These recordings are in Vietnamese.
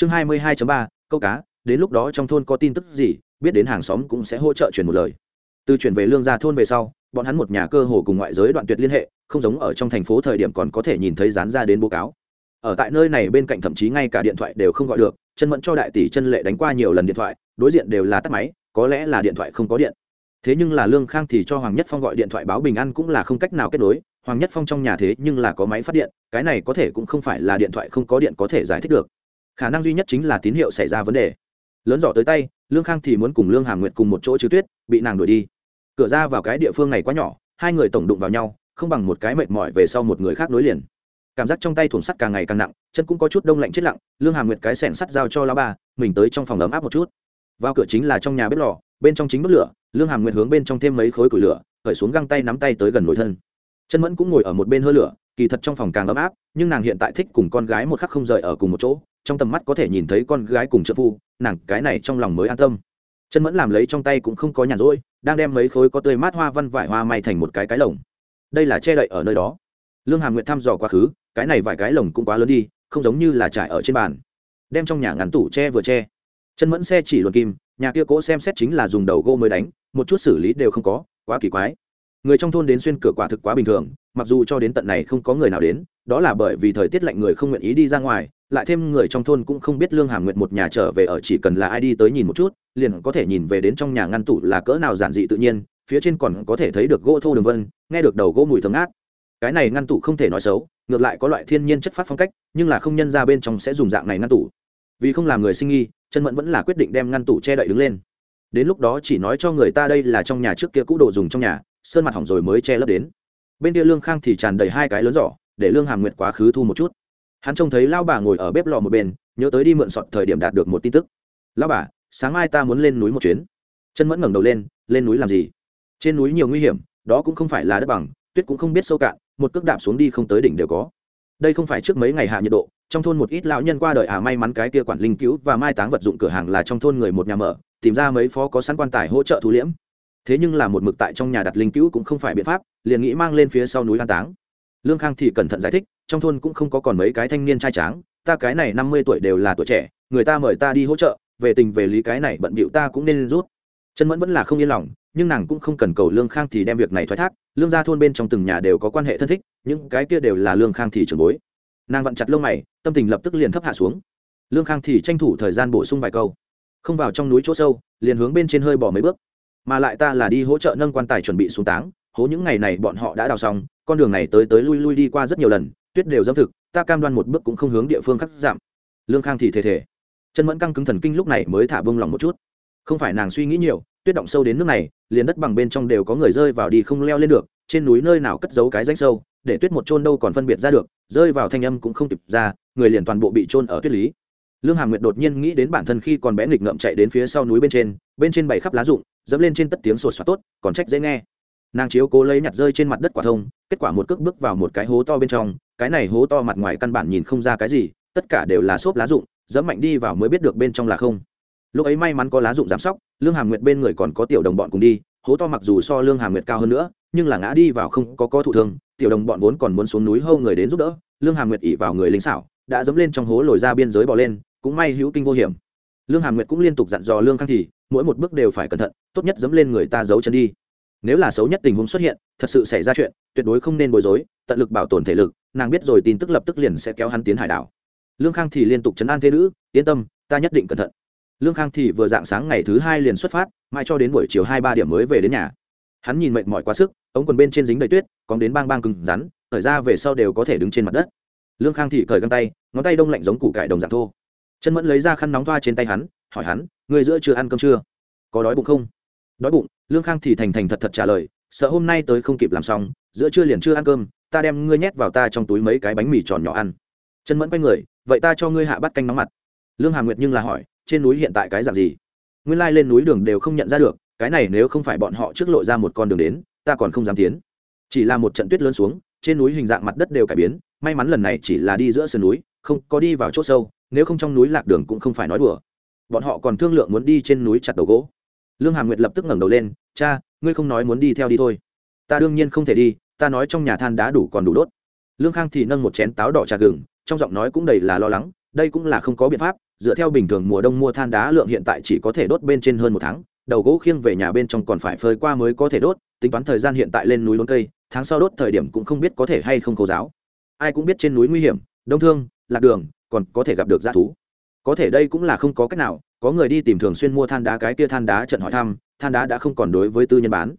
chương hai mươi hai ba, câu cá, đến lúc đó trong thôn có tin tức gì, biết đến hàng xóm cũng sẽ hỗ trợ truyền một lời. Từ chuyển về lương gia thôn về sau, bọn hắn một nhà cơ hồ cùng ngoại giới đoạn tuyệt liên hệ, không giống ở trong thành phố thời điểm còn có thể nhìn thấy dán ra đến báo cáo. Ở tại nơi này bên cạnh thậm chí ngay cả điện thoại đều không gọi được, chân mẫn cho đại tỷ chân lệ đánh qua nhiều lần điện thoại, đối diện đều là tắt máy, có lẽ là điện thoại không có điện. Thế nhưng là lương khang thì cho hoàng nhất phong gọi điện thoại báo bình an cũng là không cách nào kết nối, hoàng nhất phong trong nhà thế nhưng là có máy phát điện, cái này có thể cũng không phải là điện thoại không có điện có thể giải thích được khả năng duy nhất chính là tín hiệu xảy ra vấn đề. Lớn giỏ tới tay, lương khang thì muốn cùng lương hàm nguyệt cùng một chỗ trừ tuyết, bị nàng đuổi đi. Cửa ra vào cái địa phương này quá nhỏ, hai người tổng đụng vào nhau, không bằng một cái mệt mỏi về sau một người khác nối liền. Cảm giác trong tay thủng sắt càng ngày càng nặng, chân cũng có chút đông lạnh chết lặng, lương hàm nguyệt cái sẻn sắt giao cho lá ba mình tới trong phòng ấm áp một chút. Vào cửa chính là trong nhà bếp lò, bên trong chính bếp lửa, lương hàm nguyệt hướng bên trong thêm mấy khối củi lửa khởi xuống găng tay nắm tay tới gần nồi thân. Chân mẫn cũng ngồi ở một bên hơi lửa, kỳ thật trong phòng càng ấm áp nhưng nàng hiện tại thích cùng con gái một khắc không rời ở cùng một chỗ, trong tầm mắt có thể nhìn thấy con gái cùng trợ phu, nàng cái này trong lòng mới an tâm. Chân mẫn làm lấy trong tay cũng không có nhàn rỗi, đang đem mấy khối có tươi mát hoa văn vải hoa may thành một cái cái lồng. Đây là che đậy ở nơi đó. Lương hàm nguyện thăm dò quá khứ, cái này vài cái lồng cũng quá lớn đi, không giống như là trải ở trên bàn. Đem trong nhà ngắn tủ che vừa che. Chân mẫn xe chỉ luận kim, nhà kia cố xem xét chính là dùng đầu gỗ mới đánh, một chút xử lý đều không có, quá kỳ quái người trong thôn đến xuyên cửa quả thực quá bình thường, mặc dù cho đến tận này không có người nào đến, đó là bởi vì thời tiết lạnh người không nguyện ý đi ra ngoài, lại thêm người trong thôn cũng không biết lương hàm nguyện một nhà trở về ở chỉ cần là ai đi tới nhìn một chút, liền có thể nhìn về đến trong nhà ngăn tủ là cỡ nào giản dị tự nhiên, phía trên còn có thể thấy được gỗ thô đường vân, nghe được đầu gỗ mùi thấm ngát. Cái này ngăn tủ không thể nói xấu, ngược lại có loại thiên nhiên chất phát phong cách, nhưng là không nhân ra bên trong sẽ dùng dạng này ngăn tủ. Vì không làm người sinh nghi chân mẫn vẫn là quyết định đem ngăn tủ che đậy đứng lên. Đến lúc đó chỉ nói cho người ta đây là trong nhà trước kia cũ đồ dùng trong nhà sơn mặt hỏng rồi mới che lấp đến. Bên kia lương khang thì tràn đầy hai cái lớn giỏ, để lương hàm nguyệt quá khứ thu một chút. Hắn trông thấy lao bà ngồi ở bếp lò một bên, nhớ tới đi mượn sọt thời điểm đạt được một tin tức. Lao bà, sáng mai ta muốn lên núi một chuyến. Chân mẫn ngẩng đầu lên lên núi làm gì? Trên núi nhiều nguy hiểm, đó cũng không phải là đất bằng, tuyết cũng không biết sâu cạn, một cước đạp xuống đi không tới đỉnh đều có. Đây không phải trước mấy ngày hạ nhiệt độ, trong thôn một ít lão nhân qua đời à may mắn cái kia quản linh cứu và mai táng vật dụng cửa hàng là trong thôn người một nhà mở, tìm ra mấy phó có sẵn quan tài hỗ trợ thu liễm thế nhưng là một mực tại trong nhà đặt linh cữu cũng không phải biện pháp, liền nghĩ mang lên phía sau núi an táng. Lương khang thì cẩn thận giải thích, trong thôn cũng không có còn mấy cái thanh niên trai tráng, ta cái này năm mươi tuổi đều là tuổi trẻ, người ta mời ta đi hỗ trợ, về tình về lý cái này bận bịu ta cũng nên rút. Chân mẫn vẫn là không yên lòng, nhưng nàng cũng không cần cầu lương khang thì đem việc này thoái thác, lương gia thôn bên trong từng nhà đều có quan hệ thân thích, những cái kia đều là lương khang thì trường bối. Nàng vặn chặt lông mày, tâm tình lập tức liền thấp hạ xuống. Lương khang thì tranh thủ thời gian bổ sung vài câu. Không vào trong núi chỗ sâu, liền hướng bên trên hơi bỏ mấy bước mà lại ta là đi hỗ trợ nâng quan tài chuẩn bị xuống táng, hố những ngày này bọn họ đã đào xong, con đường này tới tới lui lui đi qua rất nhiều lần, tuyết đều dâm thực, ta cam đoan một bước cũng không hướng địa phương khắc giảm. Lương khang thì thể thể chân mẫn căng cứng thần kinh lúc này mới thả bông lòng một chút. Không phải nàng suy nghĩ nhiều, tuyết động sâu đến nước này, liền đất bằng bên trong đều có người rơi vào đi không leo lên được, trên núi nơi nào cất giấu cái rãnh sâu, để tuyết một trôn đâu còn phân biệt ra được, rơi vào thanh âm cũng không kịp ra, người liền toàn bộ bị trôn ở tuyết lý. Lương hàm nguyệt đột nhiên nghĩ đến bản thân khi còn bé nghịch ngợm chạy đến phía sau núi bên trên bên trên bảy khắp lá rụng dẫm lên trên tất tiếng sột soạt tốt, còn trách dễ nghe. Nàng chiếu cố lấy nhặt rơi trên mặt đất quả thông, kết quả một cước bước vào một cái hố to bên trong, cái này hố to mặt ngoài căn bản nhìn không ra cái gì, tất cả đều là xốp lá rụng, dẫm mạnh đi vào mới biết được bên trong là không. Lúc ấy may mắn có lá rụng giám sóc, lương hàm nguyệt bên người còn có tiểu đồng bọn cùng đi, hố to mặc dù so lương hàm nguyệt cao hơn nữa, nhưng là ngã đi vào không có có thụ thương, tiểu đồng bọn vốn còn muốn xuống núi hâu người đến giúp đỡ, lương hàm nguyệt ỉ vào người lính xảo, đã dẫm lên trong hố lồi ra biên giới bỏ lên, cũng may hữu kinh vô hiểm. Lương hàm nguyệt cũng liên tục dặn dò lương khang thì mỗi một bước đều phải cẩn thận, tốt nhất dẫm lên người ta giấu chân đi. Nếu là xấu nhất tình huống xuất hiện, thật sự xảy ra chuyện, tuyệt đối không nên bối rối, tận lực bảo tồn thể lực, nàng biết rồi tin tức lập tức liền sẽ kéo hắn tiến hải đảo. Lương khang thì liên tục chấn an thế nữ, yên tâm, ta nhất định cẩn thận. Lương khang thì vừa dạng sáng ngày thứ hai liền xuất phát, mai cho đến buổi chiều hai ba điểm mới về đến nhà. Hắn nhìn mệt mỏi quá sức, ống quần bên trên dính đầy tuyết còn đến bang bang cứng rắn, thời ra về sau đều có thể đứng trên mặt đất. Lương khang thì cởi găng tay, ngón tay đông lạnh giống củ cải đồng dạng thô. Chân mẫn lấy ra khăn nóng thoa trên tay hắn hỏi hắn người giữa chưa ăn cơm chưa? Có đói bụng không? Đói bụng. Lương khang thì thành thành thật thật trả lời, sợ hôm nay tới không kịp làm xong, giữa trưa liền chưa ăn cơm, ta đem ngươi nhét vào ta trong túi mấy cái bánh mì tròn nhỏ ăn. Chân mẫn quay người, vậy ta cho ngươi hạ bắt canh nóng mặt. Lương hà nguyệt nhưng là hỏi, trên núi hiện tại cái dạng gì? Nguyên lai lên núi đường đều không nhận ra được, cái này nếu không phải bọn họ trước lộ ra một con đường đến, ta còn không dám tiến. Chỉ là một trận tuyết lớn xuống, trên núi hình dạng mặt đất đều cải biến, may mắn lần này chỉ là đi giữa sườn núi, không có đi vào chỗ sâu, nếu không trong núi lạc đường cũng không phải nói đùa bọn họ còn thương lượng muốn đi trên núi chặt đầu gỗ. Lương hàm nguyệt lập tức ngẩng đầu lên, cha, ngươi không nói muốn đi theo đi thôi. Ta đương nhiên không thể đi, ta nói trong nhà than đá đủ còn đủ đốt. Lương khang thì nâng một chén táo đỏ trà gừng, trong giọng nói cũng đầy là lo lắng, đây cũng là không có biện pháp, dựa theo bình thường mùa đông mua than đá lượng hiện tại chỉ có thể đốt bên trên hơn một tháng, đầu gỗ khiêng về nhà bên trong còn phải phơi qua mới có thể đốt, tính toán thời gian hiện tại lên núi đốn cây, tháng sau đốt thời điểm cũng không biết có thể hay không khô giáo ai cũng biết trên núi nguy hiểm, đông thương, lạc đường, còn có thể gặp được g thú có thể đây cũng là không có cách nào, có người đi tìm thường xuyên mua than đá cái kia than đá trận hỏi thăm, than đá đã không còn đối với tư nhân bán.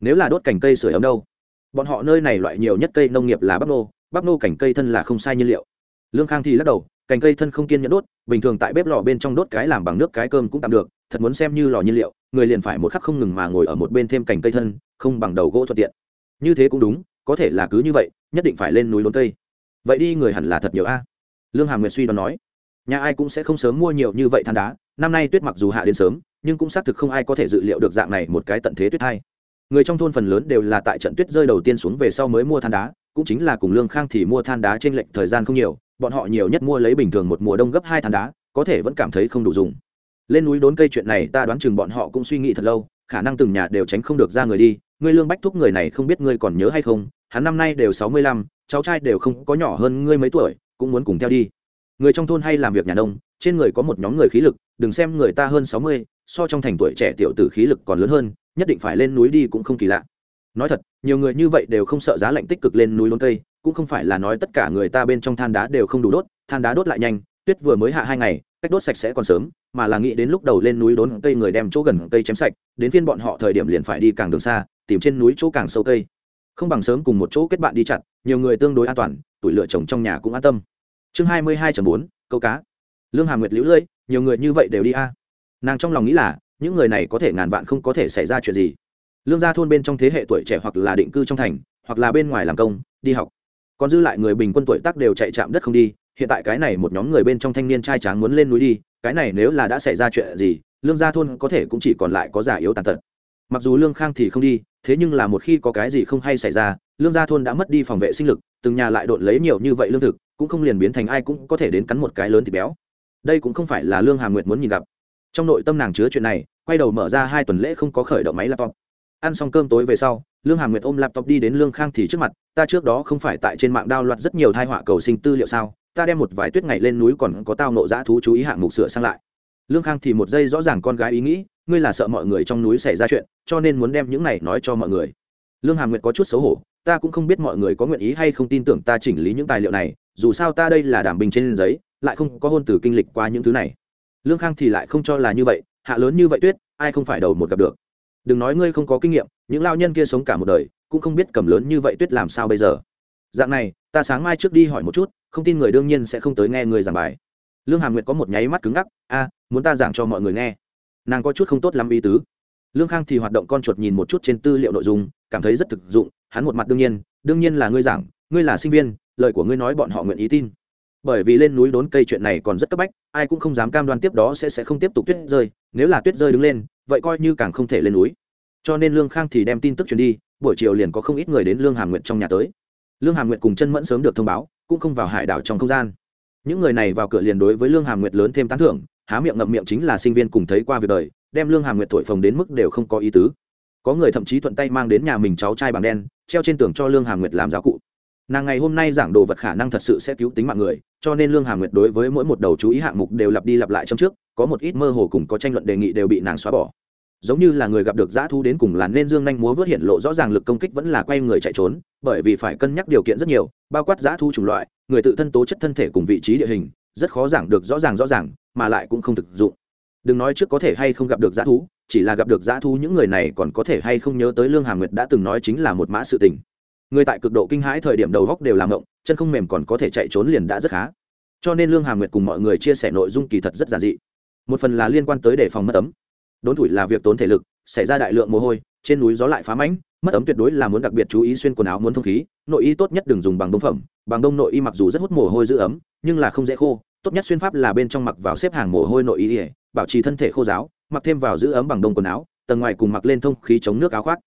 Nếu là đốt cành cây sửa ấm đâu? Bọn họ nơi này loại nhiều nhất cây nông nghiệp là bắp nô bắp nô cành cây thân là không sai nhiên liệu. Lương khang thì lắc đầu, cành cây thân không kiên nhẫn đốt, bình thường tại bếp lò bên trong đốt cái làm bằng nước cái cơm cũng tạm được, thật muốn xem như lò nhiên liệu, người liền phải một khắc không ngừng mà ngồi ở một bên thêm cành cây thân, không bằng đầu gỗ thuận tiện. Như thế cũng đúng, có thể là cứ như vậy, nhất định phải lên núi lốn cây. Vậy đi người hẳn là thật nhiều a. Lương hàm nguyệt suy đoán nói nhà ai cũng sẽ không sớm mua nhiều như vậy than đá. Năm nay tuyết mặc dù hạ đến sớm, nhưng cũng xác thực không ai có thể dự liệu được dạng này một cái tận thế tuyết hay người trong thôn phần lớn đều là tại trận tuyết rơi đầu tiên xuống về sau mới mua than đá, cũng chính là cùng lương khang thì mua than đá trên lệnh thời gian không nhiều, bọn họ nhiều nhất mua lấy bình thường một mùa đông gấp hai than đá, có thể vẫn cảm thấy không đủ dùng. Lên núi đốn cây chuyện này ta đoán chừng bọn họ cũng suy nghĩ thật lâu, khả năng từng nhà đều tránh không được ra người đi. Ngươi lương bách thúc người này không biết ngươi còn nhớ hay không, hắn năm nay đều sáu mươi lăm, cháu trai đều không có nhỏ hơn ngươi mấy tuổi, cũng muốn cùng theo đi người trong thôn hay làm việc nhà nông, trên người có một nhóm người khí lực, đừng xem người ta hơn sáu mươi, so trong thành tuổi trẻ tiểu tử khí lực còn lớn hơn, nhất định phải lên núi đi cũng không kỳ lạ. Nói thật, nhiều người như vậy đều không sợ giá lạnh tích cực lên núi đốn cây, cũng không phải là nói tất cả người ta bên trong than đá đều không đủ đốt, than đá đốt lại nhanh, tuyết vừa mới hạ hai ngày, cách đốt sạch sẽ còn sớm, mà là nghĩ đến lúc đầu lên núi đốn cây người đem chỗ gần cây chém sạch, đến phiên bọn họ thời điểm liền phải đi càng đường xa, tìm trên núi chỗ càng sâu cây. Không bằng sớm cùng một chỗ kết bạn đi chặt, nhiều người tương đối an toàn, tuổi lựa chồng trong nhà cũng an tâm chương hai mươi hai bốn, câu cá. Lương hà nguyệt lũ lưỡi, nhiều người như vậy đều đi a. Nàng trong lòng nghĩ là, những người này có thể ngàn vạn không có thể xảy ra chuyện gì. Lương gia thôn bên trong thế hệ tuổi trẻ hoặc là định cư trong thành, hoặc là bên ngoài làm công, đi học. Còn dư lại người bình quân tuổi tác đều chạy chạm đất không đi, hiện tại cái này một nhóm người bên trong thanh niên trai tráng muốn lên núi đi, cái này nếu là đã xảy ra chuyện gì, lương gia thôn có thể cũng chỉ còn lại có giả yếu tàn tật mặc dù lương khang thì không đi, thế nhưng là một khi có cái gì không hay xảy ra, lương gia thôn đã mất đi phòng vệ sinh lực, từng nhà lại đột lấy nhiều như vậy lương thực, cũng không liền biến thành ai cũng có thể đến cắn một cái lớn thịt béo. Đây cũng không phải là lương hà nguyệt muốn nhìn gặp. Trong nội tâm nàng chứa chuyện này, quay đầu mở ra hai tuần lễ không có khởi động máy laptop. Ăn xong cơm tối về sau, lương hà nguyệt ôm laptop đi đến lương khang thì trước mặt, ta trước đó không phải tại trên mạng đao loạt rất nhiều thai họa cầu sinh tư liệu sao? Ta đem một vài tuyết ngày lên núi còn có tao nộ dã thú chú ý hạng mục sửa sang lại. Lương khang thì một giây rõ ràng con gái ý nghĩ ngươi là sợ mọi người trong núi xảy ra chuyện, cho nên muốn đem những này nói cho mọi người. Lương hàm nguyệt có chút xấu hổ, ta cũng không biết mọi người có nguyện ý hay không tin tưởng ta chỉnh lý những tài liệu này, dù sao ta đây là đảm bình trên giấy, lại không có hôn từ kinh lịch qua những thứ này. Lương khang thì lại không cho là như vậy, hạ lớn như vậy tuyết, ai không phải đầu một gặp được. Đừng nói ngươi không có kinh nghiệm, những lao nhân kia sống cả một đời, cũng không biết cầm lớn như vậy tuyết làm sao bây giờ. Dạng này, ta sáng mai trước đi hỏi một chút, không tin người đương nhiên sẽ không tới nghe người giảng bài. Lương hàm nguyệt có một nháy mắt cứng ngắc, a, muốn ta giảng cho mọi người nghe nàng có chút không tốt lắm ý tứ. Lương khang thì hoạt động con chuột nhìn một chút trên tư liệu nội dung, cảm thấy rất thực dụng, hắn một mặt đương nhiên đương nhiên là ngươi giảng, ngươi là sinh viên, lời của ngươi nói bọn họ nguyện ý tin. Bởi vì lên núi đốn cây chuyện này còn rất cấp bách, ai cũng không dám cam đoan tiếp đó sẽ sẽ không tiếp tục tuyết rơi, nếu là tuyết rơi đứng lên, vậy coi như càng không thể lên núi. Cho nên lương khang thì đem tin tức truyền đi, buổi chiều liền có không ít người đến lương hàm nguyện trong nhà tới. Lương hàm nguyện cùng chân mẫn sớm được thông báo, cũng không vào hải đảo trong không gian. Những người này vào cửa liền đối với lương hàm nguyệt lớn thêm tán thưởng há miệng ngậm miệng chính là sinh viên cùng thấy qua việc đời, đem lương hàm nguyệt thổi phồng đến mức đều không có ý tứ. Có người thậm chí thuận tay mang đến nhà mình cháu trai bằng đen, treo trên tường cho lương hàm nguyệt làm giáo cụ. Nàng ngày hôm nay giảng đồ vật khả năng thật sự sẽ cứu tính mạng người, cho nên lương hàm nguyệt đối với mỗi một đầu chú ý hạng mục đều lặp đi lặp lại trong trước, có một ít mơ hồ cùng có tranh luận đề nghị đều bị nàng xóa bỏ. Giống như là người gặp được dã thu đến cùng là nên dương nhanh múa vớt hiện lộ rõ ràng lực công kích vẫn là quay người chạy trốn, bởi vì phải cân nhắc điều kiện rất nhiều, bao quát dã thu chủng loại, người tự thân tố chất thân thể cùng vị trí địa hình rất khó giảng được rõ ràng rõ ràng, mà lại cũng không thực dụng. Đừng nói trước có thể hay không gặp được dã thú, chỉ là gặp được dã thú những người này còn có thể hay không nhớ tới lương hà nguyệt đã từng nói chính là một mã sự tình. Người tại cực độ kinh hãi thời điểm đầu góc đều làm ngộng, chân không mềm còn có thể chạy trốn liền đã rất khá. Cho nên lương hà nguyệt cùng mọi người chia sẻ nội dung kỳ thật rất giản dị. Một phần là liên quan tới đề phòng mất ấm. Đốn tuổi là việc tốn thể lực, xảy ra đại lượng mồ hôi, trên núi gió lại phá mãnh mất ấm tuyệt đối là muốn đặc biệt chú ý xuyên quần áo muốn thông khí, nội y tốt nhất đừng dùng bằng đông phẩm. Bằng đông nội y mặc dù rất hút mồ hôi giữ ấm, nhưng là không dễ khô. Tốt nhất xuyên pháp là bên trong mặc vào xếp hàng mồ hôi nội y ỉa bảo trì thân thể khô giáo mặc thêm vào giữ ấm bằng đông quần áo, tầng ngoài cùng mặc lên thông khí chống nước áo khoác.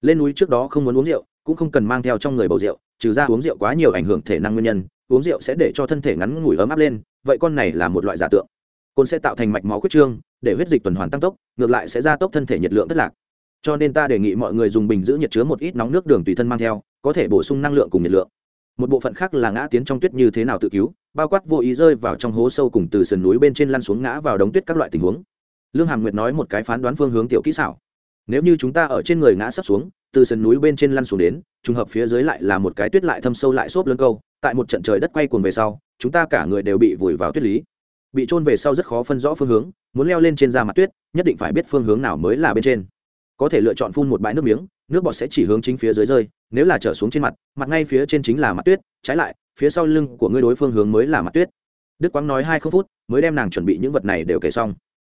Lên núi trước đó không muốn uống rượu, cũng không cần mang theo trong người bầu rượu, trừ ra uống rượu quá nhiều ảnh hưởng thể năng nguyên nhân, uống rượu sẽ để cho thân thể ngắn ngủi ấm áp lên, vậy con này là một loại giả tượng. Côn sẽ tạo thành mạch máu huyết trương, để huyết dịch tuần hoàn tăng tốc, ngược lại sẽ gia tốc thân thể nhiệt lượng thất lạc cho nên ta đề nghị mọi người dùng bình giữ nhiệt chứa một ít nóng nước đường tùy thân mang theo, có thể bổ sung năng lượng cùng nhiệt lượng. Một bộ phận khác là ngã tiến trong tuyết như thế nào tự cứu, bao quát vô ý rơi vào trong hố sâu cùng từ sườn núi bên trên lăn xuống ngã vào đống tuyết các loại tình huống. Lương hàm nguyệt nói một cái phán đoán phương hướng tiểu kỹ xảo. Nếu như chúng ta ở trên người ngã sắp xuống, từ sườn núi bên trên lăn xuống đến, trùng hợp phía dưới lại là một cái tuyết lại thâm sâu lại xốp lớn câu, tại một trận trời đất quay cuồng về sau, chúng ta cả người đều bị vùi vào tuyết lý. Bị trôn về sau rất khó phân rõ phương hướng, muốn leo lên trên da mặt tuyết, nhất định phải biết phương hướng nào mới là bên trên có thể lựa chọn phun một bãi nước miếng, nước bọt sẽ chỉ hướng chính phía dưới rơi, nếu là trở xuống trên mặt mặt ngay phía trên chính là mặt tuyết, trái lại, phía sau lưng của ngươi đối phương hướng mới là mặt tuyết. Đức quang nói hai không phút, mới đem nàng chuẩn bị những vật này đều kể xong.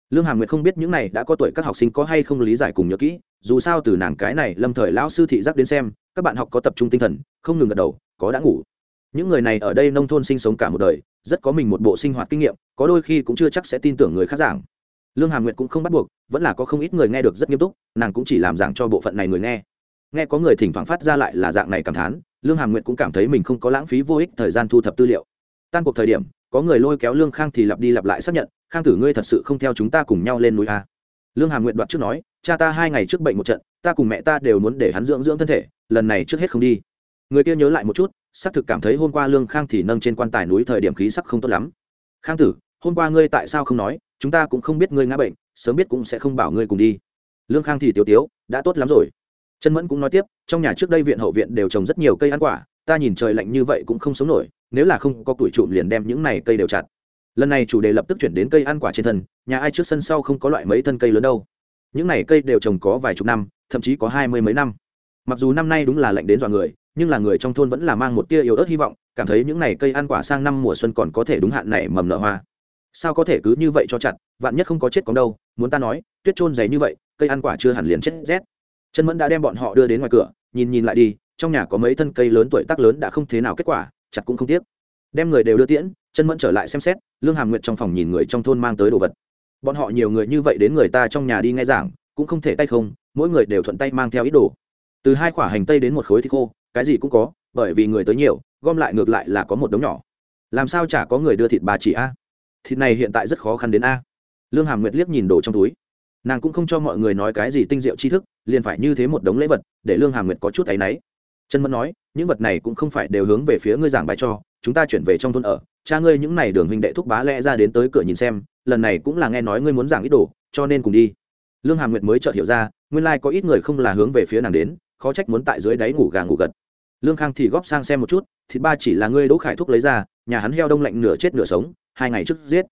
Lương hàm nguyệt không biết những này đã có tuổi các học sinh có hay không lý giải cùng nhớ kỹ, dù sao từ nàng cái này lâm thời lão sư thị giác đến xem, các bạn học có tập trung tinh thần, không ngừng gật đầu, có đã ngủ. Những người này ở đây nông thôn sinh sống cả một đời, rất có mình một bộ sinh hoạt kinh nghiệm, có đôi khi cũng chưa chắc sẽ tin tưởng người khác giảng lương Hà nguyệt cũng không bắt buộc, vẫn là có không ít người nghe được rất nghiêm túc, nàng cũng chỉ làm giảng cho bộ phận này người nghe. Nghe có người thỉnh thoảng phát ra lại là dạng này cảm thán, lương Hà nguyệt cũng cảm thấy mình không có lãng phí vô ích thời gian thu thập tư liệu. Tan cuộc thời điểm, có người lôi kéo lương khang thì lặp đi lặp lại xác nhận, khang tử ngươi thật sự không theo chúng ta cùng nhau lên núi a? Lương Hà Nguyệt đoạt trước nói, cha ta hai ngày trước bệnh một trận, ta cùng mẹ ta đều muốn để hắn dưỡng dưỡng thân thể, lần này trước hết không đi. Người kia nhớ lại một chút, xác thực cảm thấy hôm qua lương khang thì nâng trên quan tài núi thời điểm khí sắc không tốt lắm. Khang tử, hôm qua ngươi tại sao không nói chúng ta cũng không biết ngươi ngã bệnh, sớm biết cũng sẽ không bảo ngươi cùng đi. Lương khang thì tiếu tiếu, đã tốt lắm rồi. Trần mẫn cũng nói tiếp, trong nhà trước đây viện hậu viện đều trồng rất nhiều cây ăn quả, ta nhìn trời lạnh như vậy cũng không sống nổi, nếu là không có tuổi trụm liền đem những này cây đều chặt. Lần này chủ đề lập tức chuyển đến cây ăn quả trên thân, nhà ai trước sân sau không có loại mấy thân cây lớn đâu. Những này cây đều trồng có vài chục năm, thậm chí có hai mươi mấy năm. Mặc dù năm nay đúng là lạnh đến dọa người, nhưng là người trong thôn vẫn là mang một tia yếu ớt hy vọng, cảm thấy những này cây ăn quả sang năm mùa xuân còn có thể đúng hạn này mầm nở hoa sao có thể cứ như vậy cho chặt, vạn nhất không có chết còn đâu, muốn ta nói, tuyết trôn dày như vậy, cây ăn quả chưa hẳn liền chết rét. Chân mẫn đã đem bọn họ đưa đến ngoài cửa, nhìn nhìn lại đi, trong nhà có mấy thân cây lớn tuổi tác lớn đã không thế nào kết quả, chặt cũng không tiếc. Đem người đều đưa tiễn chân mẫn trở lại xem xét, lương hàm nguyện trong phòng nhìn người trong thôn mang tới đồ vật. Bọn họ nhiều người như vậy đến người ta trong nhà đi nghe giảng, cũng không thể tay không, mỗi người đều thuận tay mang theo ít đồ. Từ hai quả hành tây đến một khối thịt khô, cái gì cũng có, bởi vì người tới nhiều, gom lại ngược lại là có một đống nhỏ. Làm sao chả có người đưa thịt bà chỉ a? Thịt này hiện tại rất khó khăn đến a. Lương hàm nguyệt liếc nhìn đồ trong túi. Nàng cũng không cho mọi người nói cái gì tinh diệu tri thức, liền phải như thế một đống lễ vật, để lương hàm nguyệt có chút áy náy. Chân mẫn nói, những vật này cũng không phải đều hướng về phía ngươi giảng bài cho, chúng ta chuyển về trong thôn ở. Cha ngươi những n à y đường huynh đệ thúc bá lẽ ra đến tới cửa nhìn xem, lần này cũng là nghe nói ngươi muốn giảng ít đồ, cho nên cùng đi. Lương hàm nguyệt mới chợt hiểu ra, nguyên lai、like、có ít người không là hướng về phía nàng đến, khó trách muốn tại dưới đáy ngủ gà ngủ gật. Lương khang thì góp sang xem một chút, thịt ba chỉ là ngươi đỗ khải thúc lấy ra, nhà hắn heo đông lạnh nửa chết nửa sống hai ngày trước giết.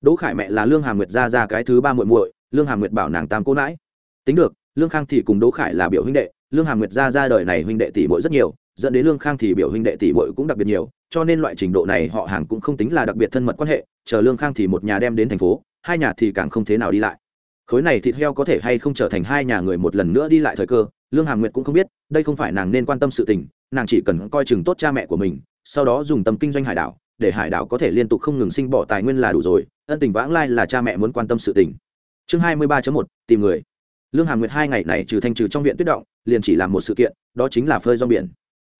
Đỗ khải mẹ là lương hà nguyệt ra ra cái thứ ba muội muội, lương hà nguyệt bảo nàng tam cô nãi. Tính được, lương khang thì cùng đỗ khải là biểu huynh đệ, lương hà nguyệt ra ra đời này huynh đệ tỷ muội rất nhiều, dẫn đến lương khang thì biểu huynh đệ tỷ muội cũng đặc biệt nhiều, cho nên loại trình độ này họ hàng cũng không tính là đặc biệt thân mật quan hệ, chờ lương khang thì một nhà đem đến thành phố, hai nhà thì càng không thế nào đi lại. Khối này thịt heo có thể hay không trở thành hai nhà người một lần nữa đi lại thời cơ, lương hà nguyệt cũng không biết, đây không phải nàng nên quan tâm sự tình, nàng chỉ cần coi chừng tốt cha mẹ của mình, sau đó dùng tầm kinh doanh hải đảo để hải đảo có thể liên tục không ngừng sinh bỏ tài nguyên là đủ rồi, ân tình vãng lai là cha mẹ muốn quan tâm sự tình. Chương hai mươi ba một, tìm người. Lương hàm nguyệt hai ngày này trừ thanh trừ trong viện tuyết động, liền chỉ làm một sự kiện, đó chính là phơi rong biển.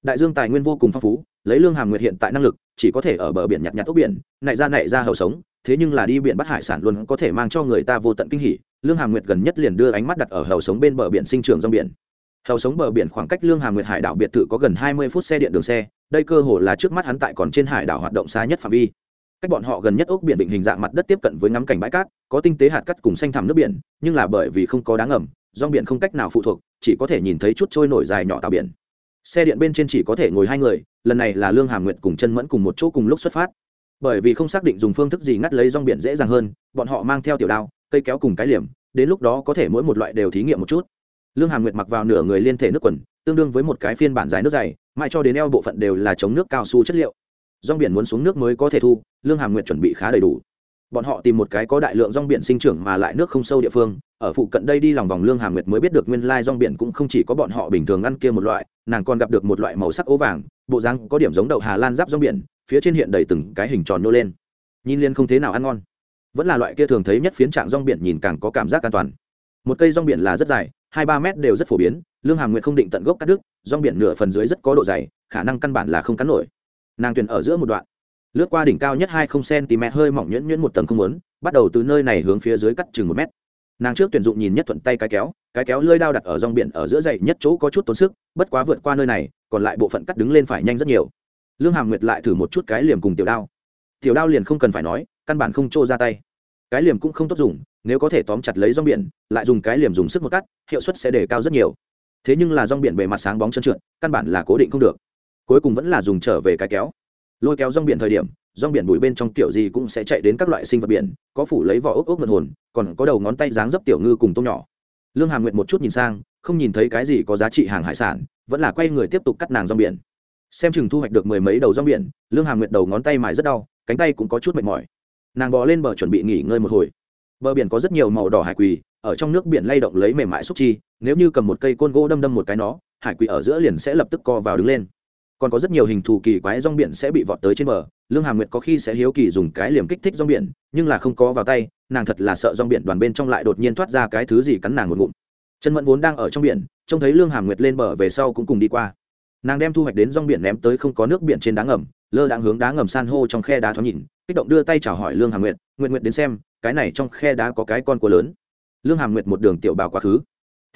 Đại dương tài nguyên vô cùng phong phú, lấy lương hàm nguyệt hiện tại năng lực, chỉ có thể ở bờ biển nhặt nhặt ốc biển, nại ra nại ra hầu sống, thế nhưng là đi biển bắt hải sản luôn có thể mang cho người ta vô tận kinh hỉ. Lương hàm nguyệt gần nhất liền đưa ánh mắt đặt ở hầu sống bên bờ biển sinh trường rong biển hầu sống bờ biển khoảng cách lương hàm nguyệt hải đảo biệt thự có gần hai mươi phút xe điện đường xe, đây cơ hồ là trước mắt hắn tại còn trên hải đảo hoạt động xa nhất phạm vi. Cách bọn họ gần nhất ốc biển định hình dạng mặt đất tiếp cận với ngắm cảnh bãi cát, có tinh tế hạt cắt cùng xanh thẳm nước biển, nhưng là bởi vì không có đá ngầm rong biển không cách nào phụ thuộc, chỉ có thể nhìn thấy chút trôi nổi dài nhỏ tàu biển. Xe điện bên trên chỉ có thể ngồi hai người, lần này là lương hàm nguyệt cùng chân mẫn cùng một chỗ cùng lúc xuất phát. Bởi vì không xác định dùng phương thức gì ngắt lấy rong biển dễ dàng hơn, bọn họ mang theo tiểu đao, cây kéo cùng cái liềm, đến lúc đó có thể mỗi một loại đều thí nghiệm một chút lương hàm nguyệt mặc vào nửa người liên thể nước quần, tương đương với một cái phiên bản dài nước dày, mãi cho đến eo bộ phận đều là chống nước cao su chất liệu. Rong biển muốn xuống nước mới có thể thu, lương hàm nguyệt chuẩn bị khá đầy đủ. Bọn họ tìm một cái có đại lượng rong biển sinh trưởng mà lại nước không sâu địa phương, ở phụ cận đây đi lòng vòng lương hàm nguyệt mới biết được nguyên lai rong biển cũng không chỉ có bọn họ bình thường ăn kia một loại, nàng còn gặp được một loại màu sắc ố vàng, bộ răng có điểm giống đậu hà lan giáp rong biển, phía trên hiện đầy từng cái hình tròn nô lên. Nhìn liên không thế nào ăn ngon. Vẫn là loại kia thường thấy nhất phiến trạng rong biển nhìn càng có cảm giác an toàn. Một cây rong biển là rất dài hai ba mét đều rất phổ biến, lương hàm nguyệt không định tận gốc cắt đứt, rong biển nửa phần dưới rất có độ dày, khả năng căn bản là không cắn nổi. Nàng tuyển ở giữa một đoạn, lướt qua đỉnh cao nhất hai không cm hơi mỏng nhuyễn nhuyễn một tầng không muốn, bắt đầu từ nơi này hướng phía dưới cắt chừng một mét. Nàng trước tuyển dụng nhìn nhất thuận tay cái kéo cái kéo lơi đao đặt ở rong biển ở giữa dậy nhất chỗ có chút tốn sức, bất quá vượt qua nơi này, còn lại bộ phận cắt đứng lên phải nhanh rất nhiều. Lương hàm nguyệt lại thử một chút cái liềm cùng tiểu đao. Tiểu đao liền không cần phải nói, căn bản không trô ra tay. Cái liềm cũng không tốt dùng nếu có thể tóm chặt lấy rong biển, lại dùng cái liềm dùng sức một cắt, hiệu suất sẽ đề cao rất nhiều. Thế nhưng là rong biển bề mặt sáng bóng trơn trượt, căn bản là cố định không được. Cuối cùng vẫn là dùng trở về cái kéo. Lôi kéo rong biển thời điểm, rong biển bụi bên trong kiểu gì cũng sẽ chạy đến các loại sinh vật biển, có phủ lấy vỏ ốc ốc ngợn hồn, còn có đầu ngón tay dáng dấp tiểu ngư cùng tôm nhỏ. Lương hàm nguyệt một chút nhìn sang, không nhìn thấy cái gì có giá trị hàng hải sản, vẫn là quay người tiếp tục cắt nàng rong biển. Xem chừng thu hoạch được mười mấy đầu rong biển, lương hàm nguyệt đầu ngón tay mài rất đau, cánh tay cũng có chút mệt mỏi. Nàng bò lên bờ chuẩn bị nghỉ ngơi một hồi bờ biển có rất nhiều màu đỏ hải quỳ, ở trong nước biển lay động lấy mềm mại xúc chi, nếu như cầm một cây côn gỗ đâm đâm một cái nó, hải quỳ ở giữa liền sẽ lập tức co vào đứng lên. Còn có rất nhiều hình thù kỳ quái rong biển sẽ bị vọt tới trên bờ, lương hà nguyệt có khi sẽ hiếu kỳ dùng cái liềm kích thích rong biển, nhưng là không có vào tay, nàng thật là sợ rong biển đoàn bên trong lại đột nhiên thoát ra cái thứ gì cắn nàng một ngụm. Chân mẫn vốn đang ở trong biển, trông thấy lương hà nguyệt lên bờ về sau cũng cùng đi qua. Nàng đem thu hoạch đến rong biển ném tới không có nước biển trên đá ngầm, lơ đang hướng đá ngầm san hô trong khe đá thoáng nhìn, kích động đưa tay chào hỏi lương hà nguyệt nguyện nguyện đến xem cái này trong khe đá có cái con cua lớn. Lương hàm nguyệt một đường tiểu bào quá khứ.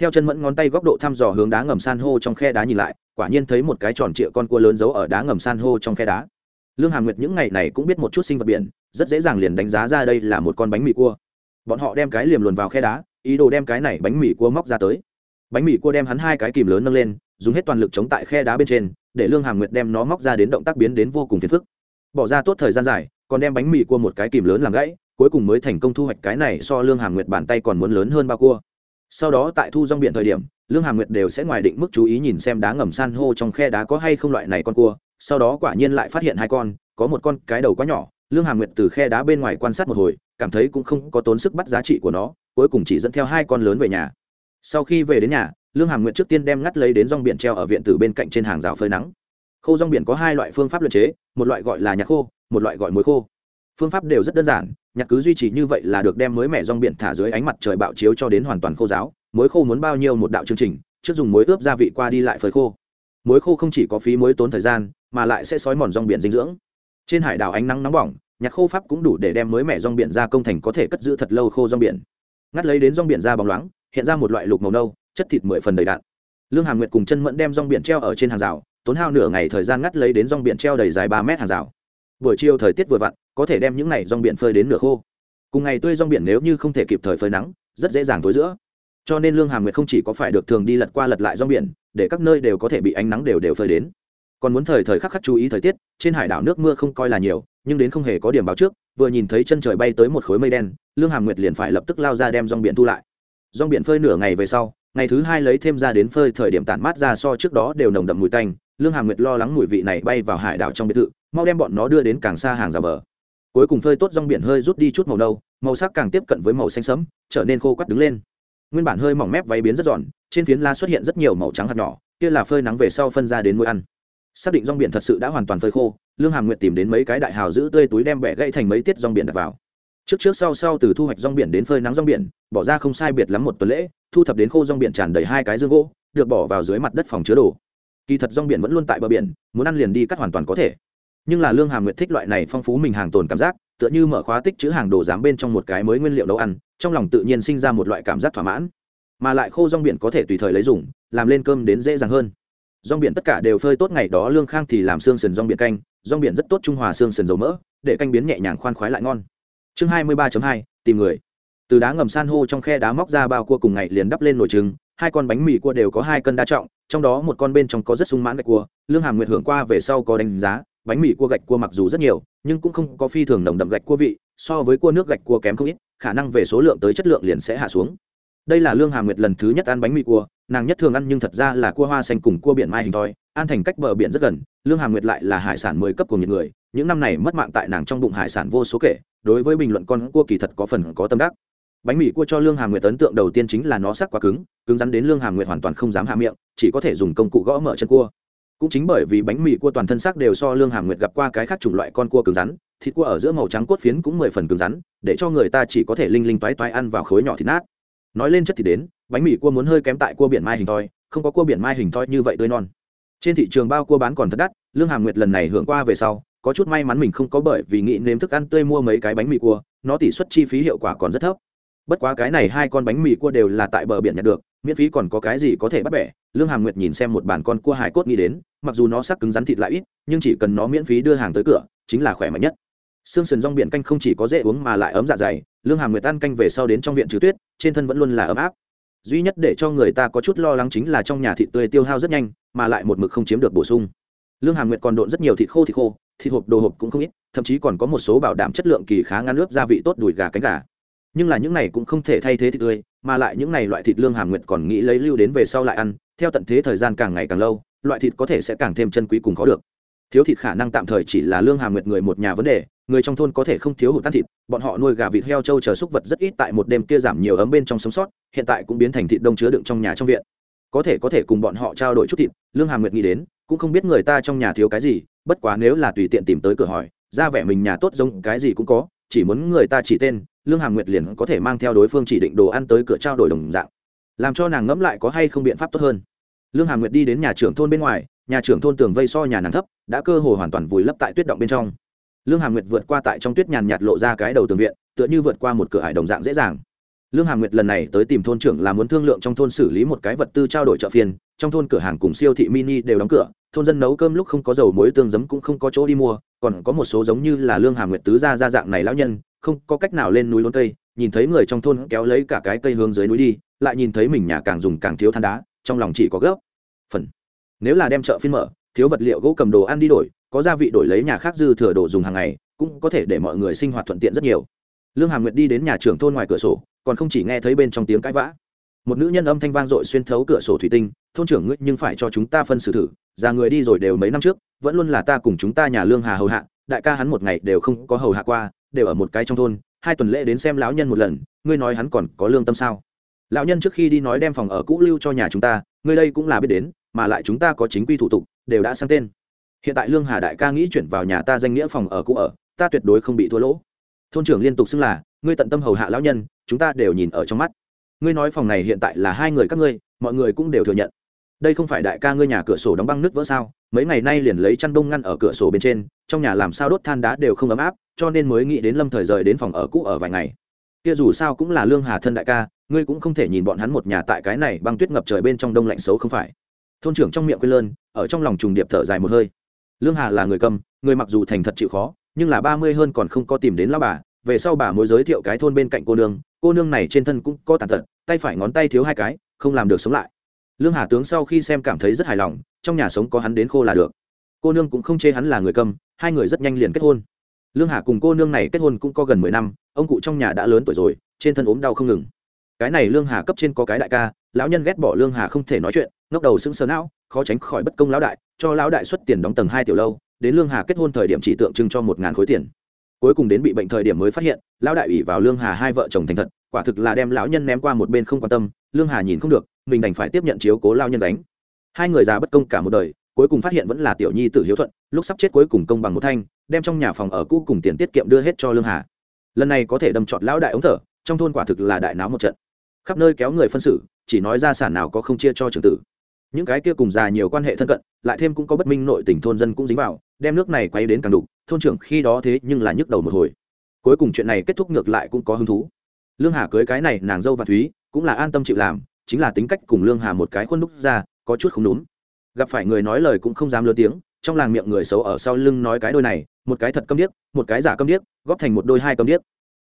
Theo chân mẫn ngón tay góc độ thăm dò hướng đá ngầm san hô trong khe đá nhìn lại, quả nhiên thấy một cái tròn trịa con cua lớn giấu ở đá ngầm san hô trong khe đá. Lương hàm nguyệt những ngày này cũng biết một chút sinh vật biển, rất dễ dàng liền đánh giá ra đây là một con bánh mì cua. Bọn họ đem cái liềm luồn vào khe đá, ý đồ đem cái này bánh mì cua móc ra tới. Bánh mì cua đem hắn hai cái kìm lớn nâng lên, dùng hết toàn lực chống tại khe đá bên trên, để lương hàm nguyệt đem nó móc ra đến động tác biến đến vô cùng phiền phức. Bỏ ra tốt thời gian dài, còn đem bánh mì cua một cái kìm lớn làm gãy cuối cùng mới thành công thu hoạch cái này so lương hàm nguyệt bàn tay còn muốn lớn hơn bao cua. Sau đó tại thu rong biển thời điểm, lương hàm nguyệt đều sẽ ngoài định mức chú ý nhìn xem đá ngầm san hô trong khe đá có hay không loại này con cua, sau đó quả nhiên lại phát hiện hai con, có một con cái đầu quá nhỏ, lương hàm nguyệt từ khe đá bên ngoài quan sát một hồi, cảm thấy cũng không có tốn sức bắt giá trị của nó, cuối cùng chỉ dẫn theo hai con lớn về nhà. Sau khi về đến nhà, lương hàm nguyệt trước tiên đem ngắt lấy đến rong biển treo ở viện tử bên cạnh trên hàng rào phơi nắng. Khô rong biển có hai loại phương pháp luyện chế, một loại gọi là nhạc khô, một loại gọi muối khô. Phương pháp đều rất đơn giản nhạc cứ duy trì như vậy là được đem mới mẻ rong biển thả dưới ánh mặt trời bạo chiếu cho đến hoàn toàn khô giáo. Muối khô muốn bao nhiêu một đạo chương trình, trước dùng muối ướp gia vị qua đi lại phơi khô. Muối khô không chỉ có phí muối tốn thời gian, mà lại sẽ sói mòn rong biển dinh dưỡng. Trên hải đảo ánh nắng nóng bỏng, nhạc khô pháp cũng đủ để đem mới mẻ rong biển ra công thành có thể cất giữ thật lâu khô rong biển. Ngắt lấy đến rong biển ra bóng loáng, hiện ra một loại lục màu nâu, chất thịt mười phần đầy đạn lương hàm nguyệt cùng chân mẫn đem rong biển treo ở trên hàng rào, tốn hao nửa ngày thời gian ngắt lấy đến rong biển treo đầy dài ba mét hàng rào. Buổi chiều thời tiết vừa vặn có thể đem những này rong biển phơi đến nửa khô. Cùng ngày tươi rong biển nếu như không thể kịp thời phơi nắng, rất dễ dàng thối giữa. Cho nên lương hàm nguyệt không chỉ có phải được thường đi lật qua lật lại rong biển, để các nơi đều có thể bị ánh nắng đều đều phơi đến. Còn muốn thời thời khắc khắc chú ý thời tiết, trên hải đảo nước mưa không coi là nhiều, nhưng đến không hề có điểm báo trước, vừa nhìn thấy chân trời bay tới một khối mây đen, lương hàm nguyệt liền phải lập tức lao ra đem rong biển thu lại. Rong biển phơi nửa ngày về sau, ngày thứ hai lấy thêm ra đến phơi thời điểm tản mát ra so trước đó đều nồng đậm mùi tanh, lương hàm nguyệt lo lắng mùi vị này bay vào hải đảo trong biệt thự, mau đem bọn nó đưa đến càng xa hàng rào bờ cuối cùng phơi tốt rong biển hơi rút đi chút màu nâu, màu sắc càng tiếp cận với màu xanh sẫm, trở nên khô quắt đứng lên. Nguyên bản hơi mỏng mép váy biến rất giòn, trên phiến lá xuất hiện rất nhiều màu trắng hạt nhỏ, kia là phơi nắng về sau phân ra đến mũi ăn. Xác định rong biển thật sự đã hoàn toàn phơi khô, lương hàm nguyệt tìm đến mấy cái đại hào giữ tươi túi đem bẻ gãy thành mấy tiết rong biển đặt vào. Trước trước sau sau từ thu hoạch rong biển đến phơi nắng rong biển, bỏ ra không sai biệt lắm một tuần lễ, thu thập đến khô rong biển tràn đầy hai cái dương gỗ, được bỏ vào dưới mặt đất phòng chứa đồ. Kỳ thật rong biển vẫn luôn tại bờ biển, muốn ăn liền đi cắt hoàn toàn có thể nhưng là lương hàm nguyệt thích loại này phong phú mình hàng tồn cảm giác, tựa như mở khóa tích chữ hàng đồ dám bên trong một cái mới nguyên liệu nấu ăn, trong lòng tự nhiên sinh ra một loại cảm giác thỏa mãn. Mà lại khô rong biển có thể tùy thời lấy dùng, làm lên cơm đến dễ dàng hơn. Rong biển tất cả đều phơi tốt ngày đó lương khang thì làm xương sườn rong biển canh, rong biển rất tốt trung hòa xương sườn dầu mỡ, để canh biến nhẹ nhàng khoan khoái lại ngon. Chương hai mươi ba hai, tìm người. Từ đá ngầm san hô trong khe đá móc ra bao cua cùng ngày liền đắp lên nồi trứng, hai con bánh mì cua đều có hai cân đa trọng, trong đó một con bên trong có rất sung mãn gạch cua, lương hàm nguyệt hưởng qua về sau có đánh giá bánh mì cua gạch cua mặc dù rất nhiều, nhưng cũng không có phi thường nồng đậm gạch cua vị, so với cua nước gạch cua kém không ít, khả năng về số lượng tới chất lượng liền sẽ hạ xuống. Đây là lương hà nguyệt lần thứ nhất ăn bánh mì cua, nàng nhất thường ăn nhưng thật ra là cua hoa xanh cùng cua biển mai hình thoi an thành cách bờ biển rất gần, lương hà nguyệt lại là hải sản mười cấp của những người, những năm này mất mạng tại nàng trong bụng hải sản vô số kể, đối với bình luận con cua kỳ thật có phần có tâm đắc. Bánh mì cua cho lương hà nguyệt ấn tượng đầu tiên chính là nó sắc quá cứng cứng rắn đến lương hà nguyệt hoàn toàn không dám hạ miệng, chỉ có thể dùng công cụ gõ mở chân cua cũng chính bởi vì bánh mì cua toàn thân sắc đều so lương hàm nguyệt gặp qua cái khác chủng loại con cua cứng rắn, thịt cua ở giữa màu trắng cốt phiến cũng mười phần cứng rắn, để cho người ta chỉ có thể linh linh toái toái ăn vào khối nhỏ thịt nát. Nói lên chất thì đến, bánh mì cua muốn hơi kém tại cua biển mai hình thoi, không có cua biển mai hình thoi như vậy tươi non. Trên thị trường bao cua bán còn thật đắt, lương hàm nguyệt lần này hưởng qua về sau, có chút may mắn mình không có bởi vì nghĩ nếm thức ăn tươi mua mấy cái bánh mì cua, nó tỷ suất chi phí hiệu quả còn rất thấp. Bất quá cái này hai con bánh mì cua đều là tại bờ biển nhặt được miễn phí còn có cái gì có thể bắt bẻ. Lương hàm nguyệt nhìn xem một bàn con cua hải cốt nghĩ đến, mặc dù nó sắc cứng rắn thịt lại ít, nhưng chỉ cần nó miễn phí đưa hàng tới cửa, chính là khỏe mạnh nhất. Xương sườn rong biển canh không chỉ có dễ uống mà lại ấm dạ dày, lương hàm nguyệt ăn canh về sau đến trong viện trừ tuyết, trên thân vẫn luôn là ấm áp. Duy nhất để cho người ta có chút lo lắng chính là trong nhà thịt tươi tiêu hao rất nhanh, mà lại một mực không chiếm được bổ sung. Lương hàm nguyệt còn độn rất nhiều thịt khô thịt khô, thịt hộp đồ hộp cũng không ít, thậm chí còn có một số bảo đảm chất lượng kỳ khá ngăn nước gia vị tốt đùi gà cánh gà nhưng là những này cũng không thể thay thế thịt tươi, mà lại những này loại thịt lương hàm nguyệt còn nghĩ lấy lưu đến về sau lại ăn, theo tận thế thời gian càng ngày càng lâu, loại thịt có thể sẽ càng thêm chân quý cùng khó được. Thiếu thịt khả năng tạm thời chỉ là lương hàm nguyệt người một nhà vấn đề, người trong thôn có thể không thiếu hụt tan thịt, bọn họ nuôi gà vịt heo trâu chờ súc vật rất ít tại một đêm kia giảm nhiều ấm bên trong sống sót, hiện tại cũng biến thành thịt đông chứa đựng trong nhà trong viện. Có thể có thể cùng bọn họ trao đổi chút thịt, lương hàm nguyệt nghĩ đến, cũng không biết người ta trong nhà thiếu cái gì, bất quá nếu là tùy tiện tìm tới cửa hỏi, ra vẻ mình nhà tốt giống cái gì cũng có, chỉ muốn người ta chỉ tên lương hàm nguyệt liền có thể mang theo đối phương chỉ định đồ ăn tới cửa trao đổi đồng dạng, làm cho nàng ngẫm lại có hay không biện pháp tốt hơn. Lương hàm nguyệt đi đến nhà trưởng thôn bên ngoài, nhà trưởng thôn tường vây so nhà nàng thấp, đã cơ hồ hoàn toàn vùi lấp tại tuyết động bên trong. Lương hàm nguyệt vượt qua tại trong tuyết nhàn nhạt lộ ra cái đầu tường viện, tựa như vượt qua một cửa hải đồng dạng dễ dàng lương hàm nguyệt lần này tới tìm thôn trưởng là muốn thương lượng trong thôn xử lý một cái vật tư trao đổi chợ phiên, trong thôn cửa hàng cùng siêu thị mini đều đóng cửa, thôn dân nấu cơm lúc không có dầu muối tương giấm cũng không có chỗ đi mua, còn có một số giống như là lương hàm nguyệt tứ gia gia dạng này lão nhân, không có cách nào lên núi lốn cây, nhìn thấy người trong thôn kéo lấy cả cái cây hướng dưới núi đi, lại nhìn thấy mình nhà càng dùng càng thiếu than đá, trong lòng chỉ có gấp. Phần. Nếu là đem chợ phiên mở, thiếu vật liệu gỗ cầm đồ ăn đi đổi, có gia vị đổi lấy nhà khác dư thừa đồ dùng hàng ngày, cũng có thể để mọi người sinh hoạt thuận tiện rất nhiều. Lương hàm nguyệt đi đến nhà trưởng thôn ngoài cửa sổ còn không chỉ nghe thấy bên trong tiếng cãi vã. Một nữ nhân âm thanh vang dội xuyên thấu cửa sổ thủy tinh, thôn trưởng ngươi nhưng phải cho chúng ta phân xử thử, già người đi rồi đều mấy năm trước, vẫn luôn là ta cùng chúng ta nhà lương hà hầu hạ, đại ca hắn một ngày đều không có hầu hạ qua, đều ở một cái trong thôn, hai tuần lễ đến xem lão nhân một lần, ngươi nói hắn còn có lương tâm sao? Lão nhân trước khi đi nói đem phòng ở cũ lưu cho nhà chúng ta, ngươi đây cũng là biết đến, mà lại chúng ta có chính quy thủ tục, đều đã sang tên. Hiện tại lương hà đại ca nghĩ chuyển vào nhà ta danh nghĩa phòng ở cũ ở, ta tuyệt đối không bị thua lỗ. Thôn trưởng liên tục xưng là, ngươi tận tâm hầu hạ lão nhân chúng ta đều nhìn ở trong mắt. Ngươi nói phòng này hiện tại là hai người các ngươi, mọi người cũng đều thừa nhận. Đây không phải đại ca ngươi nhà cửa sổ đóng băng nước vỡ sao? Mấy ngày nay liền lấy chăn đông ngăn ở cửa sổ bên trên, trong nhà làm sao đốt than đá đều không ấm áp, cho nên mới nghĩ đến lâm thời rời đến phòng ở cũ ở vài ngày. Kia dù sao cũng là lương hà thân đại ca, ngươi cũng không thể nhìn bọn hắn một nhà tại cái này băng tuyết ngập trời bên trong đông lạnh xấu không phải. Thôn trưởng trong miệng quên lơn, ở trong lòng trùng điệp thở dài một hơi. Lương hà là người cầm, người mặc dù thành thật chịu khó, nhưng là ba mươi hơn còn không có tìm đến lao bà, về sau bà mới giới thiệu cái thôn bên cạnh cô nương cô nương này trên thân cũng có tàn tật, tay phải ngón tay thiếu hai cái, không làm được sống lại. Lương hà tướng sau khi xem cảm thấy rất hài lòng, trong nhà sống có hắn đến khô là được. Cô nương cũng không chê hắn là người cầm hai người rất nhanh liền kết hôn. Lương hà cùng cô nương này kết hôn cũng có gần mười năm, ông cụ trong nhà đã lớn tuổi rồi, trên thân ốm đau không ngừng. Cái này lương hà cấp trên có cái đại ca, lão nhân ghét bỏ lương hà không thể nói chuyện ngóc đầu sững sờ não, khó tránh khỏi bất công lão đại, cho lão đại xuất tiền đóng tầng hai tiểu lâu, đến lương hà kết hôn thời điểm chỉ tượng trưng cho một ngàn khối tiền cuối cùng đến bị bệnh thời điểm mới phát hiện, lão đại ủy vào lương hà hai vợ chồng thành thật, quả thực là đem lão nhân ném qua một bên không quan tâm, lương hà nhìn không được, mình đành phải tiếp nhận chiếu cố lao nhân đánh. Hai người già bất công cả một đời, cuối cùng phát hiện vẫn là tiểu nhi tử hiếu thuận, lúc sắp chết cuối cùng công bằng một thanh, đem trong nhà phòng ở cũ cùng tiền tiết kiệm đưa hết cho lương hà. Lần này có thể đâm trọt lão đại ống thở, trong thôn quả thực là đại náo một trận. Khắp nơi kéo người phân xử, chỉ nói ra sản nào có không chia cho trưởng tử. Những cái kia cùng già nhiều quan hệ thân cận, lại thêm cũng có bất minh nội tình thôn dân cũng dính vào, đem nước này quay đến càng đục thôn trưởng khi đó thế nhưng là nhức đầu một hồi. Cuối cùng chuyện này kết thúc ngược lại cũng có hứng thú. Lương hà cưới cái này nàng dâu và thúy, cũng là an tâm chịu làm, chính là tính cách cùng lương hà một cái khuôn đúc ra, có chút không đúng. Gặp phải người nói lời cũng không dám lớn tiếng, trong làng miệng người xấu ở sau lưng nói cái đôi này, một cái thật câm điếc, một cái giả câm điếc, góp thành một đôi hai câm điếc.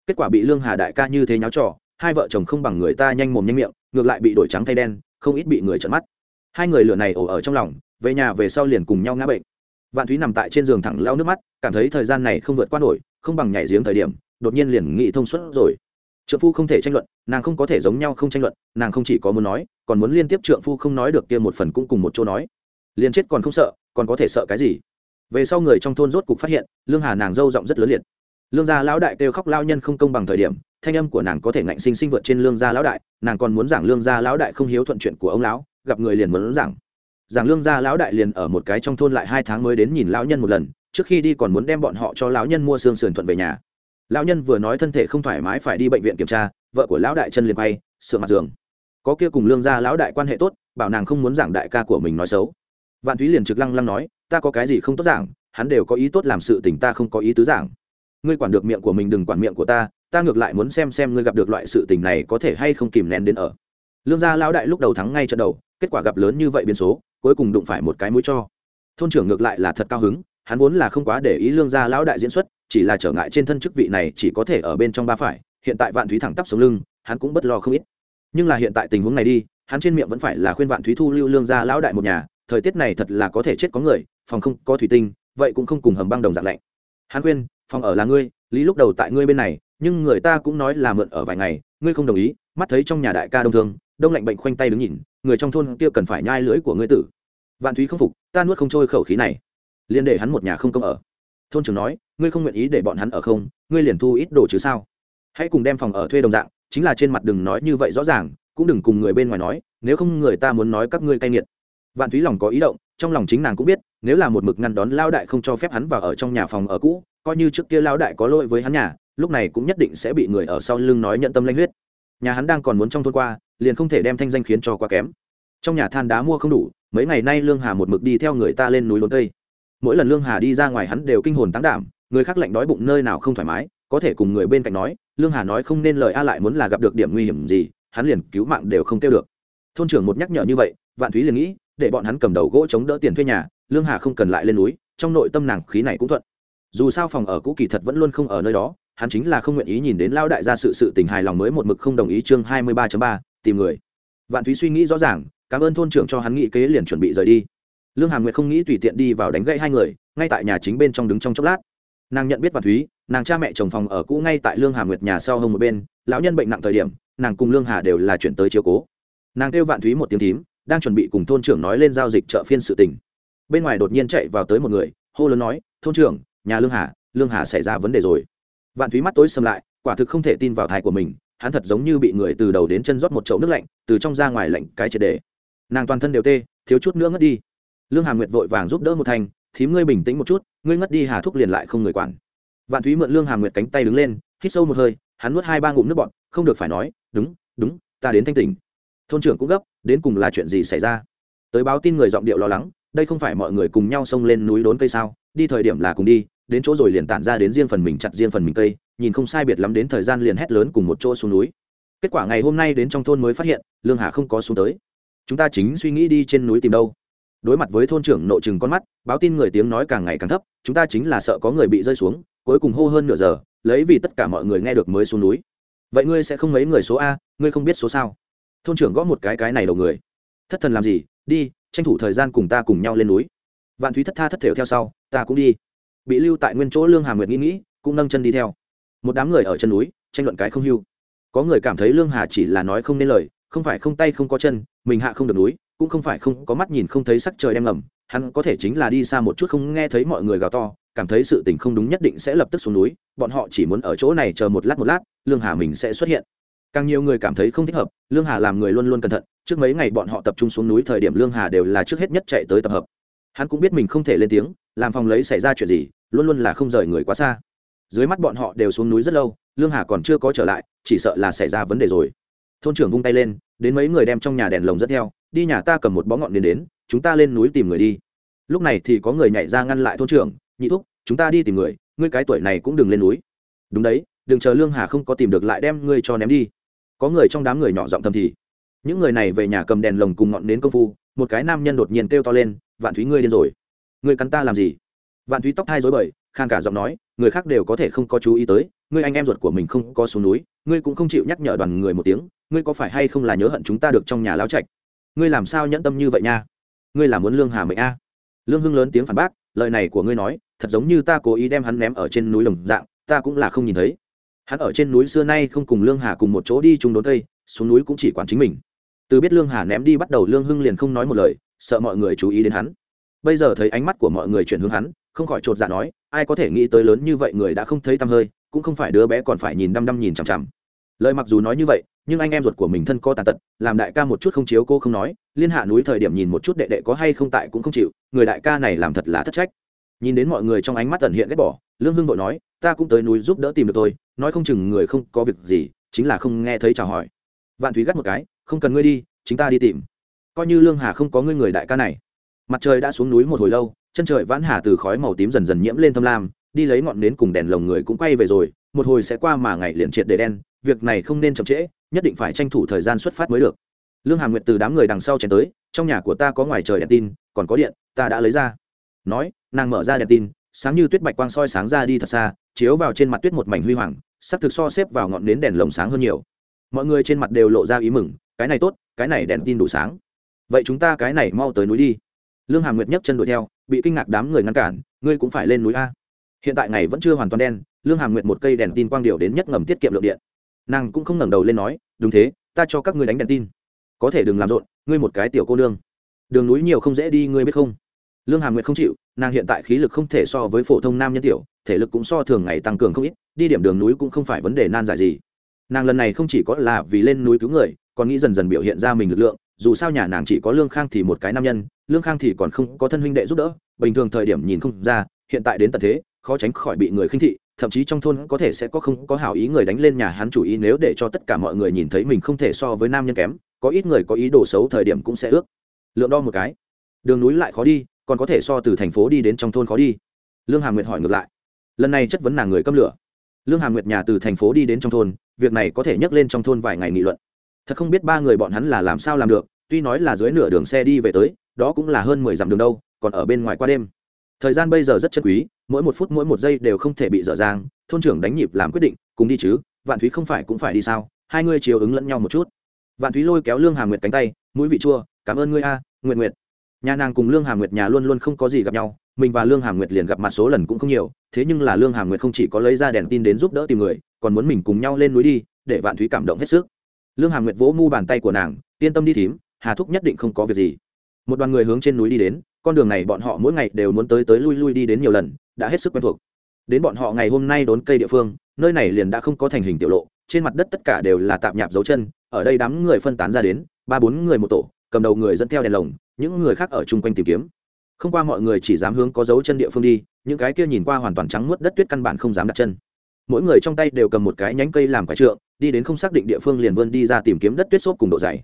Kết quả bị lương hà đại ca như thế nháo trò, hai vợ chồng không bằng người ta nhanh mồm nhanh miệng, ngược lại bị đổi trắng thay đen, không ít bị người trợn mắt. Hai người lửa này ổ ở trong lòng, về nhà về sau liền cùng nhau ngã bệnh vạn thúy nằm tại trên giường thẳng lao nước mắt, cảm thấy thời gian này không vượt qua nổi, không bằng nhảy giếng thời điểm, đột nhiên liền nghĩ thông suốt rồi. Trượng phu không thể tranh luận, nàng không có thể giống nhau không tranh luận, nàng không chỉ có muốn nói, còn muốn liên tiếp trượng phu không nói được kia một phần cũng cùng một chỗ nói. Liền chết còn không sợ, còn có thể sợ cái gì? Về sau người trong thôn rốt cục phát hiện, lương hà nàng dâu giọng rất lớn liệt. Lương gia lão đại kêu khóc lao nhân không công bằng thời điểm, thanh âm của nàng có thể ngạnh sinh sinh vượt trên lương gia lão đại, nàng còn muốn giảng lương gia lão đại không hiếu thuận chuyện của ông lão, gặp người liền muốn giảng giảng lương gia lão đại liền ở một cái trong thôn lại hai tháng mới đến nhìn lão nhân một lần trước khi đi còn muốn đem bọn họ cho lão nhân mua xương sườn thuận về nhà. Lão nhân vừa nói thân thể không thoải mái phải đi bệnh viện kiểm tra vợ của lão đại chân liền bay, sửa mặt giường. Có kia cùng lương gia lão đại quan hệ tốt bảo nàng không muốn giảng đại ca của mình nói xấu. Vạn thúy liền trực lăng lăng nói ta có cái gì không tốt giảng hắn đều có ý tốt làm sự tình ta không có ý tứ giảng. Ngươi quản được miệng của mình đừng quản miệng của ta ta ngược lại muốn xem xem ngươi gặp được loại sự tình này có thể hay không kìm nén đến ở. Lương gia lão đại lúc đầu thắng ngay trận đầu kết quả gặp lớn như vậy biến số cuối cùng đụng phải một cái mũi cho. Thôn trưởng ngược lại là thật cao hứng, hắn vốn là không quá để ý lương gia lão đại diễn xuất, chỉ là trở ngại trên thân chức vị này chỉ có thể ở bên trong ba phải, hiện tại vạn thúy thẳng tắp sống lưng, hắn cũng bất lo không ít. Nhưng là hiện tại tình huống này đi, hắn trên miệng vẫn phải là khuyên vạn thúy thu lưu lương gia lão đại một nhà, thời tiết này thật là có thể chết có người, phòng không có thủy tinh, vậy cũng không cùng hầm băng đồng dạng lạnh. Hắn khuyên, phòng ở là ngươi, lý lúc đầu tại ngươi bên này, nhưng người ta cũng nói là mượn ở vài ngày, ngươi không đồng ý, mắt thấy trong nhà đại ca đông thương, đông lạnh bệnh khoanh tay đứng nhìn người trong thôn kia cần phải nhai lưỡi của ngươi tử. Vạn thúy không phục, ta nuốt không trôi khẩu khí này. Liền để hắn một nhà không công ở. Thôn trưởng nói, ngươi không nguyện ý để bọn hắn ở không, ngươi liền thu ít đồ chứ sao? Hãy cùng đem phòng ở thuê đồng dạng, chính là trên mặt đừng nói như vậy rõ ràng, cũng đừng cùng người bên ngoài nói, nếu không người ta muốn nói các ngươi cay nghiệt. Vạn thúy lòng có ý động, trong lòng chính nàng cũng biết, nếu là một mực ngăn đón lao đại không cho phép hắn vào ở trong nhà phòng ở cũ, coi như trước kia lao đại có lỗi với hắn nhà, lúc này cũng nhất định sẽ bị người ở sau lưng nói nhận tâm lanh huyết nhà hắn đang còn muốn trong thôn qua, liền không thể đem thanh danh khiến cho quá kém. Trong nhà than đá mua không đủ, mấy ngày nay lương hà một mực đi theo người ta lên núi lốn cây. Mỗi lần lương hà đi ra ngoài hắn đều kinh hồn tán đảm, người khác lạnh đói bụng nơi nào không thoải mái, có thể cùng người bên cạnh nói, lương hà nói không nên lời a lại muốn là gặp được điểm nguy hiểm gì, hắn liền cứu mạng đều không tiêu được. Thôn trưởng một nhắc nhở như vậy, vạn thúy liền nghĩ, để bọn hắn cầm đầu gỗ chống đỡ tiền thuê nhà, lương hà không cần lại lên núi, trong nội tâm nàng khí này cũng thuận. Dù sao phòng ở cũ kỳ thật vẫn luôn không ở nơi đó hắn chính là không nguyện ý nhìn đến lao đại gia sự sự tình hài lòng mới một mực không đồng ý chương hai mươi ba ba, tìm người. Vạn thúy suy nghĩ rõ ràng, cảm ơn thôn trưởng cho hắn nghĩ kế liền chuẩn bị rời đi. Lương hàm nguyệt không nghĩ tùy tiện đi vào đánh gãy hai người, ngay tại nhà chính bên trong đứng trong chốc lát. Nàng nhận biết vạn thúy, nàng cha mẹ chồng phòng ở cũ ngay tại lương hàm nguyệt nhà sau hông một bên, lão nhân bệnh nặng thời điểm, nàng cùng lương hà đều là chuyển tới chiếu cố. Nàng kêu vạn thúy một tiếng thím, đang chuẩn bị cùng thôn trưởng nói lên giao dịch chợ phiên sự tình. Bên ngoài đột nhiên chạy vào tới một người, hô lớn nói, thôn trưởng, nhà lương hà lương hà xảy ra vấn đề rồi vạn thúy mắt tối sầm lại, quả thực không thể tin vào thai của mình, hắn thật giống như bị người từ đầu đến chân rót một chậu nước lạnh, từ trong ra ngoài lạnh cái triệt đề nàng toàn thân đều tê, thiếu chút nữa ngất đi. Lương hà nguyệt vội vàng giúp đỡ một thành thím ngươi bình tĩnh một chút, ngươi ngất đi hà thúc liền lại không người quản. Vạn thúy mượn lương hà nguyệt cánh tay đứng lên, hít sâu một hơi, hắn nuốt hai ba ngụm nước bọt, không được phải nói, đúng đúng, ta đến thanh tỉnh. Thôn trưởng cũng gấp, đến cùng là chuyện gì xảy ra? Tới báo tin người giọng điệu lo lắng, đây không phải mọi người cùng nhau xông lên núi đốn cây sao, đi thời điểm là cùng đi đến chỗ rồi liền tản ra đến riêng phần mình chặt riêng phần mình cây, nhìn không sai biệt lắm đến thời gian liền hét lớn cùng một chỗ xuống núi. Kết quả ngày hôm nay đến trong thôn mới phát hiện, lương hà không có xuống tới. Chúng ta chính suy nghĩ đi trên núi tìm đâu. Đối mặt với thôn trưởng nội chừng con mắt, báo tin người tiếng nói càng ngày càng thấp, chúng ta chính là sợ có người bị rơi xuống, cuối cùng hô hơn nửa giờ, lấy vì tất cả mọi người nghe được mới xuống núi. Vậy ngươi sẽ không mấy người số a, ngươi không biết số sao? Thôn trưởng gõ một cái cái này đầu người. Thất thần làm gì? Đi, tranh thủ thời gian cùng ta cùng nhau lên núi. Vạn thúy thất tha thất thểu theo sau, ta cũng đi bị lưu tại nguyên chỗ lương hà nguyệt nghĩ nghĩ, cũng nâng chân đi theo. Một đám người ở chân núi, tranh luận cái không hưu. Có người cảm thấy lương hà chỉ là nói không nên lời, không phải không tay không có chân, mình hạ không được núi, cũng không phải không có mắt nhìn không thấy sắc trời đem ngầm, hắn có thể chính là đi xa một chút không nghe thấy mọi người gào to, cảm thấy sự tình không đúng nhất định sẽ lập tức xuống núi, bọn họ chỉ muốn ở chỗ này chờ một lát một lát, lương hà mình sẽ xuất hiện. Càng nhiều người cảm thấy không thích hợp, lương hà làm người luôn luôn cẩn thận, trước mấy ngày bọn họ tập trung xuống núi thời điểm lương hà đều là trước hết nhất chạy tới tập hợp. Hắn cũng biết mình không thể lên tiếng, làm phòng lấy xảy ra chuyện gì luôn luôn là không rời người quá xa. Dưới mắt bọn họ đều xuống núi rất lâu, lương hà còn chưa có trở lại, chỉ sợ là xảy ra vấn đề rồi. Thôn trưởng vung tay lên, đến mấy người đem trong nhà đèn lồng dẫn theo, đi nhà ta cầm một bó ngọn đến đến, chúng ta lên núi tìm người đi. Lúc này thì có người nhảy ra ngăn lại thôn trưởng, nhị thúc, chúng ta đi tìm người, ngươi cái tuổi này cũng đừng lên núi. Đúng đấy, đừng chờ lương hà không có tìm được lại đem ngươi cho ném đi. Có người trong đám người nhỏ giọng thầm thì, những người này về nhà cầm đèn lồng cùng ngọn nến công phu, một cái nam nhân đột nhiên kêu to lên, vạn thúy ngươi điên rồi. Ngươi cắn ta làm gì? Vạn thúy tóc thai dối bời khan cả giọng nói, người khác đều có thể không có chú ý tới, ngươi anh em ruột của mình không có xuống núi, ngươi cũng không chịu nhắc nhở đoàn người một tiếng, ngươi có phải hay không là nhớ hận chúng ta được trong nhà lao trạch? Ngươi làm sao nhẫn tâm như vậy nha? Ngươi là muốn lương hà mệnh a? Lương hưng lớn tiếng phản bác, lời này của ngươi nói, thật giống như ta cố ý đem hắn ném ở trên núi đồng dạng, ta cũng là không nhìn thấy. Hắn ở trên núi xưa nay không cùng lương hà cùng một chỗ đi chung đốn cây, xuống núi cũng chỉ quản chính mình. Từ biết lương hà ném đi bắt đầu lương hưng liền không nói một lời, sợ mọi người chú ý đến hắn. Bây giờ thấy ánh mắt của mọi người chuyển hướng hắn không khỏi chột dạ nói, ai có thể nghĩ tới lớn như vậy người đã không thấy tăm hơi, cũng không phải đứa bé còn phải nhìn đăm đăm nhìn chằm chằm. Lời mặc dù nói như vậy, nhưng anh em ruột của mình thân có tàn tật, làm đại ca một chút không chiếu cô không nói, liên hạ núi thời điểm nhìn một chút đệ đệ có hay không tại cũng không chịu, người đại ca này làm thật là thất trách. Nhìn đến mọi người trong ánh mắt tẩn hiện ghét bỏ, lương hưng vội nói, ta cũng tới núi giúp đỡ tìm được tôi nói không chừng người không có việc gì, chính là không nghe thấy chào hỏi. Vạn thúy gắt một cái, không cần ngươi đi, chính ta đi tìm. Coi như lương hà không có ngươi người đại ca này. Mặt trời đã xuống núi một hồi lâu chân trời vãn hà từ khói màu tím dần dần nhiễm lên thâm lam, đi lấy ngọn nến cùng đèn lồng người cũng quay về rồi, một hồi sẽ qua mà ngày liền triệt để đen, việc này không nên chậm trễ, nhất định phải tranh thủ thời gian xuất phát mới được. Lương hàm nguyệt từ đám người đằng sau chèn tới, trong nhà của ta có ngoài trời đèn tin, còn có điện, ta đã lấy ra. Nói, nàng mở ra đèn tin, sáng như tuyết bạch quang soi sáng ra đi thật xa, chiếu vào trên mặt tuyết một mảnh huy hoàng, sắc thực so xếp vào ngọn nến đèn lồng sáng hơn nhiều. Mọi người trên mặt đều lộ ra ý mừng, cái này tốt, cái này đèn tin đủ sáng. Vậy chúng ta cái này mau tới núi đi. Lương hàm nguyệt nhấc chân đuổi theo bị kinh ngạc đám người ngăn cản, ngươi cũng phải lên núi a. Hiện tại ngày vẫn chưa hoàn toàn đen, lương hàm nguyệt một cây đèn tin quang điều đến nhất ngầm tiết kiệm lượng điện. Nàng cũng không ngẩng đầu lên nói, đúng thế, ta cho các ngươi đánh đèn tin. Có thể đừng làm rộn, ngươi một cái tiểu cô nương. Đường núi nhiều không dễ đi, ngươi biết không? Lương hàm nguyệt không chịu, nàng hiện tại khí lực không thể so với phổ thông nam nhân tiểu, thể lực cũng so thường ngày tăng cường không ít, đi điểm đường núi cũng không phải vấn đề nan giải gì. Nàng lần này không chỉ có là vì lên núi cứu người, còn nghĩ dần dần biểu hiện ra mình lực lượng dù sao nhà nàng chỉ có lương khang thì một cái nam nhân, lương khang thì còn không có thân huynh đệ giúp đỡ, bình thường thời điểm nhìn không ra, hiện tại đến tận thế, khó tránh khỏi bị người khinh thị, thậm chí trong thôn có thể sẽ có không có hảo ý người đánh lên nhà hắn chủ ý nếu để cho tất cả mọi người nhìn thấy mình không thể so với nam nhân kém, có ít người có ý đồ xấu thời điểm cũng sẽ ước lượng đo một cái. Đường núi lại khó đi, còn có thể so từ thành phố đi đến trong thôn khó đi. Lương hà nguyệt hỏi ngược lại. Lần này chất vấn nàng người câm lửa. Lương hà nguyệt nhà từ thành phố đi đến trong thôn, việc này có thể nhắc lên trong thôn vài ngày nghị luận thật không biết ba người bọn hắn là làm sao làm được, tuy nói là dưới nửa đường xe đi về tới, đó cũng là hơn mười dặm đường đâu, còn ở bên ngoài qua đêm. Thời gian bây giờ rất chân quý, mỗi một phút mỗi một giây đều không thể bị dở dang, thôn trưởng đánh nhịp làm quyết định, cùng đi chứ, vạn thúy không phải cũng phải đi sao, hai ngươi chiều ứng lẫn nhau một chút. Vạn thúy lôi kéo lương hà nguyệt cánh tay, mũi vị chua, cảm ơn ngươi a nguyện nguyệt. Nhà nàng cùng lương hà nguyệt nhà luôn luôn không có gì gặp nhau, mình và lương hà nguyệt liền gặp mặt số lần cũng không nhiều, thế nhưng là lương hà nguyệt không chỉ có lấy ra đèn tin đến giúp đỡ tìm người, còn muốn mình cùng nhau lên núi đi, để vạn thúy cảm động hết sức lương hà nguyệt vỗ mu bàn tay của nàng, yên tâm đi thím, hà thúc nhất định không có việc gì. Một đoàn người hướng trên núi đi đến, con đường này bọn họ mỗi ngày đều muốn tới tới lui lui đi đến nhiều lần, đã hết sức quen thuộc. Đến bọn họ ngày hôm nay đốn cây địa phương, nơi này liền đã không có thành hình tiểu lộ, trên mặt đất tất cả đều là tạm nhạp dấu chân, ở đây đám người phân tán ra đến, ba bốn người một tổ, cầm đầu người dẫn theo đèn lồng, những người khác ở chung quanh tìm kiếm. Không qua mọi người chỉ dám hướng có dấu chân địa phương đi, những cái kia nhìn qua hoàn toàn trắng muốt đất tuyết căn bản không dám đặt chân mỗi người trong tay đều cầm một cái nhánh cây làm quả trượng, đi đến không xác định địa phương liền vươn đi ra tìm kiếm đất tuyết xốp cùng độ dày.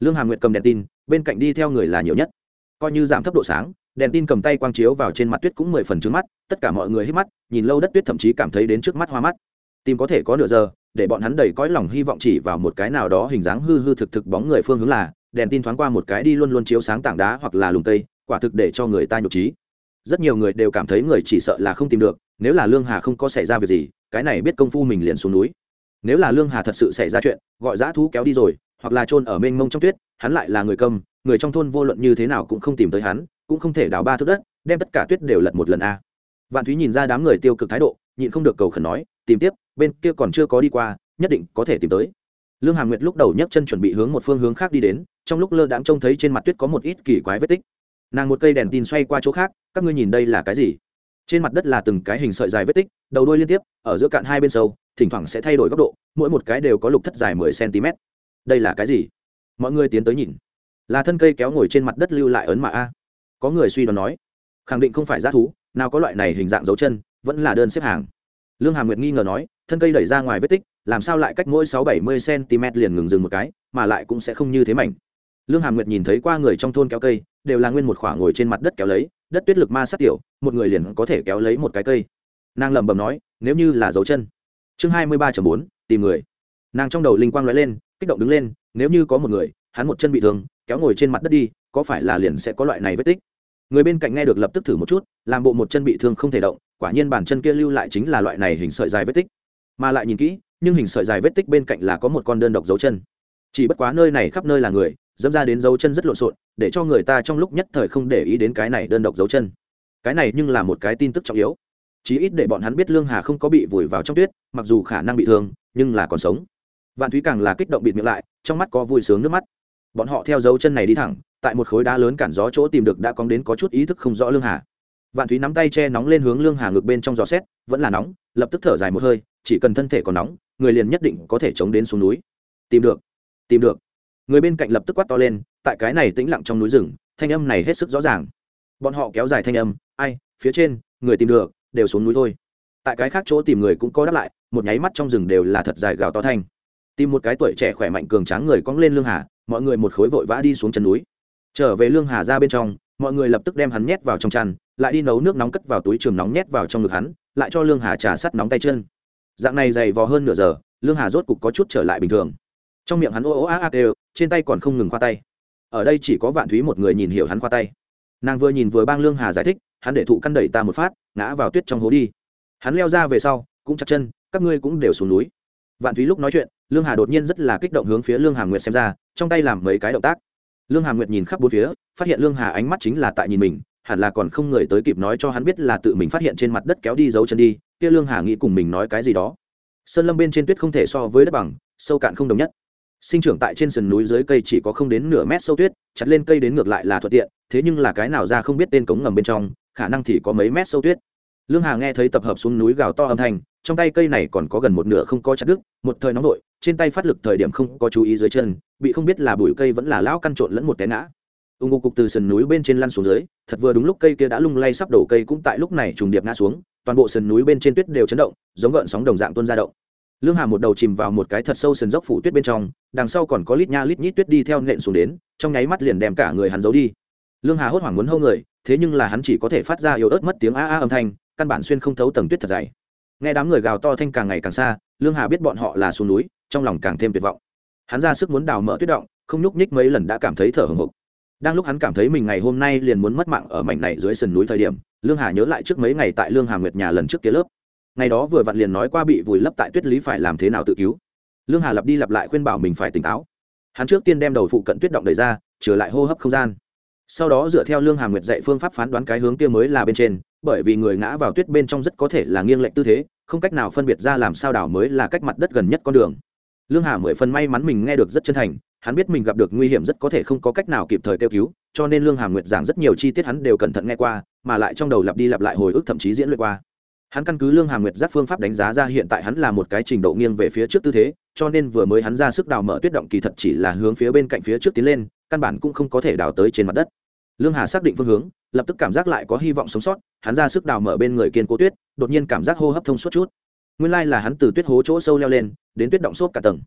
Lương hàm nguyệt cầm đèn tin, bên cạnh đi theo người là nhiều nhất. Coi như giảm thấp độ sáng, đèn tin cầm tay quang chiếu vào trên mặt tuyết cũng mười phần trứng mắt, tất cả mọi người hít mắt, nhìn lâu đất tuyết thậm chí cảm thấy đến trước mắt hoa mắt. Tìm có thể có nửa giờ, để bọn hắn đầy cõi lòng hy vọng chỉ vào một cái nào đó hình dáng hư hư thực thực bóng người phương hướng là, đèn tin thoáng qua một cái đi luôn luôn chiếu sáng tảng đá hoặc là lùng tây quả thực để cho người ta nhục trí. Rất nhiều người đều cảm thấy người chỉ sợ là không tìm được, nếu là lương hà không có xảy ra việc gì cái này biết công phu mình liền xuống núi. Nếu là lương hà thật sự xảy ra chuyện, gọi dã thú kéo đi rồi, hoặc là trôn ở mênh mông trong tuyết, hắn lại là người cầm, người trong thôn vô luận như thế nào cũng không tìm tới hắn, cũng không thể đào ba thước đất, đem tất cả tuyết đều lật một lần a. Vạn thúy nhìn ra đám người tiêu cực thái độ, nhịn không được cầu khẩn nói, tìm tiếp, bên kia còn chưa có đi qua, nhất định có thể tìm tới. Lương hàm nguyệt lúc đầu nhấc chân chuẩn bị hướng một phương hướng khác đi đến, trong lúc lơ đãng trông thấy trên mặt tuyết có một ít kỳ quái vết tích. Nàng một cây đèn tin xoay qua chỗ khác, các ngươi nhìn đây là cái gì? Trên mặt đất là từng cái hình sợi dài vết tích, đầu đuôi liên tiếp, ở giữa cạn hai bên sâu, thỉnh thoảng sẽ thay đổi góc độ, mỗi một cái đều có lục thất dài mười cm đây là cái gì? Mọi người tiến tới nhìn. Là thân cây kéo ngồi trên mặt đất lưu lại ấn mạ a. Có người suy đoán nói, khẳng định không phải g thú, nào có loại này hình dạng dấu chân, vẫn là đơn xếp hàng. Lương hà nguyệt nghi ngờ nói, thân cây đẩy ra ngoài vết tích, làm sao lại cách mỗi sáu bảy mươi cm liền ngừng dừng một cái, mà lại cũng sẽ không như thế mảnh. Lương hà nguyệt nhìn thấy qua người trong thôn kéo cây, đều là nguyên một khoảng ngồi trên mặt đất kéo lấy đất tuyết lực ma sát tiểu, một người liền có thể kéo lấy một cái cây. Nàng lẩm bẩm nói, nếu như là dấu chân. Chương hai mươi ba bốn, tìm người. Nàng trong đầu linh quang lóe lên, kích động đứng lên, nếu như có một người, hắn một chân bị thương, kéo ngồi trên mặt đất đi, có phải là liền sẽ có loại này vết tích? Người bên cạnh nghe được lập tức thử một chút, làm bộ một chân bị thương không thể động, quả nhiên bàn chân kia lưu lại chính là loại này hình sợi dài vết tích. Mà lại nhìn kỹ, nhưng hình sợi dài vết tích bên cạnh là có một con đơn độc dấu chân. Chỉ bất quá nơi này khắp nơi là người dẫm ra đến dấu chân rất lộn xộn, để cho người ta trong lúc nhất thời không để ý đến cái này đơn độc dấu chân. Cái này nhưng là một cái tin tức trọng yếu. Chí ít để bọn hắn biết lương hà không có bị vùi vào trong tuyết, mặc dù khả năng bị thương, nhưng là còn sống. Vạn thúy càng là kích động bịt miệng lại, trong mắt có vui sướng nước mắt. Bọn họ theo dấu chân này đi thẳng, tại một khối đá lớn cản gió chỗ tìm được đã cóng đến có chút ý thức không rõ lương hà. Vạn thúy nắm tay che nóng lên hướng lương hà ngược bên trong gió xét, vẫn là nóng, lập tức thở dài một hơi, chỉ cần thân thể còn nóng, người liền nhất định có thể chống đến xuống núi. Tìm được tìm được người bên cạnh lập tức quát to lên, tại cái này tĩnh lặng trong núi rừng, thanh âm này hết sức rõ ràng. Bọn họ kéo dài thanh âm, ai, phía trên, người tìm được, đều xuống núi thôi. Tại cái khác chỗ tìm người cũng có đáp lại, một nháy mắt trong rừng đều là thật dài gào to thanh. Tìm một cái tuổi trẻ khỏe mạnh cường tráng người cong lên lương hà, mọi người một khối vội vã đi xuống chân núi. Trở về lương hà ra bên trong, mọi người lập tức đem hắn nhét vào trong chăn, lại đi nấu nước nóng cất vào túi trường nóng nhét vào trong ngực hắn, lại cho lương hà trà sắt nóng tay chân. Dạng này dày vò hơn nửa giờ, lương hà rốt cục có chút trở lại bình thường trong miệng hắn ô ô a a đều trên tay còn không ngừng khoa tay. Ở đây chỉ có vạn thúy một người nhìn hiểu hắn khoa tay. Nàng vừa nhìn vừa bang lương hà giải thích, hắn để thụ căn đẩy ta một phát, ngã vào tuyết trong hố đi. Hắn leo ra về sau, cũng chặt chân, các ngươi cũng đều xuống núi. Vạn thúy lúc nói chuyện, lương hà đột nhiên rất là kích động hướng phía lương hà nguyệt xem ra, trong tay làm mấy cái động tác. Lương hà nguyệt nhìn khắp bốn phía, phát hiện lương hà ánh mắt chính là tại nhìn mình, hẳn là còn không người tới kịp nói cho hắn biết là tự mình phát hiện trên mặt đất kéo đi dấu chân đi, kia lương hà nghĩ cùng mình nói cái gì đó. Sơn lâm bên trên tuyết không thể so với đất bằng, sâu cạn không đồng nhất sinh trưởng tại trên sườn núi dưới cây chỉ có không đến nửa mét sâu tuyết, chặt lên cây đến ngược lại là thuận tiện, thế nhưng là cái nào ra không biết tên cống ngầm bên trong, khả năng thì có mấy mét sâu tuyết. Lương hà nghe thấy tập hợp xuống núi gào to âm thanh, trong tay cây này còn có gần một nửa không có chặt đứt, một thời nóng nổi trên tay phát lực thời điểm không có chú ý dưới chân, bị không biết là bụi cây vẫn là lão căn trộn lẫn một té ngã. Ung ngô cục từ sườn núi bên trên lăn xuống dưới, thật vừa đúng lúc cây kia đã lung lay sắp đổ cây cũng tại lúc này trùng điệp ngã xuống, toàn bộ sườn núi bên trên tuyết đều chấn động, giống gợn sóng đồng dạng tuôn ra động lương hà một đầu chìm vào một cái thật sâu sườn dốc phủ tuyết bên trong, đằng sau còn có lít nha lít nhít tuyết đi theo nện xuống đến, trong nháy mắt liền đem cả người hắn giấu đi. Lương hà hốt hoảng muốn hâu người, thế nhưng là hắn chỉ có thể phát ra yếu ớt mất tiếng a a âm thanh, căn bản xuyên không thấu tầng tuyết thật dày. Nghe đám người gào to thanh càng ngày càng xa, lương hà biết bọn họ là xuống núi, trong lòng càng thêm tuyệt vọng. Hắn ra sức muốn đào mở tuyết động, không nhúc nhích mấy lần đã cảm thấy thở hồng hộc. Đang lúc hắn cảm thấy mình ngày hôm nay liền muốn mất mạng ở mảnh này dưới sườn núi thời điểm, lương hà nhớ lại trước mấy ngày tại lương hà nguyệt nhà lần trước kia lớp ngày đó vừa vặn liền nói qua bị vùi lấp tại tuyết lý phải làm thế nào tự cứu. Lương hà lặp đi lặp lại khuyên bảo mình phải tỉnh táo. Hắn trước tiên đem đầu phụ cận tuyết động đầy ra, trở lại hô hấp không gian. Sau đó dựa theo lương hà nguyệt dạy phương pháp phán đoán cái hướng kia mới là bên trên, bởi vì người ngã vào tuyết bên trong rất có thể là nghiêng lệch tư thế, không cách nào phân biệt ra làm sao đảo mới là cách mặt đất gần nhất con đường. Lương hà mười phần may mắn mình nghe được rất chân thành, hắn biết mình gặp được nguy hiểm rất có thể không có cách nào kịp thời kêu cứu, cho nên lương hà nguyệt giảng rất nhiều chi tiết hắn đều cẩn thận nghe qua, mà lại trong đầu lặp đi lặp lại hồi ức thậm chí diễn luyện qua hắn căn cứ lương hà nguyệt giác phương pháp đánh giá ra hiện tại hắn là một cái trình độ nghiêng về phía trước tư thế, cho nên vừa mới hắn ra sức đào mở tuyết động kỳ thật chỉ là hướng phía bên cạnh phía trước tiến lên, căn bản cũng không có thể đào tới trên mặt đất. Lương hà xác định phương hướng, lập tức cảm giác lại có hy vọng sống sót, hắn ra sức đào mở bên người kiên cố tuyết, đột nhiên cảm giác hô hấp thông suốt chút. Nguyên lai là hắn từ tuyết hố chỗ sâu leo lên, đến tuyết động xốp cả tầng.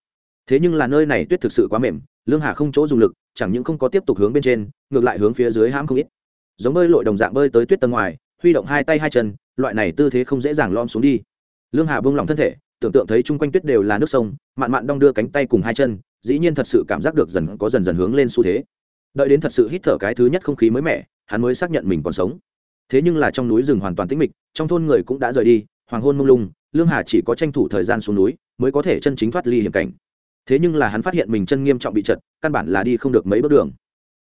Thế nhưng là nơi này tuyết thực sự quá mềm, lương hà không chỗ dùng lực, chẳng những không có tiếp tục hướng bên trên, ngược lại hướng phía dưới hãm không ít. Giống bơi lội đồng dạng bơi tới tuyết tầng ngoài huy động hai tay hai chân, loại này tư thế không dễ dàng lom xuống đi. Lương hà buông lỏng thân thể, tưởng tượng thấy chung quanh tuyết đều là nước sông, mạn mạn đong đưa cánh tay cùng hai chân, dĩ nhiên thật sự cảm giác được dần có dần dần hướng lên xu thế. Đợi đến thật sự hít thở cái thứ nhất không khí mới mẻ, hắn mới xác nhận mình còn sống. Thế nhưng là trong núi rừng hoàn toàn tĩnh mịch, trong thôn người cũng đã rời đi, hoàng hôn mông lung, lương hà chỉ có tranh thủ thời gian xuống núi mới có thể chân chính thoát ly hiểm cảnh. Thế nhưng là hắn phát hiện mình chân nghiêm trọng bị chật căn bản là đi không được mấy bước đường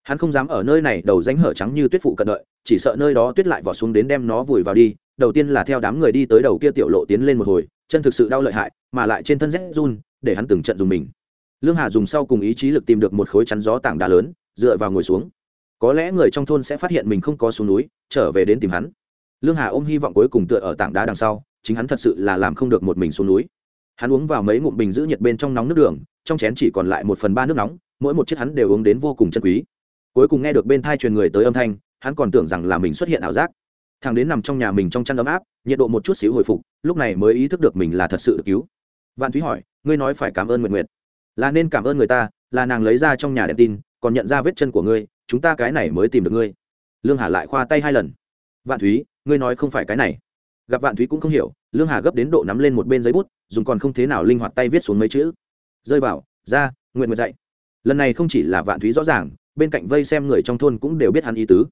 hắn không dám ở nơi này đầu ránh hở trắng như tuyết phụ cận đợi, chỉ sợ nơi đó tuyết lại vỏ xuống đến đem nó vùi vào đi. Đầu tiên là theo đám người đi tới đầu kia tiểu lộ tiến lên một hồi, chân thực sự đau lợi hại, mà lại trên thân rét run, để hắn từng trận dùng mình. Lương hà dùng sau cùng ý chí lực tìm được một khối chắn gió tảng đá lớn, dựa vào ngồi xuống. Có lẽ người trong thôn sẽ phát hiện mình không có xuống núi, trở về đến tìm hắn. Lương hà ôm hy vọng cuối cùng tựa ở tảng đá đằng sau, chính hắn thật sự là làm không được một mình xuống núi. Hắn uống vào mấy ngụm bình giữ nhiệt bên trong nóng nước đường, trong chén chỉ còn lại một phần ba nước nóng, mỗi một chiếc hắn đều uống đến vô cùng chân quý cuối cùng nghe được bên thai truyền người tới âm thanh, hắn còn tưởng rằng là mình xuất hiện ảo giác. Thằng đến nằm trong nhà mình trong chăn ấm áp, nhiệt độ một chút xíu hồi phục, lúc này mới ý thức được mình là thật sự được cứu. Vạn thúy hỏi, ngươi nói phải cảm ơn nguyện nguyện là nên cảm ơn người ta, là nàng lấy ra trong nhà đèn tin, còn nhận ra vết chân của ngươi, chúng ta cái này mới tìm được ngươi. Lương hà lại khoa tay hai lần. Vạn thúy, ngươi nói không phải cái này. Gặp vạn thúy cũng không hiểu, lương hà gấp đến độ nắm lên một bên giấy bút, dùng còn không thế nào linh hoạt tay viết xuống mấy chữ. Rơi vào, ra nguyện nguyện dạy. Lần này không chỉ là vạn thúy rõ ràng bên cạnh vây xem người trong thôn cũng đều biết hắn ý tứ.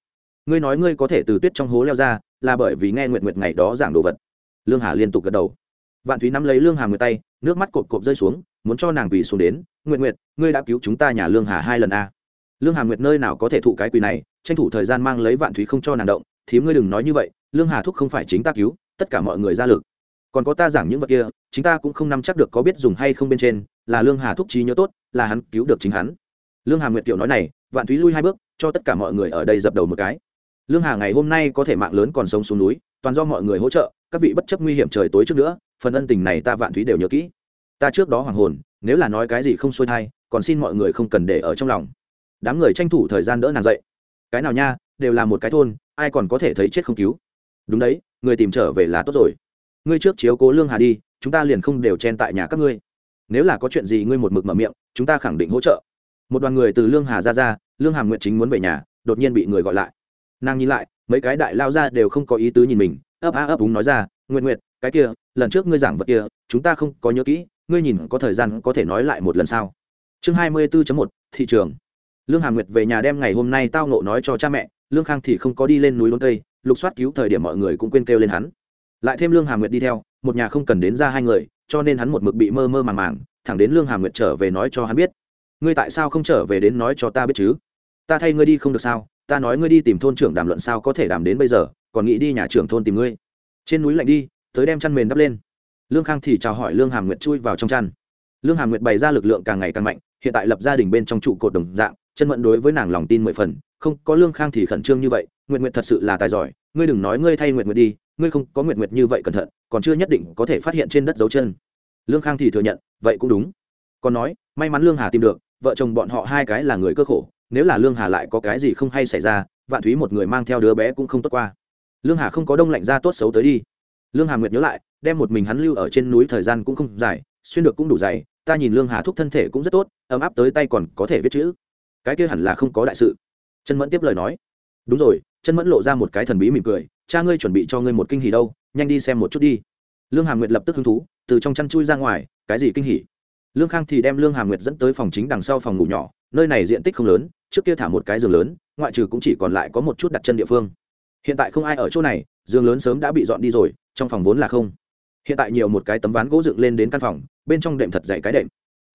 Ngươi nói ngươi có thể từ tuyết trong hố leo ra là bởi vì nghe nguyện nguyện ngày đó giảng đồ vật. Lương hà liên tục gật đầu. Vạn thúy nắm lấy lương hà người tay nước mắt cộp cộp rơi xuống muốn cho nàng quỳ xuống đến. Nguyện nguyệt, ngươi đã cứu chúng ta nhà lương hà hai lần a lương hà nguyệt nơi nào có thể thụ cái quỳ này tranh thủ thời gian mang lấy vạn thúy không cho nàng động. Thím ngươi đừng nói như vậy lương hà thúc không phải chính ta cứu tất cả mọi người ra lực. Còn có ta giảng những vật kia chính ta cũng không nắm chắc được có biết dùng hay không bên trên là lương hà thúc trí nhớ tốt là hắn cứu được chính hắn lương hà nguyệt tiểu nói này, vạn thúy lui hai bước, cho tất cả mọi người ở đây dập đầu một cái. Lương hà ngày hôm nay có thể mạng lớn còn sống xuống núi, toàn do mọi người hỗ trợ, các vị bất chấp nguy hiểm trời tối trước nữa, phần ân tình này ta vạn thúy đều nhớ kỹ. Ta trước đó hoàng hồn, nếu là nói cái gì không xuôi thai, còn xin mọi người không cần để ở trong lòng. Đám người tranh thủ thời gian đỡ nàng dậy. Cái nào nha, đều là một cái thôn, ai còn có thể thấy chết không cứu? Đúng đấy, người tìm trở về là tốt rồi. Ngươi trước chiếu cố lương hà đi, chúng ta liền không đều chen tại nhà các ngươi. Nếu là có chuyện gì ngươi một mực mở miệng, chúng ta khẳng định hỗ trợ một đoàn người từ lương hà ra ra lương hàm nguyện chính muốn về nhà đột nhiên bị người gọi lại. Nàng nhìn lại mấy cái đại lao ra đều không có ý tứ nhìn mình ấp á ấp úng nói ra nguyện nguyện cái kia lần trước ngươi giảng vật kia chúng ta không có nhớ kỹ ngươi nhìn có thời gian có thể nói lại một lần sao? Chương hai mươi 24 một thị trường. Lương hàm nguyệt về nhà đem ngày hôm nay tao nộ nói cho cha mẹ lương khang thì không có đi lên núi đốn tây, lục soát cứu thời điểm mọi người cũng quên kêu lên hắn. Lại thêm lương hàm nguyệt đi theo một nhà không cần đến ra hai người cho nên hắn một mực bị mơ mơ màng màng thẳng đến lương hàm nguyệt trở về nói cho hắn biết ngươi tại sao không trở về đến nói cho ta biết chứ? Ta thay ngươi đi không được sao? Ta nói ngươi đi tìm thôn trưởng đàm luận sao có thể đàm đến bây giờ, còn nghĩ đi nhà trưởng thôn tìm ngươi. Trên núi lạnh đi, tới đem chăn mền đắp lên. Lương khang thì chào hỏi lương hàm nguyệt chui vào trong chăn. Lương hàm nguyệt bày ra lực lượng càng ngày càng mạnh, hiện tại lập gia đình bên trong trụ cột đồng dạng, chân mẫn đối với nàng lòng tin mười phần. Không, có lương khang thì khẩn trương như vậy nguyện nguyện thật sự là tài giỏi. Ngươi đừng nói ngươi thay nguyện nguyện đi, ngươi không có nguyện nguyện như vậy cẩn thận, còn chưa nhất định có thể phát hiện trên đất dấu chân. Lương khang thì thừa nhận, vậy cũng đúng. Còn nói, may mắn lương hà tìm được vợ chồng bọn họ hai cái là người cơ khổ, nếu là lương hà lại có cái gì không hay xảy ra, vạn thúy một người mang theo đứa bé cũng không tốt qua. Lương hà không có đông lạnh ra tốt xấu tới đi. Lương hà nguyệt nhớ lại, đem một mình hắn lưu ở trên núi thời gian cũng không dài, xuyên được cũng đủ dày, ta nhìn lương hà thúc thân thể cũng rất tốt, ấm áp tới tay còn có thể viết chữ. Cái kia hẳn là không có đại sự. Chân mẫn tiếp lời nói. Đúng rồi chân mẫn lộ ra một cái thần bí mỉm cười, cha ngươi chuẩn bị cho ngươi một kinh hỉ đâu, nhanh đi xem một chút đi. Lương hà nguyệt lập tức hứng thú, từ trong chăn chui ra ngoài, cái gì kinh hỉ? Lương khang thì đem lương hàm nguyệt dẫn tới phòng chính đằng sau phòng ngủ nhỏ, nơi này diện tích không lớn, trước kia thả một cái giường lớn, ngoại trừ cũng chỉ còn lại có một chút đặt chân địa phương. Hiện tại không ai ở chỗ này, giường lớn sớm đã bị dọn đi rồi, trong phòng vốn là không. Hiện tại nhiều một cái tấm ván gỗ dựng lên đến căn phòng, bên trong đệm thật dày cái đệm.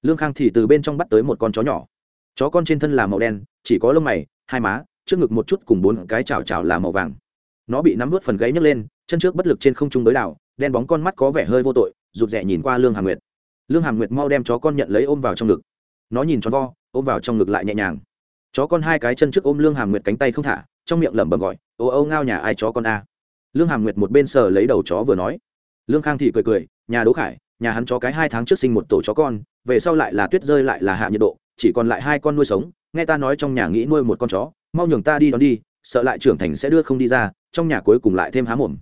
Lương khang thì từ bên trong bắt tới một con chó nhỏ. Chó con trên thân là màu đen, chỉ có lông mày, hai má, trước ngực một chút cùng bốn cái chảo chảo là màu vàng. Nó bị nắm vớt phần gáy nhấc lên, chân trước bất lực trên không trung đối đảo, đen bóng con mắt có vẻ hơi vô tội, rụt rè nhìn qua lương hàm nguyệt lương hàm nguyệt mau đem chó con nhận lấy ôm vào trong ngực. Nó nhìn tròn vo, ôm vào trong ngực lại nhẹ nhàng. Chó con hai cái chân trước ôm lương hàm nguyệt cánh tay không thả, trong miệng lẩm bẩm gọi, ô ô, ngao nhà ai chó con a? Lương hàm nguyệt một bên sờ lấy đầu chó vừa nói. Lương khang thì cười cười, nhà đỗ khải, nhà hắn chó cái hai tháng trước sinh một tổ chó con, về sau lại là tuyết rơi lại là hạ nhiệt độ, chỉ còn lại hai con nuôi sống, nghe ta nói trong nhà nghĩ nuôi một con chó, mau nhường ta đi đón đi, sợ lại trưởng thành sẽ đưa không đi ra, trong nhà cuối cùng lại thêm há mồm.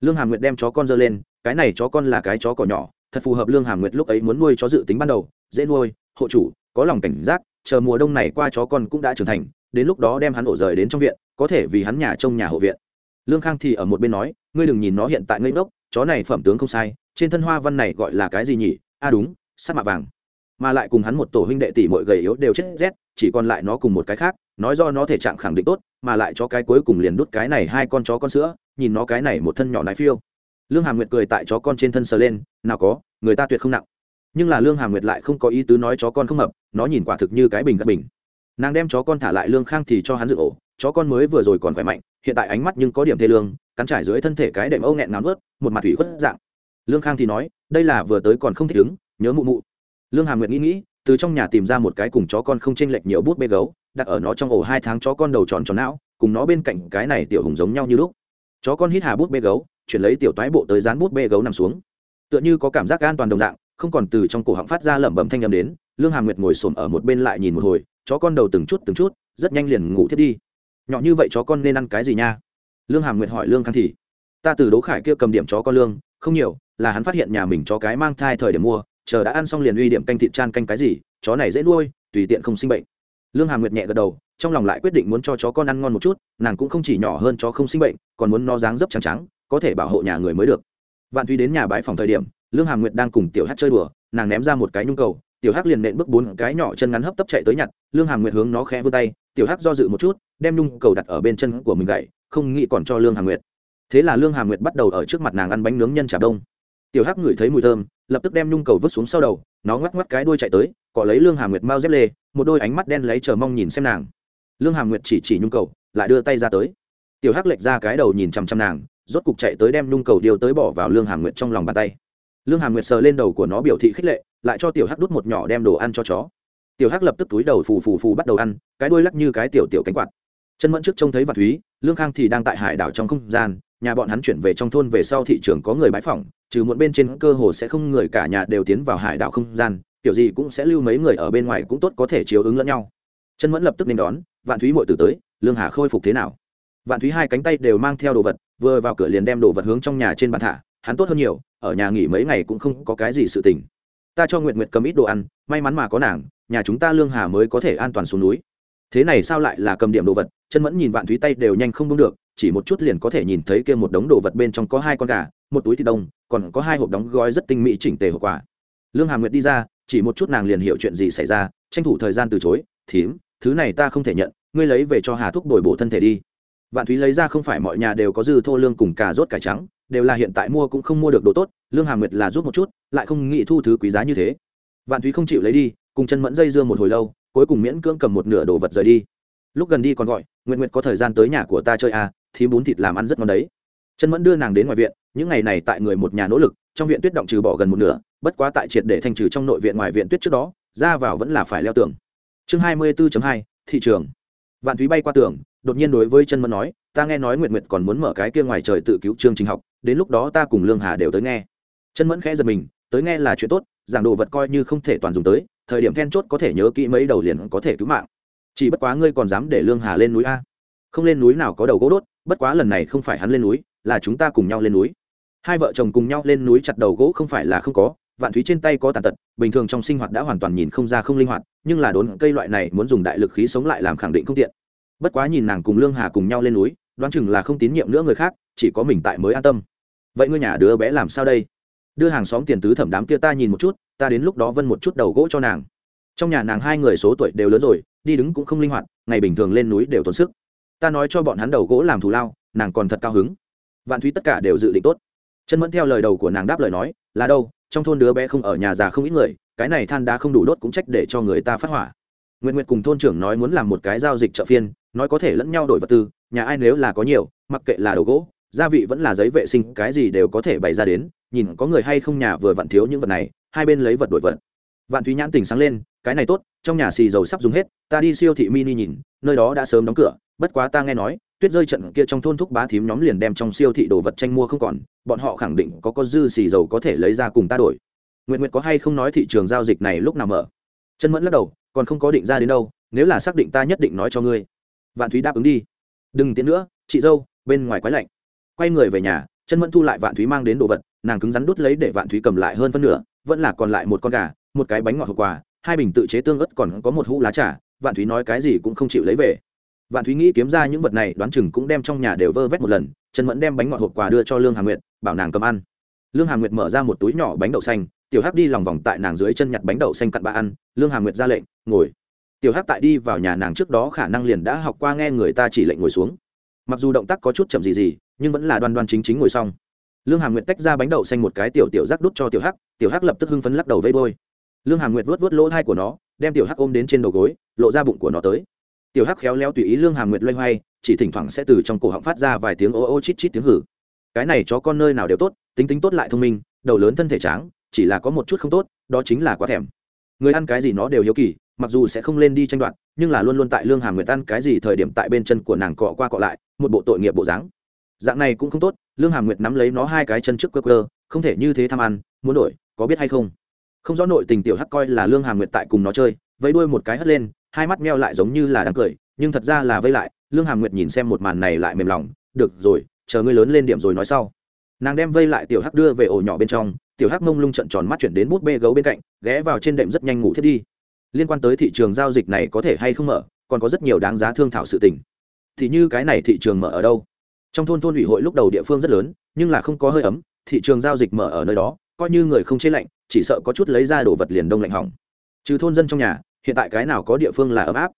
Lương hàm nguyệt đem chó con dơ lên, cái này chó con là cái chó cỏ nhỏ thật phù hợp lương hàm nguyệt lúc ấy muốn nuôi chó dự tính ban đầu, dễ nuôi, hộ chủ, có lòng cảnh giác, chờ mùa đông này qua chó con cũng đã trưởng thành, đến lúc đó đem hắn ổ rời đến trong viện, có thể vì hắn nhà trông nhà hộ viện. Lương khang thì ở một bên nói, ngươi đừng nhìn nó hiện tại ngây ngốc, chó này phẩm tướng không sai, trên thân hoa văn này gọi là cái gì nhỉ? A à đúng sắc mạ vàng. Mà lại cùng hắn một tổ huynh đệ tỷ muội gầy yếu đều chết rét, chỉ còn lại nó cùng một cái khác, nói do nó thể trạng khẳng định tốt, mà lại cho cái cuối cùng liền đút cái này hai con chó con sữa, nhìn nó cái này một thân nhỏ nái phiêu lương hàm nguyệt cười tại chó con trên thân sờ lên, nào có, người ta tuyệt không nặng. Nhưng là lương hàm nguyệt lại không có ý tứ nói chó con không mập, nó nhìn quả thực như cái bình gắt bình. Nàng đem chó con thả lại lương khang thì cho hắn dự ổ, chó con mới vừa rồi còn khỏe mạnh, hiện tại ánh mắt nhưng có điểm thê lương, cắn trải dưới thân thể cái đệm âu nghẹn ngán ướt một mặt thủy khuất dạng. Lương khang thì nói, đây là vừa tới còn không thích ứng, nhớ mụ mụ. Lương hàm nguyệt nghĩ nghĩ, từ trong nhà tìm ra một cái cùng chó con không chênh lệch nhiều bút bê gấu, đặt ở nó trong ổ hai tháng chó con đầu tròn tròn não, cùng nó bên cạnh cái này tiểu hùng giống nhau như lúc. Chó con hít hà bút bê gấu chuyển lấy tiểu toái bộ tới dán bút bê gấu nằm xuống. Tựa như có cảm giác an toàn đồng dạng, không còn từ trong cổ họng phát ra lẩm bẩm thanh â m đến, lương hàm nguyệt ngồi xổm ở một bên lại nhìn một hồi, chó con đầu từng chút từng chút, rất nhanh liền ngủ thiết đi. Nhỏ như vậy chó con nên ăn cái gì nha? Lương hàm nguyệt hỏi lương khang thì, ta từ đố khải kia cầm điểm chó con lương, không nhiều, là hắn phát hiện nhà mình chó cái mang thai thời điểm mua, chờ đã ăn xong liền uy điểm canh thịt chan canh cái gì, chó này dễ nuôi, tùy tiện không sinh bệnh. Lương hàm nguyệt nhẹ gật đầu, trong lòng lại quyết định muốn cho chó con ăn ngon một chút, nàng cũng không chỉ nhỏ hơn chó không sinh bệnh, còn muốn nó dáng dấp trắng trắng có thể bảo hộ nhà người mới được. Vạn thúy đến nhà bãi phòng thời điểm, lương hàm nguyệt đang cùng tiểu hát chơi đùa, nàng ném ra một cái nhung cầu, tiểu hắc liền nện bước bốn cái nhỏ chân ngắn hấp tấp chạy tới nhặt, lương hàm nguyệt hướng nó khẽ vươn tay, tiểu hắc do dự một chút, đem nhung cầu đặt ở bên chân của mình gậy, không nghĩ còn cho lương hàm nguyệt. Thế là lương hàm nguyệt bắt đầu ở trước mặt nàng ăn bánh nướng nhân trà đông. Tiểu hắc ngửi thấy mùi thơm, lập tức đem nhung cầu vứt xuống sau đầu, nó ngoắc ngoắc cái đuôi chạy tới, cọ lấy lương hàm nguyệt mau dép lê, một đôi ánh mắt đen lấy chờ mong nhìn xem nàng. Lương hàm nguyệt chỉ chỉ nhung cầu, lại đưa tay ra tới. Tiểu hắc lệch ra cái đầu nhìn chằm chằm nàng rốt cục chạy tới đem nhung cầu điều tới bỏ vào lương hàm nguyệt trong lòng bàn tay. Lương hàm nguyệt sờ lên đầu của nó biểu thị khích lệ, lại cho tiểu hắc đút một nhỏ đem đồ ăn cho chó. Tiểu hắc lập tức túi đầu phù phù phù bắt đầu ăn, cái đuôi lắc như cái tiểu tiểu cánh quạt. Chân mẫn trước trông thấy vạn thúy, lương khang thì đang tại hải đảo trong không gian, nhà bọn hắn chuyển về trong thôn về sau thị trường có người bãi phỏng, trừ một bên trên cơ hồ sẽ không người cả nhà đều tiến vào hải đảo không gian, kiểu gì cũng sẽ lưu mấy người ở bên ngoài cũng tốt có thể chiếu ứng lẫn nhau. Chân mẫn lập tức nên đón, vạn thúy mội từ tới, lương hà khôi phục thế nào? Vạn thúy hai cánh tay đều mang theo đồ vật vừa vào cửa liền đem đồ vật hướng trong nhà trên bàn thả, hắn tốt hơn nhiều, ở nhà nghỉ mấy ngày cũng không có cái gì sự tình. Ta cho nguyệt nguyệt cầm ít đồ ăn, may mắn mà có nàng, nhà chúng ta lương hà mới có thể an toàn xuống núi. Thế này sao lại là cầm điểm đồ vật, chân mẫn nhìn vạn thúy tay đều nhanh không đúng được, chỉ một chút liền có thể nhìn thấy kia một đống đồ vật bên trong có hai con gà, một túi thịt đông, còn có hai hộp đóng gói rất tinh mỹ chỉnh tề hậu quả lương hà nguyệt đi ra, chỉ một chút nàng liền hiểu chuyện gì xảy ra, tranh thủ thời gian từ chối, thím, thứ này ta không thể nhận, ngươi lấy về cho hà thúc đổi bổ thân thể đi vạn thúy lấy ra không phải mọi nhà đều có dư thô lương cùng cà rốt cải trắng, đều là hiện tại mua cũng không mua được đồ tốt, lương hà nguyệt là giúp một chút, lại không nghĩ thu thứ quý giá như thế. Vạn thúy không chịu lấy đi, cùng chân mẫn dây dưa một hồi lâu, cuối cùng miễn cưỡng cầm một nửa đồ vật rời đi. Lúc gần đi còn gọi nguyện nguyện có thời gian tới nhà của ta chơi à thì bún thịt làm ăn rất ngon đấy. Chân mẫn đưa nàng đến ngoài viện, những ngày này tại người một nhà nỗ lực, trong viện tuyết động trừ bỏ gần một nửa, bất quá tại triệt để thanh trừ trong nội viện ngoài viện tuyết trước đó, ra vào vẫn là phải leo tường. Chương hai mươi 24 hai, thị trường vạn thúy bay qua tường, đột nhiên đối với chân mẫn nói, ta nghe nói nguyện nguyện còn muốn mở cái kia ngoài trời tự cứu chương trình học, đến lúc đó ta cùng lương hà đều tới nghe. Chân mẫn khẽ giật mình, tới nghe là chuyện tốt, giảng đồ vật coi như không thể toàn dùng tới, thời điểm then chốt có thể nhớ kỹ mấy đầu liền có thể cứu mạng. Chỉ bất quá ngươi còn dám để lương hà lên núi a? Không lên núi nào có đầu gỗ đốt, bất quá lần này không phải hắn lên núi, là chúng ta cùng nhau lên núi. Hai vợ chồng cùng nhau lên núi chặt đầu gỗ không phải là không có vạn thúy trên tay có tàn tật, bình thường trong sinh hoạt đã hoàn toàn nhìn không ra không linh hoạt, nhưng là đốn cây loại này muốn dùng đại lực khí sống lại làm khẳng định không tiện. Bất quá nhìn nàng cùng lương hà cùng nhau lên núi, đoán chừng là không tín nhiệm nữa người khác, chỉ có mình tại mới an tâm. Vậy ngươi nhà đứa bé làm sao đây? Đưa hàng xóm tiền tứ thẩm đám kia ta nhìn một chút, ta đến lúc đó vân một chút đầu gỗ cho nàng. Trong nhà nàng hai người số tuổi đều lớn rồi, đi đứng cũng không linh hoạt, ngày bình thường lên núi đều tốn sức. Ta nói cho bọn hắn đầu gỗ làm thù lao, nàng còn thật cao hứng. Vạn thúy tất cả đều dự định tốt. Chân mẫn theo lời đầu của nàng đáp lời nói, là đâu trong thôn đứa bé không ở nhà già không ít người, cái này than đá không đủ đốt cũng trách để cho người ta phát hỏa. Nguyện nguyện cùng thôn trưởng nói muốn làm một cái giao dịch chợ phiên, nói có thể lẫn nhau đổi vật tư, nhà ai nếu là có nhiều, mặc kệ là đồ gỗ, gia vị vẫn là giấy vệ sinh, cái gì đều có thể bày ra đến, nhìn có người hay không nhà vừa vặn thiếu những vật này, hai bên lấy vật đổi vật. Vạn thúy nhãn tỉnh sáng lên, cái này tốt, trong nhà xì dầu sắp dùng hết, ta đi siêu thị mini nhìn, nơi đó đã sớm đóng cửa, bất quá ta nghe nói tuyết rơi trận kia trong thôn thúc bá thím nhóm liền đem trong siêu thị đồ vật tranh mua không còn, bọn họ khẳng định có có dư xì dầu có thể lấy ra cùng ta đổi. Nguyện nguyện có hay không nói thị trường giao dịch này lúc nào mở? Chân mẫn lắc đầu, còn không có định ra đến đâu, nếu là xác định ta nhất định nói cho ngươi. Vạn thúy đáp ứng đi. Đừng tiến nữa, chị dâu, bên ngoài quái lạnh. Quay người về nhà chân mẫn thu lại vạn thúy mang đến đồ vật, nàng cứng rắn đút lấy để vạn thúy cầm lại hơn phân nửa, vẫn là còn lại một con gà, một cái bánh ngọt hộp quà, hai bình tự chế tương ớt còn có một hũ lá trà, vạn thúy nói cái gì cũng không chịu lấy về vạn thúy nghĩ kiếm ra những vật này, đoán chừng cũng đem trong nhà đều vơ vét một lần. Trần mẫn đem bánh ngọt hộp quà đưa cho lương hà nguyệt, bảo nàng cầm ăn. Lương hà nguyệt mở ra một túi nhỏ bánh đậu xanh. Tiểu hắc đi lòng vòng tại nàng dưới chân nhặt bánh đậu xanh cặn ba ăn. Lương hà nguyệt ra lệnh, ngồi. Tiểu hắc tại đi vào nhà nàng trước đó khả năng liền đã học qua nghe người ta chỉ lệnh ngồi xuống. Mặc dù động tác có chút chậm gì gì, nhưng vẫn là đoan đoan chính chính ngồi xong. Lương hà nguyệt tách ra bánh đậu xanh một cái tiểu tiểu rắc đút cho tiểu hắc. Tiểu hắc lập tức hưng phấn lắc đầu vây bôi lương hà nguyệt vuốt vuốt lỗ thai của nó, đem tiểu hắc ôm đến trên đầu gối, lộ ra bụng của nó tới tiểu hắc khéo léo tùy ý lương hàm nguyệt loay hoay, chỉ thỉnh thoảng sẽ từ trong cổ họng phát ra vài tiếng ô ô chít chít tiếng hử. Cái này chó con nơi nào đều tốt, tính tính tốt lại thông minh, đầu lớn thân thể tráng, chỉ là có một chút không tốt, đó chính là quá thèm. Người ăn cái gì nó đều hiếu kỳ, mặc dù sẽ không lên đi tranh đoạt, nhưng là luôn luôn tại lương hàm nguyệt ăn cái gì thời điểm tại bên chân của nàng cọ qua cọ lại, một bộ tội nghiệp bộ dáng. Dạng này cũng không tốt, lương hàm nguyệt nắm lấy nó hai cái chân trước cơ cơ không thể như thế tham ăn, muốn đổi, có biết hay không? Không rõ nội tình tiểu hắc coi là lương hàm nguyệt tại cùng nó chơi, vẫy đuôi một cái hất lên hai mắt meo lại giống như là đang cười, nhưng thật ra là vây lại, lương hàm nguyệt nhìn xem một màn này lại mềm lòng, được rồi, chờ ngươi lớn lên điểm rồi nói sau. Nàng đem vây lại tiểu hắc đưa về ổ nhỏ bên trong, tiểu hắc mông lung trận tròn mắt chuyển đến bút bê gấu bên cạnh, ghé vào trên đệm rất nhanh ngủ thiết đi. Liên quan tới thị trường giao dịch này có thể hay không mở, còn có rất nhiều đáng giá thương thảo sự tình. Thì như cái này thị trường mở ở đâu? Trong thôn thôn ủy hội lúc đầu địa phương rất lớn, nhưng là không có hơi ấm, thị trường giao dịch mở ở nơi đó, coi như người không chế lạnh, chỉ sợ có chút lấy ra đồ vật liền đông lạnh hỏng. Trừ thôn dân trong nhà hiện tại cái nào có địa phương là ấm áp?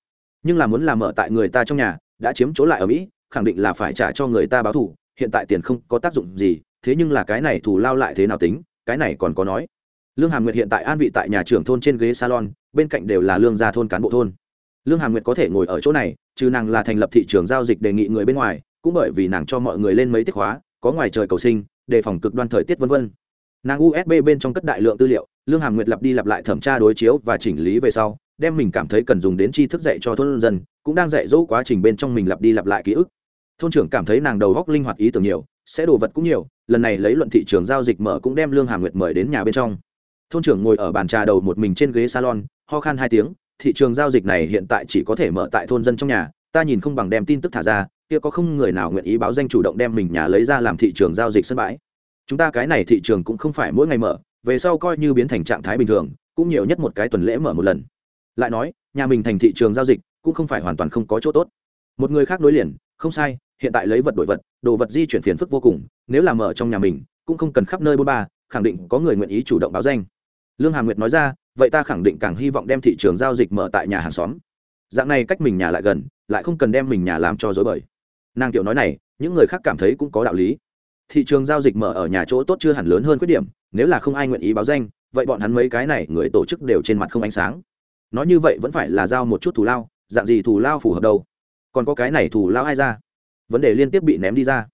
Nhưng là muốn làm mở tại người ta trong nhà, đã chiếm chỗ lại ở mỹ, khẳng định là phải trả cho người ta báo thù, hiện tại tiền không có tác dụng gì, thế nhưng là cái này thù lao lại thế nào tính, cái này còn có nói. Lương hàm nguyệt hiện tại an vị tại nhà trưởng thôn trên ghế salon, bên cạnh đều là lương gia thôn cán bộ thôn. Lương hàm nguyệt có thể ngồi ở chỗ này, trừ nàng là thành lập thị trường giao dịch đề nghị người bên ngoài, cũng bởi vì nàng cho mọi người lên mấy tiết hóa có ngoài trời cầu sinh, đề phòng cực đoan thời tiết vân vân. nàng usb bên trong cất đại lượng tư liệu, lương hàm nguyệt lặp đi lặp lại thẩm tra đối chiếu và chỉnh lý về sau đem mình cảm thấy cần dùng đến tri thức dạy cho thôn dân, cũng đang dạy dỗ quá trình bên trong mình lặp đi lặp lại ký ức. Thôn trưởng cảm thấy nàng đầu góc linh hoạt ý tưởng nhiều, sẽ đồ vật cũng nhiều, lần này lấy luận thị trường giao dịch mở cũng đem lương hà nguyệt mời đến nhà bên trong. Thôn trưởng ngồi ở bàn trà đầu một mình trên ghế salon, ho khan hai tiếng, thị trường giao dịch này hiện tại chỉ có thể mở tại thôn dân trong nhà, ta nhìn không bằng đem tin tức thả ra, kia có không người nào nguyện ý báo danh chủ động đem mình nhà lấy ra làm thị trường giao dịch sân bãi. Chúng ta cái này thị trường cũng không phải mỗi ngày mở, về sau coi như biến thành trạng thái bình thường, cũng nhiều nhất một cái tuần lễ mở một lần lại nói, nhà mình thành thị trường giao dịch cũng không phải hoàn toàn không có chỗ tốt. Một người khác nối liền, không sai, hiện tại lấy vật đổi vật, đồ vật di chuyển phiền phức vô cùng, nếu làm ở trong nhà mình, cũng không cần khắp nơi bôn ba, khẳng định có người nguyện ý chủ động báo danh. Lương hà nguyệt nói ra, vậy ta khẳng định càng hy vọng đem thị trường giao dịch mở tại nhà hàng xóm. Dạng này cách mình nhà lại gần, lại không cần đem mình nhà làm cho dối bời. Nàng tiểu nói này, những người khác cảm thấy cũng có đạo lý. Thị trường giao dịch mở ở nhà chỗ tốt chưa hẳn lớn hơn khuyết điểm, nếu là không ai nguyện ý báo danh, vậy bọn hắn mấy cái này người tổ chức đều trên mặt không ánh sáng nói như vậy vẫn phải là giao một chút thù lao, dạng gì thù lao phù hợp đâu? Còn có cái này thù lao ai ra? Vấn đề liên tiếp bị ném đi ra.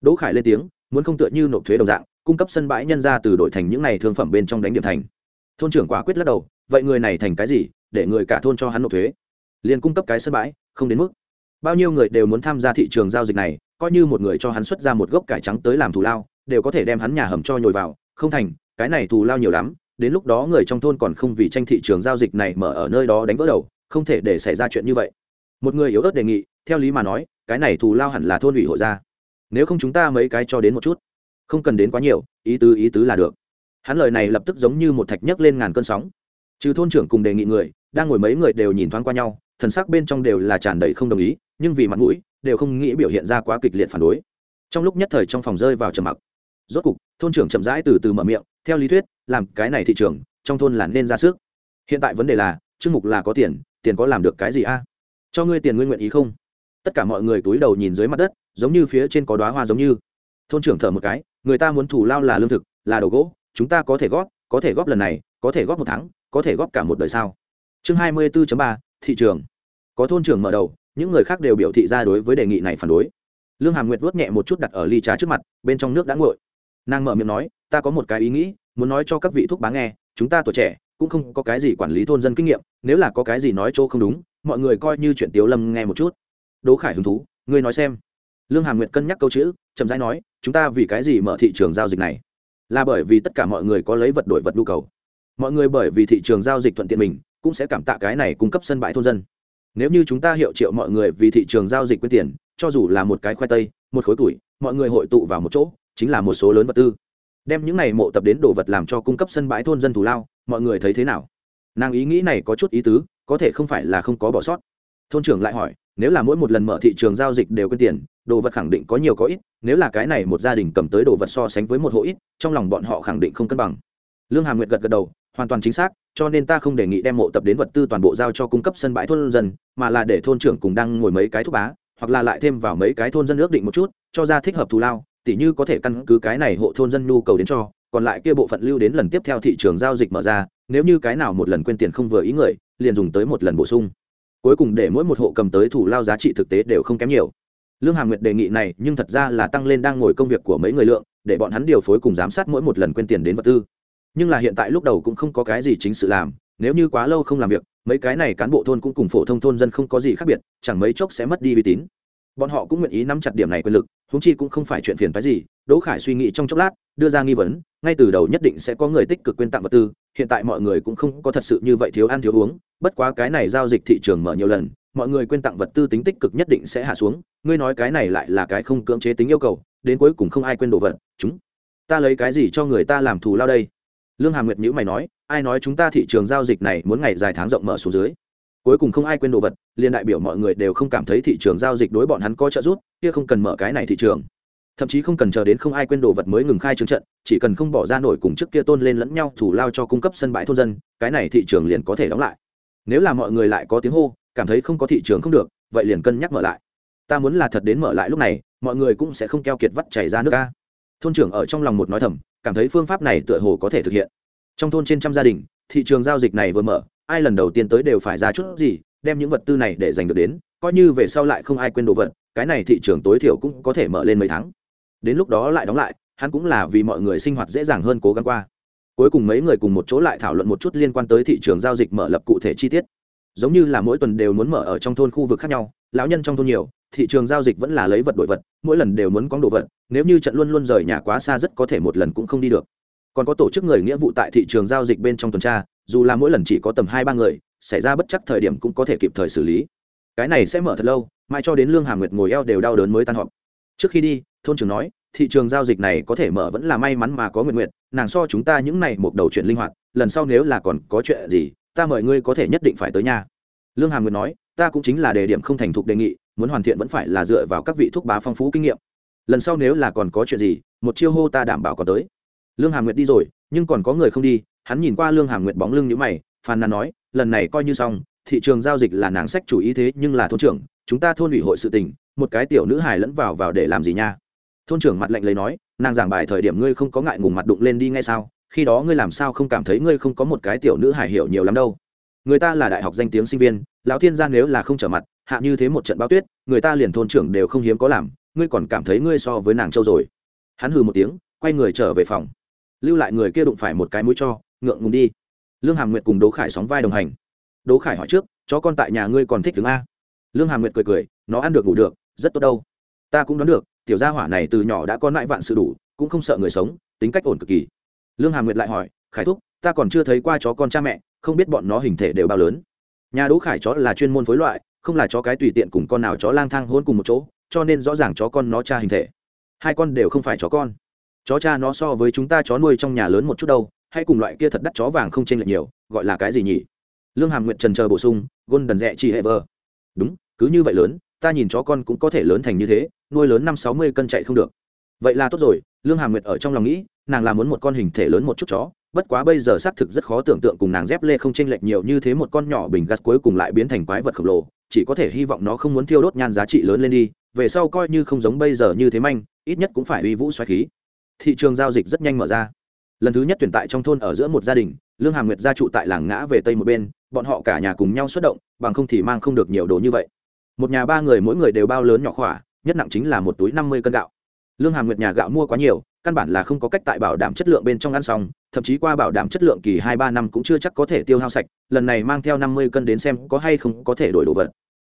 Đỗ khải lên tiếng, muốn không tựa như nộp thuế đồng dạng, cung cấp sân bãi nhân ra từ đổi thành những này thương phẩm bên trong đánh điểm thành. Thôn trưởng quả quyết lắc đầu, vậy người này thành cái gì, để người cả thôn cho hắn nộp thuế? Liền cung cấp cái sân bãi, không đến mức. Bao nhiêu người đều muốn tham gia thị trường giao dịch này, coi như một người cho hắn xuất ra một gốc cải trắng tới làm thù lao, đều có thể đem hắn nhà hầm cho nhồi vào, không thành, cái này thù lao nhiều lắm đến lúc đó người trong thôn còn không vì tranh thị trường giao dịch này mở ở nơi đó đánh vỡ đầu, không thể để xảy ra chuyện như vậy. Một người yếu ớt đề nghị, theo lý mà nói, cái này thù lao hẳn là thôn ủy hội ra nếu không chúng ta mấy cái cho đến một chút. Không cần đến quá nhiều, ý tứ ý tứ là được. Hắn lời này lập tức giống như một thạch nhấc lên ngàn cơn sóng. Trừ thôn trưởng cùng đề nghị người, đang ngồi mấy người đều nhìn thoáng qua nhau, thần sắc bên trong đều là tràn đầy không đồng ý, nhưng vì mặt mũi, đều không nghĩ biểu hiện ra quá kịch liệt phản đối. Trong lúc nhất thời trong phòng rơi vào trầm mặc. Rốt cục, thôn trưởng chậm rãi từ từ mở miệng, theo lý thuyết làm cái này thị trường, trong thôn là nên ra sức. Hiện tại vấn đề là chương mục là có tiền tiền có làm được cái gì a? Cho ngươi tiền nguyên nguyện ý không? Tất cả mọi người túi đầu nhìn dưới mặt đất, giống như phía trên có đoá hoa giống như. Thôn trưởng thở một cái, người ta muốn thủ lao là lương thực, là đồ gỗ, chúng ta có thể góp, có thể góp lần này, có thể góp một tháng, có thể góp cả một đời sao? Chương hai mươi 24 ba, thị trường. Có thôn trưởng mở đầu, những người khác đều biểu thị ra đối với đề nghị này phản đối. Lương hàm nguyệt vuốt nhẹ một chút đặt ở ly trà trước mặt, bên trong nước đã nguội. Nàng mở miệng nói, ta có một cái ý nghĩ muốn nói cho các vị thuốc bá nghe, chúng ta tuổi trẻ cũng không có cái gì quản lý thôn dân kinh nghiệm, nếu là có cái gì nói chỗ không đúng, mọi người coi như chuyện tiếu lâm nghe một chút. Đỗ khải hứng thú, ngươi nói xem. Lương hà nguyệt cân nhắc câu chữ, chậm rãi nói, chúng ta vì cái gì mở thị trường giao dịch này? Là bởi vì tất cả mọi người có lấy vật đổi vật nhu cầu. Mọi người bởi vì thị trường giao dịch thuận tiện mình, cũng sẽ cảm tạ cái này cung cấp sân bãi thôn dân. Nếu như chúng ta hiệu triệu mọi người vì thị trường giao dịch quyên tiền, cho dù là một cái khoai tây, một khối tuổi, mọi người hội tụ vào một chỗ, chính là một số lớn vật tư đem những này mộ tập đến đồ vật làm cho cung cấp sân bãi thôn dân thù lao, mọi người thấy thế nào? Nàng ý nghĩ này có chút ý tứ, có thể không phải là không có bỏ sót. Thôn trưởng lại hỏi, nếu là mỗi một lần mở thị trường giao dịch đều quyên tiền, đồ vật khẳng định có nhiều có ít, nếu là cái này một gia đình cầm tới đồ vật so sánh với một hộ ít, trong lòng bọn họ khẳng định không cân bằng. Lương hà nguyệt gật gật đầu, hoàn toàn chính xác, cho nên ta không đề nghị đem mộ tập đến vật tư toàn bộ giao cho cung cấp sân bãi thôn dân, mà là để thôn trưởng cùng đang ngồi mấy cái thúc bá, hoặc là lại thêm vào mấy cái thôn dân ước định một chút, cho ra thích hợp thù lao tỉ như có thể căn cứ cái này hộ thôn dân nhu cầu đến cho, còn lại kia bộ phận lưu đến lần tiếp theo thị trường giao dịch mở ra, nếu như cái nào một lần quên tiền không vừa ý người, liền dùng tới một lần bổ sung. Cuối cùng để mỗi một hộ cầm tới thủ lao giá trị thực tế đều không kém nhiều. Lương hà nguyệt đề nghị này, nhưng thật ra là tăng lên đang ngồi công việc của mấy người lượng, để bọn hắn điều phối cùng giám sát mỗi một lần quên tiền đến vật tư. Nhưng là hiện tại lúc đầu cũng không có cái gì chính sự làm, nếu như quá lâu không làm việc, mấy cái này cán bộ thôn cũng cùng phổ thông thôn dân không có gì khác biệt, chẳng mấy chốc sẽ mất đi uy tín bọn họ cũng nguyện ý nắm chặt điểm này quyền lực húng chi cũng không phải chuyện phiền phái gì, đỗ khải suy nghĩ trong chốc lát, đưa ra nghi vấn, ngay từ đầu nhất định sẽ có người tích cực quyên tặng vật tư, hiện tại mọi người cũng không có thật sự như vậy thiếu ăn thiếu uống, bất quá cái này giao dịch thị trường mở nhiều lần, mọi người quyên tặng vật tư tính tích cực nhất định sẽ hạ xuống, ngươi nói cái này lại là cái không cưỡng chế tính yêu cầu, đến cuối cùng không ai quên đồ vật, chúng ta lấy cái gì cho người ta làm thù lao đây? Lương hà nguyệt nhữ mày nói, ai nói chúng ta thị trường giao dịch này muốn ngày dài tháng rộng mở xuống dưới? Cuối cùng không ai quên đồ vật, liền đại biểu mọi người đều không cảm thấy thị trường giao dịch đối bọn hắn có trợ giúp, kia không cần mở cái này thị trường. Thậm chí không cần chờ đến không ai quên đồ vật mới ngừng khai trương trận, chỉ cần không bỏ ra nổi cùng trước kia tôn lên lẫn nhau thủ lao cho cung cấp sân bãi thôn dân, cái này thị trường liền có thể đóng lại. Nếu là mọi người lại có tiếng hô, cảm thấy không có thị trường không được, vậy liền cân nhắc mở lại. Ta muốn là thật đến mở lại lúc này, mọi người cũng sẽ không keo kiệt vắt chảy ra nước ca. Thôn trưởng ở trong lòng một nói thầm, cảm thấy phương pháp này tựa hồ có thể thực hiện. Trong thôn trên trăm gia đình, thị trường giao dịch này vừa mở ai lần đầu tiên tới đều phải ra chút gì, đem những vật tư này để giành được đến, coi như về sau lại không ai quên đồ vật, cái này thị trường tối thiểu cũng có thể mở lên mấy tháng. Đến lúc đó lại đóng lại, hắn cũng là vì mọi người sinh hoạt dễ dàng hơn cố gắng qua. Cuối cùng mấy người cùng một chỗ lại thảo luận một chút liên quan tới thị trường giao dịch mở lập cụ thể chi tiết. Giống như là mỗi tuần đều muốn mở ở trong thôn khu vực khác nhau, lão nhân trong thôn nhiều, thị trường giao dịch vẫn là lấy vật đổi vật, mỗi lần đều muốn có đồ vật, nếu như trận luôn luôn rời nhà quá xa rất có thể một lần cũng không đi được còn có tổ chức người nghĩa vụ tại thị trường giao dịch bên trong tuần tra, dù là mỗi lần chỉ có tầm hai ba người, xảy ra bất chắc thời điểm cũng có thể kịp thời xử lý. Cái này sẽ mở thật lâu mãi cho đến lương hà nguyệt ngồi eo đều đau đớn mới tan họp. Trước khi đi, thôn trưởng nói, thị trường giao dịch này có thể mở vẫn là may mắn mà có nguyện nguyện nàng so chúng ta những này một đầu chuyện linh hoạt, lần sau nếu là còn có chuyện gì, ta mời ngươi có thể nhất định phải tới nhà. Lương hà nguyệt nói, ta cũng chính là đề điểm không thành thục đề nghị, muốn hoàn thiện vẫn phải là dựa vào các vị thuốc bá phong phú kinh nghiệm. Lần sau nếu là còn có chuyện gì, một chiêu hô ta đảm bảo có tới lương Hà nguyệt đi rồi, nhưng còn có người không đi, hắn nhìn qua lương Hà nguyệt bóng lưng như mày, phàn nàn nói, lần này coi như xong, thị trường giao dịch là nàng sách chủ ý thế nhưng là thôn trưởng, chúng ta thôn ủy hội sự tình, một cái tiểu nữ hài lẫn vào vào để làm gì nha? Thôn trưởng mặt lạnh lấy nói, nàng giảng bài thời điểm ngươi không có ngại ngùng mặt đụng lên đi ngay sao, khi đó ngươi làm sao không cảm thấy ngươi không có một cái tiểu nữ hài hiểu nhiều lắm đâu. Người ta là đại học danh tiếng sinh viên, lão thiên gia nếu là không trở mặt, hạ như thế một trận báo tuyết, người ta liền thôn trưởng đều không hiếm có làm, ngươi còn cảm thấy ngươi so với nàng châu rồi. Hắn hừ một tiếng, quay người trở về phòng lưu lại người kia đụng phải một cái mũi cho, ngượng ngùng đi. Lương hàm nguyệt cùng đỗ khải sóng vai đồng hành. Đỗ khải hỏi trước, chó con tại nhà ngươi còn thích đứng a? Lương hàm nguyệt cười cười, nó ăn được ngủ được, rất tốt đâu. Ta cũng đoán được, tiểu gia hỏa này từ nhỏ đã có lại vạn sự đủ, cũng không sợ người sống, tính cách ổn cực kỳ. Lương hàm nguyệt lại hỏi, khải thúc, ta còn chưa thấy qua chó con cha mẹ, không biết bọn nó hình thể đều bao lớn? Nhà đỗ khải chó là chuyên môn phối loại, không là chó cái tùy tiện cùng con nào chó lang thang hôn cùng một chỗ, cho nên rõ ràng chó con nó cha hình thể. Hai con đều không phải chó con chó cha nó so với chúng ta chó nuôi trong nhà lớn một chút đâu, hay cùng loại kia thật đắt chó vàng không chênh lệch nhiều, gọi là cái gì nhỉ? Lương hàm nguyện trần chờ bổ sung gôn đần rẽ chỉ hệ vơ đúng, cứ như vậy lớn, ta nhìn chó con cũng có thể lớn thành như thế, nuôi lớn năm sáu mươi cân chạy không được. Vậy là tốt rồi, lương hàm nguyệt ở trong lòng nghĩ, nàng là muốn một con hình thể lớn một chút chó, bất quá bây giờ xác thực rất khó tưởng tượng cùng nàng dép lê không chênh lệch nhiều như thế một con nhỏ bình gas cuối cùng lại biến thành quái vật khổng lồ, chỉ có thể hy vọng nó không muốn thiêu đốt nhan giá trị lớn lên đi, về sau coi như không giống bây giờ như thế manh, ít nhất cũng phải uy vũ xoáy khí thị trường giao dịch rất nhanh mở ra. Lần thứ nhất tuyển tại trong thôn ở giữa một gia đình, lương hà nguyệt gia trụ tại làng ngã về tây một bên, bọn họ cả nhà cùng nhau xuất động, bằng không thì mang không được nhiều đồ như vậy. Một nhà ba người mỗi người đều bao lớn nhỏ khỏa, nhất nặng chính là một túi năm mươi cân gạo. Lương hà nguyệt nhà gạo mua quá nhiều, căn bản là không có cách tại bảo đảm chất lượng bên trong ăn xong, thậm chí qua bảo đảm chất lượng kỳ hai ba năm cũng chưa chắc có thể tiêu hao sạch, lần này mang theo năm mươi cân đến xem có hay không có thể đổi đồ vật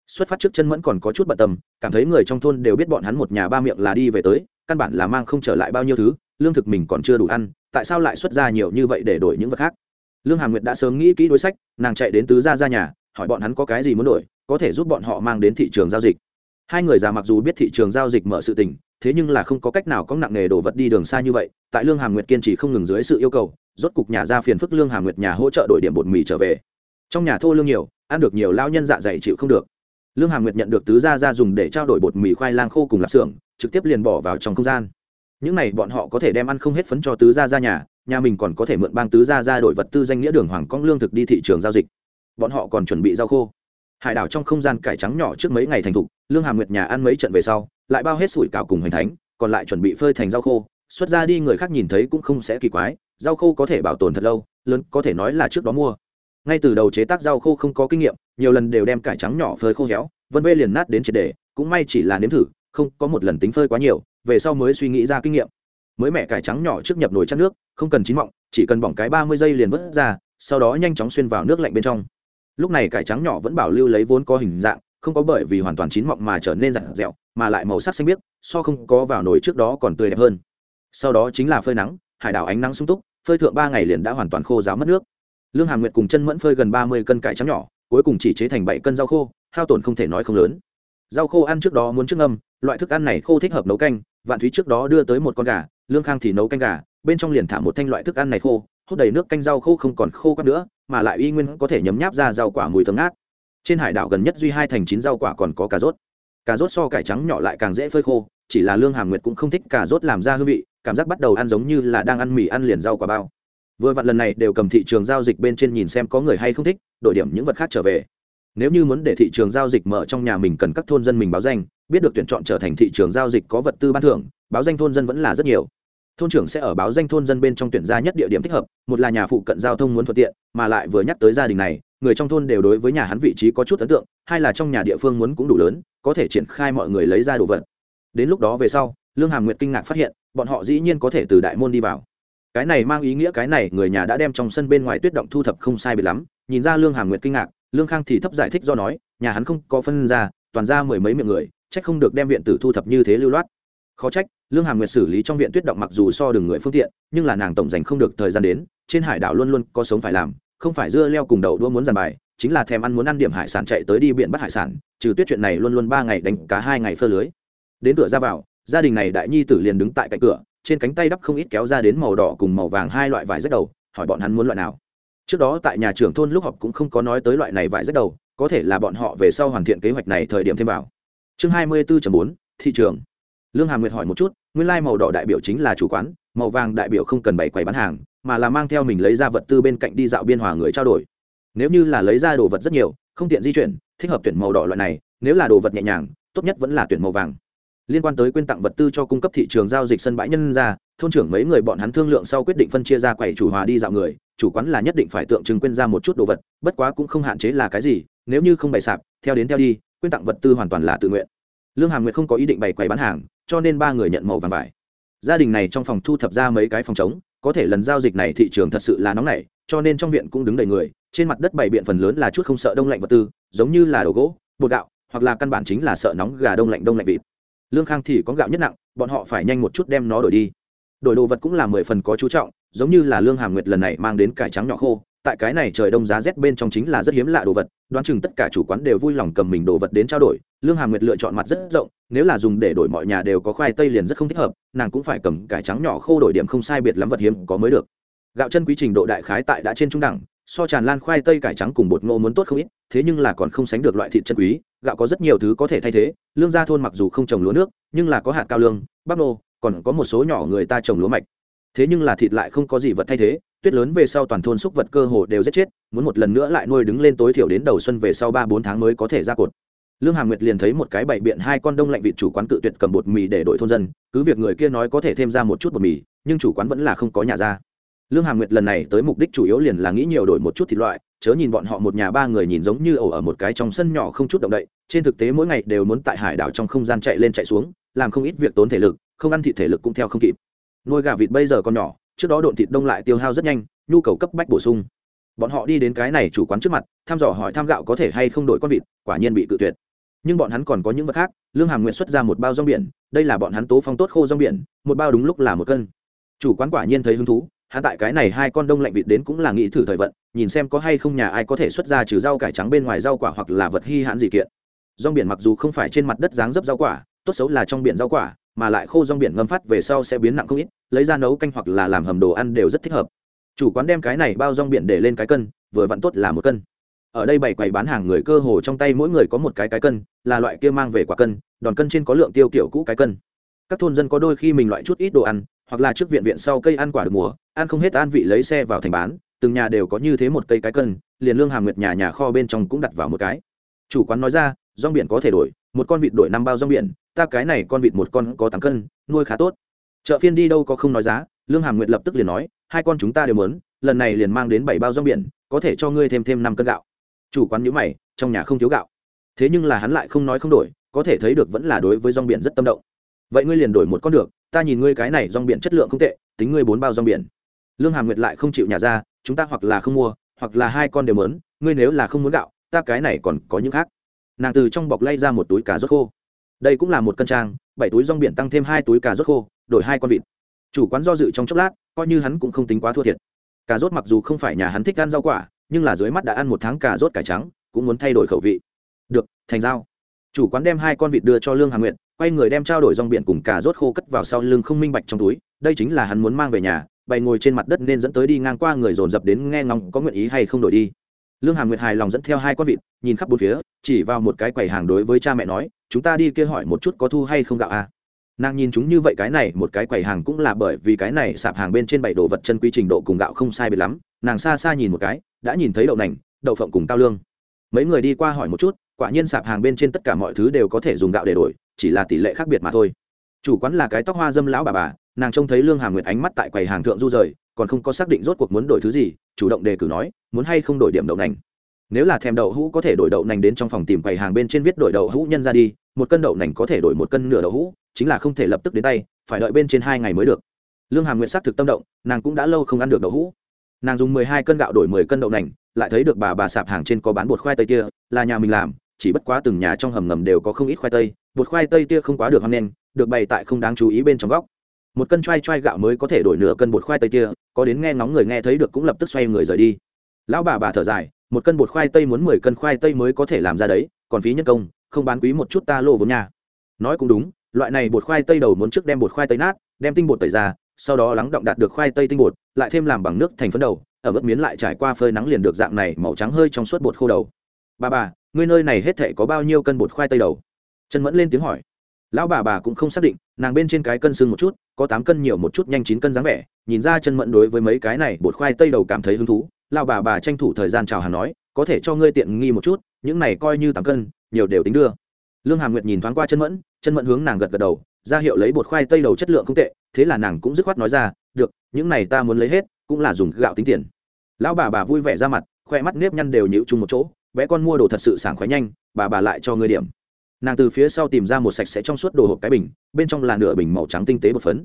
xuất phát trước chân mẫn còn có chút bận tâm, cảm thấy người trong thôn đều biết bọn hắn một nhà ba miệng là đi về tới, căn bản là mang không trở lại bao nhiêu thứ, lương thực mình còn chưa đủ ăn, tại sao lại xuất ra nhiều như vậy để đổi những vật khác? Lương Hà nguyệt đã sớm nghĩ kỹ đối sách, nàng chạy đến tứ gia ra nhà, hỏi bọn hắn có cái gì muốn đổi, có thể giúp bọn họ mang đến thị trường giao dịch. Hai người già mặc dù biết thị trường giao dịch mở sự tình, thế nhưng là không có cách nào có nặng nghề đổ vật đi đường xa như vậy, tại lương Hà nguyệt kiên trì không ngừng dưới sự yêu cầu, rốt cục nhà ra phiền phức lương Hà nguyệt nhà hỗ trợ đổi điểm bột mì trở về. Trong nhà thô lương nhiều, ăn được nhiều lao nhân dạ dày chịu không được lương Hà nguyệt nhận được tứ gia ra dùng để trao đổi bột mì khoai lang khô cùng lạp xưởng, trực tiếp liền bỏ vào trong không gian. Những này bọn họ có thể đem ăn không hết phấn cho tứ gia ra nhà nhà mình còn có thể mượn bang tứ gia ra đổi vật tư danh nghĩa đường hoàng cong lương thực đi thị trường giao dịch. Bọn họ còn chuẩn bị rau khô. Hải đảo trong không gian cải trắng nhỏ trước mấy ngày thành thục, lương Hà nguyệt nhà ăn mấy trận về sau, lại bao hết sủi cảo cùng hoành thánh, còn lại chuẩn bị phơi thành rau khô. Xuất ra đi người khác nhìn thấy cũng không sẽ kỳ quái, rau khô có thể bảo tồn thật lâu, lớn, có thể nói là trước đó mua ngay từ đầu chế tác rau khô không có kinh nghiệm, nhiều lần đều đem cải trắng nhỏ phơi khô héo, vân vê liền nát đến triệt đề cũng may chỉ là nếm thử, không có một lần tính phơi quá nhiều, về sau mới suy nghĩ ra kinh nghiệm. Mới mẹ cải trắng nhỏ trước nhập nồi chắc nước, không cần chín mọng, chỉ cần bỏng cái ba mươi giây liền vớt ra, sau đó nhanh chóng xuyên vào nước lạnh bên trong. Lúc này cải trắng nhỏ vẫn bảo lưu lấy vốn có hình dạng, không có bởi vì hoàn toàn chín mọng mà trở nên dặn dẹo mà lại màu sắc xanh biếc, so không có vào nồi trước đó còn tươi đẹp hơn. Sau đó chính là phơi nắng, hải đảo ánh nắng sung túc, phơi thượng ba ngày liền đã hoàn toàn khô ráo mất nước lương hàm nguyệt cùng chân mẫn phơi gần ba mươi cân cải trắng nhỏ, cuối cùng chỉ chế thành bảy cân rau khô, hao tổn không thể nói không lớn. Rau khô ăn trước đó muốn trước ngâm, loại thức ăn này khô thích hợp nấu canh, vạn thúy trước đó đưa tới một con gà, lương khang thì nấu canh gà, bên trong liền thả một thanh loại thức ăn này khô, hút đầy nước canh rau khô không còn khô quát nữa, mà lại y nguyên có thể nhấm nháp ra rau quả mùi thơm ngát. Trên hải đảo gần nhất duy hai thành chín rau quả còn có cà rốt. Cà rốt so cải trắng nhỏ lại càng dễ phơi khô, chỉ là lương hàm nguyệt cũng không thích cà rốt làm ra hương vị, cảm giác bắt đầu ăn giống như là đang ăn mì ăn liền rau quả bao vừa vặn lần này đều cầm thị trường giao dịch bên trên nhìn xem có người hay không thích, đổi điểm những vật khác trở về. Nếu như muốn để thị trường giao dịch mở trong nhà mình cần các thôn dân mình báo danh, biết được tuyển chọn trở thành thị trường giao dịch có vật tư ban thưởng, báo danh thôn dân vẫn là rất nhiều. Thôn trưởng sẽ ở báo danh thôn dân bên trong tuyển ra nhất địa điểm thích hợp, một là nhà phụ cận giao thông muốn thuận tiện, mà lại vừa nhắc tới gia đình này, người trong thôn đều đối với nhà hắn vị trí có chút ấn tượng, hai là trong nhà địa phương muốn cũng đủ lớn, có thể triển khai mọi người lấy ra đồ vật. Đến lúc đó về sau, lương hàm nguyệt kinh ngạc phát hiện, bọn họ dĩ nhiên có thể từ đại môn đi vào cái này mang ý nghĩa cái này, người nhà đã đem trong sân bên ngoài tuyết động thu thập không sai biệt lắm. Nhìn ra lương hàm nguyệt kinh ngạc, lương khang thì thấp giải thích do nói, nhà hắn không có phân ra, toàn ra mười mấy miệng người trách không được đem viện tử thu thập như thế lưu loát. Khó trách, lương hàm nguyệt xử lý trong viện tuyết động mặc dù so đường người phương tiện, nhưng là nàng tổng dành không được thời gian đến, trên hải đảo luôn luôn có sống phải làm, không phải dưa leo cùng đậu đua muốn giàn bài, chính là thèm ăn muốn ăn điểm hải sản chạy tới đi biển bắt hải sản, trừ tuyết chuyện này luôn luôn ba ngày đánh cá hai ngày phơ lưới. Đến cửa ra vào, gia đình này đại nhi tử liền đứng tại cạnh cửa trên cánh tay đắp không ít kéo ra đến màu đỏ cùng màu vàng hai loại vải rách đầu, hỏi bọn hắn muốn loại nào. Trước đó tại nhà trưởng thôn lúc họp cũng không có nói tới loại này vải rách đầu, có thể là bọn họ về sau hoàn thiện kế hoạch này thời điểm thêm vào. Chương hai mươi bốn bốn, thị trường. Lương hàm nguyệt hỏi một chút, nguyên lai màu đỏ đại biểu chính là chủ quán, màu vàng đại biểu không cần bày quầy bán hàng, mà là mang theo mình lấy ra vật tư bên cạnh đi dạo biên hòa người trao đổi. Nếu như là lấy ra đồ vật rất nhiều, không tiện di chuyển, thích hợp tuyển màu đỏ loại này, nếu là đồ vật nhẹ nhàng, tốt nhất vẫn là tuyển màu vàng liên quan tới quyên tặng vật tư cho cung cấp thị trường giao dịch sân bãi nhân ra thôn trưởng mấy người bọn hắn thương lượng sau quyết định phân chia ra quầy chủ hòa đi dạo người, chủ quán là nhất định phải tượng trưng quyên ra một chút đồ vật, bất quá cũng không hạn chế là cái gì, nếu như không bày sạp, theo đến theo đi, quyên tặng vật tư hoàn toàn là tự nguyện. Lương hàm nguyệt không có ý định bày quầy bán hàng, cho nên ba người nhận màu vàng vải. Gia đình này trong phòng thu thập ra mấy cái phòng trống, có thể lần giao dịch này thị trường thật sự là nóng nảy, cho nên trong viện cũng đứng đầy người, trên mặt đất bày biện phần lớn là chút không sợ đông lạnh vật tư, giống như là đồ gỗ, bột gạo, hoặc là căn bản chính là sợ nóng gà đông lạnh đông lạnh vịt lương khang thì có gạo nhất nặng, bọn họ phải nhanh một chút đem nó đổi đi. Đổi đồ vật cũng là mười phần có chú trọng, giống như là lương hàm nguyệt lần này mang đến cải trắng nhỏ khô, tại cái này trời đông giá rét bên trong chính là rất hiếm lạ đồ vật, đoán chừng tất cả chủ quán đều vui lòng cầm mình đồ vật đến trao đổi. Lương hàm nguyệt lựa chọn mặt rất rộng, nếu là dùng để đổi mọi nhà đều có khoai tây liền rất không thích hợp, nàng cũng phải cầm cải trắng nhỏ khô đổi điểm không sai biệt lắm vật hiếm có mới được. Gạo chân quý trình độ đại khái tại đã trên trung đẳng so tràn lan khoai tây cải trắng cùng bột ngô muốn tốt không ít, thế nhưng là còn không sánh được loại thịt chân quý, gạo có rất nhiều thứ có thể thay thế, lương gia thôn mặc dù không trồng lúa nước, nhưng là có hạt cao lương, bắp nô, còn có một số nhỏ người ta trồng lúa mạch. Thế nhưng là thịt lại không có gì vật thay thế, tuyết lớn về sau toàn thôn xúc vật cơ hồ đều giết chết, muốn một lần nữa lại nuôi đứng lên tối thiểu đến đầu xuân về sau ba bốn tháng mới có thể ra cột. Lương hàm nguyệt liền thấy một cái bậy biện hai con đông lạnh vịt chủ quán cự tuyệt cầm bột mì để đổi thôn dân, cứ việc người kia nói có thể thêm ra một chút bột mì, nhưng chủ quán vẫn là không có nhà ra lương hàm nguyệt lần này tới mục đích chủ yếu liền là nghĩ nhiều đổi một chút thịt loại, chớ nhìn bọn họ một nhà ba người nhìn giống như ổ ở một cái trong sân nhỏ không chút động đậy, trên thực tế mỗi ngày đều muốn tại hải đảo trong không gian chạy lên chạy xuống, làm không ít việc tốn thể lực, không ăn thịt thể lực cũng theo không kịp. Nuôi gà vịt bây giờ còn nhỏ, trước đó độn thịt đông lại tiêu hao rất nhanh, nhu cầu cấp bách bổ sung. Bọn họ đi đến cái này chủ quán trước mặt, thăm dò hỏi tham gạo có thể hay không đổi con vịt, quả nhiên bị cự tuyệt. Nhưng bọn hắn còn có những vật khác, lương hàm nguyện xuất ra một bao rong biển, đây là bọn hắn tố phong tốt khô rong biển, một bao đúng lúc là một cân. Chủ quán quả nhiên thấy hứng thú hắn tại cái này hai con đông lạnh vịt đến cũng là nghĩ thử thời vận, nhìn xem có hay không nhà ai có thể xuất ra trừ rau cải trắng bên ngoài rau quả hoặc là vật hy hãn gì kiện. Rong biển mặc dù không phải trên mặt đất dáng dấp rau quả, tốt xấu là trong biển rau quả, mà lại khô rong biển ngâm phát về sau sẽ biến nặng không ít, lấy ra nấu canh hoặc là làm hầm đồ ăn đều rất thích hợp. Chủ quán đem cái này bao rong biển để lên cái cân, vừa vặn tốt là một cân. Ở đây bảy quầy bán hàng người cơ hồ trong tay mỗi người có một cái cái cân, là loại kia mang về quả cân, đòn cân trên có lượng tiêu kiểu cũ cái cân các thôn dân có đôi khi mình loại chút ít đồ ăn, hoặc là trước viện viện sau cây ăn quả được mùa, ăn không hết an vị lấy xe vào thành bán, từng nhà đều có như thế một cây cái cân, liền lương hàm nguyệt nhà nhà kho bên trong cũng đặt vào một cái. Chủ quán nói ra, rong biển có thể đổi, một con vịt đổi năm bao rong biển, ta cái này con vịt một con có tám cân, nuôi khá tốt. Chợ phiên đi đâu có không nói giá, lương hàm nguyệt lập tức liền nói, hai con chúng ta đều muốn, lần này liền mang đến bảy bao rong biển, có thể cho ngươi thêm thêm năm cân gạo. Chủ quán nhữ mày, trong nhà không thiếu gạo. Thế nhưng là hắn lại không nói không đổi, có thể thấy được vẫn là đối với rong biển rất tâm động vậy ngươi liền đổi một con được, ta nhìn ngươi cái này rong biển chất lượng không tệ, tính ngươi bốn bao rong biển. Lương hàm nguyệt lại không chịu nhà ra, chúng ta hoặc là không mua, hoặc là hai con đều mớn, ngươi nếu là không muốn gạo, ta cái này còn có những khác. Nàng từ trong bọc lay ra một túi cà rốt khô. Đây cũng là một cân trang, bảy túi rong biển tăng thêm hai túi cà rốt khô, đổi hai con vịt. Chủ quán do dự trong chốc lát, coi như hắn cũng không tính quá thua thiệt. Cà rốt mặc dù không phải nhà hắn thích ăn rau quả, nhưng là dưới mắt đã ăn một tháng cà rốt cải trắng, cũng muốn thay đổi khẩu vị. Được, thành dao chủ quán đem hai con vịt đưa cho lương hà nguyện quay người đem trao đổi rong biển cùng cà rốt khô cất vào sau lưng không minh bạch trong túi, đây chính là hắn muốn mang về nhà, bày ngồi trên mặt đất nên dẫn tới đi ngang qua người dồn dập đến nghe ngóng có nguyện ý hay không đổi đi lương hàm nguyệt hài lòng dẫn theo hai con vịt, nhìn khắp bốn phía, chỉ vào một cái quầy hàng đối với cha mẹ nói, chúng ta đi kia hỏi một chút có thu hay không gạo à. nàng nhìn chúng như vậy cái này, một cái quầy hàng cũng là bởi vì cái này sạp hàng bên trên bảy đồ vật chân quy trình độ cùng gạo không sai biệt lắm, nàng xa xa nhìn một cái, đã nhìn thấy đậu nành, đậu phộng cùng cao lương mấy người đi qua hỏi một chút, quả nhiên sạp hàng bên trên tất cả mọi thứ đều có thể dùng gạo để đổi chỉ là tỷ lệ khác biệt mà thôi. Chủ quán là cái tóc hoa dâm lão bà bà, nàng trông thấy lương hà nguyệt ánh mắt tại quầy hàng thượng du rời, còn không có xác định rốt cuộc muốn đổi thứ gì, chủ động đề cử nói, muốn hay không đổi điểm đậu nành. Nếu là thèm đậu hũ có thể đổi đậu nành đến trong phòng tìm quầy hàng bên trên viết đổi đậu hũ nhân ra đi, một cân đậu nành có thể đổi một cân nửa đậu hũ, chính là không thể lập tức đến tay, phải đợi bên trên hai ngày mới được. Lương hàm nguyệt sắc thực tâm động, nàng cũng đã lâu không ăn được đậu hũ. Nàng dùng mười hai cân gạo đổi mười cân đậu nành, lại thấy được bà bà sạp hàng trên có bán bột khoai tây kia, là nhà mình làm, chỉ bất quá từng nhà trong hầm ngầm đều có không ít khoai tây bột khoai tây tia không quá được hăng nen được bày tại không đáng chú ý bên trong góc. Một cân choai choai gạo mới có thể đổi nửa cân bột khoai tây tia, có đến nghe ngóng người nghe thấy được cũng lập tức xoay người rời đi. Lão bà bà thở dài, một cân bột khoai tây muốn mười cân khoai tây mới có thể làm ra đấy, còn phí nhân công, không bán quý một chút ta lô vốn nhà. Nói cũng đúng, loại này bột khoai tây đầu muốn trước đem bột khoai tây nát, đem tinh bột tẩy ra, sau đó lắng động đạt được khoai tây tinh bột, lại thêm làm bằng nước thành phấn đầu, ở mức miến lại trải qua phơi nắng liền được dạng này màu trắng hơi trong suốt bột khô đầu. Bà bà, ngươi nơi này hết thể có bao nhiêu cân bột khoai tây đầu? Trần mẫn lên tiếng hỏi. Lão bà bà cũng không xác định, nàng bên trên cái cân xương một chút, có tám cân nhiều một chút nhanh chín cân dáng vẻ, nhìn ra chân mẫn đối với mấy cái này bột khoai tây đầu cảm thấy hứng thú. Lão bà bà tranh thủ thời gian chào hàng nói, có thể cho ngươi tiện nghi một chút, những này coi như tám cân, nhiều đều tính đưa. Lương hàm nguyệt nhìn thoáng qua chân mẫn chân mẫn hướng nàng gật gật đầu, ra hiệu lấy bột khoai tây đầu chất lượng không tệ, thế là nàng cũng dứt khoát nói ra, được, những này ta muốn lấy hết, cũng là dùng gạo tính tiền. Lão bà bà vui vẻ ra mặt, khoe mắt nếp nhăn đều nhịu chung một chỗ vẽ con mua đồ thật sự sảng khoái nhanh, bà bà lại cho ngươi điểm nàng từ phía sau tìm ra một sạch sẽ trong suốt đồ hộp cái bình, bên trong là nửa bình màu trắng tinh tế bột phấn.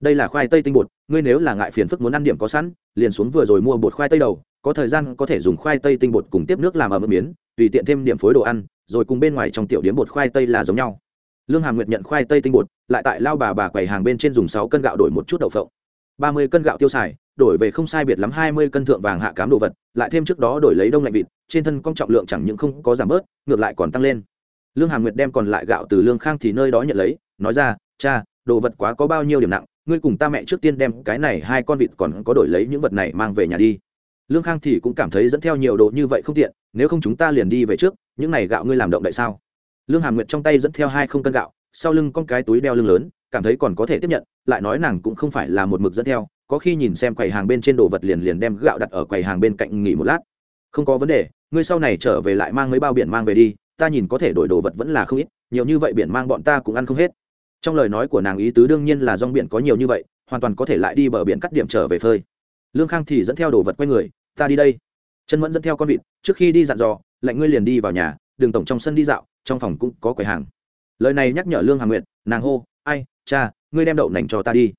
Đây là khoai tây tinh bột, ngươi nếu là ngại phiền phức muốn ăn điểm có sẵn, liền xuống vừa rồi mua bột khoai tây đầu, có thời gian có thể dùng khoai tây tinh bột cùng tiếp nước làm ở mức miến, tùy tiện thêm điểm phối đồ ăn, rồi cùng bên ngoài trong tiểu điếm bột khoai tây là giống nhau. Lương hàm nguyệt nhận khoai tây tinh bột, lại tại lao bà bà quầy hàng bên trên dùng sáu cân gạo đổi một chút đậu phộng. Ba mươi cân gạo tiêu xài, đổi về không sai biệt lắm hai mươi cân thượng vàng hạ cám đồ vật, lại thêm trước đó đổi lấy đông lạnh vịt, trên thân công trọng lượng chẳng những không có giảm bớt, ngược lại còn tăng lên lương hàm nguyệt đem còn lại gạo từ lương khang thì nơi đó nhận lấy, nói ra, cha, đồ vật quá có bao nhiêu điểm nặng, ngươi cùng ta mẹ trước tiên đem cái này hai con vịt còn có đổi lấy những vật này mang về nhà đi. Lương khang thì cũng cảm thấy dẫn theo nhiều đồ như vậy không tiện, nếu không chúng ta liền đi về trước, những này gạo ngươi làm động đại sao? Lương hàm nguyệt trong tay dẫn theo hai không cân gạo, sau lưng con cái túi đeo lưng lớn, cảm thấy còn có thể tiếp nhận, lại nói nàng cũng không phải là một mực dẫn theo, có khi nhìn xem quầy hàng bên trên đồ vật liền liền đem gạo đặt ở quầy hàng bên cạnh nghỉ một lát. Không có vấn đề, ngươi sau này trở về lại mang mấy bao biển mang về đi ta nhìn có thể đổi đồ vật vẫn là không ít, nhiều như vậy biển mang bọn ta cũng ăn không hết. Trong lời nói của nàng ý tứ đương nhiên là dòng biển có nhiều như vậy, hoàn toàn có thể lại đi bờ biển cắt điểm trở về phơi. Lương khang thì dẫn theo đồ vật quay người, ta đi đây. Chân mẫn dẫn theo con vịt, trước khi đi dặn dò lạnh ngươi liền đi vào nhà, đường tổng trong sân đi dạo, trong phòng cũng có quầy hàng. Lời này nhắc nhở lương hà nguyệt, nàng hô, ai, cha, ngươi đem đậu nành cho ta đi.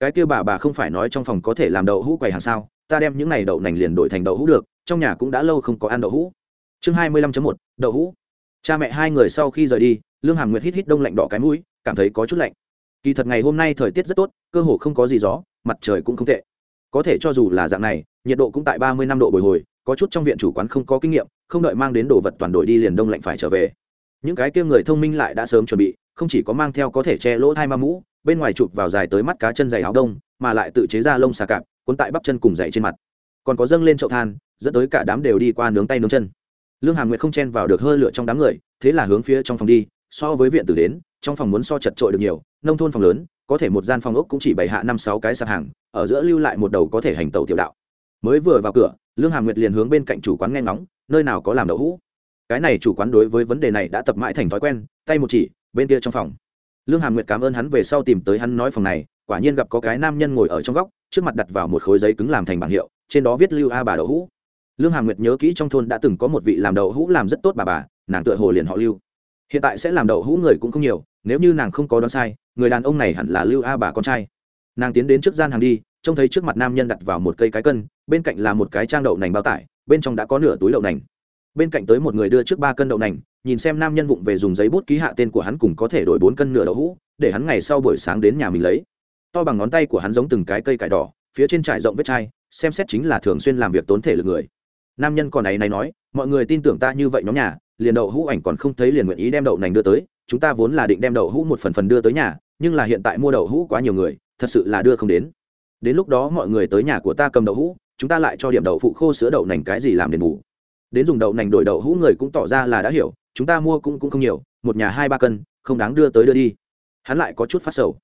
Cái kia bà bà không phải nói trong phòng có thể làm đậu hũ quầy hàng sao, ta đem những này đậu nành liền đổi thành đậu hũ được, trong nhà cũng đã lâu không có ăn đậu hũ. Chương hai mươi lăm một, đậu hũ cha mẹ hai người sau khi rời đi, lương hàm nguyệt hít hít đông lạnh đỏ cái mũi, cảm thấy có chút lạnh. Kỳ thật ngày hôm nay thời tiết rất tốt, cơ hồ không có gì gió, mặt trời cũng không tệ. Có thể cho dù là dạng này, nhiệt độ cũng tại ba mươi năm độ bồi hồi, có chút trong viện chủ quán không có kinh nghiệm, không đợi mang đến đồ vật toàn đội đi liền đông lạnh phải trở về. Những cái kia người thông minh lại đã sớm chuẩn bị, không chỉ có mang theo có thể che lỗ hai ma mũ, bên ngoài chụp vào dài tới mắt cá chân dày áo đông, mà lại tự chế ra lông xà cạp, cuốn tại bắp chân cùng dày trên mặt. Còn có dâng lên chậu than, dẫn tới cả đám đều đi qua nướng tay nướng chân lương hàm nguyệt không chen vào được hơi lửa trong đám người, thế là hướng phía trong phòng đi, so với viện tử đến, trong phòng muốn so chật trội được nhiều, nông thôn phòng lớn, có thể một gian phòng ốc cũng chỉ bày hạ năm sáu cái sạp hàng, ở giữa lưu lại một đầu có thể hành tàu tiểu đạo. Mới vừa vào cửa, lương hàm nguyệt liền hướng bên cạnh chủ quán nghe ngóng, nơi nào có làm đậu hũ. Cái này chủ quán đối với vấn đề này đã tập mãi thành thói quen, tay một chỉ, bên kia trong phòng. Lương hàm nguyệt cảm ơn hắn về sau tìm tới hắn nói phòng này, quả nhiên gặp có cái nam nhân ngồi ở trong góc, trước mặt đặt vào một khối giấy cứng làm thành bảng hiệu, trên đó viết lưu a bà đậu hũ lương hàm nguyệt nhớ kỹ trong thôn đã từng có một vị làm đậu hũ làm rất tốt bà bà, nàng tựa hồ liền họ lưu. Hiện tại sẽ làm đậu hũ người cũng không nhiều, nếu như nàng không có đoán sai, người đàn ông này hẳn là lưu a bà con trai. Nàng tiến đến trước gian hàng đi, trông thấy trước mặt nam nhân đặt vào một cây cái cân, bên cạnh là một cái trang đậu nành bao tải, bên trong đã có nửa túi đậu nành. Bên cạnh tới một người đưa trước ba cân đậu nành, nhìn xem nam nhân vụng về dùng giấy bút ký hạ tên của hắn cùng có thể đổi bốn cân nửa đậu hũ, để hắn ngày sau buổi sáng đến nhà mình lấy. To bằng ngón tay của hắn giống từng cái cây cải đỏ, phía trên trải rộng vết chai, xem xét chính là thường xuyên làm việc tốn thể lực người nam nhân còn này này nói, mọi người tin tưởng ta như vậy nhóm nhà, liền đậu hũ ảnh còn không thấy liền nguyện ý đem đậu nành đưa tới, chúng ta vốn là định đem đậu hũ một phần phần đưa tới nhà, nhưng là hiện tại mua đậu hũ quá nhiều người, thật sự là đưa không đến. Đến lúc đó mọi người tới nhà của ta cầm đậu hũ, chúng ta lại cho điểm đậu phụ khô sữa đậu nành cái gì làm đền bù. Đến dùng đậu nành đổi đậu hũ người cũng tỏ ra là đã hiểu, chúng ta mua cũng cũng không nhiều, một nhà hai ba cân, không đáng đưa tới đưa đi. Hắn lại có chút phát sầu.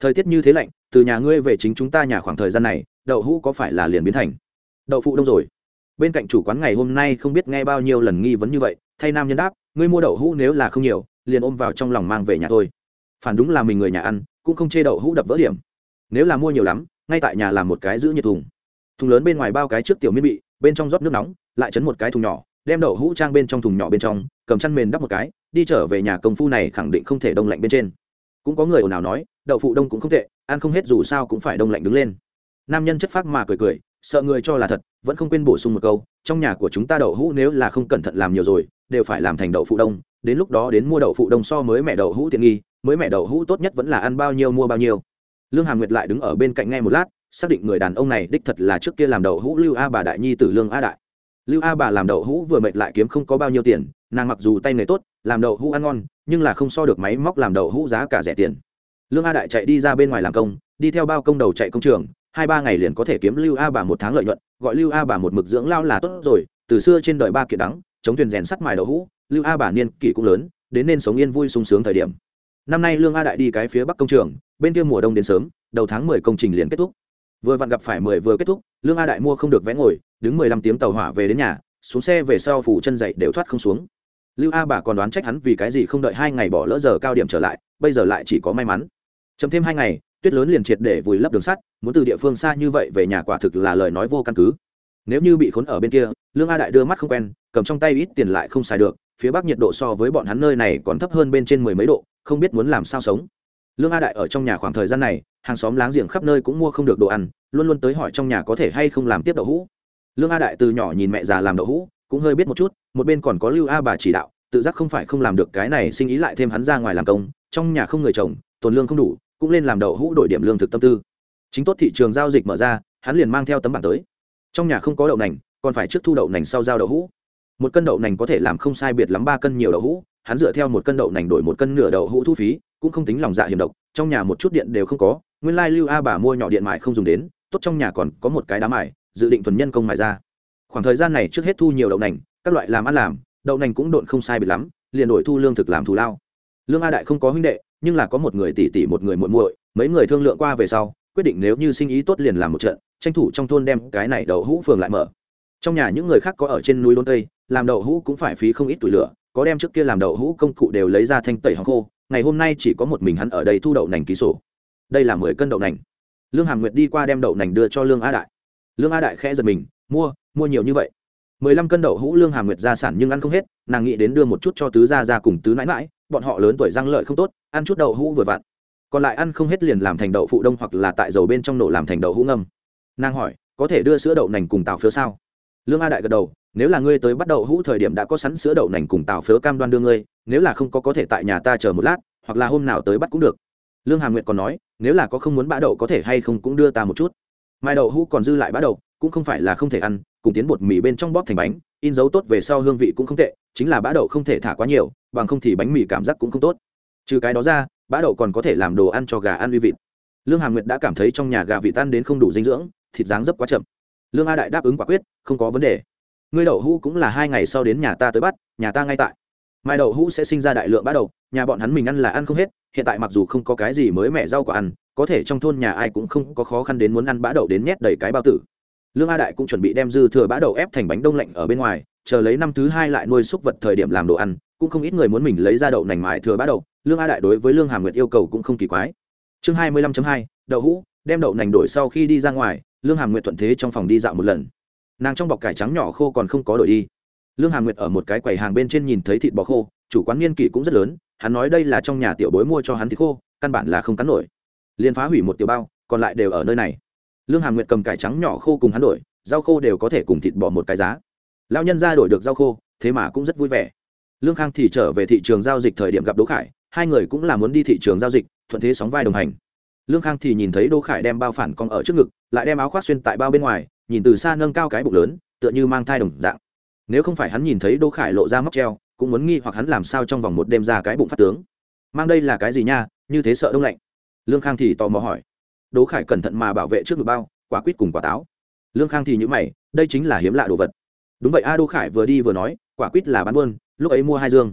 Thời tiết như thế lạnh, từ nhà ngươi về chính chúng ta nhà khoảng thời gian này, đậu hũ có phải là liền biến thành? Đậu phụ đông rồi bên cạnh chủ quán ngày hôm nay không biết nghe bao nhiêu lần nghi vấn như vậy, thay nam nhân đáp, ngươi mua đậu hũ nếu là không nhiều, liền ôm vào trong lòng mang về nhà thôi. Phản đúng là mình người nhà ăn, cũng không chê đậu hũ đập vỡ điểm. Nếu là mua nhiều lắm, ngay tại nhà làm một cái giữ nhiệt thùng. Thùng lớn bên ngoài bao cái trước tiểu miên bị, bên trong rót nước nóng, lại chấn một cái thùng nhỏ, đem đậu hũ trang bên trong thùng nhỏ bên trong, cầm chăn mền đắp một cái, đi trở về nhà công phu này khẳng định không thể đông lạnh bên trên. Cũng có người ồn ào nói, đậu phụ đông cũng không tệ, ăn không hết dù sao cũng phải đông lạnh đứng lên. Nam nhân chất phác mà cười cười sợ người cho là thật, vẫn không quên bổ sung một câu, trong nhà của chúng ta đậu hũ nếu là không cẩn thận làm nhiều rồi, đều phải làm thành đậu phụ đông, đến lúc đó đến mua đậu phụ đông so mới mẹ đậu hũ tiện nghi, mới mẹ đậu hũ tốt nhất vẫn là ăn bao nhiêu mua bao nhiêu. Lương hàm nguyệt lại đứng ở bên cạnh nghe một lát, xác định người đàn ông này đích thật là trước kia làm đậu hũ lưu a bà đại nhi tử lương a đại. Lưu a bà làm đậu hũ vừa mệt lại kiếm không có bao nhiêu tiền, nàng mặc dù tay nghề tốt, làm đậu hũ ăn ngon, nhưng là không so được máy móc làm đậu hũ giá cả rẻ tiền. Lương a đại chạy đi ra bên ngoài làm công, đi theo bao công đầu chạy công trường hai ba ngày liền có thể kiếm lưu a bà một tháng lợi nhuận, gọi lưu a bà một mực dưỡng lao là tốt rồi, từ xưa trên đời ba kiệt đắng, chống thuyền rèn sắt mài đậu hũ, lưu a bà niên kỷ cũng lớn, đến nên sống yên vui sung sướng thời điểm. Năm nay lương a đại đi cái phía bắc công trường, bên kia mùa đông đến sớm, đầu tháng mười công trình liền kết thúc. Vừa vặn gặp phải mười vừa kết thúc, lương a đại mua không được vé ngồi, đứng mười lăm tiếng tàu hỏa về đến nhà, xuống xe về sau phủ chân dậy đều thoát không xuống. Lưu a bà còn đoán trách hắn vì cái gì không đợi hai ngày bỏ lỡ giờ cao điểm trở lại, bây giờ lại chỉ có may mắn. Chấm thêm hai ngày tuyết lớn liền triệt để vùi lấp đường sắt, muốn từ địa phương xa như vậy về nhà quả thực là lời nói vô căn cứ. Nếu như bị khốn ở bên kia, lương a đại đưa mắt không quen, cầm trong tay ít tiền lại không xài được, phía bắc nhiệt độ so với bọn hắn nơi này còn thấp hơn bên trên mười mấy độ, không biết muốn làm sao sống. Lương a đại ở trong nhà khoảng thời gian này, hàng xóm láng giềng khắp nơi cũng mua không được đồ ăn, luôn luôn tới hỏi trong nhà có thể hay không làm tiếp đậu hũ. Lương a đại từ nhỏ nhìn mẹ già làm đậu hũ, cũng hơi biết một chút, một bên còn có lưu a bà chỉ đạo, tự giác không phải không làm được cái này, sinh ý lại thêm hắn ra ngoài làm công, trong nhà không người chồng tồn lương không đủ cũng lên làm đậu hũ đổi điểm lương thực tâm tư. Chính tốt thị trường giao dịch mở ra, hắn liền mang theo tấm bảng tới. Trong nhà không có đậu nành, còn phải trước thu đậu nành sau giao đậu hũ. Một cân đậu nành có thể làm không sai biệt lắm ba cân nhiều đậu hũ, hắn dựa theo một cân đậu nành đổi một cân nửa đậu hũ thu phí, cũng không tính lòng dạ hiểm độc, trong nhà một chút điện đều không có, nguyên lai lưu a bà mua nhỏ điện mại không dùng đến, tốt trong nhà còn có một cái đá mài, dự định thuần nhân công mài ra. Khoảng thời gian này trước hết thu nhiều đậu nành, các loại làm ăn làm, đậu nành cũng độn không sai biệt lắm, liền đổi thu lương thực làm thù lao lương a đại không có huynh đệ, nhưng là có một người tỷ tỷ một người muội muội, mấy người thương lượng qua về sau, quyết định nếu như sinh ý tốt liền làm một trận, tranh thủ trong thôn đem cái này đậu hũ phường lại mở. Trong nhà những người khác có ở trên núi đôn tây, làm đậu hũ cũng phải phí không ít tuổi lửa, có đem trước kia làm đậu hũ công cụ đều lấy ra thanh tẩy hóng khô, ngày hôm nay chỉ có một mình hắn ở đây thu đậu nành ký sổ. Đây là mười cân đậu nành. Lương hàm nguyệt đi qua đem đậu nành đưa cho lương a đại. Lương a đại khẽ giật mình, mua mua nhiều như vậy. Mười lăm cân đậu hũ lương hàm nguyệt gia sản nhưng ăn không hết, nàng nghĩ đến đưa một chút cho tứ gia ra cùng tứ mãi mãi bọn họ lớn tuổi răng lợi không tốt, ăn chút đậu hũ vừa vặn. Còn lại ăn không hết liền làm thành đậu phụ đông hoặc là tại dầu bên trong nổ làm thành đậu hũ ngâm. Nàng hỏi, có thể đưa sữa đậu nành cùng tàu phiếu sao? Lương a đại gật đầu, nếu là ngươi tới bắt đậu hũ thời điểm đã có sẵn sữa đậu nành cùng tàu phiếu cam đoan đưa ngươi, nếu là không có có thể tại nhà ta chờ một lát, hoặc là hôm nào tới bắt cũng được. Lương hà nguyệt còn nói, nếu là có không muốn bã đậu có thể hay không cũng đưa ta một chút. Mai đậu hũ còn dư lại bã đậu, cũng không phải là không thể ăn, cùng tiến bột mì bên trong bóp thành bánh, in dấu tốt về sau hương vị cũng không tệ chính là bã đậu không thể thả quá nhiều, bằng không thì bánh mì cảm giác cũng không tốt. Trừ cái đó ra, bã đậu còn có thể làm đồ ăn cho gà ăn uy vịt. Lương hàm nguyệt đã cảm thấy trong nhà gà vịt tan đến không đủ dinh dưỡng, thịt dáng dấp quá chậm. Lương a đại đáp ứng quả quyết, không có vấn đề. Ngươi đậu hũ cũng là hai ngày sau đến nhà ta tới bắt, nhà ta ngay tại. Mai đậu hũ sẽ sinh ra đại lượng bã đậu, nhà bọn hắn mình ăn là ăn không hết, hiện tại mặc dù không có cái gì mới mẻ rau quả ăn, có thể trong thôn nhà ai cũng không có khó khăn đến muốn ăn bã đậu đến nhét đầy cái bao tử. Lương a đại cũng chuẩn bị đem dư thừa bã đậu ép thành bánh đông lạnh ở bên ngoài chờ lấy năm thứ hai lại nuôi súc vật thời điểm làm đồ ăn, cũng không ít người muốn mình lấy ra đậu nành mại thừa bá đậu, lương a đại đối với lương hàm nguyệt yêu cầu cũng không kỳ quái. Chương hai mươi lăm hai, đậu hũ, đem đậu nành đổi sau khi đi ra ngoài, lương hàm nguyệt thuận thế trong phòng đi dạo một lần. Nàng trong bọc cải trắng nhỏ khô còn không có đổi đi. Lương hàm nguyệt ở một cái quầy hàng bên trên nhìn thấy thịt bò khô, chủ quán niên kỷ cũng rất lớn, hắn nói đây là trong nhà tiểu bối mua cho hắn thịt khô, căn bản là không cắn nổi. Liền phá hủy một tiểu bao, còn lại đều ở nơi này. Lương hàm nguyệt cầm cải trắng nhỏ khô cùng hắn đổi, rau khô đều có thể cùng thịt bò một cái giá lao nhân ra đổi được rau khô, thế mà cũng rất vui vẻ. Lương khang thì trở về thị trường giao dịch thời điểm gặp đỗ khải, hai người cũng là muốn đi thị trường giao dịch, thuận thế sóng vai đồng hành. Lương khang thì nhìn thấy đỗ khải đem bao phản con ở trước ngực, lại đem áo khoác xuyên tại bao bên ngoài, nhìn từ xa nâng cao cái bụng lớn, tựa như mang thai đồng dạng. Nếu không phải hắn nhìn thấy đỗ khải lộ ra móc treo, cũng muốn nghi hoặc hắn làm sao trong vòng một đêm ra cái bụng phát tướng. Mang đây là cái gì nha, như thế sợ đông lạnh. Lương khang thì tò mò hỏi. Đỗ khải cẩn thận mà bảo vệ trước ngực bao, quả quýt cùng quả táo. Lương khang thì nhữ mày, đây chính là hiếm lạ đồ vật đúng vậy a đô khải vừa đi vừa nói, quả quýt là bán buôn, lúc ấy mua hai dương.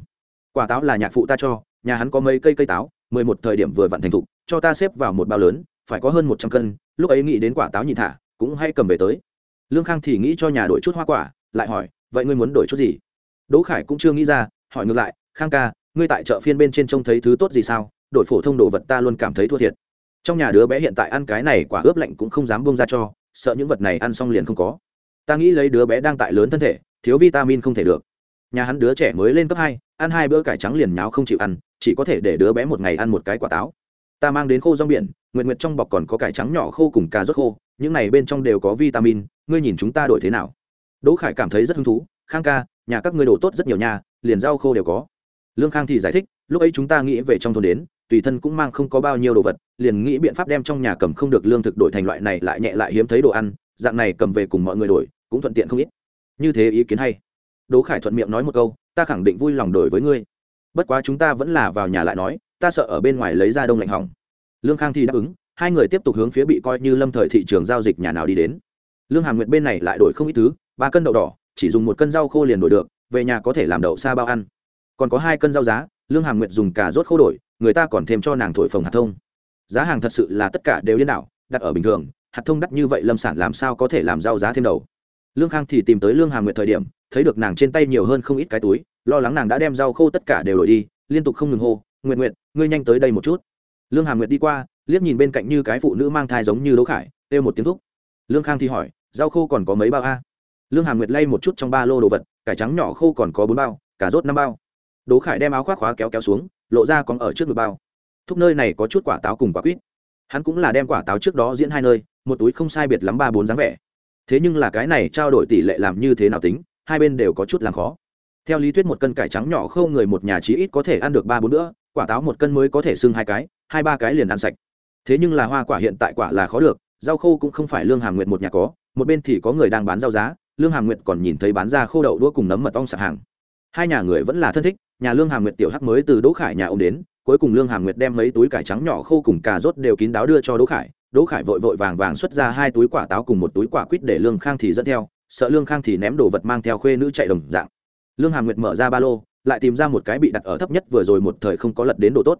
Quả táo là nhạc phụ ta cho, nhà hắn có mấy cây cây táo, mười một thời điểm vừa vặn thành thục, cho ta xếp vào một bao lớn, phải có hơn một trăm cân, lúc ấy nghĩ đến quả táo nhịn thả, cũng hay cầm về tới. Lương khang thì nghĩ cho nhà đổi chút hoa quả, lại hỏi, vậy ngươi muốn đổi chút gì? Đỗ khải cũng chưa nghĩ ra, hỏi ngược lại, khang ca, ngươi tại chợ phiên bên trên trông thấy thứ tốt gì sao? Đổi phổ thông đồ vật ta luôn cảm thấy thua thiệt. Trong nhà đứa bé hiện tại ăn cái này quả ướp lạnh cũng không dám bông ra cho, sợ những vật này ăn xong liền không có ta nghĩ lấy đứa bé đang tại lớn thân thể, thiếu vitamin không thể được. Nhà hắn đứa trẻ mới lên cấp hai, ăn hai bữa cải trắng liền nháo không chịu ăn, chỉ có thể để đứa bé một ngày ăn một cái quả táo. Ta mang đến khô rong biển nguyện nguyện trong bọc còn có cải trắng nhỏ khô cùng cà rốt khô, những này bên trong đều có vitamin, ngươi nhìn chúng ta đổi thế nào? Đỗ khải cảm thấy rất hứng thú, khang ca, nhà các ngươi đồ tốt rất nhiều nhà liền rau khô đều có. Lương khang thì giải thích, lúc ấy chúng ta nghĩ về trong thôn đến, tùy thân cũng mang không có bao nhiêu đồ vật, liền nghĩ biện pháp đem trong nhà cầm không được lương thực đổi thành loại này lại nhẹ lại hiếm thấy đồ ăn dạng này cầm về cùng mọi người đổi, cũng thuận tiện không ít. Như thế ý kiến hay. Đỗ khải thuận miệng nói một câu, ta khẳng định vui lòng đổi với ngươi. Bất quá chúng ta vẫn là vào nhà lại nói, ta sợ ở bên ngoài lấy ra đông lạnh hỏng. Lương khang thì đáp ứng, hai người tiếp tục hướng phía bị coi như lâm thời thị trường giao dịch nhà nào đi đến. Lương hàm nguyệt bên này lại đổi không ít thứ, ba cân đậu đỏ, chỉ dùng một cân rau khô liền đổi được, về nhà có thể làm đậu xa bao ăn. Còn có hai cân rau giá, lương hàm nguyệt dùng cả rốt khô đổi, người ta còn thêm cho nàng thổi phồng hạt thông. Giá hàng thật sự là tất cả đều điên đảo, đặt ở bình thường hạt thông đắt như vậy lâm sản làm sao có thể làm rau giá thêm đầu? Lương khang thì tìm tới lương hà nguyệt thời điểm, thấy được nàng trên tay nhiều hơn không ít cái túi, lo lắng nàng đã đem rau khô tất cả đều đổi đi, liên tục không ngừng hô nguyện nguyện ngươi nhanh tới đây một chút. Lương hà nguyệt đi qua, liếc nhìn bên cạnh như cái phụ nữ mang thai giống như đỗ khải, kêu một tiếng thúc. Lương khang thì hỏi, rau khô còn có mấy bao a? Lương hà nguyệt lay một chút trong ba lô đồ vật, cải trắng nhỏ khô còn có bốn bao cả rốt năm bao. Đỗ khải đem áo khoác khóa kéo kéo xuống, lộ ra còn ở trước ngực bao. Thúc nơi này có chút quả táo cùng quả quýt. Hắn cũng là đem quả táo trước đó diễn hai nơi một túi không sai biệt lắm ba bốn dáng vẻ. Thế nhưng là cái này trao đổi tỷ lệ làm như thế nào tính, hai bên đều có chút làm khó. Theo lý thuyết một cân cải trắng nhỏ khô người một nhà chí ít có thể ăn được ba bốn bữa, quả táo một cân mới có thể xưng hai cái, hai ba cái liền ăn sạch. Thế nhưng là hoa quả hiện tại quả là khó được, rau khô cũng không phải lương hàm nguyệt một nhà có, một bên thì có người đang bán rau giá, lương hàm nguyệt còn nhìn thấy bán ra khô đậu đua cùng nấm mật ong sạc hàng. Hai nhà người vẫn là thân thích, nhà lương hàm nguyệt tiểu hắc mới từ đỗ khải nhà ông đến, cuối cùng lương hàm nguyệt đem mấy túi cải trắng nhỏ khô cùng cà rốt đều kín đáo đưa cho đỗ khải đỗ khải vội vội vàng vàng xuất ra hai túi quả táo cùng một túi quả quýt để lương khang thì dẫn theo, sợ lương khang thì ném đồ vật mang theo khuê nữ chạy đồng dạng. Lương hàm nguyệt mở ra ba lô, lại tìm ra một cái bị đặt ở thấp nhất vừa rồi một thời không có lật đến đồ tốt.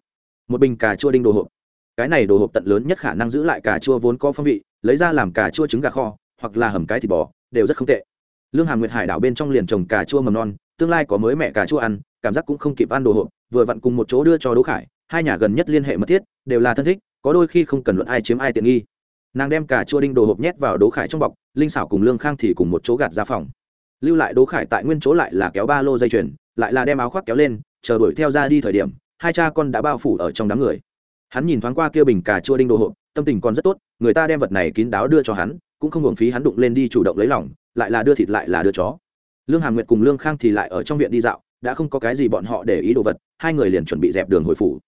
Một bình cà chua đinh đồ hộp. Cái này đồ hộp tận lớn nhất khả năng giữ lại cà chua vốn có phong vị, lấy ra làm cà chua trứng gà kho, hoặc là hầm cái thịt bò, đều rất không tệ. Lương hàm nguyệt hải đảo bên trong liền trồng cà chua mầm non, tương lai có mới mẹ cà chua ăn, cảm giác cũng không kịp ăn đồ hộp, vừa vặn cùng một chỗ đưa cho đỗ khải, hai nhà gần nhất liên hệ mật thiết, đều là thân thích có đôi khi không cần luận ai chiếm ai tiện nghi. Nàng đem cả chua đinh đồ hộp nhét vào đố khải trong bọc, linh xảo cùng lương khang thì cùng một chỗ gạt ra phòng. Lưu lại đố khải tại nguyên chỗ lại là kéo ba lô dây chuyền, lại là đem áo khoác kéo lên, chờ đuổi theo ra đi thời điểm, hai cha con đã bao phủ ở trong đám người. Hắn nhìn thoáng qua kia bình cà chua đinh đồ hộp, tâm tình còn rất tốt, người ta đem vật này kín đáo đưa cho hắn, cũng không hưởng phí hắn đụng lên đi chủ động lấy lòng, lại là đưa thịt lại là đưa chó. Lương hàm nguyệt cùng lương khang thì lại ở trong viện đi dạo, đã không có cái gì bọn họ để ý đồ vật, hai người liền chuẩn bị dẹp đường hồi phủ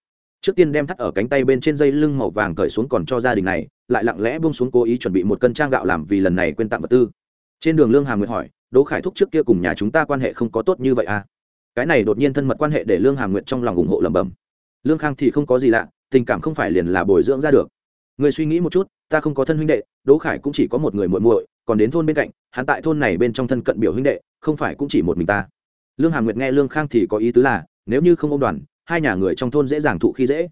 trước tiên đem thắt ở cánh tay bên trên dây lưng màu vàng cởi xuống còn cho gia đình này, lại lặng lẽ buông xuống cố ý chuẩn bị một cân trang gạo làm vì lần này quên tặng vật tư. Trên đường lương hàm nguyệt hỏi, đỗ khải thúc trước kia cùng nhà chúng ta quan hệ không có tốt như vậy à? Cái này đột nhiên thân mật quan hệ để lương hàm nguyệt trong lòng ủng hộ lẩm bẩm. Lương khang thì không có gì lạ, tình cảm không phải liền là bồi dưỡng ra được. Người suy nghĩ một chút, ta không có thân huynh đệ, đỗ khải cũng chỉ có một người muội muội, còn đến thôn bên cạnh, hắn tại thôn này bên trong thân cận biểu huynh đệ, không phải cũng chỉ một mình ta. Lương hàm nguyệt nghe lương khang thì có ý tứ là, nếu như không ôm đoàn hai nhà người trong thôn dễ dàng thụ khi dễ.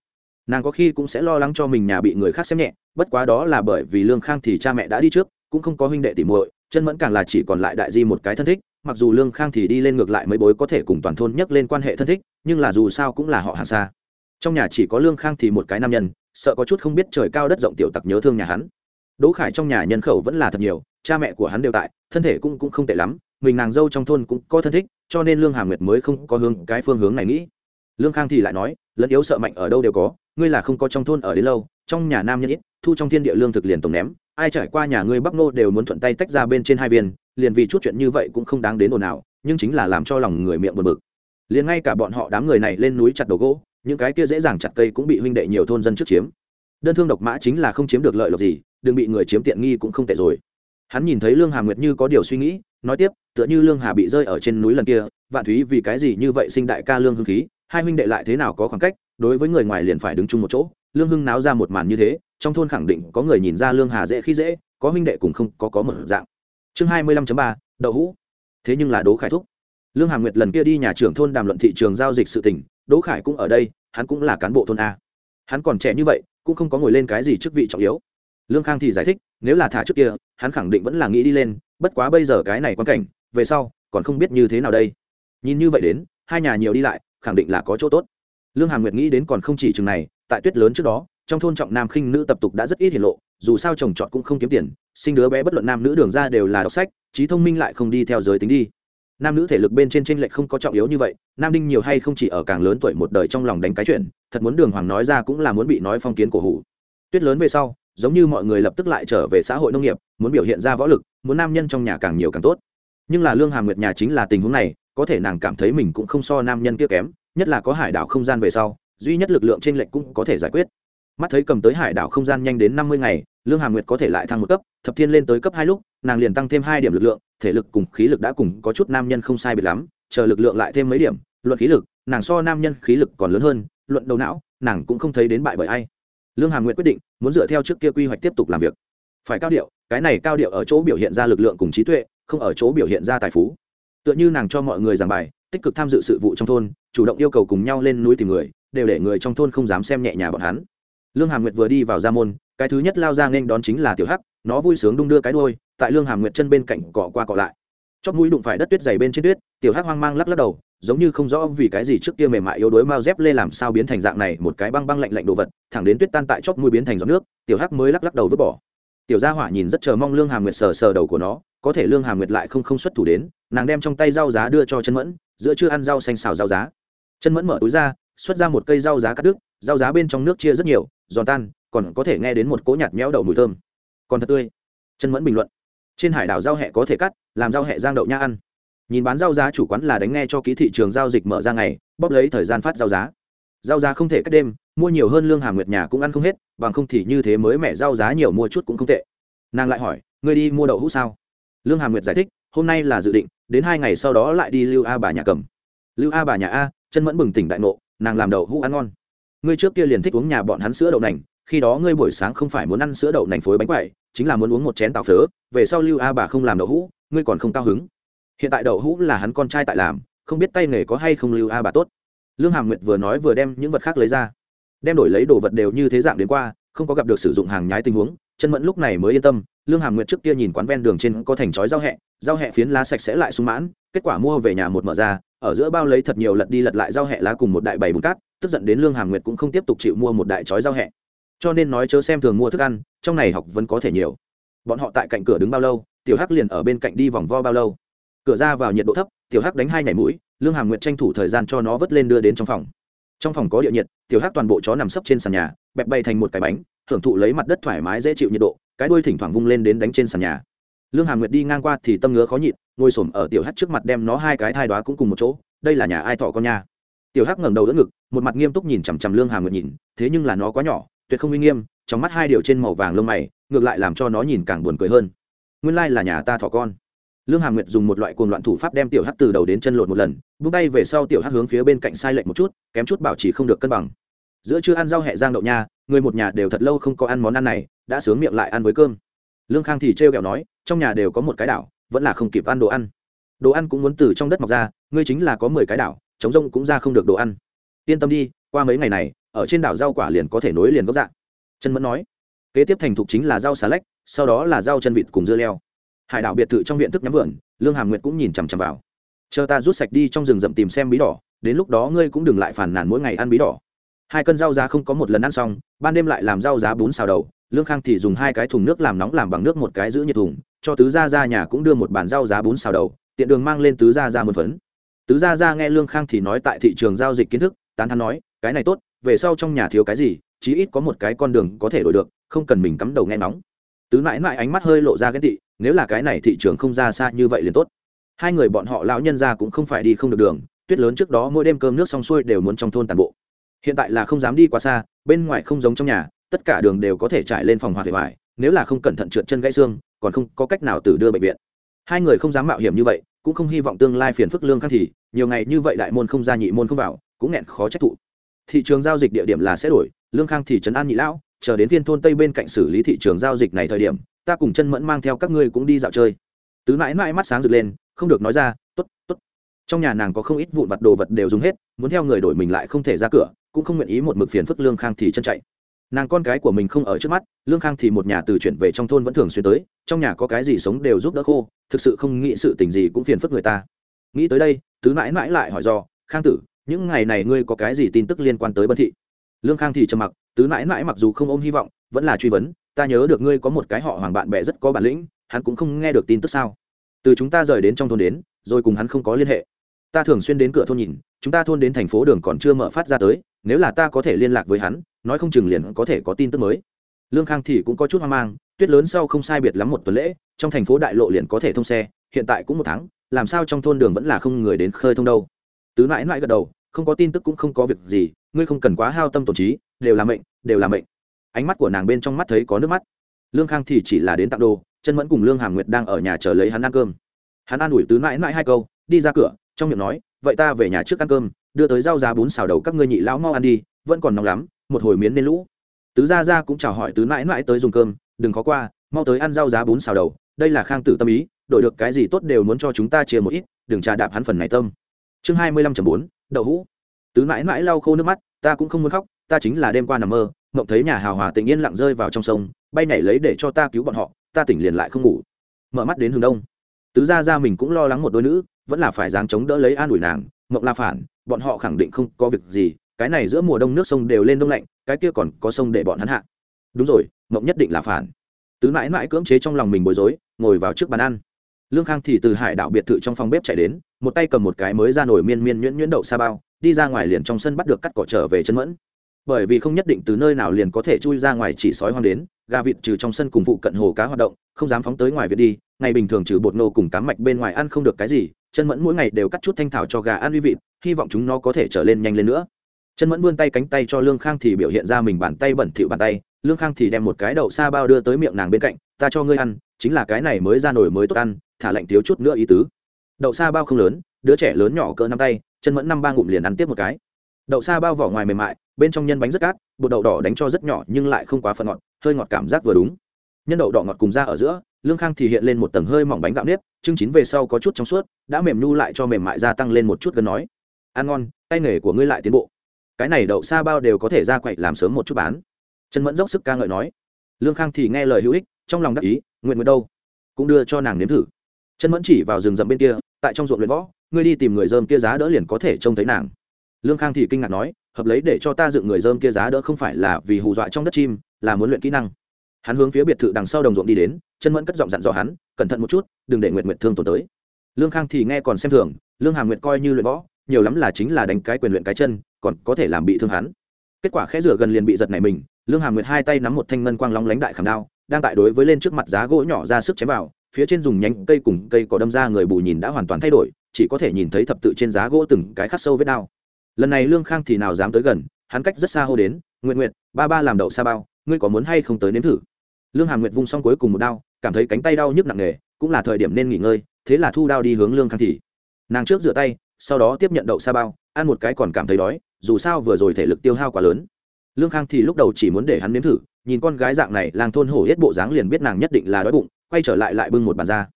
Nàng có khi cũng sẽ lo lắng cho mình nhà bị người khác xem nhẹ, bất quá đó là bởi vì lương khang thì cha mẹ đã đi trước, cũng không có huynh đệ tỉ muội, chân mẫn càng là chỉ còn lại đại di một cái thân thích, mặc dù lương khang thì đi lên ngược lại mấy bối có thể cùng toàn thôn nhắc lên quan hệ thân thích, nhưng là dù sao cũng là họ hàng xa. Trong nhà chỉ có lương khang thì một cái nam nhân, sợ có chút không biết trời cao đất rộng tiểu tặc nhớ thương nhà hắn. Đỗ khải trong nhà nhân khẩu vẫn là thật nhiều, cha mẹ của hắn đều tại, thân thể cũng cũng không tệ lắm, mình nàng dâu trong thôn cũng có thân thích, cho nên lương hà nguyệt mới không có hướng cái phương hướng này nghĩ lương khang thì lại nói, lẫn yếu sợ mạnh ở đâu đều có, ngươi là không có trong thôn ở đến lâu, trong nhà nam nhân ít, thu trong thiên địa lương thực liền tổng ném, ai trải qua nhà ngươi bắc nô đều muốn thuận tay tách ra bên trên hai viên, liền vì chút chuyện như vậy cũng không đáng đến ồn nào nhưng chính là làm cho lòng người miệng buồn bực. Liền ngay cả bọn họ đám người này lên núi chặt đầu gỗ, những cái kia dễ dàng chặt cây cũng bị huynh đệ nhiều thôn dân trước chiếm. Đơn thương độc mã chính là không chiếm được lợi lộc gì, đừng bị người chiếm tiện nghi cũng không tệ rồi. Hắn nhìn thấy lương hà nguyệt như có điều suy nghĩ, nói tiếp, tựa như lương hà bị rơi ở trên núi lần kia, vạn thúy vì cái gì như vậy sinh đại ca lương hưng khí hai huynh đệ lại thế nào có khoảng cách, đối với người ngoài liền phải đứng chung một chỗ, lương hưng náo ra một màn như thế, trong thôn khẳng định có người nhìn ra lương hà dễ khi dễ, có huynh đệ cùng không, có có một dạng. Chương hai mươi lăm ba, đậu hũ. Thế nhưng là đố khải thúc. Lương hà nguyệt lần kia đi nhà trưởng thôn đàm luận thị trường giao dịch sự tỉnh đỗ khải cũng ở đây, hắn cũng là cán bộ thôn a. Hắn còn trẻ như vậy, cũng không có ngồi lên cái gì chức vị trọng yếu. Lương khang thì giải thích, nếu là thả trước kia, hắn khẳng định vẫn là nghĩ đi lên, bất quá bây giờ cái này quan cảnh, về sau, còn không biết như thế nào đây. Nhìn như vậy đến, hai nhà nhiều đi lại khẳng định là có chỗ tốt. Lương hàm nguyệt nghĩ đến còn không chỉ chừng này, tại tuyết lớn trước đó, trong thôn trọng nam khinh nữ tập tục đã rất ít hiển lộ, dù sao chồng chọn cũng không kiếm tiền, sinh đứa bé bất luận nam nữ đường ra đều là đọc sách, trí thông minh lại không đi theo giới tính đi. Nam nữ thể lực bên trên trên lệch không có trọng yếu như vậy, nam đinh nhiều hay không chỉ ở càng lớn tuổi một đời trong lòng đánh cái chuyện, thật muốn đường hoàng nói ra cũng là muốn bị nói phong kiến cổ hủ. Tuyết lớn về sau, giống như mọi người lập tức lại trở về xã hội nông nghiệp, muốn biểu hiện ra võ lực, muốn nam nhân trong nhà càng nhiều càng tốt. Nhưng là lương hàm nguyệt nhà chính là tình huống này có thể nàng cảm thấy mình cũng không so nam nhân kia kém, nhất là có hải đảo không gian về sau, duy nhất lực lượng trên lệnh cũng có thể giải quyết. Mắt thấy cầm tới hải đảo không gian nhanh đến năm mươi ngày, lương hà nguyệt có thể lại thăng một cấp, thập thiên lên tới cấp hai lúc, nàng liền tăng thêm hai điểm lực lượng, thể lực cùng khí lực đã cùng có chút nam nhân không sai biệt lắm, chờ lực lượng lại thêm mấy điểm, luận khí lực, nàng so nam nhân khí lực còn lớn hơn, luận đầu não, nàng cũng không thấy đến bại bởi ai. Lương hà nguyệt quyết định, muốn dựa theo trước kia quy hoạch tiếp tục làm việc. Phải cao điệu, cái này cao điệu ở chỗ biểu hiện ra lực lượng cùng trí tuệ, không ở chỗ biểu hiện ra tài phú tựa như nàng cho mọi người giảng bài, tích cực tham dự sự vụ trong thôn, chủ động yêu cầu cùng nhau lên núi tìm người, đều để người trong thôn không dám xem nhẹ nhà bọn hắn. Lương hàm nguyệt vừa đi vào ra môn, cái thứ nhất lao ra nên đón chính là tiểu hắc, nó vui sướng đung đưa cái đôi tại lương hàm nguyệt chân bên cạnh cọ qua cọ lại. Chót mũi đụng phải đất tuyết dày bên trên tuyết, tiểu hắc hoang mang lắc lắc đầu, giống như không rõ vì cái gì trước kia mềm mại yếu đuối mao dép lê làm sao biến thành dạng này, một cái băng băng lạnh lạnh đồ vật, thẳng đến tuyết tan tại chót mũi biến thành giọt nước, tiểu hắc mới lắc lắc đầu vứt bỏ tiểu gia hỏa nhìn rất chờ mong lương hà nguyệt sờ sờ đầu của nó, có thể lương hà nguyệt lại không không xuất thủ đến, nàng đem trong tay rau giá đưa cho chân mẫn, giữa chưa ăn rau xanh xào rau giá. Chân mẫn mở túi ra, xuất ra một cây rau giá cắt đứt, rau giá bên trong nước chia rất nhiều, giòn tan, còn có thể nghe đến một cỗ nhạt méo đậu mùi thơm. Còn thật tươi. Chân mẫn bình luận. Trên hải đảo rau hẹ có thể cắt, làm rau hẹ giang đậu nha ăn. Nhìn bán rau giá chủ quán là đánh nghe cho ký thị trường giao dịch mở ra ngày, bóp lấy thời gian phát rau giá rau giá không thể cắt đêm, mua nhiều hơn lương Hà nguyệt nhà cũng ăn không hết, bằng không thì như thế mới mẻ rau giá nhiều mua chút cũng không tệ. Nàng lại hỏi, ngươi đi mua đậu hũ sao? Lương Hà nguyệt giải thích, hôm nay là dự định, đến hai ngày sau đó lại đi lưu a bà nhà cầm. Lưu a bà nhà a, chân mẫn bừng tỉnh đại nộ nàng làm đậu hũ ăn ngon. Ngươi trước kia liền thích uống nhà bọn hắn sữa đậu nành, khi đó ngươi buổi sáng không phải muốn ăn sữa đậu nành phối bánh quậy chính là muốn uống một chén tàu phớ, về sau lưu a bà không làm đậu hũ, ngươi còn không cao hứng. Hiện tại đậu hũ là hắn con trai tại làm, không biết tay nghề có hay không lưu a bà tốt lương hàm nguyệt vừa nói vừa đem những vật khác lấy ra. Đem đổi lấy đồ vật đều như thế dạng đến qua, không có gặp được sử dụng hàng nhái tình huống chân mẫn lúc này mới yên tâm, lương hàm nguyệt trước kia nhìn quán ven đường trên có thành chói rau hẹ rau hẹ phiến lá sạch sẽ lại sung mãn, kết quả mua về nhà một mở ra, ở giữa bao lấy thật nhiều lật đi lật lại rau hẹ lá cùng một đại bảy bùn cát, tức giận đến lương hàm nguyệt cũng không tiếp tục chịu mua một đại chói rau hẹ. Cho nên nói chớ xem thường mua thức ăn, trong này học vẫn có thể nhiều. Bọn họ tại cạnh cửa đứng bao lâu, tiểu hắc liền ở bên cạnh đi vòng vo bao lâu. Cửa ra vào nhiệt độ thấp, tiểu hắc đánh hai nhảy mũi lương hàm nguyệt tranh thủ thời gian cho nó vớt lên đưa đến trong phòng. Trong phòng có địa nhiệt, tiểu hắc toàn bộ chó nằm sấp trên sàn nhà, bẹp bay thành một cái bánh hưởng thụ lấy mặt đất thoải mái dễ chịu nhiệt độ, cái đuôi thỉnh thoảng vung lên đến đánh trên sàn nhà. Lương hàm nguyệt đi ngang qua thì tâm ngứa khó nhịn, ngồi s ở tiểu hắc trước mặt đem nó hai cái thai đoá cũng cùng một chỗ, đây là nhà ai thọ con nha? Tiểu hắc ngẩng đầu đỡ ngực, một mặt nghiêm túc nhìn chằm chằm lương hàm nguyệt nhìn, thế nhưng là nó quá nhỏ, tuyệt không uy nghiêm, trong mắt hai điều trên màu vàng lông mày, ngược lại làm cho nó nhìn càng buồn cười hơn. Nguyên lai là nhà ta thọ con lương hàm nguyệt dùng một loại cuồng loạn thủ pháp đem tiểu hắc từ đầu đến chân lột một lần bung tay về sau tiểu hắc hướng phía bên cạnh sai lệch một chút, kém chút bảo trì không được cân bằng. Giữa chưa ăn rau hẹ giang đậu nha, người một nhà đều thật lâu không có ăn món ăn này, đã sướng miệng lại ăn với cơm. Lương khang thì trêu ghẹo nói, trong nhà đều có một cái đảo, vẫn là không kịp ăn đồ ăn. Đồ ăn cũng muốn từ trong đất mọc ra, ngươi chính là có mười cái đảo chống rông cũng ra không được đồ ăn. Yên tâm đi, qua mấy ngày này, ở trên đảo rau quả liền có thể nối liền gốc dạng chân mẫn nói, kế tiếp thành thục chính là rau xà lách, sau đó là rau chân vịt cùng dưa leo hải đảo biệt thự trong viện thức nhắm vườn, lương hàm nguyệt cũng nhìn chằm chằm vào. Chờ ta rút sạch đi trong rừng rậm tìm xem bí đỏ, đến lúc đó ngươi cũng đừng lại phản nàn mỗi ngày ăn bí đỏ. Hai cân rau giá không có một lần ăn xong, ban đêm lại làm rau giá bún xào đầu, lương khang thì dùng hai cái thùng nước làm nóng làm bằng nước một cái giữ nhiệt thùng, cho tứ gia ra nhà cũng đưa một bàn rau giá bún xào đầu, tiện đường mang lên tứ gia ra một phấn. Tứ gia ra nghe lương khang thì nói tại thị trường giao dịch kiến thức, tán thắn nói, cái này tốt, về sau trong nhà thiếu cái gì, chí ít có một cái con đường có thể đổi được, không cần mình cắm đầu nghe nóng tứ mãi mãi ánh mắt hơi lộ ra ghen tị nếu là cái này thị trường không ra xa như vậy liền tốt. Hai người bọn họ lão nhân ra cũng không phải đi không được đường, tuyết lớn trước đó mỗi đêm cơm nước xong xuôi đều muốn trong thôn tàn bộ. Hiện tại là không dám đi quá xa, bên ngoài không giống trong nhà, tất cả đường đều có thể trải lên phòng hoạt hệ vải nếu là không cẩn thận trượt chân gãy xương, còn không có cách nào từ đưa bệnh viện. Hai người không dám mạo hiểm như vậy, cũng không hy vọng tương lai phiền phức lương khang thì, nhiều ngày như vậy đại môn không ra nhị môn không vào, cũng nghẹn khó trách thụ. Thị trường giao dịch địa điểm là sẽ đổi, lương khang thì trấn an nhị lão, chờ đến viên thôn tây bên cạnh xử lý thị trường giao dịch này thời điểm ta cùng chân mẫn mang theo các ngươi cũng đi dạo chơi. Tứ mãi mãi mắt sáng rực lên, không được nói ra t ố t t ố t trong nhà nàng có không ít vụn vặt đồ vật đều dùng hết, muốn theo người đổi mình lại không thể ra cửa, cũng không nguyện ý một mực phiền phức lương khang thì chân chạy. Nàng con cái của mình không ở trước mắt, lương khang thì một nhà từ chuyển về trong thôn vẫn thường xuyên tới, trong nhà có cái gì sống đều giúp đỡ khô, thực sự không nghĩ sự tình gì cũng phiền phức người ta. Nghĩ tới đây, tứ mãi mãi lại hỏi do, khang tử, những ngày này ngươi có cái gì tin tức liên quan tới bân thị? Lương khang thì trầm mặc, tứ mãi mãi mặc dù không ôm hy vọng, vẫn là truy vấn ta nhớ được ngươi có một cái họ hoàng bạn bè rất có bản lĩnh, hắn cũng không nghe được tin tức sao? Từ chúng ta rời đến trong thôn đến, rồi cùng hắn không có liên hệ. Ta thường xuyên đến cửa thôn nhìn, chúng ta thôn đến thành phố đường còn chưa mở phát ra tới, nếu là ta có thể liên lạc với hắn, nói không chừng liền có thể có tin tức mới. Lương khang thì cũng có chút hoang mang, tuyết lớn sau không sai biệt lắm một tuần lễ, trong thành phố đại lộ liền có thể thông xe, hiện tại cũng một tháng, làm sao trong thôn đường vẫn là không người đến khơi thông đâu? Tứ mãi mãi gật đầu, không có tin tức cũng không có việc gì, ngươi không cần quá hao tâm tổn trí, đều là mệnh, đều là mệnh ánh mắt của nàng bên trong mắt thấy có nước mắt. Lương khang thì chỉ là đến tặng đồ, chân mẫn cùng lương hàm nguyệt đang ở nhà chờ lấy hắn ăn cơm. Hắn an ủi tứ mãi mãi hai câu, đi ra cửa, trong miệng nói, vậy ta về nhà trước ăn cơm, đưa tới rau giá bún xào đầu các ngươi nhị lão mau ăn đi, vẫn còn nóng lắm, một hồi miến nên lũ. Tứ gia gia cũng chào hỏi tứ mãi mãi tới dùng cơm, đừng khó qua, mau tới ăn rau giá bún xào đầu, đây là khang tử tâm ý, đổi được cái gì tốt đều muốn cho chúng ta chia một ít, đừng trà đạp hắn phần này tâm. Chương hai mươi lăm bốn, đậu hũ. Tứ mãi mãi lau khô nước mắt, ta cũng không muốn khóc, ta chính là đêm qua nằm mơ mộng thấy nhà hào hòa tình yên lặng rơi vào trong sông, bay nhảy lấy để cho ta cứu bọn họ, ta tỉnh liền lại không ngủ. Mở mắt đến hướng đông. Tứ ra ra mình cũng lo lắng một đôi nữ, vẫn là phải dáng chống đỡ lấy an ủi nàng, mộng la phản, bọn họ khẳng định không có việc gì, cái này giữa mùa đông nước sông đều lên đông lạnh, cái kia còn có sông để bọn hắn hạ. Đúng rồi, mộng nhất định là phản. Tứ mãi mãi cưỡng chế trong lòng mình bối rối, ngồi vào trước bàn ăn. Lương khang thì từ hải đảo biệt thự trong phòng bếp chạy đến, một tay cầm một cái mới ra nổi miên miên nhuyễn nhuyễn đậu sa bao, đi ra ngoài liền trong sân bắt được cắt cỏ trở về chân mẫn bởi vì không nhất định từ nơi nào liền có thể chui ra ngoài chỉ sói hoang đến, gà vịt trừ trong sân cùng vụ cận hồ cá hoạt động, không dám phóng tới ngoài viện đi, ngày bình thường trừ bột nô cùng cám mạch bên ngoài ăn không được cái gì, chân mẫn mỗi ngày đều cắt chút thanh thảo cho gà ăn uy vịt, hy vọng chúng nó có thể trở lên nhanh lên nữa. Chân mẫn vươn tay cánh tay cho lương khang thì biểu hiện ra mình bàn tay bẩn thỉu bàn tay, lương khang thì đem một cái đậu sa bao đưa tới miệng nàng bên cạnh, ta cho ngươi ăn, chính là cái này mới ra nổi mới tốt ăn, thả lạnh thiếu chút nữa ý tứ. Đậu sa bao không lớn, đứa trẻ lớn nhỏ cỡ năm tay, chân mẫn năm ba ngụm liền ăn tiếp một cái đậu xa bao vỏ ngoài mềm mại, bên trong nhân bánh rất cát, bột đậu đỏ đánh cho rất nhỏ nhưng lại không quá phần ngọt, hơi ngọt cảm giác vừa đúng. Nhân đậu đỏ ngọt cùng ra ở giữa, lương khang thì hiện lên một tầng hơi mỏng bánh gạo nếp chưng chín về sau có chút trong suốt, đã mềm nu lại cho mềm mại gia tăng lên một chút gần nói. Ăn ngon, tay nghề của ngươi lại tiến bộ. Cái này đậu xa bao đều có thể ra quậy làm sớm một chút bán. Trần mẫn dốc sức ca ngợi nói. Lương khang thì nghe lời hữu ích, trong lòng đắc ý, nguyện nguyện đâu? Cũng đưa cho nàng nếm thử. Trần mẫn chỉ vào rừng rậm bên kia, tại trong ruộng luyện võ, ngươi đi tìm người dơm kia giá đỡ liền có thể trông thấy nàng lương khang thì kinh ngạc nói, hợp lấy để cho ta dựng người dơm kia giá đỡ không phải là vì hù dọa trong đất chim, là muốn luyện kỹ năng. Hắn hướng phía biệt thự đằng sau đồng ruộng đi đến, chân mẫn cất giọng dặn dò hắn, cẩn thận một chút, đừng để nguyện nguyện thương tổn tới. Lương khang thì nghe còn xem thường, lương hàm nguyện coi như luyện võ, nhiều lắm là chính là đánh cái quyền luyện cái chân, còn có thể làm bị thương hắn. Kết quả khẽ rửa gần liền bị giật này mình, lương hàm nguyệt hai tay nắm một thanh ngân quang lóng lánh đại khảm đao, đang tại đối với lên trước mặt giá gỗ nhỏ ra sức chém vào, phía trên dùng nhánh cây cùng cây có đâm ra người bù nhìn đã hoàn toàn thay đổi, chỉ có thể nhìn thấy thập tự trên giá gỗ từng cái khắc sâu vết đao lần này lương khang thì nào dám tới gần, hắn cách rất xa hô đến nguyện nguyện ba ba làm đậu sa bao, ngươi có muốn hay không tới nếm thử? Lương hàm nguyệt vung xong cuối cùng một đao, cảm thấy cánh tay đau nhức nặng nề, cũng là thời điểm nên nghỉ ngơi, thế là thu đao đi hướng lương khang thì. Nàng trước rửa tay, sau đó tiếp nhận đậu sa bao, ăn một cái còn cảm thấy đói, dù sao vừa rồi thể lực tiêu hao quá lớn. Lương khang thì lúc đầu chỉ muốn để hắn nếm thử, nhìn con gái dạng này làng thôn hổ hết bộ dáng liền biết nàng nhất định là đói bụng, quay trở lại lại bưng một bàn ra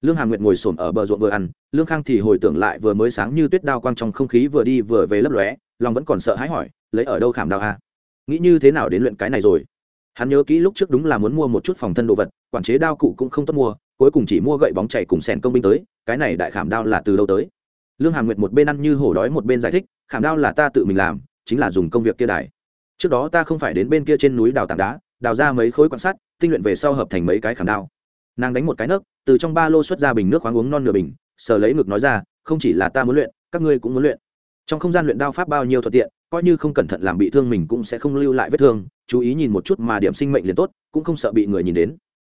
lương hàm nguyệt ngồi s ở bờ ruộng vừa ăn, lương khang thì hồi tưởng lại vừa mới sáng như tuyết đao quang trong không khí vừa đi vừa về lấp lóe, lòng vẫn còn sợ hãi hỏi, lấy ở đâu khảm đao a? Nghĩ như thế nào đến luyện cái này rồi? Hắn nhớ kỹ lúc trước đúng là muốn mua một chút phòng thân đồ vật, quản chế đao cụ cũng không tốt mua, cuối cùng chỉ mua gậy bóng chảy cùng sèn công binh tới, cái này đại khảm đao là từ đâu tới? Lương hàm nguyệt một bên ăn như hổ đói một bên giải thích, khảm đao là ta tự mình làm, chính là dùng công việc kia đài. Trước đó ta không phải đến bên kia trên núi đào tảng đá, đào ra mấy khối quan sát, tinh luyện về sau hợp thành mấy cái khảm đao nàng đánh một cái nấc, từ trong ba lô xuất ra bình nước khoáng uống non nửa bình, sờ lấy ngực nói ra, không chỉ là ta muốn luyện, các ngươi cũng muốn luyện. Trong không gian luyện đao pháp bao nhiêu thuận tiện, coi như không cẩn thận làm bị thương mình cũng sẽ không lưu lại vết thương, chú ý nhìn một chút mà điểm sinh mệnh liền tốt, cũng không sợ bị người nhìn đến.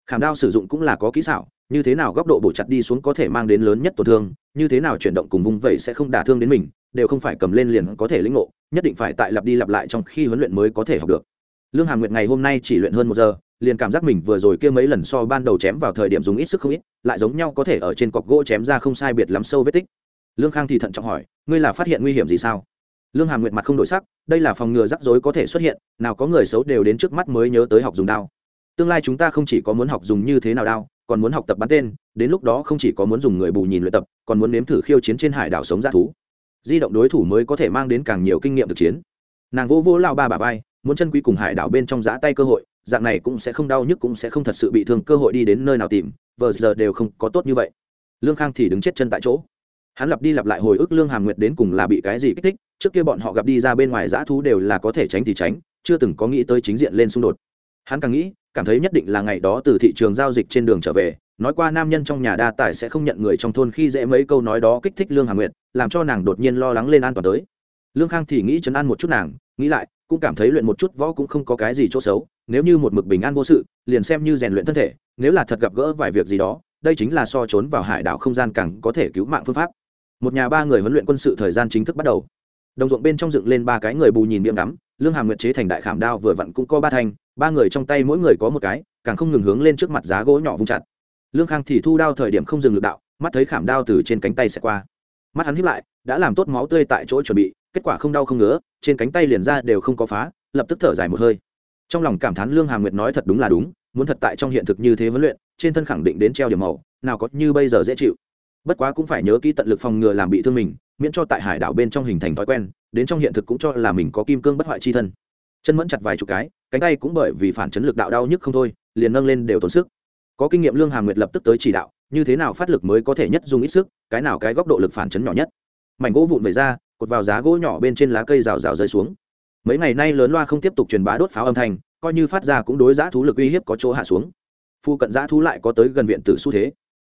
Khảm đao sử dụng cũng là có kỹ xảo, như thế nào góc độ bổ chặt đi xuống có thể mang đến lớn nhất tổn thương, như thế nào chuyển động cùng vung vẩy sẽ không đả thương đến mình, đều không phải cầm lên liền có thể lĩnh ngộ, nhất định phải tại lặp đi lặp lại trong khi huấn luyện mới có thể học được lương hàm nguyệt ngày hôm nay chỉ luyện hơn một giờ, liền cảm giác mình vừa rồi kia mấy lần so ban đầu chém vào thời điểm dùng ít sức không ít, lại giống nhau có thể ở trên cọc gỗ chém ra không sai biệt lắm sâu vết tích. Lương khang thì thận trọng hỏi, ngươi là phát hiện nguy hiểm gì sao? Lương hàm nguyệt mặt không đổi sắc, đây là phòng ngừa rắc rối có thể xuất hiện, nào có người xấu đều đến trước mắt mới nhớ tới học dùng đao. Tương lai chúng ta không chỉ có muốn học dùng như thế nào đao, còn muốn học tập bắn tên, đến lúc đó không chỉ có muốn dùng người bù nhìn luyện tập, còn muốn nếm thử khiêu chiến trên hải đảo sống g thú. Di động đối thủ mới có thể mang đến càng nhiều kinh nghiệm thực chiến. Nàng vô vô lao ba bà vai muốn chân quý cùng hải đảo bên trong giã tay cơ hội, dạng này cũng sẽ không đau nhức cũng sẽ không thật sự bị thương cơ hội đi đến nơi nào tìm, vờ giờ đều không có tốt như vậy. Lương khang thì đứng chết chân tại chỗ. Hắn lặp đi lặp lại hồi ức lương hàm nguyệt đến cùng là bị cái gì kích thích, trước kia bọn họ gặp đi ra bên ngoài giã thú đều là có thể tránh thì tránh, chưa từng có nghĩ tới chính diện lên xung đột. Hắn càng nghĩ, cảm thấy nhất định là ngày đó từ thị trường giao dịch trên đường trở về, nói qua nam nhân trong nhà đa tài sẽ không nhận người trong thôn khi dễ mấy câu nói đó kích thích lương hà nguyệt, làm cho nàng đột nhiên lo lắng lên an toàn tới. Lương khang thì nghĩ chấn an một chút nàng, nghĩ lại cũng cảm thấy luyện một chút võ cũng không có cái gì chỗ xấu, nếu như một mực bình an vô sự, liền xem như rèn luyện thân thể, nếu là thật gặp gỡ vài việc gì đó, đây chính là so trốn vào hải đảo không gian càng có thể cứu mạng phương pháp. Một nhà ba người huấn luyện quân sự thời gian chính thức bắt đầu. Đồng ruộng bên trong dựng lên ba cái người bù nhìn miệng đắm lương hàm nguyệt chế thành đại khảm đao vừa vặn cũng có ba thanh, ba người trong tay mỗi người có một cái, càng không ngừng hướng lên trước mặt giá gỗ nhỏ vung chặt. Lương khang thì thu đao thời điểm không dừng lực đạo, mắt thấy khảm đao từ trên cánh tay sẽ qua mắt hắn hiếp lại, đã làm tốt máu tươi tại chỗ chuẩn bị, kết quả không đau không ngứa, trên cánh tay liền ra đều không có phá, lập tức thở dài một hơi. Trong lòng cảm thán lương hà nguyệt nói thật đúng là đúng, muốn thật tại trong hiện thực như thế huấn luyện, trên thân khẳng định đến treo điểm màu, nào có như bây giờ dễ chịu. Bất quá cũng phải nhớ kỹ tận lực phòng ngừa làm bị thương mình, miễn cho tại hải đảo bên trong hình thành thói quen, đến trong hiện thực cũng cho là mình có kim cương bất hoại chi thân. Chân mẫn chặt vài chục cái, cánh tay cũng bởi vì phản chấn lực đạo đau nhức không thôi, liền nâng lên đều tốn sức. Có kinh nghiệm lương hà nguyệt lập tức tới chỉ đạo như thế nào phát lực mới có thể nhất dùng ít sức, cái nào cái góc độ lực phản chấn nhỏ nhất. Mảnh gỗ vụn về ra, cột vào giá gỗ nhỏ bên trên lá cây rào rào rơi xuống. Mấy ngày nay lớn loa không tiếp tục truyền bá đốt pháo âm thanh, coi như phát ra cũng đối giã thú lực uy hiếp có chỗ hạ xuống. Phu cận giã thú lại có tới gần viện tử xu thế.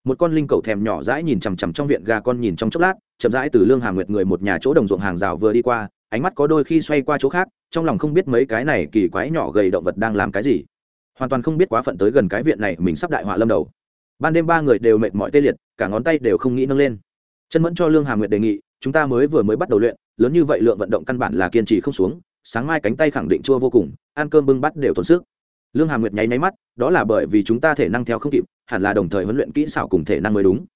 Một con linh cầu thèm nhỏ rãi nhìn chằm chằm trong viện gà con nhìn trong chốc lát, chậm rãi từ lương hàm nguyệt người một nhà chỗ đồng ruộng hàng rào vừa đi qua, ánh mắt có đôi khi xoay qua chỗ khác, trong lòng không biết mấy cái này kỳ quái nhỏ gầy động vật đang làm cái gì. Hoàn toàn không biết quá phận tới gần cái viện này mình sắp đại họa lâm đầu ban đêm ba người đều mệt mỏi tê liệt, cả ngón tay đều không nghĩ nâng lên. Chân mẫn cho lương hà nguyệt đề nghị, chúng ta mới vừa mới bắt đầu luyện, lớn như vậy lượng vận động căn bản là kiên trì không xuống, sáng mai cánh tay khẳng định chua vô cùng, ăn cơm bưng bắt đều tốn sức. Lương hà nguyệt nháy nháy mắt, đó là bởi vì chúng ta thể năng theo không kịp, hẳn là đồng thời huấn luyện kỹ xảo cùng thể năng mới đúng.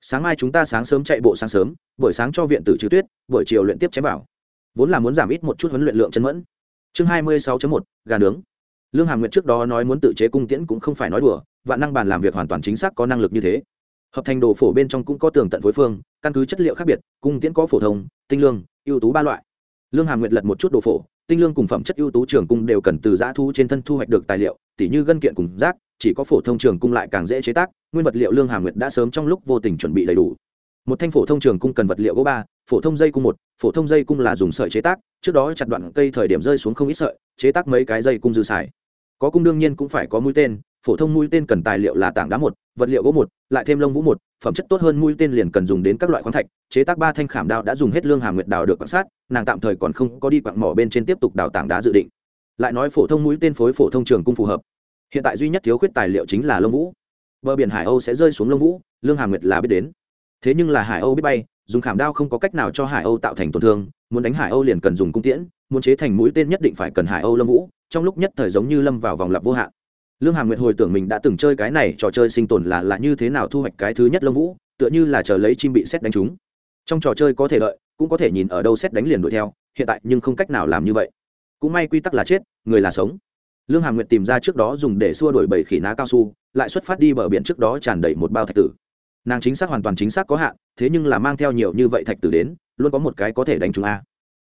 Sáng mai chúng ta sáng sớm chạy bộ sáng sớm, buổi sáng cho viện tử trừ tuyết, buổi chiều luyện tiếp chém vào. Vốn là muốn giảm ít một chút huấn luyện lượng chân mẫn. Chương hai mươi sáu một, gà nướng. Lương hà nguyệt trước đó nói muốn tự chế cung tiễn cũng không phải nói đùa vạn năng bàn làm việc hoàn toàn chính xác có năng lực như thế. Hợp thành đồ phổ bên trong cũng có tường tận phối phương, căn cứ chất liệu khác biệt, cung tiễn có phổ thông, tinh lương, ưu tú ba loại. Lương hàm nguyệt lật một chút đồ phổ, tinh lương cùng phẩm chất ưu tú trường cung đều cần từ giã thu trên thân thu hoạch được tài liệu, tỉ như gân kiện cùng rác, chỉ có phổ thông trường cung lại càng dễ chế tác, nguyên vật liệu lương hàm nguyệt đã sớm trong lúc vô tình chuẩn bị đầy đủ. Một thanh phổ thông trường cung cần vật liệu gỗ ba, phổ thông dây cung một, phổ thông dây cung là dùng sợi chế tác, trước đó chặt đoạn cây thời điểm rơi xuống không ít sợi, chế tác mấy cái dây cung dư xài. Có cung đương nhiên cũng phải có mũi tên phổ thông mũi tên cần tài liệu là tảng đá một, vật liệu gỗ một, lại thêm lông vũ một, phẩm chất tốt hơn mũi tên liền cần dùng đến các loại khoáng thạch, chế tác ba thanh khảm đao đã dùng hết lương hàm nguyệt đào được quan sát, nàng tạm thời còn không có đi quặng mỏ bên trên tiếp tục đào tảng đá dự định. Lại nói phổ thông mũi tên phối phổ thông trường cung phù hợp. Hiện tại duy nhất thiếu khuyết tài liệu chính là lông vũ. Bờ biển hải âu sẽ rơi xuống lông vũ, lương hàm nguyệt là biết đến. Thế nhưng là hải âu biết bay, dùng khảm đao không có cách nào cho hải âu tạo thành tổn thương, muốn đánh hải âu liền cần dùng cung tiễn, muốn chế thành mũi tên nhất định phải cần hải âu lông vũ, trong lúc nhất thời giống như lâm vào vòng lặp vô hạn lương hàm nguyệt hồi tưởng mình đã từng chơi cái này, trò chơi sinh tồn là là như thế nào thu hoạch cái thứ nhất lông vũ, tựa như là chờ lấy chim bị xét đánh trúng. Trong trò chơi có thể lợi cũng có thể nhìn ở đâu xét đánh liền đuổi theo, hiện tại nhưng không cách nào làm như vậy. Cũng may quy tắc là chết, người là sống. Lương hàm nguyệt tìm ra trước đó dùng để xua đuổi bầy khỉ ná cao su, lại xuất phát đi bờ biển trước đó tràn đầy một bao thạch tử. Nàng chính xác hoàn toàn chính xác có hạn, thế nhưng là mang theo nhiều như vậy thạch tử đến, luôn có một cái có thể đánh chúng a.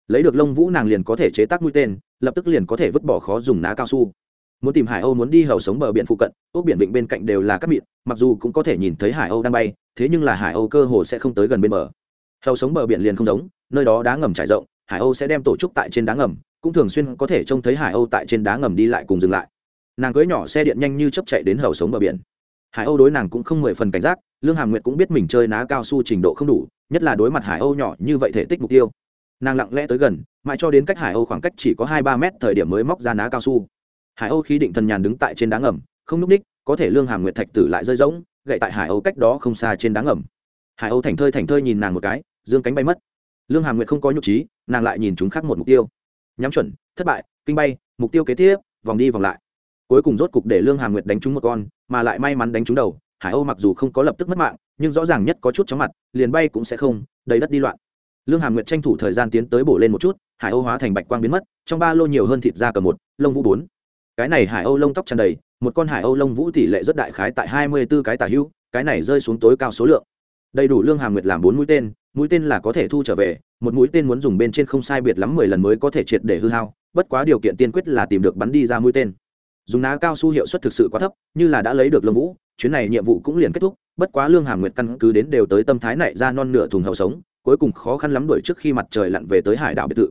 Lấy được lông vũ nàng liền có thể chế tác mũi tên, lập tức liền có thể vứt bỏ khó dùng ná cao su muốn tìm hải âu muốn đi hầu sống bờ biển phụ cận, ốc biển vịnh bên cạnh đều là các mịn, mặc dù cũng có thể nhìn thấy hải âu đang bay, thế nhưng là hải âu cơ hồ sẽ không tới gần bên bờ. Hầu sống bờ biển liền không giống, nơi đó đá ngầm trải rộng, hải âu sẽ đem tổ chức tại trên đá ngầm, cũng thường xuyên có thể trông thấy hải âu tại trên đá ngầm đi lại cùng dừng lại. Nàng cưới nhỏ xe điện nhanh như chấp chạy đến hầu sống bờ biển. Hải âu đối nàng cũng không mười phần cảnh giác, lương hàm nguyệt cũng biết mình chơi ná cao su trình độ không đủ, nhất là đối mặt hải âu nhỏ như vậy thể tích mục tiêu. Nàng lặng lẽ tới gần, mãi cho đến cách hải âu khoảng cách chỉ có hai ba mét thời điểm mới móc ra ná cao su hải âu khí định thần nhàn đứng tại trên đá ngầm, không n ú c ních có thể lương hàm nguyệt thạch tử lại rơi rỗng, gậy tại hải âu cách đó không xa trên đá ngầm. Hải âu thành thơi thành thơi nhìn nàng một cái, dương cánh bay mất. Lương hàm nguyệt không có nhục trí, nàng lại nhìn chúng khác một mục tiêu. Nhắm chuẩn, thất bại, kinh bay, mục tiêu kế tiếp, vòng đi vòng lại. Cuối cùng rốt cục để lương hàm nguyệt đánh trúng một con, mà lại may mắn đánh trúng đầu. Hải âu mặc dù không có lập tức mất mạng, nhưng rõ ràng nhất có chút chóng mặt, liền bay cũng sẽ không, đầy đất đi loạn. Lương hàm nguyệt tranh thủ thời gian tiến tới bổ lên một chút, hải âu hóa thành bạch quang biến mất, trong ba lô nhiều hơn thịt da cờ một, lông vũ bốn cái này hải âu lông tóc tràn đầy, một con hải âu lông vũ tỷ lệ rất đại khái tại hai mươi b ố cái tả hữu, cái này rơi xuống tối cao số lượng. Đầy đủ lương hàm nguyệt làm bốn mũi tên mũi tên là có thể thu trở về, một mũi tên muốn dùng bên trên không sai biệt lắm mười lần mới có thể triệt để hư hao, bất quá điều kiện tiên quyết là tìm được bắn đi ra mũi tên. Dùng ná cao su hiệu suất thực sự quá thấp, như là đã lấy được lông vũ, chuyến này nhiệm vụ cũng liền kết thúc, bất quá lương hàm nguyệt căn cứ đến đều tới tâm thái này ra non nửa thùng hậu sống, cuối cùng khó khăn lắm đuổi trước khi mặt trời lặn về tới hải đảo biệt thự.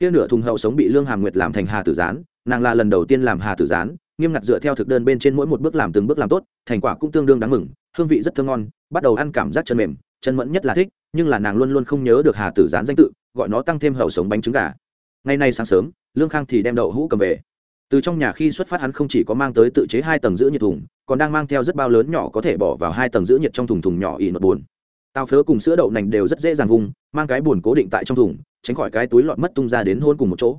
Kia nửa thùng hậu sống bị lương hàm nguyệt làm thành hà tử gián nàng là lần đầu tiên làm hà tử gián, nghiêm ngặt dựa theo thực đơn bên trên mỗi một bước làm từng bước làm tốt, thành quả cũng tương đương đáng mừng, hương vị rất thơm ngon, bắt đầu ăn cảm giác chân mềm, chân mẫn nhất là thích, nhưng là nàng luôn luôn không nhớ được hà tử gián danh tự, gọi nó tăng thêm hậu sống bánh trứng gà. Ngày nay sáng sớm, lương khang thì đem đậu hũ cầm về. Từ trong nhà khi xuất phát hắn không chỉ có mang tới tự chế hai tầng giữ nhiệt thùng, còn đang mang theo rất bao lớn nhỏ có thể bỏ vào hai tầng giữ nhiệt trong thùng thùng nhỏ ỉ nốt buồn. Tao phớ cùng sữa đậu nành đều rất dễ dàng vùng mang cái buồn cố định tại trong thùng, tránh khỏi cái túi lọt mất tung ra đến hôn cùng một chỗ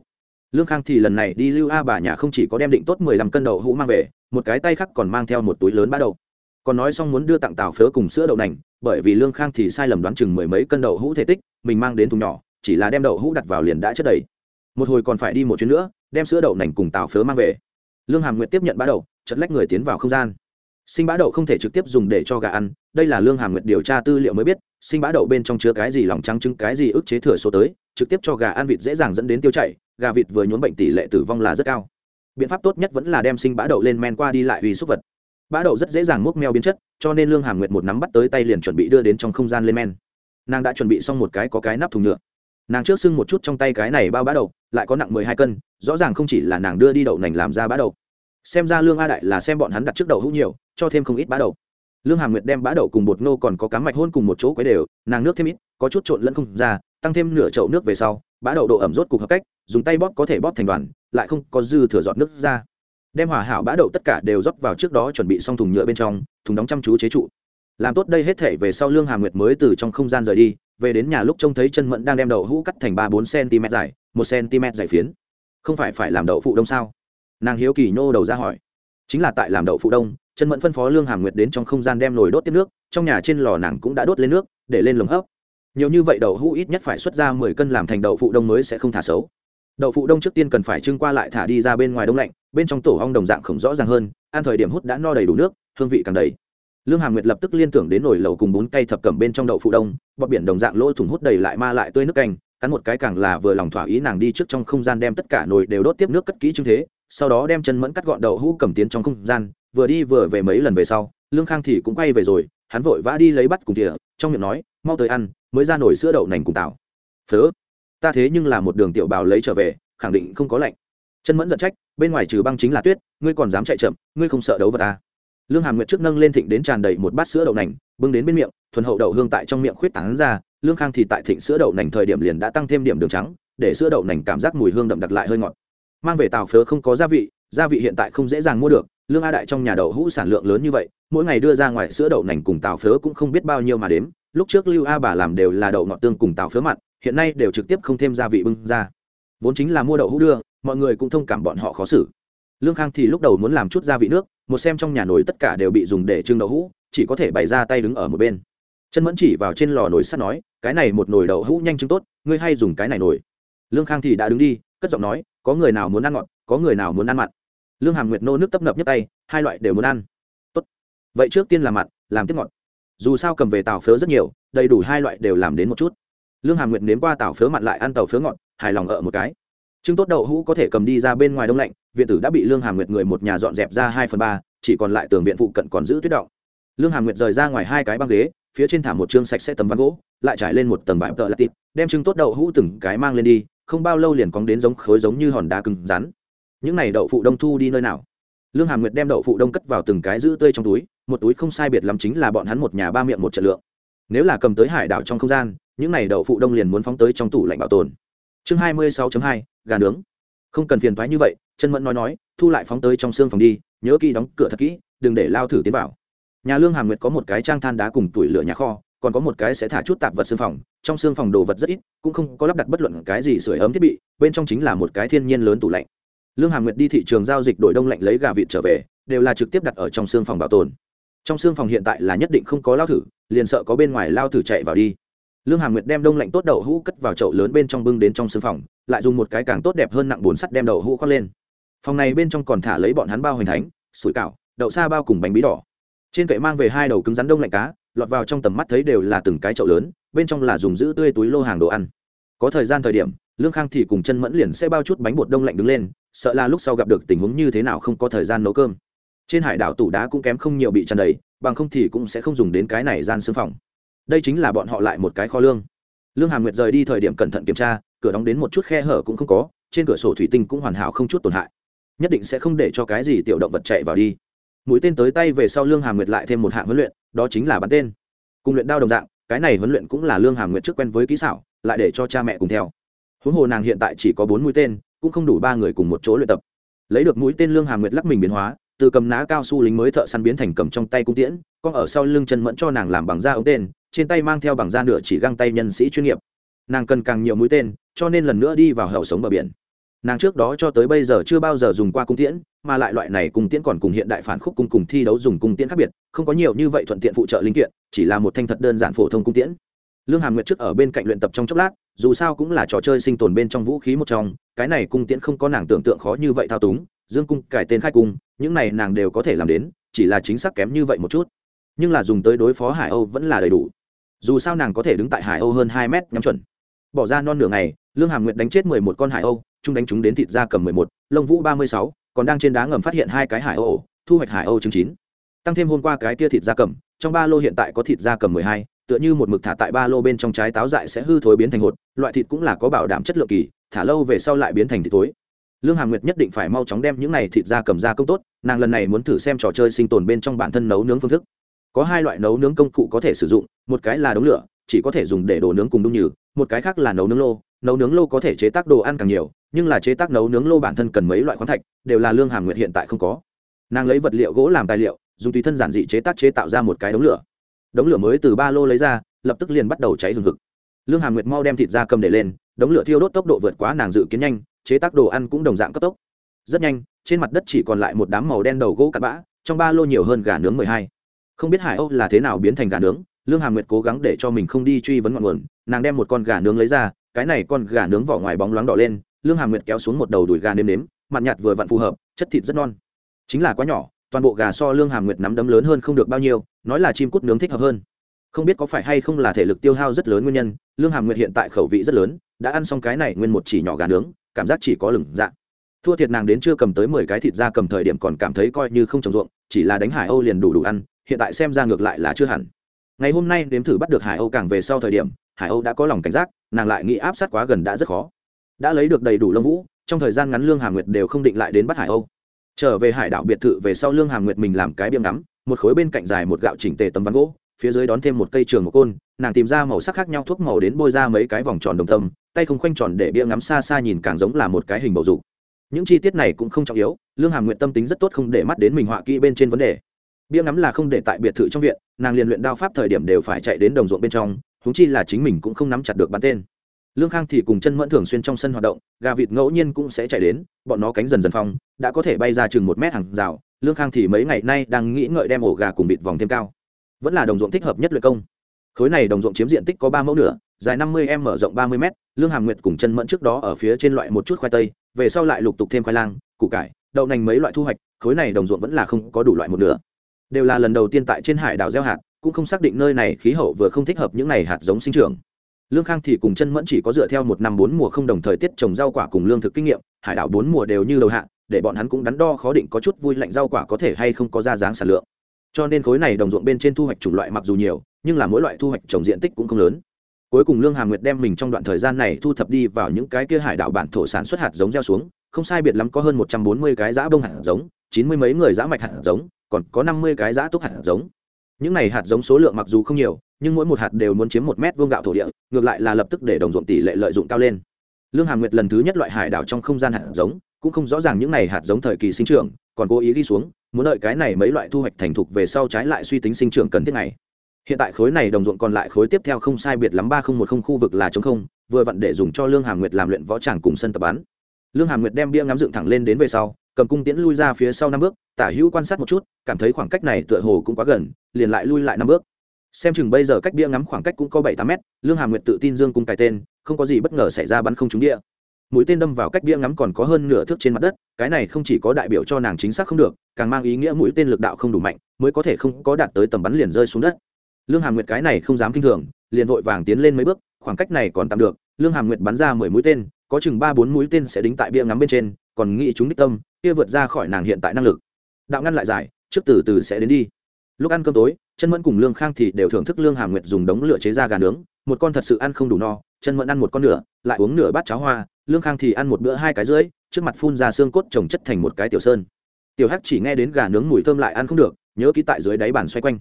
lương khang thì lần này đi lưu a bà nhà không chỉ có đem định tốt mười lăm cân đậu hũ mang về, một cái tay khác còn mang theo một túi lớn bã đậu. Còn nói xong muốn đưa tặng tàu phớ cùng sữa đậu nành, bởi vì lương khang thì sai lầm đoán chừng mười mấy cân đậu hũ thể tích, mình mang đến thùng nhỏ, chỉ là đem đậu hũ đặt vào liền đã chất đầy. Một hồi còn phải đi một chuyến nữa, đem sữa đậu nành cùng tàu phớ mang về. Lương hàm nguyệt tiếp nhận bã đậu chật lách người tiến vào không gian. Sinh bã đậu không thể trực tiếp dùng để cho gà ăn, đây là lương hàm nguyệt điều tra tư liệu mới biết, sinh bã đậu bên trong chứa cái gì lòng trắng trứng, cái gì ức chế thừa số tới, trực tiếp cho gà ăn vịt dễ dàng dẫn đến tiêu chảy gà vịt vừa nhuốm bệnh tỷ lệ tử vong là rất cao. Biện pháp tốt nhất vẫn là đem sinh bã đậu lên men qua đi lại uy súc vật. Bã đậu rất dễ dàng múc meo biến chất, cho nên lương hàm nguyệt một nắm bắt tới tay liền chuẩn bị đưa đến trong không gian lên men. Nàng đã chuẩn bị xong một cái có cái nắp thùng nhựa. Nàng trước sưng một chút trong tay cái này bao bã đậu, lại có nặng mười hai cân, rõ ràng không chỉ là nàng đưa đi đậu nành làm ra bã đậu. Xem ra lương a đại là xem bọn hắn đặt trước đậu hữu nhiều, cho thêm không ít bã đậu. Lương hàm nguyệt đem bã đậu cùng bột nô còn có cá mạch hôn cùng một chỗ quấy đều, nàng nước thêm ít, có chút trộn lẫn không ra, tăng thêm nửa chậu nước về sau, bã đậu độ ẩm rốt cục hợp cách dùng tay bóp có thể bóp thành đoàn, lại không có dư thừa giọt nước ra. Đem hòa hảo bã đậu tất cả đều rót vào trước đó chuẩn bị xong thùng nhựa bên trong, thùng đóng chăm chú chế trụ. Làm tốt đây hết thể về sau lương hà nguyệt mới từ trong không gian rời đi, về đến nhà lúc trông thấy chân mẫn đang đem đậu hũ cắt thành ba bốn cm dài, một cm dài phiến. Không phải phải làm đậu phụ đông sao? Nàng hiếu kỳ nhô đầu ra hỏi. Chính là tại làm đậu phụ đông, chân mẫn phân phó lương hàm nguyệt đến trong không gian đem nồi đốt tiếp nước, trong nhà trên lò nàng cũng đã đốt lên nước, để lên lồng hấp. Nhiều như vậy đậu hũ ít nhất phải xuất ra mười cân làm thành đậu phụ đông mới sẽ không thả xấu đậu phụ đông trước tiên cần phải trưng qua lại thả đi ra bên ngoài đông lạnh, bên trong tổ hong đồng dạng không rõ ràng hơn, ăn thời điểm hút đã no đầy đủ nước, hương vị càng đầy. Lương hàm nguyệt lập tức liên tưởng đến nồi lẩu cùng bún cây thập cẩm bên trong đậu phụ đông, bọt biển đồng dạng lỗ thủng hút đầy lại ma lại tươi nước canh, cắn một cái càng là vừa lòng thỏa ý nàng đi trước trong không gian đem tất cả nồi đều đốt tiếp nước cất kỹ trưng thế, sau đó đem chân mẫn cắt gọn đậu hũ cầm tiến trong không gian, vừa đi vừa về mấy lần về sau, lương khang thì cũng quay về rồi, hắn vội vã đi lấy bắt cùng tỉa trong miệng nói, mau tới ăn, mới ra nổi sữa đậu nành cùng tạo phớ ta thế nhưng là một đường tiểu bào lấy trở về, khẳng định không có lạnh chân mẫn giận trách, bên ngoài trừ băng chính là tuyết, ngươi còn dám chạy chậm, ngươi không sợ đấu vật à. lương hàm nguyệt trước nâng lên thịnh đến tràn đầy một bát sữa đậu nành, bưng đến bên miệng, thuần hậu đậu hương tại trong miệng khuyết tán ra, lương khang thì tại thịnh sữa đậu nành thời điểm liền đã tăng thêm điểm đường trắng, để sữa đậu nành cảm giác mùi hương đậm đặc lại hơi ngọt mang về tàu phớ không có gia vị gia vị hiện tại không dễ dàng mua được, lương a đại trong nhà đậu hũ sản lượng lớn như vậy, mỗi ngày đưa ra ngoài sữa đậu nành cùng tàu phớ cũng không biết bao nhiêu mà đếm, lúc trước lưu a bà làm đều là đậu ngọt tương cùng tàu phớ mặn hiện nay đều trực tiếp không thêm gia vị bưng ra. Vốn chính là mua đậu hũ đưa, mọi người cũng thông cảm bọn họ khó xử. Lương khang thì lúc đầu muốn làm chút gia vị nước, một xem trong nhà nồi tất cả đều bị dùng để trưng đậu hũ, chỉ có thể bày ra tay đứng ở một bên. Chân mẫn chỉ vào trên lò nồi sắt nói, cái này một nồi đậu hũ nhanh trưng tốt, ngươi hay dùng cái này nồi. Lương khang thì đã đứng đi, cất giọng nói, có người nào muốn ăn ngọt, có người nào muốn ăn mặn. Lương hàm nguyệt nô nước tấp nập nhất tay, hai loại đều muốn ăn. Tốt. Vậy trước tiên làm mặn, làm tiếp ngọt. Dù sao cầm về tàu phớ rất nhiều, đầy đủ hai loại đều làm đến một chút lương hàm nguyệt nếm qua tàu phớ mặn lại ăn tàu phớ ngọt, hài lòng ở một cái. Trứng tốt đậu hũ có thể cầm đi ra bên ngoài đông lạnh, viện tử đã bị lương hàm nguyệt người một nhà dọn dẹp ra hai phần ba, chỉ còn lại tường viện phụ cận còn giữ tuyết động. Lương hàm nguyệt rời ra ngoài hai cái băng ghế, phía trên thảm một chương sạch sẽ tấm ván gỗ, lại trải lên một tầng vải tợ lạt đem trứng tốt đậu hũ từng cái mang lên đi, không bao lâu liền cóng đến giống khối giống như hòn đá cứng rắn. Những này đậu phụ đông thu đi nơi nào? Lương hàm nguyệt đem đậu phụ đông cất vào từng cái giữ tươi trong túi, một túi không sai biệt lắm chính là bọn hắn một nhà ba miệng một trận lượng nếu là cầm tới hải đảo trong không gian, những này đậu phụ đông liền muốn phóng tới trong tủ lạnh bảo tồn. Chương hai mươi sáu hai, gà nướng. Không cần phiền thoái như vậy chân mẫn nói nói, thu lại phóng tới trong xương phòng đi, nhớ kỹ đóng cửa thật kỹ, đừng để lao thử tiến vào. Nhà lương hàm nguyệt có một cái trang than đá cùng tủi lửa nhà kho, còn có một cái sẽ thả chút tạp vật xương phòng, trong xương phòng đồ vật rất ít, cũng không có lắp đặt bất luận cái gì sửa ấm thiết bị, bên trong chính là một cái thiên nhiên lớn tủ lạnh. Lương hàm nguyệt đi thị trường giao dịch đổi đông lạnh lấy gà vịt trở về, đều là trực tiếp đặt ở trong xương phòng bảo tồn trong xương phòng hiện tại là nhất định không có lao thử, liền sợ có bên ngoài lao thử chạy vào đi. Lương hàm nguyệt đem đông lạnh tốt đậu hũ cất vào chậu lớn bên trong bưng đến trong xương phòng, lại dùng một cái càng tốt đẹp hơn nặng bồn sắt đem đậu hũ khoác lên. Phòng này bên trong còn thả lấy bọn hắn bao hoành thánh, sủi cảo, đậu xa bao cùng bánh bí đỏ. Trên kệ mang về hai đầu cứng rắn đông lạnh cá, lọt vào trong tầm mắt thấy đều là từng cái chậu lớn, bên trong là dùng giữ tươi túi lô hàng đồ ăn. Có thời gian thời điểm, lương khang thì cùng chân mẫn liền sẽ bao chút bánh bột đông lạnh đứng lên, sợ là lúc sau gặp được tình huống như thế nào không có thời gian nấu cơm trên hải đảo tủ đá cũng kém không nhiều bị tràn đầy, bằng không thì cũng sẽ không dùng đến cái này gian xương phòng. Đây chính là bọn họ lại một cái kho lương. Lương hàm nguyệt rời đi thời điểm cẩn thận kiểm tra, cửa đóng đến một chút khe hở cũng không có, trên cửa sổ thủy tinh cũng hoàn hảo không chút tổn hại. Nhất định sẽ không để cho cái gì tiểu động vật chạy vào đi. Mũi tên tới tay về sau lương hàm nguyệt lại thêm một hạng huấn luyện, đó chính là bắn tên. Cùng luyện đao đồng dạng, cái này huấn luyện cũng là lương hàm nguyệt trước quen với kỹ xảo, lại để cho cha mẹ cùng theo. Huống hồ nàng hiện tại chỉ có bốn mũi tên, cũng không đủ ba người cùng một chỗ luyện tập. Lấy được mũi tên lương hàm nguyệt lắc mình biến hóa từ cầm ná cao su lính mới thợ săn biến thành cầm trong tay cung tiễn, con ở sau lưng chân mẫn cho nàng làm bằng da ống tên, trên tay mang theo bằng da nửa chỉ găng tay nhân sĩ chuyên nghiệp. Nàng cần càng nhiều mũi tên, cho nên lần nữa đi vào hậu sống bờ biển. Nàng trước đó cho tới bây giờ chưa bao giờ dùng qua cung tiễn, mà lại loại này cung tiễn còn cùng hiện đại phản khúc cung cùng thi đấu dùng cung tiễn khác biệt, không có nhiều như vậy thuận tiện phụ trợ linh kiện, chỉ là một thanh thật đơn giản phổ thông cung tiễn. Lương hàm nguyệt trước ở bên cạnh luyện tập trong chốc lát, dù sao cũng là trò chơi sinh tồn bên trong vũ khí một trong, cái này cung tiễn không có nàng tưởng tượng khó như vậy thao túng dương cung cải tên khai cung, những này nàng đều có thể làm đến, chỉ là chính xác kém như vậy một chút. Nhưng là dùng tới đối phó hải âu vẫn là đầy đủ. Dù sao nàng có thể đứng tại hải âu hơn hai mét nhắm chuẩn. Bỏ ra non nửa ngày, lương hàm nguyệt đánh chết mười một con hải âu, chúng đánh chúng đến thịt da cầm mười một, lông vũ ba mươi sáu, còn đang trên đá ngầm phát hiện hai cái hải âu ổ thu hoạch hải âu chứng chín. Tăng thêm hôm qua cái tia thịt da cầm, trong ba lô hiện tại có thịt da cầm mười hai, tựa như một mực thả tại ba lô bên trong trái táo dại sẽ hư thối biến thành hột, loại thịt cũng là có bảo đảm chất lượng kỳ, thả lâu về sau lại biến thành thịt thối lương Hà nguyệt nhất định phải mau chóng đem những này thịt ra cầm ra công tốt, nàng lần này muốn thử xem trò chơi sinh tồn bên trong bản thân nấu nướng phương thức. Có hai loại nấu nướng công cụ có thể sử dụng, một cái là đống lửa, chỉ có thể dùng để đồ nướng cùng đung nhừ, một cái khác là nấu nướng lô. Nấu nướng lô có thể chế tác đồ ăn càng nhiều, nhưng là chế tác nấu nướng lô bản thân cần mấy loại khoáng thạch, đều là lương hàm nguyệt hiện tại không có. Nàng lấy vật liệu gỗ làm tài liệu, dùng tùy thân giản dị chế tác chế tạo ra một cái đống lửa. Đống lửa mới từ ba lô lấy ra, lập tức liền bắt đầu cháy hừng hực. Lương hàm nguyệt mau đem thịt ra cầm để lên, đống lửa thiêu đốt tốc độ vượt quá nàng dự kiến nhanh chế tác đồ ăn cũng đồng dạng cấp tốc. Rất nhanh, trên mặt đất chỉ còn lại một đám màu đen đầu gỗ cặn bã, trong ba lô nhiều hơn gà nướng mười hai. Không biết hải âu là thế nào biến thành gà nướng, lương hàm nguyệt cố gắng để cho mình không đi truy vấn ngọn nguồn, nàng đem một con gà nướng lấy ra, cái này con gà nướng vỏ ngoài bóng loáng đỏ lên, lương hàm nguyệt kéo xuống một đầu đùi gà nêm nếm mặt nhạt vừa vặn phù hợp, chất thịt rất non. Chính là quá nhỏ, toàn bộ gà so lương hàm nguyệt nắm đấm lớn hơn không được bao nhiêu, nói là chim cút nướng thích hợp hơn. Không biết có phải hay không là thể lực tiêu hao rất lớn nguyên nhân, lương hàm nguyệt hiện tại khẩu vị rất lớn, đã ăn xong cái này nguyên một chỉ nhỏ gà nướng cảm giác chỉ có lửng dạ. Thua thiệt nàng đến chưa cầm tới mười cái thịt ra cầm thời điểm còn cảm thấy coi như không trồng ruộng, chỉ là đánh hải âu liền đủ đủ ăn, hiện tại xem ra ngược lại là chưa hẳn. Ngày hôm nay đếm thử bắt được hải âu càng về sau thời điểm, hải âu đã có lòng cảnh giác, nàng lại nghĩ áp sát quá gần đã rất khó. Đã lấy được đầy đủ lông vũ, trong thời gian ngắn lương hàm nguyệt đều không định lại đến bắt hải âu. Trở về hải đảo biệt thự về sau lương hàm nguyệt mình làm cái biếng ngắm, một khối bên cạnh dài một gạo chỉnh tề tấm ván gỗ, phía dưới đón thêm một cây trường một côn, nàng tìm ra màu sắc khác nhau thuốc màu đến bôi ra mấy cái vòng tròn đồng tâm tay không khoanh tròn để bia ngắm xa xa nhìn càng giống là một cái hình bầu dục. Những chi tiết này cũng không trọng yếu, lương hàm nguyện tâm tính rất tốt không để mắt đến mình họa kỹ bên trên vấn đề. Bia ngắm là không để tại biệt thự trong viện, nàng liền luyện đao pháp thời điểm đều phải chạy đến đồng ruộng bên trong húng chi là chính mình cũng không nắm chặt được bắn tên. Lương khang thì cùng chân mẫn thường xuyên trong sân hoạt động, gà vịt ngẫu nhiên cũng sẽ chạy đến, bọn nó cánh dần dần phong, đã có thể bay ra chừng một mét hàng rào. Lương khang thì mấy ngày nay đang nghĩ ngợi đem ổ gà cùng vịt vòng thêm cao. Vẫn là đồng ruộng thích hợp nhất luyện công. Khối này đồng ruộng chiếm diện tích có ba mẫu nửa dài năm mươi m mở rộng ba mươi m lương hàm nguyệt cùng chân mẫn trước đó ở phía trên loại một chút khoai tây, về sau lại lục tục thêm khoai lang, củ cải, đậu nành mấy loại thu hoạch, khối này đồng ruộng vẫn là không có đủ loại một nửa. Đều là lần đầu tiên tại trên hải đảo gieo hạt, cũng không xác định nơi này khí hậu vừa không thích hợp những này hạt giống sinh trưởng. Lương khang thì cùng chân mẫn chỉ có dựa theo một năm bốn mùa không đồng thời tiết trồng rau quả cùng lương thực kinh nghiệm, hải đảo bốn mùa đều như đầu hạ, để bọn hắn cũng đắn đo khó định có chút vui lạnh rau quả có thể hay không có ra dáng sản lượng. Cho nên khối này đồng ruộng bên trên thu hoạch chủng loại mặc dù nhiều, nhưng là mỗi loại thu hoạch trồng diện tích cũng không lớn cuối cùng lương hà nguyệt đem mình trong đoạn thời gian này thu thập đi vào những cái kia hải đảo bản thổ sản xuất hạt giống gieo xuống, không sai biệt lắm có hơn một trăm bốn mươi cái giã bông hạt giống, chín mươi mấy người giã mạch hạt giống, còn có năm mươi cái giã túc hạt giống. Những này hạt giống số lượng mặc dù không nhiều, nhưng mỗi một hạt đều muốn chiếm một mét vuông gạo thổ địa, ngược lại là lập tức để đồng ruộng tỷ lệ lợi dụng cao lên. Lương hà nguyệt lần thứ nhất loại hải đảo trong không gian hạt giống, cũng không rõ ràng những này hạt giống thời kỳ sinh trưởng, còn cố ý đi xuống, muốn đợi cái này mấy loại thu hoạch thành thục về sau trái lại suy tính sinh trưởng cần thiết này hiện tại khối này đồng ruộng còn lại khối tiếp theo không sai biệt lắm ba không một không khu vực là chống không, vừa vặn để dùng cho lương hàm nguyệt làm luyện võ tràng cùng sân tập bắn lương hàm nguyệt đem bia ngắm dựng thẳng lên đến về sau, cầm cung tiễn lui ra phía sau năm bước, tả hữu quan sát một chút, cảm thấy khoảng cách này tựa hồ cũng quá gần, liền lại lui lại năm bước. Xem chừng bây giờ cách bia ngắm khoảng cách cũng có bảy tám mét, lương hàm nguyệt tự tin dương cung cài tên, không có gì bất ngờ xảy ra bắn không trúng địa mũi tên đâm vào cách bia ngắm còn có hơn nửa thước trên mặt đất, cái này không chỉ có đại biểu cho nàng chính xác không được, càng mang ý nghĩa mũi tên lực đạo không đủ mạnh, mới có thể không có đạt tới tầm bắn liền rơi xuống đất lương hàm nguyệt cái này không dám kinh thường, liền vội vàng tiến lên mấy bước, khoảng cách này còn tạm được, lương hàm nguyệt bắn ra mười mũi tên, có chừng ba bốn mũi tên sẽ đính tại bia ngắm bên trên, còn nghĩ chúng đích tâm, kia vượt ra khỏi nàng hiện tại năng lực. Đạo ngăn lại dài trước từ từ sẽ đến đi. Lúc ăn cơm tối chân mẫn cùng lương khang thì đều thưởng thức lương hàm nguyệt dùng đống lửa chế ra gà nướng, một con thật sự ăn không đủ no chân mẫn ăn một con nửa, lại uống nửa bát cháo hoa, lương khang thì ăn một bữa hai cái rưỡi, trước mặt phun ra xương cốt trồng chất thành một cái tiểu sơn. Tiểu hắc chỉ nghe đến gà nướng mùi thơm lại ăn không được, nhớ ký tại dưới đáy bàn xoay quanh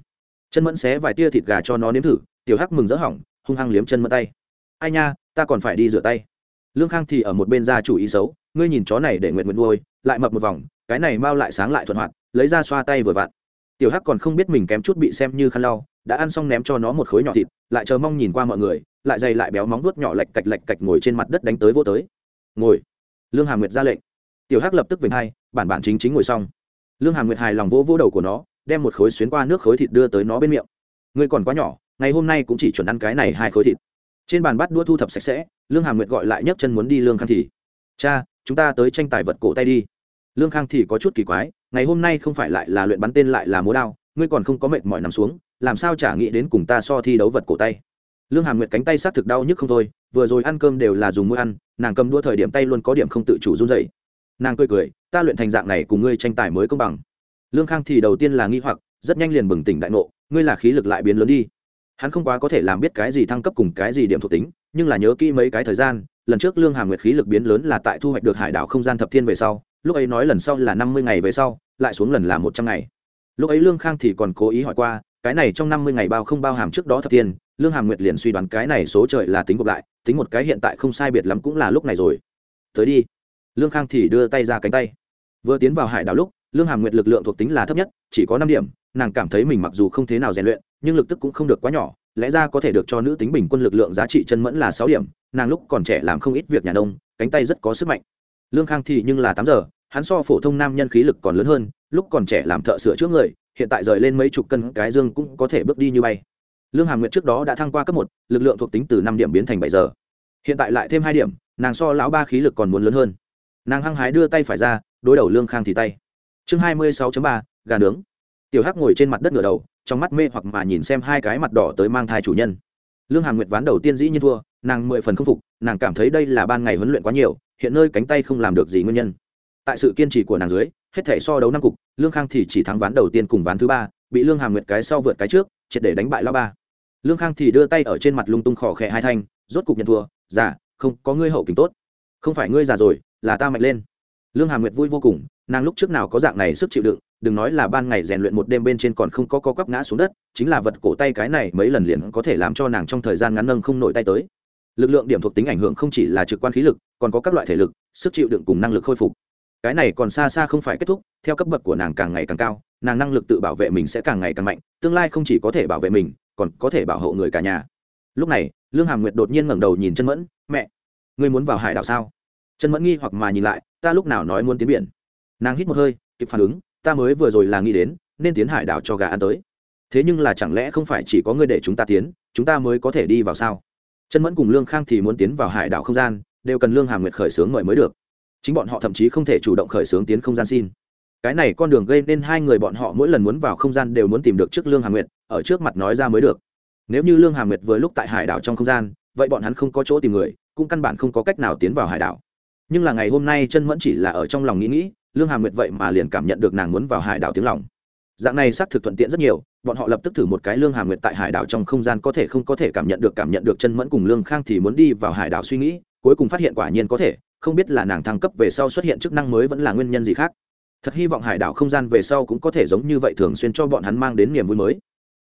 chân mẫn xé vài tia thịt gà cho nó nếm thử, tiểu hắc mừng rỡ hỏng, hung hăng liếm chân mẫn tay. Ai nha, ta còn phải đi rửa tay. Lương khang thì ở một bên ra chủ ý xấu, ngươi nhìn chó này để nguyện nguyện nuôi, lại mập một vòng, cái này mau lại sáng lại thuận hoạt, lấy ra xoa tay vừa vặn. Tiểu hắc còn không biết mình kém chút bị xem như khăn lau, đã ăn xong ném cho nó một khối nhỏ thịt, lại chờ mong nhìn qua mọi người, lại dày lại béo móng vuốt nhỏ lạch cạch lạch cạch ngồi trên mặt đất đánh tới vô tới. Ngồi. Lương hà nguyệt ra lệnh. Tiểu hắc lập tức về hai, bản bản chính chính ngồi xong. Lương hà nguyệt hài lòng vỗ vỗ đầu của nó đem một khối xuyến qua nước khối thịt đưa tới nó bên miệng. Ngươi còn quá nhỏ, ngày hôm nay cũng chỉ chuẩn ăn cái này hai khối thịt. Trên bàn bắt đua thu thập sạch sẽ, lương hà nguyệt gọi lại nhấc chân muốn đi lương khang thì cha, chúng ta tới tranh tài vật cổ tay đi. Lương khang thì có chút kỳ quái, ngày hôm nay không phải lại là luyện bắn tên lại là múa đao, ngươi còn không có mệt mỏi nằm xuống, làm sao chả nghĩ đến cùng ta so thi đấu vật cổ tay. Lương hà nguyệt cánh tay xác thực đau nhức không thôi, vừa rồi ăn cơm đều là dùng mũi ăn, nàng cầm đua thời điểm tay luôn có điểm không tự chủ run dậy nàng cười cười, ta luyện thành dạng này cùng ngươi tranh tài mới công bằng lương khang thì đầu tiên là nghi hoặc, rất nhanh liền bừng tỉnh đại ngộ, ngươi là khí lực lại biến lớn đi. Hắn không quá có thể làm biết cái gì thăng cấp cùng cái gì điểm thuộc tính, nhưng là nhớ kỹ mấy cái thời gian, lần trước lương hàm nguyệt khí lực biến lớn là tại thu hoạch được hải đảo không gian thập thiên về sau, lúc ấy nói lần sau là năm mươi ngày về sau, lại xuống lần là một trăm ngày. Lúc ấy lương khang thì còn cố ý hỏi qua, cái này trong năm mươi ngày bao không bao hàm trước đó thập thiên, lương hàm nguyệt liền suy đoán cái này số trời là tính gộp lại, tính một cái hiện tại không sai biệt lắm cũng là lúc này rồi. Tới đi. Lương khang thì đưa tay ra cánh tay. Vừa tiến vào hải đảo lúc lương hàm nguyệt lực lượng thuộc tính là thấp nhất, chỉ có năm điểm, nàng cảm thấy mình mặc dù không thế nào rèn luyện, nhưng lực tức cũng không được quá nhỏ, lẽ ra có thể được cho nữ tính bình quân lực lượng giá trị chân mẫn là sáu điểm, nàng lúc còn trẻ làm không ít việc nhà nông, cánh tay rất có sức mạnh. Lương khang thì nhưng là tám giờ, hắn so phổ thông nam nhân khí lực còn lớn hơn, lúc còn trẻ làm thợ sửa trước người, hiện tại rời lên mấy chục cân cái dương cũng có thể bước đi như bay. Lương hàm nguyệt trước đó đã thăng qua cấp một, lực lượng thuộc tính từ năm điểm biến thành bảy giờ. Hiện tại lại thêm hai điểm, nàng so lão ba khí lực còn muốn lớn hơn. Nàng hăng hái đưa tay phải ra, đối đầu lương khang thì tay chương hai mươi sáu ba, gà nướng. Tiểu hắc ngồi trên mặt đất ngửa đầu, trong mắt mê hoặc mà nhìn xem hai cái mặt đỏ tới mang thai chủ nhân. Lương hàm nguyệt ván đầu tiên dĩ nhiên thua, nàng mười phần không phục, nàng cảm thấy đây là ban ngày huấn luyện quá nhiều, hiện nơi cánh tay không làm được gì nguyên nhân. Tại sự kiên trì của nàng dưới, hết thể so đấu năm cục, lương khang thì chỉ thắng ván đầu tiên cùng ván thứ ba, bị lương hàm nguyệt cái sau vượt cái trước, triệt để đánh bại lao ba. Lương khang thì đưa tay ở trên mặt lung tung khỏ khẽ hai thanh, rốt cục nhận thua giả không, có ngươi hậu kính tốt. Không phải ngươi già rồi, là ta mạnh lên. Lương hàm nguyệt vui vô cùng nàng lúc trước nào có dạng này sức chịu đựng, đừng nói là ban ngày rèn luyện một đêm bên trên còn không có co quắp ngã xuống đất, chính là vật cổ tay cái này mấy lần liền có thể làm cho nàng trong thời gian ngắn nâng không nổi tay tới. Lực lượng điểm thuộc tính ảnh hưởng không chỉ là trực quan khí lực, còn có các loại thể lực, sức chịu đựng cùng năng lực khôi phục. Cái này còn xa xa không phải kết thúc, theo cấp bậc của nàng càng ngày càng cao, nàng năng lực tự bảo vệ mình sẽ càng ngày càng mạnh, tương lai không chỉ có thể bảo vệ mình, còn có thể bảo hộ người cả nhà. Lúc này, lương hàm nguyệt đột nhiên ngẩng đầu nhìn chân mẫn, mẹ, ngươi muốn vào hải đảo sao? Chân mẫn nghi hoặc mà nhìn lại, ta lúc nào nói muốn tiến biển? Nàng hít một hơi, kịp phản ứng, ta mới vừa rồi là nghĩ đến, nên tiến hải đảo cho gà ăn tới. Thế nhưng là chẳng lẽ không phải chỉ có ngươi để chúng ta tiến, chúng ta mới có thể đi vào sao? Chân mẫn cùng lương khang thì muốn tiến vào hải đảo không gian, đều cần lương hàm nguyệt khởi xướng mời mới được. Chính bọn họ thậm chí không thể chủ động khởi xướng tiến không gian xin. Cái này con đường gây nên hai người bọn họ mỗi lần muốn vào không gian đều muốn tìm được trước lương hàm nguyệt, ở trước mặt nói ra mới được. Nếu như lương hàm nguyệt vừa lúc tại hải đảo trong không gian, vậy bọn hắn không có chỗ tìm người, cũng căn bản không có cách nào tiến vào hải đảo. Nhưng là ngày hôm nay chân mẫn chỉ là ở trong lòng nghĩ nghĩ lương hàm nguyệt vậy mà liền cảm nhận được nàng muốn vào hải đảo tiếng lòng. Dạng này xác thực thuận tiện rất nhiều, bọn họ lập tức thử một cái lương hàm nguyệt tại hải đảo trong không gian có thể không có thể cảm nhận được, cảm nhận được chân mẫn cùng lương khang thì muốn đi vào hải đảo suy nghĩ, cuối cùng phát hiện quả nhiên có thể, không biết là nàng thăng cấp về sau xuất hiện chức năng mới vẫn là nguyên nhân gì khác. Thật hy vọng hải đảo không gian về sau cũng có thể giống như vậy thường xuyên cho bọn hắn mang đến niềm vui mới.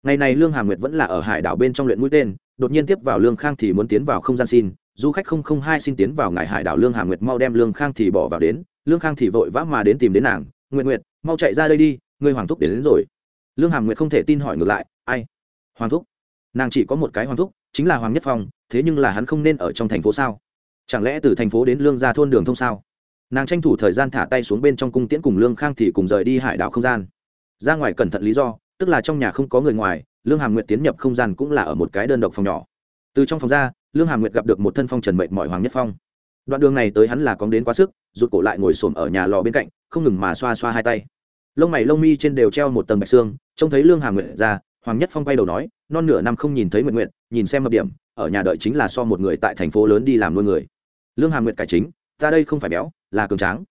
Ngày này lương hàm nguyệt vẫn là ở hải đảo bên trong luyện mũi tên, đột nhiên tiếp vào lương khang thì muốn tiến vào không gian xin du khách không không hai xin tiến vào ngài hải đảo lương Hà nguyệt mau đem lương khang thì bỏ vào đến. Lương khang thì vội vã mà đến tìm đến nàng. Nguyện nguyệt mau chạy ra đây đi ngươi hoàng thúc đến, đến rồi. Lương hàm nguyệt không thể tin hỏi ngược lại ai? Hoàng thúc. Nàng chỉ có một cái hoàng thúc chính là hoàng nhất phong thế nhưng là hắn không nên ở trong thành phố sao? Chẳng lẽ từ thành phố đến lương ra thôn đường thông sao? Nàng tranh thủ thời gian thả tay xuống bên trong cung tiễn cùng lương khang thì cùng rời đi hải đảo không gian. Ra ngoài cẩn thận lý do tức là trong nhà không có người ngoài lương hàm nguyệt tiến nhập không gian cũng là ở một cái đơn độc phòng nhỏ. Từ trong phòng ra lương hàm nguyệt gặp được một thân phong trần mệnh mọi hoàng nhất phong. Đoạn đường này tới hắn là cóng đến quá sức, rụt cổ lại ngồi xổm ở nhà lò bên cạnh, không ngừng mà xoa xoa hai tay. Lông mày lông mi trên đều treo một tầng bạch xương, trông thấy lương hàm nguyệt ra, hoàng nhất phong quay đầu nói, non nửa năm không nhìn thấy nguyện nguyện nhìn xem mập điểm, ở nhà đợi chính là so một người tại thành phố lớn đi làm nuôi người. Lương hàm nguyệt cải chính, ta đây không phải béo, là cường tráng.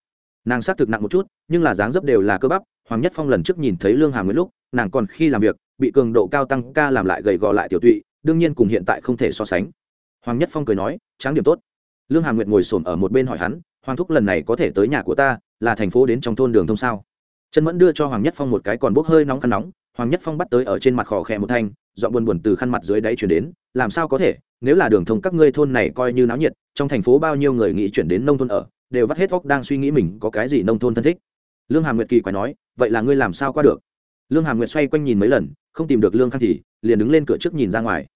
Nàng xác thực nặng một chút, nhưng là dáng dấp đều là cơ bắp, hoàng nhất phong lần trước nhìn thấy lương hàm nguyệt lúc, nàng còn khi làm việc, bị cường độ cao tăng ca làm lại gầy gò lại tiểu tụy, đương nhiên cùng hiện tại không thể so sánh hoàng nhất phong cười nói, tráng điểm tốt. Lương hàm nguyệt ngồi s ở một bên hỏi hắn, hoàng thúc lần này có thể tới nhà của ta, là thành phố đến trong thôn đường thông sao? Trần mẫn đưa cho hoàng nhất phong một cái còn bốc hơi nóng khăn nóng, hoàng nhất phong bắt tới ở trên mặt khò khẽ một thanh dọn buồn buồn từ khăn mặt dưới đáy chuyển đến, làm sao có thể, nếu là đường thông các ngươi thôn này coi như náo nhiệt, trong thành phố bao nhiêu người nghĩ chuyển đến nông thôn ở, đều vắt hết óc đang suy nghĩ mình có cái gì nông thôn thân thích. Lương hàm nguyệt kỳ quái nói, vậy là ngươi làm sao qua được? Lương hàm nguyệt xoay quanh nhìn mấy lần, không tìm được lương khang thì, liền đứng lên cửa trước nhìn ra ngoài.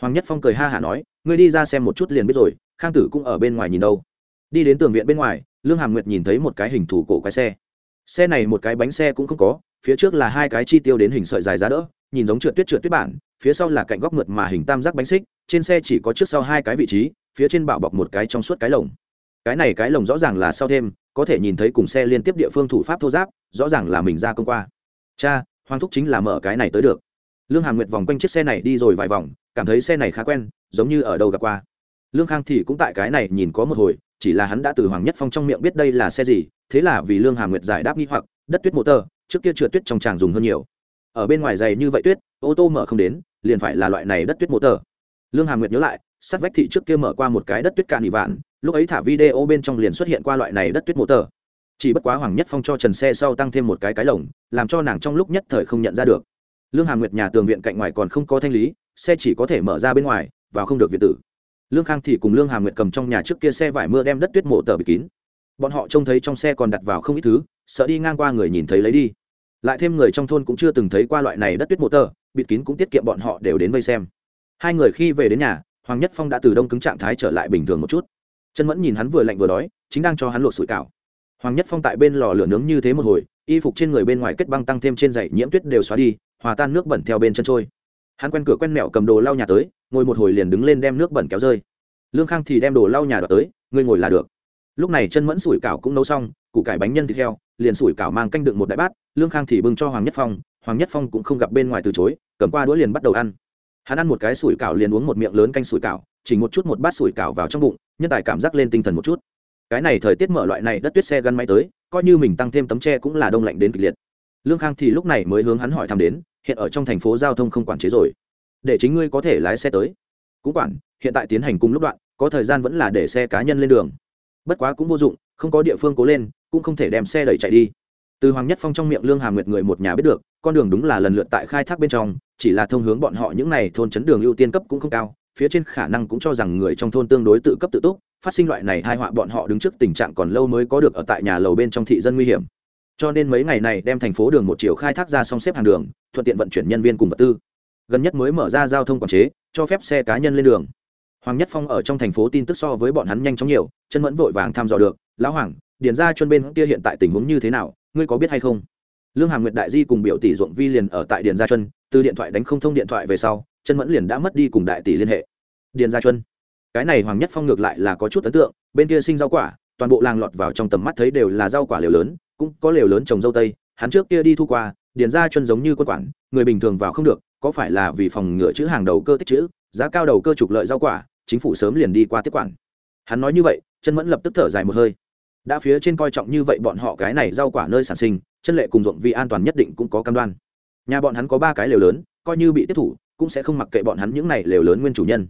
Hoàng nhất phong cười ha hả nói ngươi đi ra xem một chút liền biết rồi, khang tử cũng ở bên ngoài nhìn đâu. Đi đến tường viện bên ngoài, lương hàm nguyệt nhìn thấy một cái hình thủ cổ quái xe. Xe này một cái bánh xe cũng không có, phía trước là hai cái chi tiêu đến hình sợi dài giá đỡ, nhìn giống trượt tuyết trượt tuyết bản, phía sau là cạnh góc mượt mà hình tam giác bánh xích, trên xe chỉ có trước sau hai cái vị trí, phía trên bảo bọc một cái trong suốt cái lồng. Cái này cái lồng rõ ràng là sau thêm, có thể nhìn thấy cùng xe liên tiếp địa phương thủ pháp thô giáp, rõ ràng là mình ra công qua. Cha, hoàng thúc chính là mở cái này tới được. Lương hàm nguyệt vòng quanh chiếc xe này đi rồi vài vòng, cảm thấy xe này khá quen giống như ở đâu gặp qua. Lương khang thì cũng tại cái này nhìn có một hồi, chỉ là hắn đã từ hoàng nhất phong trong miệng biết đây là xe gì, thế là vì lương hàm nguyệt giải đáp nghi hoặc, đất tuyết motor trước kia trượt tuyết trong tràng dùng hơn nhiều. Ở bên ngoài dày như vậy tuyết, ô tô mở không đến, liền phải là loại này đất tuyết motor lương hàm nguyệt nhớ lại sắt vách thị trước kia mở qua một cái đất tuyết cạn ỉ vạn, lúc ấy thả video bên trong liền xuất hiện qua loại này đất tuyết motor chỉ bất quá hoàng nhất phong cho trần xe sau tăng thêm một cái cái lồng, làm cho nàng trong lúc nhất thời không nhận ra được. Lương hàm nguyệt nhà tường viện cạnh ngoài còn không có thanh lý, xe chỉ có thể mở ra bên ngoài vào không được viện tử. Lương khang thì cùng lương hà nguyệt cầm trong nhà trước kia xe vải mưa đem đất tuyết mộ tờ bịt kín. Bọn họ trông thấy trong xe còn đặt vào không ít thứ, sợ đi ngang qua người nhìn thấy lấy đi. Lại thêm người trong thôn cũng chưa từng thấy qua loại này đất tuyết mộ tờ, bịt kín cũng tiết kiệm bọn họ đều đến vây xem. Hai người khi về đến nhà, hoàng nhất phong đã từ đông cứng trạng thái trở lại bình thường một chút. Chân mẫn nhìn hắn vừa lạnh vừa đói, chính đang cho hắn lột sủi cảo. Hoàng nhất phong tại bên lò lửa nướng như thế một hồi, y phục trên người bên ngoài kết băng tăng thêm trên giày nhiễm tuyết đều xóa đi, hòa tan nước bẩn theo bên chân trôi hắn quen cửa quen mẹo cầm đồ lau nhà tới, ngồi một hồi liền đứng lên đem nước bẩn kéo rơi. Lương khang thì đem đồ lau nhà đ tới, ngươi ngồi là được. Lúc này chân mẫn sủi cảo cũng nấu xong, củ cải bánh nhân thịt heo, liền sủi cảo mang canh đựng một đại bát, lương khang thì bưng cho hoàng nhất phong, hoàng nhất phong cũng không gặp bên ngoài từ chối, cầm qua đũa liền bắt đầu ăn. Hắn ăn một cái sủi cảo liền uống một miệng lớn canh sủi cảo chỉ một chút một bát sủi cảo vào trong bụng, nhân tài cảm giác lên tinh thần một chút. Cái này thời tiết mở loại này đất tuyết xe gắn máy tới, coi như mình tăng thêm tấm tre cũng là đông lạnh đến kịch liệt. Lương khang thì lúc này mới hướng hắn hỏi thăm đến hiện ở trong thành phố giao thông không quản chế rồi. Để chính ngươi có thể lái xe tới. Cũng quản, hiện tại tiến hành cùng lúc đoạn, có thời gian vẫn là để xe cá nhân lên đường. Bất quá cũng vô dụng, không có địa phương cố lên, cũng không thể đem xe đẩy chạy đi. Từ hoàng nhất phong trong miệng lương hàm nguyệt người một nhà biết được, con đường đúng là lần lượt tại khai thác bên trong, chỉ là thông hướng bọn họ những n à y thôn chấn đường ưu tiên cấp cũng không cao, phía trên khả năng cũng cho rằng người trong thôn tương đối tự cấp tự túc, phát sinh loại này hai họa bọn họ đứng trước tình trạng còn lâu mới có được ở tại nhà lầu bên trong thị dân nguy hiểm cho nên mấy ngày này đem thành phố đường một chiều khai thác ra xong xếp hàng đường, thuận tiện vận chuyển nhân viên cùng vật tư. Gần nhất mới mở ra giao thông quản chế, cho phép xe cá nhân lên đường. Hoàng nhất phong ở trong thành phố tin tức so với bọn hắn nhanh chóng nhiều, chân mẫn vội vàng thăm dò được, lão hoàng, điền ra chuân bên kia hiện tại tình huống như thế nào, ngươi có biết hay không? Lương hà nguyệt đại di cùng biểu tỷ ruộng vi liền ở tại điền gia chuân từ điện thoại đánh không thông điện thoại về sau, chân mẫn liền đã mất đi cùng đại tỷ liên hệ. Điền gia chuân cái này hoàng nhất phong ngược lại là có chút ấn tượng, bên kia sinh rau quả, toàn bộ làng lọt vào trong tầm mắt thấy đều là rau quả liều lớn cũng có lều lớn trồng dâu tây, hắn trước kia đi thu qua, điền ra chân giống như quân quản, người bình thường vào không được, có phải là vì phòng ngựa chữ hàng đầu cơ tích chữ, giá cao đầu cơ trục lợi rau quả, chính phủ sớm liền đi qua tiếp quản. Hắn nói như vậy, chân mẫn lập tức thở dài một hơi. Đã phía trên coi trọng như vậy bọn họ cái này rau quả nơi sản sinh, chân lệ cùng ruộng vì an toàn nhất định cũng có cam đoan. Nhà bọn hắn có ba cái lều lớn, coi như bị tiếp thủ, cũng sẽ không mặc kệ bọn hắn những này lều lớn nguyên chủ nhân.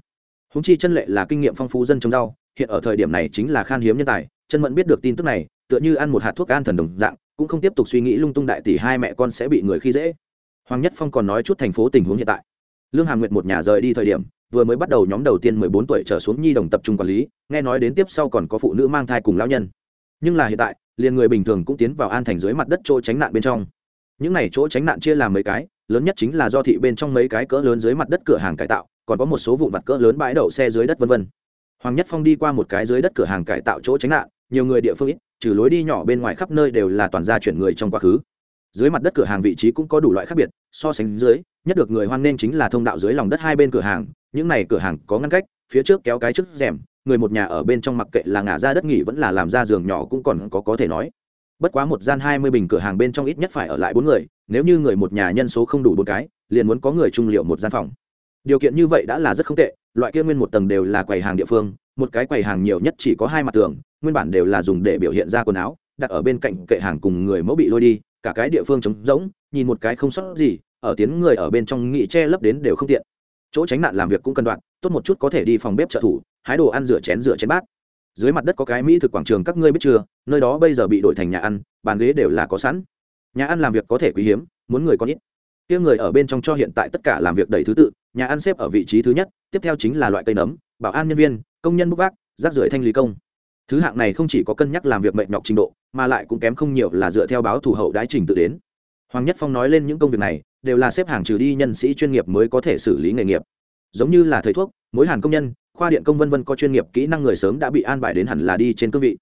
Húng chi chân lệ là kinh nghiệm phong phú dân trồng rau, hiện ở thời điểm này chính là khan hiếm nhân tài, chân mẫn biết được tin tức này tựa như ăn một hạt thuốc an thần đồng dạng, cũng không tiếp tục suy nghĩ lung tung đại tỷ hai mẹ con sẽ bị người khi dễ. Hoàng nhất phong còn nói chút thành phố tình huống hiện tại. Lương hàm nguyệt một nhà rời đi thời điểm, vừa mới bắt đầu nhóm đầu tiên mười bốn tuổi trở xuống nhi đồng tập trung quản lý, nghe nói đến tiếp sau còn có phụ nữ mang thai cùng lão nhân. Nhưng là hiện tại, liền người bình thường cũng tiến vào an thành dưới mặt đất chỗ tránh nạn bên trong. Những này chỗ tránh nạn chia làm mấy cái, lớn nhất chính là do thị bên trong mấy cái cỡ lớn dưới mặt đất cửa hàng cải tạo, còn có một số vụ vặt cỡ lớn bãi đậu xe dưới đất vân vân. Hoàng nhất phong đi qua một cái dưới đất cửa hàng cải tạo chỗ tránh nạn, nhiều người địa phương ít trừ lối đi nhỏ bên ngoài khắp nơi đều là toàn gia chuyển người trong quá khứ. Dưới mặt đất cửa hàng vị trí cũng có đủ loại khác biệt, so sánh dưới, nhất được người hoan nghênh chính là thông đạo dưới lòng đất hai bên cửa hàng, những này cửa hàng có ngăn cách, phía trước kéo cái trước rèm, người một nhà ở bên trong mặc kệ là ngả ra đất nghỉ vẫn là làm ra giường nhỏ cũng còn có có thể nói. Bất quá một gian hai mươi bình cửa hàng bên trong ít nhất phải ở lại bốn người, nếu như người một nhà nhân số không đủ bốn cái, liền muốn có người trung liệu một gian phòng. Điều kiện như vậy đã là rất không tệ loại kia nguyên một tầng đều là quầy hàng địa phương, một cái quầy hàng nhiều nhất chỉ có hai mặt tường, nguyên bản đều là dùng để biểu hiện ra quần áo, đặt ở bên cạnh kệ hàng cùng người mẫu bị lôi đi, cả cái địa phương trống rỗng, nhìn một cái không sót gì, ở tiếng người ở bên trong nghị che lấp đến đều không tiện. Chỗ tránh nạn làm việc cũng cần đoạn, tốt một chút có thể đi phòng bếp trợ thủ, hái đồ ăn rửa chén rửa chén bát. Dưới mặt đất có cái mỹ thực quảng trường các ngươi biết chưa, nơi đó bây giờ bị đổi thành nhà ăn, bàn ghế đều là có sẵn. Nhà ăn làm việc có thể quý hiếm, muốn người có ít kia người ở bên trong cho hiện tại tất cả làm việc đầy thứ tự, nhà ăn xếp ở vị trí thứ nhất, tiếp theo chính là loại cây nấm, bảo an nhân viên, công nhân bốc vác, rác rưởi thanh lý công. Thứ hạng này không chỉ có cân nhắc làm việc mệnh nhọc trình độ, mà lại cũng kém không nhiều là dựa theo báo thủ hậu đái trình tự đến. Hoàng nhất phong nói lên những công việc này, đều là xếp hàng trừ đi nhân sĩ chuyên nghiệp mới có thể xử lý nghề nghiệp. Giống như là thầy thuốc, mối hàn công nhân, khoa điện công vân vân có chuyên nghiệp kỹ năng người sớm đã bị an bài đến hẳn là đi trên cương vị.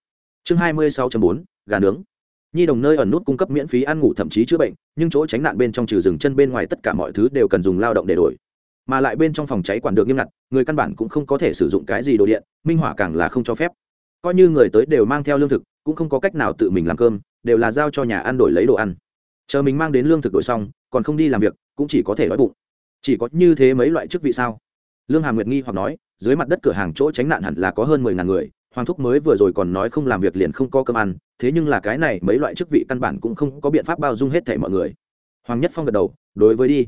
Chương hai mươi sáu bốn, gà nướng nhi đồng nơi ẩn nút cung cấp miễn phí ăn ngủ thậm chí chữa bệnh, nhưng chỗ tránh nạn bên trong trừ rừng chân bên ngoài tất cả mọi thứ đều cần dùng lao động để đổi. Mà lại bên trong phòng cháy quản được nghiêm ngặt, người căn bản cũng không có thể sử dụng cái gì đồ điện, minh hỏa càng là không cho phép. Coi như người tới đều mang theo lương thực, cũng không có cách nào tự mình làm cơm, đều là giao cho nhà ăn đổi lấy đồ ăn. Chờ mình mang đến lương thực đổi xong, còn không đi làm việc, cũng chỉ có thể đói bụng. Chỉ có như thế mấy loại chức vị sao? Lương hàm nguyệt nghi hoặc nói, dưới mặt đất cửa hàng chỗ tránh nạn hẳn là có hơn mười ngàn người hoàng thúc mới vừa rồi còn nói không làm việc liền không có cơm ăn, thế nhưng là cái này mấy loại chức vị căn bản cũng không có biện pháp bao dung hết thể mọi người. Hoàng nhất phong gật đầu, đối với đi.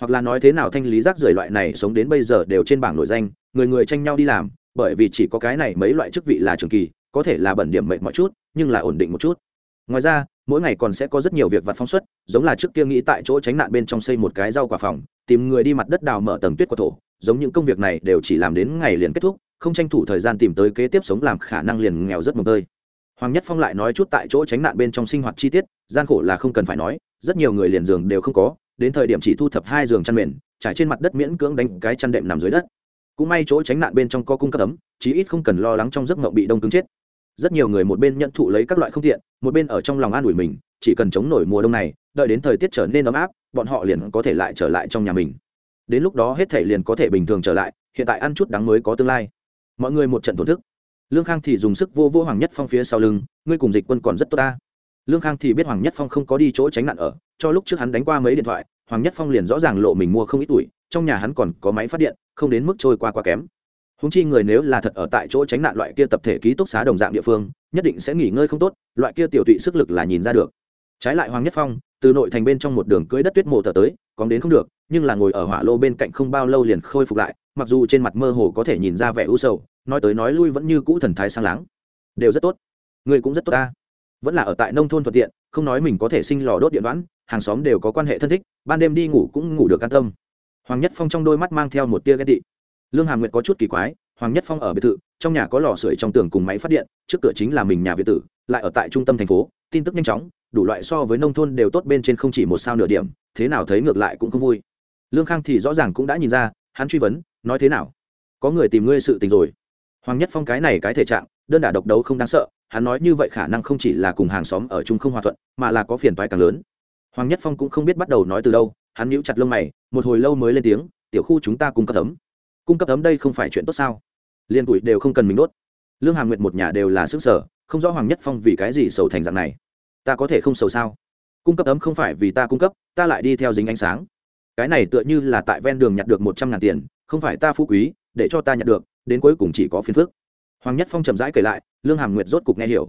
Hoặc là nói thế nào thanh lý rác rưởi loại này sống đến bây giờ đều trên bảng nổi danh, người người tranh nhau đi làm, bởi vì chỉ có cái này mấy loại chức vị là trường kỳ, có thể là bẩn điểm mệt mọi chút, nhưng là ổn định một chút. Ngoài ra, mỗi ngày còn sẽ có rất nhiều việc vặt phóng xuất, giống là trước kia nghĩ tại chỗ tránh nạn bên trong xây một cái rau quả phòng, tìm người đi mặt đất đào mở tầng tuyết của thổ, giống những công việc này đều chỉ làm đến ngày liền kết thúc không tranh thủ thời gian tìm tới kế tiếp sống làm khả năng liền nghèo rất mồm tơi. Hoàng nhất phong lại nói chút tại chỗ tránh nạn bên trong sinh hoạt chi tiết, gian khổ là không cần phải nói, rất nhiều người liền giường đều không có, đến thời điểm chỉ thu thập hai giường chăn mền, trải trên mặt đất miễn cưỡng đánh cái chăn đệm nằm dưới đất. Cũng may chỗ tránh nạn bên trong có cung cấp ấm, chí ít không cần lo lắng trong giấc ngộng bị đông cứng chết. Rất nhiều người một bên nhận thụ lấy các loại không tiện, một bên ở trong lòng an ủi mình, chỉ cần chống nổi mùa đông này, đợi đến thời tiết trở nên ấm áp, bọn họ liền có thể lại trở lại trong nhà mình. Đến lúc đó hết thể liền có thể bình thường trở lại, hiện tại ăn chút đắng mới có tương lai mọi người một trận thổn thức. Lương khang thì dùng sức vô vô hoàng nhất phong phía sau lưng, ngươi cùng dịch quân còn rất tốt ta. Lương khang thì biết hoàng nhất phong không có đi chỗ tránh nạn ở, cho lúc trước hắn đánh qua mấy điện thoại, hoàng nhất phong liền rõ ràng lộ mình mua không ít tuổi, trong nhà hắn còn có máy phát điện, không đến mức trôi qua quá kém. Húng chi người nếu là thật ở tại chỗ tránh nạn loại kia tập thể ký túc xá đồng dạng địa phương, nhất định sẽ nghỉ ngơi không tốt, loại kia tiểu tụy sức lực là nhìn ra được. Trái lại hoàng nhất phong, từ nội thành bên trong một đường cưới đất tuyết mộ tờ tới còn đến không được, nhưng là ngồi ở hỏa lô bên cạnh không bao lâu liền khôi phục lại, mặc dù trên mặt mơ hồ có thể nhìn ra vẻ u sầu nói tới nói lui vẫn như cũ thần thái sang láng. Đều rất tốt. Người cũng rất tốt ta. Vẫn là ở tại nông thôn thuận tiện, không nói mình có thể sinh lò đốt điện đoán, hàng xóm đều có quan hệ thân thích, ban đêm đi ngủ cũng ngủ được an tâm. Hoàng nhất phong trong đôi mắt mang theo một tia ghen tị. Lương hà nguyệt có chút kỳ quái, hoàng nhất phong ở biệt thự, trong nhà có lò sưởi trong tường cùng máy phát điện, trước cửa chính là mình nhà việt tử lại ở tại trung tâm thành phố, tin tức nhanh chóng, đủ loại so với nông thôn đều tốt bên trên không chỉ một sao nửa điểm, thế nào thấy ngược lại cũng không vui. Lương khang thì rõ ràng cũng đã nhìn ra, hắn truy vấn, nói thế nào? Có người tìm ngươi sự tình rồi hoàng nhất phong cái này cái thể trạng, đơn đả độc đấu không đáng sợ, hắn nói như vậy khả năng không chỉ là cùng hàng xóm ở chung không hòa thuận, mà là có phiền toái càng lớn. Hoàng nhất phong cũng không biết bắt đầu nói từ đâu, hắn nhíu chặt lông mày, một hồi lâu mới lên tiếng, tiểu khu chúng ta cung cấp tấm cung cấp tấm đây không phải chuyện tốt sao? Liên tuổi đều không cần mình đốt. Lương hà nguyệt một nhà đều là xứ sở không rõ hoàng nhất phong vì cái gì sầu thành dạng này. Ta có thể không sầu sao? Cung cấp ấm không phải vì ta cung cấp, ta lại đi theo dính ánh sáng. Cái này tựa như là tại ven đường nhặt được một trăm ngàn tiền, không phải ta phú quý, để cho ta nhặt được đến cuối cùng chỉ có phiền phức. Hoàng nhất phong chậm rãi kể lại, lương hàm nguyệt rốt cục nghe hiểu.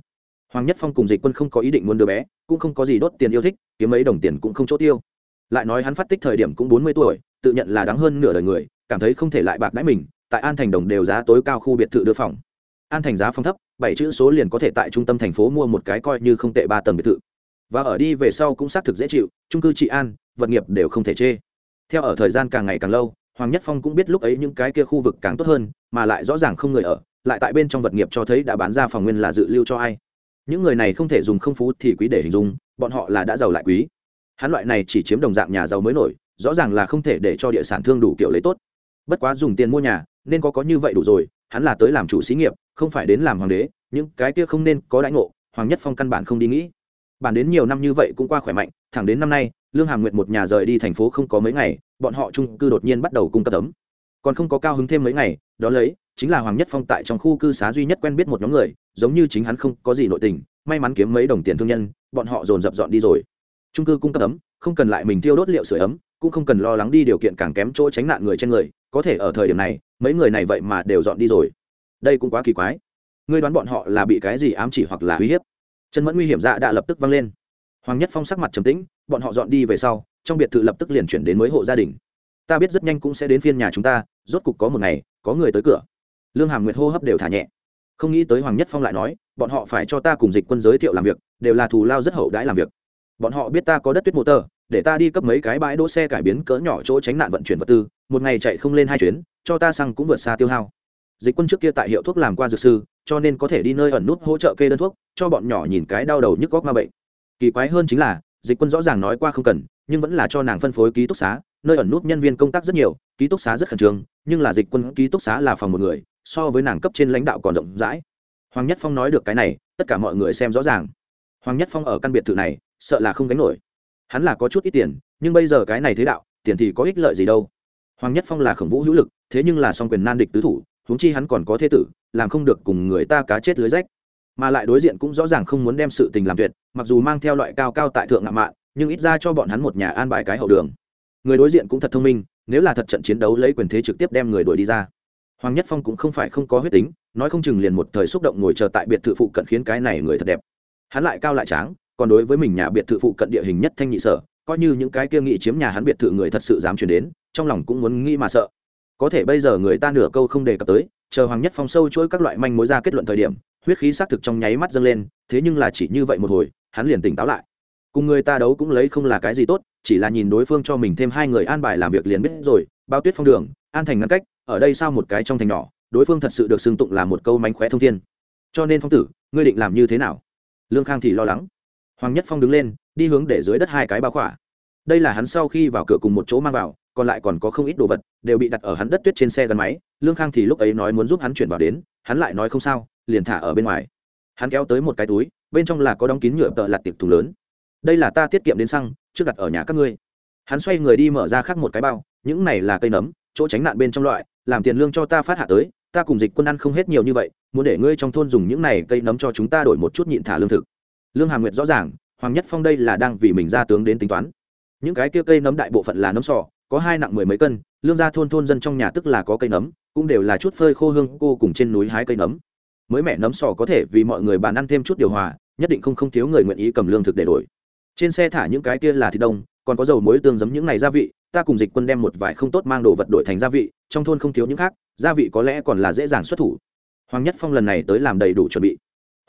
Hoàng nhất phong cùng dịch quân không có ý định muốn đứa bé, cũng không có gì đốt tiền yêu thích, kiếm mấy đồng tiền cũng không chỗ tiêu. Lại nói hắn phát tích thời điểm cũng bốn mươi tuổi, tự nhận là đáng hơn nửa đời người, cảm thấy không thể lại bạc đãi mình, tại an thành đồng đều giá tối cao khu biệt thự đưa phòng. An thành giá phòng thấp, bảy chữ số liền có thể tại trung tâm thành phố mua một cái coi như không tệ ba tầng biệt thự. Và ở đi về sau cũng xác thực dễ chịu trung cư trị an, vật nghiệp đều không thể chê. Theo ở thời gian càng ngày càng lâu hoàng nhất phong cũng biết lúc ấy những cái kia khu vực càng tốt hơn, mà lại rõ ràng không người ở, lại tại bên trong vật nghiệp cho thấy đã bán ra phòng nguyên là dự lưu cho ai. Những người này không thể dùng không phú thì quý để hình dung, bọn họ là đã giàu lại quý. Hắn loại này chỉ chiếm đồng dạng nhà giàu mới nổi, rõ ràng là không thể để cho địa sản thương đủ kiểu lấy tốt. Bất quá dùng tiền mua nhà, nên có có như vậy đủ rồi, hắn là tới làm chủ xí nghiệp, không phải đến làm hoàng đế, những cái kia không nên có đãi ngộ, hoàng nhất phong căn bản không đi nghĩ. Bản đến nhiều năm như vậy cũng qua khỏe mạnh, thẳng đến năm nay lương hàm nguyệt một nhà rời đi thành phố không có mấy ngày, bọn họ trung cư đột nhiên bắt đầu cung cấp tấm còn không có cao hứng thêm mấy ngày, đó lấy, chính là hoàng nhất phong tại trong khu cư xá duy nhất quen biết một nhóm người, giống như chính hắn không có gì nội tình, may mắn kiếm mấy đồng tiền thương nhân, bọn họ dồn dập dọn đi rồi. Trung cư cung cấp ấm, không cần lại mình tiêu đốt liệu sửa ấm, cũng không cần lo lắng đi điều kiện càng kém chỗ tránh nạn người trên người, có thể ở thời điểm này, mấy người này vậy mà đều dọn đi rồi. Đây cũng quá kỳ quái. Ngươi đoán bọn họ là bị cái gì ám chỉ hoặc là uy hiếp? Chân mẫn nguy hiểm dạ đã lập tức vang lên. Hoàng nhất phong sắc mặt trầm tĩnh bọn họ dọn đi về sau, trong biệt thự lập tức liền chuyển đến mới hộ gia đình. Ta biết rất nhanh cũng sẽ đến phiên nhà chúng ta, rốt cục có một ngày, có người tới cửa. Lương hàm nguyệt hô hấp đều thả nhẹ. Không nghĩ tới hoàng nhất phong lại nói, bọn họ phải cho ta cùng dịch quân giới thiệu làm việc, đều là thù lao rất hậu đãi làm việc. Bọn họ biết ta có đất tuyết mô tơ, để ta đi cấp mấy cái bãi đỗ xe cải biến cỡ nhỏ chỗ tránh nạn vận chuyển vật tư, một ngày chạy không lên hai chuyến, cho ta xăng cũng vượt xa tiêu hao. Dịch quân trước kia tại hiệu thuốc làm qua dược sư, cho nên có thể đi nơi ẩn nút hỗ trợ kê đơn thuốc, cho bọn nhỏ nhìn cái đau đầu nhức góc ma bệnh. Kỳ quái hơn chính là dịch quân rõ ràng nói qua không cần, nhưng vẫn là cho nàng phân phối ký túc xá, nơi ẩn nút nhân viên công tác rất nhiều, ký túc xá rất khẩn trương, nhưng là dịch quân ký túc xá là phòng một người, so với nàng cấp trên lãnh đạo còn rộng rãi. Hoàng nhất phong nói được cái này, tất cả mọi người xem rõ ràng. Hoàng nhất phong ở căn biệt thự này, sợ là không gánh nổi. Hắn là có chút ít tiền, nhưng bây giờ cái này thế đạo, tiền thì có ích lợi gì đâu. Hoàng nhất phong là khổng vũ hữu lực, thế nhưng là song quyền nan địch tứ thủ, huống chi hắn còn có thế tử, làm không được cùng người ta cá chết lưới rách mà lại đối diện cũng rõ ràng không muốn đem sự tình làm tuyệt, mặc dù mang theo loại cao cao tại thượng ngạo mạn, nhưng ít ra cho bọn hắn một nhà an bài cái hậu đường. Người đối diện cũng thật thông minh, nếu là thật trận chiến đấu lấy quyền thế trực tiếp đem người đuổi đi ra. Hoàng nhất phong cũng không phải không có huyết tính, nói không chừng liền một thời xúc động ngồi chờ tại biệt thự phụ cận khiến cái này người thật đẹp. Hắn lại cao lại tráng, còn đối với mình nhà biệt thự phụ cận địa hình nhất thanh nhị sở, coi như những cái kia nghị chiếm nhà hắn biệt thự người thật sự dám chuyển đến, trong lòng cũng muốn nghĩ mà sợ. Có thể bây giờ người ta nửa câu không đề cập tới chờ hoàng nhất phong sâu chuỗi các loại manh mối ra kết luận thời điểm, huyết khí xác thực trong nháy mắt dâng lên, thế nhưng là chỉ như vậy một hồi, hắn liền tỉnh táo lại. Cùng người ta đấu cũng lấy không là cái gì tốt, chỉ là nhìn đối phương cho mình thêm hai người an bài làm việc liền biết rồi, bao tuyết phong đường, an thành ngăn cách, ở đây sao một cái trong thành nhỏ, đối phương thật sự được xưng tụng là một câu mánh khóe thông thiên. Cho nên phong tử, ngươi định làm như thế nào? Lương khang thì lo lắng. Hoàng nhất phong đứng lên, đi hướng để dưới đất hai cái bao khỏa. Đây là hắn sau khi vào cửa cùng một chỗ mang vào còn lại còn có không ít đồ vật, đều bị đặt ở hắn đất tuyết trên xe gắn máy, lương khang thì lúc ấy nói muốn giúp hắn chuyển vào đến, hắn lại nói không sao, liền thả ở bên ngoài. Hắn kéo tới một cái túi, bên trong là có đóng kín nhựa tợ lặt tiệp thùng lớn. Đây là ta tiết kiệm đến xăng, trước đặt ở nhà các ngươi. Hắn xoay người đi mở ra khác một cái bao, những này là cây nấm, chỗ tránh nạn bên trong loại, làm tiền lương cho ta phát hạ tới, ta cùng dịch quân ăn không hết nhiều như vậy, muốn để ngươi trong thôn dùng những này cây nấm cho chúng ta đổi một chút nhịn thả lương thực. Lương hà nguyệt rõ ràng, hoàng nhất phong đây là đang vì mình ra tướng đến tính toán. Những cái kia cây nấm đại bộ phận là nấm sò có hai nặng mười mấy cân, lương gia thôn thôn dân trong nhà tức là có cây nấm, cũng đều là chút phơi khô hương cô cùng trên núi hái cây nấm. Mới mẹ nấm sò có thể vì mọi người bàn ăn thêm chút điều hòa, nhất định không không thiếu người nguyện ý cầm lương thực để đổi. Trên xe thả những cái kia là thịt đông, còn có dầu muối tương giấm những này gia vị, ta cùng dịch quân đem một vài không tốt mang đồ vật đổi thành gia vị, trong thôn không thiếu những khác, gia vị có lẽ còn là dễ dàng xuất thủ. Hoàng nhất phong lần này tới làm đầy đủ chuẩn bị.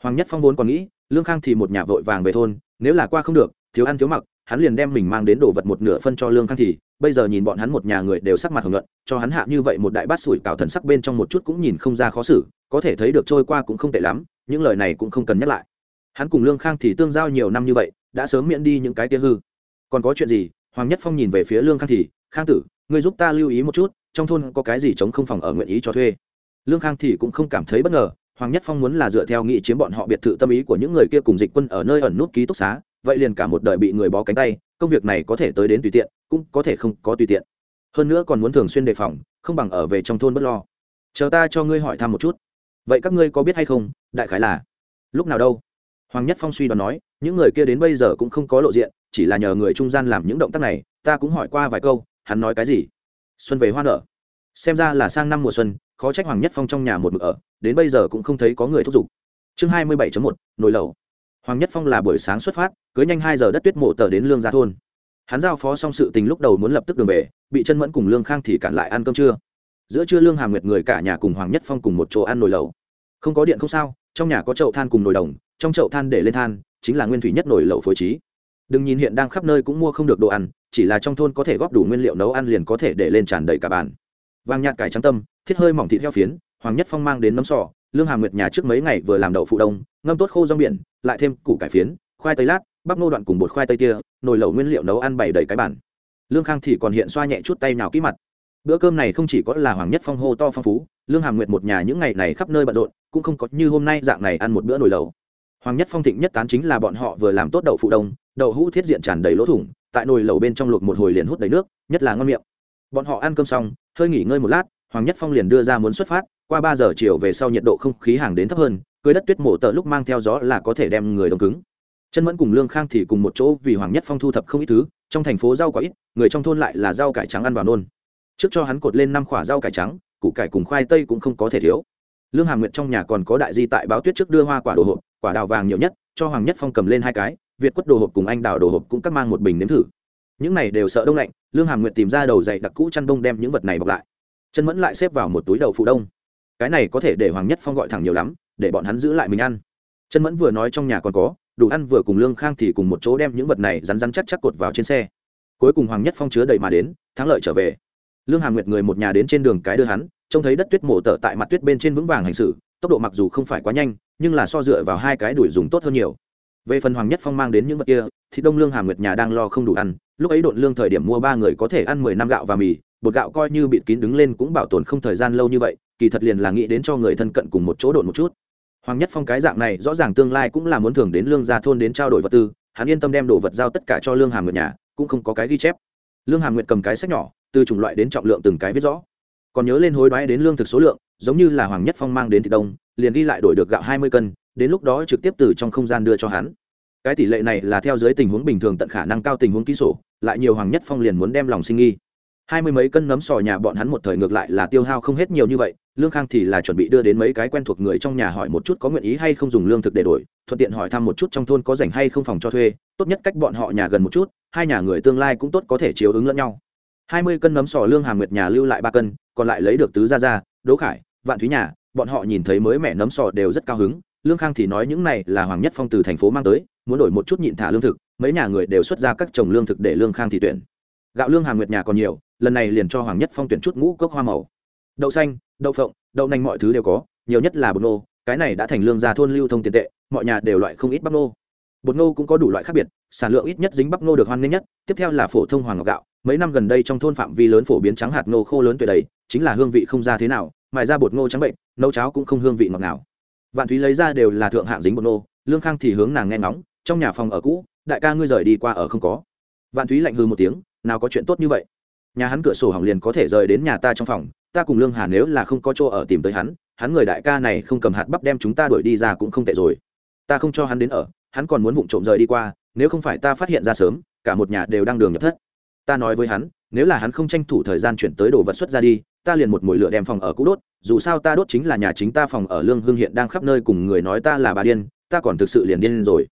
Hoàng nhất phong vốn còn nghĩ, lương khang thì một nhà vội vàng về thôn, nếu là qua không được, thiếu ăn thiếu mặc, hắn liền đem mình mang đến đồ vật một nửa phân cho lương khang thì bây giờ nhìn bọn hắn một nhà người đều sắc mặt hồng luận cho hắn hạ như vậy một đại bát sủi cảo thần sắc bên trong một chút cũng nhìn không ra khó xử, có thể thấy được trôi qua cũng không tệ lắm, những lời này cũng không cần nhắc lại. Hắn cùng lương khang thì tương giao nhiều năm như vậy, đã sớm miễn đi những cái tia hư. Còn có chuyện gì? Hoàng nhất phong nhìn về phía lương khang thì, khang tử người giúp ta lưu ý một chút, trong thôn có cái gì chống không phòng ở nguyện ý cho thuê? Lương khang thì cũng không cảm thấy bất ngờ hoàng nhất phong muốn là dựa theo nghị chiếm bọn họ biệt thự tâm ý của những người kia cùng dịch quân ở nơi ẩn nút ký túc xá, vậy liền cả một đời bị người bó cánh tay, công việc này có thể tới đến tùy tiện, cũng có thể không có tùy tiện. Hơn nữa còn muốn thường xuyên đề phòng, không bằng ở về trong thôn bất lo. Chờ ta cho ngươi hỏi thăm một chút. Vậy các ngươi có biết hay không, đại khái là, lúc nào đâu? Hoàng nhất phong suy đoán nói, những người kia đến bây giờ cũng không có lộ diện, chỉ là nhờ người trung gian làm những động tác này, ta cũng hỏi qua vài câu, hắn nói cái gì? Xuân về hoa nở. Xem ra là sang năm mùa xuân khó trách hoàng nhất phong trong nhà một mực ở, đến bây giờ cũng không thấy có người thúc giục. Chương hai mươi bảy một, nồi lầu hoàng nhất phong là buổi sáng xuất phát, cưới nhanh hai giờ đất tuyết mộ tờ đến lương gia thôn. Hắn giao phó xong sự tình lúc đầu muốn lập tức đường về, bị chân mẫn cùng lương khang thì cản lại ăn cơm trưa. Giữa trưa lương hà nguyệt người cả nhà cùng hoàng nhất phong cùng một chỗ ăn nồi lầu không có điện không sao, trong nhà có chậu than cùng nồi đồng, trong chậu than để lên than, chính là nguyên thủy nhất nồi lẩu phối trí. Đừng nhìn hiện đang khắp nơi cũng mua không được đồ ăn, chỉ là trong thôn có thể góp đủ nguyên liệu nấu ăn liền có thể để lên tràn đầy cả bàn. Vàng nhạt cải trắng tâm thiết hơi mỏng thịt heo phiến, hoàng nhất phong mang đến nấm sò, lương hàm nguyệt nhà trước mấy ngày vừa làm đậu phụ đông, ngâm tốt khô rong biển, lại thêm củ cải phiến, khoai tây lát, bắp nô đoạn cùng bột khoai tây tia nồi lẩu nguyên liệu nấu ăn bày đầy cái bản lương khang thì còn hiện xoa nhẹ chút tay nào kỹ mặt. Bữa cơm này không chỉ có là hoàng nhất phong hô to phong phú, lương hàm nguyệt một nhà những ngày này khắp nơi bận rộn, cũng không có như hôm nay dạng này ăn một bữa nồi lẩu. Hoàng nhất phong thịnh nhất tán chính là bọn họ vừa làm tốt đậu phụ đông, đậu hũ thiết diện tràn đầy lỗ thủng, tại nồi lẩu bên trong luộc một hồi liền hút đầy nước, nhất là ngon miệng. Bọn họ ăn cơm xong, hơi nghỉ ngơi một lát hoàng nhất phong liền đưa ra muốn xuất phát, qua ba giờ chiều về sau nhiệt độ không khí hàng đến thấp hơn, cưới đất tuyết mổ tợ lúc mang theo gió là có thể đem người đông cứng. Chân mẫn cùng lương khang thì cùng một chỗ vì hoàng nhất phong thu thập không ít thứ, trong thành phố rau quả ít, người trong thôn lại là rau cải trắng ăn vào nôn. Trước cho hắn cột lên năm khoả rau cải trắng, củ cải cùng khoai tây cũng không có thể thiếu. Lương hàm nguyệt trong nhà còn có đại di tại báo tuyết trước đưa hoa quả đồ hộp, quả đào vàng nhiều nhất, cho hoàng nhất phong cầm lên hai cái, việt quất đồ hộp cùng anh đào đồ hộp cũng cắt mang một bình nếm thử. Những này đều sợ đông lạnh, lương hàm nguyệt tìm ra đầu dày đặc cũ chăn đông đem những vật này bọc lại chân mẫn lại xếp vào một túi đầu phụ đông. Cái này có thể để hoàng nhất phong gọi thẳng nhiều lắm, để bọn hắn giữ lại mình ăn. Chân mẫn vừa nói trong nhà còn có, đủ ăn vừa cùng lương khang thì cùng một chỗ đem những vật này rắn rắn chắc chắc cột vào trên xe. Cuối cùng hoàng nhất phong chứa đầy mà đến, thắng lợi trở về. Lương hàm nguyệt người một nhà đến trên đường cái đưa hắn, trông thấy đất tuyết mổ tở tại mặt tuyết bên trên vững vàng hành xử, tốc độ mặc dù không phải quá nhanh, nhưng là so dựa vào hai cái đuổi dùng tốt hơn nhiều. Về phần hoàng nhất phong mang đến những vật kia, thì đông lương hàm nguyệt nhà đang lo không đủ ăn, lúc ấy độn lương thời điểm mua ba người có thể ăn mười năm gạo và mì bột gạo coi như bịt kín đứng lên cũng bảo tồn không thời gian lâu như vậy, kỳ thật liền là nghĩ đến cho người thân cận cùng một chỗ độn một chút. Hoàng nhất phong cái dạng này rõ ràng tương lai cũng là muốn thường đến lương gia thôn đến trao đổi vật tư, hắn yên tâm đem đồ vật giao tất cả cho lương hàm nguyệt nhà, cũng không có cái ghi chép. Lương hàm nguyệt cầm cái sách nhỏ, từ chủng loại đến trọng lượng từng cái viết rõ. Còn nhớ lên hối đoái đến lương thực số lượng, giống như là hoàng nhất phong mang đến thị đông, liền ghi lại đổi được gạo hai mươi cân, đến lúc đó trực tiếp từ trong không gian đưa cho hắn. Cái tỷ lệ này là theo dưới tình huống bình thường tận khả năng cao tình huống ký sổ lại nhiều hoàng nhất phong liền muốn đem lòng sinh nghi hai mươi mấy cân nấm sò nhà bọn hắn một thời ngược lại là tiêu hao không hết nhiều như vậy, lương khang thì là chuẩn bị đưa đến mấy cái quen thuộc người trong nhà hỏi một chút có nguyện ý hay không dùng lương thực để đổi, thuận tiện hỏi thăm một chút trong thôn có dành hay không phòng cho thuê, tốt nhất cách bọn họ nhà gần một chút, hai nhà người tương lai cũng tốt có thể chiếu ứng lẫn nhau. Hai mươi cân nấm sò lương hàm nguyệt nhà lưu lại ba cân, còn lại lấy được tứ gia gia, đỗ khải, vạn thúy nhà, bọn họ nhìn thấy mới mẻ nấm sò đều rất cao hứng, lương khang thì nói những này là hoàng nhất phong từ thành phố mang tới, muốn đổi một chút nhịn thả lương thực, mấy nhà người đều xuất ra các trồng lương thực để lương khang thì tuyển. Gạo lương hàm nguyệt nhà còn nhiều lần này liền cho hoàng nhất phong tuyển chút ngũ cốc hoa màu. Đậu xanh, đậu phộng, đậu nành mọi thứ đều có, nhiều nhất là bột nô cái này đã thành lương gia thôn lưu thông tiền tệ, mọi nhà đều loại không ít bắp nô bột nô cũng có đủ loại khác biệt, sản lượng ít nhất dính bắp nô được hoan nghênh nhất, tiếp theo là phổ thông hoàng ngọc gạo. Mấy năm gần đây trong thôn phạm vi lớn phổ biến trắng hạt nô khô lớn tuyệt đầy, chính là hương vị không ra thế nào, mài ra bột nô trắng bệnh, nấu cháo cũng không hương vị ngọt nào vạn thúy lấy ra đều là thượng hạng dính bột nô lương khang thì hướng nàng nghe ngóng, trong nhà phòng ở cũ, đại ca ngươi rời đi qua ở không có. Vạn thúy lạnh hư một tiếng, nào có chuyện tốt như vậy? Nhà hắn cửa sổ hỏng liền có thể rời đến nhà ta trong phòng, ta cùng lương hà nếu là không có chỗ ở tìm tới hắn hắn người đại ca này không cầm hạt bắp đem chúng ta đuổi đi ra cũng không tệ rồi. Ta không cho hắn đến ở, hắn còn muốn vụng trộm rời đi qua, nếu không phải ta phát hiện ra sớm, cả một nhà đều đang đường nhập thất. Ta nói với hắn, nếu là hắn không tranh thủ thời gian chuyển tới đồ vật xuất ra đi, ta liền một mũi lửa đem phòng ở cũ đốt, dù sao ta đốt chính là nhà chính ta phòng ở lương hương hiện đang khắp nơi cùng người nói ta là bà điên, ta còn thực sự liền điên rồi.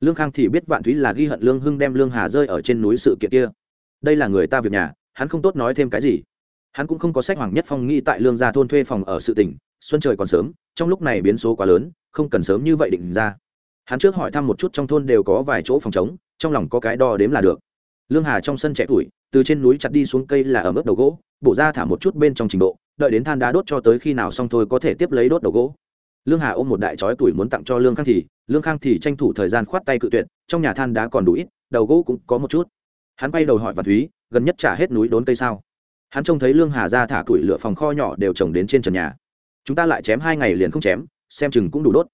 Lương khang thì biết vạn thúy là ghi hận lương hưng đem lương hà rơi ở trên núi sự kiện kia. Đây là người ta việc nhà hắn không tốt nói thêm cái gì. Hắn cũng không có sách hoàng nhất phong nghĩ tại lương gia thôn thuê phòng ở sự tỉnh xuân trời còn sớm trong lúc này biến số quá lớn không cần sớm như vậy định ra. Hắn trước hỏi thăm một chút trong thôn đều có vài chỗ phòng trống, trong lòng có cái đo đếm là được. Lương hà trong sân trẻ tuổi từ trên núi chặt đi xuống cây là ở mức đầu gỗ bổ ra thả một chút bên trong trình độ đợi đến than đá đốt cho tới khi nào xong thôi có thể tiếp lấy đốt đầu gỗ. Lương hà ôm một đại chói tuổi muốn tặng cho lương khang thì lương khang thì tranh thủ thời gian khoát tay cự tuyệt trong nhà than đá còn đủ ít đầu gỗ cũng có một chút. Hắn bay đầu hỏi và thúy gần nhất trả hết núi đốn cây sao? Hắn trông thấy lương hà ra thả tuổi lửa phòng kho nhỏ đều trồng đến trên trần nhà. Chúng ta lại chém hai ngày liền không chém, xem chừng cũng đủ đốt.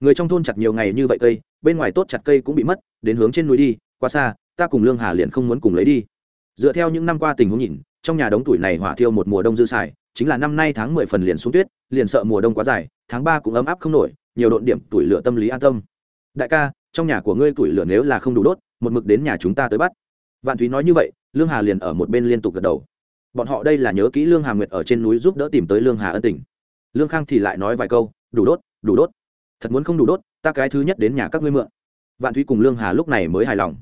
Người trong thôn chặt nhiều ngày như vậy cây, bên ngoài tốt chặt cây cũng bị mất, đến hướng trên núi đi, quá xa, ta cùng lương hà liền không muốn cùng lấy đi. Dựa theo những năm qua tình huống nhìn, trong nhà đống tuổi này hỏa thiêu một mùa đông dư xài, chính là năm nay tháng mười phần liền xuống tuyết, liền sợ mùa đông quá dài, tháng ba cũng ấm áp không nổi, nhiều độn điểm tuổi lửa tâm lý an tâm. Đại ca, trong nhà của ngươi tuổi lửa nếu là không đủ đốt, một mực đến nhà chúng ta tới bắt vạn thúy nói như vậy, lương hà liền ở một bên liên tục gật đầu. Bọn họ đây là nhớ kỹ lương hà nguyệt ở trên núi giúp đỡ tìm tới lương hà ân tình. Lương khang thì lại nói vài câu, đủ đốt đủ đốt. Thật muốn không đủ đốt, ta cái thứ nhất đến nhà các ngươi mượn. Vạn thúy cùng lương hà lúc này mới hài lòng.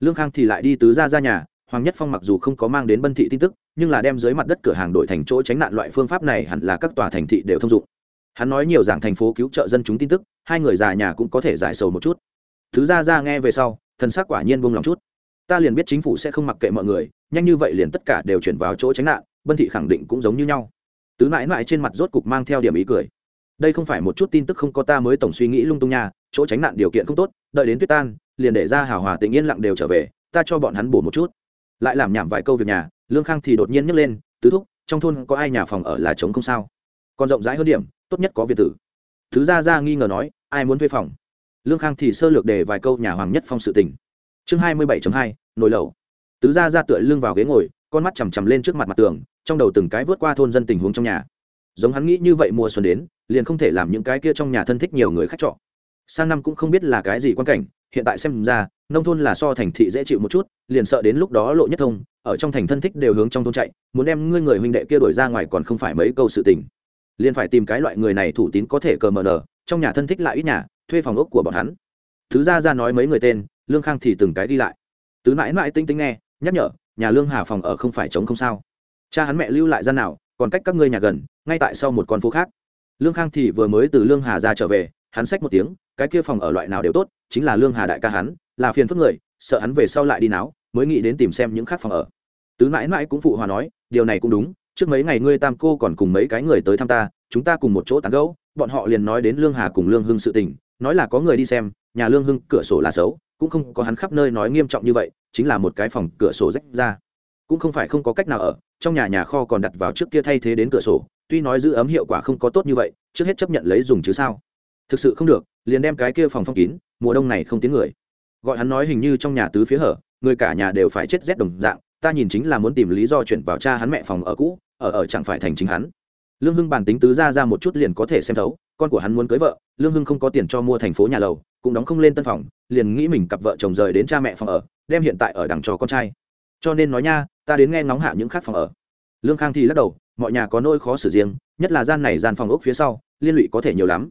Lương khang thì lại đi tứ ra ra nhà, hoàng nhất phong mặc dù không có mang đến bân thị tin tức, nhưng là đem dưới mặt đất cửa hàng đổi thành chỗ tránh nạn loại phương pháp này hẳn là các tòa thành thị đều thông dụng. Hắn nói nhiều dạng thành phố cứu trợ dân chúng tin tức, hai người già nhà cũng có thể giải sầu một chút. Thứ ra ra nghe về sau, thần sắc quả nhiên buông lòng chút ta liền biết chính phủ sẽ không mặc kệ mọi người, nhanh như vậy liền tất cả đều chuyển vào chỗ tránh nạn bân thị khẳng định cũng giống như nhau. Tứ mãi mãi trên mặt rốt cục mang theo điểm ý cười. Đây không phải một chút tin tức không có ta mới tổng suy nghĩ lung tung nha, chỗ tránh nạn điều kiện không tốt, đợi đến tuyết tan, liền để ra hào hòa tình yên lặng đều trở về, ta cho bọn hắn bổ một chút. Lại làm nhảm vài câu việc nhà, lương khang thì đột nhiên nhấc lên, tứ thúc, trong thôn có ai nhà phòng ở là trống không sao? Còn rộng rãi hơn điểm, tốt nhất có việt tử. Thứ ra ra nghi ngờ nói, ai muốn thuê phòng? Lương khang thì sơ lược đề vài câu nhà hoàng nhất phong sự tình chương hai mươi bảy hai, nồi lẩu. Tứ ra ra tựa lưng vào ghế ngồi, con mắt chằm chằm lên trước mặt mặt tường, trong đầu từng cái vớt qua thôn dân tình huống trong nhà. Giống hắn nghĩ như vậy mùa xuân đến, liền không thể làm những cái kia trong nhà thân thích nhiều người khách trọ. Sang năm cũng không biết là cái gì quan cảnh, hiện tại xem ra, nông thôn là so thành thị dễ chịu một chút, liền sợ đến lúc đó lộ nhất thông, ở trong thành thân thích đều hướng trong thôn chạy, muốn đem ngươi người huynh đệ kia đổi ra ngoài còn không phải mấy câu sự tình. Liền phải tìm cái loại người này thủ tín có thể cờ mờ nờ, trong nhà thân thích lại ít nhà, thuê phòng ốc của bọn hắn. Thứ ra ra nói mấy người tên lương khang thì từng cái đi lại. Tứ mãi mãi tinh tinh nghe, nhắc nhở, nhà lương hà phòng ở không phải chống không sao. Cha hắn mẹ lưu lại gian nào, còn cách các ngươi nhà gần, ngay tại sau một con phố khác. Lương khang thì vừa mới từ lương hà ra trở về, hắn xách một tiếng, cái kia phòng ở loại nào đều tốt, chính là lương hà đại ca hắn, là phiền phức người, sợ hắn về sau lại đi náo, mới nghĩ đến tìm xem những khác phòng ở. Tứ mãi mãi cũng phụ hòa nói, điều này cũng đúng, trước mấy ngày ngươi tam cô còn cùng mấy cái người tới thăm ta, chúng ta cùng một chỗ tán gẫu, bọn họ liền nói đến lương hà cùng lương hưng sự tình, nói là có người đi xem, nhà lương hưng cửa sổ là xấu cũng không có hắn khắp nơi nói nghiêm trọng như vậy, chính là một cái phòng cửa sổ rách ra. Cũng không phải không có cách nào ở, trong nhà nhà kho còn đặt vào trước kia thay thế đến cửa sổ, tuy nói giữ ấm hiệu quả không có tốt như vậy, trước hết chấp nhận lấy dùng chứ sao. Thực sự không được, liền đem cái kia phòng phong kín, mùa đông này không tiếng người. Gọi hắn nói hình như trong nhà tứ phía hở, người cả nhà đều phải chết rét đồng dạng, ta nhìn chính là muốn tìm lý do chuyển vào cha hắn mẹ phòng ở cũ, ở ở chẳng phải thành chính hắn. Lương hưng bản tính tứ ra ra một chút liền có thể xem thấu, con của hắn muốn cưới vợ, lương hưng không có tiền cho mua thành phố nhà lầu cũng đóng không lên tân phòng, liền nghĩ mình cặp vợ chồng rời đến cha mẹ phòng ở, đem hiện tại ở đằng cho con trai. Cho nên nói nha, ta đến nghe ngóng hạ những khác phòng ở. Lương khang thì lắc đầu, mọi nhà có nỗi khó xử riêng, nhất là gian này gian phòng ốc phía sau, liên lụy có thể nhiều lắm.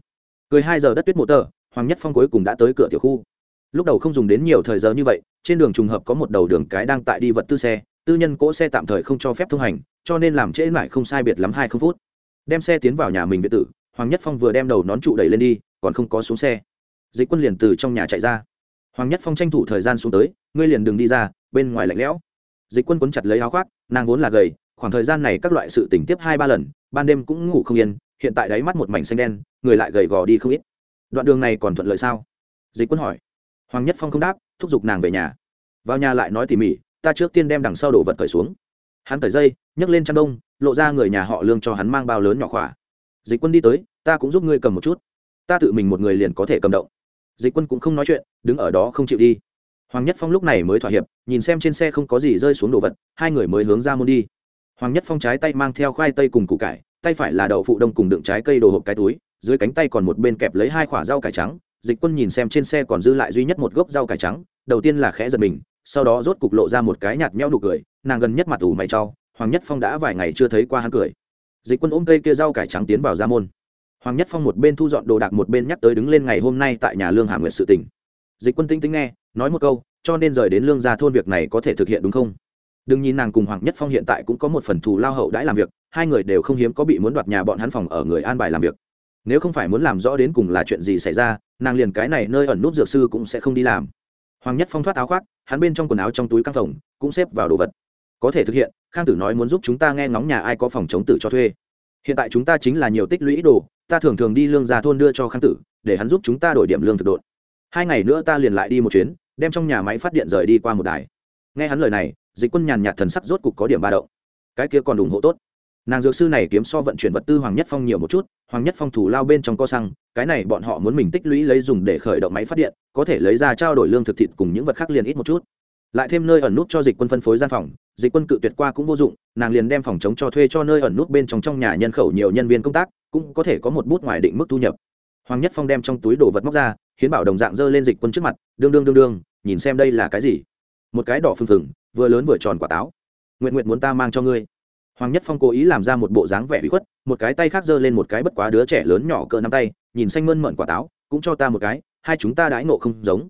Cười hai giờ đất tuyết mộ tờ, hoàng nhất phong cuối cùng đã tới cửa tiểu khu. Lúc đầu không dùng đến nhiều thời giờ như vậy, trên đường trùng hợp có một đầu đường cái đang tại đi vật tư xe, tư nhân cỗ xe tạm thời không cho phép thông hành, cho nên làm trễ lại không sai biệt lắm hai không phút. Đem xe tiến vào nhà mình việt tử, hoàng nhất phong vừa đem đầu nón trụ đẩy lên đi, còn không có xuống xe dịch quân liền từ trong nhà chạy ra. Hoàng nhất phong tranh thủ thời gian xuống tới, ngươi liền đừng đi ra, bên ngoài lạnh lẽo. Dịch quân quấn chặt lấy áo khoác, nàng vốn là gầy, khoảng thời gian này các loại sự tỉnh tiếp hai ba lần, ban đêm cũng ngủ không yên, hiện tại đáy mắt một mảnh xanh đen, người lại gầy gò đi không ít. Đoạn đường này còn thuận lợi sao? Dịch quân hỏi. Hoàng nhất phong không đáp, thúc giục nàng về nhà. Vào nhà lại nói tỉ mỉ, ta trước tiên đem đằng sau đổ vật cởi xuống. Hắn cởi dây, nhấc lên chăn đông, lộ ra người nhà họ lương cho hắn mang bao lớn nhỏ khỏa. Dịch quân đi tới, ta cũng giúp ngươi cầm một chút. Ta tự mình một người liền có thể cầm động dịch quân cũng không nói chuyện, đứng ở đó không chịu đi. Hoàng nhất phong lúc này mới thỏa hiệp, nhìn xem trên xe không có gì rơi xuống đồ vật, hai người mới hướng ra môn đi. Hoàng nhất phong trái tay mang theo khoai tây cùng củ cải, tay phải là đậu phụ đông cùng đựng trái cây đồ hộp cái túi, dưới cánh tay còn một bên kẹp lấy hai quả rau cải trắng. Dịch quân nhìn xem trên xe còn dư lại duy nhất một gốc rau cải trắng, đầu tiên là khẽ giật mình, sau đó rốt cục lộ ra một cái nhạt nhẽo nụ cười, nàng gần nhất mặt ủ mày cho, hoàng nhất phong đã vài ngày chưa thấy qua hắn cười. Dịch quân ôm cây kia rau cải trắng tiến vào ra môn hoàng nhất phong một bên thu dọn đồ đạc một bên nhắc tới đứng lên ngày hôm nay tại nhà lương hà nguyệt sự tỉnh dịch quân tinh tinh nghe, nói một câu, cho nên rời đến lương gia thôn việc này có thể thực hiện đúng không? Đừng nhìn nàng cùng hoàng nhất phong hiện tại cũng có một phần thù lao hậu đãi làm việc, hai người đều không hiếm có bị muốn đoạt nhà bọn hắn phòng ở người an bài làm việc. Nếu không phải muốn làm rõ đến cùng là chuyện gì xảy ra, nàng liền cái này nơi ẩn nút dược sư cũng sẽ không đi làm. Hoàng nhất phong thoát áo khoác, hắn bên trong quần áo trong túi căng phòng cũng xếp vào đồ vật. Có thể thực hiện, khang tử nói muốn giúp chúng ta nghe ngóng nhà ai có phòng chống tử cho thuê hiện tại chúng ta chính là nhiều tích lũy đồ, ta thường thường đi lương gia thôn đưa cho khang tử, để hắn giúp chúng ta đổi điểm lương thực đột hai ngày nữa ta liền lại đi một chuyến, đem trong nhà máy phát điện rời đi qua một đài. Nghe hắn lời này, dịch quân nhàn nhạt thần sắc rốt cục có điểm ba động. Cái kia còn ủng hộ tốt. Nàng dược sư này kiếm so vận chuyển vật tư hoàng nhất phong nhiều một chút, hoàng nhất phong thủ lao bên trong co xăng, cái này bọn họ muốn mình tích lũy lấy dùng để khởi động máy phát điện, có thể lấy ra trao đổi lương thực thịt cùng những vật khác liền ít một chút lại thêm nơi ẩn nút cho dịch quân phân phối gian phòng, dịch quân cự tuyệt qua cũng vô dụng, nàng liền đem phòng chống cho thuê cho nơi ẩn nút bên trong trong nhà nhân khẩu nhiều nhân viên công tác, cũng có thể có một bút ngoài định mức thu nhập. Hoàng nhất phong đem trong túi đồ vật móc ra, hiến bảo đồng dạng dơ lên dịch quân trước mặt, đương đương đương đương, nhìn xem đây là cái gì. Một cái đỏ phừng phừng, vừa lớn vừa tròn quả táo. Nguyện nguyện muốn ta mang cho ngươi. Hoàng nhất phong cố ý làm ra một bộ dáng vẻ bị khuất, một cái tay khác giơ lên một cái bất quá đứa trẻ lớn nhỏ cỡ nắm tay, nhìn xanh mơn mận quả táo, cũng cho ta một cái, hai chúng ta đãi nộ không giống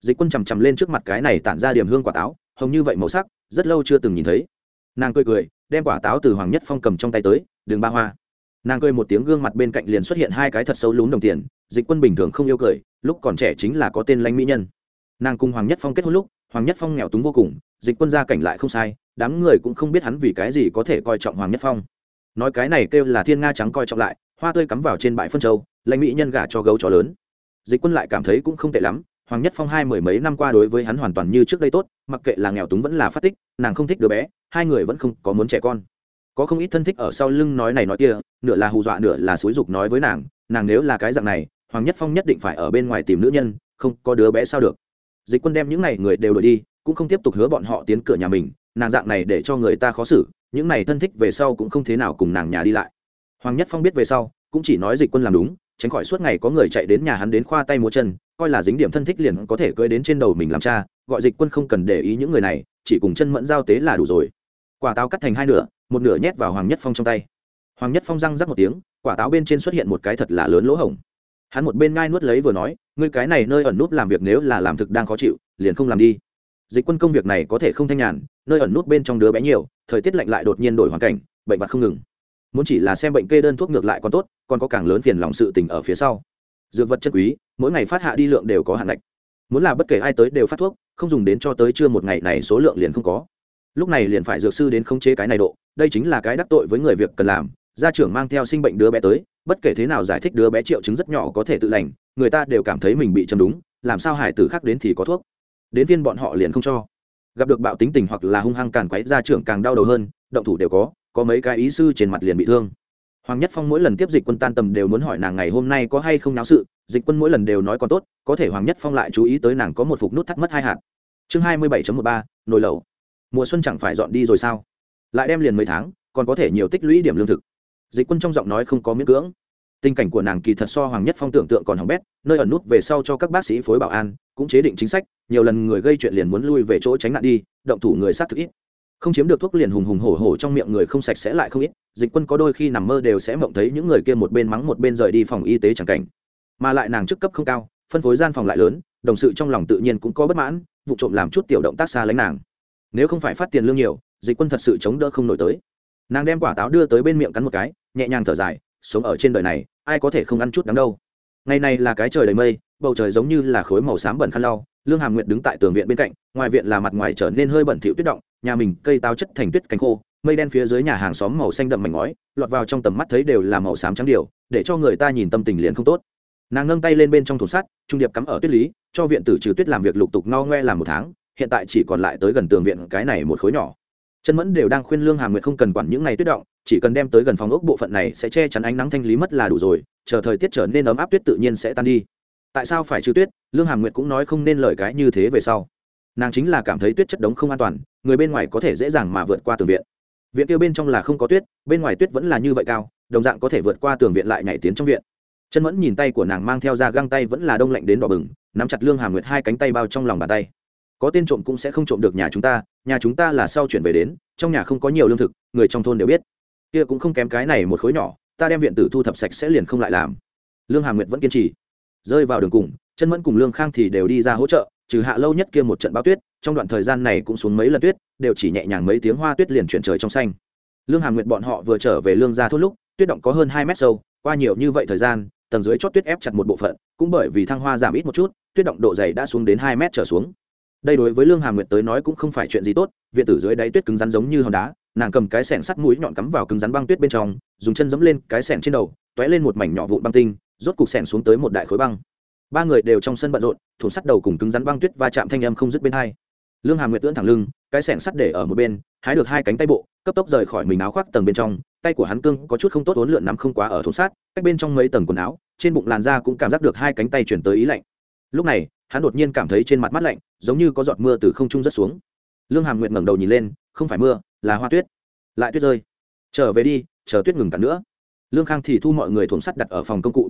dịch quân chằm chằm lên trước mặt cái này tản ra điểm hương quả táo, hồng như vậy màu sắc, rất lâu chưa từng nhìn thấy. Nàng cười cười, đem quả táo từ hoàng nhất phong cầm trong tay tới đường ba hoa. Nàng cười một tiếng gương mặt bên cạnh liền xuất hiện hai cái thật sâu lún đồng tiền, dịch quân bình thường không yêu cười, lúc còn trẻ chính là có tên lãnh mỹ nhân. Nàng cùng hoàng nhất phong kết hôn lúc, hoàng nhất phong nghèo túng vô cùng, dịch quân gia cảnh lại không sai, đám người cũng không biết hắn vì cái gì có thể coi trọng hoàng nhất phong. Nói cái này kêu là thiên nga trắng coi trọng lại, hoa tươi cắm vào trên bãi phân châu, lãnh mỹ nhân gả cho gấu chó lớn. Dịch quân lại cảm thấy cũng không tệ lắm hoàng nhất phong hai mười mấy năm qua đối với hắn hoàn toàn như trước đây tốt, mặc kệ là nghèo túng vẫn là phát tích, nàng không thích đứa bé, hai người vẫn không có muốn trẻ con. Có không ít thân thích ở sau lưng nói này nói kia, nửa là hù dọa nửa là xúi dục nói với nàng nàng nếu là cái dạng này, hoàng nhất phong nhất định phải ở bên ngoài tìm nữ nhân, không có đứa bé sao được. Dịch quân đem những n à y người đều đổi đi, cũng không tiếp tục hứa bọn họ tiến cửa nhà mình, nàng dạng này để cho người ta khó xử, những n à y thân thích về sau cũng không thế nào cùng nàng nhà đi lại. Hoàng nhất phong biết về sau, cũng chỉ nói dịch quân làm đúng tránh khỏi suốt ngày có người chạy đến nhà hắn đến khoa tay múa chân, coi là dính điểm thân thích liền có thể cưỡi đến trên đầu mình làm cha, gọi dịch quân không cần để ý những người này, chỉ cùng chân mẫn giao tế là đủ rồi. Quả táo cắt thành hai nửa, một nửa nhét vào hoàng nhất phong trong tay. Hoàng nhất phong răng rắc một tiếng, quả táo bên trên xuất hiện một cái thật là lớn lỗ hổng. Hắn một bên ngai nuốt lấy vừa nói, ngươi cái này nơi ẩn nút làm việc nếu là làm thực đang khó chịu, liền không làm đi. Dịch quân công việc này có thể không thanh nhàn, nơi ẩn nút bên trong đứa bé nhiều, thời tiết lạnh lại đột nhiên đổi hoàn cảnh, bệnh vặt không ngừng. Muốn chỉ là xem bệnh kê đơn thuốc ngược lại còn tốt còn có càng lớn phiền lòng sự tình ở phía sau. Dược vật chất quý, mỗi ngày phát hạ đi lượng đều có hạn ngạch. Muốn là bất kể ai tới đều phát thuốc, không dùng đến cho tới trưa một ngày này số lượng liền không có. Lúc này liền phải dược sư đến khống chế cái này độ, đây chính là cái đắc tội với người việc cần làm. Gia trưởng mang theo sinh bệnh đứa bé tới, bất kể thế nào giải thích đứa bé triệu chứng rất nhỏ có thể tự lành, người ta đều cảm thấy mình bị châm đúng, làm sao hải tử khác đến thì có thuốc. Đến viên bọn họ liền không cho. Gặp được bạo tính tình hoặc là hung hăng càn quấy, gia trưởng càng đau đầu hơn, động thủ đều có có mấy cái ý sư trên mặt liền bị thương hoàng nhất phong mỗi lần tiếp dịch quân tan tầm đều muốn hỏi nàng ngày hôm nay có hay không náo sự, dịch quân mỗi lần đều nói còn tốt, có thể hoàng nhất phong lại chú ý tới nàng có một phục nút thắt mất hai hạt. Chương hai mươi bảy một ba, nồi lẩu. Mùa xuân chẳng phải dọn đi rồi sao? Lại đem liền mấy tháng, còn có thể nhiều tích lũy điểm lương thực. Dịch quân trong giọng nói không có miễn cưỡng. Tình cảnh của nàng kỳ thật so hoàng nhất phong tưởng tượng còn hỏng bét, nơi ẩn nút về sau cho các bác sĩ phối bảo an, cũng chế định chính sách, nhiều lần người gây chuyện liền muốn lui về chỗ tránh nạn đi, động thủ người sát thực ít không chiếm được thuốc liền hùng hùng hổ hổ trong miệng người không sạch sẽ lại không ít, dịch quân có đôi khi nằm mơ đều sẽ mộng thấy những người kia một bên mắng một bên rời đi phòng y tế chẳng cảnh. Mà lại nàng chức cấp không cao, phân phối gian phòng lại lớn, đồng sự trong lòng tự nhiên cũng có bất mãn, vụ trộm làm chút tiểu động tác xa lánh nàng. Nếu không phải phát tiền lương nhiều, dịch quân thật sự chống đỡ không nổi tới. Nàng đem quả táo đưa tới bên miệng cắn một cái, nhẹ nhàng thở dài, sống ở trên đời này, ai có thể không ăn chút đắng đâu. Ngày này là cái trời đầy mây, bầu trời giống như là khối màu xám bẩn khăn lau, lương hàm nguyệt đứng tại tường viện bên cạnh, ngoài viện là mặt ngoài trở nên hơi bẩn thỉu tuyết động nhà mình cây táo chất thành tuyết cánh khô, mây đen phía dưới nhà hàng xóm màu xanh đậm mảnh ngói, lọt vào trong tầm mắt thấy đều là màu xám trắng điều, để cho người ta nhìn tâm tình liền không tốt. Nàng nâng tay lên bên trong thùng sắt, trung điệp cắm ở tuyết lý, cho viện tử trừ tuyết làm việc lục tục no ngoe làm một tháng, hiện tại chỉ còn lại tới gần tường viện cái này một khối nhỏ. Chân mẫn đều đang khuyên lương hàm nguyệt không cần quản những ngày tuyết động, chỉ cần đem tới gần phòng ốc bộ phận này sẽ che chắn ánh nắng thanh lý mất là đủ rồi, chờ thời tiết trở nên ấm áp tuyết tự nhiên sẽ tan đi. Tại sao phải trừ tuyết? Lương hàm nguyệt cũng nói không nên lời cái như thế về sau nàng chính là cảm thấy tuyết chất đống không an toàn, người bên ngoài có thể dễ dàng mà vượt qua tường viện. Viện kia bên trong là không có tuyết, bên ngoài tuyết vẫn là như vậy cao, đồng dạng có thể vượt qua tường viện lại nhảy tiến trong viện. Chân mẫn nhìn tay của nàng mang theo ra găng tay vẫn là đông lạnh đến đỏ bừng, nắm chặt lương hàm nguyệt hai cánh tay bao trong lòng bàn tay. Có tên trộm cũng sẽ không trộm được nhà chúng ta, nhà chúng ta là sau chuyển về đến, trong nhà không có nhiều lương thực, người trong thôn đều biết. Kia cũng không kém cái này một khối nhỏ, ta đem viện tử thu thập sạch sẽ liền không lại làm. Lương hàm nguyệt vẫn kiên trì. Rơi vào đường cùng, chân mẫn cùng lương khang thì đều đi ra hỗ trợ trừ hạ lâu nhất kia một trận báo tuyết, trong đoạn thời gian này cũng xuống mấy lần tuyết, đều chỉ nhẹ nhàng mấy tiếng hoa tuyết liền chuyển trời trong xanh. Lương hàm nguyệt bọn họ vừa trở về lương ra thốt lúc, tuyết động có hơn hai mét sâu, qua nhiều như vậy thời gian, tầng dưới chót tuyết ép chặt một bộ phận, cũng bởi vì thăng hoa giảm ít một chút, tuyết động độ dày đã xuống đến hai mét trở xuống. Đây đối với lương hàm nguyệt tới nói cũng không phải chuyện gì tốt, viện tử dưới đáy tuyết cứng rắn giống như hòn đá, nàng cầm cái sẻng sắt mũi nhọn cắm vào cứng rắn băng tuyết bên trong, dùng chân dẫm lên cái sẻng trên đầu t ó é lên một mảnh nhỏ vụn băng tinh, rốt cục sẻng xuống tới một đại khối băng ba người đều trong sân bận rộn thủ sắt đầu cùng cứng rắn băng tuyết va chạm thanh âm không dứt bên hai lương hàm nguyệt tưỡn thẳng lưng cái sẻng sắt để ở một bên hái được hai cánh tay bộ cấp tốc rời khỏi mình áo khoác tầng bên trong tay của hắn cương có chút không tốt ốn lượn nắm không quá ở thủ sát cách bên trong mấy tầng quần áo trên bụng làn da cũng cảm giác được hai cánh tay chuyển tới ý lạnh lúc này hắn đột nhiên cảm thấy trên mặt mắt lạnh giống như có giọt mưa từ không trung rớt xuống lương hàm nguyệt ngẩng đầu nhìn lên không phải mưa là hoa tuyết lại tuyết rơi trở về đi chờ tuyết ngừng cả nữa lương khang thì thu mọi người thùng sắt đặt ở phòng công cụ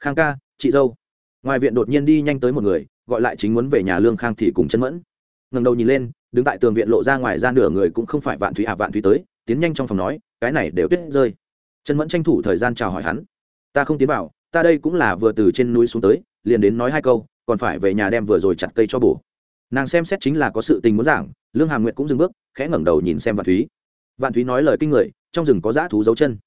khang ca chị dâu ngoài viện đột nhiên đi nhanh tới một người, gọi lại chính muốn về nhà lương khang thì cùng chân mẫn. Ngẩng đầu nhìn lên, đứng tại tường viện lộ ra ngoài ra nửa người cũng không phải vạn thúy à vạn thúy tới, tiến nhanh trong phòng nói, cái này đều tuyết rơi. Chân mẫn tranh thủ thời gian chào hỏi hắn. Ta không tiến vào, ta đây cũng là vừa từ trên núi xuống tới, liền đến nói hai câu, còn phải về nhà đem vừa rồi chặt cây cho bổ. Nàng xem xét chính là có sự tình muốn giảng, lương hàm nguyệt cũng dừng bước, khẽ ngẩng đầu nhìn xem vạn thúy. Vạn thúy nói lời kinh người, trong rừng có dã thú dấu chân.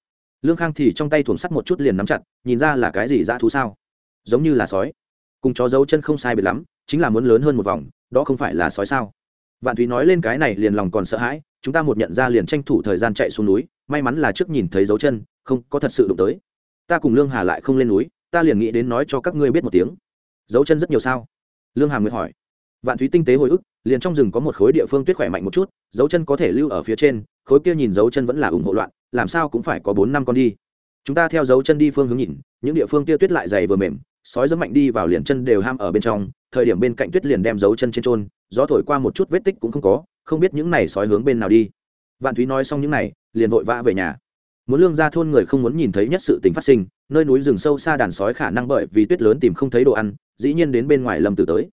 Lương khang thì trong tay thuồng sắt một chút liền nắm chặt, nhìn ra là cái gì dã thú sao? Giống như là sói. Cùng chó dấu chân không sai biệt lắm, chính là muốn lớn hơn một vòng, đó không phải là sói sao? Vạn thúy nói lên cái này liền lòng còn sợ hãi, chúng ta một nhận ra liền tranh thủ thời gian chạy xuống núi, may mắn là trước nhìn thấy dấu chân, không có thật sự đụng tới. Ta cùng lương hà lại không lên núi, ta liền nghĩ đến nói cho các ngươi biết một tiếng. Dấu chân rất nhiều sao? Lương hà nguyệt hỏi. Vạn thúy tinh tế hồi ức, liền trong rừng có một khối địa phương tuyết khỏe mạnh một chút, dấu chân có thể lưu ở phía trên, khối kia nhìn dấu chân vẫn là ủng hộ loạn, làm sao cũng phải có bốn năm con đi. Chúng ta theo dấu chân đi phương hướng nhìn, những địa phương kia tuyết lại dày vừa mềm sói dẫm mạnh đi vào liền chân đều ham ở bên trong, thời điểm bên cạnh tuyết liền đem dấu chân trên trôn gió thổi qua một chút vết tích cũng không có, không biết những này sói hướng bên nào đi. Vạn thúy nói xong những này, liền vội vã về nhà. Muốn lương ra thôn người không muốn nhìn thấy nhất sự tình phát sinh, nơi núi rừng sâu xa đàn sói khả năng bởi vì tuyết lớn tìm không thấy đồ ăn, dĩ nhiên đến bên ngoài lâm tử tới.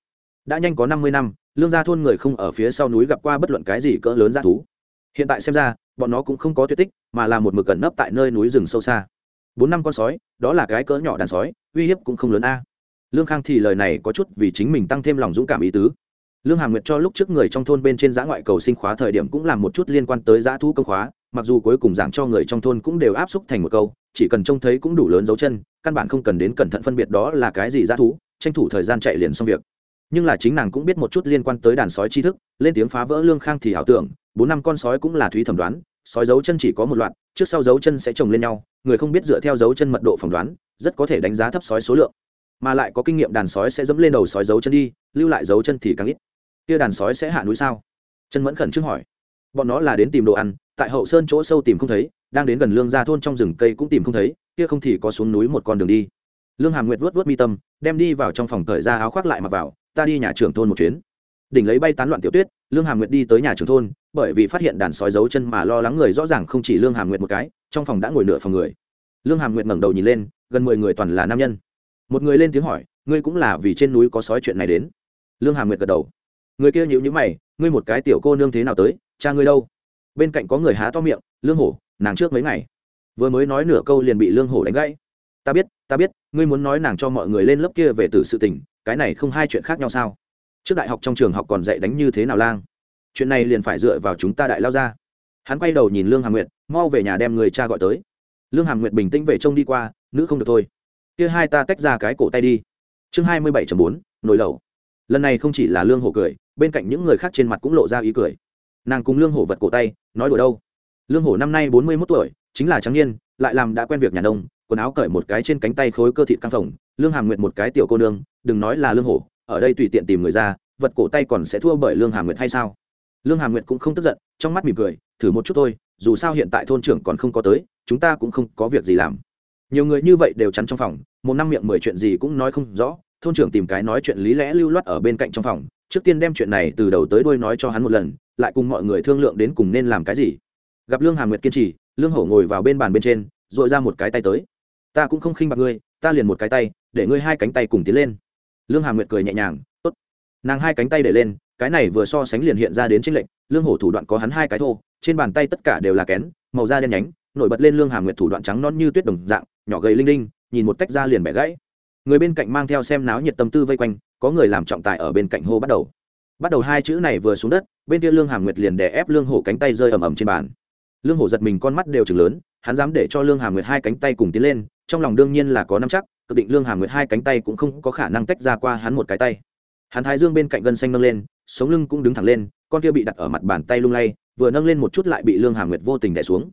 Đã nhanh có năm mươi năm, lương gia thôn người không ở phía sau núi gặp qua bất luận cái gì cỡ lớn ra thú. Hiện tại xem ra, bọn nó cũng không có tuyệt tích, mà là một mực cẩn nấp tại nơi núi rừng sâu xa. Bốn năm con sói, đó là cái cỡ nhỏ đàn sói uy hiếp cũng không lớn a. Lương khang thì lời này có chút vì chính mình tăng thêm lòng dũng cảm ý tứ. Lương hà nguyệt cho lúc trước người trong thôn bên trên giã ngoại cầu sinh khóa thời điểm cũng làm một chút liên quan tới giã thu công khóa, mặc dù cuối cùng giảng cho người trong thôn cũng đều áp xúc thành một câu, chỉ cần trông thấy cũng đủ lớn dấu chân, căn bản không cần đến cẩn thận phân biệt đó là cái gì giã thú, tranh thủ thời gian chạy liền xong việc. Nhưng là chính nàng cũng biết một chút liên quan tới đàn sói tri thức, lên tiếng phá vỡ lương khang thì ảo tưởng, bốn năm con sói cũng là thúy thẩm đoán, sói dấu chân chỉ có một loạt trước sau dấu chân sẽ chồng lên nhau, người không biết dựa theo dấu chân mật độ phỏng đoán, rất có thể đánh giá thấp sói số lượng. Mà lại có kinh nghiệm đàn sói sẽ dẫm lên đầu sói dấu chân đi, lưu lại dấu chân thì càng ít. Kia đàn sói sẽ hạ núi sao? Chân mẫn khẩn trương hỏi. Bọn nó là đến tìm đồ ăn, tại hậu sơn chỗ sâu tìm không thấy, đang đến gần lương gia thôn trong rừng cây cũng tìm không thấy, kia không thì có xuống núi một con đường đi. Lương hàm nguyệt vuốt vuốt mi tâm, đem đi vào trong phòng thời ra áo khoác lại mặc vào, ta đi nhà trưởng thôn một chuyến. Đỉnh lấy bay tán loạn tiểu tuyết, lương hàm nguyệt đi tới nhà trưởng thôn bởi vì phát hiện đàn sói giấu chân mà lo lắng người rõ ràng không chỉ lương hàm nguyệt một cái, trong phòng đã ngồi nửa phòng người. Lương hàm nguyệt ngẩng đầu nhìn lên, gần mười người toàn là nam nhân. Một người lên tiếng hỏi, ngươi cũng là vì trên núi có sói chuyện này đến? Lương hàm nguyệt gật đầu. Người kia nhịu nhữ mày, ngươi một cái tiểu cô nương thế nào tới, cha ngươi đâu? Bên cạnh có người há to miệng, lương hổ, nàng trước mấy ngày, vừa mới nói nửa câu liền bị lương hổ đánh gãy. Ta biết ta biết, ngươi muốn nói nàng cho mọi người lên lớp kia về từ sự tình, cái này không hai chuyện khác nhau sao? Trước đại học trong trường học còn dạy đánh như thế nào lang? Chuyện này liền phải dựa vào chúng ta đại lao ra. Hắn quay đầu nhìn lương hàm nguyệt, mau về nhà đem người cha gọi tới. Lương hàm nguyệt bình tĩnh về trông đi qua, nữ không được thôi. Kia hai ta tách ra cái cổ tay đi. Chương hai mươi bảy bốn nồi lẩu. Lần này không chỉ là lương hổ cười, bên cạnh những người khác trên mặt cũng lộ ra ý cười. Nàng cùng lương hổ vật cổ tay, nói đùa đâu? Lương hổ năm nay bốn mươi mốt tuổi, chính là trắng niên, lại làm đã quen việc nhà nông, quần áo cởi một cái trên cánh tay khối cơ thịt căng phồng. Lương hàm nguyệt một cái tiểu cô nương, đừng nói là lương hổ, ở đây tùy tiện tìm người ra, vật cổ tay còn sẽ thua bởi lương hàm nguyệt hay sao? Lương hàm nguyệt cũng không tức giận, trong mắt mỉm cười, thử một chút thôi, dù sao hiện tại thôn trưởng còn không có tới, chúng ta cũng không có việc gì làm. Nhiều người như vậy đều chắn trong phòng, một năm miệng mười chuyện gì cũng nói không rõ, thôn trưởng tìm cái nói chuyện lý lẽ lưu loát ở bên cạnh trong phòng, trước tiên đem chuyện này từ đầu tới đuôi nói cho hắn một lần, lại cùng mọi người thương lượng đến cùng nên làm cái gì. Gặp lương hàm nguyệt kiên trì, lương hổ ngồi vào bên bàn bên trên dội ra một cái tay tới. Ta cũng không khinh bạc ngươi, ta liền một cái tay, để ngươi hai cánh tay cùng tiến lên. Lương hàm nguyệt cười nhẹ nhàng, tốt. Nàng hai cánh tay để lên cái này vừa so sánh liền hiện ra đến trên lệnh lương hổ thủ đoạn có hắn hai cái thô, trên bàn tay tất cả đều là kén, màu da đen nhánh, nổi bật lên lương hàm nguyệt thủ đoạn trắng non như tuyết đồng dạng, nhỏ gầy linh linh nhìn một tách ra liền bẻ gãy. Người bên cạnh mang theo xem náo nhiệt tâm tư vây quanh, có người làm trọng tài ở bên cạnh hô bắt đầu. Bắt đầu hai chữ này vừa xuống đất, bên kia lương hàm nguyệt liền đè ép lương hổ cánh tay rơi ầm ầm trên bàn. Lương hổ giật mình con mắt đều chừng lớn, hắn dám để cho lương hàm nguyệt hai cánh tay cùng tiến lên, trong lòng đương nhiên là có năm chắc cực định lương hàm nguyệt hai cánh tay cũng không có khả năng tách ra qua hắn một cái tay. Hắn thái dương bên cạnh gân xanh nâng lên sống lưng cũng đứng thẳng lên, con kia bị đặt ở mặt bàn tay lung lay, vừa nâng lên một chút lại bị lương hà nguyệt vô tình đẻ xuống.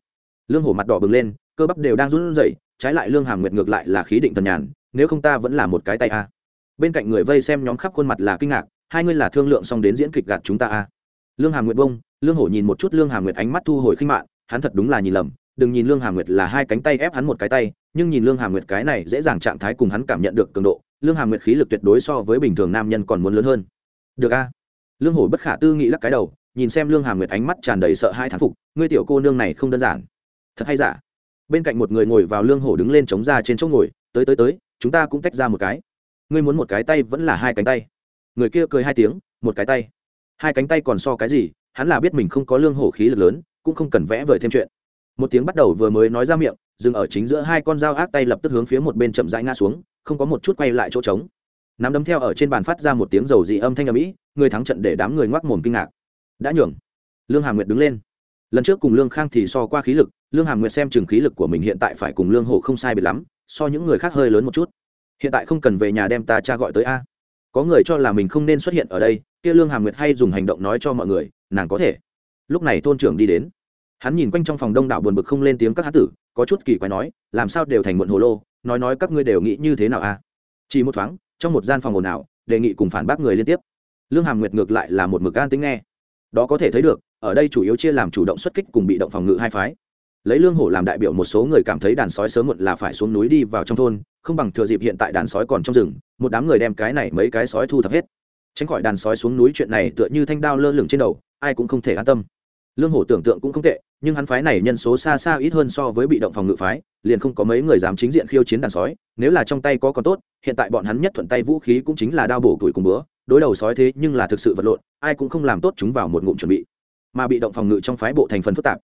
Lương hổ mặt đỏ bừng lên, cơ bắp đều đang run rẩy, trái lại lương hà nguyệt ngược lại là khí định thần nhàn, nếu không ta vẫn là một cái tay a. Bên cạnh người vây xem nhóm khắp khuôn mặt là kinh ngạc, hai người là thương lượng xong đến diễn kịch gạt chúng ta a. Lương hà nguyệt bông, lương hổ nhìn một chút lương hà nguyệt ánh mắt thu hồi khinh mạng, hắn thật đúng là nhìn lầm, đừng nhìn lương hà nguyệt là hai cánh tay ép hắn một cái tay, nhưng nhìn lương hà nguyệt cái này dễ dàng trạng thái cùng hắn cảm nhận được cường độ, lương hà nguyệt khí lực tuyệt đối so với bình thường nam nhân còn muốn lớn hơn. Được a lương hổ bất khả tư nghị lắc cái đầu, nhìn xem lương hàm nguyệt ánh mắt tràn đầy sợ hai thán phục, ngươi tiểu cô nương này không đơn giản. Thật hay giả? Bên cạnh một người ngồi vào lương hổ đứng lên chống ra trên chỗ ngồi, tới tới tới, chúng ta cũng tách ra một cái. Ngươi muốn một cái tay vẫn là hai cánh tay. Người kia cười hai tiếng, một cái tay. Hai cánh tay còn so cái gì? Hắn là biết mình không có lương hổ khí lực lớn, cũng không cần vẽ vời thêm chuyện. Một tiếng bắt đầu vừa mới nói ra miệng, dừng ở chính giữa hai con dao ác tay lập tức hướng phía một bên chậm rãi ngã xuống, không có một chút quay lại chỗ trống nắm đấm theo ở trên bàn phát ra một tiếng dầu dị âm thanh âm mỹ người thắng trận để đám người ngoác mồm kinh ngạc. Đã nhường. Lương hà nguyệt đứng lên. Lần trước cùng lương khang thì so qua khí lực, lương hà nguyệt xem chừng khí lực của mình hiện tại phải cùng lương hồ không sai biệt lắm, so những người khác hơi lớn một chút. Hiện tại không cần về nhà đem ta cha gọi tới a. Có người cho là mình không nên xuất hiện ở đây, kia lương hà nguyệt hay dùng hành động nói cho mọi người, nàng có thể. Lúc này thôn trưởng đi đến. Hắn nhìn quanh trong phòng đông đảo buồn bực không lên tiếng các hán tử, có chút kỳ quái nói, làm sao đều thành muộn hồ lô, nói nói các ngươi đều nghĩ như thế nào a? Chỉ một thoáng trong một gian phòng ồn ào, đề nghị cùng phản bác người liên tiếp. Lương hàm nguyệt ngược lại là một mực gan tính nghe. Đó có thể thấy được, ở đây chủ yếu chia làm chủ động xuất kích cùng bị động phòng ngự hai phái. Lấy lương hổ làm đại biểu một số người cảm thấy đàn sói sớm muộn là phải xuống núi đi vào trong thôn, không bằng thừa dịp hiện tại đàn sói còn trong rừng, một đám người đem cái này mấy cái sói thu thập hết. Tránh khỏi đàn sói xuống núi chuyện này tựa như thanh đao lơ lửng trên đầu, ai cũng không thể an tâm lương hổ tưởng tượng cũng không tệ, nhưng hắn phái này nhân số xa xa ít hơn so với bị động phòng ngự phái, liền không có mấy người dám chính diện khiêu chiến đàn sói, nếu là trong tay có còn tốt, hiện tại bọn hắn nhất thuận tay vũ khí cũng chính là đao bổ tuổi cùng bữa, đối đầu sói thế nhưng là thực sự vật lộn, ai cũng không làm tốt chúng vào một ngụm chuẩn bị. Mà bị động phòng ngự trong phái bộ thành phần phức tạp.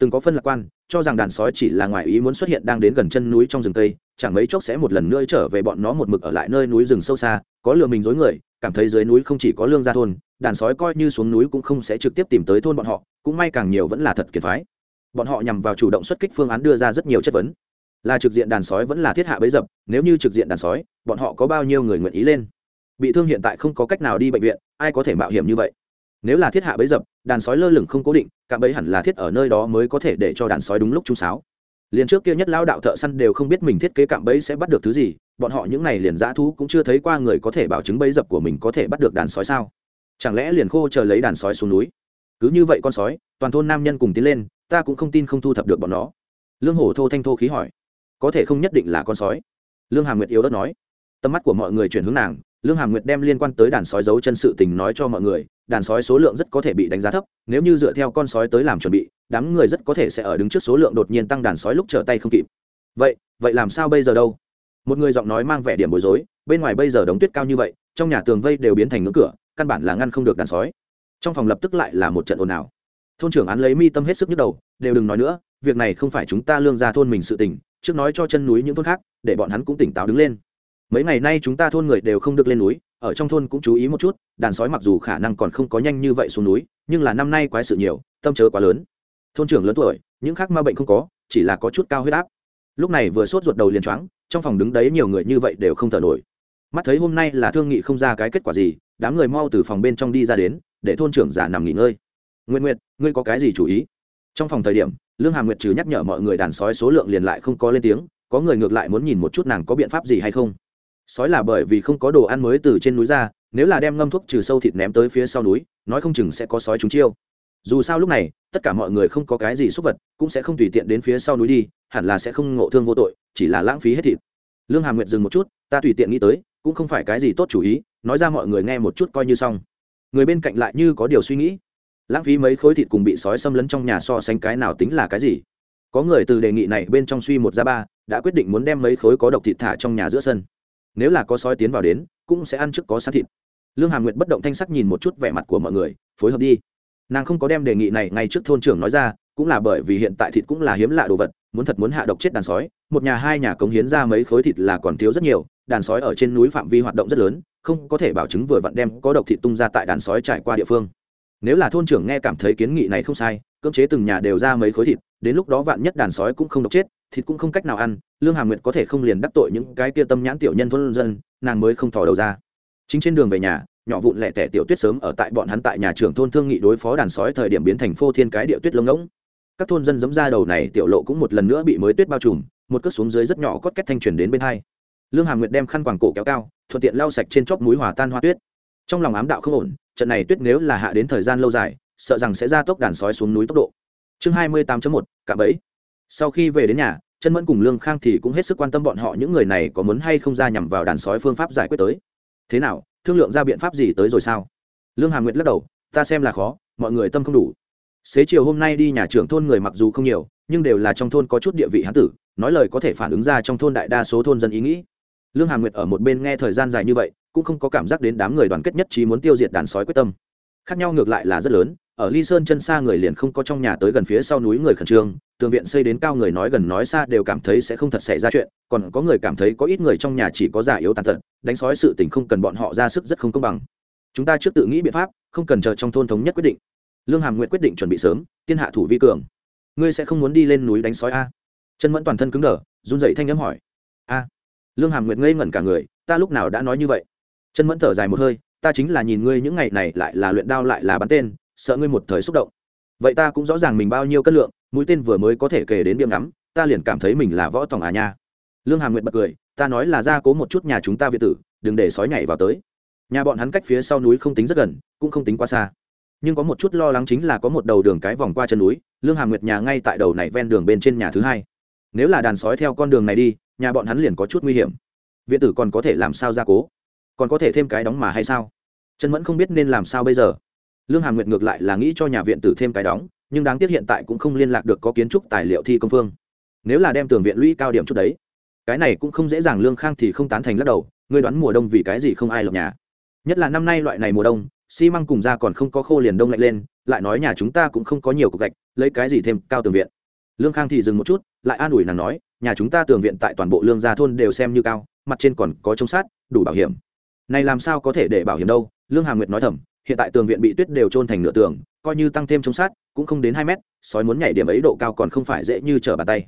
Từng có phân lạc quan, cho rằng đàn sói chỉ là ngoài ý muốn xuất hiện đang đến gần chân núi trong rừng tây, chẳng mấy chốc sẽ một lần nữa trở về bọn nó một mực ở lại nơi núi rừng sâu xa, có lừa mình dối người cảm thấy dưới núi không chỉ có lương gia thôn, đàn sói coi như xuống núi cũng không sẽ trực tiếp tìm tới thôn bọn họ, cũng may càng nhiều vẫn là thật kiệt phái. Bọn họ nhằm vào chủ động xuất kích phương án đưa ra rất nhiều chất vấn. Là trực diện đàn sói vẫn là thiết hạ bấy dập, nếu như trực diện đàn sói, bọn họ có bao nhiêu người nguyện ý lên? Bị thương hiện tại không có cách nào đi bệnh viện, ai có thể mạo hiểm như vậy? Nếu là thiết hạ bấy dập, đàn sói lơ lửng không cố định, cạm bẫy hẳn là thiết ở nơi đó mới có thể để cho đàn sói đúng lúc trung sáo. Liền trước kia nhất lao đạo thợ săn đều không biết mình thiết kế cạm bẫy sẽ bắt được thứ gì bọn họ những này liền dã thú cũng chưa thấy qua người có thể bảo chứng bẫy dập của mình có thể bắt được đàn sói sao? Chẳng lẽ liền khô chờ lấy đàn sói xuống núi? Cứ như vậy con sói, toàn thôn nam nhân cùng tiến lên, ta cũng không tin không thu thập được bọn nó. Lương hổ thô thanh thô khí hỏi. Có thể không nhất định là con sói. Lương hà nguyệt yếu đất nói. Tầm mắt của mọi người chuyển hướng nàng, lương hàm nguyệt đem liên quan tới đàn sói giấu chân sự tình nói cho mọi người. Đàn sói số lượng rất có thể bị đánh giá thấp, nếu như dựa theo con sói tới làm chuẩn bị, đám người rất có thể sẽ ở đứng trước số lượng đột nhiên tăng đàn sói lúc trở tay không kịp. Vậy vậy làm sao bây giờ đâu? Một người giọng nói mang vẻ điểm bối rối, bên ngoài bây giờ đống tuyết cao như vậy, trong nhà tường vây đều biến thành ngưỡng cửa, căn bản là ngăn không được đàn sói. Trong phòng lập tức lại là một trận ồn ào. Thôn trưởng án lấy mi tâm hết sức nhức đầu, đều đừng nói nữa, việc này không phải chúng ta lương ra thôn mình sự tình, trước nói cho chân núi những thôn khác, để bọn hắn cũng tỉnh táo đứng lên. Mấy ngày nay chúng ta thôn người đều không được lên núi, ở trong thôn cũng chú ý một chút, đàn sói mặc dù khả năng còn không có nhanh như vậy xuống núi, nhưng là năm nay quái sự nhiều, tâm chớ quá lớn. Thôn trưởng lớn tuổi, những khác ma bệnh không có, chỉ là có chút cao huyết áp lúc này vừa sốt ruột đầu liền choáng, trong phòng đứng đấy nhiều người như vậy đều không thở nổi. Mắt thấy hôm nay là thương nghị không ra cái kết quả gì, đám người mau từ phòng bên trong đi ra đến, để thôn trưởng giả nằm nghỉ ngơi. Nguyện nguyện ngươi có cái gì chủ ý? Trong phòng thời điểm, lương hà nguyệt trừ nhắc nhở mọi người đàn sói số lượng liền lại không có lên tiếng, có người ngược lại muốn nhìn một chút nàng có biện pháp gì hay không. Sói là bởi vì không có đồ ăn mới từ trên núi ra, nếu là đem ngâm thuốc trừ sâu thịt ném tới phía sau núi, nói không chừng sẽ có sói chúng chiêu dù sao lúc này, tất cả mọi người không có cái gì xúc vật, cũng sẽ không tùy tiện đến phía sau núi đi, hẳn là sẽ không ngộ thương vô tội, chỉ là lãng phí hết thịt. Lương hà nguyệt dừng một chút, ta tùy tiện nghĩ tới, cũng không phải cái gì tốt chủ ý, nói ra mọi người nghe một chút coi như xong. Người bên cạnh lại như có điều suy nghĩ. Lãng phí mấy khối thịt cùng bị sói xâm lấn trong nhà so sánh cái nào tính là cái gì? Có người từ đề nghị này bên trong suy một ra ba, đã quyết định muốn đem mấy khối có độc thịt thả trong nhà giữa sân. Nếu là có sói tiến vào đến, cũng sẽ ăn trước có sát thịt. Lương Hà nguyệt bất động thanh sắc nhìn một chút vẻ mặt của mọi người, phối hợp đi nàng không có đem đề nghị này ngay trước thôn trưởng nói ra, cũng là bởi vì hiện tại thịt cũng là hiếm lạ đồ vật, muốn thật muốn hạ độc chết đàn sói, một nhà hai nhà cống hiến ra mấy khối thịt là còn thiếu rất nhiều, đàn sói ở trên núi phạm vi hoạt động rất lớn, không có thể bảo chứng vừa vặn đem có độc thịt tung ra tại đàn sói trải qua địa phương. Nếu là thôn trưởng nghe cảm thấy kiến nghị này không sai, cưỡng chế từng nhà đều ra mấy khối thịt, đến lúc đó vạn nhất đàn sói cũng không độc chết, thịt cũng không cách nào ăn, lương hà nguyệt có thể không liền đắc tội những cái kia tâm nhãn tiểu nhân thôn dân, nàng mới không thò đầu ra. Chính trên đường về nhà nhỏ vụn lẻ tẻ tiểu tuyết sớm ở tại bọn hắn tại nhà trưởng thôn thương nghị đối phó đàn sói thời điểm biến thành phô thiên cái địa tuyết lông ngỗng. Các thôn dân giấm ra đầu này tiểu lộ cũng một lần nữa bị mới tuyết bao trùm, một cước xuống dưới rất nhỏ cốt két thanh truyền đến bên hai. Lương hàm nguyệt đem khăn quàng cổ kéo cao, thuận tiện lau sạch trên chóp núi hòa tan hoa tuyết. Trong lòng ám đạo không ổn, trận này tuyết nếu là hạ đến thời gian lâu dài, sợ rằng sẽ ra tốc đàn sói xuống núi tốc độ. Chương hai mươi tám một cả bẫy. Sau khi về đến nhà chân mẫn cùng lương khang thì cũng hết sức quan tâm bọn họ những người này có muốn hay không ra nhằm vào đàn sói phương pháp giải quyết tới. Thế nào thương lượng ra biện pháp gì tới rồi sao? Lương hà nguyệt lắc đầu, ta xem là khó, mọi người tâm không đủ. Xế chiều hôm nay đi nhà trưởng thôn người mặc dù không nhiều, nhưng đều là trong thôn có chút địa vị hán tử, nói lời có thể phản ứng ra trong thôn đại đa số thôn dân ý nghĩ. Lương hà nguyệt ở một bên nghe thời gian dài như vậy, cũng không có cảm giác đến đám người đoàn kết nhất trí muốn tiêu diệt đàn sói quyết tâm. Khác nhau ngược lại là rất lớn ở ly sơn chân xa người liền không có trong nhà tới gần phía sau núi người khẩn trương, tường viện xây đến cao người nói gần nói xa đều cảm thấy sẽ không thật xảy ra chuyện, còn có người cảm thấy có ít người trong nhà chỉ có giả yếu tàn tật, đánh sói sự tình không cần bọn họ ra sức rất không công bằng. Chúng ta trước tự nghĩ biện pháp, không cần chờ trong thôn thống nhất quyết định. Lương hàm nguyện quyết định chuẩn bị sớm, tiên hạ thủ vi cường. Ngươi sẽ không muốn đi lên núi đánh sói a? Chân mẫn toàn thân cứng đờ, run dậy thanh n m hỏi. A. Lương hàm nguyệt ngây ngẩn cả người, ta lúc nào đã nói như vậy? Chân mẫn thở dài một hơi, ta chính là nhìn ngươi những ngày này lại là luyện đao lại là bắn tên sợ ngươi một thời xúc động. Vậy ta cũng rõ ràng mình bao nhiêu cân lượng, mũi tên vừa mới có thể kể đến biếng ngắm, ta liền cảm thấy mình là võ tòng à nha. Lương hàm nguyệt bật cười, ta nói là ra cố một chút nhà chúng ta việt tử, đừng để sói nhảy vào tới. Nhà bọn hắn cách phía sau núi không tính rất gần, cũng không tính quá xa. Nhưng có một chút lo lắng chính là có một đầu đường cái vòng qua chân núi, lương hàm nguyệt nhà ngay tại đầu này ven đường bên trên nhà thứ hai. Nếu là đàn sói theo con đường này đi, nhà bọn hắn liền có chút nguy hiểm. Viện tử còn có thể làm sao gia cố? Còn có thể thêm cái đóng mà hay sao? Trần mẫn không biết nên làm sao bây giờ lương hàm nguyệt ngược lại là nghĩ cho nhà viện tử thêm cái đóng, nhưng đáng tiếc hiện tại cũng không liên lạc được có kiến trúc tài liệu thi công phương. Nếu là đem tường viện lũy cao điểm chút đấy, cái này cũng không dễ dàng lương khang thì không tán thành lắc đầu, ngươi đoán mùa đông vì cái gì không ai lập nhà? Nhất là năm nay loại này mùa đông, xi măng cùng da còn không có khô liền đông lạnh lên, lại nói nhà chúng ta cũng không có nhiều cục gạch, lấy cái gì thêm cao tường viện? Lương khang thì dừng một chút, lại an ủi nàng nói, nhà chúng ta tường viện tại toàn bộ lương gia thôn đều xem như cao, mặt trên còn có chống sát, đủ bảo hiểm. Này làm sao có thể để bảo hiểm đâu? Lương hà nguyệt nói thầm hiện tại tường viện bị tuyết đều trôn thành nửa tường, coi như tăng thêm chống sát, cũng không đến hai mét, sói muốn nhảy điểm ấy độ cao còn không phải dễ như trở bàn tay.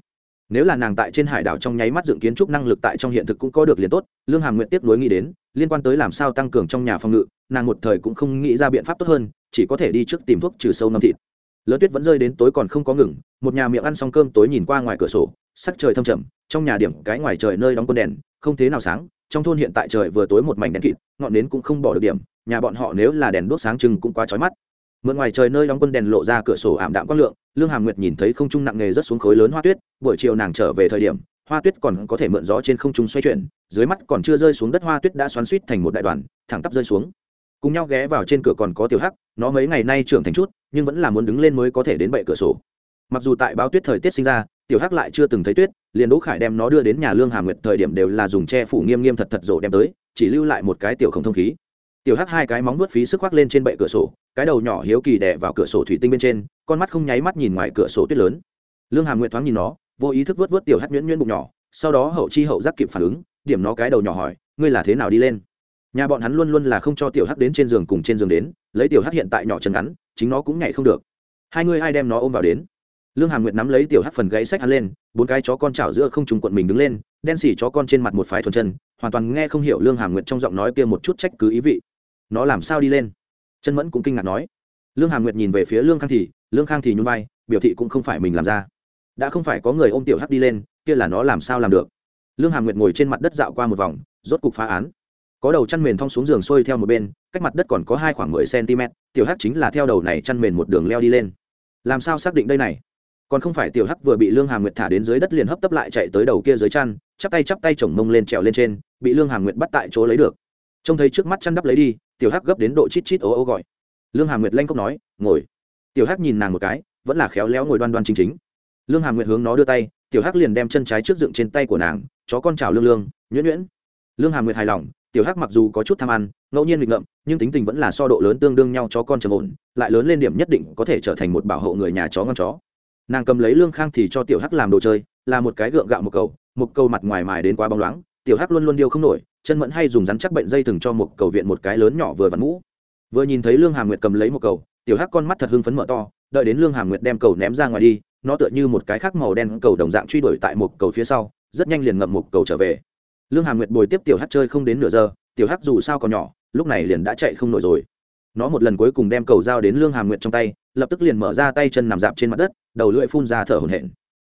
Nếu là nàng tại trên hải đảo trong nháy mắt dựng kiến trúc năng lực tại trong hiện thực cũng có được liền tốt, lương hàm nguyện tiếp nối nghĩ đến, liên quan tới làm sao tăng cường trong nhà phòng ngự, nàng một thời cũng không nghĩ ra biện pháp tốt hơn, chỉ có thể đi trước tìm thuốc trừ sâu ngâm thịt. Lớn tuyết vẫn rơi đến tối còn không có ngừng, một nhà miệng ăn xong cơm tối nhìn qua ngoài cửa sổ, sắc trời thâm trầm, trong nhà điểm cái ngoài trời nơi đóng con đèn, không thế nào sáng, trong thôn hiện tại trời vừa tối một mảnh đèn kịt, ngọn nến cũng không bỏ được điểm nhà bọn họ nếu là đèn đốt sáng trưng cũng quá chói mắt. Mượn ngoài trời nơi đóng quân đèn lộ ra cửa sổ ảm đạm quang lượng, lương hàm nguyệt nhìn thấy không trung nặng nề rất xuống khối lớn hoa tuyết, buổi chiều nàng trở về thời điểm, hoa tuyết còn có thể mượn gió trên không trung xoay chuyển, dưới mắt còn chưa rơi xuống đất hoa tuyết đã xoắn suýt thành một đại đoàn, thẳng tắp rơi xuống. Cùng nhau ghé vào trên cửa còn có tiểu hắc, nó mấy ngày nay trưởng thành chút, nhưng vẫn là muốn đứng lên mới có thể đến bệ cửa sổ. Mặc dù tại báo tuyết thời tiết sinh ra, tiểu hắc lại chưa từng thấy tuyết, liền đỗ khải đem nó đưa đến nhà lương hàm nguyệt thời điểm đều là dùng che phủ nghiêm nghiêm thật thật rổ đem tới, chỉ lưu lại một cái tiểu không thông khí tiểu hắc hai cái móng vuốt phí sức khoác lên trên bệ cửa sổ, cái đầu nhỏ hiếu kỳ đè vào cửa sổ thủy tinh bên trên, con mắt không nháy mắt nhìn ngoài cửa sổ tuyết lớn. Lương hàm nguyệt thoáng nhìn nó, vô ý thức vớt vớt tiểu hắc nhuyễn nhuyễn bụng nhỏ, sau đó hậu chi hậu giác kịp phản ứng, điểm nó cái đầu nhỏ hỏi, ngươi là thế nào đi lên? Nhà bọn hắn luôn luôn là không cho tiểu hắc đến trên giường cùng trên giường đến, lấy tiểu hắc hiện tại nhỏ chân ngắn, chính nó cũng nhảy không được. Hai ngươi ai đem nó ôm vào đến? Lương hàm nguyệt nắm lấy tiểu hắc phần gãy sách hắn lên, bốn cái chó con chảo giữa không trùng quận mình đứng lên, đen xỉ chó con trên mặt một phái thuần chân, hoàn toàn nghe không hiểu lương hàm nguyệt trong giọng nói kia một chút trách cứ ý vị nó làm sao đi lên? Chân mẫn cũng kinh ngạc nói. Lương hàm nguyệt nhìn về phía lương khang thì, lương khang thì nhún vai, biểu thị cũng không phải mình làm ra. Đã không phải có người ôm tiểu hắc đi lên, kia là nó làm sao làm được? Lương hàm nguyệt ngồi trên mặt đất dạo qua một vòng, rốt cục phá án. Có đầu chăn mền thong xuống giường xuôi theo một bên, cách mặt đất còn có hai khoảng mười cm tiểu hắc chính là theo đầu này chăn mền một đường leo đi lên. Làm sao xác định đây này? Còn không phải tiểu hắc vừa bị lương hàm nguyệt thả đến dưới đất liền hấp tấp lại chạy tới đầu kia dưới chăn, chắp tay chắp tay chồng mông lên trèo lên trên, bị lương hàm nguyệt bắt tại chỗ lấy được. Trông thấy trước mắt chăn đắp lấy đi tiểu hắc gấp đến độ chít chít ố ố gọi. Lương hà nguyệt lanh cốc nói, ngồi. Tiểu hắc nhìn nàng một cái, vẫn là khéo léo ngồi đoan đoan chính chính. Lương hà nguyệt hướng nó đưa tay, tiểu hắc liền đem chân trái trước dựng trên tay của nàng, chó con chào lương lương, nhuyễn nhuyễn. Lương hà nguyệt hài lòng, tiểu hắc mặc dù có chút tham ăn, ngẫu nhiên nghịch ngợm, nhưng tính tình vẫn là so độ lớn tương đương nhau chó con trầm ổn, lại lớn lên điểm nhất định có thể trở thành một bảo hộ người nhà chó ngon chó. Nàng cầm lấy lương khang thì cho tiểu hắc làm đồ chơi, là một cái gượng gạo một cầu một cầu mặt ngoài mài đến quá bóng loáng, tiểu hắc luôn luôn điêu không nổi chân mẫn hay dùng rắn chắc bệnh dây thừng cho một cầu viện một cái lớn nhỏ vừa vặn mũ. Vừa nhìn thấy lương hà nguyệt cầm lấy một cầu, tiểu hắc con mắt thật hưng phấn mở to, đợi đến lương hà nguyệt đem cầu ném ra ngoài đi, nó tựa như một cái khác màu đen cầu đồng dạng truy đuổi tại một cầu phía sau, rất nhanh liền ngậm một cầu trở về. Lương hà nguyệt bồi tiếp tiểu hắc chơi không đến nửa giờ, tiểu hắc dù sao còn nhỏ, lúc này liền đã chạy không nổi rồi. Nó một lần cuối cùng đem cầu dao đến lương hà nguyệt trong tay, lập tức liền mở ra tay chân nằm dạp trên mặt đất, đầu lưỡi phun ra thở hổn hển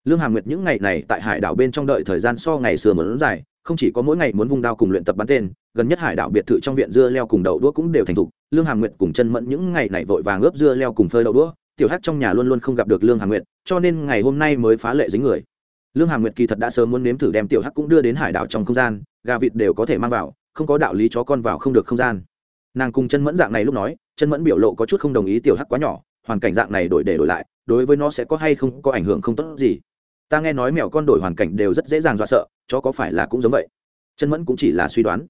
lương hà nguyệt những ngày này tại hải đảo bên trong đợi thời gian so ngày xưa muốn dài, không chỉ có mỗi ngày muốn vung đao cùng luyện tập bắn tên, gần nhất hải đảo biệt thự trong viện dưa leo cùng đậu đũa cũng đều thành thục. Lương hà nguyệt cùng chân mẫn những ngày này vội vàng ướp dưa leo cùng phơi đậu đũa, tiểu hắc trong nhà luôn luôn không gặp được lương hà nguyệt, cho nên ngày hôm nay mới phá lệ dính người. Lương hà nguyệt kỳ thật đã sớm muốn nếm thử đem tiểu hắc cũng đưa đến hải đảo trong không gian, gà vịt đều có thể mang vào, không có đạo lý chó con vào không được không gian. Nàng cùng chân mẫn dạng này lúc nói, chân mẫn biểu lộ có chút không đồng ý tiểu hắc quá nhỏ, hoàn cảnh dạng này đổi để đổi lại, đối với nó sẽ có hay không có ảnh hưởng không tốt gì ta nghe nói mèo con đổi hoàn cảnh đều rất dễ dàng dọa sợ, chó có phải là cũng giống vậy? Chân mẫn cũng chỉ là suy đoán.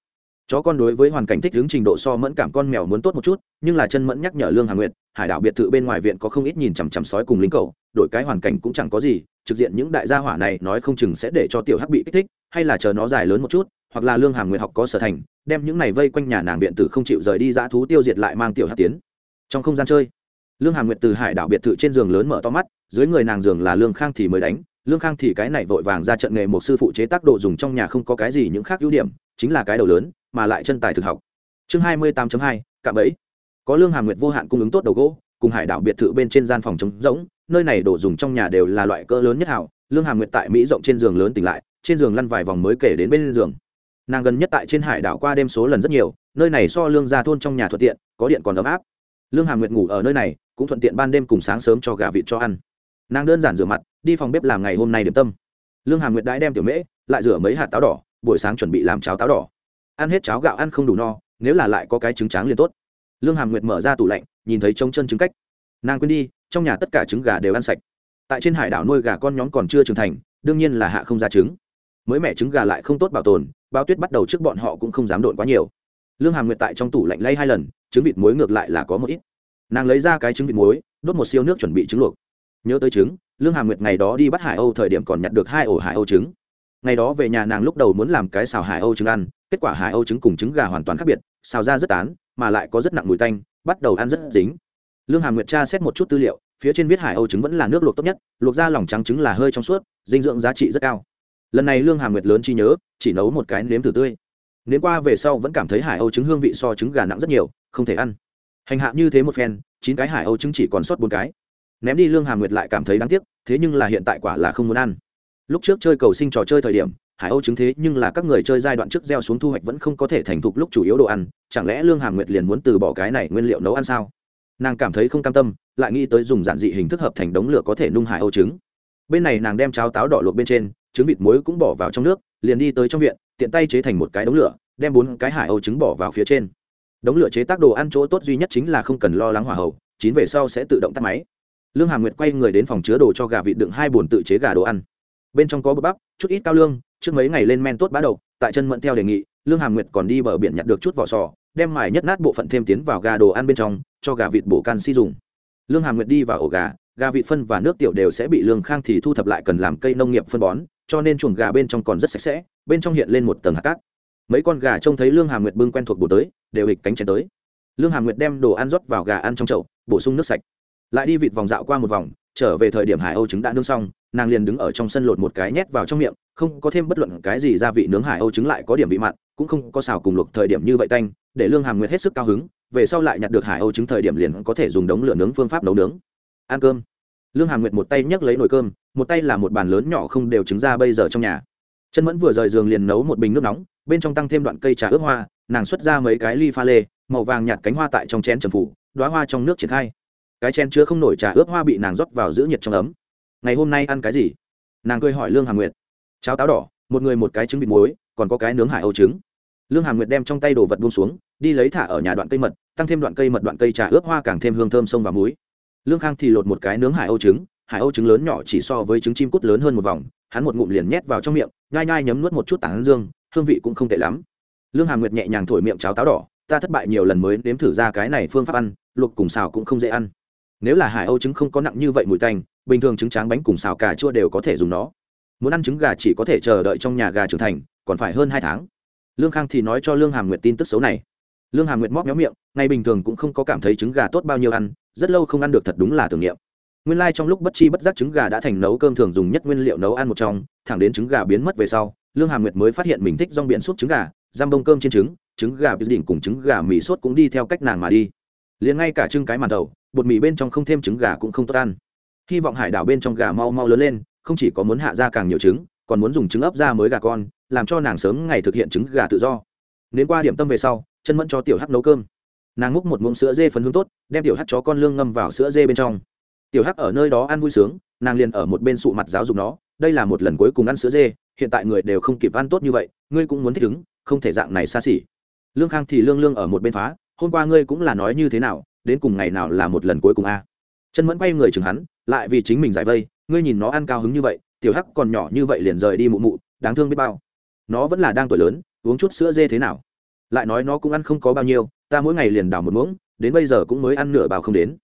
Chó con đối với hoàn cảnh thích ứng trình độ so mẫn cảm con mèo muốn tốt một chút, nhưng là chân mẫn nhắc nhở lương hà nguyệt, hải đảo biệt thự bên ngoài viện có không ít nhìn chằm chằm sói cùng lính cầu, đổi cái hoàn cảnh cũng chẳng có gì, trực diện những đại gia hỏa này nói không chừng sẽ để cho tiểu hắc bị kích thích, hay là chờ nó dài lớn một chút, hoặc là lương hàm nguyệt học có sở thành, đem những này vây quanh nhà nàng viện tử không chịu rời đi dã thú tiêu diệt lại mang tiểu hắc tiến. Trong không gian chơi, lương hàm nguyệt từ hải đảo biệt thự trên giường lớn mở to mắt, dưới người nàng giường là lương khang thì mới đánh lương khang thì cái này vội vàng ra trận nghề một sư phụ chế tác đồ dùng trong nhà không có cái gì những khác ưu điểm, chính là cái đầu lớn, mà lại chân tài thực học. Chương hai mươi tám hai, cạm ấy có lương hàm nguyệt vô hạn cung ứng tốt đầu gỗ, cùng hải đảo biệt thự bên trên gian phòng trống rỗng, nơi này đồ dùng trong nhà đều là loại cỡ lớn nhất hảo. Lương hàm nguyệt tại mỹ rộng trên giường lớn tỉnh lại, trên giường lăn vài vòng mới kể đến bên giường. Nàng gần nhất tại trên hải đảo qua đêm số lần rất nhiều, nơi này so lương ra thôn trong nhà thuận tiện, có điện còn ấm áp. Lương hàm nguyệt ngủ ở nơi này, cũng thuận tiện ban đêm cùng sáng sớm cho gà vịt cho ăn. Nàng đơn giản rửa mặt đi phòng bếp làm ngày hôm nay điểm tâm. Lương hà nguyệt đãi đem tiểu mễ, lại rửa mấy hạt táo đỏ, buổi sáng chuẩn bị làm cháo táo đỏ. Ăn hết cháo gạo ăn không đủ no, nếu là lại có cái trứng tráng liền tốt. Lương hàm nguyệt mở ra tủ lạnh, nhìn thấy trống chân trứng cách. Nàng quên đi, trong nhà tất cả trứng gà đều ăn sạch. Tại trên hải đảo nuôi gà con nhóm còn chưa trưởng thành, đương nhiên là hạ không ra trứng. Mới mẹ trứng gà lại không tốt bảo tồn, bao tuyết bắt đầu trước bọn họ cũng không dám độn quá nhiều. Lương hàm nguyệt tại trong tủ lạnh lay hai lần, trứng vịt muối ngược lại là có một ít. Nàng lấy ra cái trứng vịt muối, đốt một siêu nước chuẩn bị trứng luộc. Nhớ tới trứng lương hàm nguyệt ngày đó đi bắt hải âu thời điểm còn nhặt được hai ổ hải âu trứng. Ngày đó về nhà nàng lúc đầu muốn làm cái xào hải âu trứng ăn, kết quả hải âu trứng cùng trứng gà hoàn toàn khác biệt, xào ra rất tán, mà lại có rất nặng mùi tanh, bắt đầu ăn rất dính. Lương hàm nguyệt tra xét một chút tư liệu, phía trên viết hải âu trứng vẫn là nước luộc tốt nhất, luộc ra lòng trắng trứng là hơi trong suốt, dinh dưỡng giá trị rất cao. Lần này lương hàm nguyệt lớn chi nhớ, chỉ nấu một cái nếm thử tươi. Nếm qua về sau vẫn cảm thấy hải âu trứng hương vị so trứng gà nặng rất nhiều, không thể ăn. Hành hạ như thế một phen, chín cái hải âu trứng chỉ còn sót bốn cái ném đi lương hàm nguyệt lại cảm thấy đáng tiếc, thế nhưng là hiện tại quả là không muốn ăn. Lúc trước chơi cầu sinh trò chơi thời điểm, hải âu chứng thế nhưng là các người chơi giai đoạn trước gieo xuống thu hoạch vẫn không có thể thành thục lúc chủ yếu đồ ăn, chẳng lẽ lương hàm nguyệt liền muốn từ bỏ cái này nguyên liệu nấu ăn sao? Nàng cảm thấy không cam tâm, lại nghĩ tới dùng giản dị hình thức hợp thành đống lửa có thể nung hải âu trứng. Bên này nàng đem cháo táo đỏ luộc bên trên, trứng vịt muối cũng bỏ vào trong nước, liền đi tới trong viện, tiện tay chế thành một cái đống lửa, đem bốn cái hải âu trứng bỏ vào phía trên. Đống lửa chế tác đồ ăn chỗ tốt duy nhất chính là không cần lo lắng hỏa hậu, chín về sau sẽ tự động tắt máy lương hà nguyệt quay người đến phòng chứa đồ cho gà vịt đựng hai bồn tự chế gà đồ ăn. Bên trong có bơ bắp, chút ít cao lương, trước mấy ngày lên men tốt bá đầu tại chân mẫn theo đề nghị, lương hà nguyệt còn đi bờ biển nhặt được chút vỏ sò, đem mài nhất nát bộ phận thêm tiến vào gà đồ ăn bên trong, cho gà vịt bổ canxi dùng. Lương hà nguyệt đi vào ổ gà gà vịt phân và nước tiểu đều sẽ bị lương khang thì thu thập lại cần làm cây nông nghiệp phân bón, cho nên chuồng gà bên trong còn rất sạch sẽ, bên trong hiện lên một tầng hạt cát. Mấy con gà trông thấy lương hà nguyệt bưng quen thuộc bổ tới, đều hịch cánh chén tới. Lương hà nguyệt đem đồ ăn rót vào gà ăn trong chậu, bổ sung nước sạch lại đi vịt vòng dạo qua một vòng, trở về thời điểm hải âu trứng đã nướng xong, nàng liền đứng ở trong sân lột một cái nhét vào trong miệng, không có thêm bất luận cái gì gia vị nướng hải âu trứng lại có điểm vị mặn, cũng không có xào cùng luộc thời điểm như vậy tanh, để lương hàm nguyệt hết sức cao hứng, về sau lại nhặt được hải âu trứng thời điểm liền có thể dùng đống lửa nướng phương pháp nấu nướng. Ăn cơm. Lương hàm nguyệt một tay nhấc lấy nồi cơm, một tay là một bàn lớn nhỏ không đều trứng ra bây giờ trong nhà. Chân mẫn vừa rời giường liền nấu một bình nước nóng, bên trong tăng thêm đoạn cây trà ướp hoa, nàng xuất ra mấy cái ly pha lê, màu vàng nhạt cánh hoa tại trong chén trầm phủ đoá hoa trong nước triển khai cái chén chứa không nổi trà ướp hoa bị nàng rót vào giữ nhiệt trong ấm. Ngày hôm nay ăn cái gì? Nàng cười hỏi lương hà nguyệt. Cháo táo đỏ, một người một cái trứng vịt muối, còn có cái nướng hải âu trứng. Lương hàm nguyệt đem trong tay đồ vật buông xuống, đi lấy thả ở nhà đoạn cây mật, tăng thêm đoạn cây mật đoạn cây trà ướp hoa càng thêm hương thơm sông và muối. Lương khang thì lột một cái nướng hải âu trứng, hải âu trứng lớn nhỏ chỉ so với trứng chim cút lớn hơn một vòng, hắn một ngụm liền nhét vào trong miệng, nhai nhai nhấm nuốt một chút tảng dương, hương vị cũng không tệ lắm. Lương hàm nguyệt nhẹ nhàng thổi miệng cháo táo đỏ, ta thất bại nhiều lần mới nếm thử ra cái này phương pháp ăn, luộc cùng xào cũng không dễ ăn nếu là hải âu trứng không có nặng như vậy mùi tanh, bình thường trứng tráng bánh cùng xào cà chua đều có thể dùng nó. Muốn ăn trứng gà chỉ có thể chờ đợi trong nhà gà trưởng thành, còn phải hơn hai tháng. Lương khang thì nói cho lương hàm nguyệt tin tức xấu này. Lương hàm nguyệt móc méo miệng, ngày bình thường cũng không có cảm thấy trứng gà tốt bao nhiêu ăn, rất lâu không ăn được thật đúng là tưởng niệm. Nguyên lai、like、trong lúc bất chi bất giác trứng gà đã thành nấu cơm thường dùng nhất nguyên liệu nấu ăn một trong, thẳng đến trứng gà biến mất về sau, lương hàm nguyệt mới phát hiện mình thích rong biển súp trứng gà, giam bông cơm trên trứng trứng gà bị đỉnh cùng trứng gà mì sốt cũng đi theo cách nàng mà đi. Liền ngay cả trưng cái màn đầu bột mì bên trong không thêm trứng gà cũng không tốt ăn. Hy vọng hải đảo bên trong gà mau mau lớn lên, không chỉ có muốn hạ ra càng nhiều trứng, còn muốn dùng trứng ấp ra mới gà con, làm cho nàng sớm ngày thực hiện trứng gà tự do. Đến qua điểm tâm về sau, chân mẫn cho tiểu hắc nấu cơm. Nàng múc một muỗng sữa dê phấn hương tốt, đem tiểu hắc chó con lương ngâm vào sữa dê bên trong. Tiểu hắc ở nơi đó ăn vui sướng, nàng liền ở một bên sụ mặt giáo dục nó, đây là một lần cuối cùng ăn sữa dê, hiện tại người đều không kịp ăn tốt như vậy, ngươi cũng muốn thích ứng, không thể dạng này xa xỉ. Lương khang thì lương lương ở một bên phá, hôm qua ngươi cũng là nói như thế nào đến cùng ngày nào là một lần cuối cùng a? Chân mẫn quay người chừng hắn, lại vì chính mình giải vây, ngươi nhìn nó ăn cao hứng như vậy, tiểu hắc còn nhỏ như vậy liền rời đi mụ mụ, đáng thương biết bao. Nó vẫn là đang tuổi lớn, uống chút sữa dê thế nào? Lại nói nó cũng ăn không có bao nhiêu, ta mỗi ngày liền đào một muỗng, đến bây giờ cũng mới ăn nửa bao không đến.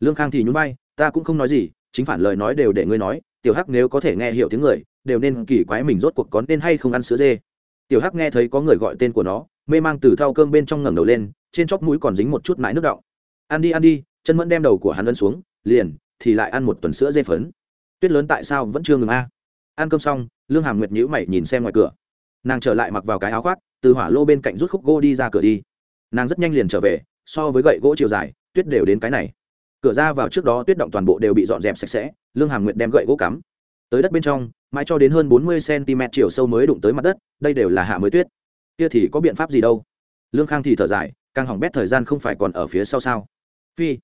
Lương khang thì nhún vai, ta cũng không nói gì, chính phản lời nói đều để ngươi nói, tiểu hắc nếu có thể nghe hiểu tiếng người, đều nên kỳ quái mình rốt cuộc có nên hay không ăn sữa dê. Tiểu hắc nghe thấy có người gọi tên của nó, mê mang từ thau cơm bên trong ngẩng đầu lên, trên chóp mũi còn dính một chút mãi nước đọng ăn đi ăn đi, chân mẫn đem đầu của hắn ân xuống, liền, thì lại ăn một tuần sữa dê phấn. Tuyết lớn tại sao vẫn chưa ngừng a? Ăn cơm xong, lương hàm nguyệt nhữ mày nhìn xem ngoài cửa. Nàng trở lại mặc vào cái áo khoác, từ hỏa lô bên cạnh rút khúc gỗ đi ra cửa đi. Nàng rất nhanh liền trở về, so với gậy gỗ chiều dài, tuyết đều đến cái này. Cửa ra vào trước đó tuyết động toàn bộ đều bị dọn dẹp sạch sẽ, lương hàm nguyệt đem gậy gỗ cắm. Tới đất bên trong, mãi cho đến hơn bốn mươi cm chiều sâu mới đụng tới mặt đất, đây đều là hạ mới tuyết. Kia thì có biện pháp gì đâu? Lương khang thì thở dài, càng hỏng bét thời gian không phải còn ở phía sau sao? Phi.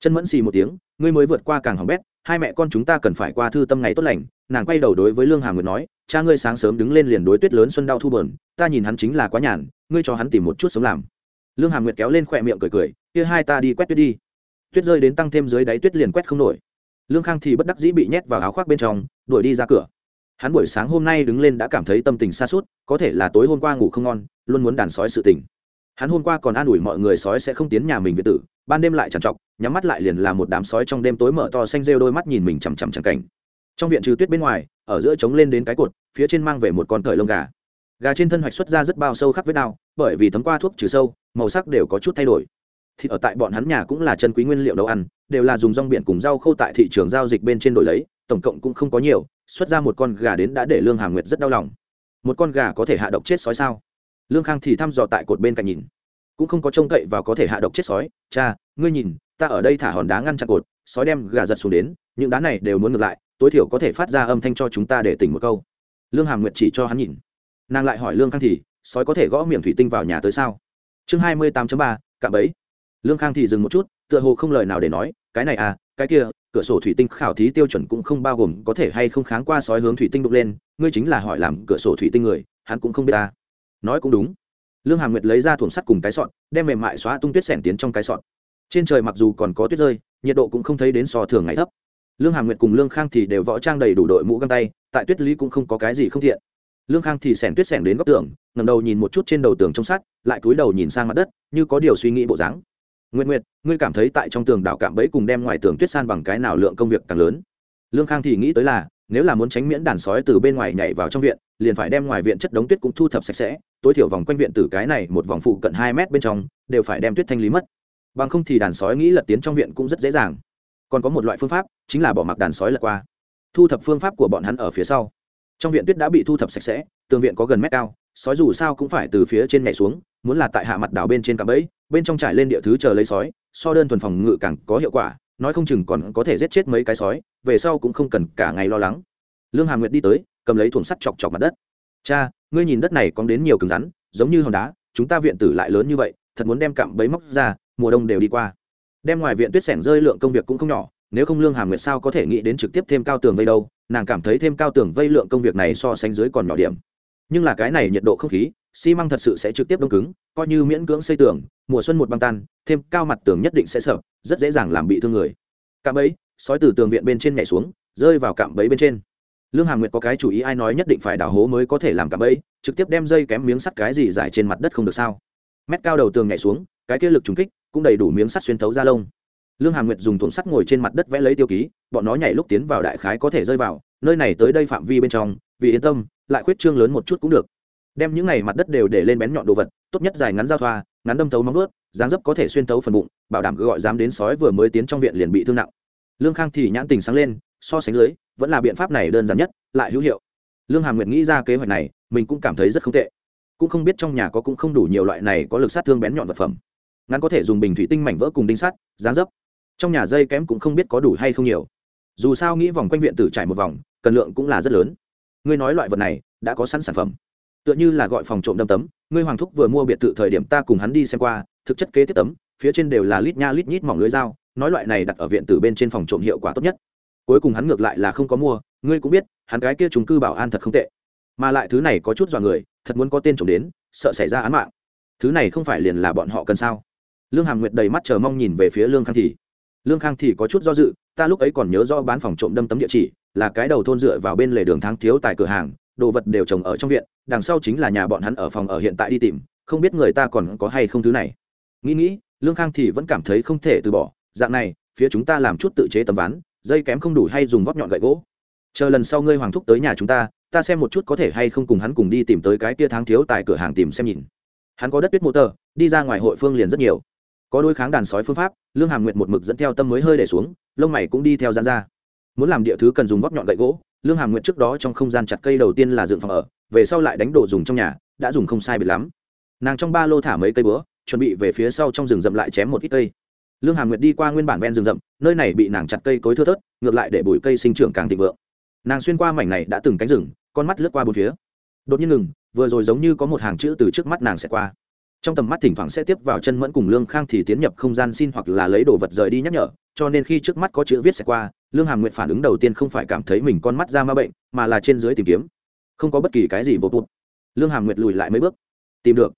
Chân mẫn xì một tiếng, ngươi mới vượt qua càng hỏng bét, hai mẹ con chúng ta cần phải qua thư tâm ngày tốt lành, nàng quay đầu đối với lương hà nguyệt nói, cha ngươi sáng sớm đứng lên liền đối tuyết lớn xuân đau thu bờn ta nhìn hắn chính là quá nhàn, ngươi cho hắn tìm một chút sống làm. Lương hà nguyệt kéo lên khỏe miệng cười cười, kia hai ta đi quét tuyết đi. Tuyết rơi đến tăng thêm dưới đáy tuyết liền quét không nổi. Lương khang thì bất đắc dĩ bị nhét vào áo khoác bên trong, đuổi đi ra cửa. Hắn buổi sáng hôm nay đứng lên đã cảm thấy tâm tình xa suốt có thể là tối hôm qua ngủ không ngon, luôn muốn đàn sói sự tình hắn hôm qua còn an ủi mọi người sói sẽ không tiến nhà mình về tử, ban đêm lại chẳng chọc nhắm mắt lại liền là một đám sói trong đêm tối mở to xanh rêu đôi mắt nhìn mình chằm chằm chẳng cảnh. Trong viện trừ tuyết bên ngoài, ở giữa trống lên đến cái cột, phía trên mang về một con cởi lông gà. Gà trên thân hoạch xuất ra rất bao sâu khắc vết đao, bởi vì thấm qua thuốc trừ sâu, màu sắc đều có chút thay đổi. Thì ở tại bọn hắn nhà cũng là chân quý nguyên liệu nấu ăn, đều là dùng rong biển cùng rau khô tại thị trường giao dịch bên trên đổi lấy, tổng cộng cũng không có nhiều, xuất ra một con gà đến đã để lương Hà nguyệt rất đau lòng. Một con gà có thể hạ độc chết sói sao? Lương khang thì thăm dò tại cột bên cạnh nhìn. Cũng không có trông cậy và có thể hạ độc chết sói. Cha, ngươi nhìn, ta ở đây thả hòn đá ngăn chặn cột, sói đem gà giật xuống đến, những đá này đều muốn ngược lại, tối thiểu có thể phát ra âm thanh cho chúng ta để tỉnh một câu. Lương hàm nguyệt chỉ cho hắn nhìn. Nàng lại hỏi lương khang thì, sói có thể gõ miệng thủy tinh vào nhà tới sao? Chương hai mươi tám ba, cạm ấy lương khang thì dừng một chút, tựa hồ không lời nào để nói, cái này à cái kia, cửa sổ thủy tinh khảo thí tiêu chuẩn cũng không bao gồm có thể hay không kháng qua sói hướng thủy tinh đục lên, ngươi chính là hỏi làm cửa sổ thủy tinh người, hắn cũng không biết ta nói cũng đúng. Lương hàm nguyệt lấy ra thùng sắt cùng cái sọt, đem mềm mại xóa tung tuyết sẻn tiến trong cái sọt. Trên trời mặc dù còn có tuyết rơi, nhiệt độ cũng không thấy đến so thường ngày thấp. Lương hàm nguyệt cùng lương khang thì đều võ trang đầy đủ đội mũ găng tay, tại tuyết lý cũng không có cái gì không thiện. Lương khang thì sẻn tuyết sẻn đến góc tường ngầm đầu nhìn một chút trên đầu tường trong sắt, lại cúi đầu nhìn sang mặt đất, như có điều suy nghĩ bộ dáng. Nguyện nguyệt, ngươi cảm thấy tại trong tường đảo cạm bẫy cùng đem ngoài tường tuyết san bằng cái nào lượng công việc càng lớn? Lương khang thì nghĩ tới là nếu là muốn tránh miễn đàn sói từ bên ngoài nhảy vào trong viện, liền phải đem ngoài viện chất đống tuyết cũng thu thập sạch sẽ, tối thiểu vòng quanh viện từ cái này một vòng phụ cận hai mét bên trong, đều phải đem tuyết thanh lý mất. Bằng không thì đàn sói nghĩ lật tiến trong viện cũng rất dễ dàng. Còn có một loại phương pháp, chính là bỏ mặc đàn sói lật qua. Thu thập phương pháp của bọn hắn ở phía sau. Trong viện tuyết đã bị thu thập sạch sẽ, tường viện có gần mét cao, sói dù sao cũng phải từ phía trên nhảy xuống, muốn là tại hạ mặt đảo bên trên cạm bẫy, bên trong trải lên địa thứ chờ lấy sói, so đơn thuần phòng ngự càng có hiệu quả nói không chừng còn có thể giết chết mấy cái sói, về sau cũng không cần cả ngày lo lắng. Lương hàm nguyệt đi tới, cầm lấy thùng sắt chọc chọc mặt đất. Cha, ngươi nhìn đất này có đến nhiều cứng rắn, giống như hòn đá, chúng ta viện tử lại lớn như vậy, thật muốn đem cạm bẫy móc ra, mùa đông đều đi qua. Đem ngoài viện tuyết sẻng rơi lượng công việc cũng không nhỏ, nếu không lương hàm nguyệt sao có thể nghĩ đến trực tiếp thêm cao tường vây đâu, nàng cảm thấy thêm cao tường vây lượng công việc này so sánh dưới còn nhỏ điểm. Nhưng là cái này nhiệt độ không khí xi măng thật sự sẽ trực tiếp đông cứng, coi như miễn cưỡng xây tường, mùa xuân một băng tan, thêm cao mặt tường nhất định sẽ sợ rất dễ dàng làm bị thương người. Cạm bẫy, sói từ tường viện bên trên nhảy xuống, rơi vào cạm bẫy bên trên. Lương hàm nguyệt có cái chủ ý ai nói nhất định phải đào hố mới có thể làm cạm bẫy, trực tiếp đem dây kém miếng sắt cái gì dài trên mặt đất không được sao? Mét cao đầu tường nhảy xuống, cái kia lực trùng kích cũng đầy đủ miếng sắt xuyên thấu ra lông. Lương hàm nguyệt dùng thùng sắt ngồi trên mặt đất vẽ lấy tiêu ký, bọn nó nhảy lúc tiến vào đại khái có thể rơi vào, nơi này tới đây phạm vi bên trong, vì yên tâm, lại khuyết trương lớn một chút cũng được đem những này mặt đất đều để lên bén nhọn đồ vật, tốt nhất dài ngắn giao thoa, ngắn đâm thấu móng ướt dáng dấp có thể xuyên thấu phần bụng, bảo đảm cứ gọi dám đến sói vừa mới tiến trong viện liền bị thương nặng. Lương khang thì nhãn tình sáng lên, so sánh dưới, vẫn là biện pháp này đơn giản nhất, lại hữu hiệu. Lương hàm nguyệt nghĩ ra kế hoạch này, mình cũng cảm thấy rất không tệ. Cũng không biết trong nhà có cũng không đủ nhiều loại này có lực sát thương bén nhọn vật phẩm. Ngắn có thể dùng bình thủy tinh mảnh vỡ cùng đinh sắt, dáng dấp. Trong nhà dây kém cũng không biết có đủ hay không nhiều. Dù sao nghĩ vòng quanh viện tử trải một vòng, cần lượng cũng là rất lớn. Ngươi nói loại vật này, đã có sẵn sản phẩm tựa như là gọi phòng trộm đâm tấm, ngươi hoàng thúc vừa mua biệt thự thời điểm ta cùng hắn đi xem qua, thực chất kế tiếp tấm, phía trên đều là lít nha lít nhít mỏng lưới dao, nói loại này đặt ở viện tử bên trên phòng trộm hiệu quả tốt nhất. Cuối cùng hắn ngược lại là không có mua, ngươi cũng biết, hắn cái kia chúng cư bảo an thật không tệ. Mà lại thứ này có chút dọa người, thật muốn có tên trộm đến, sợ xảy ra án mạng. Thứ này không phải liền là bọn họ cần sao? Lương hàm nguyệt đầy mắt chờ mong nhìn về phía lương khang thì. Lương khang thì có chút do dự, ta lúc ấy còn nhớ do bán phòng trộm đâm tấm địa chỉ, là cái đầu thôn dựa vào bên lề đường tháng thiếu tại cửa hàng đồ vật đều trồng ở trong viện, đằng sau chính là nhà bọn hắn ở phòng ở hiện tại đi tìm, không biết người ta còn có hay không thứ này. Nghĩ nghĩ, lương khang thì vẫn cảm thấy không thể từ bỏ, dạng này, phía chúng ta làm chút tự chế tấm ván, dây kém không đủ hay dùng vóc nhọn gậy gỗ. Chờ lần sau ngươi hoàng thúc tới nhà chúng ta ta xem một chút có thể hay không cùng hắn cùng đi tìm tới cái kia tháng thiếu tại cửa hàng tìm xem nhìn. Hắn có đất tuyết tờ, đi ra ngoài hội phương liền rất nhiều. Có đôi kháng đàn sói phương pháp, lương hàm nguyệt một mực dẫn theo tâm mới hơi để xuống, lông mày cũng đi theo dán ra. Muốn làm địa thứ cần dùng vóc nhọn gậy gỗ lương hàm nguyệt trước đó trong không gian chặt cây đầu tiên là dựng phòng ở, về sau lại đánh đồ dùng trong nhà, đã dùng không sai biệt lắm. Nàng trong ba lô thả mấy cây búa, chuẩn bị về phía sau trong rừng rậm lại chém một ít cây. Lương hàm nguyệt đi qua nguyên bản ven rừng rậm, nơi này bị nàng chặt cây cối thưa thớt, ngược lại để bụi cây sinh trưởng càng thịnh vượng. Nàng xuyên qua mảnh này đã từng cánh rừng, con mắt lướt qua bốn phía. Đột nhiên ngừng, vừa rồi giống như có một hàng chữ từ trước mắt nàng sẽ qua trong tầm mắt thỉnh thoảng sẽ tiếp vào chân mẫn cùng lương khang thì tiến nhập không gian xin hoặc là lấy đồ vật rời đi nhắc nhở, cho nên khi trước mắt có chữ viết sẽ qua, lương hàm nguyện phản ứng đầu tiên không phải cảm thấy mình con mắt ra ma bệnh, mà là trên dưới tìm kiếm. Không có bất kỳ cái gì vô bụt lương hàm nguyệt lùi lại mấy bước. Tìm được.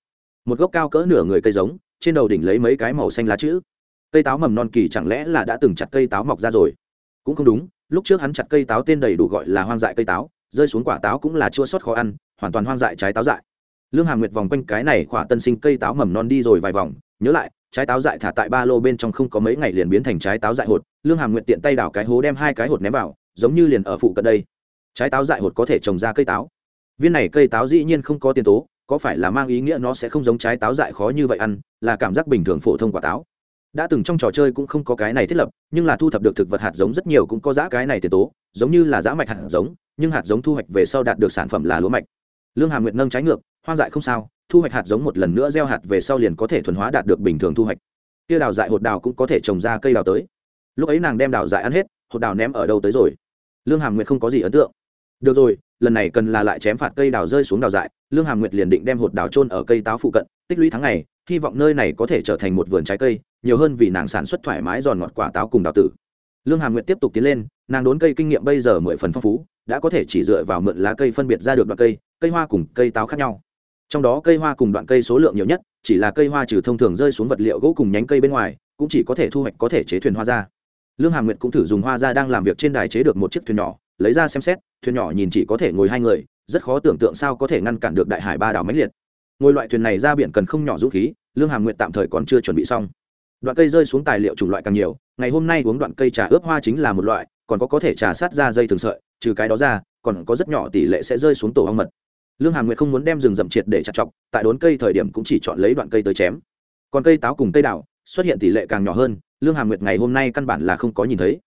Một gốc cao cỡ nửa người cây giống, trên đầu đỉnh lấy mấy cái màu xanh lá chữ. Cây táo mầm non kỳ chẳng lẽ là đã từng chặt cây táo mọc ra rồi? Cũng không đúng, lúc trước hắn chặt cây táo tên đầy đủ gọi là hoang dại cây táo, rơi xuống quả táo cũng là chua sót khó ăn, hoàn toàn hoang dại trái táo dại lương hà nguyệt vòng quanh cái này khỏa tân sinh cây táo mầm non đi rồi vài vòng, nhớ lại, trái táo dại thả tại ba lô bên trong không có mấy ngày liền biến thành trái táo dại hột. Lương hà nguyệt tiện tay đảo cái hố đem hai cái hột ném vào, giống như liền ở phụ cận đây. Trái táo dại hột có thể trồng ra cây táo. Viên này cây táo dĩ nhiên không có tiền tố, có phải là mang ý nghĩa nó sẽ không giống trái táo dại khó như vậy ăn, là cảm giác bình thường phổ thông quả táo. Đã từng trong trò chơi cũng không có cái này thiết lập, nhưng là thu thập được thực vật hạt giống rất nhiều cũng có giá cái này tiền tố, giống như là giá mạch hạt giống, nhưng hạt giống thu hoạch về sau đạt được sản phẩm là lúa mạch. Lương hà nguyệt nâng trái ngược hoang dại không sao, thu hoạch hạt giống một lần nữa gieo hạt về sau liền có thể thuần hóa đạt được bình thường thu hoạch. Kia đào dại hột đào cũng có thể trồng ra cây đào tới. Lúc ấy nàng đem đào dại ăn hết, hột đào ném ở đâu tới rồi? Lương hàm nguyệt không có gì ấn tượng. Được rồi, lần này cần là lại chém phạt cây đào rơi xuống đào dại, lương hàm nguyệt liền định đem hột đào trôn ở cây táo phụ cận, tích lũy tháng ngày, hy vọng nơi này có thể trở thành một vườn trái cây, nhiều hơn vì nàng sản xuất thoải mái giòn ngọt quả táo cùng đào tử. Lương hàm nguyệt tiếp tục tiến lên, nàng đốn cây kinh nghiệm bây giờ mười phần phong phú, đã có thể chỉ dựa vào mượn lá cây phân biệt ra được đoạn cây cây hoa cùng cây táo khác nhau trong đó cây hoa cùng đoạn cây số lượng nhiều nhất, chỉ là cây hoa trừ thông thường rơi xuống vật liệu gỗ cùng nhánh cây bên ngoài, cũng chỉ có thể thu hoạch có thể chế thuyền hoa ra. Lương hàm nguyệt cũng thử dùng hoa ra đang làm việc trên đài chế được một chiếc thuyền nhỏ, lấy ra xem xét, thuyền nhỏ nhìn chỉ có thể ngồi hai người, rất khó tưởng tượng sao có thể ngăn cản được đại hải ba đảo mãnh liệt. Ngồi loại thuyền này ra biển cần không nhỏ dũng khí, lương hàm nguyệt tạm thời còn chưa chuẩn bị xong. Đoạn cây rơi xuống tài liệu chủng loại càng nhiều, ngày hôm nay uống đoạn cây trà ướp hoa chính là một loại, còn có có thể trà sát ra dây thường sợi, trừ cái đó ra, còn có rất nhỏ tỷ lệ sẽ rơi xuống tổ ong mật lương hàm nguyệt không muốn đem rừng rậm triệt để chặt chọc, tại đốn cây thời điểm cũng chỉ chọn lấy đoạn cây tới chém. Còn cây táo cùng cây đào, xuất hiện tỷ lệ càng nhỏ hơn, lương hàm nguyệt ngày hôm nay căn bản là không có nhìn thấy.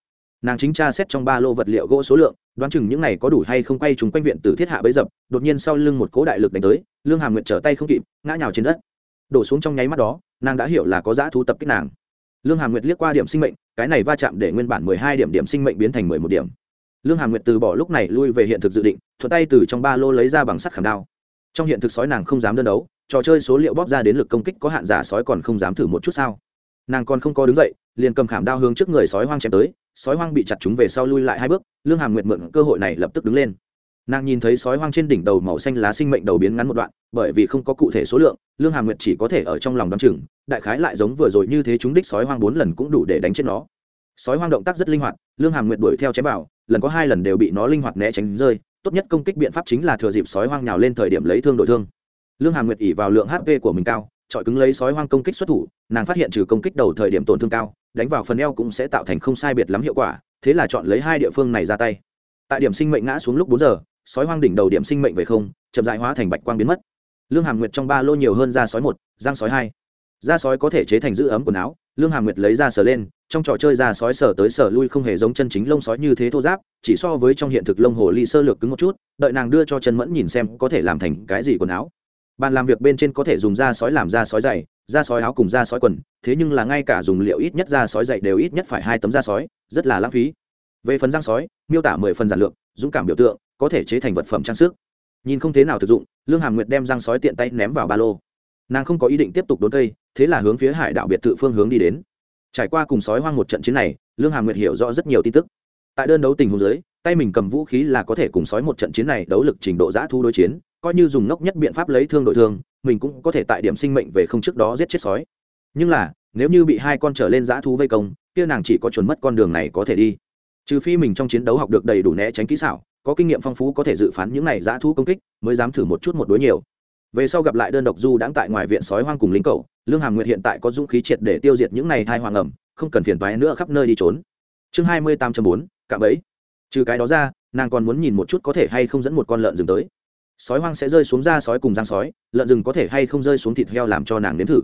Nàng chính tra xét trong ba lô vật liệu gỗ số lượng, đoán chừng những này có đủ hay không quay chúng quanh viện từ thiết hạ bấy dập, đột nhiên sau lưng một cố đại lực đánh tới, lương hàm nguyệt trở tay không kịp, ngã nhào trên đất. Đổ xuống trong nháy mắt đó, nàng đã hiểu là có dã thú tập kích nàng. Lương hàm nguyệt liếc qua điểm sinh mệnh, cái này va chạm để nguyên bản mười hai điểm điểm sinh mệnh biến thành mười một điểm lương hàm nguyệt từ bỏ lúc này lui về hiện thực dự định, thuận tay từ trong ba lô lấy ra bằng sắt khảm đao. Trong hiện thực sói nàng không dám đơn đấu, trò chơi số liệu bóp ra đến lực công kích có hạn giả sói còn không dám thử một chút sao? Nàng còn không có đứng dậy, liền cầm khảm đao hướng trước người sói hoang chém tới, sói hoang bị chặt chúng về sau lui lại hai bước, lương hàm nguyệt mượn cơ hội này lập tức đứng lên. Nàng nhìn thấy sói hoang trên đỉnh đầu màu xanh lá sinh mệnh đầu biến ngắn một đoạn, bởi vì không có cụ thể số lượng, lương hàm nguyệt chỉ có thể ở trong lòng đ o n chừng, đại khái lại giống vừa rồi như thế chúng đích sói hoang bốn lần cũng đủ để đánh chết nó. Sói hoang động tác rất linh hoạt, lương hàm nguyệt đuổi theo chém vào lần có hai lần đều bị nó linh hoạt né tránh rơi, tốt nhất công kích biện pháp chính là thừa dịp sói hoang nhào lên thời điểm lấy thương đổi thương. Lương hàm nguyệt ỉ vào lượng hp của mình cao, chọi cứng lấy sói hoang công kích xuất thủ, nàng phát hiện trừ công kích đầu thời điểm tổn thương cao, đánh vào phần eo cũng sẽ tạo thành không sai biệt lắm hiệu quả, thế là chọn lấy hai địa phương này ra tay. Tại điểm sinh mệnh ngã xuống lúc bốn giờ, sói hoang đỉnh đầu điểm sinh mệnh về không, chậm dại hóa thành bạch quang biến mất. Lương hàm nguyệt trong ba lô nhiều hơn da sói một giang sói hai. Da sói có thể chế thành giữ ấm quần áo lương Hà nguyệt lấy ra sờ lên, trong trò chơi da sói sờ tới sờ lui không hề giống chân chính lông sói như thế thô giáp, chỉ so với trong hiện thực lông hồ ly sơ lược cứng một chút, đợi nàng đưa cho chân mẫn nhìn xem có thể làm thành cái gì quần áo. Bàn làm việc bên trên có thể dùng da sói làm da sói dày da sói áo cùng da sói quần, thế nhưng là ngay cả dùng liệu ít nhất da sói dày đều ít nhất phải hai tấm da sói, rất là lãng phí. Về phần răng sói, miêu tả mười phần giản lược, dũng cảm biểu tượng, có thể chế thành vật phẩm trang sức. Nhìn không thế nào thực dụng, lương hàm nguyệt đem răng sói tiện tay ném vào ba lô nàng không có ý định tiếp tục đốn cây, thế là hướng phía hải đảo biệt thự phương hướng đi đến. Trải qua cùng sói hoang một trận chiến này, lương hàm nguyệt hiểu rõ rất nhiều tin tức. Tại đơn đấu tình huống giới tay mình cầm vũ khí là có thể cùng sói một trận chiến này đấu lực trình độ giã thu đối chiến, coi như dùng ngốc nhất biện pháp lấy thương đội thương, mình cũng có thể tại điểm sinh mệnh về không trước đó giết chết sói. Nhưng là, nếu như bị hai con trở lên giã thu vây công, kia nàng chỉ có chuẩn mất con đường này có thể đi. Trừ phi mình trong chiến đấu học được đầy đủ né tránh kỹ xảo, có kinh nghiệm phong phú có thể dự phán những này giã thu công kích, mới dám thử một chút một đối nhiều về sau gặp lại đơn độc du đãng tại ngoài viện sói hoang cùng lính cầu lương hàm nguyệt hiện tại có dũng khí triệt để tiêu diệt những này hai hoàng ẩm, không cần phiền toái nữa khắp nơi đi trốn. Chương hai mươi tám bốn, cạm ấy trừ cái đó ra, nàng còn muốn nhìn một chút có thể hay không dẫn một con lợn rừng tới. Sói hoang sẽ rơi xuống ra sói cùng giang sói, lợn rừng có thể hay không rơi xuống thịt heo làm cho nàng nếm thử.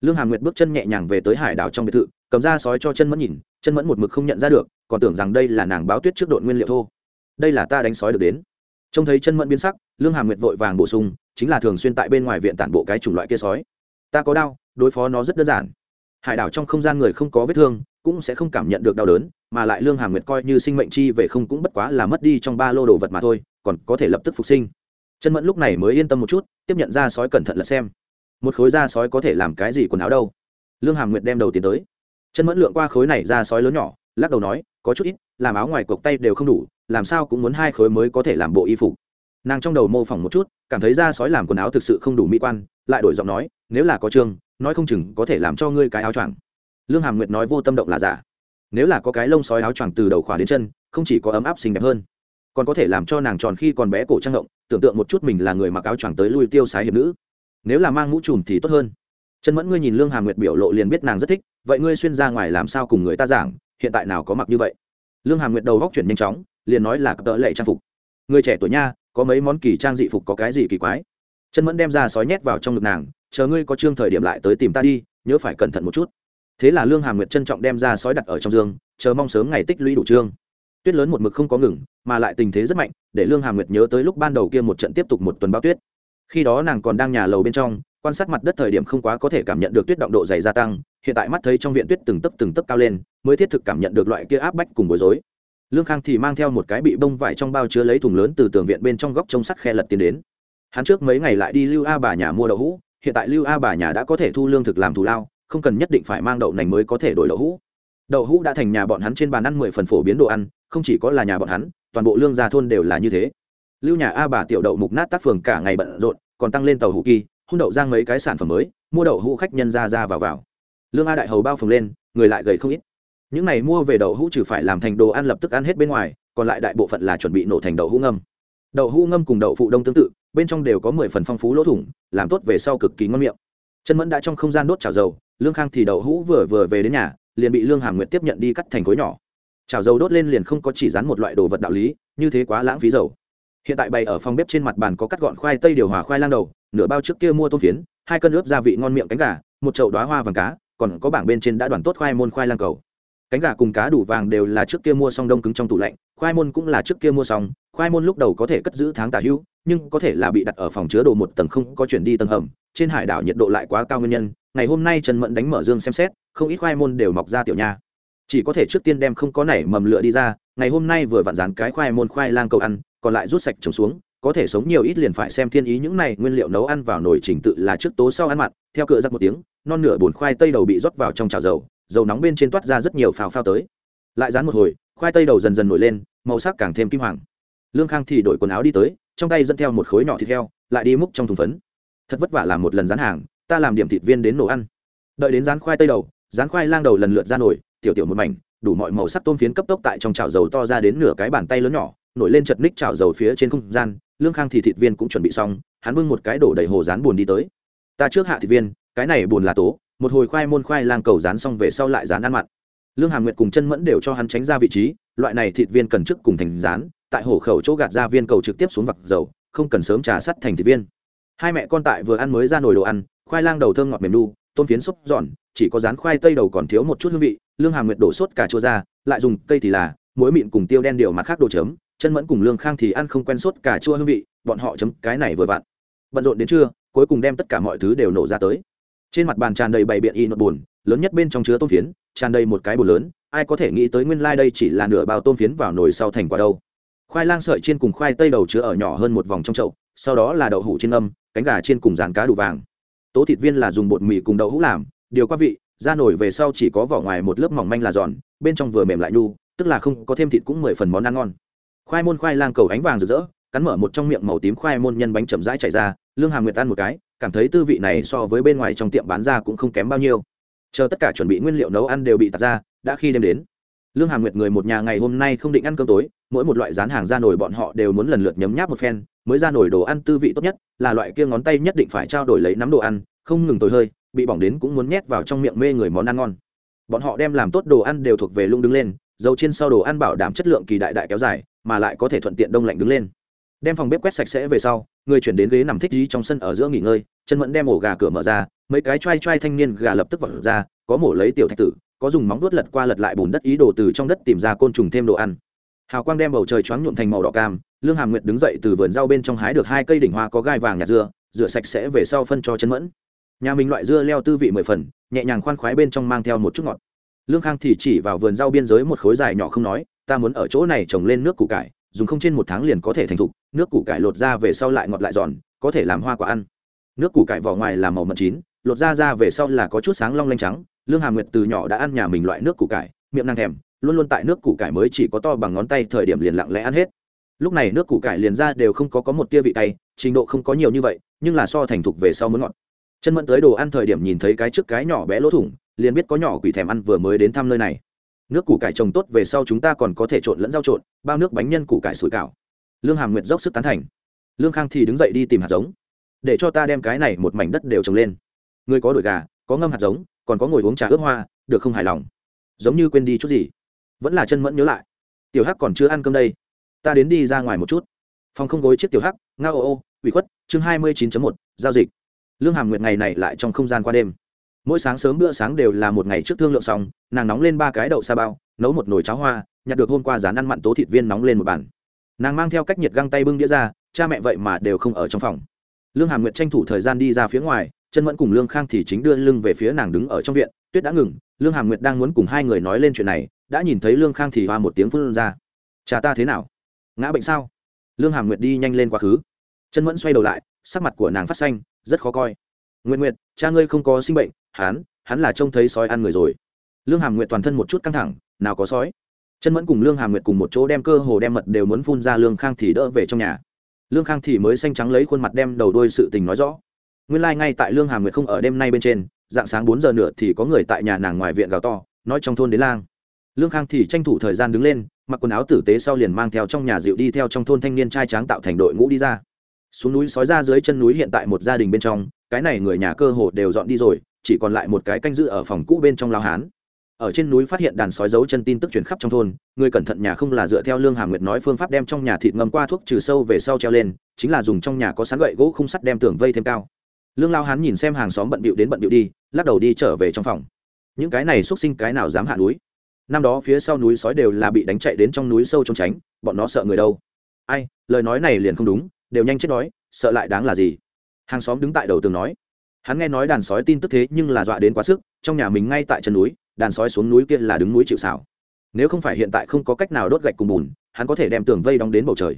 Lương hàm nguyệt bước chân nhẹ nhàng về tới hải đảo trong biệt thự, cầm ra sói cho chân mẫn nhìn, chân mẫn một mực không nhận ra được, còn tưởng rằng đây là nàng báo tuyết trước đội nguyên liệu thô. Đây là ta đánh sói được đến. Trông thấy chân mẫn biến sắc lương hàm nguyệt vội vàng bổ sung, chính là thường xuyên tại bên ngoài viện tản bộ cái chủng loại kia sói. Ta có đau, đối phó nó rất đơn giản. Hải đảo trong không gian người không có vết thương, cũng sẽ không cảm nhận được đau đớn, mà lại lương hàm nguyệt coi như sinh mệnh chi về không cũng bất quá là mất đi trong ba lô đồ vật mà thôi, còn có thể lập tức phục sinh. Chân mẫn lúc này mới yên tâm một chút, tiếp nhận ra sói cẩn thận là xem. Một khối da sói có thể làm cái gì quần áo đâu? Lương hàm nguyệt đem đầu tiến tới. Chân mẫn lượng qua khối này da sói lớn nhỏ, lắc đầu nói, có chút ít, làm áo ngoài cộc tay đều không đủ, làm sao cũng muốn hai khối mới có thể làm bộ y phục nàng trong đầu mô phỏng một chút, cảm thấy da sói làm quần áo thực sự không đủ mỹ quan, lại đổi giọng nói, nếu là có chương nói không chừng có thể làm cho ngươi cái áo choàng. Lương hàm nguyệt nói vô tâm động là giả. Nếu là có cái lông sói áo choàng từ đầu khỏa đến chân, không chỉ có ấm áp xinh đẹp hơn, còn có thể làm cho nàng tròn khi còn bé cổ trang động, tưởng tượng một chút mình là người mặc áo choàng tới lui tiêu sái hiệp nữ. Nếu là mang mũ trùm thì tốt hơn. Chân mẫn ngươi nhìn lương hàm nguyệt biểu lộ liền biết nàng rất thích, vậy ngươi xuyên ra ngoài làm sao cùng người ta giảng, hiện tại nào có mặc như vậy? Lương hàm nguyệt đầu góc chuyển nhanh chóng, liền nói là cỡ lệ trang phục. Người trẻ tuổi nha có mấy món kỳ trang dị phục có cái gì kỳ quái? Chân mẫn đem ra sói nhét vào trong ngực nàng, chờ ngươi có trương thời điểm lại tới tìm ta đi, nhớ phải cẩn thận một chút. Thế là lương hà nguyệt trân trọng đem ra sói đặt ở trong giường chờ mong sớm ngày tích lũy đủ trương tuyết lớn một mực không có ngừng, mà lại tình thế rất mạnh, để lương hà nguyệt nhớ tới lúc ban đầu kia một trận tiếp tục một tuần bao tuyết. Khi đó nàng còn đang nhà lầu bên trong, quan sát mặt đất thời điểm không quá có thể cảm nhận được tuyết động độ dày gia tăng, hiện tại mắt thấy trong viện tuyết từng tấp từng tấp cao lên, mới thiết thực cảm nhận được loại kia áp bách cùng bối rối lương khang thì mang theo một cái bị bông vải trong bao chứa lấy thùng lớn từ tường viện bên trong góc trông sắt khe lật tiến đến. Hắn trước mấy ngày lại đi lưu a bà nhà mua đậu hũ, hiện tại lưu a bà nhà đã có thể thu lương thực làm thù lao, không cần nhất định phải mang đậu nành mới có thể đổi đậu hũ. Đậu hũ đã thành nhà bọn hắn trên bàn ăn mười phần phổ biến đồ ăn, không chỉ có là nhà bọn hắn, toàn bộ lương gia thôn đều là như thế. Lưu nhà a bà tiểu đậu mục nát tác phường cả ngày bận rộn, còn tăng lên tàu hũ kỳ hung đậu giang mấy cái sản phẩm mới, mua đậu hũ khách nhân ra ra vào vào. Lương a đại hầu bao phồng lên, người lại gầy không ít những này mua về đậu hũ trừ phải làm thành đồ ăn lập tức ăn hết bên ngoài, còn lại đại bộ phận là chuẩn bị nổ thành đậu hũ ngâm. Đậu hũ ngâm cùng đậu phụ đông tương tự, bên trong đều có mười phần phong phú lỗ thủng, làm tốt về sau cực kỳ ngon miệng. Chân mẫn đã trong không gian đốt chảo dầu, lương khang thì đậu hũ vừa vừa về đến nhà, liền bị lương hàm nguyện tiếp nhận đi cắt thành khối nhỏ. Chảo dầu đốt lên liền không có chỉ dán một loại đồ vật đạo lý, như thế quá lãng phí dầu. Hiện tại bày ở phòng bếp trên mặt bàn có cắt gọn khoai tây điều hòa khoai lang đầu, nửa bao trước kia mua tôm phiến, hai cân ướp gia vị ngon miệng cánh gà, một chậu đoá hoa vàng cá, còn có bảng bên trên đã đoàn tốt khoai môn khoai lang cầu cánh gà cùng cá đủ vàng đều là trước kia mua xong đông cứng trong tủ lạnh, khoai môn cũng là trước kia mua xong, khoai môn lúc đầu có thể cất giữ tháng tả hữu nhưng có thể là bị đặt ở phòng chứa đồ một tầng không có chuyển đi tầng hầm, trên hải đảo nhiệt độ lại quá cao nguyên nhân, ngày hôm nay trần mẫn đánh mở dương xem xét, không ít khoai môn đều mọc ra tiểu nha. Chỉ có thể trước tiên đem không có nảy mầm lựa đi ra, ngày hôm nay vừa vặn dán cái khoai môn khoai lang cầu ăn, còn lại rút sạch trồng xuống, có thể sống nhiều ít liền phải xem thiên ý những này nguyên liệu nấu ăn vào nồi trình tự là trước tố sau ăn mặn, theo cựa giặc một tiếng, non nửa bồn khoai tây đầu bị rót vào trong chảo dầu dầu nóng bên trên toát ra rất nhiều phào phao tới. Lại dán một hồi, khoai tây đầu dần dần nổi lên, màu sắc càng thêm kim hoàng. Lương khang thì đổi quần áo đi tới, trong tay dẫn theo một khối nhỏ thịt heo, lại đi múc trong thùng phấn. Thật vất vả làm một lần dán hàng, ta làm điểm thịt viên đến nổ ăn. Đợi đến dán khoai tây đầu, dán khoai lang đầu lần lượt ra nổi, tiểu tiểu một mảnh, đủ mọi màu sắc tôm phiến cấp tốc tại trong chảo dầu to ra đến nửa cái bàn tay lớn nhỏ, nổi lên chật ních chảo dầu phía trên không gian. Lương khang thì thịt viên cũng chuẩn bị xong, hắn bưng một cái đổ đầy hồ rán buồn đi tới. Ta trước hạ thịt viên, cái này buồn là tố một hồi khoai môn khoai lang cầu rán xong về sau lại rán ăn mặn. Lương hàm nguyệt cùng chân mẫn đều cho hắn tránh ra vị trí, loại này thịt viên cần trước cùng thành rán tại hổ khẩu chỗ gạt ra viên cầu trực tiếp xuống vặt dầu, không cần sớm trà sắt thành thịt viên. Hai mẹ con tại vừa ăn mới ra nồi đồ ăn, khoai lang đầu thơm ngọt mềm đu tôm phiến xúc giòn, chỉ có rán khoai tây đầu còn thiếu một chút hương vị, lương hàm nguyệt đổ sốt cà chua ra, lại dùng cây thì là, muối mịn cùng tiêu đen điều mặt khác đồ chấm, chân mẫn cùng lương khang thì ăn không quen sốt cà chua hương vị, bọn họ chấm cái này vừa vặn. Bận rộn đến trưa, cuối cùng đem tất cả mọi thứ đều nổ ra tới trên mặt bàn tràn đầy bày biện y nốt buồn, lớn nhất bên trong chứa tôm phiến, tràn đầy một cái bồn lớn, ai có thể nghĩ tới nguyên lai、like、đây chỉ là nửa bao tôm phiến vào nồi sau thành quả đâu. Khoai lang sợi trên cùng khoai tây đầu chứa ở nhỏ hơn một vòng trong chậu, sau đó là đậu hũ trên âm cánh gà trên cùng dàn cá đủ vàng. Tố thịt viên là dùng bột mì cùng đậu hũ làm, điều qua vị, ra nổi về sau chỉ có vỏ ngoài một lớp mỏng manh là giòn, bên trong vừa mềm lại nhu, tức là không có thêm thịt cũng mười phần món ăn ngon. Khoai môn khoai lang cầu ánh vàng rực rỡ, cắn mở một trong miệng màu tím khoai môn nhân bánh chậm rãi chảy ra, lương hàm nguyệt ăn một cái cảm thấy tư vị này so với bên ngoài trong tiệm bán ra cũng không kém bao nhiêu. Chờ tất cả chuẩn bị nguyên liệu nấu ăn đều bị tạt ra, đã khi đêm đến. Lương hàm nguyệt người một nhà ngày hôm nay không định ăn cơm tối, mỗi một loại rán hàng ra nổi bọn họ đều muốn lần lượt nhấm nháp một phen, mới ra nổi đồ ăn tư vị tốt nhất, là loại kia ngón tay nhất định phải trao đổi lấy nắm đồ ăn, không ngừng tồi hơi, bị bỏng đến cũng muốn nhét vào trong miệng mê người món ăn ngon. Bọn họ đem làm tốt đồ ăn đều thuộc về lung đứng lên, dầu trên sau đồ ăn bảo đảm chất lượng kỳ đại đại kéo dài, mà lại có thể thuận tiện đông lạnh đứng lên đem phòng bếp quét sạch sẽ về sau, người chuyển đến ghế nằm thích dí trong sân ở giữa nghỉ ngơi, chân mẫn đem ổ gà cửa mở ra, mấy cái t r a i t r a i thanh niên gà lập tức vật ra, có mổ lấy tiểu thạch tử, có dùng móng đuốt lật qua lật lại bùn đất ý đồ từ trong đất tìm ra côn trùng thêm đồ ăn. Hào quang đem bầu trời choáng nhuộm thành màu đỏ cam, lương hàm nguyệt đứng dậy từ vườn rau bên trong hái được hai cây đỉnh hoa có gai vàng nhạt dưa, rửa sạch sẽ về sau phân cho chân mẫn. Nhà mình loại dưa leo tư vị mười phần, nhẹ nhàng khoan khoái bên trong mang theo một chút ngọt. Lương khang thì chỉ vào vườn rau biên giới một khối dài nhỏ không nói, ta muốn ở chỗ này trồng lên nước củ cải dùng không trên một tháng liền có thể thành thục, nước củ cải lột ra về sau lại ngọt lại giòn, có thể làm hoa quả ăn. Nước củ cải vỏ ngoài là màu mận chín, lột ra ra về sau là có chút sáng long lanh trắng. Lương hà nguyệt từ nhỏ đã ăn nhà mình loại nước củ cải, miệng năng thèm, luôn luôn tại nước củ cải mới chỉ có to bằng ngón tay thời điểm liền lặng lẽ ăn hết. Lúc này nước củ cải liền ra đều không có có một tia vị tay trình độ không có nhiều như vậy, nhưng là so thành thục về sau muốn ngọt. Chân mẫn tới đồ ăn thời điểm nhìn thấy cái trước cái nhỏ bé lỗ thủng, liền biết có nhỏ quỷ thèm ăn vừa mới đến thăm nơi này nước củ cải trồng tốt về sau chúng ta còn có thể trộn lẫn rau trộn, bao nước bánh nhân củ cải sủi cảo. Lương hàm nguyệt dốc sức tán thành. Lương khang thì đứng dậy đi tìm hạt giống. Để cho ta đem cái này một mảnh đất đều trồng lên. Người có đuổi gà, có ngâm hạt giống, còn có ngồi uống trà ướp hoa, được không hài lòng? Giống như quên đi chút gì. Vẫn là chân mẫn nhớ lại. Tiểu hắc còn chưa ăn cơm đây. Ta đến đi ra ngoài một chút. Phòng không gối chiếc tiểu hắc nga ô ô, ủy khuất, chương hai mươi chín một, giao dịch. Lương hàm nguyệt ngày này lại trong không gian qua đêm mỗi sáng sớm bữa sáng đều là một ngày trước thương lượng xong, nàng nóng lên ba cái đậu sa bao, nấu một nồi cháo hoa, nhặt được hôm qua rán ăn mặn tố thịt viên nóng lên một bàn. Nàng mang theo cách nhiệt găng tay bưng đĩa ra, cha mẹ vậy mà đều không ở trong phòng. Lương hàm nguyệt tranh thủ thời gian đi ra phía ngoài, chân mẫn cùng lương khang thì chính đưa lưng về phía nàng đứng ở trong viện, tuyết đã ngừng, lương hàm nguyệt đang muốn cùng hai người nói lên chuyện này, đã nhìn thấy lương khang thì hoa một tiếng phun ra. Cha ta thế nào? Ngã bệnh sao? Lương hàm nguyệt đi nhanh lên quá khứ. Chân mẫn xoay đầu lại, sắc mặt của nàng phát xanh, rất khó coi. Nguyện nguyệt, cha ngươi không có sinh bệnh hắn hắn là trông thấy sói ăn người rồi. Lương hàm nguyệt toàn thân một chút căng thẳng, nào có sói. Chân mẫn cùng lương hàm nguyệt cùng một chỗ đem cơ hồ đem mật đều muốn phun ra lương khang thì đỡ về trong nhà. Lương khang thì mới xanh trắng lấy khuôn mặt đem đầu đôi sự tình nói rõ. Nguyên lai、like、ngay tại lương hàm nguyệt không ở đêm nay bên trên, dạng sáng bốn giờ nữa thì có người tại nhà nàng ngoài viện gào to, nói trong thôn đến lang. Lương khang thì tranh thủ thời gian đứng lên, mặc quần áo tử tế sau liền mang theo trong nhà dịu đi theo trong thôn thanh niên trai tráng tạo thành đội ngũ đi ra. Xuống núi sói ra dưới chân núi hiện tại một gia đình bên trong, cái này người nhà cơ hồ đều dọn đi rồi chỉ còn lại một cái canh giữ ở phòng cũ bên trong lao hán. Ở trên núi phát hiện đàn sói giấu chân tin tức truyền khắp trong thôn, người cẩn thận nhà không là dựa theo lương hàm nguyệt nói phương pháp đem trong nhà thịt ngâm qua thuốc trừ sâu về sau treo lên, chính là dùng trong nhà có sắn gậy gỗ khung sắt đem tường vây thêm cao. Lương lao hán nhìn xem hàng xóm bận bịu đến bận bịu đi, lắc đầu đi trở về trong phòng. Những cái này xuất sinh cái nào dám hạ núi? Năm đó phía sau núi sói đều là bị đánh chạy đến trong núi sâu trốn tránh, bọn nó sợ người đâu? Ai, lời nói này liền không đúng, đều nhanh chết đói, sợ lại đáng là gì? Hàng xóm đứng tại đầu tường nói hắn nghe nói đàn sói tin tức thế nhưng là dọa đến quá sức, trong nhà mình ngay tại chân núi, đàn sói xuống núi kia là đứng núi chịu xảo nếu không phải hiện tại không có cách nào đốt gạch cùng bùn, hắn có thể đem tường vây đóng đến bầu trời.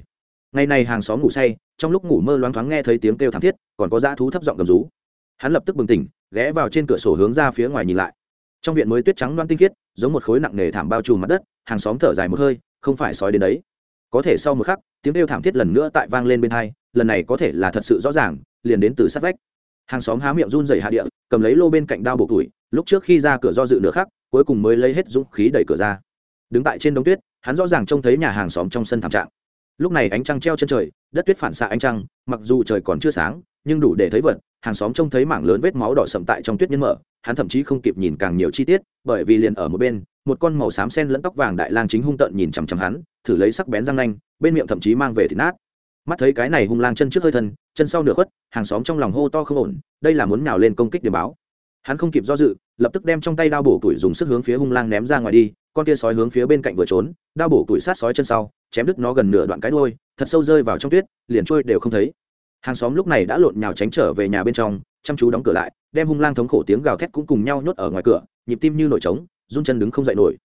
Ngày này hàng xóm ngủ say, trong lúc ngủ mơ loáng thoáng nghe thấy tiếng kêu thảm thiết, còn có dã thú thấp giọng cầm rú. Hắn lập tức bừng tỉnh, ghé vào trên cửa sổ hướng ra phía ngoài nhìn lại. Trong viện mới tuyết trắng loan tinh khiết, giống một khối nặng nề thảm bao trùm mặt đất, hàng xóm thở dài một hơi, không phải sói đến đấy. Có thể sau một khắc, tiếng kêu thảm thiết lần nữa tại vang lên bên hai, lần này có thể là thật sự rõ ràng, liền đến từ sát vách hàng xóm há miệng run rẩy hạ địa, cầm lấy lô bên cạnh đao buộc tuổi, lúc trước khi ra cửa do dự nửa khắc, cuối cùng mới lấy hết dũng khí đẩy cửa ra. Đứng tại trên đống tuyết, hắn rõ ràng trông thấy nhà hàng xóm trong sân thảm trạng. Lúc này ánh trăng treo chân trời, đất tuyết phản xạ ánh trăng, mặc dù trời còn chưa sáng, nhưng đủ để thấy vật, hàng xóm trông thấy mảng lớn vết máu đỏ sậm tại trong tuyết nhân mở, hắn thậm chí không kịp nhìn càng nhiều chi tiết, bởi vì liền ở một bên, một con màu xám sen lẫn tóc vàng đại lang chính hung tợn nhìn chằm chằm hắn, thử lấy sắc bén răng nanh, bên miệng thậm chí mang về thịt nát mắt thấy cái này hung lang chân trước hơi thân, chân sau nửa khuất, hàng xóm trong lòng hô to không ổn, đây là muốn nào lên công kích điểm báo. Hắn không kịp do dự, lập tức đem trong tay đao bổ tuổi dùng sức hướng phía hung lang ném ra ngoài đi, con kia sói hướng phía bên cạnh vừa trốn, đao bổ tuổi sát sói chân sau, chém đứt nó gần nửa đoạn cái đuôi, thật sâu rơi vào trong tuyết, liền trôi đều không thấy. Hàng xóm lúc này đã lộn nhào tránh trở về nhà bên trong, chăm chú đóng cửa lại, đem hung lang thống khổ tiếng gào thét cũng cùng nhau nhốt ở ngoài cửa, nhịp tim như nổi trống, run chân đứng không dậy nổi.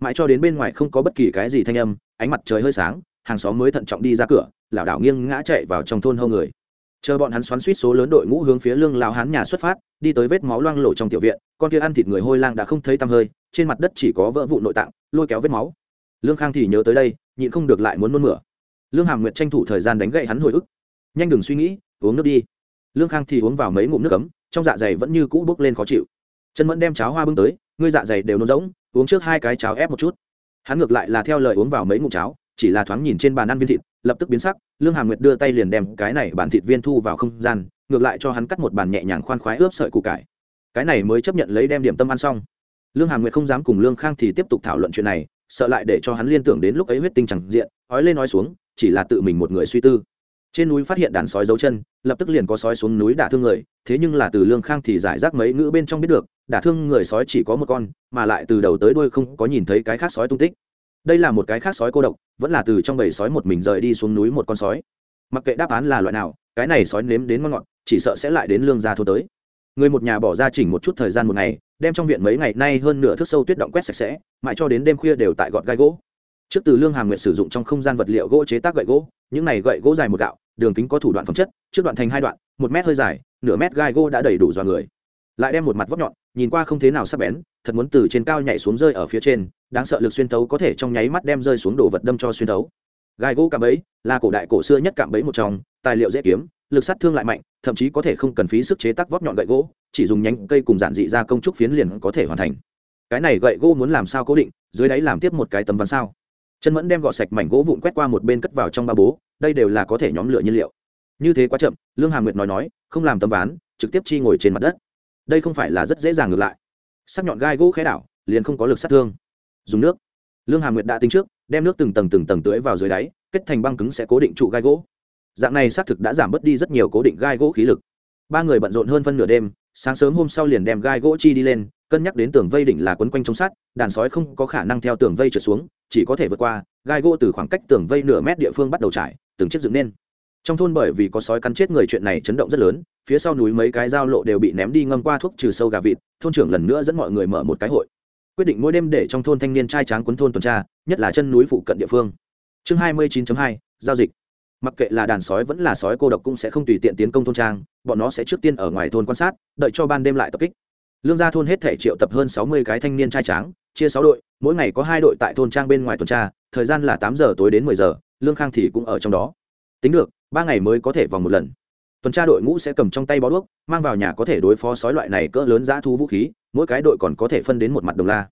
Mãi cho đến bên ngoài không có bất kỳ cái gì thanh âm, ánh mặt trời hơi sáng hàng xóm mới thận trọng đi ra cửa, lảo đảo nghiêng ngã chạy vào trong thôn hâu người. Chờ bọn hắn xoắn suýt số lớn đội ngũ hướng phía lương lao hán nhà xuất phát, đi tới vết máu loang lộ trong tiểu viện, con kia ăn thịt người hôi lang đã không thấy tăm hơi, trên mặt đất chỉ có vỡ vụ nội tạng, lôi kéo vết máu. Lương khang thì nhớ tới đây, nhịn không được lại muốn nôn mửa. Lương hàm nguyệt tranh thủ thời gian đánh gậy hắn hồi ức. Nhanh đừng suy nghĩ, uống nước đi. Lương khang thì uống vào mấy ngụm nước cấm trong dạ dày vẫn như cũ bốc lên khó chịu. Chân mẫn đem cháo hoa bưng tới, ngươi dạ dày đều nôn rỗng, uống trước hai cái cháo ép một chút. Hắn ngược lại là theo lời uống vào mấy ngụm cháo chỉ là thoáng nhìn trên bàn ăn viên thịt, lập tức biến sắc, lương hàm nguyệt đưa tay liền đem cái này bản thịt viên thu vào không gian, ngược lại cho hắn cắt một bàn nhẹ nhàng khoan khoái ướp sợi củ cải. Cái này mới chấp nhận lấy đem điểm tâm ăn xong. Lương hàm nguyệt không dám cùng lương khang thì tiếp tục thảo luận chuyện này, sợ lại để cho hắn liên tưởng đến lúc ấy huyết tinh chẳng diện, ói lên nói xuống, chỉ là tự mình một người suy tư. Trên núi phát hiện đàn sói dấu chân, lập tức liền có sói xuống núi đả thương người, thế nhưng là từ lương khang thì giải rác mấy ngữ bên trong biết được, đả thương người sói chỉ có một con, mà lại từ đầu tới đuôi không có nhìn thấy cái khác sói tung tích. Đây là một cái khác sói cô độc vẫn là từ trong bầy sói một mình rời đi xuống núi một con sói. Mặc kệ đáp án là loại nào, cái này sói nếm đến ngon ngọt, chỉ sợ sẽ lại đến lương gia thô tới. Người một nhà bỏ ra chỉnh một chút thời gian một ngày, đem trong viện mấy ngày nay hơn nửa thước sâu tuyết động quét sạch sẽ, mãi cho đến đêm khuya đều tại gọt gai gỗ. Trước từ lương hàm nguyện sử dụng trong không gian vật liệu gỗ chế tác gậy gỗ, những này gậy gỗ dài một gạo, đường kính có thủ đoạn phẩm chất, trước đoạn thành hai đoạn, một mét hơi dài, nửa mét gai gỗ đã đầy đủ dọa người. Lại đem một mặt vóc nhọn, nhìn qua không thế nào sắc bén, thật muốn từ trên cao nhảy xuống rơi ở phía trên đáng sợ lực xuyên tấu có thể trong nháy mắt đem rơi xuống đồ vật đâm cho xuyên tấu gai gỗ cạm bẫy, là cổ đại cổ xưa nhất cạm bẫy một trong, tài liệu dễ kiếm, lực sát thương lại mạnh, thậm chí có thể không cần phí sức chế tác vóc nhọn gậy gỗ, chỉ dùng nhánh cây cùng giản dị ra công trúc phiến liền có thể hoàn thành. Cái này gậy gỗ muốn làm sao cố định, dưới đáy làm tiếp một cái tấm ván sao. Chân mẫn đem gọt sạch mảnh gỗ vụn quét qua một bên cất vào trong ba bố, đây đều là có thể nhóm lửa nhiên liệu. Như thế quá chậm, lương hà nguyệt nói nói, không làm tấm ván, trực tiếp chi ngồi trên mặt đất. Đây không phải là rất dễ dàng ngược lại. Sắc nhọn gai gỗ khé đảo, liền không có lực sát thương dùng nước. Lương hà nguyệt đã tính trước, đem nước từng tầng từng tầng tưới vào dưới đáy, kết thành băng cứng sẽ cố định trụ gai gỗ. Dạng này xác thực đã giảm bớt đi rất nhiều cố định gai gỗ khí lực. Ba người bận rộn hơn phân nửa đêm, sáng sớm hôm sau liền đem gai gỗ chi đi lên, cân nhắc đến tường vây đỉnh là quấn quanh trong sắt, đàn sói không có khả năng theo tường vây trượt xuống, chỉ có thể vượt qua, gai gỗ từ khoảng cách tường vây nửa mét địa phương bắt đầu trải, từng chiếc dựng nên. Trong thôn bởi vì có sói cắn chết người chuyện này chấn động rất lớn, phía sau núi mấy cái giao lộ đều bị ném đi ngâm qua thuốc trừ sâu gà vịt, thôn trưởng lần nữa dẫn mọi người mở một cái hội quyết định mỗi đêm để trong thôn thanh niên trai tráng quấn thôn tuần tra, nhất là chân núi phụ cận địa phương. Chương hai mươi 29 hai, giao dịch. Mặc kệ là đàn sói vẫn là sói cô độc cũng sẽ không tùy tiện tiến công thôn trang, bọn nó sẽ trước tiên ở ngoài thôn quan sát, đợi cho ban đêm lại tập kích. Lương gia thôn hết thể triệu tập hơn sáu mươi cái thanh niên trai tráng, chia sáu đội, mỗi ngày có hai đội tại thôn trang bên ngoài tuần tra, thời gian là tám giờ tối đến mười giờ, lương khang thì cũng ở trong đó. Tính được, ba ngày mới có thể vòng một lần. Tuần tra đội ngũ sẽ cầm trong tay bó đuốc, mang vào nhà có thể đối phó sói loại này cỡ lớn dã thú vũ khí mỗi cái đội còn có thể phân đến một mặt đồng la.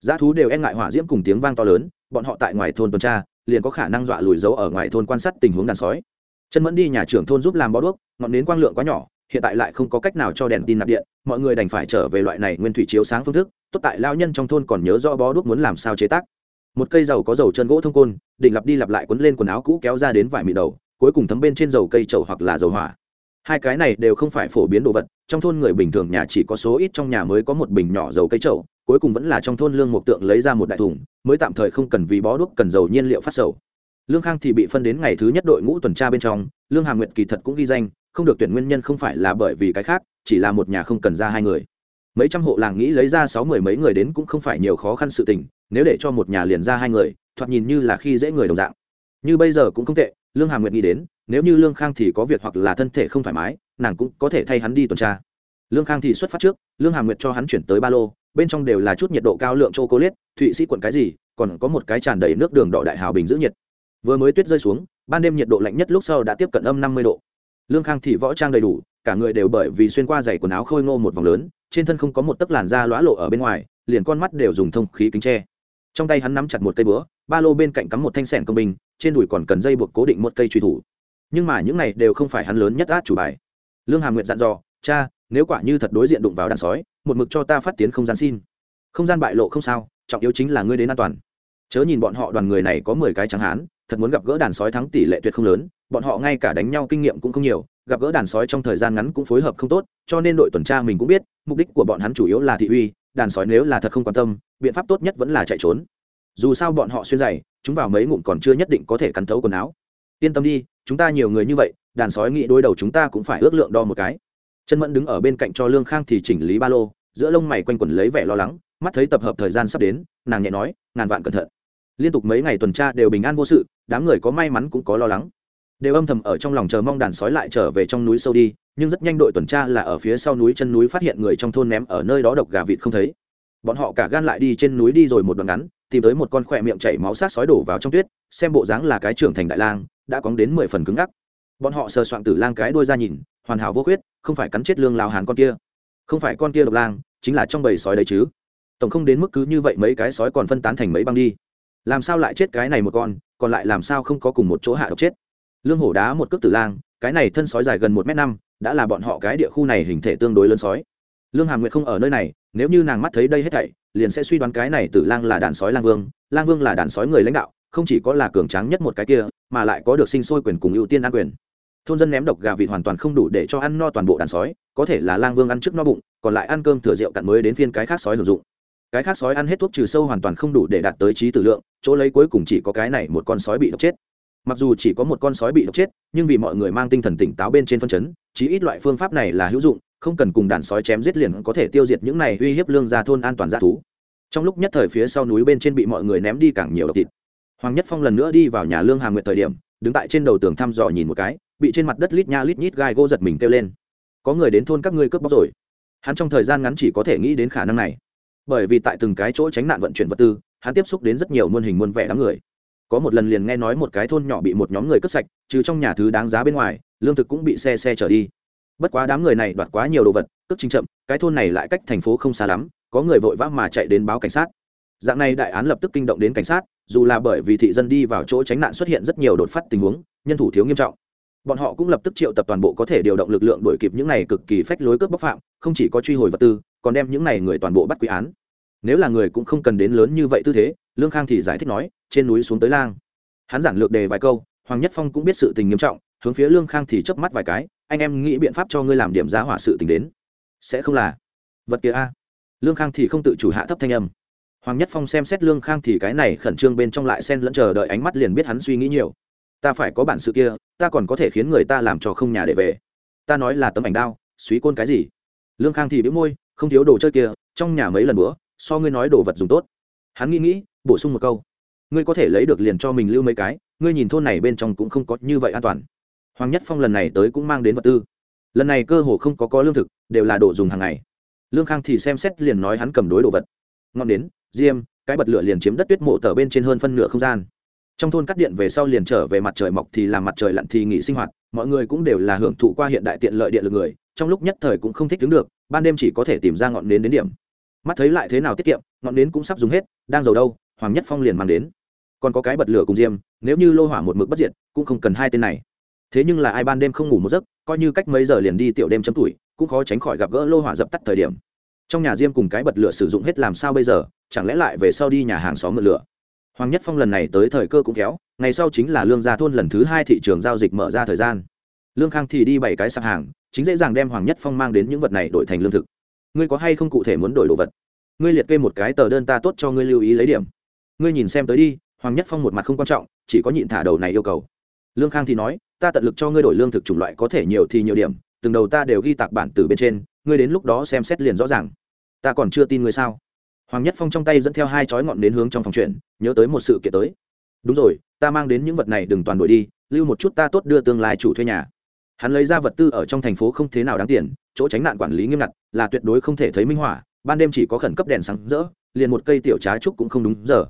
Giá thú đều e ngại hỏa diễm cùng tiếng vang to lớn, bọn họ tại ngoài thôn tuần tra, liền có khả năng dọa lùi dấu ở ngoài thôn quan sát tình huống đàn sói. Chân mẫn đi nhà trưởng thôn giúp làm bó đuốc, ngọn nến quang lượng quá nhỏ, hiện tại lại không có cách nào cho đèn tin nạp điện, mọi người đành phải trở về loại này nguyên thủy chiếu sáng phương thức, tốt tại lao nhân trong thôn còn nhớ rõ bó đuốc muốn làm sao chế tác. Một cây dầu có dầu chân gỗ thông côn, định lặp đi lặp lại quấn lên quần áo cũ kéo ra đến vải mị đầu, cuối cùng thấm bên trên dầu cây trầu hoặc là dầu hỏa hai cái này đều không phải phổ biến đồ vật, trong thôn người bình thường nhà chỉ có số ít, trong nhà mới có một bình nhỏ dầu cây trậu cuối cùng vẫn là trong thôn lương mộc tượng lấy ra một đại thùng, mới tạm thời không cần vì bó đuốc cần dầu nhiên liệu phát sầu. Lương khang thì bị phân đến ngày thứ nhất đội ngũ tuần tra bên trong, lương hà nguyệt kỳ thật cũng ghi danh, không được tuyển nguyên nhân không phải là bởi vì cái khác, chỉ là một nhà không cần ra hai người. Mấy trăm hộ làng nghĩ lấy ra sáu mười mấy người đến cũng không phải nhiều khó khăn sự tình, nếu để cho một nhà liền ra hai người, thoạt nhìn như là khi dễ người đồng dạng. Như bây giờ cũng không tệ, lương hà nguyệt nghĩ đến nếu như lương khang thì có việc hoặc là thân thể không thoải mái, nàng cũng có thể thay hắn đi tuần tra. Lương khang thì xuất phát trước, lương hà nguyệt cho hắn chuyển tới ba lô, bên trong đều là chút nhiệt độ cao lượng c h o c ô thụy sĩ quận cái gì, còn có một cái tràn đầy nước đường đỏ đại hào bình giữ nhiệt. Vừa mới tuyết rơi xuống, ban đêm nhiệt độ lạnh nhất lúc sau đã tiếp cận âm năm mươi độ. Lương khang thì võ trang đầy đủ, cả người đều bởi vì xuyên qua giày quần áo khôi ngô một vòng lớn, trên thân không có một tấc làn da lõa lộ ở bên ngoài, liền con mắt đều dùng thông khí kính tre trong tay hắn nắm chặt một cây búa, ba lô bên cạnh cắm một thanh sẻn công binh trên đùi còn cần dây buộc cố định một cây truy thủ nhưng mà những này đều không phải hắn lớn nhất át chủ bài. Lương hà nguyệt dặn dò, cha, nếu quả như thật đối diện đụng vào đàn sói, một mực cho ta phát tiến không gian xin. Không gian bại lộ không sao, trọng yếu chính là ngươi đến an toàn. Chớ nhìn bọn họ đoàn người này có mười cái trắng hán, thật muốn gặp gỡ đàn sói thắng tỷ lệ tuyệt không lớn, bọn họ ngay cả đánh nhau kinh nghiệm cũng không nhiều, gặp gỡ đàn sói trong thời gian ngắn cũng phối hợp không tốt, cho nên đội tuần tra mình cũng biết, mục đích của bọn hắn chủ yếu là thị uy, đàn sói nếu là thật không quan tâm, biện pháp tốt nhất vẫn là chạy trốn. Dù sao bọn họ xuyên dày chúng vào mấy ngụm còn chưa nhất định có thể cắn thấu quần áo. Yên tâm đi chúng ta nhiều người như vậy, đàn sói nghĩ đối đầu chúng ta cũng phải ước lượng đo một cái. Chân mẫn đứng ở bên cạnh cho lương khang thì chỉnh lý ba lô, giữa lông mày quanh quẩn lấy vẻ lo lắng, mắt thấy tập hợp thời gian sắp đến, nàng nhẹ nói, ngàn vạn cẩn thận. Liên tục mấy ngày tuần tra đều bình an vô sự, đám người có may mắn cũng có lo lắng. Đều âm thầm ở trong lòng chờ mong đàn sói lại trở về trong núi sâu đi, nhưng rất nhanh đội tuần tra là ở phía sau núi chân núi phát hiện người trong thôn ném ở nơi đó độc gà vịt không thấy. Bọn họ cả gan lại đi trên núi đi rồi một đoạn ngắn, tìm tới một con khỏe miệng chảy máu sát sói đổ vào trong tuyết, xem bộ dáng là cái trưởng thành đại lang đã cóng đến mười phần cứng ngắc. Bọn họ sờ soạn tử lang cái đuôi ra nhìn, hoàn hảo vô khuyết, không phải cắn chết lương lao hàn con kia. Không phải con kia độc lang, chính là trong bầy sói đấy chứ. Tổng không đến mức cứ như vậy mấy cái sói còn phân tán thành mấy băng đi. Làm sao lại chết cái này một con, còn lại làm sao không có cùng một chỗ hạ độc chết? Lương hổ đá một cước tử lang, cái này thân sói dài gần một m năm, đã là bọn họ cái địa khu này hình thể tương đối lớn sói. Lương hàm nguyệt không ở nơi này, nếu như nàng mắt thấy đây hết thảy, liền sẽ suy đoán cái này tử lang là đàn sói lang vương lang vương là đàn sói người lãnh đạo không chỉ có là cường tráng nhất một cái kia, mà lại có được sinh sôi quyền cùng ưu tiên ăn quyền. Thôn dân ném độc gà vịt hoàn toàn không đủ để cho ăn no toàn bộ đàn sói, có thể là lang vương ăn trước no bụng, còn lại ăn cơm thừa rượu cặn mới đến phiên cái khác sói hưởng dụng. Cái khác sói ăn hết thuốc trừ sâu hoàn toàn không đủ để đạt tới trí tử lượng, chỗ lấy cuối cùng chỉ có cái này một con sói bị độc chết. Mặc dù chỉ có một con sói bị độc chết, nhưng vì mọi người mang tinh thần tỉnh táo bên trên phân chấn, chí ít loại phương pháp này là hữu dụng, không cần cùng đàn sói chém giết liền có thể tiêu diệt những này uy hiếp lương gia thôn an toàn g thú. Trong lúc nhất thời phía sau núi bên trên bị mọi người ném đi càng nhiều độc thịt hoàng nhất phong lần nữa đi vào nhà lương hà nguyệt thời điểm, đứng tại trên đầu tường thăm dò nhìn một cái, bị trên mặt đất lít nha lít nhít gai gỗ giật mình kêu lên. Có người đến thôn các ngươi cướp bóc rồi. Hắn trong thời gian ngắn chỉ có thể nghĩ đến khả năng này. Bởi vì tại từng cái chỗ tránh nạn vận chuyển vật tư, hắn tiếp xúc đến rất nhiều muôn hình muôn vẻ đám người. Có một lần liền nghe nói một cái thôn nhỏ bị một nhóm người cướp sạch, trừ trong nhà thứ đáng giá bên ngoài, lương thực cũng bị xe xe chở đi. Bất quá đám người này đoạt quá nhiều đồ vật, cướp trình chậm, cái thôn này lại cách thành phố không xa lắm, có người vội vã mà chạy đến báo cảnh sát. Dạng này đại án lập tức kinh động đến cảnh sát dù là bởi vì thị dân đi vào chỗ tránh nạn xuất hiện rất nhiều đột phát tình huống, nhân thủ thiếu nghiêm trọng. Bọn họ cũng lập tức triệu tập toàn bộ có thể điều động lực lượng đuổi kịp những này cực kỳ phách lối cướp bóc phạm, không chỉ có truy hồi vật tư, còn đem những này người toàn bộ bắt quy án. Nếu là người cũng không cần đến lớn như vậy tư thế, lương khang thì giải thích nói, trên núi xuống tới lang. Hắn giản lược đề vài câu, hoàng nhất phong cũng biết sự tình nghiêm trọng, hướng phía lương khang thì chớp mắt vài cái, anh em nghĩ biện pháp cho ngươi làm điểm giá hỏa sự tình đến. Sẽ không là. Vật kia a. Lương khang thì không tự chủ hạ thấp thanh âm hoàng nhất phong xem xét lương khang thì cái này khẩn trương bên trong lại xen lẫn chờ đợi ánh mắt liền biết hắn suy nghĩ nhiều. Ta phải có bản sự kia, ta còn có thể khiến người ta làm cho không nhà để về. Ta nói là tấm ảnh đao, suý côn cái gì? Lương khang thì biếu môi, không thiếu đồ chơi kia, trong nhà mấy lần bữa, so ngươi nói đồ vật dùng tốt. Hắn nghĩ nghĩ, bổ sung một câu. Ngươi có thể lấy được liền cho mình lưu mấy cái, ngươi nhìn thôn này bên trong cũng không có như vậy an toàn. Hoàng nhất phong lần này tới cũng mang đến vật tư. Lần này cơ hồ không có có lương thực, đều là đồ dùng hàng ngày. Lương khang thì xem xét liền nói hắn cầm đối đồ vật. Ngọn đến diêm, cái bật lửa liền chiếm đất tuyết mộ tờ bên trên hơn phân nửa không gian. Trong thôn cắt điện về sau liền trở về mặt trời mọc thì làm mặt trời lặn thì nghỉ sinh hoạt, mọi người cũng đều là hưởng thụ qua hiện đại tiện lợi điện lực người, trong lúc nhất thời cũng không thích đứng được, ban đêm chỉ có thể tìm ra ngọn nến đến điểm. Mắt thấy lại thế nào tiết kiệm, ngọn nến cũng sắp dùng hết, đang giàu đâu, hoàng nhất phong liền mang đến. Còn có cái bật lửa cùng diêm, nếu như lô hỏa một mực bất diệt, cũng không cần hai tên này. Thế nhưng là ai ban đêm không ngủ một giấc, coi như cách mấy giờ liền đi tiểu đêm chấm tuổi, cũng khó tránh khỏi gặp gỡ lô hỏa dập tắt thời điểm trong nhà diêm cùng cái bật lửa sử dụng hết làm sao bây giờ, chẳng lẽ lại về sau đi nhà hàng xóm mượn lửa? Hoàng nhất phong lần này tới thời cơ cũng kéo ngày sau chính là lương gia thôn lần thứ hai thị trường giao dịch mở ra thời gian. Lương khang thì đi bảy cái sạp hàng, chính dễ dàng đem hoàng nhất phong mang đến những vật này đổi thành lương thực. Ngươi có hay không cụ thể muốn đổi đồ vật? Ngươi liệt kê một cái tờ đơn ta tốt cho ngươi lưu ý lấy điểm. Ngươi nhìn xem tới đi, hoàng nhất phong một mặt không quan trọng, chỉ có nhịn thả đầu này yêu cầu. Lương khang thì nói, ta tận lực cho ngươi đổi lương thực chủng loại có thể nhiều thì nhiều điểm, từng đầu ta đều ghi tạc bản từ bên trên ngươi đến lúc đó xem xét liền rõ ràng. Ta còn chưa tin ngươi sao? Hoàng nhất phong trong tay dẫn theo hai chói ngọn đến hướng trong phòng chuyện nhớ tới một sự kiện tới. Đúng rồi ta mang đến những vật này đừng toàn đổi đi lưu một chút ta tốt đưa tương lai chủ thuê nhà. Hắn lấy ra vật tư ở trong thành phố không thế nào đáng tiền chỗ tránh nạn quản lý nghiêm ngặt là tuyệt đối không thể thấy minh họa ban đêm chỉ có khẩn cấp đèn sáng rỡ liền một cây tiểu trá trúc cũng không đúng giờ.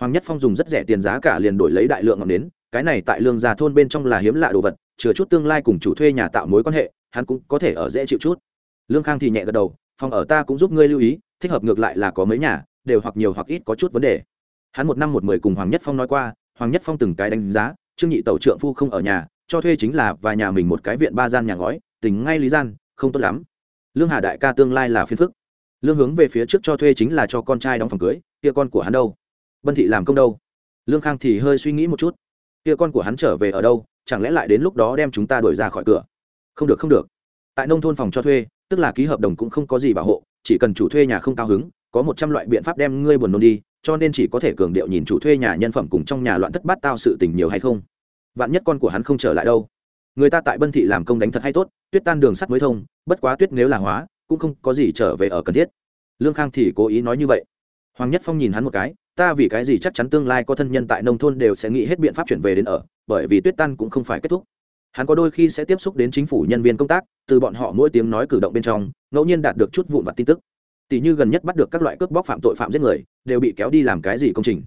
Hoàng nhất phong dùng rất rẻ tiền giá cả liền đổi lấy đại lượng ngọn đến, cái này tại lương già thôn bên trong là hiếm lạ đồ vật chứa chút tương lai cùng chủ thuê nhà tạo mối quan hệ hắn cũng có thể ở dễ chịu chút lương khang thì nhẹ gật đầu, phòng ở ta cũng giúp ngươi lưu ý, thích hợp ngược lại là có mấy nhà, đều hoặc nhiều hoặc ít có chút vấn đề. Hắn một năm một mười cùng hoàng nhất phong nói qua, hoàng nhất phong từng cái đánh giá, trương nhị tẩu trượng phu không ở nhà, cho thuê chính là và nhà mình một cái viện ba gian nhà ngói tình ngay lý gian, không tốt lắm. Lương hà đại ca tương lai là phiên phức. Lương hướng về phía trước cho thuê chính là cho con trai đóng phòng cưới, kia con của hắn đâu? Bân thị làm công đâu? Lương khang thì hơi suy nghĩ một chút. Kia con của hắn trở về ở đâu? Chẳng lẽ lại đến lúc đó đem chúng ta đuổi ra khỏi cửa? Không được không được tại nông thôn phòng cho thuê, tức là ký hợp đồng cũng không có gì bảo hộ, chỉ cần chủ thuê nhà không cao hứng, có một trăm loại biện pháp đem ngươi buồn nôn đi, cho nên chỉ có thể cường điệu nhìn chủ thuê nhà nhân phẩm cùng trong nhà loạn thất bát tao sự tình nhiều hay không. Vạn nhất con của hắn không trở lại đâu. Người ta tại bân thị làm công đánh thật hay tốt, tuyết tan đường sắt mới thông, bất quá tuyết nếu là hóa, cũng không có gì trở về ở cần thiết. Lương khang thì cố ý nói như vậy. Hoàng nhất phong nhìn hắn một cái, ta vì cái gì chắc chắn tương lai có thân nhân tại nông thôn đều sẽ nghĩ hết biện pháp chuyển về đến ở, bởi vì tuyết tan cũng không phải kết thúc hắn có đôi khi sẽ tiếp xúc đến chính phủ nhân viên công tác, từ bọn họ mỗi tiếng nói cử động bên trong, ngẫu nhiên đạt được chút vụn vặt tin tức. Tỷ như gần nhất bắt được các loại cướp bóc phạm tội phạm giết người, đều bị kéo đi làm cái gì công trình.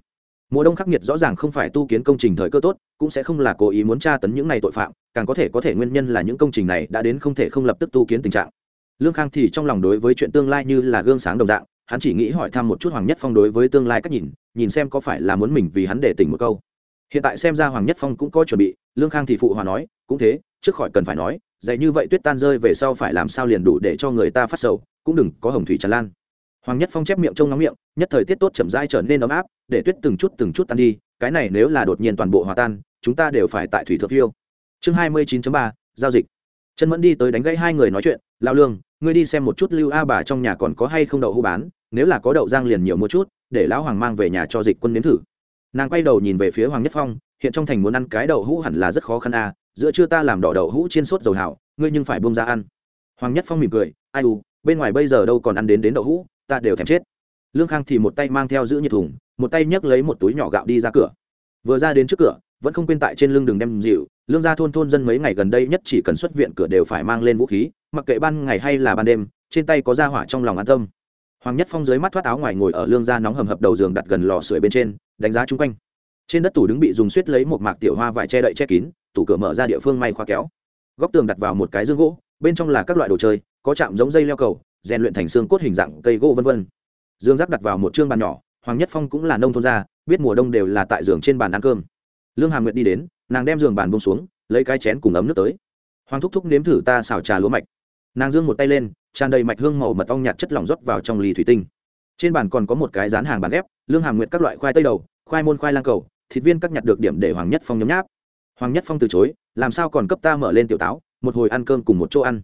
Mùa đông khắc nghiệt rõ ràng không phải tu kiến công trình thời cơ tốt, cũng sẽ không là cố ý muốn tra tấn những này tội phạm, càng có thể có thể nguyên nhân là những công trình này đã đến không thể không lập tức tu kiến tình trạng. Lương khang thì trong lòng đối với chuyện tương lai như là gương sáng đồng dạng, hắn chỉ nghĩ hỏi thăm một chút hoàng nhất phong đối với tương lai cách nhìn nhìn xem có phải là muốn mình vì hắn để tỉnh một câu hiện tại xem ra hoàng nhất phong cũng có chuẩn bị, lương khang thì phụ hòa nói, cũng thế, trước khỏi cần phải nói, dạy như vậy tuyết tan rơi về sau phải làm sao liền đủ để cho người ta phát sầu, cũng đừng có hồng thủy tràn lan. Hoàng nhất phong chép miệng trông nóng miệng, nhất thời tiết tốt chậm rãi trở nên ấm áp, để tuyết từng chút từng chút tan đi, cái này nếu là đột nhiên toàn bộ hòa tan, chúng ta đều phải tại thủy thượng phiêu. Chương hai mươi chín ba, giao dịch. Chân mẫn đi tới đánh gãy hai người nói chuyện lao lương, ngươi đi xem một chút lưu a bà trong nhà còn có hay không đậu hũ bán, nếu là có đậu giang liền nhiều mua chút, để lão hoàng mang về nhà cho dịch quân nếm thử nàng quay đầu nhìn về phía hoàng nhất phong, hiện trong thành muốn ăn cái đậu hũ hẳn là rất khó khăn a giữa trưa ta làm đỏ đậu hũ chiên sốt dầu hảo, ngươi nhưng phải bông ra ăn. Hoàng nhất phong mỉm cười, ai u, bên ngoài bây giờ đâu còn ăn đến đến đậu hũ, ta đều thèm chết. Lương khang thì một tay mang theo giữ nhiệt thùng, một tay nhấc lấy một túi nhỏ gạo đi ra cửa. Vừa ra đến trước cửa, vẫn không quên tại trên lưng đường đem dịu, lương gia thôn thôn dân mấy ngày gần đây nhất chỉ cần xuất viện cửa đều phải mang lên vũ khí, mặc kệ ban ngày hay là ban đêm, trên tay có ra hỏa trong lòng an tâm. Hoàng nhất phong dưới mắt thoát áo ngoài ngồi ở lương gia nóng hầm hập đầu giường đặt gần lò sưởi bên trên đánh giá chung quanh. Trên đất tủ đứng bị dùng suýt lấy một mạc tiểu hoa vải che đậy che kín, tủ cửa mở ra địa phương may khoa kéo. Góc tường đặt vào một cái dương gỗ, bên trong là các loại đồ chơi, có chạm giống dây leo cầu, rèn luyện thành xương cốt hình dạng cây gỗ vân vân. Dương giáp đặt vào một chương bàn nhỏ, hoàng nhất phong cũng là nông thôn gia, biết mùa đông đều là tại giường trên bàn ăn cơm. Lương hà nguyệt đi đến, nàng đem giường bàn bông xuống, lấy cái chén cùng ấm nước tới. Hoàng thúc thúc nếm thử ta xào trà lúa mạch. Nàng dương một tay lên, tràn đầy mạch hương màu mật ong nhạt chất lỏng rót vào trong ly thủy tinh trên bàn còn có một cái rán hàng bàn ghép, lương hàm nguyệt các loại khoai tây đầu, khoai môn, khoai lang cầu, thịt viên các nhặt được điểm để hoàng nhất phong nhấm nháp. Hoàng nhất phong từ chối, làm sao còn cấp ta mở lên tiểu táo, một hồi ăn cơm cùng một chỗ ăn?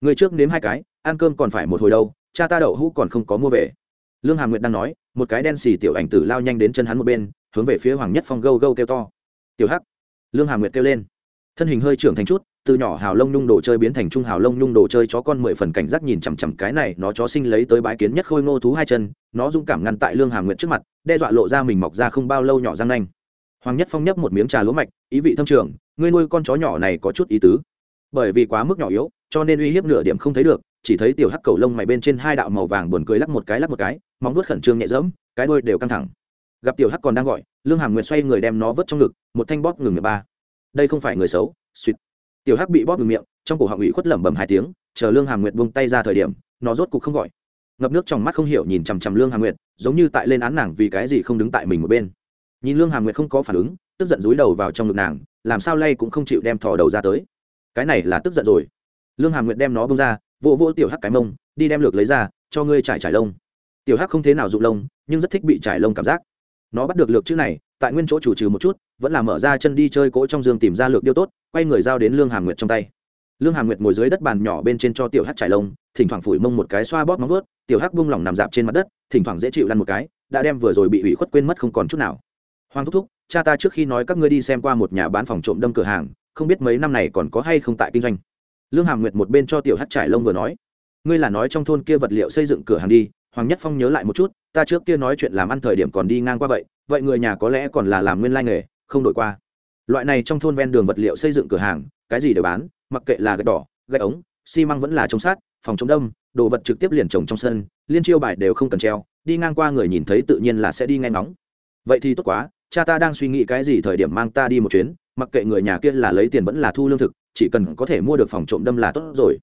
Người trước nếm hai cái, ăn cơm còn phải một hồi đâu, cha ta đậu hũ còn không có mua về. Lương hàm nguyệt đang nói, một cái đen xì tiểu ảnh tử lao nhanh đến chân hắn một bên, hướng về phía hoàng nhất phong gâu gâu kêu to. Tiểu hắc. Lương hàm nguyệt kêu lên thân hình hơi trưởng thành chút, từ nhỏ hào lông nhung đồ chơi biến thành trung hào lông nhung đồ chơi, chó con mười phần cảnh giác nhìn chằm chằm cái này, nó chó sinh lấy tới bãi kiến nhất khôi ngô thú hai chân, nó dũng cảm ngăn tại lương hàm nguyệt trước mặt, đe dọa lộ ra mình mọc ra không bao lâu nhỏ răng nanh. Hoàng nhất phong nhấp một miếng trà lúa mạch, ý vị thâm trường, ngươi nuôi con chó nhỏ này có chút ý tứ. Bởi vì quá mức nhỏ yếu, cho nên uy hiếp nửa điểm không thấy được, chỉ thấy tiểu hắc cầu lông mày bên trên hai đạo màu vàng buồn cười lắc một cái lắc một cái, móng vuốt khẩn trương nhẹ dẫm cái đuôi đều căng thẳng. Gặp tiểu hắc còn đang gọi, lương hàm nguyệt xoay người đem nó vớt trong ngực, một thanh bóp ngừng miệng ba đây không phải người xấu, suýt. Tiểu hắc bị bóp ngừng miệng, trong cổ họng ủy khuất lẩm bẩm hai tiếng, chờ lương hà nguyệt buông tay ra thời điểm, nó rốt cục không gọi. Ngập nước trong mắt không hiểu nhìn chằm chằm lương hà nguyệt, giống như tại lên án nàng vì cái gì không đứng tại mình một bên. Nhìn lương hà nguyệt không có phản ứng, tức giận dúi đầu vào trong ngực nàng, làm sao lay cũng không chịu đem thò đầu ra tới. Cái này là tức giận rồi. Lương hà nguyệt đem nó bông ra, vỗ vỗ tiểu hắc cái mông, đi đem lược lấy ra, cho ngươi trải trải lông. Tiểu hắc không thế nào dụng lông, nhưng rất thích bị trải lông cảm giác. Nó bắt được lược chữ này tại nguyên chỗ chủ trừ một chút, vẫn là mở ra chân đi chơi cỗ trong giường tìm ra lược điêu tốt, quay người giao đến lương hàm nguyệt trong tay. Lương hàm nguyệt ngồi dưới đất bàn nhỏ bên trên cho tiểu hắc trải lông, thỉnh thoảng phủi mông một cái xoa bóp móng vớt tiểu hắc bung lỏng nằm dạp trên mặt đất, thỉnh thoảng dễ chịu lăn một cái, đã đem vừa rồi bị ủy khuất quên mất không còn chút nào. Hoàng thúc thúc, cha ta trước khi nói các ngươi đi xem qua một nhà bán phòng trộm đâm cửa hàng, không biết mấy năm này còn có hay không tại kinh doanh. Lương hàm nguyệt một bên cho tiểu hắc trải lông vừa nói, ngươi là nói trong thôn kia vật liệu xây dựng cửa hàng đi hoàng nhất phong nhớ lại một chút, ta trước kia nói chuyện làm ăn thời điểm còn đi ngang qua vậy vậy người nhà có lẽ còn là làm nguyên lai nghề, không đổi qua. Loại này trong thôn ven đường vật liệu xây dựng cửa hàng, cái gì đều bán, mặc kệ là gạch đỏ, gạch ống, xi măng vẫn là trồng sát phòng chống đông đồ vật trực tiếp liền trồng trong sân, liên chiêu bài đều không cần treo, đi ngang qua người nhìn thấy tự nhiên là sẽ đi ngay ngóng. Vậy thì tốt quá, cha ta đang suy nghĩ cái gì thời điểm mang ta đi một chuyến, mặc kệ người nhà kia là lấy tiền vẫn là thu lương thực, chỉ cần có thể mua được phòng trộm đâm là tốt rồi.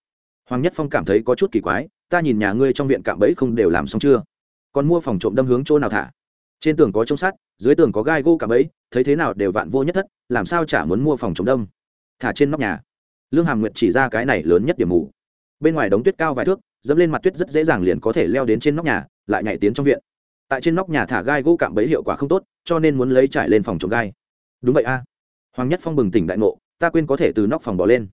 Hoàng nhất phong cảm thấy có chút kỳ quái ta nhìn nhà ngươi trong viện cạm bẫy không đều làm xong chưa? Còn mua phòng trộm đâm hướng chỗ nào thả? Trên tường có trông sắt, dưới tường có gai gỗ cạm bẫy, thấy thế nào đều vạn vô nhất thất, làm sao chả muốn mua phòng trộm đâm? Thả trên nóc nhà. Lương hàm nguyệt chỉ ra cái này lớn nhất điểm mù. Bên ngoài đống tuyết cao vài thước, dẫm lên mặt tuyết rất dễ dàng liền có thể leo đến trên nóc nhà, lại nhảy tiến trong viện. Tại trên nóc nhà thả gai gỗ cạm bẫy hiệu quả không tốt, cho nên muốn lấy trải lên phòng trộm gai. Đúng vậy a. Hoàng nhất phong bừng tỉnh đại ngộ, ta quên có thể từ nóc phòng bỏ lên.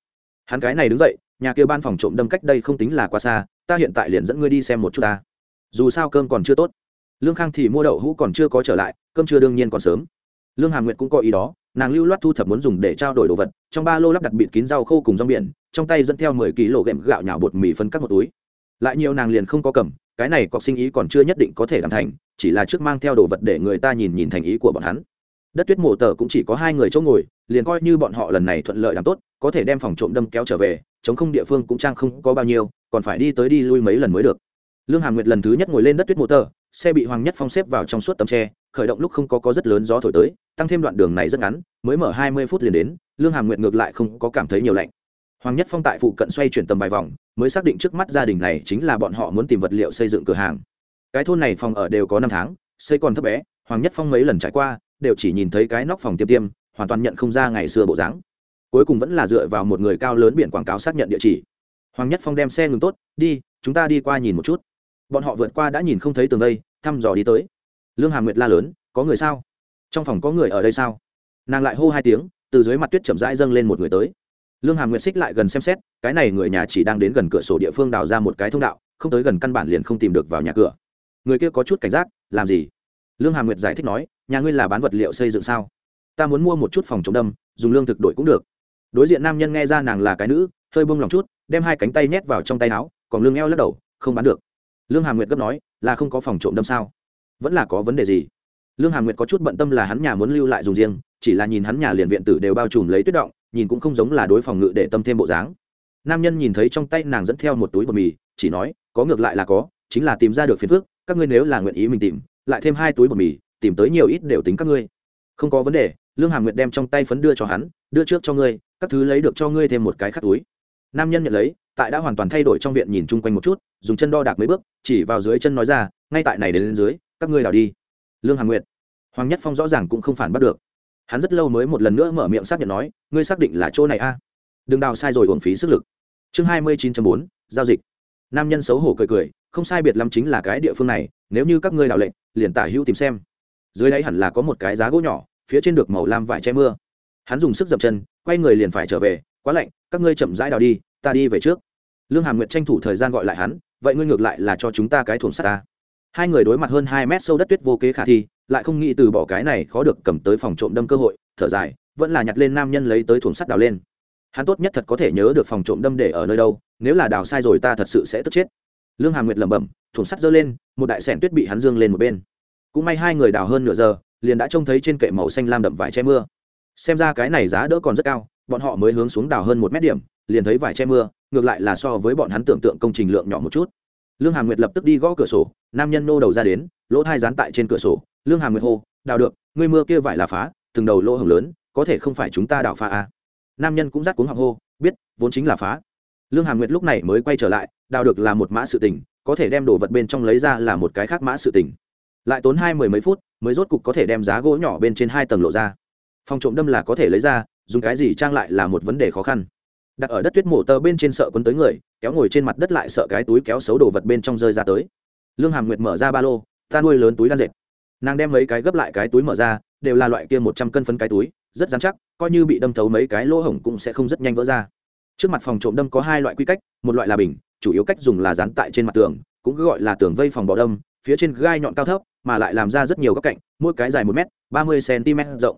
Hắn cái này đứng dậy, nhà kia ban phòng trộm đâm cách đây không tính là quá xa ta hiện tại liền dẫn ngươi đi xem một chút ta. Dù sao cơm còn chưa tốt. Lương khang thì mua đậu hũ còn chưa có trở lại, cơm chưa đương nhiên còn sớm. Lương hà nguyệt cũng có ý đó, nàng lưu loát thu thập muốn dùng để trao đổi đồ vật, trong ba lô lắp đặt bịt kín rau khô cùng rong biển, trong tay dẫn theo mười kg ghẹm gạo nhào bột mì phân cắt một túi. Lại nhiều nàng liền không có cầm, cái này cọc sinh ý còn chưa nhất định có thể làm thành, chỉ là trước mang theo đồ vật để người ta nhìn nhìn thành ý của bọn hắn. Đất tuyết mổ tờ cũng chỉ có hai người chỗ ngồi, liền coi như bọn họ lần này thuận lợi làm tốt, có thể đem phòng trộm đâm kéo trở về, chống không địa phương cũng trang không có bao nhiêu còn phải đi tới đi lui mấy lần mới được. Lương hàm nguyệt lần thứ nhất ngồi lên đất tuyết mô tờ, xe bị hoàng nhất phong xếp vào trong suốt tấm tre, khởi động lúc không có có rất lớn gió thổi tới, tăng thêm đoạn đường này rất ngắn, mới mở hai mươi phút liền đến, lương hàm nguyệt ngược lại không có cảm thấy nhiều lạnh. Hoàng nhất phong tại phụ cận xoay chuyển tầm vài vòng, mới xác định trước mắt gia đình này chính là bọn họ muốn tìm vật liệu xây dựng cửa hàng. Cái thôn này phòng ở đều có năm tháng, xây còn thấp bé, hoàng nhất phong mấy lần trải qua, đều chỉ nhìn thấy cái nóc phòng tiêm tiêm, hoàn toàn nhận không ra ngày xưa bộ dáng. Cuối cùng vẫn là dựa vào một người cao lớn biển quảng cáo xác nhận địa chỉ hoàng nhất phong đem xe ngừng tốt, đi, chúng ta đi qua nhìn một chút. Bọn họ vượt qua đã nhìn không thấy tường đây thăm dò đi tới. Lương hàm nguyệt la lớn, có người sao? Trong phòng có người ở đây sao? Nàng lại hô hai tiếng, từ dưới mặt tuyết chậm rãi dâng lên một người tới. Lương hàm nguyệt xích lại gần xem xét, cái này người nhà chỉ đang đến gần cửa sổ địa phương đào ra một cái thông đạo, không tới gần căn bản liền không tìm được vào nhà cửa. Người kia có chút cảnh giác, làm gì? Lương hàm nguyệt giải thích nói, nhà ngươi là bán vật liệu xây dựng sao? Ta muốn mua một chút phòng chống đâm, dùng lương thực đổi cũng được. Đối diện nam nhân nghe ra nàng là cái nữ hơi buông lòng chút, đem hai cánh tay nhét vào trong tay áo, còn lương eo lắc đầu, không bán được. Lương hàm nguyệt gấp nói, là không có phòng trộm đâm sao? Vẫn là có vấn đề gì? Lương hàm nguyệt có chút bận tâm là hắn nhà muốn lưu lại dùng riêng, chỉ là nhìn hắn nhà liền viện tử đều bao trùm lấy tuyết động, nhìn cũng không giống là đối phòng ngự để tâm thêm bộ dáng. Nam nhân nhìn thấy trong tay nàng dẫn theo một túi bột mì, chỉ nói, có ngược lại là có, chính là tìm ra được phiền phước các ngươi nếu là nguyện ý mình tìm, lại thêm hai túi bột mì, tìm tới nhiều ít đều tính các ngươi. Không có vấn đề. Lương hàm nguyệt đem trong tay phấn đưa cho hắn, đưa trước cho ngươi, các thứ lấy được cho ngươi thêm một cái khắc túi nam nhân nhận lấy, tại đã hoàn toàn thay đổi trong viện nhìn chung quanh một chút, dùng chân đo đạc mấy bước, chỉ vào dưới chân nói ra, ngay tại này đến lên dưới, các ngươi đào đi. Lương hàm nguyệt, hoàng nhất phong rõ ràng cũng không phản bắt được. Hắn rất lâu mới một lần nữa mở miệng xác nhận nói, ngươi xác định là chỗ này a? À? đừng đào sai rồi uổng phí sức lực. Chương hai mươi chín bốn, giao dịch. Nam nhân xấu hổ cười cười, không sai biệt lắm chính là cái địa phương này, nếu như các ngươi đào lệnh, liền tả hữu tìm xem. Dưới đáy hẳn là có một cái giá gỗ nhỏ, phía trên được màu lam vải che mưa. Hắn dùng sức dập chân, quay người liền phải trở về quá lạnh, các ngươi chậm rãi đào đi, ta đi về trước. Lương hàm nguyệt tranh thủ thời gian gọi lại hắn, vậy ngươi ngược lại là cho chúng ta cái thùng sắt ta. Hai người đối mặt hơn hai mét sâu đất tuyết vô kế khả thi, lại không nghĩ từ bỏ cái này khó được cầm tới phòng trộm đâm cơ hội, thở dài, vẫn là nhặt lên nam nhân lấy tới thùng sắt đào lên. Hắn tốt nhất thật có thể nhớ được phòng trộm đâm để ở nơi đâu, nếu là đào sai rồi ta thật sự sẽ tức chết. Lương hàm nguyệt lẩm bẩm thùng sắt giơ lên, một đại sẻn tuyết bị hắn dương lên một bên. Cũng may hai người đào hơn nửa giờ, liền đã trông thấy trên kệ màu xanh lam đậm vải che mưa. Xem ra cái này giá đỡ còn rất cao bọn họ mới hướng xuống đào hơn một mét điểm, liền thấy vải che mưa, ngược lại là so với bọn hắn tưởng tượng công trình lượng nhỏ một chút. Lương hà nguyệt lập tức đi gõ cửa sổ, nam nhân nô đầu ra đến, lỗ thai dán tại trên cửa sổ. Lương hà nguyệt hô, đào được, ngươi mưa kia vải là phá, từng đầu lỗ hồng lớn, có thể không phải chúng ta đào phá à. nam nhân cũng rắc cuống họng hô, biết, vốn chính là phá. Lương hà nguyệt lúc này mới quay trở lại, đào được là một mã sự tình, có thể đem đồ vật bên trong lấy ra là một cái khác mã sự tình. Lại tốn hai mười mấy phút, mới rốt cục có thể đem giá gỗ nhỏ bên trên hai tầng lộ ra. Phòng trộm đâm là có thể lấy ra dùng cái gì trang lại là một vấn đề khó khăn. Đặt ở đất tuyết mổ tờ bên trên sợ quấn tới người, kéo ngồi trên mặt đất lại sợ cái túi kéo xấu đồ vật bên trong rơi ra tới. Lương hàm nguyệt mở ra ba lô, ta nuôi lớn túi đan dệt. Nàng đem mấy cái gấp lại cái túi mở ra, đều là loại kia một trăm cân phân cái túi, rất dán chắc, coi như bị đâm thấu mấy cái lỗ hổng cũng sẽ không rất nhanh vỡ ra. Trước mặt phòng trộm đâm có hai loại quy cách, một loại là bình, chủ yếu cách dùng là dán tại trên mặt tường, cũng gọi là tường vây phòng bỏ đâm, phía trên gai nhọn cao thấp, mà lại làm ra rất nhiều góc cạnh, mỗi cái dài một m ba mươi cm rộng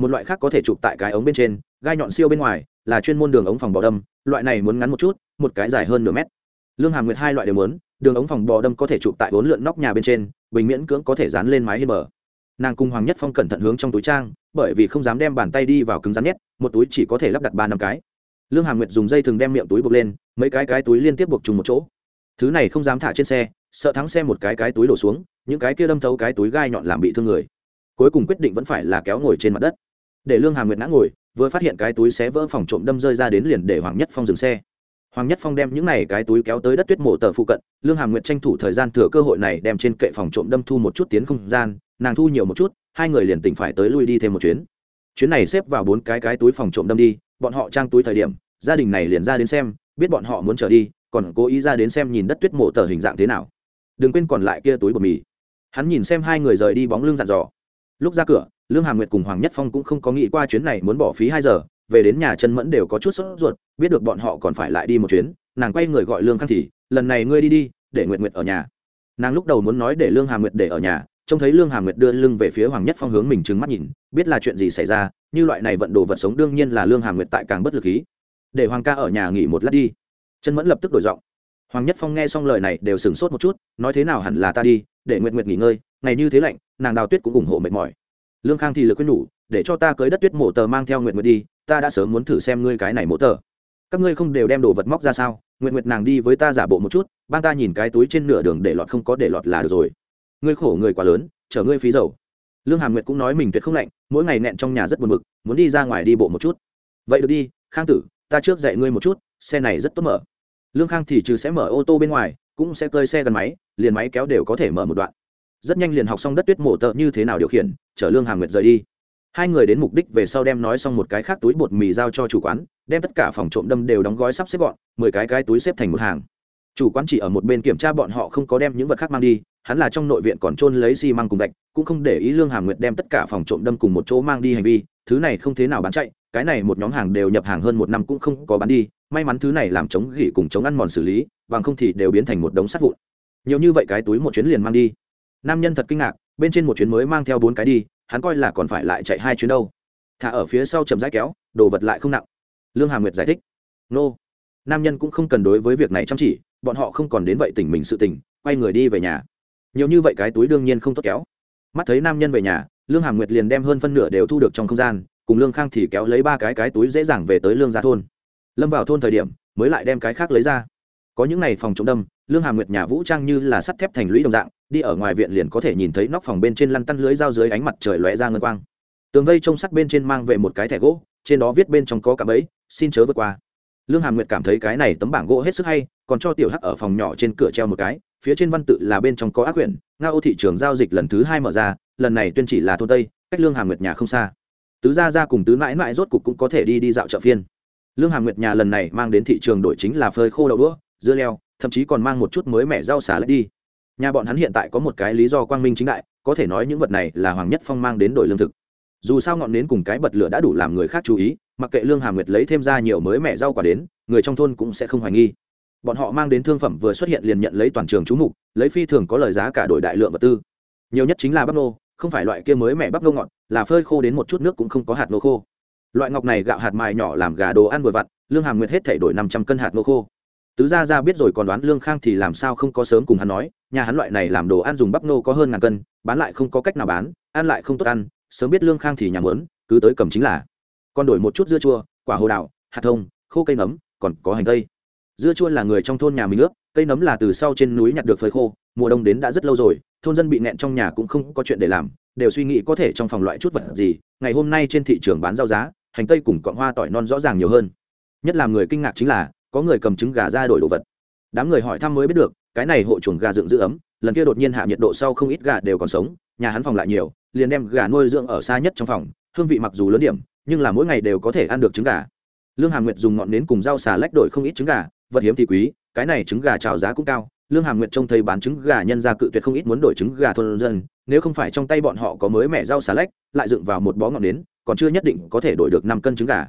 một loại khác có thể chụp tại cái ống bên trên, gai nhọn siêu bên ngoài, là chuyên môn đường ống phòng bò đâm, loại này muốn ngắn một chút, một cái dài hơn nửa mét. Lương hàm nguyệt hai loại đều muốn, đường ống phòng bò đâm có thể chụp tại bốn lượn nóc nhà bên trên, bình miễn cưỡng có thể dán lên mái hiên bờ. Nàng cùng hoàng nhất phong cẩn thận hướng trong túi trang, bởi vì không dám đem bàn tay đi vào cứng rắn nhét một túi chỉ có thể lắp đặt ba năm cái. Lương hàm nguyệt dùng dây thường đem miệng túi buộc lên, mấy cái cái túi liên tiếp buộc chung một chỗ. Thứ này không dám thả trên xe, sợ thắng xe một cái cái túi đổ xuống, những cái kia đâm thấu cái túi gai nhọn làm bị thương người. Cuối cùng quyết định vẫn phải là kéo ngồi trên mặt đất để lương hà nguyệt ngã ngồi, vừa phát hiện cái túi xé vỡ phòng trộm đâm rơi ra đến liền để hoàng nhất phong dừng xe. Hoàng nhất phong đem những này cái túi kéo tới đất tuyết mộ tờ phụ cận, lương hà nguyệt tranh thủ thời gian thừa cơ hội này đem trên kệ phòng trộm đâm thu một chút tiến không gian, nàng thu nhiều một chút, hai người liền tỉnh phải tới lui đi thêm một chuyến. Chuyến này xếp vào bốn cái cái túi phòng trộm đâm đi, bọn họ trang túi thời điểm, gia đình này liền ra đến xem, biết bọn họ muốn trở đi, còn cố ý ra đến xem nhìn đất tuyết mộ tờ hình dạng thế nào. Đừng quên còn lại kia túi bột mì. Hắn nhìn xem hai người rời đi bóng lưng dặn dò. Lúc ra cửa lương Hà nguyệt cùng hoàng nhất phong cũng không có nghĩ qua chuyến này muốn bỏ phí hai giờ, về đến nhà chân mẫn đều có chút sốt ruột, biết được bọn họ còn phải lại đi một chuyến, nàng quay người gọi lương khang thì, lần này ngươi đi đi, để nguyệt nguyệt ở nhà. Nàng lúc đầu muốn nói để lương Hà nguyệt để ở nhà, trông thấy lương Hà nguyệt đưa lưng về phía hoàng nhất phong hướng mình trừng mắt nhìn, biết là chuyện gì xảy ra, như loại này vận đồ vật sống đương nhiên là lương Hà nguyệt tại càng bất lực khí. Để hoàng ca ở nhà nghỉ một lát đi. Chân mẫn lập tức đổi giọng. Hoàng nhất phong nghe xong lời này đều sửng sốt một chút, nói thế nào hẳn là ta đi, để nguyệt nguyệt nghỉ ngơi, ngày như thế lạnh, nàng đào tuyết cũng ủng hộ mệt mỏi lương khang thì lực quyết nhủ, để cho ta cưới đất tuyết mộ tờ mang theo nguyệt nguyệt đi, ta đã sớm muốn thử xem ngươi cái này mộ tờ. Các ngươi không đều đem đồ vật móc ra sao? Nguyệt nguyệt nàng đi với ta giả bộ một chút ban ta nhìn cái túi trên nửa đường để lọt không có để lọt là được rồi. Ngươi khổ người quá lớn, chở ngươi phí dầu. Lương hàm nguyệt cũng nói mình tuyệt không lạnh, mỗi ngày nẹn trong nhà rất buồn bực, muốn đi ra ngoài đi bộ một chút. Vậy được đi, khang tử, ta trước dạy ngươi một chút, xe này rất tốt mở. Lương khang thì trừ sẽ mở ô tô bên ngoài, cũng sẽ cơi xe gần máy, liền máy kéo đều có thể mở một đoạn rất nhanh liền học xong đất tuyết mổ tợ như thế nào điều khiển, chở lương hà nguyệt rời đi. Hai người đến mục đích về sau đem nói xong một cái khác túi bột mì giao cho chủ quán, đem tất cả phòng trộm đâm đều đóng gói sắp xếp gọn, mười cái cái túi xếp thành một hàng. Chủ quán chỉ ở một bên kiểm tra bọn họ không có đem những vật khác mang đi, hắn là trong nội viện còn trôn lấy xi măng cùng gạch, cũng không để ý lương hàm nguyệt đem tất cả phòng trộm đâm cùng một chỗ mang đi hành vi, thứ này không thế nào bán chạy, cái này một nhóm hàng đều nhập hàng hơn một năm cũng không có bán đi, may mắn thứ này làm chống gỉ cùng chống ăn mòn xử lý, bằng không thì đều biến thành một đống sắt vụn. Nhiều như vậy cái túi một chuyến liền mang đi nam nhân thật kinh ngạc, bên trên một chuyến mới mang theo bốn cái đi, hắn coi là còn phải lại chạy hai chuyến đâu. Thả ở phía sau chầm rãi kéo, đồ vật lại không nặng. Lương hà nguyệt giải thích. Nô. Nam nhân cũng không cần đối với việc này chăm chỉ, bọn họ không còn đến vậy tỉnh mình sự tỉnh quay người đi về nhà. Nhiều như vậy cái túi đương nhiên không tốt kéo. Mắt thấy nam nhân về nhà, lương hàm nguyệt liền đem hơn phân nửa đều thu được trong không gian, cùng lương khang thì kéo lấy ba cái cái túi dễ dàng về tới lương gia thôn. Lâm vào thôn thời điểm, mới lại đem cái khác lấy ra có những ngày phòng chống đâm, lương hà nguyệt nhà vũ trang như là sắt thép thành lũy đồng dạng, đi ở ngoài viện liền có thể nhìn thấy nóc phòng bên trên lăn tăn lưới dao dưới ánh mặt trời lóe ra ngân quang. Tường vây trông sắt bên trên mang về một cái thẻ gỗ, trên đó viết bên trong có cả bẫy xin chớ vượt qua. Lương hàm nguyệt cảm thấy cái này tấm bảng gỗ hết sức hay, còn cho tiểu hắc ở phòng nhỏ trên cửa treo một cái, phía trên văn tự là bên trong có ác quyển, nga ô thị trường giao dịch lần thứ hai mở ra, lần này tuyên chỉ là thôn tây, cách lương hàm nguyệt nhà không xa. Tứ gia ra cùng tứ mãi mãi rốt cục cũng có thể đi đi dạo chợ phiên. Lương hàm nguyệt nhà lần này mang đến thị trường đổi chính là phơi khô đậu đũa dưa leo, thậm chí còn mang một chút mới mẻ rau xả lách đi. Nhà bọn hắn hiện tại có một cái lý do quang minh chính đại, có thể nói những vật này là hoàng nhất phong mang đến đổi lương thực. Dù sao ngọn nến cùng cái bật lửa đã đủ làm người khác chú ý, mặc kệ lương hàm nguyệt lấy thêm ra nhiều mới mẻ rau quả đến, người trong thôn cũng sẽ không hoài nghi. Bọn họ mang đến thương phẩm vừa xuất hiện liền nhận lấy toàn trường chú mục, lấy phi thường có lời giá cả đổi đại lượng vật tư. Nhiều nhất chính là bắp nô, không phải loại kia mới mẻ bắp nô ngọt, là phơi khô đến một chút nước cũng không có hạt nô khô. Loại ngọc này gạo hạt mài nhỏ làm gà đồ ăn vừa vặn lương hàm nguyệt hết thể đổi năm trăm cân hạt nô khô tứ gia gia biết rồi còn đoán lương khang thì làm sao không có sớm cùng hắn nói, nhà hắn loại này làm đồ ăn dùng bắp nô có hơn ngàn cân, bán lại không có cách nào bán, ăn lại không tốt ăn, sớm biết lương khang thì nhà mớn cứ tới cầm chính là. Còn đổi một chút dưa chua, quả hồ đào, hạt thông, khô cây nấm, còn có hành tây. Dưa chua là người trong thôn nhà mình ướp cây nấm là từ sau trên núi nhặt được phơi khô, mùa đông đến đã rất lâu rồi, thôn dân bị nẹn trong nhà cũng không có chuyện để làm, đều suy nghĩ có thể trong phòng loại chút vật gì, ngày hôm nay trên thị trường bán rau giá, hành tây cùng cọng hoa tỏi non rõ ràng nhiều hơn. Nhất là người kinh ngạc chính là có người cầm trứng gà ra đổi đồ vật. Đám người hỏi thăm mới biết được, cái này hộ chuồng gà dựng giữ ấm, lần kia đột nhiên hạ nhiệt độ sau không ít gà đều còn sống, nhà hắn phòng lại nhiều, liền đem gà nuôi dưỡng ở xa nhất trong phòng, hương vị mặc dù lớn điểm, nhưng là mỗi ngày đều có thể ăn được trứng gà. Lương hàm nguyệt dùng ngọn nến cùng rau xà lách đổi không ít trứng gà, vật hiếm thì quý, cái này trứng gà trào giá cũng cao. Lương hàm nguyệt trông thấy bán trứng gà nhân ra cự tuyệt không ít muốn đổi trứng gà thôn dân, nếu không phải trong tay bọn họ có mới mẻ rau xà lách, lại dựng vào một bó ngọn nến, còn chưa nhất định có thể đổi được năm cân trứng gà.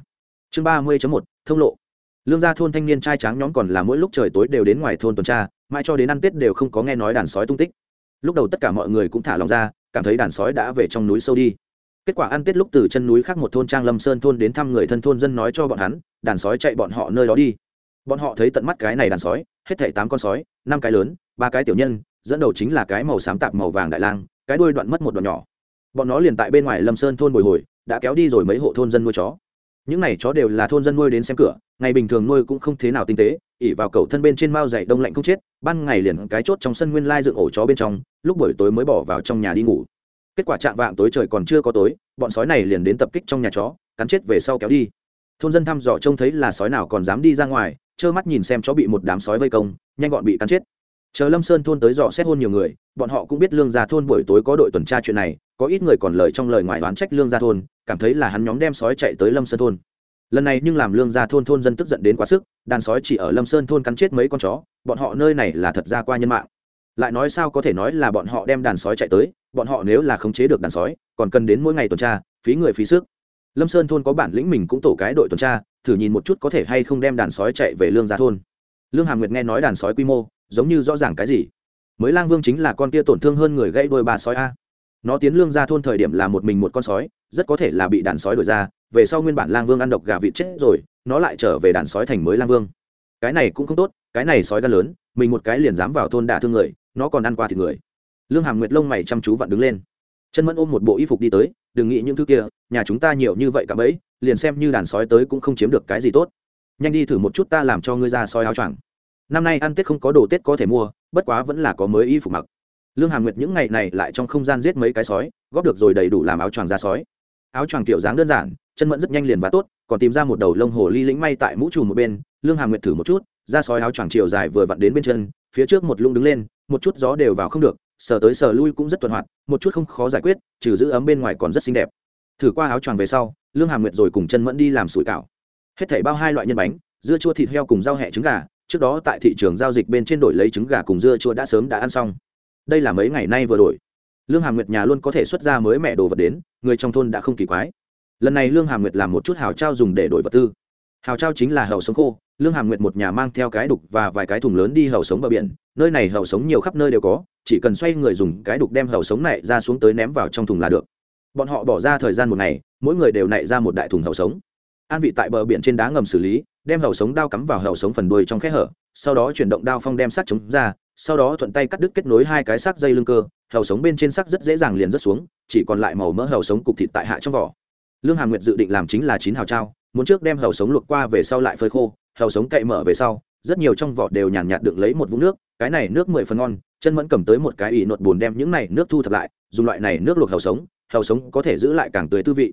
Chương ba mươi một, thông lộ lương gia thôn thanh niên trai tráng nhóm còn là mỗi lúc trời tối đều đến ngoài thôn tuần tra, mãi cho đến ăn tết đều không có nghe nói đàn sói tung tích. Lúc đầu tất cả mọi người cũng thả lòng ra, cảm thấy đàn sói đã về trong núi sâu đi. Kết quả ăn tết lúc từ chân núi khác một thôn trang lâm sơn thôn đến thăm người thân thôn dân nói cho bọn hắn, đàn sói chạy bọn họ nơi đó đi. Bọn họ thấy tận mắt cái này đàn sói, hết thảy tám con sói, năm cái lớn, ba cái tiểu nhân, dẫn đầu chính là cái màu xám tạp màu vàng đại lang, cái đuôi đoạn mất một đoạn nhỏ. Bọn nó liền tại bên ngoài lâm sơn thôn bồi hồi, đã kéo đi rồi mấy hộ thôn dân nuôi chó. Những này chó đều là thôn dân nuôi đến xem cửa ngày bình thường nuôi cũng không thế nào tinh tế, ỉ vào cầu thân bên trên mao dày đông lạnh không chết, ban ngày liền cái chốt trong sân nguyên lai dựng ổ chó bên trong, lúc buổi tối mới bỏ vào trong nhà đi ngủ. Kết quả chạm vạng tối trời còn chưa có tối, bọn sói này liền đến tập kích trong nhà chó, cắn chết về sau kéo đi. Thôn dân thăm dò trông thấy là sói nào còn dám đi ra ngoài, trơ mắt nhìn xem chó bị một đám sói vây công, nhanh gọn bị cắn chết. Chờ lâm sơn thôn tới dò xét hôn nhiều người, bọn họ cũng biết lương gia thôn buổi tối có đội tuần tra chuyện này, có ít người còn lời trong lời ngoài đoán trách lương gia thôn, cảm thấy là hắn nhóm đem sói chạy tới lâm sơn thôn lần này nhưng làm lương gia thôn thôn dân tức giận đến quá sức, đàn sói chỉ ở lâm sơn thôn cắn chết mấy con chó, bọn họ nơi này là thật ra qua nhân mạng. Lại nói sao có thể nói là bọn họ đem đàn sói chạy tới, bọn họ nếu là khống chế được đàn sói, còn cần đến mỗi ngày tuần tra, phí người phí sức. Lâm sơn thôn có bản lĩnh mình cũng tổ cái đội tuần tra, thử nhìn một chút có thể hay không đem đàn sói chạy về lương gia thôn. Lương hàm nguyệt nghe nói đàn sói quy mô, giống như rõ ràng cái gì. Mới lang vương chính là con kia tổn thương hơn người gây đôi bà sói a. Nó tiến lương ra thôn thời điểm là một mình một con sói, rất có thể là bị đàn sói đổi ra về sau nguyên bản lang vương ăn độc gà vịt chết rồi, nó lại trở về đàn sói thành mới lang vương. Cái này cũng không tốt, cái này sói gan lớn, mình một cái liền dám vào thôn đả thương người, nó còn ăn qua thịt người. Lương hàm nguyệt lông mày chăm chú vặn đứng lên. Chân mẫn ôm một bộ y phục đi tới, đừng nghĩ những thứ kia, nhà chúng ta nhiều như vậy cả bấy liền xem như đàn sói tới cũng không chiếm được cái gì tốt. Nhanh đi thử một chút ta làm cho ngươi ra sói áo choàng. Năm nay ăn tết không có đồ tết có thể mua, bất quá vẫn là có mới y phục mặc. Lương hàm nguyệt những ngày này lại trong không gian giết mấy cái sói, góp được rồi đầy đủ làm áo choàng ra sói. Áo choàng kiểu dáng đơn giản chân mẫn rất nhanh liền và tốt, còn tìm ra một đầu lông hồ ly lĩnh may tại mũ trùm một bên, lương hàm nguyệt thử một chút ra sói áo choàng chiều dài vừa vặn đến bên chân, phía trước một lũng đứng lên, một chút gió đều vào không được, sờ tới sờ lui cũng rất tuần hoạt một chút không khó giải quyết, trừ giữ ấm bên ngoài còn rất xinh đẹp. Thử qua áo choàng về sau, lương hàm nguyệt rồi cùng chân mẫn đi làm sủi cảo. Hết thảy bao hai loại nhân bánh, dưa chua thịt heo cùng rau hẹ trứng gà, trước đó tại thị trường giao dịch bên trên đổi lấy trứng gà cùng dưa chua đã sớm đã ăn xong. Đây là mấy ngày nay vừa đổi. Lương hàm nguyệt nhà luôn có thể xuất ra mới mẹ đồ vật đến, người trong thôn đã không kỳ quái lần này lương hàm nguyệt làm một chút hào trao dùng để đổi vật tư. Hào trao chính là hầu sống khô, lương hàm nguyệt một nhà mang theo cái đục và vài cái thùng lớn đi hầu sống bờ biển, nơi này hầu sống nhiều khắp nơi đều có, chỉ cần xoay người dùng cái đục đem hầu sống này ra xuống tới ném vào trong thùng là được. Bọn họ bỏ ra thời gian một ngày, mỗi người đều nảy ra một đại thùng hầu sống. An vị tại bờ biển trên đá ngầm xử lý, đem hầu sống đao cắm vào hầu sống phần đuôi trong khe hở, sau đó chuyển động đao phong đem sắt chống ra, sau đó thuận tay cắt đứt kết nối hai cái xác dây lưng cơ hầu sống bên trên sắc rất dễ dàng liền rớt xuống, chỉ còn lại màu mỡ hầu sống cục thịt tại hạ trong vỏ lương hà nguyệt dự định làm chính là chín hào trao, muốn trước đem hầu sống luộc qua về sau lại phơi khô, hầu sống cậy mở về sau, rất nhiều trong vỏ đều nhàn nhạt được lấy một vũng nước, cái này nước mười phần ngon, chân mẫn cầm tới một cái ỷ nột bùn đem những này nước thu thập lại, dùng loại này nước luộc hầu sống hầu sống có thể giữ lại càng tươi tư vị.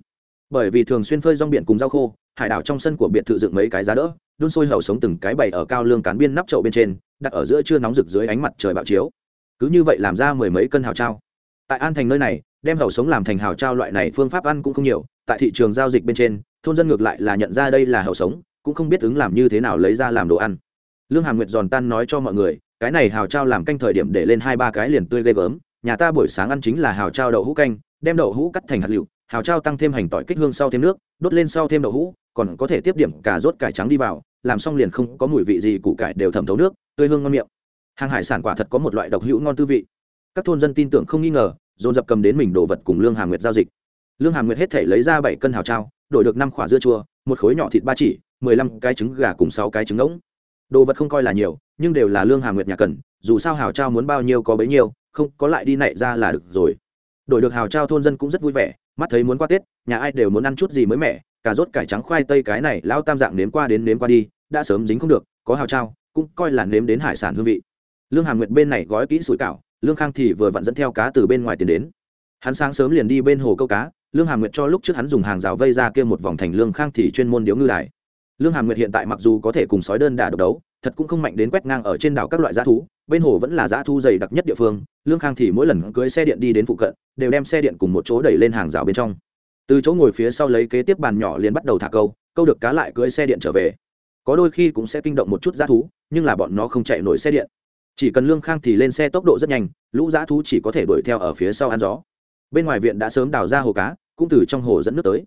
Bởi vì thường xuyên phơi rong biển cùng rau khô, hải đảo trong sân của biệt thự dựng mấy cái giá đỡ, đun sôi hầu sống từng cái bày ở cao lương cán biên nắp chậu bên trên, đặt ở giữa chưa nóng rực dưới ánh mặt trời bạo chiếu. Cứ như vậy làm ra mười mấy cân hào trao. Tại an thành nơi này đem hầu sống làm thành hào trao loại này phương pháp ăn cũng không nhiều, tại thị trường giao dịch bên trên, thôn dân ngược lại là nhận ra đây là hầu sống, cũng không biết ứng làm như thế nào lấy ra làm đồ ăn. Lương hàm nguyệt giòn tan nói cho mọi người, cái này hào trao làm canh thời điểm để lên hai ba cái liền tươi ghê gớm, nhà ta buổi sáng ăn chính là hào trao đậu hũ canh, đem đậu hũ cắt thành hạt lựu, hào trao tăng thêm hành tỏi kích hương sau thêm nước, đốt lên sau thêm đậu hũ, còn có thể tiếp điểm cả rốt cải trắng đi vào, làm xong liền không có mùi vị gì củ cải đều thẩm thấu nước, tươi hương ngon miệng. Hàng hải sản quả thật có một loại độc hữu ngon tư vị. Các thôn dân tin tưởng không nghi ngờ dồn dập cầm đến mình đồ vật cùng lương hà nguyệt giao dịch. Lương hà nguyệt hết thể lấy ra bảy cân hào trao, đổi được năm khỏa dưa chua, một khối nhỏ thịt ba chỉ, mười lăm cái trứng gà cùng sáu cái trứng ngỗng. Đồ vật không coi là nhiều, nhưng đều là lương hà nguyệt nhà cần, dù sao hào trao muốn bao nhiêu có bấy nhiêu, không, có lại đi nảy ra là được rồi. Đổi được hào trao thôn dân cũng rất vui vẻ, mắt thấy muốn qua tết, nhà ai đều muốn ăn chút gì mới mẻ, cà rốt, cải trắng, khoai tây cái này, lão tam dạng nếm qua đến nếm qua đi, đã sớm dính không được, có hào trao, cũng coi là nếm đến hải sản hương vị. Lương hà nguyệt bên này gói kỹ sủi cảo lương khang thì vừa vặn dẫn theo cá từ bên ngoài tiền đến. Hắn sáng sớm liền đi bên hồ câu cá, lương hàm nguyệt cho lúc trước hắn dùng hàng rào vây ra kia một vòng thành lương khang thì chuyên môn điếu ngư đài. Lương hàm nguyệt hiện tại mặc dù có thể cùng sói đơn đà độc đấu, thật cũng không mạnh đến quét ngang ở trên đảo các loại dã thú, bên hồ vẫn là dã thu dày đặc nhất địa phương. Lương khang thì mỗi lần cưới xe điện đi đến phụ cận, đều đem xe điện cùng một chỗ đẩy lên hàng rào bên trong. Từ chỗ ngồi phía sau lấy kế tiếp bàn nhỏ liền bắt đầu thả câu câu được cá lại cưới xe điện trở về. Có đôi khi cũng sẽ kinh động một chút dã thú, nhưng là bọn nó không chạy nổi xe điện chỉ cần lương khang thì lên xe tốc độ rất nhanh, lũ dã thú chỉ có thể đuổi theo ở phía sau ăn gió. Bên ngoài viện đã sớm đào ra hồ cá, cũng từ trong hồ dẫn nước tới.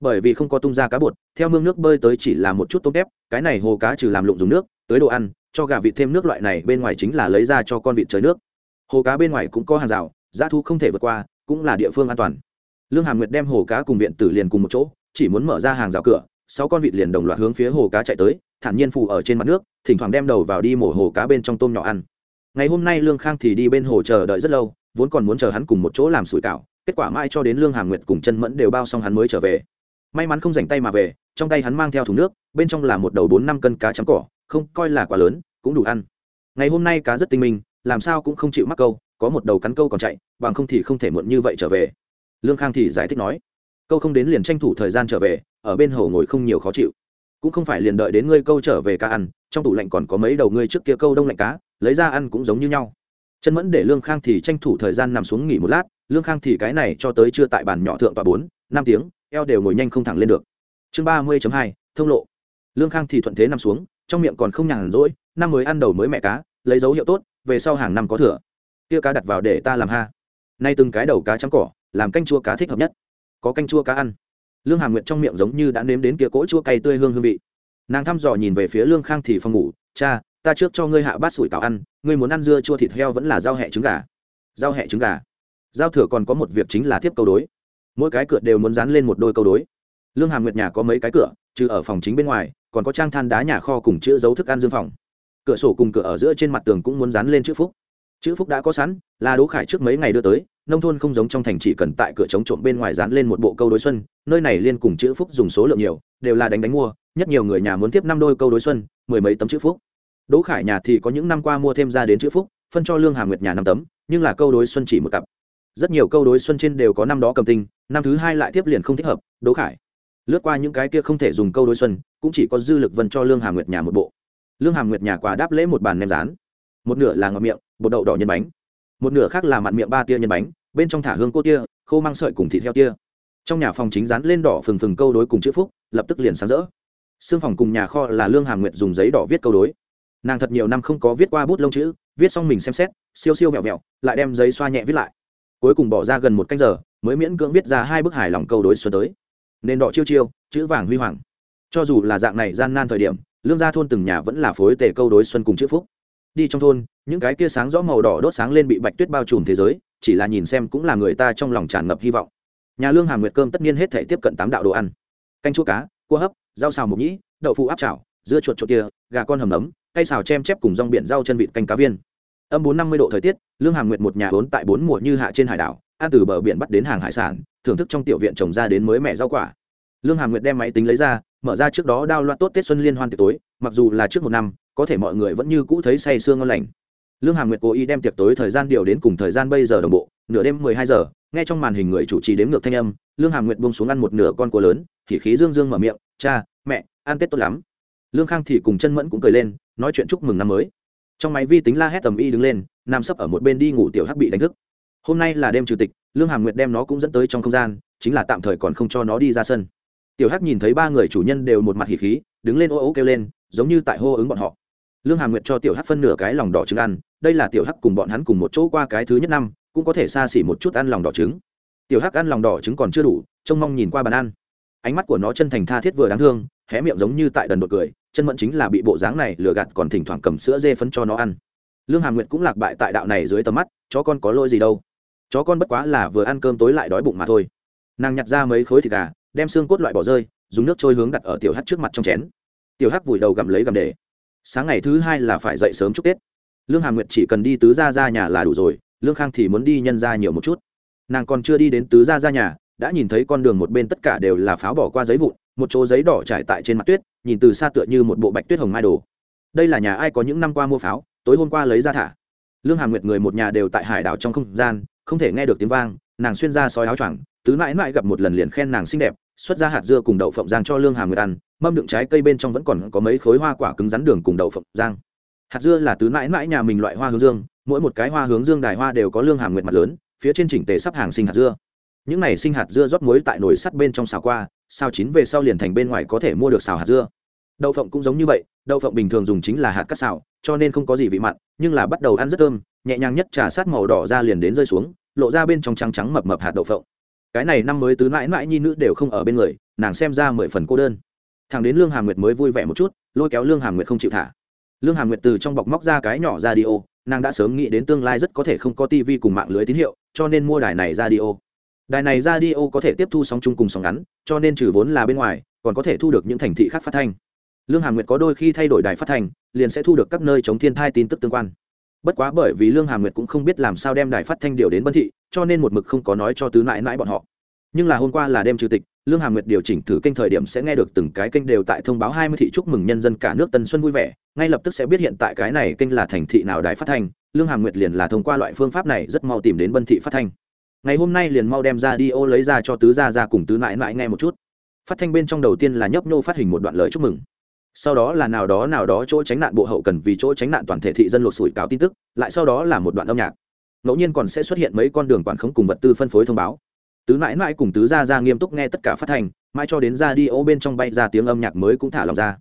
Bởi vì không có tung ra cá bột, theo mương nước bơi tới chỉ là một chút tôm tép, cái này hồ cá trừ làm lụng dùng nước, tới đồ ăn, cho gà vịt thêm nước loại này bên ngoài chính là lấy ra cho con vịt chơi nước. Hồ cá bên ngoài cũng có hàng rào dã thu không thể vượt qua, cũng là địa phương an toàn. Lương hàm nguyệt đem hồ cá cùng viện tử liền cùng một chỗ, chỉ muốn mở ra hàng rào cửa, sáu con vịt liền đồng loạt hướng phía hồ cá chạy tới, thản nhiên phù ở trên mặt nước, thỉnh thoảng đem đầu vào đi mổ hồ cá bên trong tôm nhỏ ăn ngày hôm nay lương khang thì đi bên hồ chờ đợi rất lâu, vốn còn muốn chờ hắn cùng một chỗ làm sủi cảo, kết quả mai cho đến lương hàm nguyệt cùng chân mẫn đều bao xong hắn mới trở về. May mắn không dành tay mà về, trong tay hắn mang theo thùng nước, bên trong là một đầu bốn năm cân cá chấm cỏ, không, coi là quá lớn, cũng đủ ăn. Ngày hôm nay cá rất tinh minh, làm sao cũng không chịu mắc câu, có một đầu cắn câu còn chạy, bằng không thì không thể muộn như vậy trở về. Lương khang thì giải thích nói, câu không đến liền tranh thủ thời gian trở về, ở bên hồ ngồi không nhiều khó chịu. Cũng không phải liền đợi đến ngươi câu trở về cá ăn, trong tủ lạnh còn có mấy đầu ngươi trước kia câu đông lạnh cá lấy ra ăn cũng giống như nhau. Chân mẫn để lương khang thì tranh thủ thời gian nằm xuống nghỉ một lát, lương khang thì cái này cho tới chưa tại bàn nhỏ thượng tọa bốn, năm tiếng, eo đều ngồi nhanh không thẳng lên được. Chương ba mươi hai, thông lộ. Lương khang thì thuận thế nằm xuống, trong miệng còn không nhàn rỗi, năm mới ăn đầu mới mẹ cá, lấy dấu hiệu tốt, về sau hàng năm có thừa. Kia cá đặt vào để ta làm ha. Nay từng cái đầu cá trắng cỏ, làm canh chua cá thích hợp nhất. Có canh chua cá ăn. Lương hàm nguyện trong miệng giống như đã nếm đến kia cỗ chua cay tươi hương hương vị. Nàng thăm dò nhìn về phía lương khang thì phòng ngủ, cha ta trước cho ngươi hạ bát sủi cảo ăn, ngươi muốn ăn dưa chua thịt heo vẫn là rau hẹ trứng gà. Rau hẹ trứng gà. Giao thừa còn có một việc chính là tiếp câu đối. Mỗi cái cửa đều muốn dán lên một đôi câu đối. Lương hàm nguyệt nhà có mấy cái cửa, trừ ở phòng chính bên ngoài, còn có trang than đá nhà kho cùng chữ dấu thức ăn dương phòng. Cửa sổ cùng cửa ở giữa trên mặt tường cũng muốn dán lên chữ phúc. Chữ phúc đã có sẵn, là đỗ khải trước mấy ngày đưa tới, nông thôn không giống trong thành chỉ cần tại cửa chống trộm bên ngoài dán lên một bộ câu đối xuân, nơi này liên cùng chữ phúc dùng số lượng nhiều, đều là đánh đánh mua, nhất nhiều người nhà muốn tiếp năm đôi câu đối xuân, mười mấy tấm chữ phúc đỗ khải nhà thì có những năm qua mua thêm ra đến chữ phúc, phân cho lương hàm nguyệt nhà năm tấm, nhưng là câu đối xuân chỉ một cặp. Rất nhiều câu đối xuân trên đều có năm đó cầm tinh, năm thứ hai lại tiếp liền không thích hợp, đỗ khải. Lướt qua những cái kia không thể dùng câu đối xuân, cũng chỉ có dư lực vân cho lương hàm nguyệt nhà một bộ. Lương hàm nguyệt nhà quà đáp lễ một bàn nem rán. Một nửa là ngọt miệng bột đậu đỏ nhân bánh. Một nửa khác là mặn miệng ba tia nhân bánh, bên trong thả hương cô tia, khô mang sợi cùng thịt heo tia. Trong nhà phòng chính rán lên đỏ phừng phừng câu đối cùng chữ phúc, lập tức liền sáng rỡ. Xương phòng cùng nhà kho là lương hàm nguyệt dùng giấy đỏ viết câu đối nàng thật nhiều năm không có viết qua bút lông chữ, viết xong mình xem xét, siêu siêu vẹo vẹo, lại đem giấy xoa nhẹ viết lại. Cuối cùng bỏ ra gần một canh giờ, mới miễn cưỡng viết ra hai bức hài lòng câu đối xuân tới. Nên đỏ chiêu chiêu, chữ vàng huy hoàng. Cho dù là dạng này gian nan thời điểm, lương gia thôn từng nhà vẫn là phối tề câu đối xuân cùng chữ phúc. Đi trong thôn, những cái kia sáng rõ màu đỏ đốt sáng lên bị bạch tuyết bao trùm thế giới, chỉ là nhìn xem cũng là người ta trong lòng tràn ngập hy vọng. Nhà lương hàm nguyệt cơm tất nhiên hết thể tiếp cận tám đạo đồ ăn. Canh chua cá, cua hấp, rau xào mộc nhĩ, đậu phụ áp chảo dưa chuột chuột kia, gà con hầm nấm cây xào chem chép cùng rong biển rau chân vịt canh cá viên. Âm bốn năm mươi độ thời tiết, lương hàm nguyệt một nhà vốn tại bốn mùa như hạ trên hải đảo ăn từ bờ biển bắt đến hàng hải sản, thưởng thức trong tiểu viện trồng ra đến mới mẻ rau quả. Lương hàm nguyệt đem máy tính lấy ra, mở ra trước đó đao loạn tốt tết xuân liên hoan tiệc tối, mặc dù là trước một năm, có thể mọi người vẫn như cũ thấy say sương ngon lành. Lương hàm nguyệt cố ý đem tiệc tối thời gian điều đến cùng thời gian bây giờ đồng bộ, nửa đêm mười hai giờ, nghe trong màn hình người chủ trì đếm ngược thanh âm, lương hàm nguyệt buông xuống ăn một nửa con cua lớn, thì khí dương dương mở miệng, cha, mẹ, ăn tết tốt lắm lương khang thì cùng chân mẫn cũng cười lên, nói chuyện chúc mừng năm mới. Trong máy vi tính la hét tầm y đứng lên, nằm sấp ở một bên đi ngủ tiểu hắc bị đánh thức. Hôm nay là đêm chủ tịch, lương hàm nguyệt đem nó cũng dẫn tới trong không gian, chính là tạm thời còn không cho nó đi ra sân. Tiểu hắc nhìn thấy ba người chủ nhân đều một mặt hỉ khí, đứng lên ô ô kêu lên, giống như tại hô ứng bọn họ. Lương hàm nguyệt cho tiểu hắc phân nửa cái lòng đỏ trứng ăn, đây là tiểu hắc cùng bọn hắn cùng một chỗ qua cái thứ nhất năm, cũng có thể xa xỉ một chút ăn lòng đỏ trứng. Tiểu hắc ăn lòng đỏ trứng còn chưa đủ, trông mong nhìn qua bàn ăn. Ánh mắt của nó chân thành tha thiết vừa đáng thương hé miệng giống như tại đần đột cười, chân mẫn chính là bị bộ dáng này lừa gạt còn thỉnh thoảng cầm sữa dê phấn cho nó ăn. Lương hà nguyệt cũng lạc bại tại đạo này dưới tầm mắt, chó con có lỗi gì đâu. Chó con bất quá là vừa ăn cơm tối lại đói bụng mà thôi. Nàng nhặt ra mấy khối thịt gà, đem xương cốt loại bỏ rơi, dùng nước trôi hướng đặt ở tiểu hắc trước mặt trong chén. Tiểu hắc vùi đầu gặm lấy gặm để. Sáng ngày thứ hai là phải dậy sớm chúc tết. Lương hà nguyệt chỉ cần đi tứ gia ra nhà là đủ rồi, lương khang thì muốn đi nhân ra nhiều một chút. Nàng còn chưa đi đến tứ gia ra nhà, đã nhìn thấy con đường một bên tất cả đều là pháo bỏ qua giấy vụn một chỗ giấy đỏ trải tại trên mặt tuyết, nhìn từ xa tựa như một bộ bạch tuyết hồng mai đồ. Đây là nhà ai có những năm qua mua pháo, tối hôm qua lấy ra thả. Lương hàm nguyệt người một nhà đều tại hải đảo trong không gian, không thể nghe được tiếng vang, nàng xuyên ra sói áo choàng, tứ mãi mãi gặp một lần liền khen nàng xinh đẹp, xuất ra hạt dưa cùng đậu phộng giang cho lương hàm nguyệt ăn, mâm đựng trái cây bên trong vẫn còn có mấy khối hoa quả cứng rắn đường cùng đậu phộng giang hạt dưa là tứ mãi mãi nhà mình loại hoa hướng dương, mỗi một cái hoa hướng dương đài hoa đều có lương hàm nguyệt mặt lớn, phía trên chỉnh tề sắp hàng sinh hạt dưa. Những này sinh hạt dưa rót muối tại nồi sắt bên trong xào qua xào chín về sau liền thành bên ngoài có thể mua được xào hạt dưa. Đậu phộng cũng giống như vậy, đậu phộng bình thường dùng chính là hạt cắt xào, cho nên không có gì vị mặn, nhưng là bắt đầu ăn rất thơm, nhẹ nhàng nhất trà sát màu đỏ ra liền đến rơi xuống, lộ ra bên trong trắng trắng mập mập hạt đậu phộng. Cái này năm mới tứ mãi mãi nhi nữ đều không ở bên người, nàng xem ra mười phần cô đơn. Thằng đến lương hàm nguyệt mới vui vẻ một chút, lôi kéo lương hàm nguyệt không chịu thả. Lương hàm nguyệt từ trong bọc móc ra cái nhỏ ra đi ô nàng đã sớm nghĩ đến tương lai rất có thể không có tivi cùng mạng lưới tín hiệu, cho nên mua đài này ra đi ô đài này ra đi ô có thể tiếp thu sóng chung cùng sóng ngắn, cho nên trừ vốn là bên ngoài, còn có thể thu được những thành thị khác phát thanh. Lương hà nguyệt có đôi khi thay đổi đài phát thanh, liền sẽ thu được các nơi chống thiên thai tin tức tương quan. Bất quá bởi vì lương hà nguyệt cũng không biết làm sao đem đài phát thanh điều đến bân thị, cho nên một mực không có nói cho tứ mãi mãi bọn họ. Nhưng là hôm qua là đêm chủ tịch, lương hà nguyệt điều chỉnh thử kênh thời điểm sẽ nghe được từng cái kênh đều tại thông báo hai mươi thị chúc mừng nhân dân cả nước tân xuân vui vẻ, ngay lập tức sẽ biết hiện tại cái này kênh là thành thị nào đài phát thanh. Lương hà nguyệt liền là thông qua loại phương pháp này rất mau tìm đến bân thị phát thanh ngày hôm nay liền mau đem ra đi ô lấy ra cho tứ gia ra cùng tứ mãi mãi nghe một chút. Phát thanh bên trong đầu tiên là nhấp nhô phát hình một đoạn lời chúc mừng. Sau đó là nào đó nào đó chỗ tránh nạn bộ hậu cần vì chỗ tránh nạn toàn thể thị dân lột sủi cáo tin tức, lại sau đó là một đoạn âm nhạc. Ngẫu nhiên còn sẽ xuất hiện mấy con đường quản khống cùng vật tư phân phối thông báo. Tứ mãi mãi cùng tứ gia ra nghiêm túc nghe tất cả phát thanh, mãi cho đến ra đi ô bên trong bay ra tiếng âm nhạc mới cũng thả lòng ra.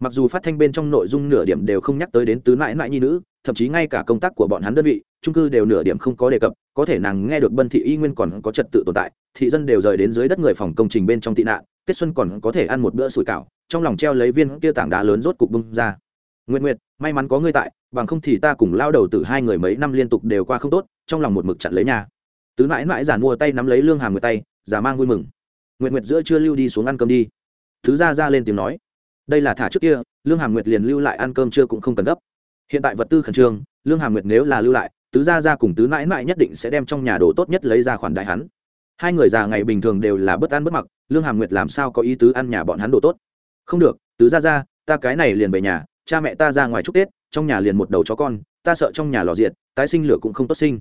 Mặc dù phát thanh bên trong nội dung nửa điểm đều không nhắc tới đến tứ mãi mãi nhi nữ, thậm chí ngay cả công tác của bọn hắn đơn vị trung cư đều nửa điểm không có đề cập, có thể nàng nghe được bân thị y nguyên còn có trật tự tồn tại, thị dân đều rời đến dưới đất người phòng công trình bên trong tị nạn, tết xuân còn có thể ăn một bữa sủi cảo, trong lòng treo lấy viên kia tảng đá lớn rốt cục bung ra. Nguyện nguyệt, may mắn có ngươi tại, bằng không thì ta cùng lao đầu từ hai người mấy năm liên tục đều qua không tốt, trong lòng một mực chặn lấy nhà. Tứ mãi mãi giả mua tay nắm lấy lương hàm người tay giả mang vui mừng. Nguyện nguyệt giữa chưa lưu đi xuống ăn cơm đi. Thứ ra ra lên tiếng nói, đây là thả trước kia, lương hàm nguyệt liền lưu lại ăn cơm chưa cũng không cần gấp. Hiện tại vật tư khẩn trương, lương hàm nguyệt nếu là lưu lại tứ gia gia cùng tứ mãi mãi nhất định sẽ đem trong nhà đồ tốt nhất lấy ra khoản đại hắn. Hai người già ngày bình thường đều là bất ăn bất mặc lương hàm nguyệt làm sao có ý tứ ăn nhà bọn hắn đồ tốt? Không được tứ gia gia, ta cái này liền về nhà cha mẹ ta ra ngoài chúc tết trong nhà liền một đầu chó con ta sợ trong nhà lò diệt tái sinh lửa cũng không tốt sinh.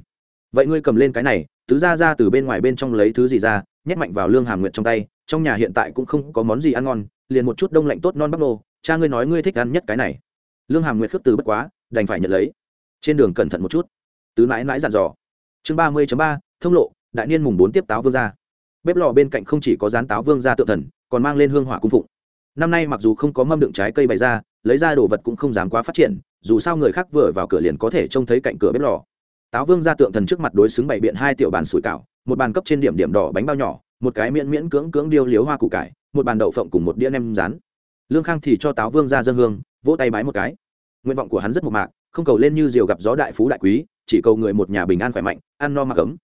Vậy ngươi cầm lên cái này tứ gia gia từ bên ngoài bên trong lấy thứ gì ra nhét mạnh vào lương hàm nguyệt trong tay trong nhà hiện tại cũng không có món gì ăn ngon liền một chút đông lạnh tốt non bắp nô cha ngươi nói ngươi thích ăn nhất cái này. Lương hàm nguyệt khước từ bất quá đành phải nhận lấy. Trên đường cẩn thận một chút tứ mãi mãi dặn dò. Chương ba mươi ba, thông lộ, đại niên mùng bốn tiếp táo vương gia. Bếp lò bên cạnh không chỉ có rán táo vương gia tự thần, còn mang lên hương hỏa cung phụng. Năm nay mặc dù không có mâm đựng trái cây bày ra, lấy ra đồ vật cũng không dám quá phát triển, dù sao người khác vừa vào cửa liền có thể trông thấy cạnh cửa bếp lò. Táo vương ra tượng thần trước mặt đối xứng bày biện hai tiểu bàn sủi cảo, một bàn cấp trên điểm điểm đỏ bánh bao nhỏ, một cái miễn miễn cưỡng cưỡng điêu liếu hoa củ cải, một bàn đậu phộng cùng một đĩa nem rán. Lương khang thì cho táo vương ra dân hương, vỗ tay bái một cái. Nguyện vọng của hắn rất mộc mạc, không cầu lên như diều gặp gió đại phú đại quý chỉ cầu người một nhà bình an khỏe mạnh, ăn no mặc ấm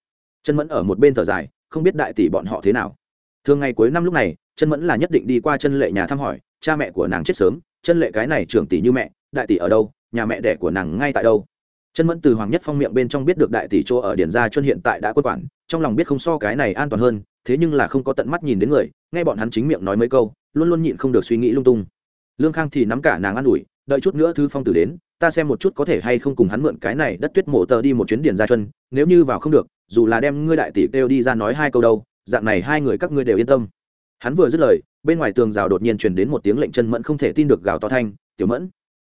chân mẫn ở một bên thở dài, không biết đại tỷ bọn họ thế nào. Thường ngày cuối năm lúc này chân mẫn là nhất định đi qua chân lệ nhà thăm hỏi, cha mẹ của nàng chết sớm, chân lệ cái này trưởng tỷ như mẹ, đại tỷ ở đâu, nhà mẹ đẻ của nàng ngay tại đâu. Chân mẫn từ hoàng nhất phong miệng bên trong biết được đại tỷ chỗ ở điển gia chuân hiện tại đã quân quản, trong lòng biết không so cái này an toàn hơn, thế nhưng là không có tận mắt nhìn đến người, nghe bọn hắn chính miệng nói mấy câu, luôn luôn nhịn không được suy nghĩ lung tung. Lương khang thì nắm cả nàng an ủi, đợi chút nữa thư phong tử đến ta xem một chút có thể hay không cùng hắn mượn cái này đất tuyết mộ tờ đi một chuyến điền ra chân, nếu như vào không được, dù là đem ngươi đại tỷ kêu đi ra nói hai câu đâu, dạng này hai người các ngươi đều yên tâm. Hắn vừa dứt lời, bên ngoài tường rào đột nhiên truyền đến một tiếng lệnh chân mẫn không thể tin được gào to thanh, tiểu mẫn,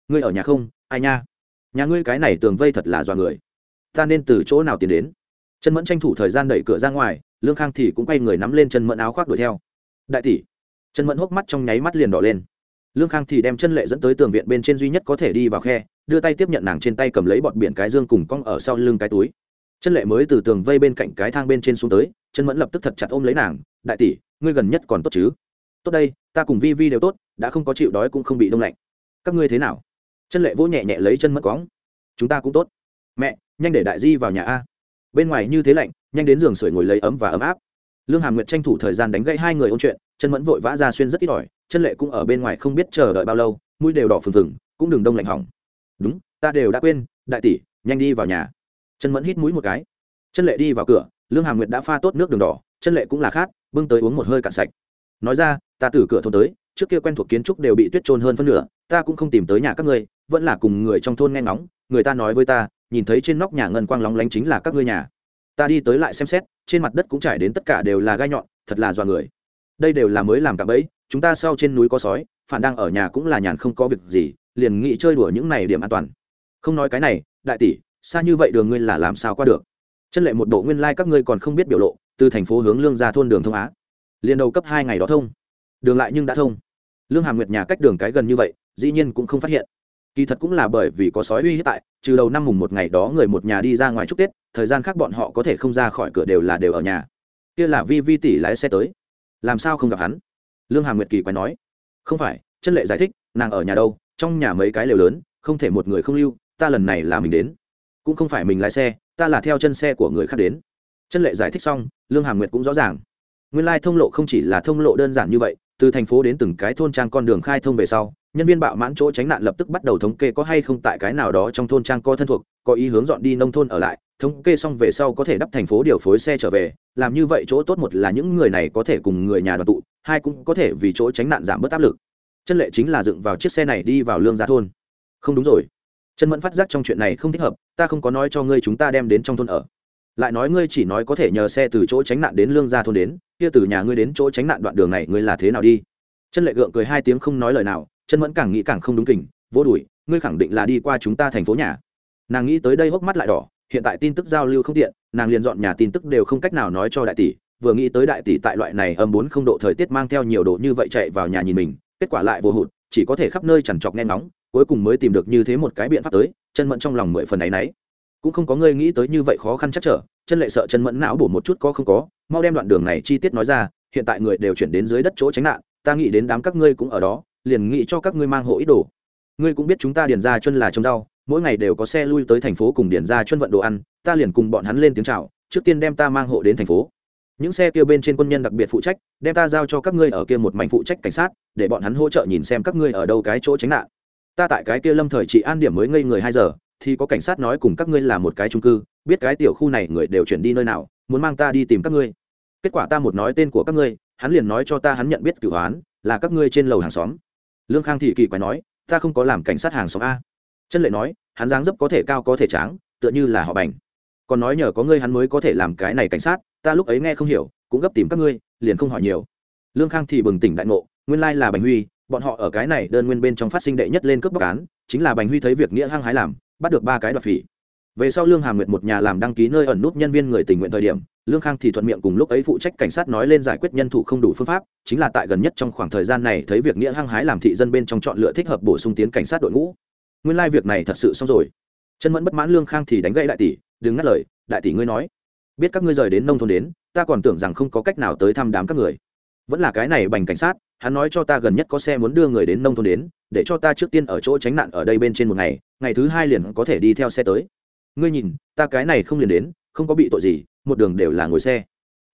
ngươi ở nhà không? Ai nha? Nhà ngươi cái này tường vây thật là dọa người. Ta nên từ chỗ nào tiến đến? Chân mẫn tranh thủ thời gian đẩy cửa ra ngoài, lương khang thì cũng quay người nắm lên chân mẫn áo khoác đuổi theo. Đại tỷ. Chân mẫn hốc mắt trong nháy mắt liền đỏ lên. Lương khang thì đem chân lệ dẫn tới tường viện bên trên duy nhất có thể đi vào khe đưa tay tiếp nhận nàng trên tay cầm lấy bọt biển cái dương cùng cong ở sau lưng cái túi. Chân lệ mới từ tường vây bên cạnh cái thang bên trên xuống tới, chân mẫn lập tức thật chặt ôm lấy nàng, đại tỷ, ngươi gần nhất còn tốt chứ? Tốt đây, ta cùng vi vi đều tốt, đã không có chịu đói cũng không bị đông lạnh. Các ngươi thế nào? Chân lệ vỗ nhẹ nhẹ lấy chân mẫn cóng chúng ta cũng tốt. Mẹ, nhanh để đại di vào nhà a. Bên ngoài như thế lạnh, nhanh đến giường sưởi ngồi lấy ấm và ấm áp. Lương hàm nguyệt tranh thủ thời gian đánh gãy hai người ôn chuyện, chân mẫn vội vã ra xuyên rất ít ỏi, chân lệ cũng ở bên ngoài không biết chờ đợi bao lâu, mũi đều đỏ phừng phừng, cũng đừng đông lạnh hỏng đúng, ta đều đã quên, đại tỷ, nhanh đi vào nhà. Chân mẫn hít mũi một cái. Chân lệ đi vào cửa, lương hà nguyệt đã pha tốt nước đường đỏ, chân lệ cũng là khát, bưng tới uống một hơi cạn sạch. Nói ra, ta từ cửa thôn tới, trước kia quen thuộc kiến trúc đều bị tuyết trôn hơn phân nửa, ta cũng không tìm tới nhà các ngươi, vẫn là cùng người trong thôn nghe ngóng, người ta nói với ta, nhìn thấy trên nóc nhà ngân quang lóng lánh chính là các ngươi nhà. Ta đi tới lại xem xét, trên mặt đất cũng trải đến tất cả đều là gai nhọn, thật là dọa người. Đây đều là mới làm cả bẫy, chúng ta sau trên núi có sói, phản đang ở nhà cũng là nhàn không có việc gì liền nghĩ chơi đùa những này điểm an toàn. Không nói cái này, đại tỷ, xa như vậy đường ngươi là làm sao qua được? Chân lệ một bộ nguyên lai、like、các ngươi còn không biết biểu lộ, từ thành phố hướng lương ra thôn đường thông á. Liền đầu cấp hai ngày đó thông. Đường lại nhưng đã thông. Lương hàm nguyệt nhà cách đường cái gần như vậy, dĩ nhiên cũng không phát hiện. Kỳ thật cũng là bởi vì có sói uy hiếp tại, trừ đầu năm mùng một ngày đó người một nhà đi ra ngoài chúc tết, thời gian khác bọn họ có thể không ra khỏi cửa đều là đều ở nhà. Kia là vi vi tỷ lái xe tới. Làm sao không gặp hắn? Lương hàm nguyệt kỳ quay nói. Không phải, chân lệ giải thích, nàng ở nhà đâu? Trong nhà mấy cái lều lớn, không thể một người không lưu, ta lần này là mình đến. Cũng không phải mình lái xe, ta là theo chân xe của người khác đến. Chân lệ giải thích xong, lương hàm nguyệt cũng rõ ràng. Nguyên lai thông lộ không chỉ là thông lộ đơn giản như vậy, từ thành phố đến từng cái thôn trang con đường khai thông về sau, nhân viên bạo mãn chỗ tránh nạn lập tức bắt đầu thống kê có hay không tại cái nào đó trong thôn trang co thân thuộc, có ý hướng dọn đi nông thôn ở lại, thống kê xong về sau có thể đắp thành phố điều phối xe trở về, làm như vậy chỗ tốt một là những người này có thể cùng người nhà đoàn tụ, hai cũng có thể vì chỗ tránh nạn giảm bớt áp lực chân lệ chính là dựng vào chiếc xe này đi vào lương gia thôn. Không đúng rồi. Chân mẫn phát giác trong chuyện này không thích hợp, ta không có nói cho ngươi chúng ta đem đến trong thôn ở. Lại nói ngươi chỉ nói có thể nhờ xe từ chỗ tránh nạn đến lương gia thôn đến, kia từ nhà ngươi đến chỗ tránh nạn đoạn đường này ngươi là thế nào đi? Chân lệ gượng cười hai tiếng không nói lời nào, chân mẫn càng nghĩ càng không đúng kình, vô đùi ngươi khẳng định là đi qua chúng ta thành phố nhà. Nàng nghĩ tới đây hốc mắt lại đỏ, hiện tại tin tức giao lưu không tiện, nàng liền dọn nhà tin tức đều không cách nào nói cho đại tỷ, vừa nghĩ tới đại tỷ tại loại này âm bốn không độ thời tiết mang theo nhiều độ như vậy chạy vào nhà nhìn mình kết quả lại vô hụt, chỉ có thể khắp nơi chằn trọc nghe nóng cuối cùng mới tìm được như thế một cái biện pháp tới, chân mẫn trong lòng mười phần ấ y n ấ y cũng không có ngươi nghĩ tới như vậy khó khăn chắc trở, chân lệ sợ chân mẫn não bổ một chút có không có, mau đem đoạn đường này chi tiết nói ra, hiện tại người đều chuyển đến dưới đất chỗ tránh nạn, ta nghĩ đến đám các ngươi cũng ở đó, liền nghĩ cho các ngươi mang hộ ít đồ. Ngươi cũng biết chúng ta điền ra chân là trông rau, mỗi ngày đều có xe lui tới thành phố cùng điền ra chân vận đồ ăn, ta liền cùng bọn hắn lên tiếng chào, trước tiên đem ta mang hộ đến thành phố những xe kia bên trên quân nhân đặc biệt phụ trách, đem ta giao cho các ngươi ở kia một mảnh phụ trách cảnh sát, để bọn hắn hỗ trợ nhìn xem các ngươi ở đâu cái chỗ tránh nạn. Ta tại cái kia lâm thời trị an điểm mới ngây người hai giờ, thì có cảnh sát nói cùng các ngươi là một cái trung cư, biết cái tiểu khu này người đều chuyển đi nơi nào, muốn mang ta đi tìm các ngươi. Kết quả ta một nói tên của các ngươi, hắn liền nói cho ta hắn nhận biết cửu hoán là các ngươi trên lầu hàng xóm. Lương khang thị kỳ quái nói, ta không có làm cảnh sát hàng xóm a. Chân lệ nói, hắn dáng dấp có thể cao có thể tráng, tựa như là họ bành. Còn nói nhờ có ngươi hắn mới có thể làm cái này cảnh sát ta lúc ấy nghe không hiểu, cũng gấp tìm các ngươi, liền không hỏi nhiều. Lương khang thì bừng tỉnh đại ngộ, nguyên lai là bành huy, bọn họ ở cái này đơn nguyên bên trong phát sinh đệ nhất lên cướp bóc án, chính là bành huy thấy việc nghĩa hăng hái làm, bắt được ba cái đoạt phỉ. Về sau lương hàm nguyệt một nhà làm đăng ký nơi ẩn nút nhân viên người tình nguyện thời điểm, lương khang thì thuận miệng cùng lúc ấy phụ trách cảnh sát nói lên giải quyết nhân thủ không đủ phương pháp, chính là tại gần nhất trong khoảng thời gian này thấy việc nghĩa hăng hái làm thị dân bên trong chọn lựa thích hợp bổ sung tiến cảnh sát đội ngũ. Nguyên lai、like、việc này thật sự xong rồi. Chân mẫn bất mãn lương khang thì đánh gãy đại tỷ, đừng ngắt lời, đại tỷ ngươi nói biết các ngươi rời đến nông thôn đến, ta còn tưởng rằng không có cách nào tới thăm đám các người. Vẫn là cái này bành cảnh sát, hắn nói cho ta gần nhất có xe muốn đưa người đến nông thôn đến, để cho ta trước tiên ở chỗ tránh nạn ở đây bên trên một ngày ngày thứ hai liền có thể đi theo xe tới. Ngươi nhìn, ta cái này không liền đến, không có bị tội gì, một đường đều là ngồi xe.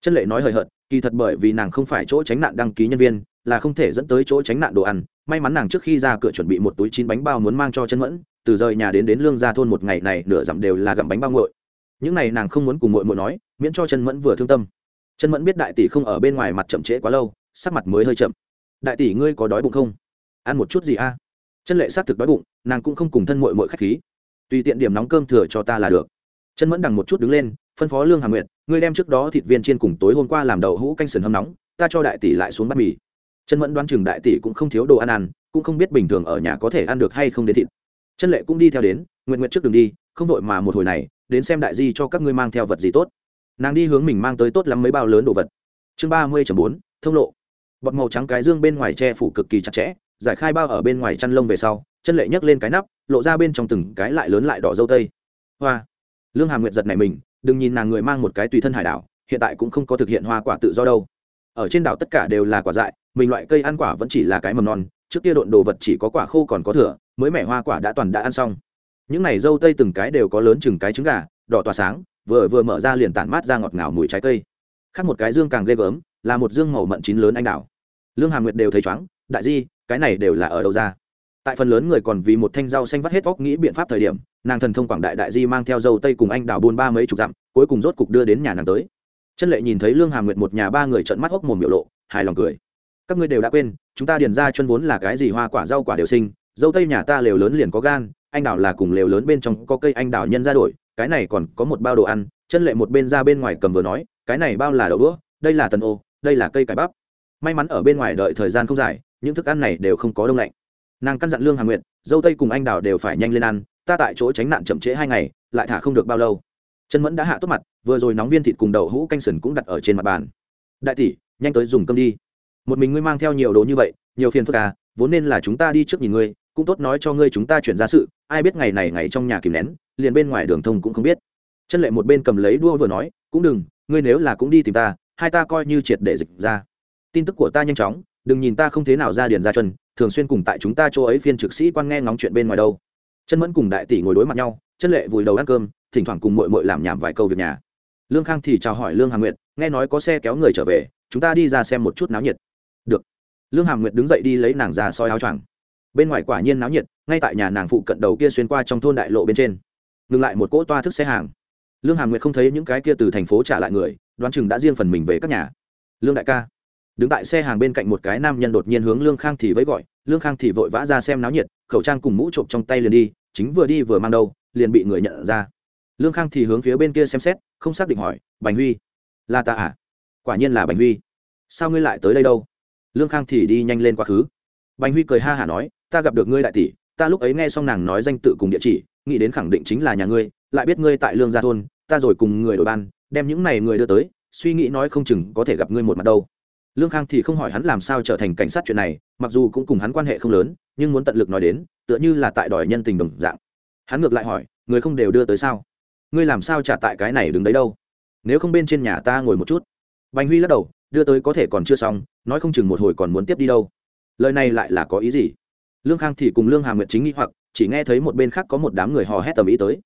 Chân lệ nói hời hợt, kỳ thật bởi vì nàng không phải chỗ tránh nạn đăng ký nhân viên, là không thể dẫn tới chỗ tránh nạn đồ ăn. May mắn nàng trước khi ra cửa chuẩn bị một túi chín bánh bao muốn mang cho chân mẫn, từ rời nhà đến đến lương gia thôn một ngày này nửa dặm đều là gặm bánh bao ngội những này nàng không muốn cùng mội mội nói, miễn cho chân mẫn vừa thương tâm. Chân mẫn biết đại tỷ không ở bên ngoài mặt chậm trễ quá lâu, sắc mặt mới hơi chậm. Đại tỷ ngươi có đói bụng không? Ăn một chút gì a? Chân lệ xác thực đói bụng, nàng cũng không cùng thân mội mội k h á c h khí. Tùy tiện điểm nóng cơm thừa cho ta là được. Chân mẫn đằng một chút đứng lên, phân phó lương hà nguyệt, ngươi đem trước đó thịt viên chiên cùng tối hôm qua làm đậu hũ canh sườn hâm nóng, ta cho đại tỷ lại xuống bát mì. Chân mẫn đoán chừng đại tỷ cũng không thiếu đồ ăn ăn, cũng không biết bình thường ở nhà có thể ăn được hay không đến thịt. Chân lệ cũng đi theo đến nguyện nguyện trước đường đi, không đội mà một hồi này đến xem đại di cho các ngươi mang theo vật gì tốt. Nàng đi hướng mình mang tới tốt lắm mấy bao lớn đồ vật. Chương ba mươi bốn, thông lộ. Bọt màu trắng cái dương bên ngoài che phủ cực kỳ chặt chẽ, giải khai bao ở bên ngoài chăn lông về sau, chân lệ nhấc lên cái nắp, lộ ra bên trong từng cái lại lớn lại đỏ dâu tây. Hoa. Lương hàm nguyệt giật này mình, đừng nhìn nàng người mang một cái tùy thân hải đảo, hiện tại cũng không có thực hiện hoa quả tự do đâu. Ở trên đảo tất cả đều là quả dại, mình loại cây ăn quả vẫn chỉ là cái mầm non, trước kia độn đồ vật chỉ có quả khô còn có thừa, mới mẻ hoa quả đã toàn đã ăn xong những này dâu tây từng cái đều có lớn chừng cái trứng gà, đỏ tỏa sáng, vừa vừa mở ra liền tản mát ra ngọt ngào mùi trái cây. Khác một cái dương càng ghê gớm, là một dương màu mận chín lớn anh đào. Lương hàm nguyệt đều thấy chóng đại di, cái này đều là ở đâu ra? Tại phần lớn người còn vì một thanh rau xanh vắt hết vóc nghĩ biện pháp thời điểm, nàng thần thông quảng đại đại di mang theo dâu tây cùng anh đào buôn ba mấy chục dặm, cuối cùng rốt cục đưa đến nhà nàng tới. Chân lệ nhìn thấy lương hàm nguyệt một nhà ba người trợn mắt hốc mồm miệu lộ, hài lòng cười. Các ngươi đều đã quên, chúng ta điền ra chân vốn là cái gì hoa quả rau quả đều sinh, dâu tây nhà ta lều lớn liền có gan anh đào là cùng lều lớn bên trong có cây anh đào nhân ra đổi, cái này còn có một bao đồ ăn, chân lệ một bên ra bên ngoài cầm vừa nói, cái này bao là đậu đũa, đây là tần ô, đây là cây cải bắp. May mắn ở bên ngoài đợi thời gian không dài, những thức ăn này đều không có đông lạnh. Nàng căn dặn lương hà nguyệt, dâu tây cùng anh đào đều phải nhanh lên ăn, ta tại chỗ tránh nạn chậm trễ hai ngày, lại thả không được bao lâu. Chân mẫn đã hạ tốt mặt, vừa rồi nóng viên thịt cùng đậu hũ canh sần cũng đặt ở trên mặt bàn. Đại tỷ, nhanh tới dùng cơm đi. Một mình ngươi mang theo nhiều đồ như vậy, nhiều phiền phức à vốn nên là chúng ta đi trước nhìn ngươi, cũng tốt nói cho ngươi chúng ta chuyển ra sự ai biết ngày này ngày trong nhà kìm nén, liền bên ngoài đường thông cũng không biết. Chân lệ một bên cầm lấy đua vừa nói, cũng đừng, ngươi nếu là cũng đi tìm ta, hai ta coi như triệt để dịch ra. Tin tức của ta nhanh chóng, đừng nhìn ta không thế nào ra điền ra chân, thường xuyên cùng tại chúng ta chỗ ấy phiên trực sĩ quan nghe ngóng chuyện bên ngoài đâu. Chân mẫn cùng đại tỷ ngồi đối mặt nhau, chân lệ vùi đầu ăn cơm, thỉnh thoảng cùng mội mội làm nhảm vài câu việc nhà. Lương khang thì chào hỏi lương hà nguyệt, nghe nói có xe kéo người trở về, chúng ta đi ra xem một chút náo nhiệt. Được. Lương hà nguyệt đứng dậy đi lấy nàng ra soi áo choàng. Bên ngoài quả nhiên náo nhiệt ngay tại nhà nàng phụ cận đầu kia xuyên qua trong thôn đại lộ bên trên. Ngừng lại một cỗ toa thức xe hàng. Lương hàm nguyệt không thấy những cái kia từ thành phố trả lại người, đoán chừng đã riêng phần mình về các nhà. Lương đại ca. Đứng tại xe hàng bên cạnh một cái nam nhân đột nhiên hướng lương khang thì với gọi, lương khang thì vội vã ra xem náo nhiệt, khẩu trang cùng mũ trộm trong tay liền đi, chính vừa đi vừa mang đâu, liền bị người nhận ra. Lương khang thì hướng phía bên kia xem xét, không xác định hỏi, bành huy, là ta à? Quả nhiên là bành huy. Sao ngươi lại tới đây đâu? Lương khang thì đi nhanh lên quá khứ. Bành huy cười ha hả nói, ta gặp được ngươi đại tỷ ta lúc ấy nghe xong nàng nói danh tự cùng địa chỉ, nghĩ đến khẳng định chính là nhà ngươi, lại biết ngươi tại lương gia thôn, ta rồi cùng người đổi ban, đem những này người đưa tới, suy nghĩ nói không chừng có thể gặp ngươi một mặt đâu. Lương khang thì không hỏi hắn làm sao trở thành cảnh sát chuyện này, mặc dù cũng cùng hắn quan hệ không lớn, nhưng muốn tận lực nói đến, tựa như là tại đòi nhân tình đồng dạng. Hắn ngược lại hỏi, người không đều đưa tới sao? Ngươi làm sao trả tại cái này đứng đấy đâu? Nếu không bên trên nhà ta ngồi một chút. Bành huy lắc đầu, đưa tới có thể còn chưa xong, nói không chừng một hồi còn muốn tiếp đi đâu. Lời này lại là có ý gì? Lương khang thì cùng lương hà nguyệt chính nghĩ hoặc, chỉ nghe thấy một bên khác có một đám người hò hét tầm ý tới.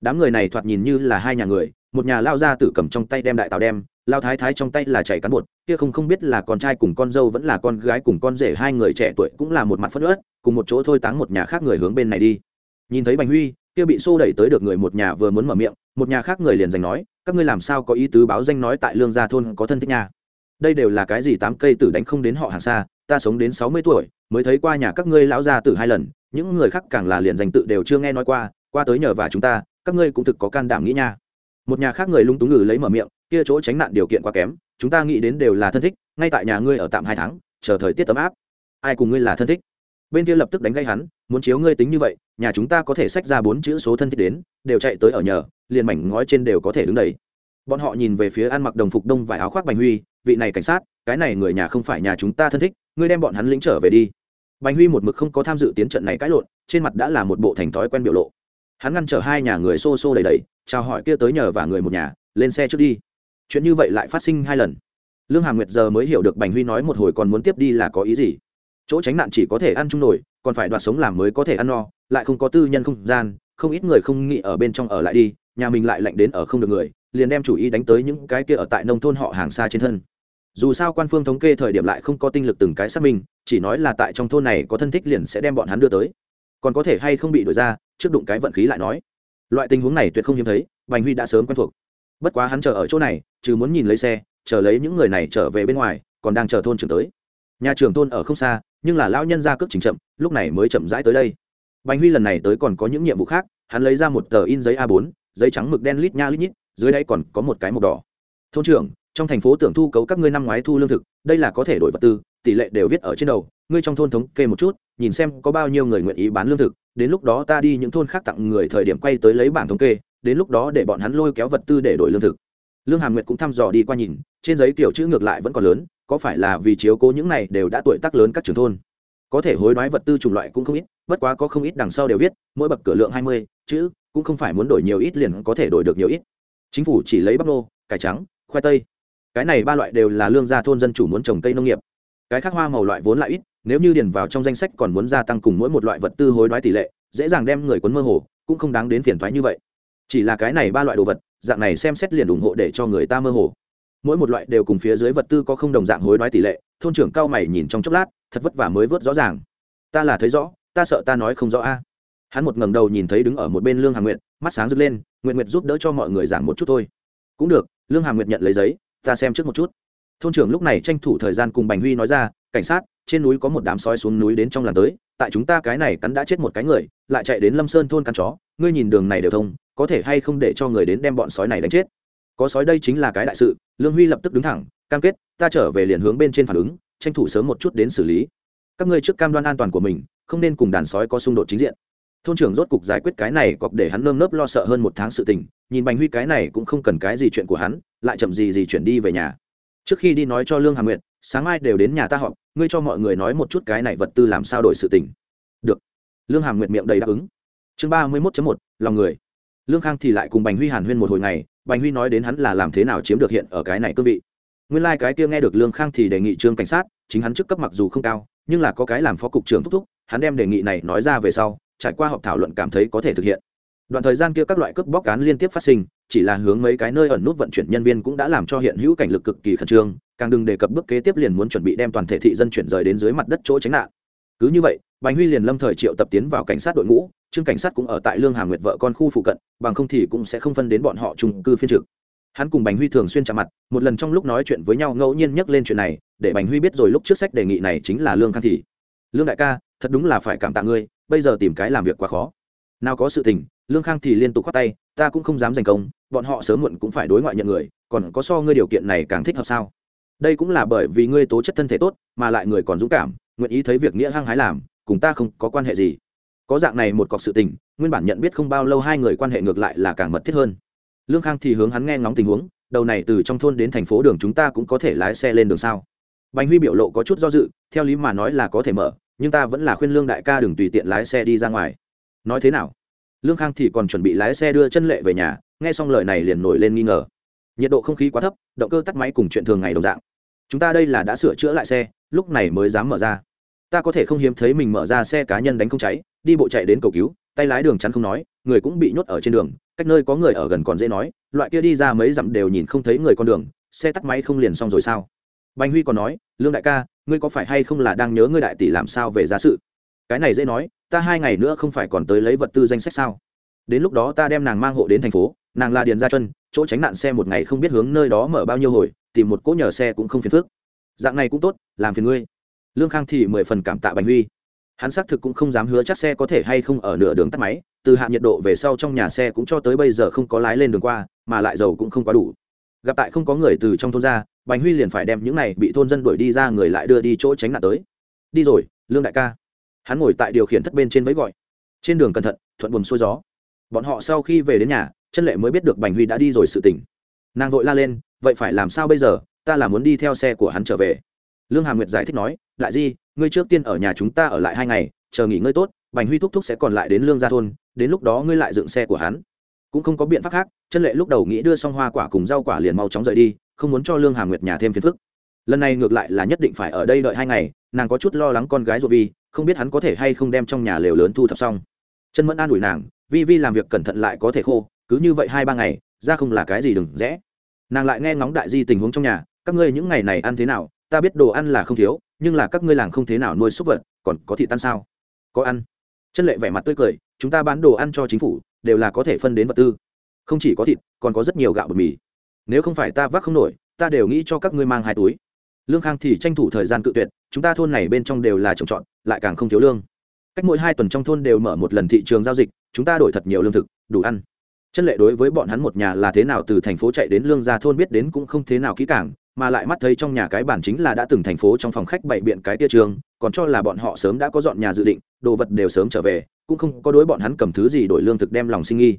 Đám người này thoạt nhìn như là hai nhà người, một nhà lao ra tử cầm trong tay đem đại tàu đem, lao thái thái trong tay là chảy cán bột, kia không không biết là con trai cùng con dâu vẫn là con gái cùng con rể, hai người trẻ tuổi cũng là một mặt phất ớt cùng một chỗ thôi táng một nhà khác người hướng bên này đi. Nhìn thấy bành huy, kia bị xô đẩy tới được người một nhà vừa muốn mở miệng, một nhà khác người liền giành nói, các ngươi làm sao có ý tứ báo danh nói tại lương gia thôn có thân thích nhà đây đều là cái gì tám cây tử đánh không đến họ hàng xa, ta sống đến sáu mươi tuổi mới thấy qua nhà các ngươi lão gia tử hai lần, những người khác càng là liền danh tự đều chưa nghe nói qua qua tới nhờ và chúng ta, các ngươi cũng thực có can đảm nghĩ nha. Một nhà khác người lung túng ngừ lấy mở miệng, kia chỗ tránh nạn điều kiện quá kém, chúng ta nghĩ đến đều là thân thích, ngay tại nhà ngươi ở tạm hai tháng, chờ thời tiết ấm áp. Ai cùng ngươi là thân thích? Bên kia lập tức đánh gây hắn, muốn chiếu ngươi tính như vậy, nhà chúng ta có thể sách ra bốn chữ số thân thích đến, đều chạy tới ở nhờ, liền mảnh ngói trên đều có thể đứng đầy. Bọn họ nhìn về phía ăn mặc đồng phục đông vải áo khoác bành huy, vị này cảnh sát, cái này người nhà không phải nhà chúng ta thân thích, ngươi đem bọn hắn lĩnh trở về đi bành huy một mực không có tham dự tiến trận này cãi lộn, trên mặt đã là một bộ thành thói quen biểu lộ. Hắn ngăn chở hai nhà người xô xô đầy đầy, chào hỏi kia tới nhờ và người một nhà, lên xe trước đi. Chuyện như vậy lại phát sinh hai lần. Lương hàm nguyệt giờ mới hiểu được bành huy nói một hồi còn muốn tiếp đi là có ý gì. Chỗ tránh nạn chỉ có thể ăn chung nổi còn phải đoạt sống làm mới có thể ăn no, lại không có tư nhân không gian, không ít người không nghĩ ở bên trong ở lại đi, nhà mình lại lạnh đến ở không được người, liền đem chủ ý đánh tới những cái kia ở tại nông thôn họ hàng xa trên thân dù sao quan phương thống kê thời điểm lại không có tinh lực từng cái xác minh, chỉ nói là tại trong thôn này có thân thích liền sẽ đem bọn hắn đưa tới. Còn có thể hay không bị đổi ra, trước đụng cái vận khí lại nói. Loại tình huống này tuyệt không hiếm thấy, bành huy đã sớm quen thuộc. Bất quá hắn chờ ở chỗ này chứ muốn nhìn lấy xe, chờ lấy những người này trở về bên ngoài, còn đang chờ thôn trưởng tới. Nhà trưởng thôn ở không xa, nhưng là lão nhân ra cước trình chậm, lúc này mới chậm rãi tới đây. Bành huy lần này tới còn có những nhiệm vụ khác, hắn lấy ra một tờ in giấy a 4 giấy trắng mực đen lít nha lít nhít, dưới đây còn có một cái màu đỏ. Thôn trưởng trong thành phố tưởng thu cấu các ngươi năm ngoái thu lương thực, đây là có thể đổi vật tư, tỷ lệ đều viết ở trên đầu, ngươi trong thôn thống kê một chút, nhìn xem có bao nhiêu người nguyện ý bán lương thực, đến lúc đó ta đi những thôn khác tặng người thời điểm quay tới lấy bảng thống kê, đến lúc đó để bọn hắn lôi kéo vật tư để đổi lương thực. Lương hàm nguyệt cũng thăm dò đi qua nhìn, trên giấy kiểu chữ ngược lại vẫn còn lớn, có phải là vì chiếu cố những này đều đã tuổi tác lớn các trường thôn? Có thể hối đoái vật tư chủng loại cũng không ít, bất quá có không ít đằng sau đều viết, mỗi bậc cửa lượng hai mươi, chữ, cũng không phải muốn đổi nhiều ít liền có thể đổi được nhiều ít. Chính phủ chỉ lấy bắp nô, cải trắng, khoai tây cái này ba loại đều là lương gia thôn dân chủ muốn trồng cây nông nghiệp. Cái khác hoa màu loại vốn lại ít, nếu như điền vào trong danh sách còn muốn gia tăng cùng mỗi một loại vật tư hối đoái tỷ lệ, dễ dàng đem người quấn mơ hồ, cũng không đáng đến phiền thoái như vậy. Chỉ là cái này ba loại đồ vật, dạng này xem xét liền ủng hộ để cho người ta mơ hồ. Mỗi một loại đều cùng phía dưới vật tư có không đồng dạng hối đoái tỷ lệ, thôn trưởng cao mày nhìn trong chốc lát, thật vất vả mới vớt rõ ràng. Ta là thấy rõ, ta sợ ta nói không rõ a. Hắn một ngẩng đầu nhìn thấy đứng ở một bên lương hà nguyệt, mắt sáng rực lên, nguyện nguyệt giúp đỡ cho mọi người giảng một chút thôi. Cũng được, lương hà nguyệt nhận lấy giấy ta xem trước một chút. Thôn trưởng lúc này tranh thủ thời gian cùng bành huy nói ra, cảnh sát, trên núi có một đám sói xuống núi đến trong làng tới, tại chúng ta cái này cắn đã chết một cái người, lại chạy đến lâm sơn thôn cắn chó, ngươi nhìn đường này đều thông, có thể hay không để cho người đến đem bọn sói này đánh chết? Có sói đây chính là cái đại sự. Lương huy lập tức đứng thẳng, cam kết, ta trở về liền hướng bên trên phản ứng, tranh thủ sớm một chút đến xử lý. Các ngươi trước cam đoan an toàn của mình, không nên cùng đàn sói có xung đột chính diện thôn trưởng rốt cục giải quyết cái này cọc để hắn nơm nớp lo sợ hơn một tháng sự tình, nhìn bành huy cái này cũng không cần cái gì chuyện của hắn, lại chậm gì gì chuyển đi về nhà. Trước khi đi nói cho lương hà nguyệt, sáng mai đều đến nhà ta họp, ngươi cho mọi người nói một chút cái này vật tư làm sao đổi sự tình. Được. Lương Hà nguyệt miệng đầy đáp ứng. Chương ba mươi mốt một, lòng người. Lương khang thì lại cùng bành huy hàn huyên một hồi ngày, bành huy nói đến hắn là làm thế nào chiếm được hiện ở cái này cương vị. Nguyên lai、like、cái kia nghe được lương khang thì đề nghị trương cảnh sát, chính hắn chức cấp mặc dù không cao, nhưng là có cái làm phó cục trưởng thúc thúc, hắn đem đề nghị này nói ra về sau trải qua họp thảo luận cảm thấy có thể thực hiện. Đoạn thời gian kia các loại cướp bóc cán liên tiếp phát sinh, chỉ là hướng mấy cái nơi ẩn nút vận chuyển nhân viên cũng đã làm cho hiện hữu cảnh lực cực kỳ khẩn trương, càng đừng đề cập bước kế tiếp liền muốn chuẩn bị đem toàn thể thị dân chuyển rời đến dưới mặt đất chỗ tránh nạn. Cứ như vậy, bành huy liền lâm thời triệu tập tiến vào cảnh sát đội ngũ, trương cảnh sát cũng ở tại lương hà nguyệt vợ con khu phụ cận, bằng không thì cũng sẽ không phân đến bọn họ trung cư phiên trực. Hắn cùng bành huy thường xuyên chạm mặt, một lần trong lúc nói chuyện với nhau ngẫu nhiên nhắc lên chuyện này, để bành huy biết rồi lúc trước sách đề nghị này chính là lương khang thị. Lương đại ca, thật đúng là phải cảm tạ ngươi bây giờ tìm cái làm việc quá khó. Nào có sự tình, lương khang thì liên tục khoát tay, ta cũng không dám giành công, bọn họ sớm muộn cũng phải đối ngoại nhận người, còn có so ngươi điều kiện này càng thích hợp sao? Đây cũng là bởi vì ngươi tố chất thân thể tốt, mà lại người còn dũng cảm, nguyện ý thấy việc nghĩa hăng hái làm, cùng ta không có quan hệ gì. Có dạng này một cọc sự tình, nguyên bản nhận biết không bao lâu hai người quan hệ ngược lại là càng mật thiết hơn. Lương khang thì hướng hắn nghe ngóng tình huống, đầu này từ trong thôn đến thành phố đường chúng ta cũng có thể lái xe lên đường sao? Bành huy biểu lộ có chút do dự, theo lý mà nói là có thể mở nhưng ta vẫn là khuyên lương đại ca đừng tùy tiện lái xe đi ra ngoài. Nói thế nào? Lương khang thì còn chuẩn bị lái xe đưa chân lệ về nhà, nghe xong lời này liền nổi lên nghi ngờ. Nhiệt độ không khí quá thấp, động cơ tắt máy cùng chuyện thường ngày đồng dạng. Chúng ta đây là đã sửa chữa lại xe, lúc này mới dám mở ra. Ta có thể không hiếm thấy mình mở ra xe cá nhân đánh không cháy, đi bộ chạy đến cầu cứu, tay lái đường chắn không nói, người cũng bị nhốt ở trên đường, cách nơi có người ở gần còn dễ nói, loại kia đi ra mấy dặm đều nhìn không thấy người con đường, xe tắt máy không liền xong rồi sao? Bành huy còn nói, lương đại ca, ngươi có phải hay không là đang nhớ ngươi đại tỷ làm sao về giá sự? Cái này dễ nói, ta hai ngày nữa không phải còn tới lấy vật tư danh sách sao? Đến lúc đó ta đem nàng mang hộ đến thành phố, nàng là điền gia chân chỗ tránh nạn xe một ngày không biết hướng nơi đó mở bao nhiêu hồi, tìm một cỗ nhờ xe cũng không phiền phức. Dạng này cũng tốt, làm phiền ngươi. Lương khang thì mười phần cảm tạ bành huy. Hắn xác thực cũng không dám hứa chắc xe có thể hay không ở nửa đường tắt máy, từ hạ nhiệt độ về sau trong nhà xe cũng cho tới bây giờ không có lái lên đường qua, mà lại dầu cũng không quá đủ gặp tại không có người từ trong thôn ra, bành huy liền phải đem những này bị thôn dân đuổi đi ra người lại đưa đi chỗ tránh nạn tới. Đi rồi, lương đại ca. Hắn ngồi tại điều khiển thất bên trên với gọi. Trên đường cẩn thận, thuận buồm xuôi gió. Bọn họ sau khi về đến nhà, chân lệ mới biết được bành huy đã đi rồi sự tỉnh nàng vội la lên, vậy phải làm sao bây giờ? Ta là muốn đi theo xe của hắn trở về. Lương Hà nguyệt giải thích nói, lại di, ngươi trước tiên ở nhà chúng ta ở lại hai ngày, chờ nghỉ ngơi tốt, bành huy thúc thúc sẽ còn lại đến lương gia thôn, đến lúc đó ngươi lại dựng xe của hắn cũng không có biện pháp khác chân lệ lúc đầu nghĩ đưa xong hoa quả cùng rau quả liền mau chóng rời đi, không muốn cho lương hà nguyệt nhà thêm phiền phức. Lần này ngược lại là nhất định phải ở đây đợi hai ngày, nàng có chút lo lắng con gái ruột vi không biết hắn có thể hay không đem trong nhà lều lớn thu thập xong. Chân mẫn an ủi nàng, vi vi làm việc cẩn thận lại có thể khô, cứ như vậy hai ba ngày, ra không là cái gì đừng rẽ. Nàng lại nghe ngóng đại di tình huống trong nhà, các ngươi những ngày này ăn thế nào? Ta biết đồ ăn là không thiếu, nhưng là các ngươi làng không thế nào nuôi súc vật, còn có thị tan sao? Có ăn. Chân lệ vẻ mặt tươi cười, chúng ta bán đồ ăn cho chính phủ đều là có thể phân đến vật tư. Không chỉ có thịt, còn có rất nhiều gạo bột mì. Nếu không phải ta vác không nổi, ta đều nghĩ cho các ngươi mang hai túi. Lương khang thì tranh thủ thời gian cự tuyệt, chúng ta thôn này bên trong đều là trồng trọt, lại càng không thiếu lương. Cách mỗi hai tuần trong thôn đều mở một lần thị trường giao dịch, chúng ta đổi thật nhiều lương thực, đủ ăn. Chân lệ đối với bọn hắn một nhà là thế nào từ thành phố chạy đến lương gia thôn biết đến cũng không thế nào kỹ càng mà lại mắt thấy trong nhà cái bản chính là đã từng thành phố trong phòng khách bày biện cái tia trường, còn cho là bọn họ sớm đã có dọn nhà dự định, đồ vật đều sớm trở về, cũng không có đối bọn hắn cầm thứ gì đổi lương thực đem lòng sinh nghi.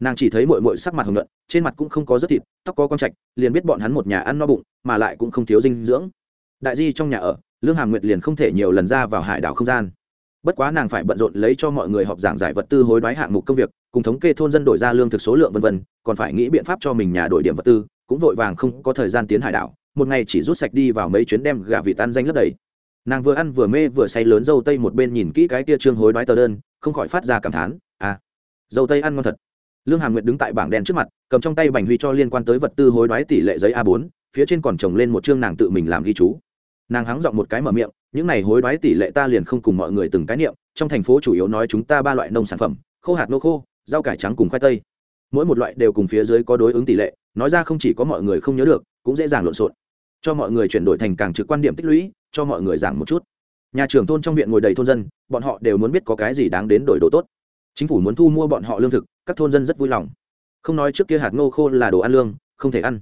Nàng chỉ thấy mội mội sắc mặt hồng nhuận, trên mặt cũng không có rất thịt, tóc có con trạch, liền biết bọn hắn một nhà ăn no bụng, mà lại cũng không thiếu dinh dưỡng. Đại di trong nhà ở, lương hàm nguyệt liền không thể nhiều lần ra vào hải đảo không gian. Bất quá nàng phải bận rộn lấy cho mọi người họp giảng giải vật tư hối đoái hạng mục công việc, cùng thống kê thôn dân đổi ra lương thực số lượng v v còn phải nghĩ biện pháp cho mình nhà đổi điểm vật tư cũng vội vàng không có thời gian tiến hải đảo, một ngày chỉ rút sạch đi vào mấy chuyến đem gà vịt tan danh lấp đầy. Nàng vừa ăn vừa mê vừa say lớn dâu tây một bên nhìn kỹ cái tia trương hối đoái tờ đơn, không khỏi phát ra cảm thán à dâu tây ăn ngon thật. Lương hàm nguyệt đứng tại bảng đen trước mặt, cầm trong tay bành huy cho liên quan tới vật tư hối đoái tỷ lệ giấy a 4 phía trên còn trồng lên một chương nàng tự mình làm ghi chú. Nàng hắng giọng một cái mở miệng, những này hối đoái tỷ lệ ta liền không cùng mọi người từng cái niệm, trong thành phố chủ yếu nói chúng ta ba loại nông sản phẩm, khô hạt, nô khô, rau cải trắng cùng khoai tây. Mỗi một loại đều cùng phía dưới có đối ứng tỷ lệ nói ra không chỉ có mọi người không nhớ được cũng dễ dàng lộn xộn. Cho mọi người chuyển đổi thành càng trực quan điểm tích lũy cho mọi người giảng một chút. Nhà trưởng thôn trong viện ngồi đầy thôn dân bọn họ đều muốn biết có cái gì đáng đến đổi đồ tốt. Chính phủ muốn thu mua bọn họ lương thực các thôn dân rất vui lòng. Không nói trước kia hạt ngô khô là đồ ăn lương không thể ăn.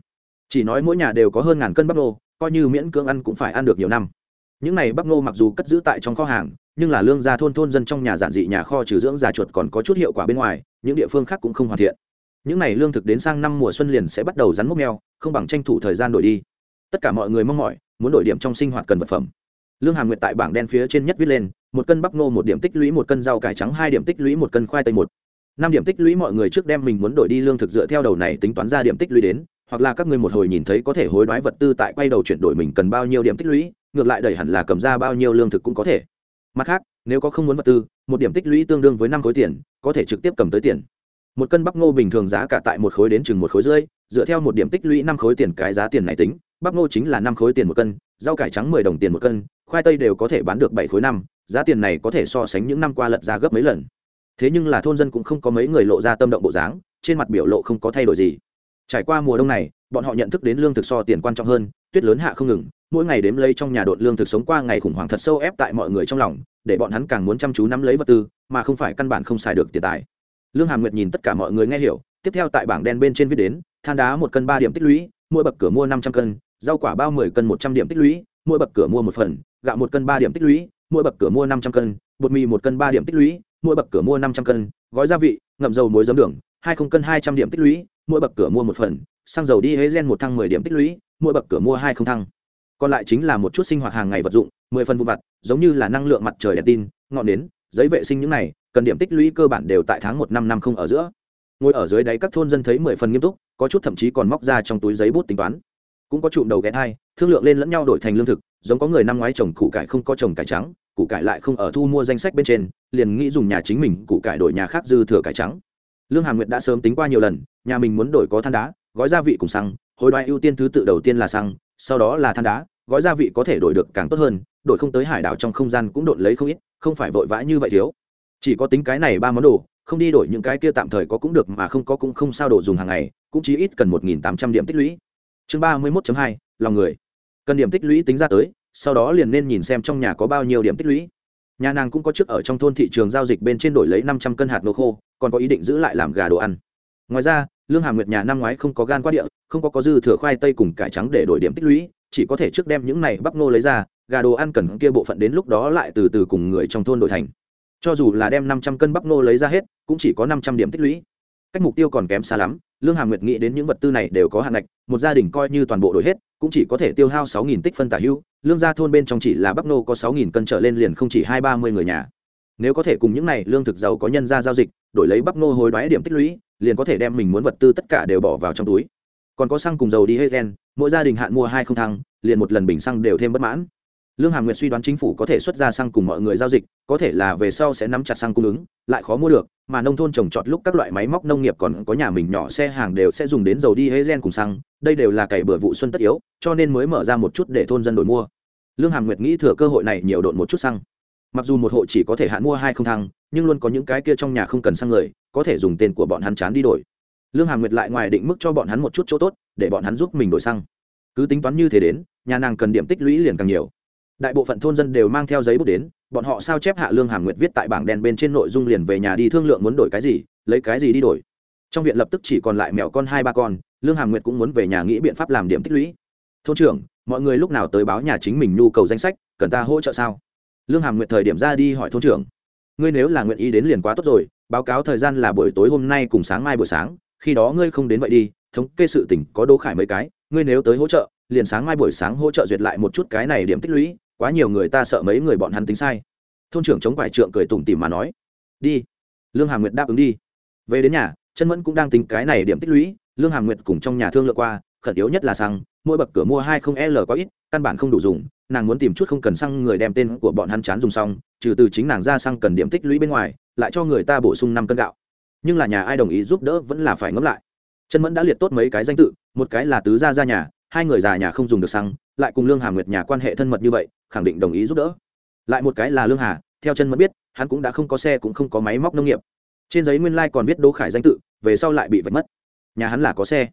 Chỉ nói mỗi nhà đều có hơn ngàn cân bắp ngô, coi như miễn cưỡng ăn cũng phải ăn được nhiều năm. Những này bắp ngô mặc dù cất giữ tại trong kho hàng nhưng là lương gia thôn thôn dân trong nhà giản dị nhà kho trừ dưỡng già chuột còn có chút hiệu quả bên ngoài những địa phương khác cũng không hoàn thiện những này lương thực đến sang năm mùa xuân liền sẽ bắt đầu rắn mốc neo, không bằng tranh thủ thời gian đổi đi. Tất cả mọi người mong mỏi, muốn đổi điểm trong sinh hoạt cần vật phẩm. Lương hàm nguyệt tại bảng đen phía trên nhất viết lên, một cân bắp ngô một điểm tích lũy một cân rau cải trắng hai điểm tích lũy một cân khoai tây một. Năm điểm tích lũy mọi người trước đem mình muốn đổi đi lương thực dựa theo đầu này tính toán ra điểm tích lũy đến, hoặc là các ngươi một hồi nhìn thấy có thể hối đoái vật tư tại quay đầu chuyển đổi mình cần bao nhiêu điểm tích lũy, ngược lại đẩy hẳn là cầm ra bao nhiêu lương thực cũng có thể. Mặt khác, nếu có không muốn vật tư, một điểm tích lũy tương đương với năm khối tiền, có thể trực tiếp cầm tới tiền một cân bắp ngô bình thường giá cả tại một khối đến chừng một khối rưỡi, dựa theo một điểm tích lũy năm khối tiền cái giá tiền này tính, bắp ngô chính là năm khối tiền một cân, rau cải trắng mười đồng tiền một cân, khoai tây đều có thể bán được bảy khối năm, giá tiền này có thể so sánh những năm qua lật ra gấp mấy lần. Thế nhưng là thôn dân cũng không có mấy người lộ ra tâm động bộ dáng, trên mặt biểu lộ không có thay đổi gì. Trải qua mùa đông này, bọn họ nhận thức đến lương thực so tiền quan trọng hơn, tuyết lớn hạ không ngừng, mỗi ngày đếm lấy trong nhà đột lương thực sống qua ngày khủng hoảng thật sâu ép tại mọi người trong lòng, để bọn hắn càng muốn chăm chú nắm lấy vật tư, mà không phải căn bản không xài được tiền tài lương hàm nguyệt nhìn tất cả mọi người nghe hiểu, tiếp theo tại bảng đen bên trên viết đến, than đá một cân ba điểm tích lũy, mỗi bậc cửa mua năm trăm cân, rau quả bao mười cân một trăm điểm tích lũy, mỗi bậc cửa mua một phần, gạo một cân ba điểm tích lũy, mỗi bậc cửa mua năm trăm cân, bột mì một cân ba điểm tích lũy, mỗi bậc cửa mua năm trăm cân, gói gia vị, ngậm dầu muối giấm đường, hai không cân hai trăm điểm tích lũy, mỗi bậc cửa mua một phần, xăng dầu đi hế gen một thăng mười điểm tích lũy, mỗi bậc cửa mua hai không thăng. Còn lại chính là một chút sinh hoạt hàng ngày vật dụng, mười phần vụ vặt, giống như là năng lượng mặt trời đèn tin, ngọn nến, giấy vệ sinh những này cần điểm tích lũy cơ bản đều tại tháng một năm năm không ở giữa. Ngồi ở dưới đáy các thôn dân thấy mười phần nghiêm túc, có chút thậm chí còn móc ra trong túi giấy bút tính toán. Cũng có trụm đầu ghé thai, thương lượng lên lẫn nhau đổi thành lương thực, giống có người năm ngoái trồng củ cải không có trồng cải trắng, củ cải lại không ở thu mua danh sách bên trên, liền nghĩ dùng nhà chính mình củ cải đổi nhà khác dư thừa cải trắng. Lương hàm nguyệt đã sớm tính qua nhiều lần, nhà mình muốn đổi có than đá, gói gia vị cùng xăng hồi đoái ưu tiên thứ tự đầu tiên là xăng, sau đó là than đá, gói gia vị có thể đổi được càng tốt hơn, đổi không tới hải đảo trong không gian cũng đổi lấy không ít, không phải vội vã như vậy thiếu chỉ có tính cái này ba món đồ, không đi đổi những cái kia tạm thời có cũng được mà không có cũng không sao đồ dùng hàng ngày, cũng chỉ ít cần một nghìn tám trăm điểm tích lũy. Chương ba mươi mốt hai, lòng người. Cần điểm tích lũy tính ra tới, sau đó liền nên nhìn xem trong nhà có bao nhiêu điểm tích lũy. Nhà nàng cũng có trước ở trong thôn thị trường giao dịch bên trên đổi lấy năm trăm cân hạt nô khô, còn có ý định giữ lại làm gà đồ ăn. Ngoài ra, lương hàm nguyệt nhà năm ngoái không có gan qua địa, không có có dư thừa khoai tây cùng cải trắng để đổi điểm tích lũy, chỉ có thể trước đem những này bắp nô lấy ra, gà đồ ăn cần kia bộ phận đến lúc đó lại từ từ cùng người trong thôn đổi thành cho dù là đem năm trăm cân bắp nô lấy ra hết, cũng chỉ có năm trăm điểm tích lũy. Cách mục tiêu còn kém xa lắm, lương hàm nguyệt nghĩ đến những vật tư này đều có hạn ngạch, một gia đình coi như toàn bộ đổi hết, cũng chỉ có thể tiêu hao sáu nghìn tích phân tả hưu lương gia thôn bên trong chỉ là bắp nô có sáu nghìn cân trở lên liền không chỉ hai ba mươi người nhà. Nếu có thể cùng những này lương thực giàu có nhân ra giao dịch, đổi lấy bắp nô hối đoái điểm tích lũy, liền có thể đem mình muốn vật tư tất cả đều bỏ vào trong túi. Còn có xăng cùng dầu đi hết gen, mỗi gia đình hạn mua hai không thăng, liền một lần bình xăng đều thêm bất mãn lương hàm nguyệt suy đoán chính phủ có thể xuất ra xăng cùng mọi người giao dịch, có thể là về sau sẽ nắm chặt xăng cung ứng, lại khó mua được, mà nông thôn trồng trọt lúc các loại máy móc nông nghiệp còn có nhà mình nhỏ xe hàng đều sẽ dùng đến dầu đi hê gen cùng xăng, đây đều là cày bừa vụ xuân tất yếu, cho nên mới mở ra một chút để thôn dân đổi mua. Lương hàm nguyệt nghĩ thừa cơ hội này nhiều độn một chút xăng. Mặc dù một hộ chỉ có thể hạn mua hai không thăng, nhưng luôn có những cái kia trong nhà không cần xăng người, có thể dùng tiền của bọn hắn chán đi đổi. Lương hàm nguyệt lại ngoài định mức cho bọn hắn một chút chỗ tốt, để bọn hắn giúp mình đổi xăng. Cứ tính toán như thế đến, nhà nàng cần điểm tích lũy liền càng nhiều đại bộ phận thôn dân đều mang theo giấy bút đến, bọn họ sao chép hạ lương hàm nguyệt viết tại bảng đen bên trên nội dung liền về nhà đi thương lượng muốn đổi cái gì, lấy cái gì đi đổi. Trong viện lập tức chỉ còn lại mèo con hai ba con, lương hàm nguyệt cũng muốn về nhà nghĩ biện pháp làm điểm tích lũy. Thôn trưởng, mọi người lúc nào tới báo nhà chính mình nhu cầu danh sách, cần ta hỗ trợ sao? Lương hàm nguyệt thời điểm ra đi hỏi thôn trưởng. Ngươi nếu là nguyện ý đến liền quá tốt rồi, báo cáo thời gian là buổi tối hôm nay cùng sáng mai buổi sáng, khi đó ngươi không đến vậy đi, thống kê sự tỉnh có đô khải mấy cái, ngươi nếu tới hỗ trợ, liền sáng mai buổi sáng hỗ trợ duyệt lại một chút cái này điểm tích lũy quá nhiều người ta sợ mấy người bọn hắn tính sai. Thôn trưởng chống quải trượng cười tủm tỉm mà nói, đi, lương hà nguyệt đáp ứng đi. Về đến nhà chân mẫn cũng đang tính cái này điểm tích lũy. Lương hà nguyệt cùng trong nhà thương lượng qua, khẩn yếu nhất là xăng, mỗi bậc cửa mua hai không l có ít, căn bản không đủ dùng. Nàng muốn tìm chút không cần xăng người đem tên của bọn hắn chán dùng xong, trừ từ chính nàng ra xăng cần điểm tích lũy bên ngoài, lại cho người ta bổ sung năm cân gạo. Nhưng là nhà ai đồng ý giúp đỡ vẫn là phải ngẫm lại. Chân mẫn đã liệt tốt mấy cái danh tự, một cái là tứ gia ra nhà, hai người già nhà không dùng được xăng lại cùng lương hà nguyệt nhà quan hệ thân mật như vậy, khẳng định đồng ý giúp đỡ. Lại một cái là lương hà, theo chân mẫn biết, hắn cũng đã không có xe cũng không có máy móc nông nghiệp. Trên giấy nguyên lai、like、còn viết đỗ khải danh tự, về sau lại bị vạch mất. Nhà hắn là có xe.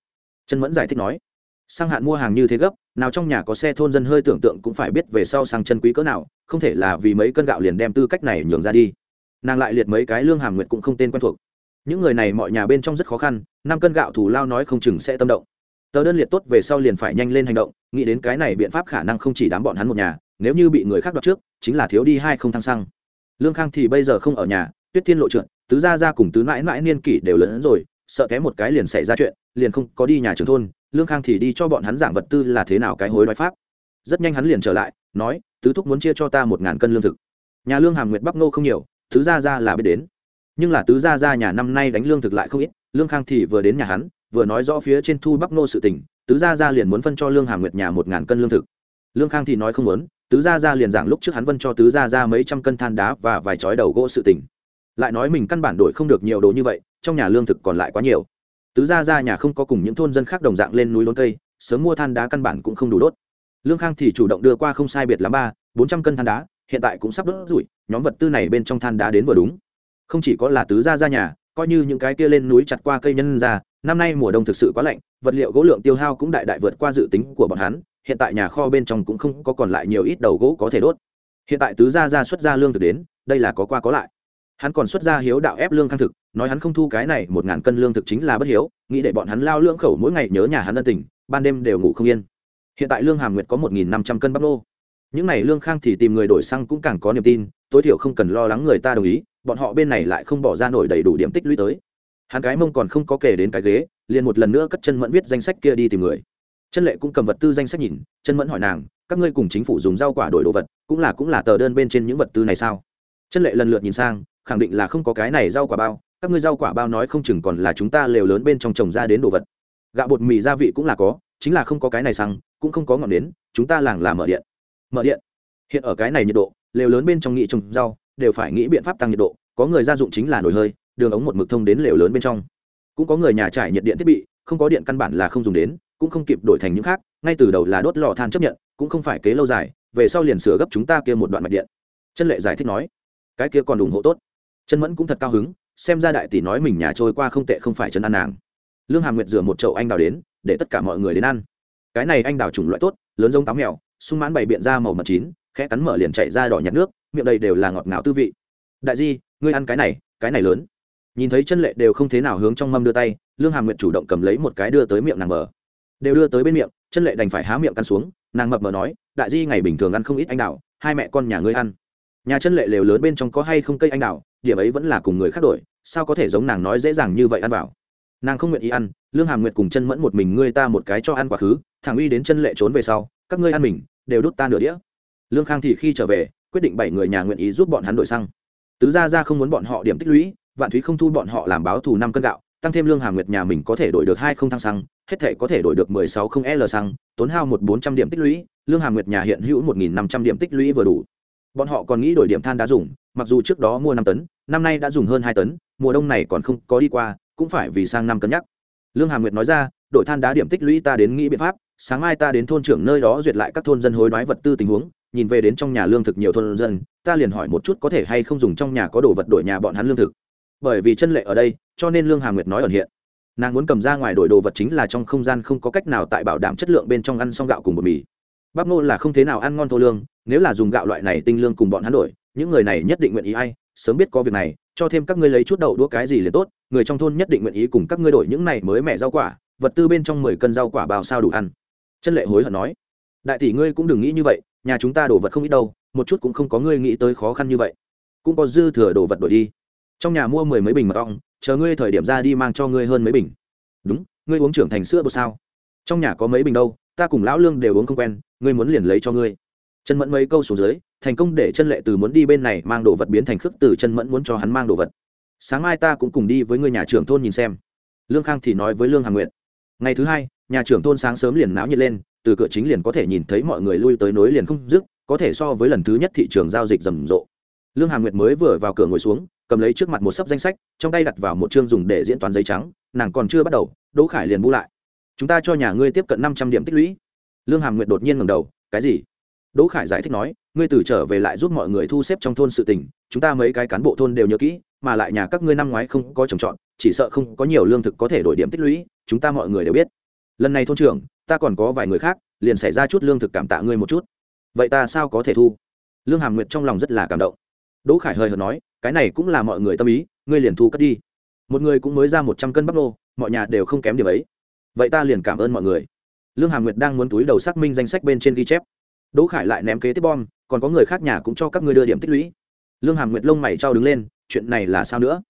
Chân mẫn giải thích nói, sang hạn mua hàng như thế gấp, nào trong nhà có xe thôn dân hơi tưởng tượng cũng phải biết về sau sang chân quý cỡ nào, không thể là vì mấy cân gạo liền đem tư cách này nhường ra đi. Nàng lại liệt mấy cái lương hàm nguyệt cũng không tên quen thuộc. Những người này mọi nhà bên trong rất khó khăn, năm cân gạo thù lao nói không chừng sẽ tâm động tờ đơn liệt tốt về sau liền phải nhanh lên hành động, nghĩ đến cái này biện pháp khả năng không chỉ đám bọn hắn một nhà, nếu như bị người khác đoạt trước, chính là thiếu đi hai không thăng xăng lương khang thì bây giờ không ở nhà, tuyết thiên lộ trượt, tứ gia ra cùng tứ mãi mãi niên kỷ đều lớn rồi, sợ kém một cái liền xảy ra chuyện, liền không có đi nhà trường thôn, lương khang thì đi cho bọn hắn giảng vật tư là thế nào cái hối đoái pháp. Rất nhanh hắn liền trở lại, nói, tứ thúc muốn chia cho ta một ngàn cân lương thực. Nhà lương hàm nguyệt bắp ngô không nhiều, tứ gia ra là biết đến. Nhưng là tứ gia ra nhà năm nay đánh lương thực lại không ít, lương khang thì vừa đến nhà hắn vừa nói rõ phía trên thu bắp nô sự tình, tứ gia gia liền muốn phân cho lương hàm nguyệt nhà một ngàn cân lương thực. Lương khang thì nói không muốn, tứ gia gia liền giảng lúc trước hắn vân cho tứ gia gia mấy trăm cân than đá và vài chói đầu gỗ sự tình. Lại nói mình căn bản đổi không được nhiều đồ như vậy, trong nhà lương thực còn lại quá nhiều. Tứ gia gia nhà không có cùng những thôn dân khác đồng dạng lên núi đốn cây, sớm mua than đá căn bản cũng không đủ đốt. Lương khang thì chủ động đưa qua không sai biệt lắm ba, bốn trăm cân than đá, hiện tại cũng sắp đốt rủi, nhóm vật tư này bên trong than đá đến vừa đúng. Không chỉ có là tứ gia gia nhà, coi như những cái kia lên núi chặt qua cây nhân ra năm nay mùa đông thực sự quá lạnh, vật liệu gỗ lượng tiêu hao cũng đại đại vượt qua dự tính của bọn hắn, hiện tại nhà kho bên trong cũng không có còn lại nhiều ít đầu gỗ có thể đốt. Hiện tại tứ gia ra xuất ra lương thực đến, đây là có qua có lại. Hắn còn xuất ra hiếu đạo ép lương khang thực, nói hắn không thu cái này một ngàn cân lương thực chính là bất hiếu, nghĩ để bọn hắn lao lương khẩu mỗi ngày nhớ nhà hắn ân tình, ban đêm đều ngủ không yên. Hiện tại lương hàm nguyệt có một nghìn năm trăm cân bắp nô. Những n à y lương khang thì tìm người đổi xăng cũng càng có niềm tin, tối thiểu không cần lo lắng người ta đồng ý, bọn họ bên này lại không bỏ ra nổi đầy đủ điểm tích lũy tới hắn cái mông còn không có kể đến cái ghế, liền một lần nữa cất chân mẫn viết danh sách kia đi tìm người. Chân lệ cũng cầm vật tư danh sách nhìn, chân mẫn hỏi nàng, các ngươi cùng chính phủ dùng rau quả đổi đồ vật, cũng là cũng là tờ đơn bên trên những vật tư này sao? Chân lệ lần lượt nhìn sang, khẳng định là không có cái này rau quả bao, các ngươi rau quả bao nói không chừng còn là chúng ta lều lớn bên trong trồng ra đến đồ vật. Gạo bột mì gia vị cũng là có, chính là không có cái này xăng, cũng không có ngọn nến, chúng ta làng là mở điện. Mở điện. Hiện ở cái này nhiệt độ, lều lớn bên trong nghị trồng rau, đều phải nghĩ biện pháp tăng nhiệt độ, có người gia dụng chính là nồi hơi đường ống một mực thông đến lều lớn bên trong. Cũng có người nhà trải nhiệt điện thiết bị, không có điện căn bản là không dùng đến, cũng không kịp đổi thành những khác, ngay từ đầu là đốt lò than chấp nhận, cũng không phải kế lâu dài, về sau liền sửa gấp chúng ta kia một đoạn mạch điện. Chân lệ giải thích nói, cái kia còn ủng hộ tốt. Chân mẫn cũng thật cao hứng, xem ra đại tỷ nói mình nhà trôi qua không tệ không phải chân ăn nàng. Lương hà nguyệt rửa một chậu anh đào đến, để tất cả mọi người đến ăn. Cái này anh đào chủng loại tốt, lớn giống táo mèo, sung mãn bày biện ra màu mật chín, khẽ cắn mở liền chạy ra đỏ nhạt nước, miệng đầy đều là ngọt ngào tư vị. Đại di, ngươi ăn cái này cái này lớn nhìn thấy chân lệ đều không thế nào hướng trong mâm đưa tay, lương hàm nguyện chủ động cầm lấy một cái đưa tới miệng nàng mở. Đều đưa tới bên miệng, chân lệ đành phải há miệng căn xuống, nàng mập mờ nói, đại di ngày bình thường ăn không ít anh đào, hai mẹ con nhà ngươi ăn. Nhà chân lệ lều lớn bên trong có hay không cây anh đào, điểm ấy vẫn là cùng người khác đổi, sao có thể giống nàng nói dễ dàng như vậy ăn vào? Nàng không nguyện ý ăn, lương hàm nguyệt cùng chân mẫn một mình ngươi ta một cái cho ăn quá khứ, thằng uy đến chân lệ trốn về sau, các ngươi ăn mình, đều đút ta nửa đĩa. Lương khang thì khi trở về, quyết định bảy người nhà nguyện ý giúp bọn hắn đổi xăng. Tứ gia ra không muốn bọn họ điểm tích lũy vạn thúy không thu bọn họ làm báo thù năm cân gạo, tăng thêm lương hàm nguyệt nhà mình có thể đổi được hai không thăng xăng, hết thể có thể đổi được mười sáu không l xăng, tốn hao một bốn trăm điểm tích lũy, lương hàm nguyệt nhà hiện hữu một nghìn năm trăm điểm tích lũy vừa đủ. Bọn họ còn nghĩ đổi điểm than đã dùng, mặc dù trước đó mua năm tấn, năm nay đã dùng hơn hai tấn, mùa đông này còn không có đi qua, cũng phải vì sang năm cân nhắc. Lương hàm nguyệt nói ra đội than đá điểm tích lũy ta đến nghĩ biện pháp, sáng mai ta đến thôn trưởng nơi đó duyệt lại các thôn dân hối đoái vật tư tình huống, nhìn về đến trong nhà lương thực nhiều thôn dân, ta liền hỏi một chút có thể hay không dùng trong nhà có đồ vật đổi nhà bọn hắn lương thực bởi vì chân lệ ở đây, cho nên lương hà nguyệt nói ẩn hiện. Nàng muốn cầm ra ngoài đổi đồ vật chính là trong không gian không có cách nào tại bảo đảm chất lượng bên trong ăn xong gạo cùng bột mì. Bắp ngô là không thế nào ăn ngon thô lương, nếu là dùng gạo loại này tinh lương cùng bọn hắn đổi, những người này nhất định nguyện ý ai, sớm biết có việc này, cho thêm các ngươi lấy chút đậu đũa cái gì liền tốt, người trong thôn nhất định nguyện ý cùng các ngươi đổi những này mới mẻ rau quả, vật tư bên trong mười cân rau quả bao sao đủ ăn. Chân lệ hối hận nói, đại tỷ ngươi cũng đừng nghĩ như vậy, nhà chúng ta đổ vật không ít đâu, một chút cũng không có ngươi nghĩ tới khó khăn như vậy. Cũng có dư thừa đồ vật đổi đi trong nhà mua mười mấy bình mật ong, chờ ngươi thời điểm ra đi mang cho ngươi hơn mấy bình. Đúng, ngươi uống trưởng thành sữa bột sao? Trong nhà có mấy bình đâu, ta cùng lão lương đều uống không quen, ngươi muốn liền lấy cho ngươi. Chân mẫn mấy câu xuống dưới, thành công để chân lệ từ muốn đi bên này mang đồ vật biến thành khước từ chân mẫn muốn cho hắn mang đồ vật. Sáng mai ta cũng cùng đi với người nhà trưởng thôn nhìn xem. Lương khang thì nói với lương hà nguyện ngày thứ hai, nhà trưởng thôn sáng sớm liền náo nhiệt lên, từ cửa chính liền có thể nhìn thấy mọi người lui tới nối liền không dứt, có thể so với lần thứ nhất thị trường giao dịch rầm rộ. Lương hà nguyệt mới vừa vào cửa ngồi xuống cầm lấy trước mặt một sấp danh sách, trong tay đặt vào một chương dùng để diễn toán giấy trắng, nàng còn chưa bắt đầu, đỗ khải liền bu lại. Chúng ta cho nhà ngươi tiếp cận năm trăm điểm tích lũy. Lương hàm nguyệt đột nhiên ngầm đầu, cái gì? Đỗ khải giải thích nói, ngươi từ trở về lại giúp mọi người thu xếp trong thôn sự tình, chúng ta mấy cái cán bộ thôn đều nhớ kỹ, mà lại nhà các ngươi năm ngoái không có trồng trọt, chỉ sợ không có nhiều lương thực có thể đổi điểm tích lũy, chúng ta mọi người đều biết. Lần này thôn trưởng, ta còn có vài người khác, liền xảy ra chút lương thực cảm tạ ngươi một chút. Vậy ta sao có thể thu? Lương hàm nguyệt trong lòng rất là cảm động đỗ khải hơi hợt nói, cái này cũng là mọi người tâm ý, ngươi liền thu cất đi. Một người cũng mới ra một trăm cân bắp nô, mọi nhà đều không kém điểm ấy. Vậy ta liền cảm ơn mọi người. Lương hàm nguyệt đang muốn túi đầu xác minh danh sách bên trên ghi chép. Đỗ khải lại ném kế tiếp bom, còn có người khác nhà cũng cho các ngươi đưa điểm tích lũy. Lương hàm nguyệt lông mày trao đứng lên, chuyện này là sao nữa?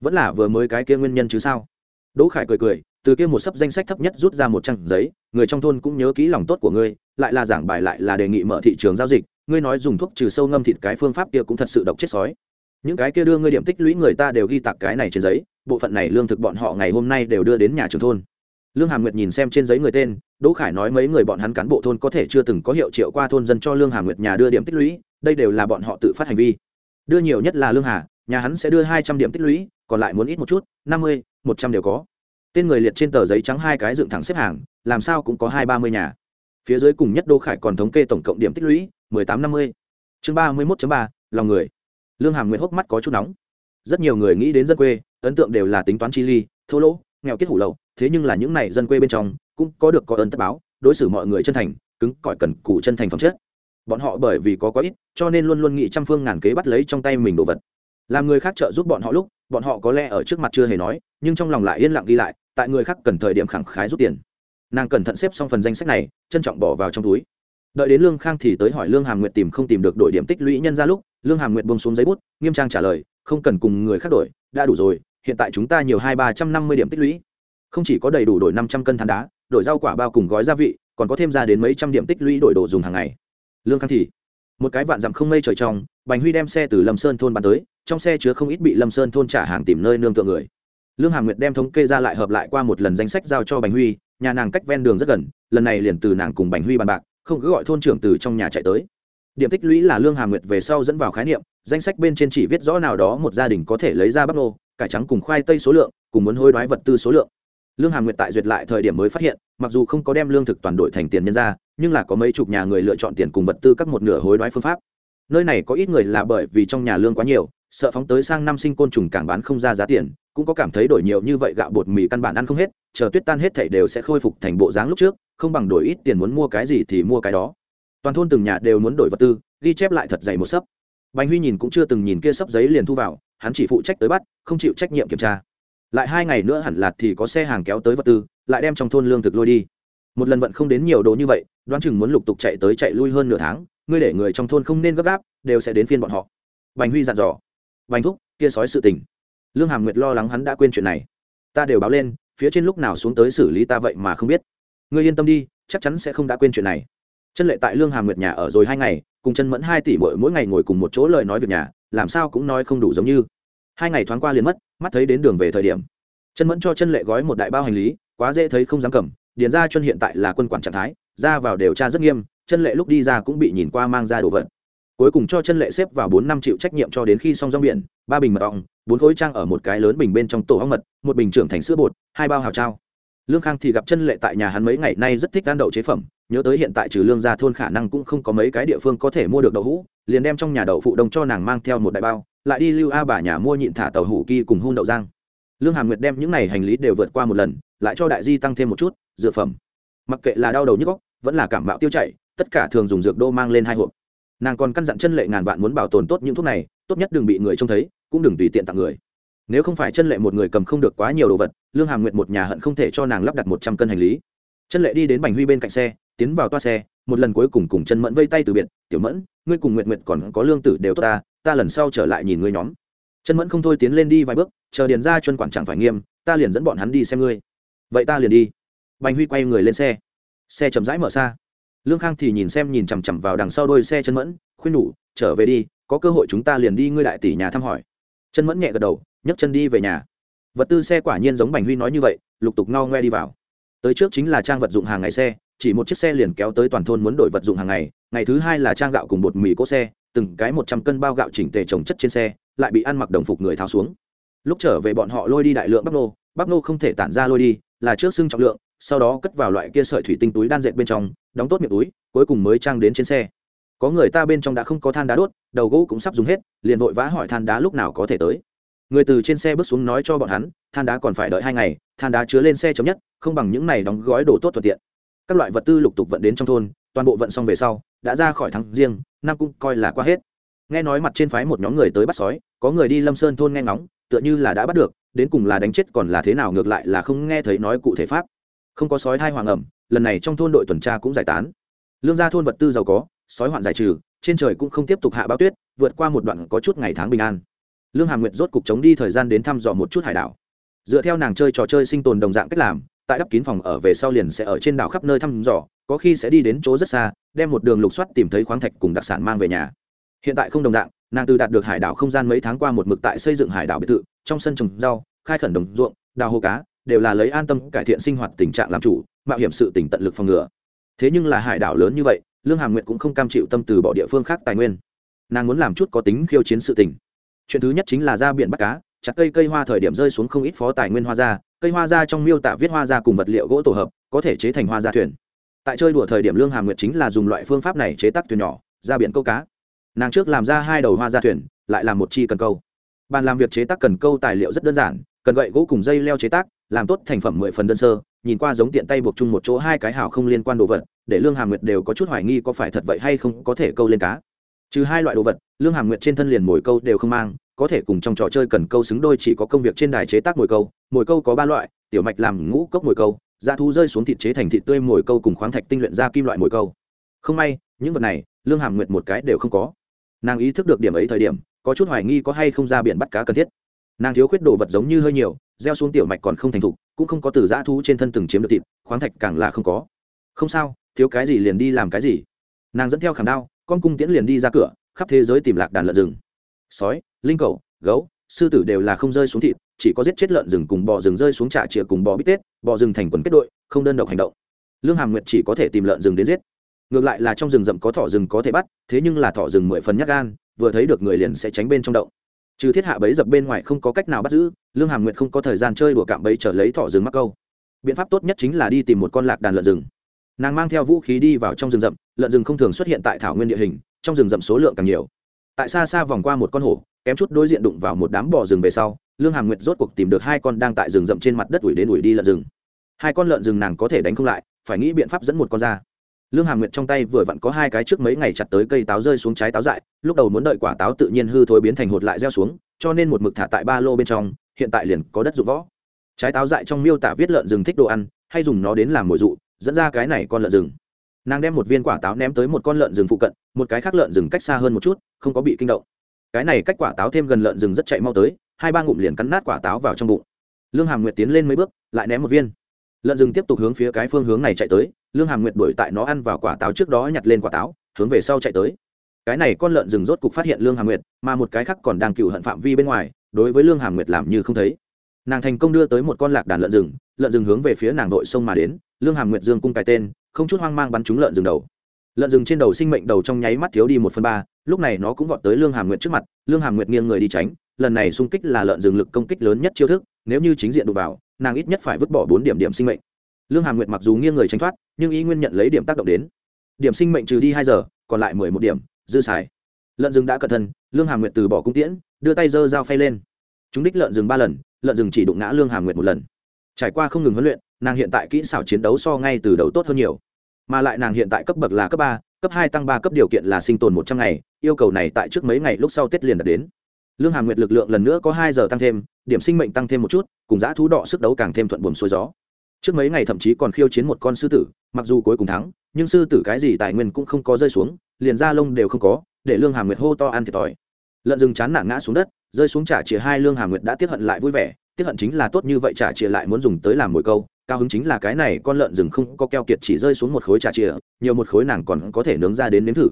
Vẫn là vừa mới cái kia nguyên nhân chứ sao? Đỗ khải cười cười, từ kia một sấp danh sách thấp nhất rút ra một trang giấy, người trong thôn cũng nhớ kỹ lòng tốt của ngươi, lại là giảng bài lại là đề nghị mở thị trường giao dịch ngươi nói dùng thuốc trừ sâu ngâm thịt cái phương pháp kia cũng thật sự độc chết sói. Những cái kia đưa ngươi điểm tích lũy người ta đều ghi tạc cái này trên giấy, bộ phận này lương thực bọn họ ngày hôm nay đều đưa đến nhà trường thôn. Lương hàm nguyệt nhìn xem trên giấy người tên, đỗ khải nói mấy người bọn hắn cán bộ thôn có thể chưa từng có hiệu triệu qua thôn dân cho lương hàm nguyệt nhà đưa điểm tích lũy, đây đều là bọn họ tự phát hành vi. Đưa nhiều nhất là lương hà, nhà hắn sẽ đưa hai trăm điểm tích lũy, còn lại muốn ít một chút, năm mươi, một trăm đều có. Tên người liệt trên tờ giấy trắng hai cái dựng thẳng xếp hàng, làm sao cũng có hai ba mươi nhà phía dưới cùng nhất đô khải còn thống kê tổng cộng điểm tích lũy, mười tám năm mươi. Chương ba mươi mốt ba, lòng người. Lương hàm nguyệt hốc mắt có chút nóng. Rất nhiều người nghĩ đến dân quê, ấn tượng đều là tính toán chi ly, thô lỗ, nghèo kết hủ lậu, thế nhưng là những này dân quê bên trong, cũng có được có ơn tất báo, đối xử mọi người chân thành, cứng cỏi cần cù chân thành phẩm chất. Bọn họ bởi vì có quá ít, cho nên luôn luôn nghĩ trăm phương ngàn kế bắt lấy trong tay mình đồ vật. Làm người khác trợ giúp bọn họ lúc, bọn họ có lẽ ở trước mặt chưa hề nói, nhưng trong lòng lại yên lặng ghi lại, tại người khác cần thời điểm khẳng khái rút tiền nàng cẩn thận xếp xong phần danh sách này, trân trọng bỏ vào trong túi. Đợi đến lương khang thì tới hỏi lương hàm nguyệt tìm không tìm được đổi điểm tích lũy nhân ra lúc, lương hàm nguyệt bông xuống giấy bút, nghiêm trang trả lời, không cần cùng người khác đổi, đã đủ rồi, hiện tại chúng ta nhiều hai ba trăm năm mươi điểm tích lũy. Không chỉ có đầy đủ đổi năm trăm cân than đá, đổi rau quả bao cùng gói gia vị, còn có thêm ra đến mấy trăm điểm tích lũy đổi đồ dùng hàng ngày. Lương khang thì, một cái vạn dặm không mây trời trong, bành huy đem xe từ lâm sơn thôn bàn tới, trong xe chứa không ít bị lâm sơn thôn trả hàng tìm nơi nương tựa người. Lương hàm nguyệt đem thống kê ra lại hợp lại qua một lần danh sách giao cho bành huy nhà nàng cách ven đường rất gần, lần này liền từ nàng cùng bành huy bàn bạc, không cứ gọi thôn trưởng từ trong nhà chạy tới. Điểm tích lũy là lương hà nguyệt về sau dẫn vào khái niệm, danh sách bên trên chỉ viết rõ nào đó một gia đình có thể lấy ra bắp nô, cải trắng cùng khoai tây số lượng, cùng muốn hối đoái vật tư số lượng. Lương hà nguyệt tại duyệt lại thời điểm mới phát hiện, mặc dù không có đem lương thực toàn đội thành tiền nhân ra, nhưng là có mấy chục nhà người lựa chọn tiền cùng vật tư các một nửa hối đoái phương pháp. Nơi này có ít người là bởi vì trong nhà lương quá nhiều sợ phóng tới sang năm sinh côn trùng càng bán không ra giá tiền, cũng có cảm thấy đổi nhiều như vậy gạo bột mì căn bản ăn không hết, chờ tuyết tan hết thảy đều sẽ khôi phục thành bộ dáng lúc trước, không bằng đổi ít tiền muốn mua cái gì thì mua cái đó. Toàn thôn từng nhà đều muốn đổi vật tư, ghi chép lại thật dày một sấp. Bành huy nhìn cũng chưa từng nhìn kia sấp giấy liền thu vào, hắn chỉ phụ trách tới bắt, không chịu trách nhiệm kiểm tra. Lại hai ngày nữa hẳn là thì có xe hàng kéo tới vật tư, lại đem trong thôn lương thực lôi đi. Một lần vận không đến nhiều đồ như vậy, đoán chừng muốn lục tục chạy tới chạy lui hơn nửa tháng, ngươi để người trong thôn không nên gấp gáp, đều sẽ đến phiên bọn họ. Bành huy dặn dò bành thúc, kia sói sự tình. Lương hàm nguyệt lo lắng hắn đã quên chuyện này. Ta đều báo lên, phía trên lúc nào xuống tới xử lý ta vậy mà không biết. Ngươi yên tâm đi, chắc chắn sẽ không đã quên chuyện này. Chân lệ tại lương hàm nguyệt nhà ở rồi hai ngày, cùng chân mẫn hai tỷ mỗi mỗi ngày ngồi cùng một chỗ lời nói việc nhà, làm sao cũng nói không đủ giống như. Hai ngày thoáng qua liền mất, mắt thấy đến đường về thời điểm. Chân mẫn cho chân lệ gói một đại bao hành lý, quá dễ thấy không dám cầm, điền ra chân hiện tại là quân quản trạng thái, ra vào điều tra rất nghiêm, chân lệ lúc đi ra cũng bị nhìn qua mang ra đồ vật cuối cùng cho chân lệ xếp vào bốn năm triệu trách nhiệm cho đến khi xong rong biển, ba bình mật ong, bốn khối trang ở một cái lớn bình bên trong tổ ong mật, một bình trưởng thành sữa bột, hai bao hào trao. Lương khang thì gặp chân lệ tại nhà hắn mấy ngày nay rất thích ăn đậu chế phẩm, nhớ tới hiện tại trừ lương gia thôn khả năng cũng không có mấy cái địa phương có thể mua được đậu hũ, liền đem trong nhà đậu phụ đông cho nàng mang theo một đại bao, lại đi lưu a bà nhà mua nhịn thả tàu hủ kỳ cùng hun đậu giang lương hàm nguyệt đem những này hành lý đều vượt qua một lần, lại cho đại di tăng thêm một chút, dược phẩm. Mặc kệ là đau đầu nhức góc vẫn là cảm mạo tiêu chảy, tất cả thường dùng dược đô mang lên hai hộp nàng còn căn dặn chân lệ ngàn vạn muốn bảo tồn tốt những thuốc này, tốt nhất đừng bị người trông thấy, cũng đừng tùy tiện tặng người. Nếu không phải chân lệ một người cầm không được quá nhiều đồ vật, lương hàm nguyện một nhà hận không thể cho nàng lắp đặt một trăm cân hành lý. Chân lệ đi đến bành huy bên cạnh xe, tiến vào toa xe, một lần cuối cùng cùng chân mẫn vây tay từ biệt, tiểu mẫn, ngươi cùng nguyện nguyện còn có lương tử đều tốt ta ta lần sau trở lại nhìn ngươi nhóm. Chân mẫn không thôi tiến lên đi vài bước, chờ điền ra chân quản chẳng phải nghiêm, ta liền dẫn bọn hắn đi xem ngươi. Vậy ta liền đi. Bành huy quay người lên xe. Xe chậm rãi mở xa lương khang thì nhìn xem nhìn chằm chằm vào đằng sau đôi xe chân mẫn, khuyên nhủ, trở về đi, có cơ hội chúng ta liền đi ngươi đại tỷ nhà thăm hỏi. Chân mẫn nhẹ gật đầu, nhấc chân đi về nhà. Vật tư xe quả nhiên giống bành huy nói như vậy, lục tục ngao ngoe đi vào. Tới trước chính là trang vật dụng hàng ngày xe, chỉ một chiếc xe liền kéo tới toàn thôn muốn đổi vật dụng hàng ngày ngày thứ hai là trang gạo cùng bột mì cỗ xe, từng cái một trăm cân bao gạo chỉnh tề trồng chất trên xe, lại bị ăn mặc đồng phục người tháo xuống. Lúc trở về bọn họ lôi đi đại lượng bắp nô bắp nô không thể tản ra lôi đi, là trước xưng trọng lượng sau đó cất vào loại kia sợi thủy tinh túi đan dệt bên trong, đóng tốt miệng túi, cuối cùng mới trang đến trên xe. Có người ta bên trong đã không có than đá đốt, đầu gỗ cũng sắp dùng hết, liền vội vã hỏi than đá lúc nào có thể tới. Người từ trên xe bước xuống nói cho bọn hắn, than đá còn phải đợi hai ngày, than đá chứa lên xe chấm nhất, không bằng những này đóng gói đồ tốt thuận tiện. Các loại vật tư lục tục vận đến trong thôn, toàn bộ vận xong về sau, đã ra khỏi thắng riêng, năm cũng coi là qua hết. Nghe nói mặt trên phái một nhóm người tới bắt sói, có người đi lâm sơn thôn nghe ngóng, tựa như là đã bắt được, đến cùng là đánh chết còn là thế nào ngược lại là không nghe thấy nói cụ thể pháp không có sói thai hoàng ẩm, lần này trong thôn đội tuần tra cũng giải tán. Lương gia thôn vật tư giàu có, sói hoạn giải trừ, trên trời cũng không tiếp tục hạ bão tuyết, vượt qua một đoạn có chút ngày tháng bình an. Lương hàm nguyệt rốt cục chống đi thời gian đến thăm dò một chút hải đảo. Dựa theo nàng chơi trò chơi sinh tồn đồng dạng cách làm, tại đắp kín phòng ở về sau liền sẽ ở trên đảo khắp nơi thăm dò, có khi sẽ đi đến chỗ rất xa, đem một đường lục soát tìm thấy khoáng thạch cùng đặc sản mang về nhà. Hiện tại không đồng dạng, nàng từ đạt được hải đảo không gian mấy tháng qua một mực tại xây dựng hải đảo biệt thự, trong sân trồng rau, khai khẩn đồng ruộng, đào hồ cá đều là lấy an tâm cải thiện sinh hoạt tình trạng làm chủ, mạo hiểm sự tỉnh tận lực phòng ngừa. Thế nhưng là hải đảo lớn như vậy, lương hàm nguyệt cũng không cam chịu tâm từ bỏ địa phương khác tài nguyên. Nàng muốn làm chút có tính khiêu chiến sự tình. Chuyện thứ nhất chính là ra biển bắt cá, chặt cây cây hoa thời điểm rơi xuống không ít phó tài nguyên hoa ra, cây hoa ra trong miêu tả viết hoa ra cùng vật liệu gỗ tổ hợp, có thể chế thành hoa ra thuyền. Tại chơi đùa thời điểm lương hàm nguyệt chính là dùng loại phương pháp này chế tác thuyền nhỏ, ra biển câu cá. Nàng trước làm ra hai đầu hoa ra thuyền, lại làm một chi cần câu. Bàn làm việc chế tác cần câu tài liệu rất đơn giản, cần gậy gỗ cùng dây leo chế tác làm tốt thành phẩm mười phần đơn sơ, nhìn qua giống tiện tay buộc chung một chỗ hai cái hào không liên quan đồ vật, để lương hàm nguyệt đều có chút hoài nghi có phải thật vậy hay không có thể câu lên cá. Trừ hai loại đồ vật, lương hàm nguyệt trên thân liền mồi câu đều không mang, có thể cùng trong trò chơi cần câu xứng đôi chỉ có công việc trên đài chế tác mồi câu mồi câu có ba loại, tiểu mạch làm ngũ cốc mồi câu, da thú rơi xuống thịt chế thành thịt tươi mồi câu cùng khoáng thạch tinh luyện ra kim loại mồi câu. Không may, những vật này, lương hàm nguyệt một cái đều không có. Nàng ý thức được điểm ấy thời điểm, có chút hoài nghi có hay không ra biển bắt cá cần thiết nàng thiếu khuyết đồ vật giống như hơi nhiều, gieo xuống tiểu mạch còn không thành thục, cũng không có từ dã thú trên thân từng chiếm được thịt, khoáng thạch càng là không có. Không sao, thiếu cái gì liền đi làm cái gì. Nàng dẫn theo khảm đao, con cung tiễn liền đi ra cửa, khắp thế giới tìm lạc đàn lợn rừng. Sói, linh cầu gấu, sư tử đều là không rơi xuống thịt, chỉ có giết chết lợn rừng cùng bò rừng rơi xuống trà chìa cùng bò bít tết, bò rừng thành quần kết đội, không đơn độc hành động. Lương hàm nguyệt chỉ có thể tìm lợn rừng đến giết. Ngược lại là trong rừng rậm có thỏ rừng có thể bắt, thế nhưng là thỏ rừng mười phần nhắc gan, vừa thấy được người liền sẽ tránh bên trong động trừ thiết hạ bấy dập bên ngoài không có cách nào bắt giữ, lương hàm nguyệt không có thời gian chơi đùa cạm bấy trở lấy thỏ rừng mắc câu. Biện pháp tốt nhất chính là đi tìm một con lạc đàn lợn rừng. Nàng mang theo vũ khí đi vào trong rừng rậm, lợn rừng không thường xuất hiện tại thảo nguyên địa hình, trong rừng rậm số lượng càng nhiều. Tại xa xa vòng qua một con hổ, kém chút đối diện đụng vào một đám bò rừng về sau, lương hàm nguyệt rốt cuộc tìm được hai con đang tại rừng rậm trên mặt đất ủi đến ủi đi lợn rừng. Hai con lợn rừng nàng có thể đánh không lại, phải nghĩ biện pháp dẫn một con ra lương hàm nguyệt trong tay vừa vặn có hai cái trước mấy ngày chặt tới cây táo rơi xuống trái táo dại, lúc đầu muốn đợi quả táo tự nhiên hư thối biến thành hột lại gieo xuống, cho nên một mực thả tại ba lô bên trong, hiện tại liền có đất dụng võ. Trái táo dại trong miêu tả viết lợn rừng thích đồ ăn, hay dùng nó đến làm mồi dụ, dẫn ra cái này con lợn rừng. Nàng đem một viên quả táo ném tới một con lợn rừng phụ cận, một cái khác lợn rừng cách xa hơn một chút, không có bị kinh động. Cái này cách quả táo thêm gần lợn rừng rất chạy mau tới, hai ba ngụm liền cắn nát quả táo vào trong bụng. Lương hàm nguyệt tiến lên mấy bước, lại ném một viên. Lợn rừng tiếp tục hướng phía cái phương hướng này chạy tới lương hàm nguyệt đuổi tại nó ăn vào quả táo trước đó nhặt lên quả táo, hướng về sau chạy tới. Cái này con lợn rừng rốt cục phát hiện lương hàm nguyệt, mà một cái khác còn đang cựu hận phạm vi bên ngoài, đối với lương hàm nguyệt làm như không thấy. Nàng thành công đưa tới một con lạc đàn lợn rừng lợn rừng hướng về phía nàng nội sông mà đến, lương hàm nguyệt dương cung cái tên, không chút hoang mang bắn trúng lợn rừng đầu. Lợn rừng trên đầu sinh mệnh đầu trong nháy mắt thiếu đi một phần ba, lúc này nó cũng vọt tới lương hàm nguyệt trước mặt, lương hàm nguyệt nghiêng người đi tránh, lần này xung kích là lợn rừng lực công kích lớn nhất chiêu thức, nếu như chính diện đụng vào, nàng ít nhất phải vứt bỏ bốn điểm điểm sinh mệnh lương hàm nguyệt mặc dù nghiêng người tránh thoát, nhưng ý nguyên nhận lấy điểm tác động đến. Điểm sinh mệnh trừ đi hai giờ, còn lại mười một điểm, dư xài. Lợn rừng đã cẩn thân lương hàm nguyệt từ bỏ cung tiễn, đưa tay giơ dao phay lên. Chúng đích lợn rừng ba lần, lợn rừng chỉ đụng ngã lương hàm nguyệt một lần. Trải qua không ngừng huấn luyện, nàng hiện tại kỹ xảo chiến đấu so ngay từ đầu tốt hơn nhiều. Mà lại nàng hiện tại cấp bậc là cấp ba, cấp hai tăng ba cấp điều kiện là sinh tồn một trăm ngày, yêu cầu này tại trước mấy ngày lúc sau tết liền đạt đến. Lương hàm nguyệt lực lượng lần nữa có hai giờ tăng thêm, điểm sinh mệnh tăng thêm một chút, cùng giã thú đỏ sức đấu càng thêm thuận buồm xuôi gió trước mấy ngày thậm chí còn khiêu chiến một con sư tử, mặc dù cuối cùng thắng, nhưng sư tử cái gì tài nguyên cũng không có rơi xuống, liền da lông đều không có, để lương hà nguyệt hô to ăn thiệt thòi. Lợn rừng chán nản ngã xuống đất, rơi xuống trả chìa hai lương hà nguyệt đã tiếp hận lại vui vẻ tiếp hận chính là tốt như vậy trả chìa lại muốn dùng tới làm mồi câu, cao hứng chính là cái này con lợn rừng không có keo kiệt chỉ rơi xuống một khối trả chìa nhiều một khối nàng còn có thể nướng ra đến nếm thử.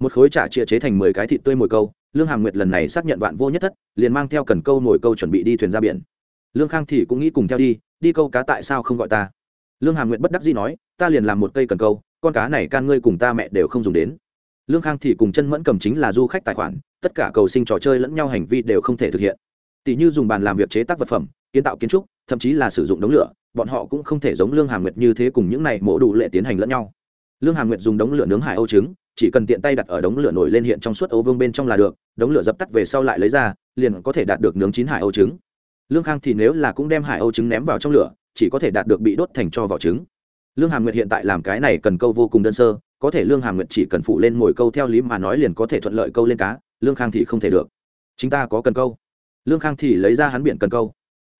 Một khối trả chìa chế thành mười cái thịt tươi mồi câu, lương hàm nguyệt lần này xác nhận vạn vô nhất thất, liền mang theo cần câu mồi câu chuẩn bị đi thuyền ra biển lương khang thì cũng nghĩ cùng theo đi đi câu cá tại sao không gọi ta? Lương hà nguyệt bất đắc dĩ nói, ta liền làm một cây cần câu, con cá này can ngươi cùng ta mẹ đều không dùng đến. Lương khang thì cùng chân mẫn cầm chính là du khách tài khoản, tất cả cầu sinh trò chơi lẫn nhau hành vi đều không thể thực hiện. Tỷ như dùng bàn làm việc chế tác vật phẩm, kiến tạo kiến trúc, thậm chí là sử dụng đống lửa, bọn họ cũng không thể giống lương hà nguyệt như thế cùng những này mổ đủ lệ tiến hành lẫn nhau. Lương hà nguyệt dùng đống lửa nướng hải âu trứng, chỉ cần tiện tay đặt ở đống lửa nổi lên hiện trong suốt ấu vương bên trong là được, đống lửa dập tắt về sau lại lấy ra, liền có thể đạt được nướng chín hải âu trứng lương khang thì nếu là cũng đem hải âu trứng ném vào trong lửa, chỉ có thể đạt được bị đốt thành cho vỏ trứng. Lương hàm nguyệt hiện tại làm cái này cần câu vô cùng đơn sơ, có thể lương hàm nguyệt chỉ cần phụ lên mồi câu theo lý mà nói liền có thể thuận lợi câu lên cá, lương khang thì không thể được. Chúng ta có cần câu. Lương khang thì lấy ra hắn biển cần câu.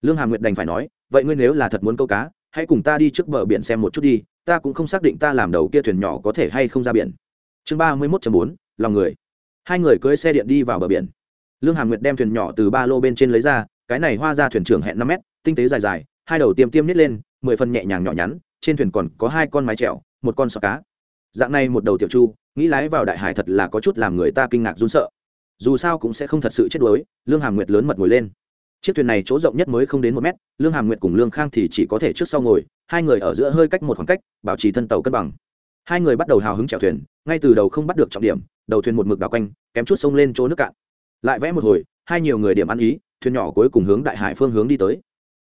Lương hàm nguyệt đành phải nói, vậy ngươi nếu là thật muốn câu cá, hãy cùng ta đi trước bờ biển xem một chút đi, ta cũng không xác định ta làm đầu kia thuyền nhỏ có thể hay không ra biển. Chương ba mươi mốt bốn, lòng người. Hai người cưới xe điện đi vào bờ biển. Lương hàm nguyệt đem thuyền nhỏ từ ba lô bên trên lấy ra cái này hoa ra thuyền trưởng hẹn năm mét, tinh tế dài dài, hai đầu tiêm tiêm nít lên, mười phần nhẹ nhàng nhỏ nhắn, trên thuyền còn có hai con mái trèo một con sọ cá. Dạng này một đầu tiểu chu, nghĩ lái vào đại hải thật là có chút làm người ta kinh ngạc run sợ. Dù sao cũng sẽ không thật sự chết đuối, lương hàm nguyệt lớn mật ngồi lên. Chiếc thuyền này chỗ rộng nhất mới không đến một mét, lương hàm nguyệt cùng lương khang thì chỉ có thể trước sau ngồi, hai người ở giữa hơi cách một khoảng cách, bảo trì thân tàu cân bằng. Hai người bắt đầu hào hứng chèo thuyền, ngay từ đầu không bắt được trọng điểm, đầu thuyền một mực đảo quanh, kém chút sông lên chỗ nước cạn. Lại vẽ một hồi, hai nhiều người điểm ăn ý thuyền nhỏ cuối cùng hướng đại hải phương hướng đi tới.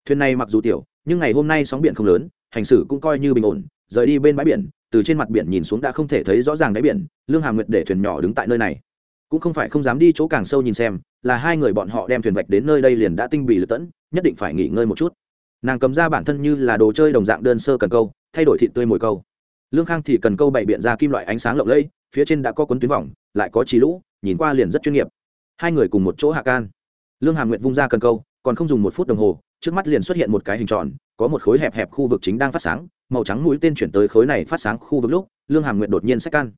Thuyền này mặc dù tiểu, nhưng ngày hôm nay sóng biển không lớn, hành xử cũng coi như bình ổn, rời đi bên bãi biển, từ trên mặt biển nhìn xuống đã không thể thấy rõ ràng đáy biển, lương hà nguyệt để thuyền nhỏ đứng tại nơi này. Cũng không phải không dám đi chỗ càng sâu nhìn xem, là hai người bọn họ đem thuyền vạch đến nơi đây liền đã tinh bì lật tẫn, nhất định phải nghỉ ngơi một chút. Nàng cầm ra bản thân như là đồ chơi đồng dạng đơn sơ cần câu, thay đổi thịt tươi mồi câu. Lương khang thì cần câu bày biện ra kim loại ánh sáng lộng lẫy, phía trên đã có cuốn tuyến vòng, lại có trí lũ, nhìn qua liền rất chuyên nghiệp. Hai người cùng một chỗ hạ can lương hàm nguyệt vung ra cần câu, còn không dùng một phút đồng hồ, trước mắt liền xuất hiện một cái hình tròn, có một khối hẹp hẹp khu vực chính đang phát sáng, màu trắng mũi tên chuyển tới khối này phát sáng khu vực lúc, lương hàm nguyệt đột nhiên sách can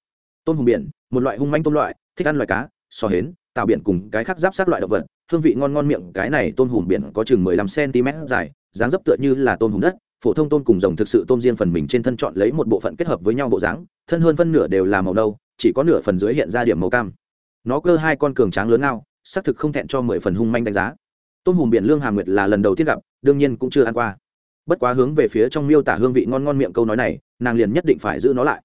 tôm hùm biển, một loại hung manh tôm loại, thích ăn loại cá, sò hến tạo biển cùng cái khác giáp sát loại động vật, hương vị ngon ngon miệng, cái này tôm hùm biển có chừng mười lăm cm dài, dáng dấp tựa như là tôm hùm đất, phổ thông tôm cùng rồng thực sự tôm riêng phần mình trên thân chọn lấy một bộ phận kết hợp với nhau bộ dáng, thân hơn phân nửa đều là màu nâu, chỉ có nửa phần dưới hiện ra điểm màu cam. Nó cơ hai con cường tráng lớn ao xác thực không thẹn cho mười phần hung manh đánh giá. Tôm hùm biển lương hà nguyệt là lần đầu tiên gặp, đương nhiên cũng chưa ăn qua. Bất quá hướng về phía trong miêu tả hương vị ngon ngon miệng câu nói này, nàng liền nhất định phải giữ nó lại.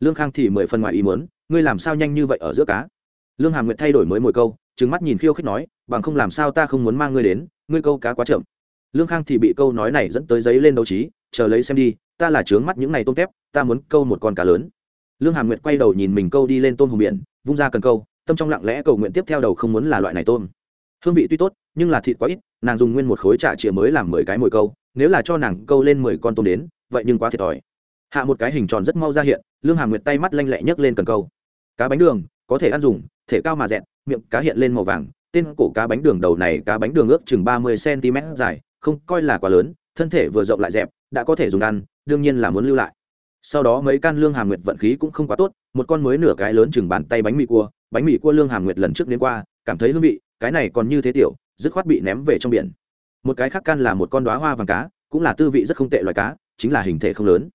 Lương khang thì mười phần ngoài ý muốn, ngươi làm sao nhanh như vậy ở giữa cá? Lương hà nguyệt thay đổi mới mồi câu trứng mắt nhìn khiêu khích nói, bằng không làm sao ta không muốn mang ngươi đến, ngươi câu cá quá chậm. Lương khang thì bị câu nói này dẫn tới giấy lên đấu trí, chờ lấy xem đi, ta là trướng mắt những này tôm tép, ta muốn câu một con cá lớn. Lương hà nguyệt quay đầu nhìn mình câu đi lên tôm hùm biển, vung ra cần câu tâm trong lặng lẽ cầu nguyện tiếp theo đầu không muốn là loại này tôm. Hương vị tuy tốt, nhưng là thịt quá ít, nàng dùng nguyên một khối chả chĩa mới làm mười cái mồi câu, nếu là cho nàng câu lên mười con tôm đến, vậy nhưng quá thiệt thòi. Hạ một cái hình tròn rất mau ra hiện, lương hàm nguyệt tay mắt lanh lẹ nhấc lên cần câu. Cá bánh đường, có thể ăn dùng, thể cao mà dẹn miệng cá hiện lên màu vàng, tên cổ cá bánh đường đầu này cá bánh đường ước chừng ba mươi cm dài, không coi là quá lớn, thân thể vừa rộng lại dẹp, đã có thể dùng ăn, đương nhiên là muốn lưu lại. Sau đó mấy can lương hàm nguyệt vận khí cũng không quá tốt, một con mới nửa cái lớn chừng bàn tay bánh mì cua bánh mì cua lương hàm nguyệt lần trước đến qua, cảm thấy hương vị, cái này còn như thế tiểu, dứt khoát bị ném về trong biển. Một cái khác can là một con đoá hoa vàng cá, cũng là tư vị rất không tệ loài cá, chính là hình thể không lớn.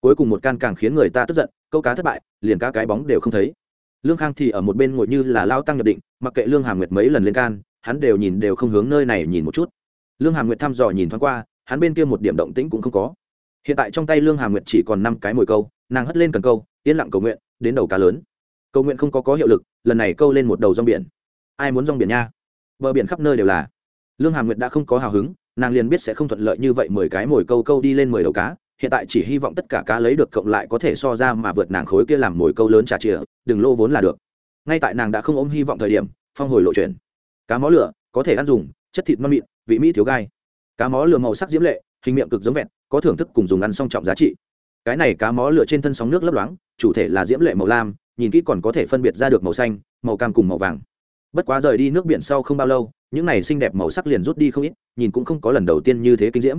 Cuối cùng một can càng khiến người ta tức giận, câu cá thất bại, liền cá cái bóng đều không thấy. Lương khang thì ở một bên ngồi như là lao tăng nhập định, mặc kệ lương hàm nguyệt mấy lần lên can, hắn đều nhìn đều không hướng nơi này nhìn một chút. Lương hàm nguyệt thăm dò nhìn thoáng qua, hắn bên kia một điểm động tĩnh cũng không có. Hiện tại trong tay lương hàm nguyệt chỉ còn năm cái mồi câu, nàng hất lên cần câu, yên lặng cầu nguyện, đến đầu cá lớn cầu nguyện không có có hiệu lực, lần này câu lên một đầu rong biển. Ai muốn rong biển nha? Bờ biển khắp nơi đều là. Lương Hà nguyệt đã không có hào hứng, nàng liền biết sẽ không thuận lợi như vậy mười cái mồi câu câu đi lên mười đầu cá, hiện tại chỉ hy vọng tất cả cá lấy được cộng lại có thể so ra mà vượt nàng khối kia làm mồi câu lớn trà chìa đừng lô vốn là được. Ngay tại nàng đã không ôm hy vọng thời điểm, phong hồi lộ chuyển. Cá mó lửa, có thể ăn dùng, chất thịt non mịn, vị mỹ thiếu gai. Cá mó lửa màu sắc diễm lệ, hình miệng cực giống vẹn, có thưởng thức cùng dùng ăn song trọng giá trị. Cái này cá mó lửa trên thân sóng nước lấp loáng, chủ thể là diễm lệ màu lam nhìn kỹ còn có thể phân biệt ra được màu xanh, màu cam cùng màu vàng. Bất quá rời đi nước biển sau không bao lâu, những này xinh đẹp màu sắc liền rút đi không ít, nhìn cũng không có lần đầu tiên như thế kinh diễm.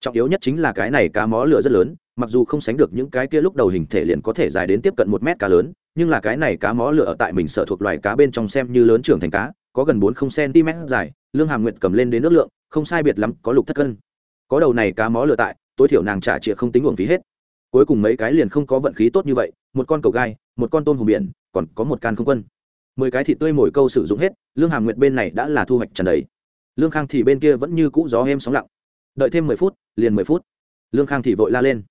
Trọng yếu nhất chính là cái này cá mó lửa rất lớn, mặc dù không sánh được những cái kia lúc đầu hình thể liền có thể dài đến tiếp cận một mét cá lớn, nhưng là cái này cá mó lửa ở tại mình sở thuộc loài cá bên trong xem như lớn trưởng thành cá, có gần bốn không cm dài, lương hàm nguyện cầm lên đến nước lượng, không sai biệt lắm, có lục thất cân. Có đầu này cá mó lửa tại, tối thiểu nàng trả chịa không tính uổng phí hết. Cuối cùng mấy cái liền không có vận khí tốt như vậy, một con cầu gai một con tôm hùm biển, còn có một can không quân. Mười cái thịt tươi mồi câu sử dụng hết, lương hàm nguyện bên này đã là thu hoạch trần đấy lương khang thì bên kia vẫn như cũ gió êm sóng lặng. Đợi thêm mười phút, liền mười phút. Lương khang thì vội la lên.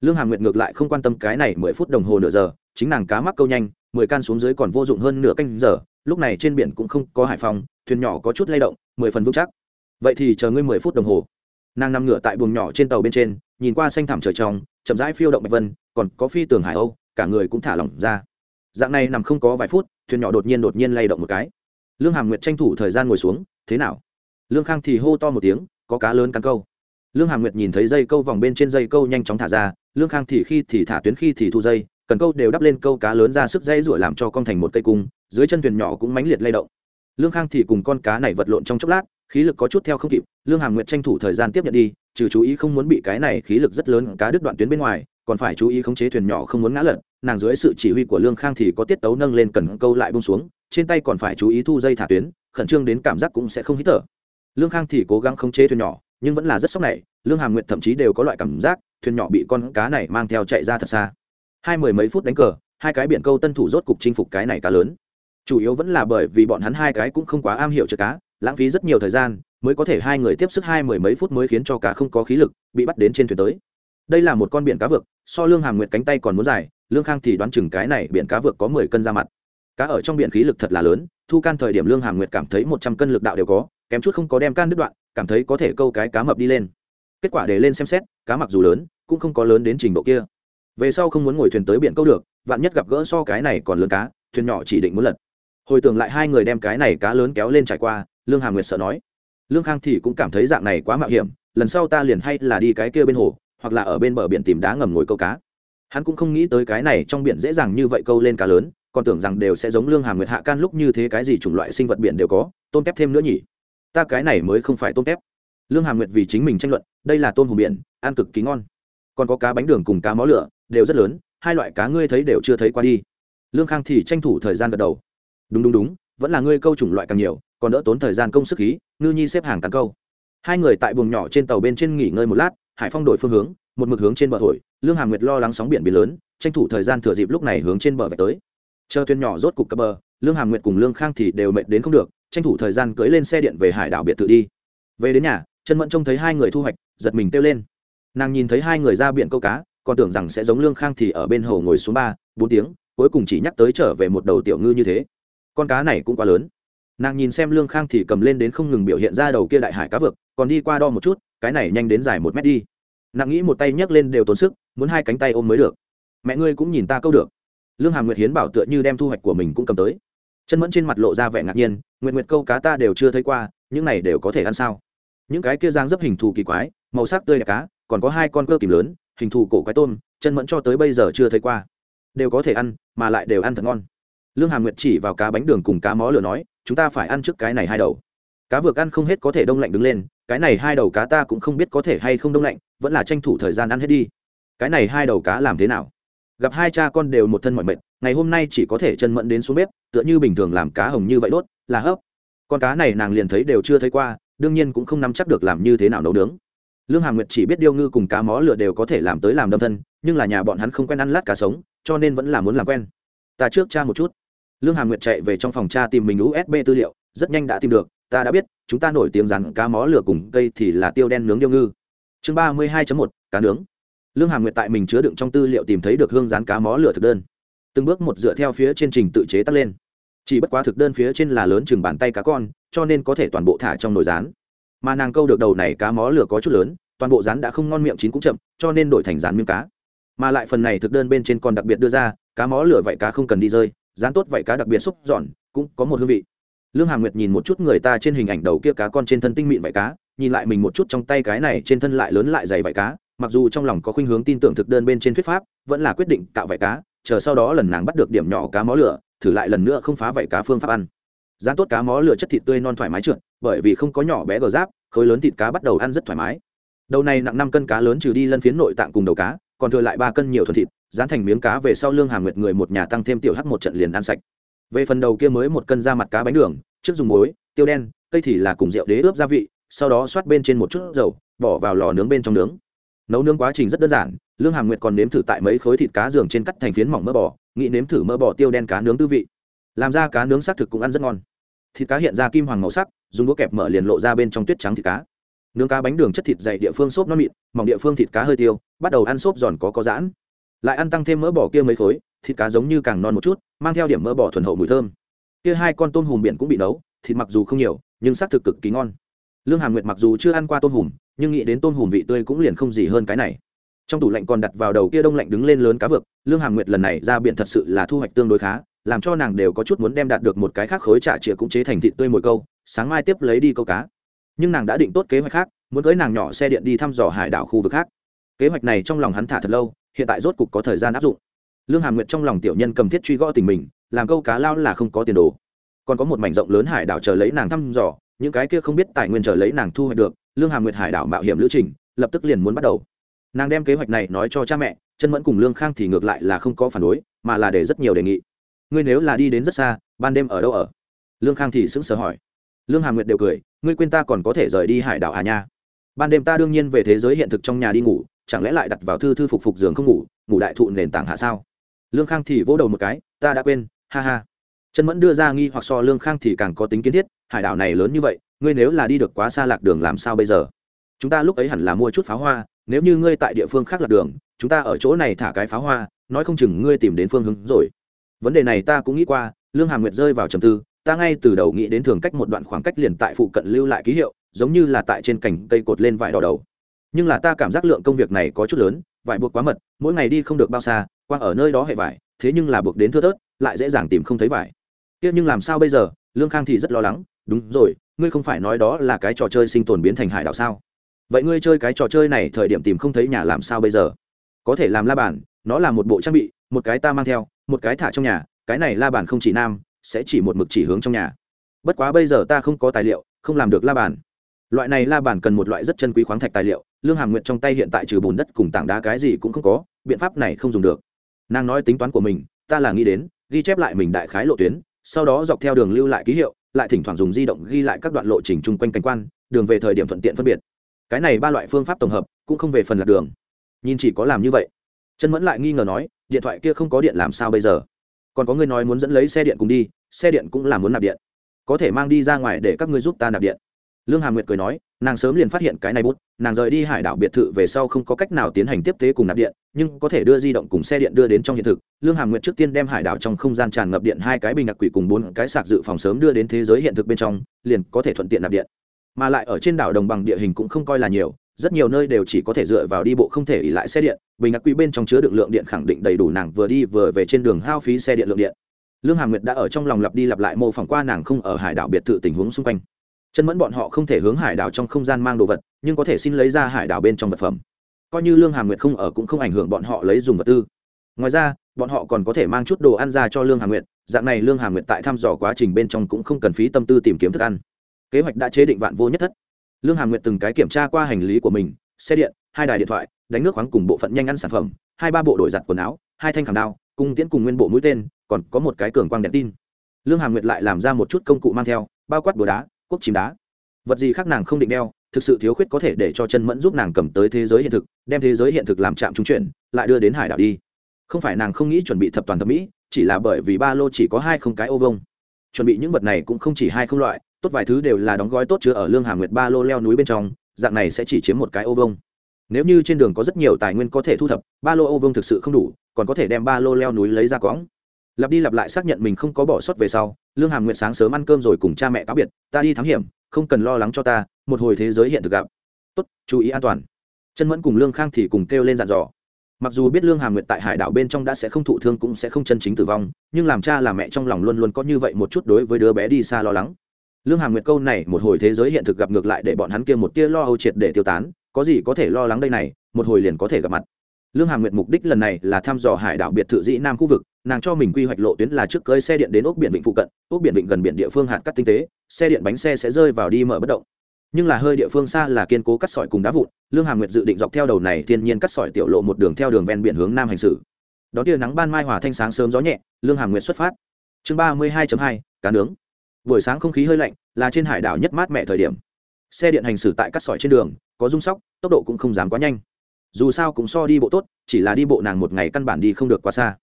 Lương hàm nguyệt ngược lại không quan tâm cái này mười phút đồng hồ nửa giờ, chính nàng cá mắc câu nhanh, mười can xuống dưới còn vô dụng hơn nửa canh giờ, lúc này trên biển cũng không có hải phòng, thuyền nhỏ có chút lay động, mười phần vững chắc. Vậy thì chờ ngươi mười phút đồng hồ. Nàng nằm ngửa tại buồng nhỏ trên tàu bên trên, nhìn qua xanh thảm trời trong, chậm rãi phiêu động bạch vân, còn có phi tường hải âu cả người cũng thả lỏng ra. Dạng này nằm không có vài phút, thuyền nhỏ đột nhiên đột nhiên lay động một cái. Lương hàm nguyệt tranh thủ thời gian ngồi xuống, thế nào? Lương khang thì hô to một tiếng, có cá lớn cắn câu. Lương hàm nguyệt nhìn thấy dây câu vòng bên trên dây câu nhanh chóng thả ra, lương khang thì khi thì thả tuyến khi thì thu dây, cần câu đều đắp lên câu cá lớn ra sức dây ruổi làm cho con thành một cây cung, dưới chân thuyền nhỏ cũng mãnh liệt lay động. Lương khang thì cùng con cá này vật lộn trong chốc lát, khí lực có chút theo không kịp, lương hàm nguyệt tranh thủ thời gian tiếp nhận đi trừ chú ý không muốn bị cái này khí lực rất lớn cá đứt đoạn tuyến bên ngoài, còn phải chú ý khống chế thuyền nhỏ không muốn ngã lật, nàng dưới sự chỉ huy của lương khang thì có tiết tấu nâng lên cần câu lại bông xuống, trên tay còn phải chú ý thu dây thả tuyến, khẩn trương đến cảm giác cũng sẽ không hít thở. Lương khang thì cố gắng khống chế thuyền nhỏ, nhưng vẫn là rất sốc này, lương hàm nguyệt thậm chí đều có loại cảm giác, thuyền nhỏ bị con cá này mang theo chạy ra thật xa. Hai mười mấy phút đánh cờ, hai cái biển câu tân thủ rốt cục chinh phục cái này cá lớn. Chủ yếu vẫn là bởi vì bọn hắn hai cái cũng không quá am hiểu chợ cá lãng phí rất nhiều thời gian, mới có thể hai người tiếp sức hai mười mấy phút mới khiến cho cá không có khí lực bị bắt đến trên thuyền tới. Đây là một con biển cá vực so lương hàm nguyệt cánh tay còn muốn dài, lương khang thì đoán chừng cái này biển cá vực có mười cân ra mặt. Cá ở trong biển khí lực thật là lớn, thu can thời điểm lương hàm nguyệt cảm thấy một trăm cân lực đạo đều có, kém chút không có đem can đứt đoạn, cảm thấy có thể câu cái cá mập đi lên. Kết quả để lên xem xét, cá mặc dù lớn, cũng không có lớn đến trình độ kia. Về sau không muốn ngồi thuyền tới biển câu được, vạn nhất gặp gỡ so cái này còn lớn cá, thuyền nhỏ chỉ định muốn lật. Hồi tưởng lại hai người đem cái này cá lớn kéo lên trải qua lương Hà nguyệt sợ nói. Lương khang thì cũng cảm thấy dạng này quá mạo hiểm, lần sau ta liền hay là đi cái kia bên hồ, hoặc là ở bên bờ biển tìm đá ngầm ngồi câu cá. Hắn cũng không nghĩ tới cái này trong biển dễ dàng như vậy câu lên cá lớn, còn tưởng rằng đều sẽ giống lương hàm nguyệt hạ can lúc như thế cái gì chủng loại sinh vật biển đều có, tôm tép thêm nữa nhỉ. Ta cái này mới không phải tôm tép. Lương hàm nguyệt vì chính mình tranh luận, đây là tôm hùm biển, ăn cực kỳ ngon. Còn có cá bánh đường cùng cá máu lửa, đều rất lớn, hai loại cá ngươi thấy đều chưa thấy qua đi. Lương khang thì tranh thủ thời gian gật đầu. Đúng đúng đúng vẫn là ngươi câu chủng loại càng nhiều, còn đỡ tốn thời gian công sức khí, ngư nhi xếp hàng tàn câu. Hai người tại buồng nhỏ trên tàu bên trên nghỉ ngơi một lát, hải phong đổi phương hướng, một mực hướng trên bờ thổi, lương hà nguyệt lo lắng sóng biển biển lớn, tranh thủ thời gian thừa dịp lúc này hướng trên bờ về tới. Chờ thuyền nhỏ rốt cục cập bờ, lương hà nguyệt cùng lương khang thì đều mệt đến không được, tranh thủ thời gian cưới lên xe điện về hải đảo biệt thự đi. Về đến nhà chân mẫn trông thấy hai người thu hoạch, giật mình kêu lên. Nàng nhìn thấy hai người ra biển câu cá, còn tưởng rằng sẽ giống lương khang thì ở bên hồ ngồi xuống ba, bốn tiếng, cuối cùng chỉ nhắc tới trở về một đầu tiểu ngư như thế con cá này cũng quá lớn. Nàng nhìn xem lương khang thì cầm lên đến không ngừng biểu hiện ra đầu kia đại hải cá vực còn đi qua đo một chút, cái này nhanh đến dài một mét đi. Nàng nghĩ một tay nhấc lên đều tốn sức, muốn hai cánh tay ôm mới được. Mẹ ngươi cũng nhìn ta câu được. Lương hàm nguyệt hiến bảo tựa như đem thu hoạch của mình cũng cầm tới. Chân mẫn trên mặt lộ ra vẻ ngạc nhiên nguyện nguyệt câu cá ta đều chưa thấy qua, những này đều có thể ăn sao? Những cái kia giang dấp hình thù kỳ quái, màu sắc tươi đẹp cá, còn có hai con cơ kìm lớn, hình thù cổ quái tôm, chân mẫn cho tới bây giờ chưa thấy qua. Đều có thể ăn, mà lại đều ăn thật ngon lương hàm nguyệt chỉ vào cá bánh đường cùng cá mó lửa nói, chúng ta phải ăn trước cái này hai đầu. Cá vừa ăn không hết có thể đông lạnh đứng lên, cái này hai đầu cá ta cũng không biết có thể hay không đông lạnh, vẫn là tranh thủ thời gian ăn hết đi. Cái này hai đầu cá làm thế nào? Gặp hai cha con đều một thân mọi mệt, ngày hôm nay chỉ có thể chân mẫn đến xuống bếp, tựa như bình thường làm cá hồng như vậy đốt, là hấp. Con cá này nàng liền thấy đều chưa thấy qua, đương nhiên cũng không nắm chắc được làm như thế nào nấu nướng. Lương hàm nguyệt chỉ biết điêu ngư cùng cá mó lửa đều có thể làm tới làm đâm thân, nhưng là nhà bọn hắn không quen ăn lát cá sống, cho nên vẫn là muốn làm quen. Ta trước cha một chút lương hàm nguyệt chạy về trong phòng cha tìm mình usb tư liệu, rất nhanh đã tìm được, ta đã biết, chúng ta nổi tiếng rắn cá mó lửa cùng cây thì là tiêu đen nướng điêu ngư. Chương ba mươi hai một, cá nướng. Lương hàm nguyệt tại mình chứa đựng trong tư liệu tìm thấy được hương rán cá mó lửa thực đơn. Từng bước một dựa theo phía trên trình tự chế tắt lên. Chỉ bất quá thực đơn phía trên là lớn chừng bàn tay cá con, cho nên có thể toàn bộ thả trong nồi rán. Mà nàng câu được đầu này cá mó lửa có chút lớn, toàn bộ rán đã không ngon miệng chín cũng chậm, cho nên đổi thành rán miếng cá. Mà lại phần này thực đơn bên trên còn đặc biệt đưa ra, cá mó lửa vậy cá không cần đi rơi dán tốt vậy cá đặc biệt xúc giòn cũng có một hương vị. Lương hàm nguyệt nhìn một chút người ta trên hình ảnh đầu kia cá con trên thân tinh mịn vậy cá, nhìn lại mình một chút trong tay cái này trên thân lại lớn lại dày vậy cá, mặc dù trong lòng có khuynh hướng tin tưởng thực đơn bên trên thuyết pháp, vẫn là quyết định tạo vậy cá, chờ sau đó lần nàng bắt được điểm nhỏ cá mó lửa, thử lại lần nữa không phá vậy cá phương pháp ăn. Dán tốt cá mó lửa chất thịt tươi non thoải mái trượt, bởi vì không có nhỏ bé gờ giáp, khối lớn thịt cá bắt đầu ăn rất thoải mái. Đầu này nặng năm cân cá lớn trừ đi lân phiến nội tạng cùng đầu cá, còn thừa lại ba cân nhiều thuần thịt dán thành miếng cá về sau lương hàm nguyệt người một nhà tăng thêm tiểu hắc một trận liền ăn sạch. Về phần đầu kia mới một cân da mặt cá bánh đường, trước dùng muối, tiêu đen, cây thì là cùng rượu đế ướp gia vị, sau đó xoát bên trên một chút dầu, bỏ vào lò nướng bên trong nướng. Nấu nướng quá trình rất đơn giản, lương hàm nguyệt còn nếm thử tại mấy khối thịt cá giường trên cắt thành phiến mỏng mỡ bò, nghĩ nếm thử mỡ bò tiêu đen cá nướng tư vị. Làm ra cá nướng xác thực cũng ăn rất ngon. Thịt cá hiện ra kim hoàng màu sắc, dùng đũa kẹp mở liền lộ ra bên trong tuyết trắng thịt cá. Nướng cá bánh đường chất thịt dày địa phương xốp non mịn, mỏng địa phương thịt cá hơi tiêu, bắt đầu ăn xốp giòn có có giãn lại ăn tăng thêm mỡ bò kia mấy khối, thịt cá giống như càng non một chút, mang theo điểm mỡ bò thuần hậu mùi thơm. Kia hai con tôm hùm biển cũng bị nấu, thịt mặc dù không nhiều, nhưng xác thực cực kỳ ngon. Lương hàm nguyệt mặc dù chưa ăn qua tôm hùm, nhưng nghĩ đến tôm hùm vị tươi cũng liền không gì hơn cái này. Trong tủ lạnh còn đặt vào đầu kia đông lạnh đứng lên lớn cá vực lương hàm nguyệt lần này ra biển thật sự là thu hoạch tương đối khá, làm cho nàng đều có chút muốn đem đạt được một cái khác khối trả chĩa cũng chế thành thịt tươi mồi câu, sáng mai tiếp lấy đi câu cá. Nhưng nàng đã định tốt kế hoạch khác, muốn cưới nàng nhỏ xe điện đi thăm dò hải đảo khu vực khác. Kế hoạch này trong lòng hắn thả thật lâu hiện tại rốt cục có thời gian áp dụng. Lương hàm nguyệt trong lòng tiểu nhân cầm thiết truy gõ tình mình, làm câu cá lao là không có tiền đồ. Còn có một mảnh rộng lớn hải đảo chờ lấy nàng thăm dò, những cái kia không biết tài nguyên chờ lấy nàng thu hoạch được, lương hàm nguyệt hải đảo mạo hiểm lữ trình, lập tức liền muốn bắt đầu. Nàng đem kế hoạch này nói cho cha mẹ, chân mẫn cùng lương khang thì ngược lại là không có phản đối, mà là để rất nhiều đề nghị. Ngươi nếu là đi đến rất xa, ban đêm ở đâu ở? Lương khang thì sững sờ hỏi. Lương hàm nguyệt đều cười, ngươi quên ta còn có thể rời đi hải đảo hà nha? Ban đêm ta đương nhiên về thế giới hiện thực trong nhà đi ngủ chẳng lẽ lại đặt vào thư thư phục phục giường không ngủ ngủ đại thụ nền tảng hạ sao? Lương khang thì vỗ đầu một cái, ta đã quên, ha ha. Chân mẫn đưa ra nghi hoặc so lương khang thì càng có tính kiến thiết, hải đảo này lớn như vậy, ngươi nếu là đi được quá xa lạc đường làm sao bây giờ? Chúng ta lúc ấy hẳn là mua chút pháo hoa, nếu như ngươi tại địa phương khác lạc đường, chúng ta ở chỗ này thả cái pháo hoa, nói không chừng ngươi tìm đến phương hướng rồi. Vấn đề này ta cũng nghĩ qua, lương hàm nguyệt rơi vào trầm tư, ta ngay từ đầu nghĩ đến thường cách một đoạn khoảng cách liền tại phụ cận lưu lại ký hiệu, giống như là tại trên cành cây cột lên vải đỏ đầu nhưng là ta cảm giác lượng công việc này có chút lớn, vải buộc quá mật, mỗi ngày đi không được bao xa, quang ở nơi đó hệ vải, thế nhưng là buộc đến thưa thớt, lại dễ dàng tìm không thấy vải. Tiếc nhưng làm sao bây giờ? Lương khang thì rất lo lắng. Đúng rồi, ngươi không phải nói đó là cái trò chơi sinh tồn biến thành hải đảo sao? Vậy ngươi chơi cái trò chơi này thời điểm tìm không thấy nhà làm sao bây giờ? Có thể làm la bàn, nó là một bộ trang bị, một cái ta mang theo, một cái thả trong nhà, cái này la bàn không chỉ nam, sẽ chỉ một mực chỉ hướng trong nhà. Bất quá bây giờ ta không có tài liệu, không làm được la bàn loại này la bàn cần một loại rất chân quý khoáng thạch tài liệu, lương hàm nguyện trong tay hiện tại trừ bùn đất cùng tảng đá cái gì cũng không có, biện pháp này không dùng được. Nàng nói tính toán của mình, ta là nghĩ đến, ghi chép lại mình đại khái lộ tuyến, sau đó dọc theo đường lưu lại ký hiệu, lại thỉnh thoảng dùng di động ghi lại các đoạn lộ trình chung quanh cảnh quan, đường về thời điểm thuận tiện phân biệt. Cái này ba loại phương pháp tổng hợp, cũng không về phần lạc đường. Nhìn chỉ có làm như vậy. Chân mẫn lại nghi ngờ nói, điện thoại kia không có điện làm sao bây giờ? Còn có người nói muốn dẫn lấy xe điện cùng đi, xe điện cũng là muốn nạp điện. Có thể mang đi ra ngoài để các ngươi giúp ta nạp điện lương Hà nguyệt cười nói, nàng sớm liền phát hiện cái này bút, nàng rời đi hải đảo biệt thự về sau không có cách nào tiến hành tiếp tế cùng nạp điện, nhưng có thể đưa di động cùng xe điện đưa đến trong hiện thực. Lương Hà nguyệt trước tiên đem hải đảo trong không gian tràn ngập điện hai cái bình đặc quỷ cùng bốn cái sạc dự phòng sớm đưa đến thế giới hiện thực bên trong, liền có thể thuận tiện nạp điện. Mà lại ở trên đảo đồng bằng địa hình cũng không coi là nhiều, rất nhiều nơi đều chỉ có thể dựa vào đi bộ không thể ỉ lại xe điện. Bình đặc quỷ bên trong chứa đựng lượng điện khẳng định đầy đủ, nàng vừa đi vừa về trên đường hao phí xe điện lượng điện. Lương Hà nguyệt đã ở trong lòng lặp đi lặp lại mô phỏng qua nàng không ở hải đảo biệt thự tình huống xung quanh chân mẫn bọn họ không thể hướng hải đảo trong không gian mang đồ vật, nhưng có thể xin lấy ra hải đảo bên trong vật phẩm. Coi như lương hàm nguyệt không ở cũng không ảnh hưởng bọn họ lấy dùng vật tư. Ngoài ra, bọn họ còn có thể mang chút đồ ăn ra cho lương hàm nguyệt, dạng này lương hàm nguyệt tại thăm dò quá trình bên trong cũng không cần phí tâm tư tìm kiếm thức ăn. Kế hoạch đã chế định vạn vô nhất thất. Lương hàm nguyệt từng cái kiểm tra qua hành lý của mình, xe điện, hai đài điện thoại, đánh nước khoáng cùng bộ phận nhanh ăn sản phẩm, hai ba bộ đổi giặt quần áo, hai thanh khảm đao, cung tiễn cùng nguyên bộ mũi tên, còn có một cái cường quang đèn tin. Lương hàm nguyệt lại làm ra một chút công cụ mang theo, bao quát bồ đá quốc chìm đá. Vật gì khác nàng không định đeo, thực sự thiếu khuyết có thể để cho chân mẫn giúp nàng cầm tới thế giới hiện thực, đem thế giới hiện thực làm trạm trung chuyển, lại đưa đến hải đảo đi. Không phải nàng không nghĩ chuẩn bị thập toàn thẩm mỹ, chỉ là bởi vì ba lô chỉ có hai không cái ô vông chuẩn bị những vật này cũng không chỉ hai không loại, tốt vài thứ đều là đóng gói tốt chứa ở lương hà nguyệt ba lô leo núi bên trong, dạng này sẽ chỉ chiếm một cái ô vông nếu như trên đường có rất nhiều tài nguyên có thể thu thập, ba lô ô vông thực sự không đủ, còn có thể đem ba lô leo núi lấy ra cõng lặp đi lặp lại xác nhận mình không có bỏ sót về sau, lương hàm nguyện sáng sớm ăn cơm rồi cùng cha mẹ cáo biệt, ta đi thám hiểm, không cần lo lắng cho ta, một hồi thế giới hiện thực gặp. Tốt, chú ý an toàn. Chân mẫn cùng lương khang thì cùng kêu lên dặn dò. Mặc dù biết lương hàm nguyệt tại hải đảo bên trong đã sẽ không thụ thương cũng sẽ không chân chính tử vong, nhưng làm cha làm mẹ trong lòng luôn luôn có như vậy một chút đối với đứa bé đi xa lo lắng. Lương hàm nguyệt câu này, một hồi thế giới hiện thực gặp ngược lại để bọn hắn kia một tia lo âu triệt để tiêu tán, có gì có thể lo lắng đây này, một hồi liền có thể gặp mặt lương hàm nguyệt mục đích lần này là thăm dò hải đảo biệt thự dĩ nam khu vực, nàng cho mình quy hoạch lộ tuyến là trước cơi xe điện đến ốc biển vịnh phụ cận, ốc biển vịnh gần biển địa phương hạt cắt tinh tế, xe điện bánh xe sẽ rơi vào đi mở bất động. Nhưng là hơi địa phương xa là kiên cố cắt sỏi cùng đá vụn, lương hàm nguyệt dự định dọc theo đầu này thiên nhiên cắt sỏi tiểu lộ một đường theo đường ven biển hướng nam hành xử. Đó tia nắng ban mai hòa thanh sáng sớm gió nhẹ, lương hàm nguyệt xuất phát. Chương ba mươi hai hai, cá nướng. Buổi sáng không khí hơi lạnh, là trên hải đảo nhất mát mẹ thời điểm. Xe điện hành xử tại cắt sỏi trên đường, có rung sóc, tốc độ cũng không dám quá nhanh dù sao cũng so đi bộ tốt, chỉ là đi bộ nàng một ngày căn bản đi không được quá xa.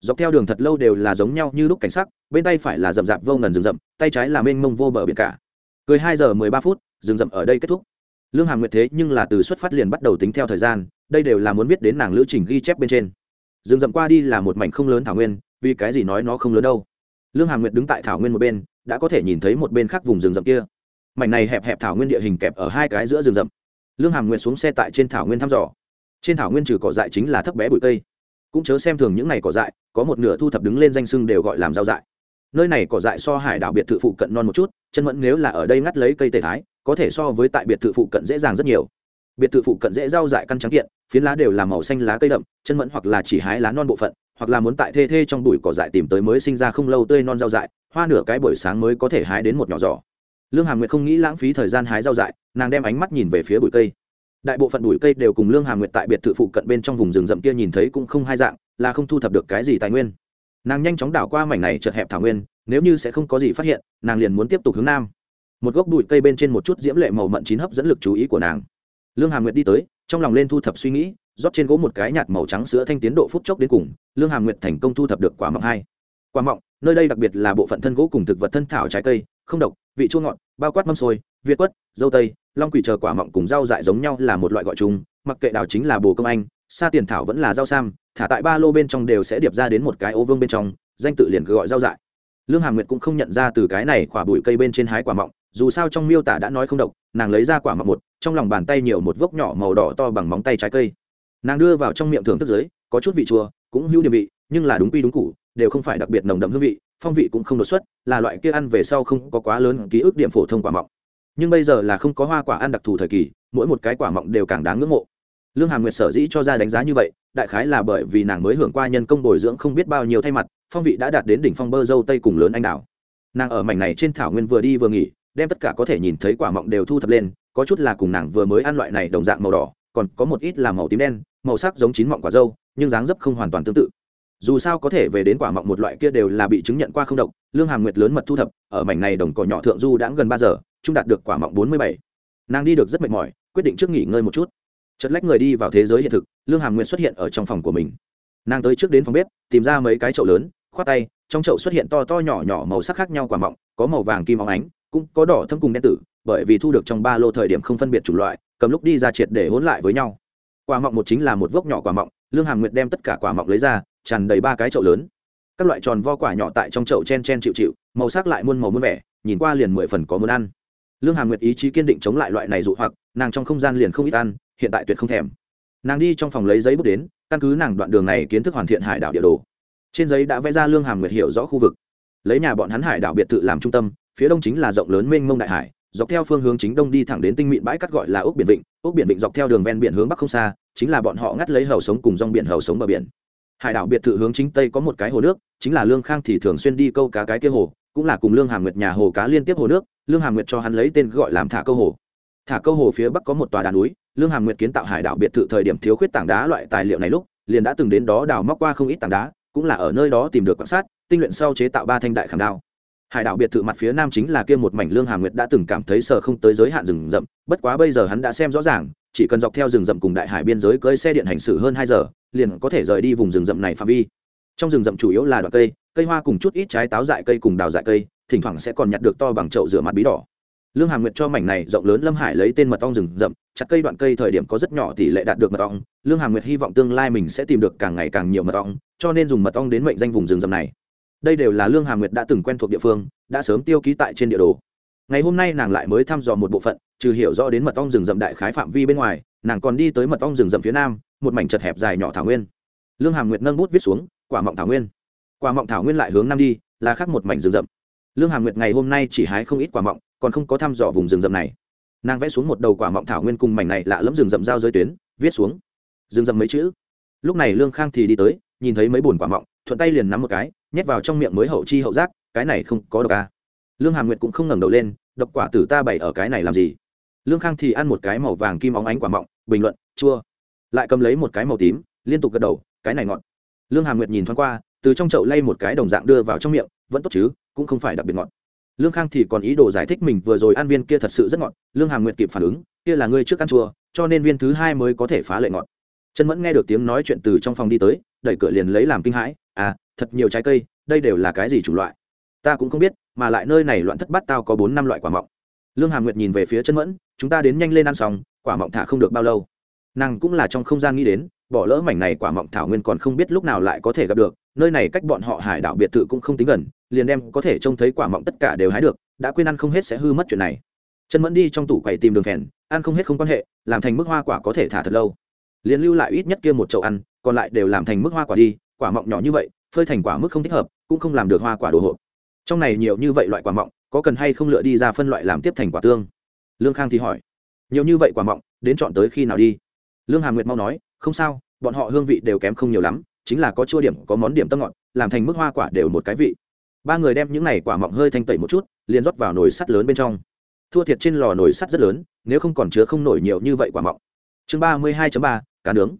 Dọc theo đường thật lâu đều là giống nhau như lúc cảnh sắc, bên tay phải là rậm rạp vô ngần rừng rậm, tay trái là mênh mông vô bờ biển cả. Cười hai giờ mười ba phút, rừng rậm ở đây kết thúc. Lương hàm nguyệt thế nhưng là từ xuất phát liền bắt đầu tính theo thời gian, đây đều là muốn viết đến nàng lữ trình ghi chép bên trên. Rừng rậm qua đi là một mảnh không lớn thảo nguyên, vì cái gì nói nó không lớn đâu? Lương hàm nguyệt đứng tại thảo nguyên một bên, đã có thể nhìn thấy một bên khác vùng rừng rậm kia. Mảnh này hẹp hẹp thảo nguyên địa hình kẹp ở hai cái giữa rừng rậm. Lương hàm nguyệt xuống xe tại trên thảo nguyên thăm dò trên thảo nguyên trừ cỏ dại chính là thấp bé bụi cây. Cũng chớ xem thường những này cỏ dại, có một nửa thu thập đứng lên danh sưng đều gọi làm rau dại. Nơi này cỏ dại so hải đảo biệt thự phụ cận non một chút, chân mẫn nếu là ở đây ngắt lấy cây tề thái, có thể so với tại biệt thự phụ cận dễ dàng rất nhiều. Biệt thự phụ cận dễ rau dại căn trắng kiện, phiến lá đều là màu xanh lá cây đậm, chân mẫn hoặc là chỉ hái lá non bộ phận, hoặc là muốn tại thê thê trong bụi cỏ dại tìm tới mới sinh ra không lâu tươi non rau dại, hoa nửa cái buổi sáng mới có thể hái đến một nhỏ giỏ. Lương hàm nguyệt không nghĩ lãng phí thời gian hái rau dại, nàng đem ánh mắt nhìn về phía bụi cây đại bộ phận bụi cây đều cùng lương hàm nguyệt tại biệt thự phụ cận bên trong vùng rừng rậm kia nhìn thấy cũng không hai dạng, là không thu thập được cái gì tài nguyên. Nàng nhanh chóng đảo qua mảnh này chật hẹp thảo nguyên, nếu như sẽ không có gì phát hiện, nàng liền muốn tiếp tục hướng nam. Một gốc bụi cây bên trên một chút diễm lệ màu mận chín hấp dẫn lực chú ý của nàng. Lương hàm nguyệt đi tới, trong lòng lên thu thập suy nghĩ, rót trên gỗ một cái nhạt màu trắng sữa thanh tiến độ phút chốc đến cùng, lương hàm nguyệt thành công thu thập được quả mọng hai. Quả mọng, nơi đây đặc biệt là bộ phận thân gỗ cùng thực vật thân thảo trái cây, không độc, vị chua ngọt, bao quát mâm xôi, việt quất, dâu tây long quỷ chờ quả mọng cùng rau dại giống nhau là một loại gọi chung, mặc kệ đào chính là bồ công anh, sa tiền thảo vẫn là rau sam, thả tại ba lô bên trong đều sẽ điệp ra đến một cái ô vương bên trong, danh tự liền gọi rau dại. Lương hàm nguyệt cũng không nhận ra từ cái này quả bụi cây bên trên hái quả mọng, dù sao trong miêu tả đã nói không độc, nàng lấy ra quả mọng một, trong lòng bàn tay nhiều một vốc nhỏ màu đỏ to bằng móng tay trái cây. Nàng đưa vào trong miệng thưởng thức dưới, có chút vị chua, cũng hữu địa vị, nhưng là đúng quy đúng củ, đều không phải đặc biệt nồng đậm hương vị, phong vị cũng không đột xuất, là loại kia ăn về sau không có quá lớn ký ức điểm phổ thông quả mọng nhưng bây giờ là không có hoa quả ăn đặc thù thời kỳ, mỗi một cái quả mọng đều càng đáng ngưỡng mộ. Lương hà nguyệt sở dĩ cho ra đánh giá như vậy, đại khái là bởi vì nàng mới hưởng qua nhân công bồi dưỡng không biết bao nhiêu thay mặt, phong vị đã đạt đến đỉnh phong bơ dâu tây cùng lớn anh đào. Nàng ở mảnh này trên thảo nguyên vừa đi vừa nghỉ, đem tất cả có thể nhìn thấy quả mọng đều thu thập lên, có chút là cùng nàng vừa mới ăn loại này đồng dạng màu đỏ, còn có một ít là màu tím đen, màu sắc giống chín mọng quả dâu, nhưng dáng dấp không hoàn toàn tương tự. Dù sao có thể về đến quả mọng một loại kia đều là bị chứng nhận qua không độc, lương hàm nguyệt lớn mật thu thập, ở mảnh này đồng cỏ nhỏ thượng du đã gần ba giờ trung đạt được quả mọng bốn mươi bảy. Nàng đi được rất mệt mỏi, quyết định trước nghỉ ngơi một chút. Chật lách người đi vào thế giới hiện thực, lương hàm nguyệt xuất hiện ở trong phòng của mình. Nàng tới trước đến phòng bếp, tìm ra mấy cái chậu lớn, khoát tay, trong chậu xuất hiện to to nhỏ nhỏ màu sắc khác nhau quả mọng, có màu vàng kim óng ánh, cũng có đỏ thâm cùng đen tử, bởi vì thu được trong ba lô thời điểm không phân biệt chủng loại, cầm lúc đi ra triệt để hỗn lại với nhau. Quả mọng một chính là một vốc nhỏ quả mọng, lương hàm nguyệt đem tất cả quả mọng lấy ra, tràn đầy ba cái chậu lớn. Các loại tròn vo quả nhỏ tại trong chậu chen chen chịu chịu, màu sắc lại muôn màu muôn vẻ, nhìn qua liền mười phần có muốn ăn lương hàm nguyệt ý chí kiên định chống lại loại này dụ hoặc, nàng trong không gian liền không ít ăn, hiện tại tuyệt không thèm. Nàng đi trong phòng lấy giấy bút đến, căn cứ nàng đoạn đường này kiến thức hoàn thiện hải đảo địa đồ. Trên giấy đã vẽ ra lương hàm nguyệt hiểu rõ khu vực. Lấy nhà bọn hắn hải đảo biệt thự làm trung tâm, phía đông chính là rộng lớn mênh mông đại hải, dọc theo phương hướng chính đông đi thẳng đến tinh mịn bãi cắt gọi là ốc biển vịnh. Ốc biển vịnh dọc theo đường ven biển hướng bắc không xa, chính là bọn họ ngắt lấy hầu sống cùng dòng biển hầu sống bờ biển. Hải đảo biệt thự hướng chính tây có một cái hồ nước, chính là lương khang thì thường xuyên đi câu cá cái kia hồ, cũng là cùng lương hàm nguyệt nhà hồ cá liên tiếp hồ nước lương hàm nguyệt cho hắn lấy tên gọi làm thả câu hồ. Thả câu hồ phía bắc có một tòa đá núi, lương hàm nguyệt kiến tạo hải đảo biệt thự thời điểm thiếu khuyết tảng đá loại tài liệu này lúc, liền đã từng đến đó đào móc qua không ít tảng đá, cũng là ở nơi đó tìm được quan sát, tinh luyện sau chế tạo ba thanh đại khảm đao. Hải đảo biệt thự mặt phía nam chính là kia một mảnh lương hàm nguyệt đã từng cảm thấy sợ không tới giới hạn rừng rậm, bất quá bây giờ hắn đã xem rõ ràng, chỉ cần dọc theo rừng rậm cùng đại hải biên giới cưỡi xe điện hành xử hơn hai giờ, liền có thể rời đi vùng rừng rậm này phạm vi. Trong rừng rậm chủ yếu là đoạn cây cây hoa cùng chút ít trái táo dại cây cùng đào dại cây thỉnh thoảng sẽ còn nhặt được to bằng chậu rửa mặt bí đỏ. Lương hàm nguyệt cho mảnh này rộng lớn lâm hải lấy tên mật ong rừng rậm, chặt cây đoạn cây thời điểm có rất nhỏ tỷ lệ đạt được mật ong. Lương hàm nguyệt hy vọng tương lai mình sẽ tìm được càng ngày càng nhiều mật ong, cho nên dùng mật ong đến mệnh danh vùng rừng rậm này. Đây đều là lương hàm nguyệt đã từng quen thuộc địa phương, đã sớm tiêu ký tại trên địa đồ. Ngày hôm nay nàng lại mới thăm dò một bộ phận, trừ hiểu rõ đến mật ong rừng rậm đại khái phạm vi bên ngoài, nàng còn đi tới mật ong rừng rậm phía nam, một mảnh chật hẹp dài nhỏ thảo nguyên. Lương hàm nguyệt nâng bút viết xuống, quả mọng thảo nguyên. Quả mọng thảo nguyên lại hướng nam đi, là khác một mảnh rừng rậm lương hà nguyệt ngày hôm nay chỉ hái không ít quả mọng, còn không có thăm dò vùng rừng rậm này. Nàng vẽ xuống một đầu quả mọng thảo nguyên cùng mảnh này lạ lẫm rừng rậm giao giới tuyến, viết xuống. Rừng rậm mấy chữ. Lúc này lương khang thì đi tới, nhìn thấy mấy bùn quả mọng, thuận tay liền nắm một cái, nhét vào trong miệng mới hậu chi hậu giác, cái này không có độc à. lương hàm nguyệt cũng không ngẩng đầu lên, độc quả tử ta bày ở cái này làm gì? Lương khang thì ăn một cái màu vàng kim óng ánh quả mọng, bình luận, chua. Lại cầm lấy một cái màu tím, liên tục gật đầu, cái này ngọt. Lương hàm nguyệt nhìn thoáng qua, từ trong chậu lay một cái đồng dạng đưa vào trong miệng, vẫn tốt chứ cũng không phải đặc biệt ngọt. Lương khang thì còn ý đồ giải thích mình vừa rồi ăn viên kia thật sự rất ngọt, lương hàm nguyệt kịp phản ứng, kia là ngươi trước ăn chua, cho nên viên thứ hai mới có thể phá lệ ngọt. Chân mẫn nghe được tiếng nói chuyện từ trong phòng đi tới, đẩy cửa liền lấy làm kinh hãi à thật nhiều trái cây, đây đều là cái gì chủng loại? Ta cũng không biết, mà lại nơi này loạn thất bát tao có bốn năm loại quả mọng. Lương hàm nguyệt nhìn về phía chân mẫn, chúng ta đến nhanh lên ăn xong, quả mọng thả không được bao lâu. Nàng cũng là trong không gian nghĩ đến, bỏ lỡ mảnh này quả mọng thảo nguyên còn không biết lúc nào lại có thể gặp được nơi này cách bọn họ hải đảo biệt thự cũng không tính gần, liền đem có thể trông thấy quả mọng tất cả đều hái được, đã quên ăn không hết sẽ hư mất chuyện này. Chân mẫn đi trong tủ quầy tìm đường phèn, ăn không hết không quan hệ, làm thành mức hoa quả có thể thả thật lâu. Liền lưu lại ít nhất kia một chậu ăn, còn lại đều làm thành mức hoa quả đi, quả mọng nhỏ như vậy, phơi thành quả mức không thích hợp, cũng không làm được hoa quả đồ hộp. Trong này nhiều như vậy loại quả mọng, có cần hay không lựa đi ra phân loại làm tiếp thành quả tương? Lương khang thì hỏi. Nhiều như vậy quả mọng, đến chọn tới khi nào đi? Lương hà nguyệt mau nói, không sao, bọn họ hương vị đều kém không nhiều lắm chính là có chua điểm, có món điểm tâm ngọt, làm thành mức hoa quả đều một cái vị. Ba người đem những này quả mọng hơi thanh tẩy một chút, liền rót vào nồi sắt lớn bên trong. Thua thiệt trên lò nồi sắt rất lớn, nếu không còn chứa không nổi nhiều như vậy quả mọng. Chương ba mươi hai ba, cá nướng.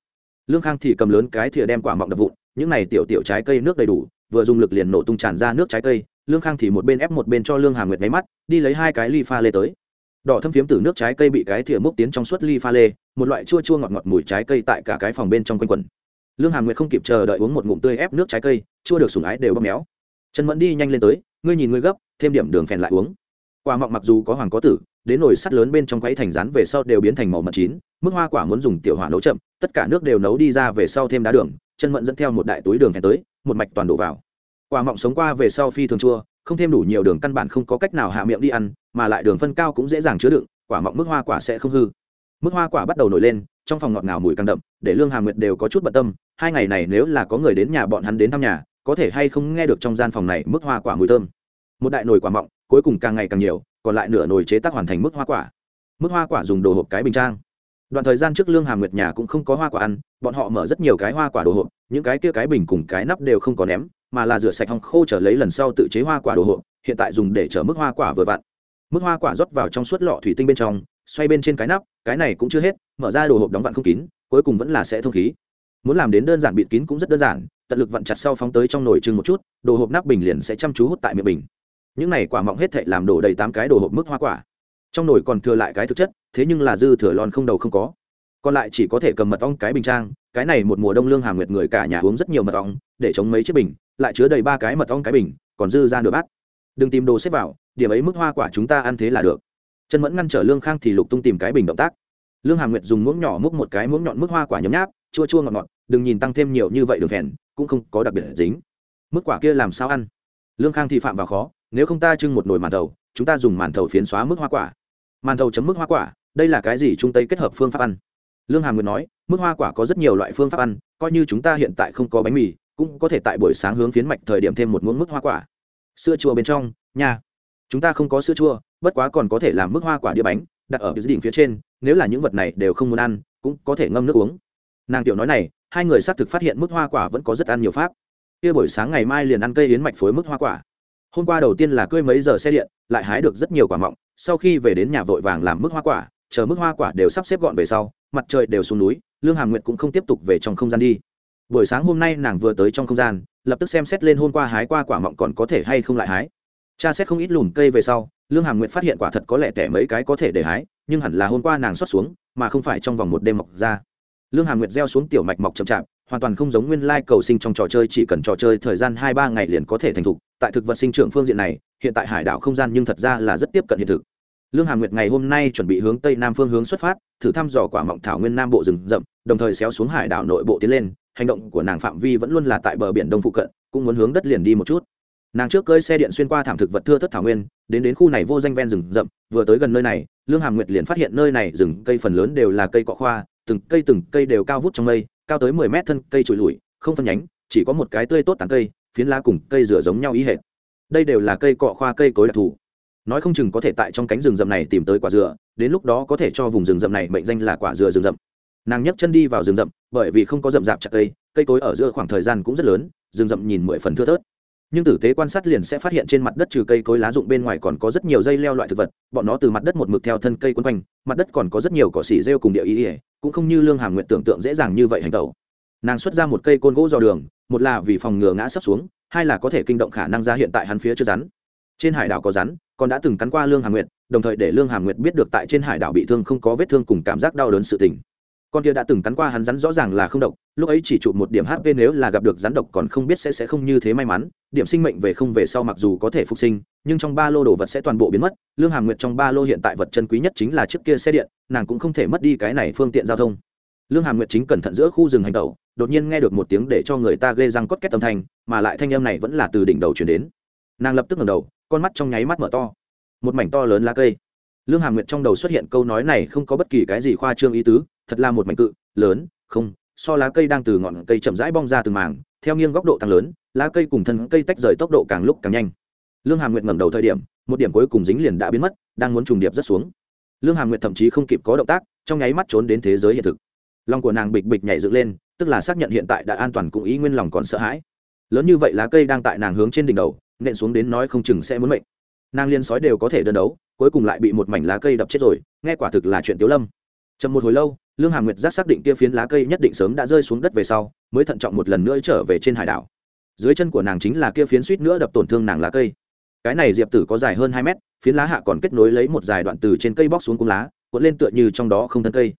Lương khang thì cầm lớn cái thìa đem quả mọng đập vụn, những này tiểu tiểu trái cây nước đầy đủ, vừa dùng lực liền nổ tung tràn ra nước trái cây. Lương khang thì một bên ép một bên cho lương hà nguyệt máy mắt, đi lấy hai cái ly pha lê tới. Đỏ thâm phiếm từ nước trái cây bị cái thìa múc tiến trong suốt ly pha lê, một loại chua chua ngọt ngọt mùi trái cây tại cả cái phòng bên trong quanh quần lương hàm nguyệt không kịp chờ đợi uống một ngụm tươi ép nước trái cây, chua được sùng ái đều bóp méo. Trần mẫn đi nhanh lên tới, ngươi nhìn ngươi gấp, thêm điểm đường phèn lại uống. Quả mọng mặc dù có hoàng có tử, đến nồi sắt lớn bên trong quấy thành rán về sau đều biến thành màu mật chín, mức hoa quả muốn dùng tiểu hỏa nấu chậm, tất cả nước đều nấu đi ra về sau thêm đá đường chân mẫn dẫn theo một đại túi đường phèn tới, một mạch toàn đổ vào. Quả mọng sống qua về sau phi thường chua, không thêm đủ nhiều đường căn bản không có cách nào hạ miệng đi ăn, mà lại đường phân cao cũng dễ dàng chứa đựng, quả mọng mức hoa quả sẽ không hư. Mức hoa quả bắt đầu nổi lên, trong phòng ngọt ngào mùi càng đậm, để lương hà nguyệt đều có chút bận tâm hai ngày này nếu là có người đến nhà bọn hắn đến thăm nhà, có thể hay không nghe được trong gian phòng này mức hoa quả mùi thơm. Một đại nồi quả mọng, cuối cùng càng ngày càng nhiều, còn lại nửa nồi chế tác hoàn thành mức hoa quả. Mức hoa quả dùng đồ hộp cái bình trang. Đoạn thời gian trước lương hàm nguyệt nhà cũng không có hoa quả ăn, bọn họ mở rất nhiều cái hoa quả đồ hộp, những cái kia cái bình cùng cái nắp đều không có ném, mà là rửa sạch hòng khô trở lấy lần sau tự chế hoa quả đồ hộp, hiện tại dùng để chở mức hoa quả vừa vặn. Mức hoa quả rót vào trong suốt lọ thủy tinh bên trong, xoay bên trên cái nắp, cái này cũng chưa hết, mở ra đồ hộp đóng vặn không kín, cuối cùng vẫn là sẽ thông khí muốn làm đến đơn giản bịt kín cũng rất đơn giản, tận lực vặn chặt sau phóng tới trong nồi chừng một chút, đồ hộp nắp bình liền sẽ chăm chú hút tại miệng bình. Những này quả mọng hết thệ làm đổ đầy tám cái đồ hộp mức hoa quả. Trong nồi còn thừa lại cái thực chất, thế nhưng là dư thừa lon không đầu không có. Còn lại chỉ có thể cầm mật ong cái bình trang, cái này một mùa đông lương hàm nguyệt người cả nhà uống rất nhiều mật ong, để chống mấy chiếc bình, lại chứa đầy ba cái mật ong cái bình, còn dư ra nửa bát. Đừng tìm đồ xếp vào, điểm ấy mức hoa quả chúng ta ăn thế là được. Chân mẫn ngăn trở lương khang thì lục tung tìm cái bình động tác. Lương hàm nguyệt dùng muỗng nhỏ múc một cái muỗng nhọn mức hoa quả nhấm nháp, chua chua ngọt ngọt đừng nhìn tăng thêm nhiều như vậy đường phèn, cũng không có đặc biệt dính. Mức quả kia làm sao ăn? Lương khang thì phạm vào khó, nếu không ta trưng một nồi màn thầu, chúng ta dùng màn thầu phiến xóa mức hoa quả. Màn thầu chấm mức hoa quả, đây là cái gì trung tây kết hợp phương pháp ăn? Lương hàm nguyệt nói, mức hoa quả có rất nhiều loại phương pháp ăn, coi như chúng ta hiện tại không có bánh mì, cũng có thể tại buổi sáng hướng phiến mạch thời điểm thêm một muỗng mức hoa quả. Sữa chua bên trong nhà. chúng ta không có sữa chua, bất quá còn có thể làm mức hoa quả đĩa bánh, đặt ở dưới đỉnh phía trên, nếu là những vật này đều không muốn ăn, cũng có thể ngâm nước uống. Nàng tiểu nói này hai người xác thực phát hiện mức hoa quả vẫn có rất ăn nhiều pháp. Kia buổi sáng ngày mai liền ăn cây yến mạch phối mức hoa quả. Hôm qua đầu tiên là cơi mấy giờ xe điện, lại hái được rất nhiều quả mọng. Sau khi về đến nhà vội vàng làm mức hoa quả, chờ mức hoa quả đều sắp xếp gọn về sau, mặt trời đều xuống núi, lương hàm nguyệt cũng không tiếp tục về trong không gian đi. Buổi sáng hôm nay nàng vừa tới trong không gian, lập tức xem xét lên hôm qua hái qua quả mọng còn có thể hay không lại hái. Cha xét không ít lùm cây về sau, lương hàm nguyệt phát hiện quả thật có lẽ tẻ mấy cái có thể để hái, nhưng hẳn là hôm qua nàng xót xuống, mà không phải trong vòng một đêm mọc ra lương hàm nguyệt gieo xuống tiểu mạch mọc chậm chạp, hoàn toàn không giống nguyên lai cầu sinh trong trò chơi, chỉ cần trò chơi thời gian hai ba ngày liền có thể thành thục. Tại thực vật sinh trưởng phương diện này, hiện tại hải đảo không gian nhưng thật ra là rất tiếp cận hiện thực. Lương hàm nguyệt ngày hôm nay chuẩn bị hướng tây nam phương hướng xuất phát, thử thăm dò quả mọng thảo nguyên nam bộ rừng rậm, đồng thời xéo xuống hải đảo nội bộ tiến lên. Hành động của nàng phạm vi vẫn luôn là tại bờ biển đông phụ cận, cũng muốn hướng đất liền đi một chút. Nàng trước cơi xe điện xuyên qua thảm thực vật thưa thất thảo nguyên, đến đến khu này vô danh ven rừng rậm. Vừa tới gần nơi này, lương hàm nguyệt liền phát hiện nơi này rừng cây phần lớn đều là cây cọ khoa từng cây từng cây đều cao vút trong mây, cao tới mười mét thân cây trụi lùi, không phân nhánh, chỉ có một cái tươi tốt tán cây, phiến lá cùng cây rửa giống nhau ý hệt. Đây đều là cây cọ khoa cây cối đặc thù. Nói không chừng có thể tại trong cánh rừng rậm này tìm tới quả dừa, đến lúc đó có thể cho vùng rừng rậm này mệnh danh là quả dừa rừng rậm. Nàng nhấc chân đi vào rừng rậm, bởi vì không có rậm rạp chặt cây cây cối ở giữa khoảng thời gian cũng rất lớn, rừng rậm nhìn mười phần thưa thớt nhưng tử tế quan sát liền sẽ phát hiện trên mặt đất trừ cây cối lá rụng bên ngoài còn có rất nhiều dây leo loại thực vật, bọn nó từ mặt đất một mực theo thân cây quấn quanh, mặt đất còn có rất nhiều cỏ xỉ rêu cùng địa ý ỉa, cũng không như lương hàm nguyện tưởng tượng dễ dàng như vậy hành tẩu. Nàng xuất ra một cây côn gỗ dò đường, một là vì phòng ngừa ngã sấp xuống, hai là có thể kinh động khả năng ra hiện tại hắn phía trước rắn. Trên hải đảo có rắn còn đã từng cắn qua lương hàm nguyệt, đồng thời để lương hàm nguyệt biết được tại trên hải đảo bị thương không có vết thương cùng cảm giác đau đớn sự tình con kia đã từng cắn qua hắn rắn rõ ràng là không độc, lúc ấy chỉ chụp một điểm hp nếu là gặp được rắn độc còn không biết sẽ sẽ không như thế may mắn, điểm sinh mệnh về không về sau mặc dù có thể phục sinh, nhưng trong ba lô đồ vật sẽ toàn bộ biến mất, lương hàm nguyệt trong ba lô hiện tại vật chân quý nhất chính là chiếc kia xe điện, nàng cũng không thể mất đi cái này phương tiện giao thông. Lương hàm nguyệt chính cẩn thận giữa khu rừng hành tẩu, đột nhiên nghe được một tiếng để cho người ta ghê răng cốt két âm thanh, mà lại thanh âm này vẫn là từ đỉnh đầu chuyển đến. Nàng lập tức ngẩng đầu, con mắt trong nháy mắt mở to. Một mảnh to lớn lá cây lương hà nguyệt trong đầu xuất hiện câu nói này không có bất kỳ cái gì khoa trương ý tứ, thật là một mảnh cự, lớn, không, so lá cây đang từ ngọn cây chậm rãi bong ra từng mảng, theo nghiêng góc độ tăng lớn, lá cây cùng thân cây tách rời tốc độ càng lúc càng nhanh. Lương hà nguyệt ngẩng đầu thời điểm, một điểm cuối cùng dính liền đã biến mất, đang muốn trùng điệp rất xuống. Lương hà nguyệt thậm chí không kịp có động tác, trong nháy mắt trốn đến thế giới hiện thực. Lòng của nàng bịch bịch nhảy dựng lên, tức là xác nhận hiện tại đã an toàn cũng ý nguyên lòng còn sợ hãi. Lớn như vậy lá cây đang tại nàng hướng trên đỉnh đầu, nện xuống đến nói không chừng sẽ muốn mệnh. Nàng liên sói đều có thể đơn đấu cuối cùng lại bị một mảnh lá cây đập chết rồi, nghe quả thực là chuyện tiếu lâm. Chậm một hồi lâu, lương hàm nguyệt giác xác định kia phiến lá cây nhất định sớm đã rơi xuống đất về sau, mới thận trọng một lần nữa trở về trên hải đảo. Dưới chân của nàng chính là kia phiến suýt nữa đập tổn thương nàng lá cây. Cái này diệp tử có dài hơn hai mét, phiến lá hạ còn kết nối lấy một dài đoạn từ trên cây bóc xuống cuống lá, cuộn lên tựa như trong đó không thân cây.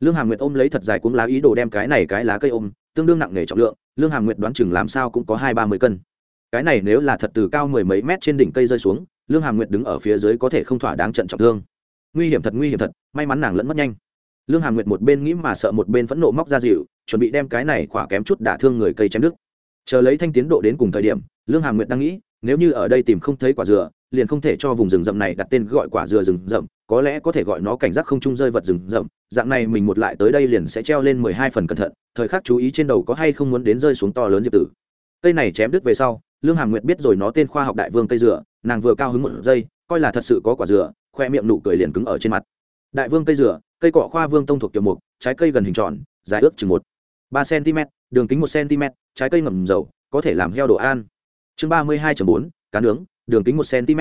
Lương hàm nguyệt ôm lấy thật dài cuống lá ý đồ đem cái này cái lá cây ôm, tương đương nặng nề trọng lượng, lương hàm nguyệt đoán chừng làm sao cũng có hai ba mươi cân. Cái này nếu là thật từ cao mười mấy mét trên đỉnh cây rơi xuống lương hàm nguyệt đứng ở phía dưới có thể không thỏa đáng trận trọng thương. Nguy hiểm thật, nguy hiểm thật, may mắn nàng lẫn mất nhanh. Lương hàm nguyệt một bên nghĩ mà sợ một bên phẫn nộ móc ra dịu, chuẩn bị đem cái này khỏa kém chút đả thương người cây chém đứt. Chờ lấy thanh tiến độ đến cùng thời điểm, lương hàm nguyệt đang nghĩ, nếu như ở đây tìm không thấy quả dừa, liền không thể cho vùng rừng rậm này đặt tên gọi quả dừa rừng rậm, có lẽ có thể gọi nó cảnh giác không trung rơi vật rừng rậm. Dạng này mình một lại tới đây liền sẽ treo lên mười hai phần cẩn thận, thời khắc chú ý trên đầu có hay không muốn đến rơi xuống to lớn diệp tử. Cây này chém đứt về sau, lương hàm nguyệt biết rồi nó tên khoa học đại vương cây dừa nàng vừa cao hứng một giây, coi là thật sự có quả dừa, khoe miệng nụ cười liền cứng ở trên mặt. Đại vương cây dừa, cây cọ khoa vương tông thuộc kiểu mục, trái cây gần hình tròn, dài ước chừng một, ba cm, đường kính một cm, trái cây ngầm dầu, có thể làm heo đồ ăn. Chương ba mươi hai bốn, cá nướng, đường kính một cm,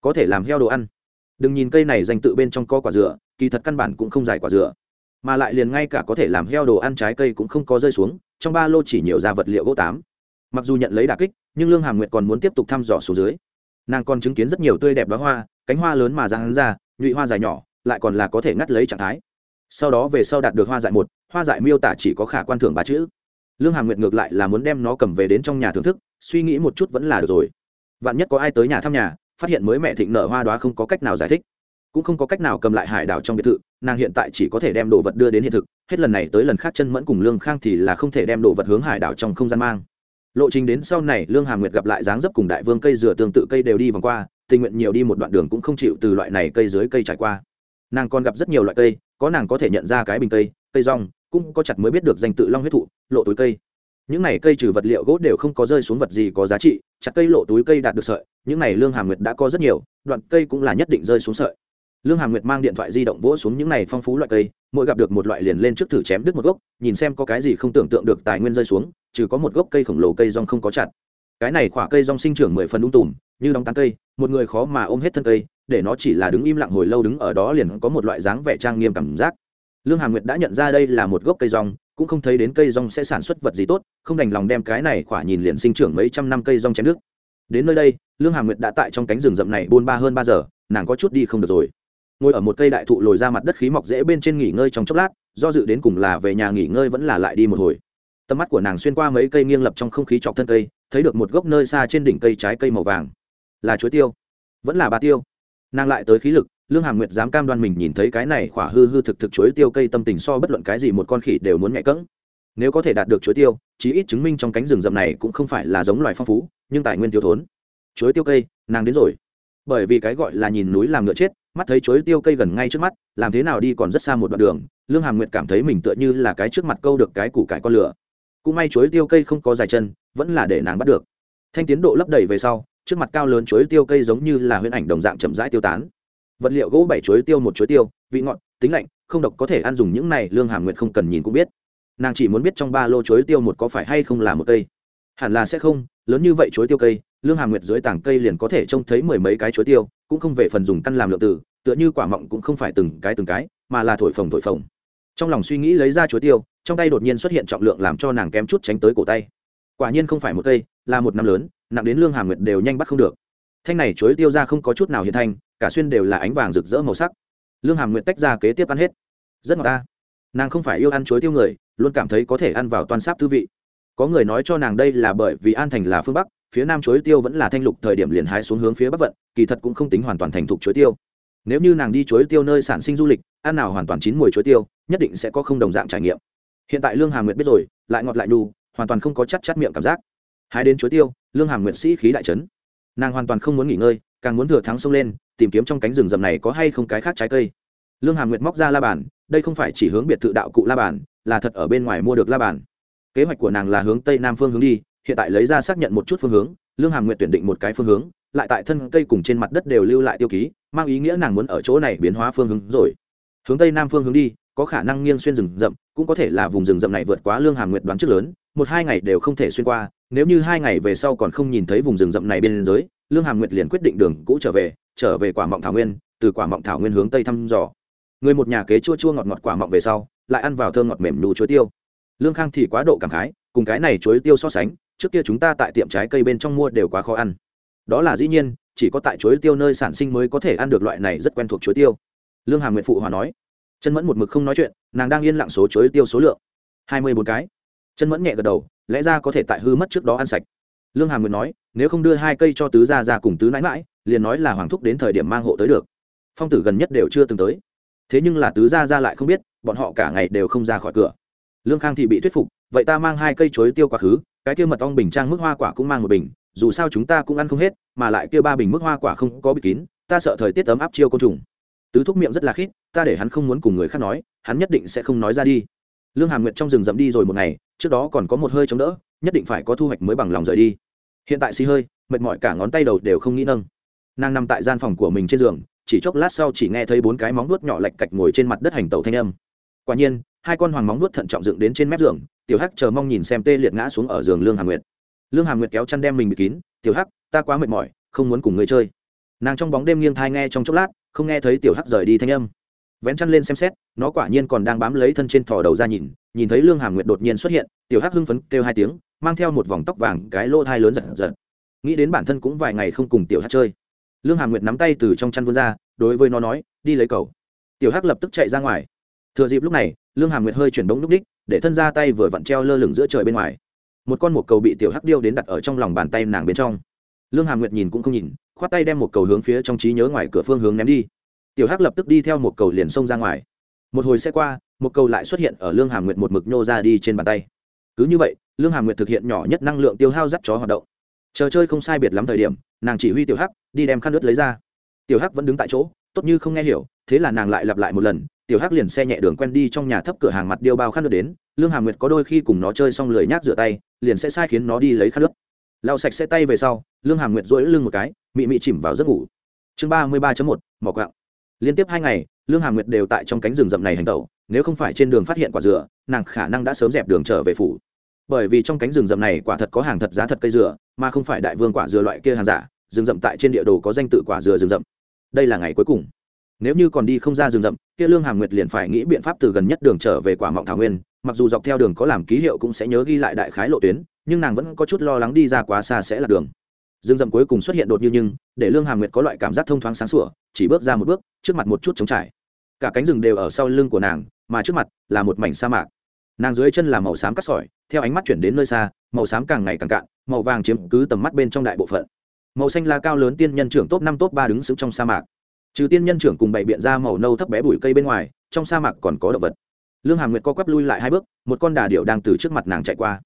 có thể làm heo đồ ăn. Đừng nhìn cây này dành tự bên trong có quả dừa, kỳ thật căn bản cũng không dài quả dừa. Mà lại liền ngay cả có thể làm heo đồ ăn trái cây cũng không có rơi xuống, trong ba lô chỉ nhiều ra vật liệu gỗ tám. Mặc dù nhận lấy đà kích, nhưng lương hàm nguyệt còn muốn tiếp tục thăm dò xuống dưới nàng còn chứng kiến rất nhiều tươi đẹp đó hoa, cánh hoa lớn mà răng ra, nhụy hoa dài nhỏ, lại còn là có thể ngắt lấy trạng thái. Sau đó về sau đạt được hoa dại một, hoa dại miêu tả chỉ có khả quan thưởng ba chữ. Lương hàm nguyệt ngược lại là muốn đem nó cầm về đến trong nhà thưởng thức, suy nghĩ một chút vẫn là được rồi. Vạn nhất có ai tới nhà thăm nhà, phát hiện mới mẹ thịnh nở hoa đoá không có cách nào giải thích, cũng không có cách nào cầm lại hải đảo trong biệt thự, nàng hiện tại chỉ có thể đem đồ vật đưa đến hiện thực, hết lần này tới lần khác chân mẫn cùng lương khang thì là không thể đem đồ vật hướng hải đảo trong không gian mang lộ trình đến sau này, lương hà nguyệt gặp lại dáng dấp cùng đại vương cây dừa tương tự cây đều đi vòng qua, tình nguyện nhiều đi một đoạn đường cũng không chịu từ loại này cây dưới cây trải qua. Nàng còn gặp rất nhiều loại cây, có nàng có thể nhận ra cái bình cây cây rong, cũng có chặt mới biết được danh tự long huyết thụ, lộ túi cây. Những này cây trừ vật liệu gỗ đều không có rơi xuống vật gì có giá trị, chặt cây lộ túi cây đạt được sợi, những này lương hà nguyệt đã có rất nhiều, đoạn cây cũng là nhất định rơi xuống sợi lương hà nguyệt mang điện thoại di động vỗ xuống những này phong phú loại cây, mỗi gặp được một loại liền lên trước thử chém đứt một gốc, nhìn xem có cái gì không tưởng tượng được tài nguyên rơi xuống, trừ có một gốc cây khổng lồ cây rong không có chặt. Cái này khỏa cây rong sinh trưởng mười phần ung tùm, như đóng tán cây, một người khó mà ôm hết thân cây, để nó chỉ là đứng im lặng hồi lâu đứng ở đó liền có một loại dáng vẻ trang nghiêm cảm giác. Lương hà nguyệt đã nhận ra đây là một gốc cây rong, cũng không thấy đến cây rong sẽ sản xuất vật gì tốt, không đành lòng đem cái này khỏa nhìn liền sinh trưởng mấy trăm năm cây rong chém nước đến nơi đây, lương hà nguyệt đã tại trong cánh rừng rậm này buôn ba hơn ba giờ, nàng có chút đi không được rồi ngồi ở một cây đại thụ lồi ra mặt đất khí mọc dễ bên trên nghỉ ngơi trong chốc lát, do dự đến cùng là về nhà nghỉ ngơi vẫn là lại đi một hồi. Tầm mắt của nàng xuyên qua mấy cây nghiêng lập trong không khí chọc thân cây, thấy được một gốc nơi xa trên đỉnh cây trái cây màu vàng. Là chuối tiêu. Vẫn là ba tiêu. Nàng lại tới khí lực, lương hàm nguyệt dám cam đoan mình nhìn thấy cái này khỏa hư hư thực thực chuối tiêu cây tâm tình so bất luận cái gì một con khỉ đều muốn nhạy cẫng. Nếu có thể đạt được chuối tiêu, chí ít chứng minh trong cánh rừng rậm này cũng không phải là giống loài phong phú, nhưng tài nguyên thiếu thốn. Chuối tiêu cây, nàng đến rồi. Bởi vì cái gọi là nhìn núi làm ngựa chết mắt thấy chuối tiêu cây gần ngay trước mắt, làm thế nào đi còn rất xa một đoạn đường, lương hàm nguyệt cảm thấy mình tựa như là cái trước mặt câu được cái củ cải con lửa. Cũng may chuối tiêu cây không có dài chân, vẫn là để nàng bắt được. Thanh tiến độ lấp đầy về sau, trước mặt cao lớn chuối tiêu cây giống như là huyễn ảnh đồng dạng chậm rãi tiêu tán. Vật liệu gỗ bảy chuối tiêu một chuối tiêu, vị ngọt, tính lạnh, không độc có thể ăn dùng những này, lương hàm nguyệt không cần nhìn cũng biết. Nàng chỉ muốn biết trong ba lô chuối tiêu một có phải hay không là một cây. Hẳn là sẽ không, lớn như vậy chuối tiêu cây lương hàm nguyệt dưới tảng cây liền có thể trông thấy mười mấy cái chuối tiêu, cũng không về phần dùng căn làm lượng tử, tựa như quả mọng cũng không phải từng cái từng cái, mà là thổi phồng thổi phồng. Trong lòng suy nghĩ lấy ra chuối tiêu, trong tay đột nhiên xuất hiện trọng lượng làm cho nàng kém chút tránh tới cổ tay. Quả nhiên không phải một cây, là một năm lớn, nặng đến lương hàm nguyệt đều nhanh bắt không được. Thanh này chuối tiêu ra không có chút nào hiện thanh cả xuyên đều là ánh vàng rực rỡ màu sắc. Lương hàm nguyệt tách ra kế tiếp ăn hết. Rất ngọt ta. Nàng không phải yêu ăn chuối tiêu người, luôn cảm thấy có thể ăn vào toàn sáp tư vị. Có người nói cho nàng đây là bởi vì an thành là phương bắc phía nam chuối tiêu vẫn là thanh lục thời điểm liền hái xuống hướng phía bắc vận, kỳ thật cũng không tính hoàn toàn thành thục chuối tiêu. Nếu như nàng đi chuối tiêu nơi sản sinh du lịch, ăn nào hoàn toàn chín mùi chuối tiêu, nhất định sẽ có không đồng dạng trải nghiệm. Hiện tại lương hàm nguyệt biết rồi, lại ngọt lại đu hoàn toàn không có chắc chắt miệng cảm giác. Hai đến chuối tiêu, lương hàm nguyệt sĩ khí đại trấn nàng hoàn toàn không muốn nghỉ ngơi, càng muốn thừa thắng xông lên, tìm kiếm trong cánh rừng rậm này có hay không cái khác trái cây. Lương hàm nguyệt móc ra la bàn, đây không phải chỉ hướng biệt thự đạo cụ la bàn, là thật ở bên ngoài mua được la bàn. Kế hoạch của nàng là hướng tây nam phương hướng đi hiện tại lấy ra xác nhận một chút phương hướng, lương hàm nguyệt tuyển định một cái phương hướng, lại tại thân cây cùng trên mặt đất đều lưu lại tiêu ký, mang ý nghĩa nàng muốn ở chỗ này biến hóa phương hướng rồi. Hướng tây nam phương hướng đi, có khả năng nghiêng xuyên rừng rậm, cũng có thể là vùng rừng rậm này vượt quá lương hàm nguyệt đoán trước lớn, một hai ngày đều không thể xuyên qua, nếu như hai ngày về sau còn không nhìn thấy vùng rừng rậm này bên dưới, lương hàm nguyệt liền quyết định đường cũ trở về trở về quả mọng thảo nguyên, từ quả mọng thảo nguyên hướng tây thăm dò. Người một nhà kế chua chua ngọt ngọt quả mọng về sau, lại ăn vào thơm ngọt mềm nù chuối tiêu. Lương khang thì quá độ cảm khái, cùng cái này chuối tiêu so sánh trước kia chúng ta tại tiệm trái cây bên trong mua đều quá khó ăn. Đó là dĩ nhiên, chỉ có tại chuối tiêu nơi sản sinh mới có thể ăn được loại này rất quen thuộc chuối tiêu. Lương hà nguyện phụ hòa nói. Chân mẫn một mực không nói chuyện, nàng đang yên lặng số chuối tiêu số lượng. Hai mươi bốn cái. Chân mẫn nhẹ gật đầu, lẽ ra có thể tại hư mất trước đó ăn sạch. Lương hà nguyện nói, nếu không đưa hai cây cho tứ gia ra cùng tứ nãi mãi liền nói là hoàng thúc đến thời điểm mang hộ tới được. Phong tử gần nhất đều chưa từng tới. Thế nhưng là tứ gia ra lại không biết, bọn họ cả ngày đều không ra khỏi cửa. Lương khang thì bị thuyết phục, vậy ta mang hai cây chuối tiêu quá khứ cái kia mật ong bình trang mức hoa quả cũng mang một bình, dù sao chúng ta cũng ăn không hết, mà lại kia ba bình mức hoa quả không có bị kín, ta sợ thời tiết ấm áp chiêu côn trùng. Tứ thúc miệng rất là khít, ta để hắn không muốn cùng người khác nói, hắn nhất định sẽ không nói ra đi. Lương hàm nguyệt trong rừng rậm đi rồi một ngày, trước đó còn có một hơi chống đỡ, nhất định phải có thu hoạch mới bằng lòng rời đi. Hiện tại xì hơi, mệt mỏi cả ngón tay đầu đều không nghĩ nâng. Nàng nằm tại gian phòng của mình trên giường, chỉ chốc lát sau chỉ nghe thấy bốn cái móng nuốt nhỏ lạch cạch ngồi trên mặt đất hành tàu thanh âm. Quả nhiên, hai con hoàng móng nuốt thận trọng dựng đến trên mép giường tiểu hắc chờ mong nhìn xem tê liệt ngã xuống ở giường lương hà nguyệt. Lương hà nguyệt kéo chăn đem mình bị kín, tiểu hắc, ta quá mệt mỏi, không muốn cùng người chơi. Nàng trong bóng đêm nghiêng thai nghe trong chốc lát, không nghe thấy tiểu hắc rời đi thanh âm. Vén chăn lên xem xét, nó quả nhiên còn đang bám lấy thân trên thò đầu ra nhìn nhìn thấy lương hàm nguyệt đột nhiên xuất hiện, tiểu hắc hưng phấn kêu hai tiếng, mang theo một vòng tóc vàng, cái lỗ thai lớn giật giật. Nghĩ đến bản thân cũng vài ngày không cùng tiểu hắc chơi. Lương hàm nguyệt nắm tay từ trong chăn vươn ra, đối với nó nói, đi lấy cầu. Tiểu hắc lập tức chạy ra ngoài. Thừa dịp lúc này, lương hàm nguyệt hơi chuyển bóng núp đích để thân ra tay vừa vặn treo lơ lửng giữa trời bên ngoài. Một con một cầu bị tiểu hắc điêu đến đặt ở trong lòng bàn tay nàng bên trong. Lương hàm nguyệt nhìn cũng không nhìn, khoát tay đem một cầu hướng phía trong trí nhớ ngoài cửa phương hướng ném đi. Tiểu hắc lập tức đi theo một cầu liền xông ra ngoài. Một hồi xe qua một cầu lại xuất hiện ở lương hàm nguyệt một mực nhô ra đi trên bàn tay. Cứ như vậy, lương hàm nguyệt thực hiện nhỏ nhất năng lượng tiêu hao dắt chó hoạt động. Chờ chơi không sai biệt lắm thời điểm, nàng chỉ huy tiểu hắc, đi đem khăn nước lấy ra. Tiểu hắc vẫn đứng tại chỗ, tốt như không nghe hiểu, thế là nàng lại lặp lại một lần tiểu hắc liền xe nhẹ đường quen đi trong nhà thấp cửa hàng mặt điêu bao khăn nước đến, lương hà nguyệt có đôi khi cùng nó chơi xong lười nhác rửa tay, liền sẽ sai khiến nó đi lấy khăn nước lau sạch xe tay về sau, lương hà nguyệt dỗi lưng một cái, mị mị chìm vào giấc ngủ. Chương ba mươi ba một, mỏ quạng. Liên tiếp hai ngày, lương hà nguyệt đều tại trong cánh rừng rậm này hành tẩu, nếu không phải trên đường phát hiện quả dừa, nàng khả năng đã sớm dẹp đường trở về phủ. Bởi vì trong cánh rừng rậm này quả thật có hàng thật giá thật cây dừa, mà không phải đại vương quả dừa loại kia hàng giả, rừng rậm tại trên địa đồ có danh tự quả dừa rừng rậm. Đây là ngày cuối cùng nếu như còn đi không ra rừng rậm, kia lương hàm nguyệt liền phải nghĩ biện pháp từ gần nhất đường trở về quả mọng thảo nguyên. Mặc dù dọc theo đường có làm ký hiệu cũng sẽ nhớ ghi lại đại khái lộ tuyến, nhưng nàng vẫn có chút lo lắng đi ra quá xa sẽ là đường. Rừng rậm cuối cùng xuất hiện đột như nhưng, để lương hàm nguyệt có loại cảm giác thông thoáng sáng sủa, chỉ bước ra một bước, trước mặt một chút trống trải. Cả cánh rừng đều ở sau lưng của nàng, mà trước mặt là một mảnh sa mạc. Nàng dưới chân là màu xám cắt sỏi, theo ánh mắt chuyển đến nơi xa, màu xám càng ngày càng cạn, màu vàng chiếm cứ tầm mắt bên trong đại bộ phận. Màu xanh là cao lớn tiên nhân trưởng top năm, top ba đứng sững trong sa mạc trừ tiên nhân trưởng cùng bày biện ra màu nâu thấp bé bụi cây bên ngoài, trong sa mạc còn có động vật. Lương hàm nguyệt co quắp lui lại hai bước, một con đà điệu đang từ trước mặt nàng chạy qua.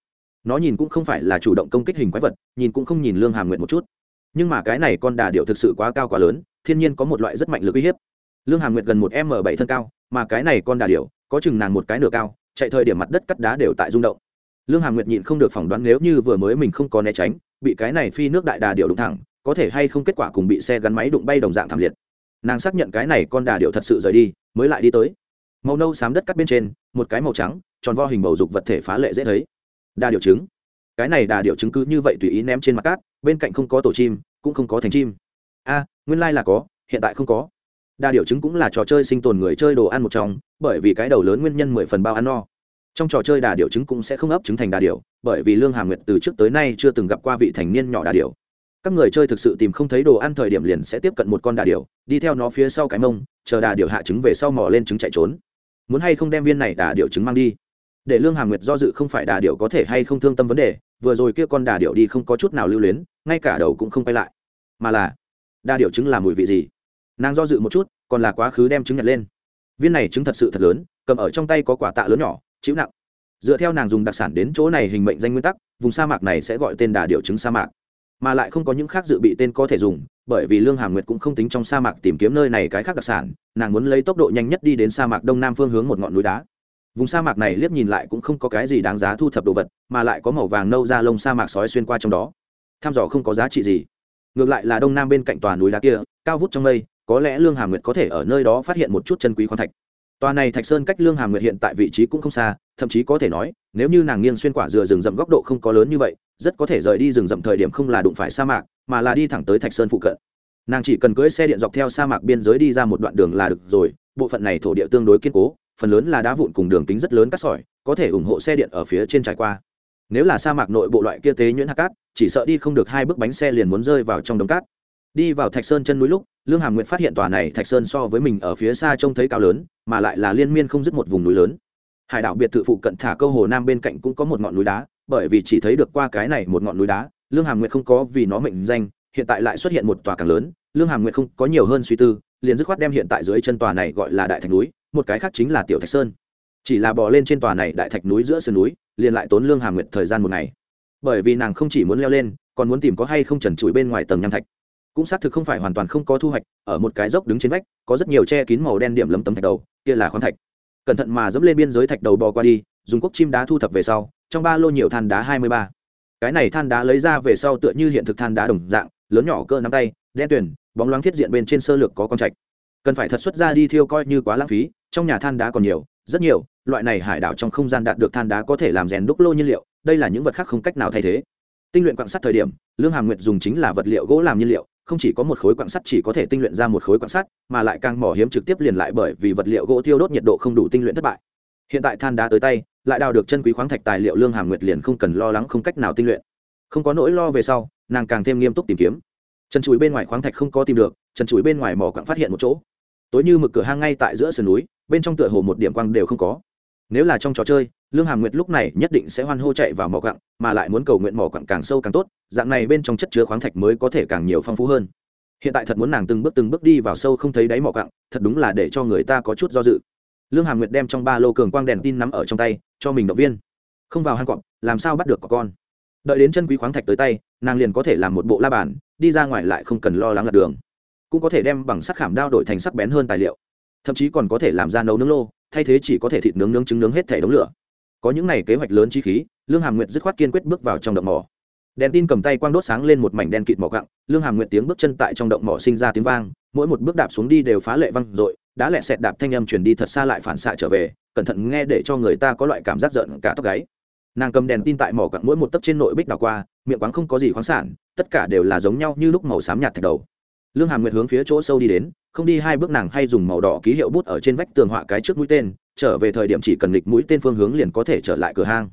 Nó nhìn cũng không phải là chủ động công kích hình quái vật, nhìn cũng không nhìn lương hàm nguyệt một chút. Nhưng mà cái này con đà điệu thực sự quá cao quá lớn, thiên nhiên có một loại rất mạnh lực uy hiếp. Lương hàm nguyệt gần một m bảy thân cao, mà cái này con đà điệu có chừng nàng một cái nửa cao, chạy thời điểm mặt đất cắt đá đều tại rung động. Lương hàm nguyệt nhịn không được phỏng đoán nếu như vừa mới mình không có né tránh, bị cái này phi nước đại đà điệu đụng thẳng, có thể hay không kết quả cùng bị xe gắn máy đụng bay đồng dạng thảm liệt nàng xác nhận cái này con đà điệu thật sự rời đi, mới lại đi tới. Màu nâu xám đất cắt bên trên, một cái màu trắng, tròn vo hình bầu dục vật thể phá lệ dễ thấy. Đà điệu trứng. Cái này đà điệu trứng cứ như vậy tùy ý ném trên mặt cát, bên cạnh không có tổ chim, cũng không có thành chim. A, nguyên lai là có, hiện tại không có. Đà điệu trứng cũng là trò chơi sinh tồn người chơi đồ ăn một trong, bởi vì cái đầu lớn nguyên nhân mười phần bao ăn no. Trong trò chơi đà điệu trứng cũng sẽ không ấp trứng thành đà điệu, bởi vì lương hà nguyệt từ trước tới nay chưa từng gặp qua vị thành niên nhỏ đà điệu các người chơi thực sự tìm không thấy đồ ăn thời điểm liền sẽ tiếp cận một con đà điểu, đi theo nó phía sau cái mông chờ đà điểu hạ trứng về sau mò lên trứng chạy trốn. Muốn hay không đem viên này đà điểu trứng mang đi? Để lương hàm nguyệt do dự không phải đà điểu có thể hay không thương tâm vấn đề vừa rồi kia con đà điểu đi không có chút nào lưu luyến ngay cả đầu cũng không quay lại. Mà là đà điểu trứng là mùi vị gì? Nàng do dự một chút còn là quá khứ đem trứng nhặt lên. Viên này trứng thật sự thật lớn cầm ở trong tay có quả tạ lớn nhỏ chịu nặng. Dựa theo nàng dùng đặc sản đến chỗ này hình mệnh danh nguyên tắc vùng sa mạc này sẽ gọi tên đà điệu trứng sa mạc mà lại không có những khác dự bị tên có thể dùng, bởi vì lương hàm nguyệt cũng không tính trong sa mạc tìm kiếm nơi này cái khác đặc sản, nàng muốn lấy tốc độ nhanh nhất đi đến sa mạc đông nam phương hướng một ngọn núi đá. Vùng sa mạc này liếc nhìn lại cũng không có cái gì đáng giá thu thập đồ vật, mà lại có màu vàng nâu da lông sa mạc sói xuyên qua trong đó. Tham dò không có giá trị gì. Ngược lại là đông nam bên cạnh tòa núi đá kia, cao vút trong mây, có lẽ lương hàm nguyệt có thể ở nơi đó phát hiện một chút chân quý khoáng thạch. Tòa này thạch sơn cách lương hàm nguyệt hiện tại vị trí cũng không xa, thậm chí có thể nói, nếu như nàng nghiêng xuyên quả dừa rừng rậm góc độ không có lớn như vậy rất có thể rời đi rừng rậm thời điểm không là đụng phải sa mạc, mà là đi thẳng tới thạch sơn phụ cận. Nàng chỉ cần cưỡi xe điện dọc theo sa mạc biên giới đi ra một đoạn đường là được rồi, bộ phận này thổ địa tương đối kiên cố, phần lớn là đá vụn cùng đường kính rất lớn cắt sỏi, có thể ủng hộ xe điện ở phía trên trải qua. Nếu là sa mạc nội bộ loại kia tế nhuyễn hạt cát, chỉ sợ đi không được hai bước bánh xe liền muốn rơi vào trong đống cát. Đi vào thạch sơn chân núi lúc, lương hàm nguyện phát hiện tòa này thạch sơn so với mình ở phía xa trông thấy cao lớn, mà lại là liên miên không dứt một vùng núi lớn. Hải đảo biệt thự phụ cận thả câu hồ nam bên cạnh cũng có một ngọn núi đá bởi vì chỉ thấy được qua cái này một ngọn núi đá, lương hàm nguyệt không có vì nó mệnh danh, hiện tại lại xuất hiện một tòa càng lớn, lương hàm nguyệt không có nhiều hơn suy tư, liền dứt khoát đem hiện tại dưới chân tòa này gọi là đại thạch núi, một cái khác chính là tiểu thạch sơn. Chỉ là bò lên trên tòa này đại thạch núi giữa sườn núi, liền lại tốn lương hàm nguyệt thời gian một ngày. Bởi vì nàng không chỉ muốn leo lên, còn muốn tìm có hay không trần trụi bên ngoài tầng nham thạch. Cũng xác thực không phải hoàn toàn không có thu hoạch, ở một cái dốc đứng trên vách, có rất nhiều che kín màu đen điểm lấm tấm thạch đầu, kia là khoáng thạch. Cẩn thận mà dẫm lên biên giới thạch đầu bò qua đi, dùng cốc chim đá thu thập về sau trong ba lô nhiều than đá hai mươi ba. Cái này than đá lấy ra về sau tựa như hiện thực than đá đồng dạng, lớn nhỏ cơ nắm tay, đen tuyển bóng loáng thiết diện bên trên sơ lược có con trạch. Cần phải thật xuất ra đi thiêu coi như quá lãng phí, trong nhà than đá còn nhiều, rất nhiều, loại này hải đảo trong không gian đạt được than đá có thể làm rèn đúc lô nhiên liệu, đây là những vật khác không cách nào thay thế. Tinh luyện quạng sắt thời điểm, lương hàm nguyệt dùng chính là vật liệu gỗ làm nhiên liệu, không chỉ có một khối quạng sắt chỉ có thể tinh luyện ra một khối quạng sắt, mà lại càng mỏ hiếm trực tiếp liền lại bởi vì vật liệu gỗ tiêu đốt nhiệt độ không đủ tinh luyện thất bại. Hiện tại than đá tới tay lại đào được chân quý khoáng thạch tài liệu lương hàm nguyệt liền không cần lo lắng không cách nào tinh luyện. Không có nỗi lo về sau, nàng càng thêm nghiêm túc tìm kiếm. Chân chuối bên ngoài khoáng thạch không có tìm được chân chuối bên ngoài mỏ quặng phát hiện một chỗ. Tối như mực cửa hang ngay tại giữa sườn núi, bên trong tựa hồ một điểm quang đều không có. Nếu là trong trò chơi, lương hàm nguyệt lúc này nhất định sẽ hoan hô chạy vào mỏ quặng, mà lại muốn cầu nguyện mỏ quặng càng sâu càng tốt, dạng này bên trong chất chứa khoáng thạch mới có thể càng nhiều phong phú hơn. Hiện tại thật muốn nàng từng bước từng bước đi vào sâu không thấy đáy mỏ quặng, thật đúng là để cho người ta có chút do dự. Lương hàm nguyệt đem trong ba lô cường quang đèn tin nắm ở trong tay cho mình động viên. Không vào hang cọp, làm sao bắt được có con? Đợi đến chân quý khoáng thạch tới tay, nàng liền có thể làm một bộ la bàn, đi ra ngoài lại không cần lo lắng lật đường. Cũng có thể đem bằng sắc khảm đao đổi thành sắc bén hơn tài liệu. Thậm chí còn có thể làm ra nấu nướng lô, thay thế chỉ có thể thịt nướng nướng trứng nướng hết thể đống lửa. Có những này kế hoạch lớn chi khí, lương hàm nguyệt dứt khoát kiên quyết bước vào trong động mỏ. Đèn tin cầm tay quang đốt sáng lên một mảnh đen kịt mỏ cặng lương hàm nguyệt tiếng bước chân tại trong động mỏ sinh ra tiếng vang, mỗi một bước đạp xuống đi đều phá lệ văng r ộ i đã lẹ sẹt đạp thanh âm truyền đi thật xa lại phản xạ trở về, cẩn thận nghe để cho người ta có loại cảm giác giận cả tóc gáy. Nàng cầm đèn tin tại mỏ cặn mỗi một tấc trên nội bích đảo qua, miệng quáng không có gì khoáng sản, tất cả đều là giống nhau như lúc màu xám nhạt thạch đầu. Lương hàm nguyệt hướng phía chỗ sâu đi đến, không đi hai bước nàng hay dùng màu đỏ ký hiệu bút ở trên vách tường họa cái trước mũi tên, trở về thời điểm chỉ cần nghịch mũi tên phương hướng liền có thể trở lại cửa hang.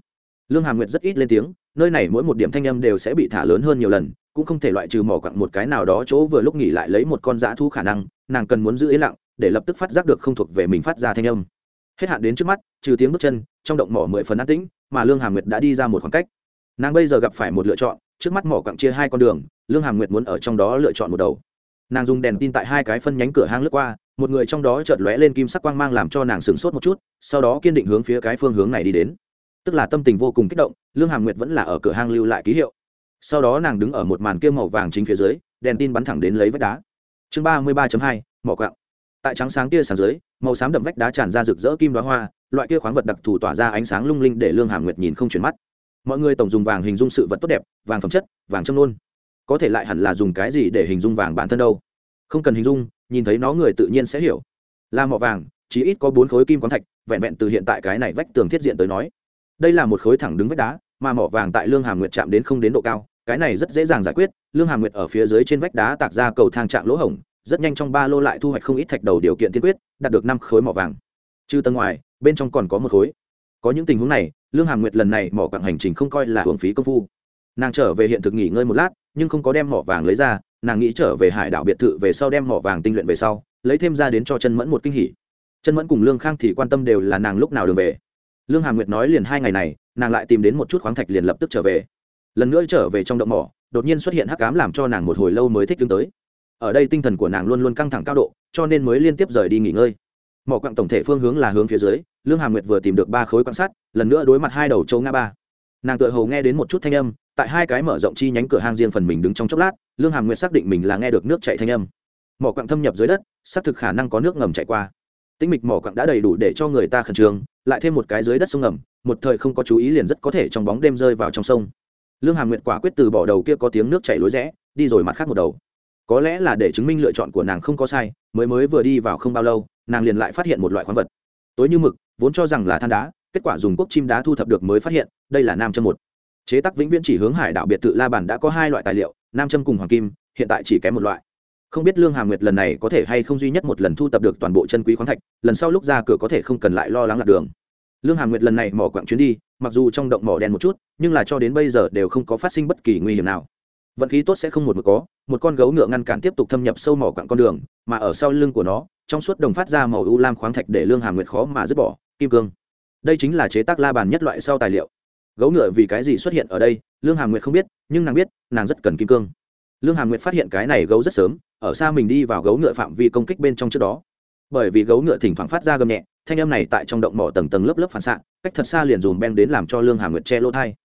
Lương hàm nguyệt rất ít lên tiếng, nơi này mỗi một điểm thanh âm đều sẽ bị thả lớn hơn nhiều lần, cũng không thể loại trừ mỏ quặng một cái nào đó chỗ vừa lúc nghỉ lại lấy một con dã thu khả năng, nàng cần muốn giữ ý lặng để lập tức phát giác được không thuộc về mình phát ra thanh âm. Hết hạn đến trước mắt, trừ tiếng bước chân, trong động mỏ mười phần an tĩnh, mà lương hàm nguyệt đã đi ra một khoảng cách. Nàng bây giờ gặp phải một lựa chọn, trước mắt mỏ quặng chia hai con đường, lương hàm nguyệt muốn ở trong đó lựa chọn một đầu. Nàng dùng đèn tin tại hai cái phân nhánh cửa hang lướt qua, một người trong đó chợt lóe lên kim sắc quang mang làm cho nàng sửng sốt một chút, sau đó kiên định hướng phía cái phương hướng này đi đến. Tức là tâm tình vô cùng kích động, lương hàm nguyệt vẫn là ở cửa hang lưu lại ký hiệu. Sau đó nàng đứng ở một màn kia màu vàng chính phía dưới, đèn tin bắn thẳng đến lấy vách đá. Chương ba mươi ba hai, mỏ quặng tại trắng sáng kia sáng dưới, màu xám đậm vách đá tràn ra rực rỡ kim đoá hoa, loại kia khoáng vật đặc thù tỏa ra ánh sáng lung linh để lương hàm nguyệt nhìn không chuyển mắt. Mọi người tổng dùng vàng hình dung sự vật tốt đẹp, vàng phẩm chất, vàng châm nôn. Có thể lại hẳn là dùng cái gì để hình dung vàng bản thân đâu? Không cần hình dung, nhìn thấy nó người tự nhiên sẽ hiểu. Là mỏ vàng chỉ ít có bốn khối kim quán thạch, vẹn vẹn từ hiện tại cái này vách tường thiết diện tới nói. Đây là một khối thẳng đứng vách đá, mà mỏ vàng tại lương hàm nguyệt chạm đến không đến độ cao, cái này rất dễ dàng giải quyết. Lương hàm nguyệt ở phía dưới trên vách đá tạc ra cầu thang trạng lỗ hổng rất nhanh trong ba lô lại thu hoạch không ít thạch đầu điều kiện tiên quyết, đạt được năm khối mỏ vàng. Trừ tầng ngoài, bên trong còn có một khối. Có những tình huống này, lương hàm nguyệt lần này mỏ quặng hành trình không coi là hưởng phí công phu. Nàng trở về hiện thực nghỉ ngơi một lát, nhưng không có đem mỏ vàng lấy ra, nàng nghĩ trở về hải đảo biệt thự về sau đem mỏ vàng tinh luyện về sau, lấy thêm ra đến cho chân mẫn một kinh hỉ. Chân mẫn cùng lương khang thì quan tâm đều là nàng lúc nào đường về. Lương hàm nguyệt nói liền hai ngày này, nàng lại tìm đến một chút khoáng thạch liền lập tức trở về. Lần nữa trở về trong động mỏ, đột nhiên xuất hiện hắc cám làm cho nàng một hồi lâu mới thích đứng tới ở đây tinh thần của nàng luôn luôn căng thẳng cao độ, cho nên mới liên tiếp rời đi nghỉ ngơi. Mỏ quặng tổng thể phương hướng là hướng phía dưới, lương hà nguyệt vừa tìm được ba khối quan sát, lần nữa đối mặt hai đầu châu ngã ba. Nàng tự hầu nghe đến một chút thanh âm, tại hai cái mở rộng chi nhánh cửa hang riêng phần mình đứng trong chốc lát, lương hàm nguyệt xác định mình là nghe được nước chạy thanh âm. Mỏ quặng thâm nhập dưới đất, xác thực khả năng có nước ngầm chạy qua. Tinh mịch mỏ quặng đã đầy đủ để cho người ta khẩn trương, lại thêm một cái dưới đất sông ngầm, một thời không có chú ý liền rất có thể trong bóng đêm rơi vào trong sông. Lương hàm nguyệt quả quyết từ bỏ đầu kia có tiếng nước chảy lối rẽ, đi rồi mặt khác một đầu có lẽ là để chứng minh lựa chọn của nàng không có sai, mới mới vừa đi vào không bao lâu, nàng liền lại phát hiện một loại khoáng vật. Tối như mực, vốn cho rằng là than đá, kết quả dùng quốc chim đá thu thập được mới phát hiện, đây là nam châm một. Chế tác vĩnh viễn chỉ hướng hải đảo biệt thự la bàn đã có hai loại tài liệu, nam châm cùng hoàng kim, hiện tại chỉ kém một loại. Không biết lương hà nguyệt lần này có thể hay không duy nhất một lần thu tập được toàn bộ chân quý khoáng thạch, lần sau lúc ra cửa có thể không cần lại lo lắng lạc đường. Lương hà nguyệt lần này mỏ quặng chuyến đi, mặc dù trong động mỏ đen một chút, nhưng là cho đến bây giờ đều không có phát sinh bất kỳ nguy hiểm nào vận khí tốt sẽ không một mực có, một con gấu ngựa ngăn cản tiếp tục thâm nhập sâu mỏ quặng con đường, mà ở sau lưng của nó, trong suốt đồng phát ra màu u lam khoáng thạch để lương hàm nguyệt khó mà dứt bỏ, kim cương. Đây chính là chế tác la bàn nhất loại sau tài liệu. Gấu ngựa vì cái gì xuất hiện ở đây, lương hàm nguyệt không biết, nhưng nàng biết, nàng rất cần kim cương. Lương hàm nguyệt phát hiện cái này gấu rất sớm, ở xa mình đi vào gấu ngựa phạm vi công kích bên trong trước đó. Bởi vì gấu ngựa thỉnh thoảng phát ra gầm nhẹ, thanh âm này tại trong động mỏ tầng tầng lớp lớp phản xạ, cách thật xa liền dùm beng đến làm cho lương hàm nguyệt che lỗ thai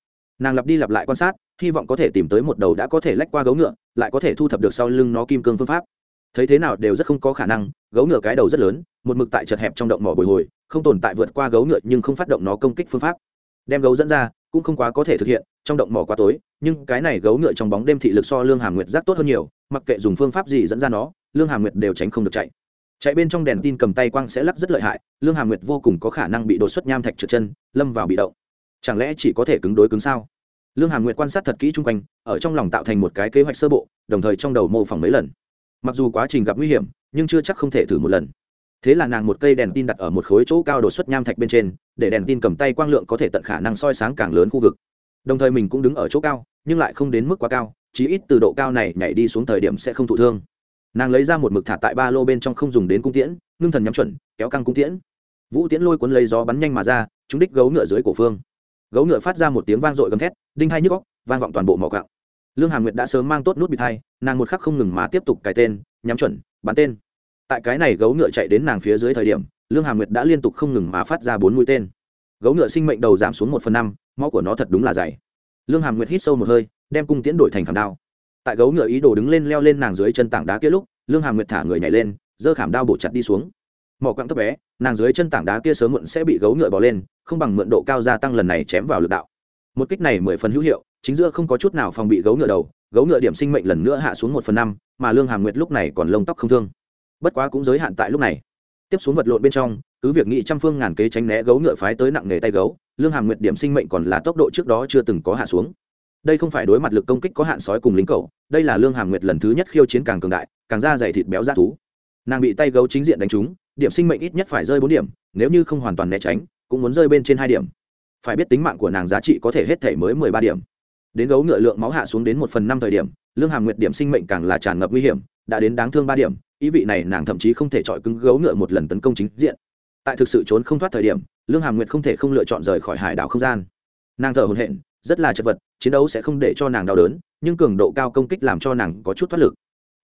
nàng lặp đi lặp lại quan sát hy vọng có thể tìm tới một đầu đã có thể lách qua gấu ngựa, lại có thể thu thập được sau lưng nó kim cương phương pháp. Thấy thế nào đều rất không có khả năng, gấu ngựa cái đầu rất lớn, một mực tại chật hẹp trong động mỏ bồi hồi, không tồn tại vượt qua gấu ngựa nhưng không phát động nó công kích phương pháp. Đem gấu dẫn ra, cũng không quá có thể thực hiện, trong động mỏ quá tối, nhưng cái này gấu ngựa trong bóng đêm thị lực so lương hàm nguyệt giác tốt hơn nhiều, mặc kệ dùng phương pháp gì dẫn ra nó, lương hàm nguyệt đều tránh không được chạy. Chạy bên trong đèn tin cầm tay quang sẽ lắc rất lợi hại, lương hàm nguyệt vô cùng có khả năng bị đột xuất nham thạch trượt chân, lâm vào bị động. Chẳng lẽ chỉ có thể cứng đối cứng sao? Lương hàm nguyện quan sát thật kỹ chung quanh, ở trong lòng tạo thành một cái kế hoạch sơ bộ, đồng thời trong đầu mô phỏng mấy lần. Mặc dù quá trình gặp nguy hiểm, nhưng chưa chắc không thể thử một lần. Thế là nàng một cây đèn tin đặt ở một khối chỗ cao đột xuất nham thạch bên trên, để đèn tin cầm tay quang lượng có thể tận khả năng soi sáng càng lớn khu vực. Đồng thời mình cũng đứng ở chỗ cao, nhưng lại không đến mức quá cao, chí ít từ độ cao này nhảy đi xuống thời điểm sẽ không thụ thương. Nàng lấy ra một mực thả tại ba lô bên trong không dùng đến cung tiễn, ngưng thần nhắm chuẩn, kéo căng cung tiễn. Vũ tiễn lôi cuốn lấy gió bắn nhanh mà ra chúng đích gấu ngựa dưới cổ phương gấu ngựa phát ra một tiếng vang dội gầm thét, đinh hai nhức góc vang vọng toàn bộ mỏ cạo lương hà nguyệt đã sớm mang tốt nút bịt hai, nàng một khắc không ngừng mà tiếp tục cài tên, nhắm chuẩn, bắn tên. Tại cái này gấu ngựa chạy đến nàng phía dưới thời điểm, lương hà nguyệt đã liên tục không ngừng mà phát ra bốn mũi tên. Gấu ngựa sinh mệnh đầu giảm xuống một phần năm máu của nó thật đúng là dày. Lương hà nguyệt hít sâu một hơi, đem cung tiễn đổi thành khảm đao. Tại gấu ngựa ý đồ đứng lên leo lên nàng dưới chân tảng đá kia lúc, lương hà nguyệt thả người nhảy lên, giơ khảm đao bổ chặt đi xuống. Mỏ quặng thấp bé, nàng dưới chân tảng đá kia sớm muộn sẽ bị gấu ngựa bỏ lên không bằng mượn độ cao gia tăng lần này chém vào lực đạo. Một kích này mười phần hữu hiệu, chính giữa không có chút nào phòng bị gấu ngựa đầu, gấu ngựa điểm sinh mệnh lần nữa hạ xuống một phần năm, mà lương hàm nguyệt lúc này còn lông tóc không thương. Bất quá cũng giới hạn tại lúc này. Tiếp xuống vật lộn bên trong, cứ việc nghị trăm phương ngàn kế tránh né gấu ngựa phái tới nặng nghề tay gấu, lương hàm nguyệt điểm sinh mệnh còn là tốc độ trước đó chưa từng có hạ xuống. Đây không phải đối mặt lực công kích có hạn sói cùng lính cầu đây là lương hàm nguyệt lần thứ nhất khiêu chiến càng cường đại, càng ra dày thịt béo ra thú. Nàng bị tay gấu chính diện đánh trúng, điểm sinh mệnh ít nhất phải rơi bốn điểm, nếu như không hoàn toàn né tránh cũng muốn rơi bên trên hai điểm. Phải biết tính mạng của nàng giá trị có thể hết thể mới mười ba điểm. Đến gấu ngựa lượng máu hạ xuống đến một phần năm thời điểm, lương hàm nguyệt điểm sinh mệnh càng là tràn ngập nguy hiểm, đã đến đáng thương ba điểm, ý vị này nàng thậm chí không thể chọi cứng gấu ngựa một lần tấn công chính diện. Tại thực sự trốn không thoát thời điểm, lương hàm nguyệt không thể không lựa chọn rời khỏi hải đảo không gian. Nàng thở hồn hện rất là chật vật, chiến đấu sẽ không để cho nàng đau đớn, nhưng cường độ cao công kích làm cho nàng có chút thoát lực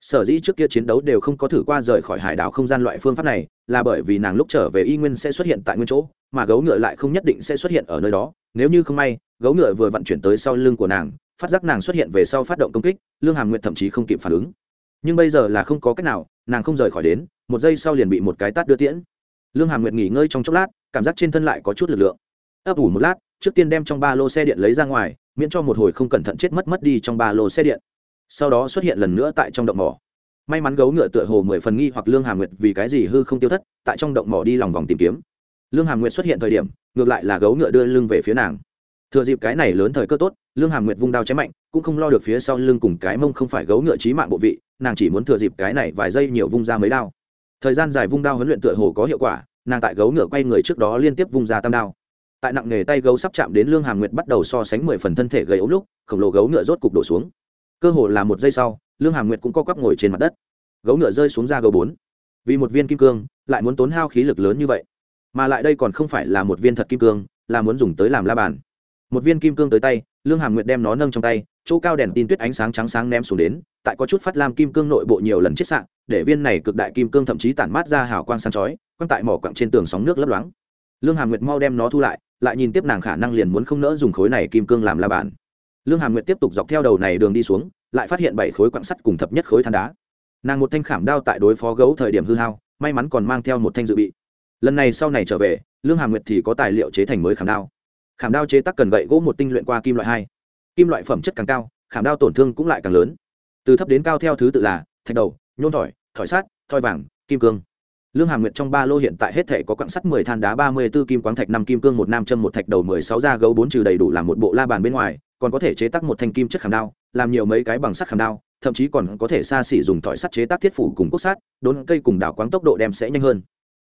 sở dĩ trước kia chiến đấu đều không có thử qua rời khỏi hải đảo không gian loại phương pháp này, là bởi vì nàng lúc trở về y nguyên sẽ xuất hiện tại nguyên chỗ, mà gấu ngựa lại không nhất định sẽ xuất hiện ở nơi đó. Nếu như không may, gấu ngựa vừa vận chuyển tới sau lưng của nàng, phát giác nàng xuất hiện về sau phát động công kích, lương hàm nguyệt thậm chí không kịp phản ứng. Nhưng bây giờ là không có cách nào, nàng không rời khỏi đến, một giây sau liền bị một cái tát đưa tiễn. Lương hàm nguyệt nghỉ ngơi trong chốc lát, cảm giác trên thân lại có chút lực lượng. Ấp ủ một lát, trước tiên đem trong ba lô xe điện lấy ra ngoài, miễn cho một hồi không cẩn thận chết mất mất đi trong ba lô xe điện sau đó xuất hiện lần nữa tại trong động mỏ. May mắn gấu ngựa tựa hồ mười phần nghi hoặc lương hàm nguyệt vì cái gì hư không tiêu thất, tại trong động mỏ đi lòng vòng tìm kiếm. Lương hàm nguyệt xuất hiện thời điểm, ngược lại là gấu ngựa đưa lưng về phía nàng. Thừa dịp cái này lớn thời cơ tốt, lương hàm nguyệt vung đao chém mạnh, cũng không lo được phía sau lưng cùng cái mông không phải gấu ngựa trí mạng bộ vị, nàng chỉ muốn thừa dịp cái này vài giây nhiều vung ra mấy đao. Thời gian dài vung đao huấn luyện tựa hồ có hiệu quả, nàng tại gấu ngựa quay người trước đó liên tiếp vung ra tam đao. Tại nặng nghề tay gấu sắp chạm đến lương hàm nguyệt bắt đầu so sánh mười phần thân thể gầy ốm lúc, khổng lồ gấu ngựa rốt cục đổ xuống cơ hồ là một giây sau, lương hàm nguyệt cũng co quắp ngồi trên mặt đất. Gấu ngựa rơi xuống ra gấu bốn. Vì một viên kim cương, lại muốn tốn hao khí lực lớn như vậy. Mà lại đây còn không phải là một viên thật kim cương, là muốn dùng tới làm la bàn. Một viên kim cương tới tay, lương hàm nguyệt đem nó nâng trong tay, chỗ cao đèn tin tuyết ánh sáng trắng sáng ném xuống đến, tại có chút phát lam kim cương nội bộ nhiều lần chết sạn, để viên này cực đại kim cương thậm chí tản mát ra hào quang sáng chói, quăng tại mỏ quặng trên tường sóng nước lấp loáng. Lương hàm nguyệt mau đem nó thu lại lại nhìn tiếp nàng khả năng liền muốn không nỡ dùng khối này kim cương làm la bàn lương hàm nguyệt tiếp tục dọc theo đầu này đường đi xuống, lại phát hiện bảy khối quặng sắt cùng thập nhất khối than đá. Nàng một thanh khảm đao tại đối phó gấu thời điểm hư hao, may mắn còn mang theo một thanh dự bị. Lần này sau này trở về, lương hàm nguyệt thì có tài liệu chế thành mới khảm đao. Khảm đao chế tác cần gậy gỗ một tinh luyện qua kim loại hai. Kim loại phẩm chất càng cao, khảm đao tổn thương cũng lại càng lớn. Từ thấp đến cao theo thứ tự là thạch đầu nhôn thỏi thỏi sát thoi vàng, kim cương. Lương hàm nguyệt trong ba lô hiện tại hết thể có quặng sắt mười than đá ba mươi b ố kim quáng thạch năm kim cương một nam châm một thạch đầu mười sáu da gấu bốn trừ đầy đủ làm một bộ la bàn bên ngoài còn có thể chế tác một thanh kim chất khảm đao, làm nhiều mấy cái bằng sắt khảm đao, thậm chí còn có thể xa xỉ dùng thỏi sắt chế tác thiết phủ cùng cốt sắt, đốn cây cùng đảo quáng tốc độ đem sẽ nhanh hơn.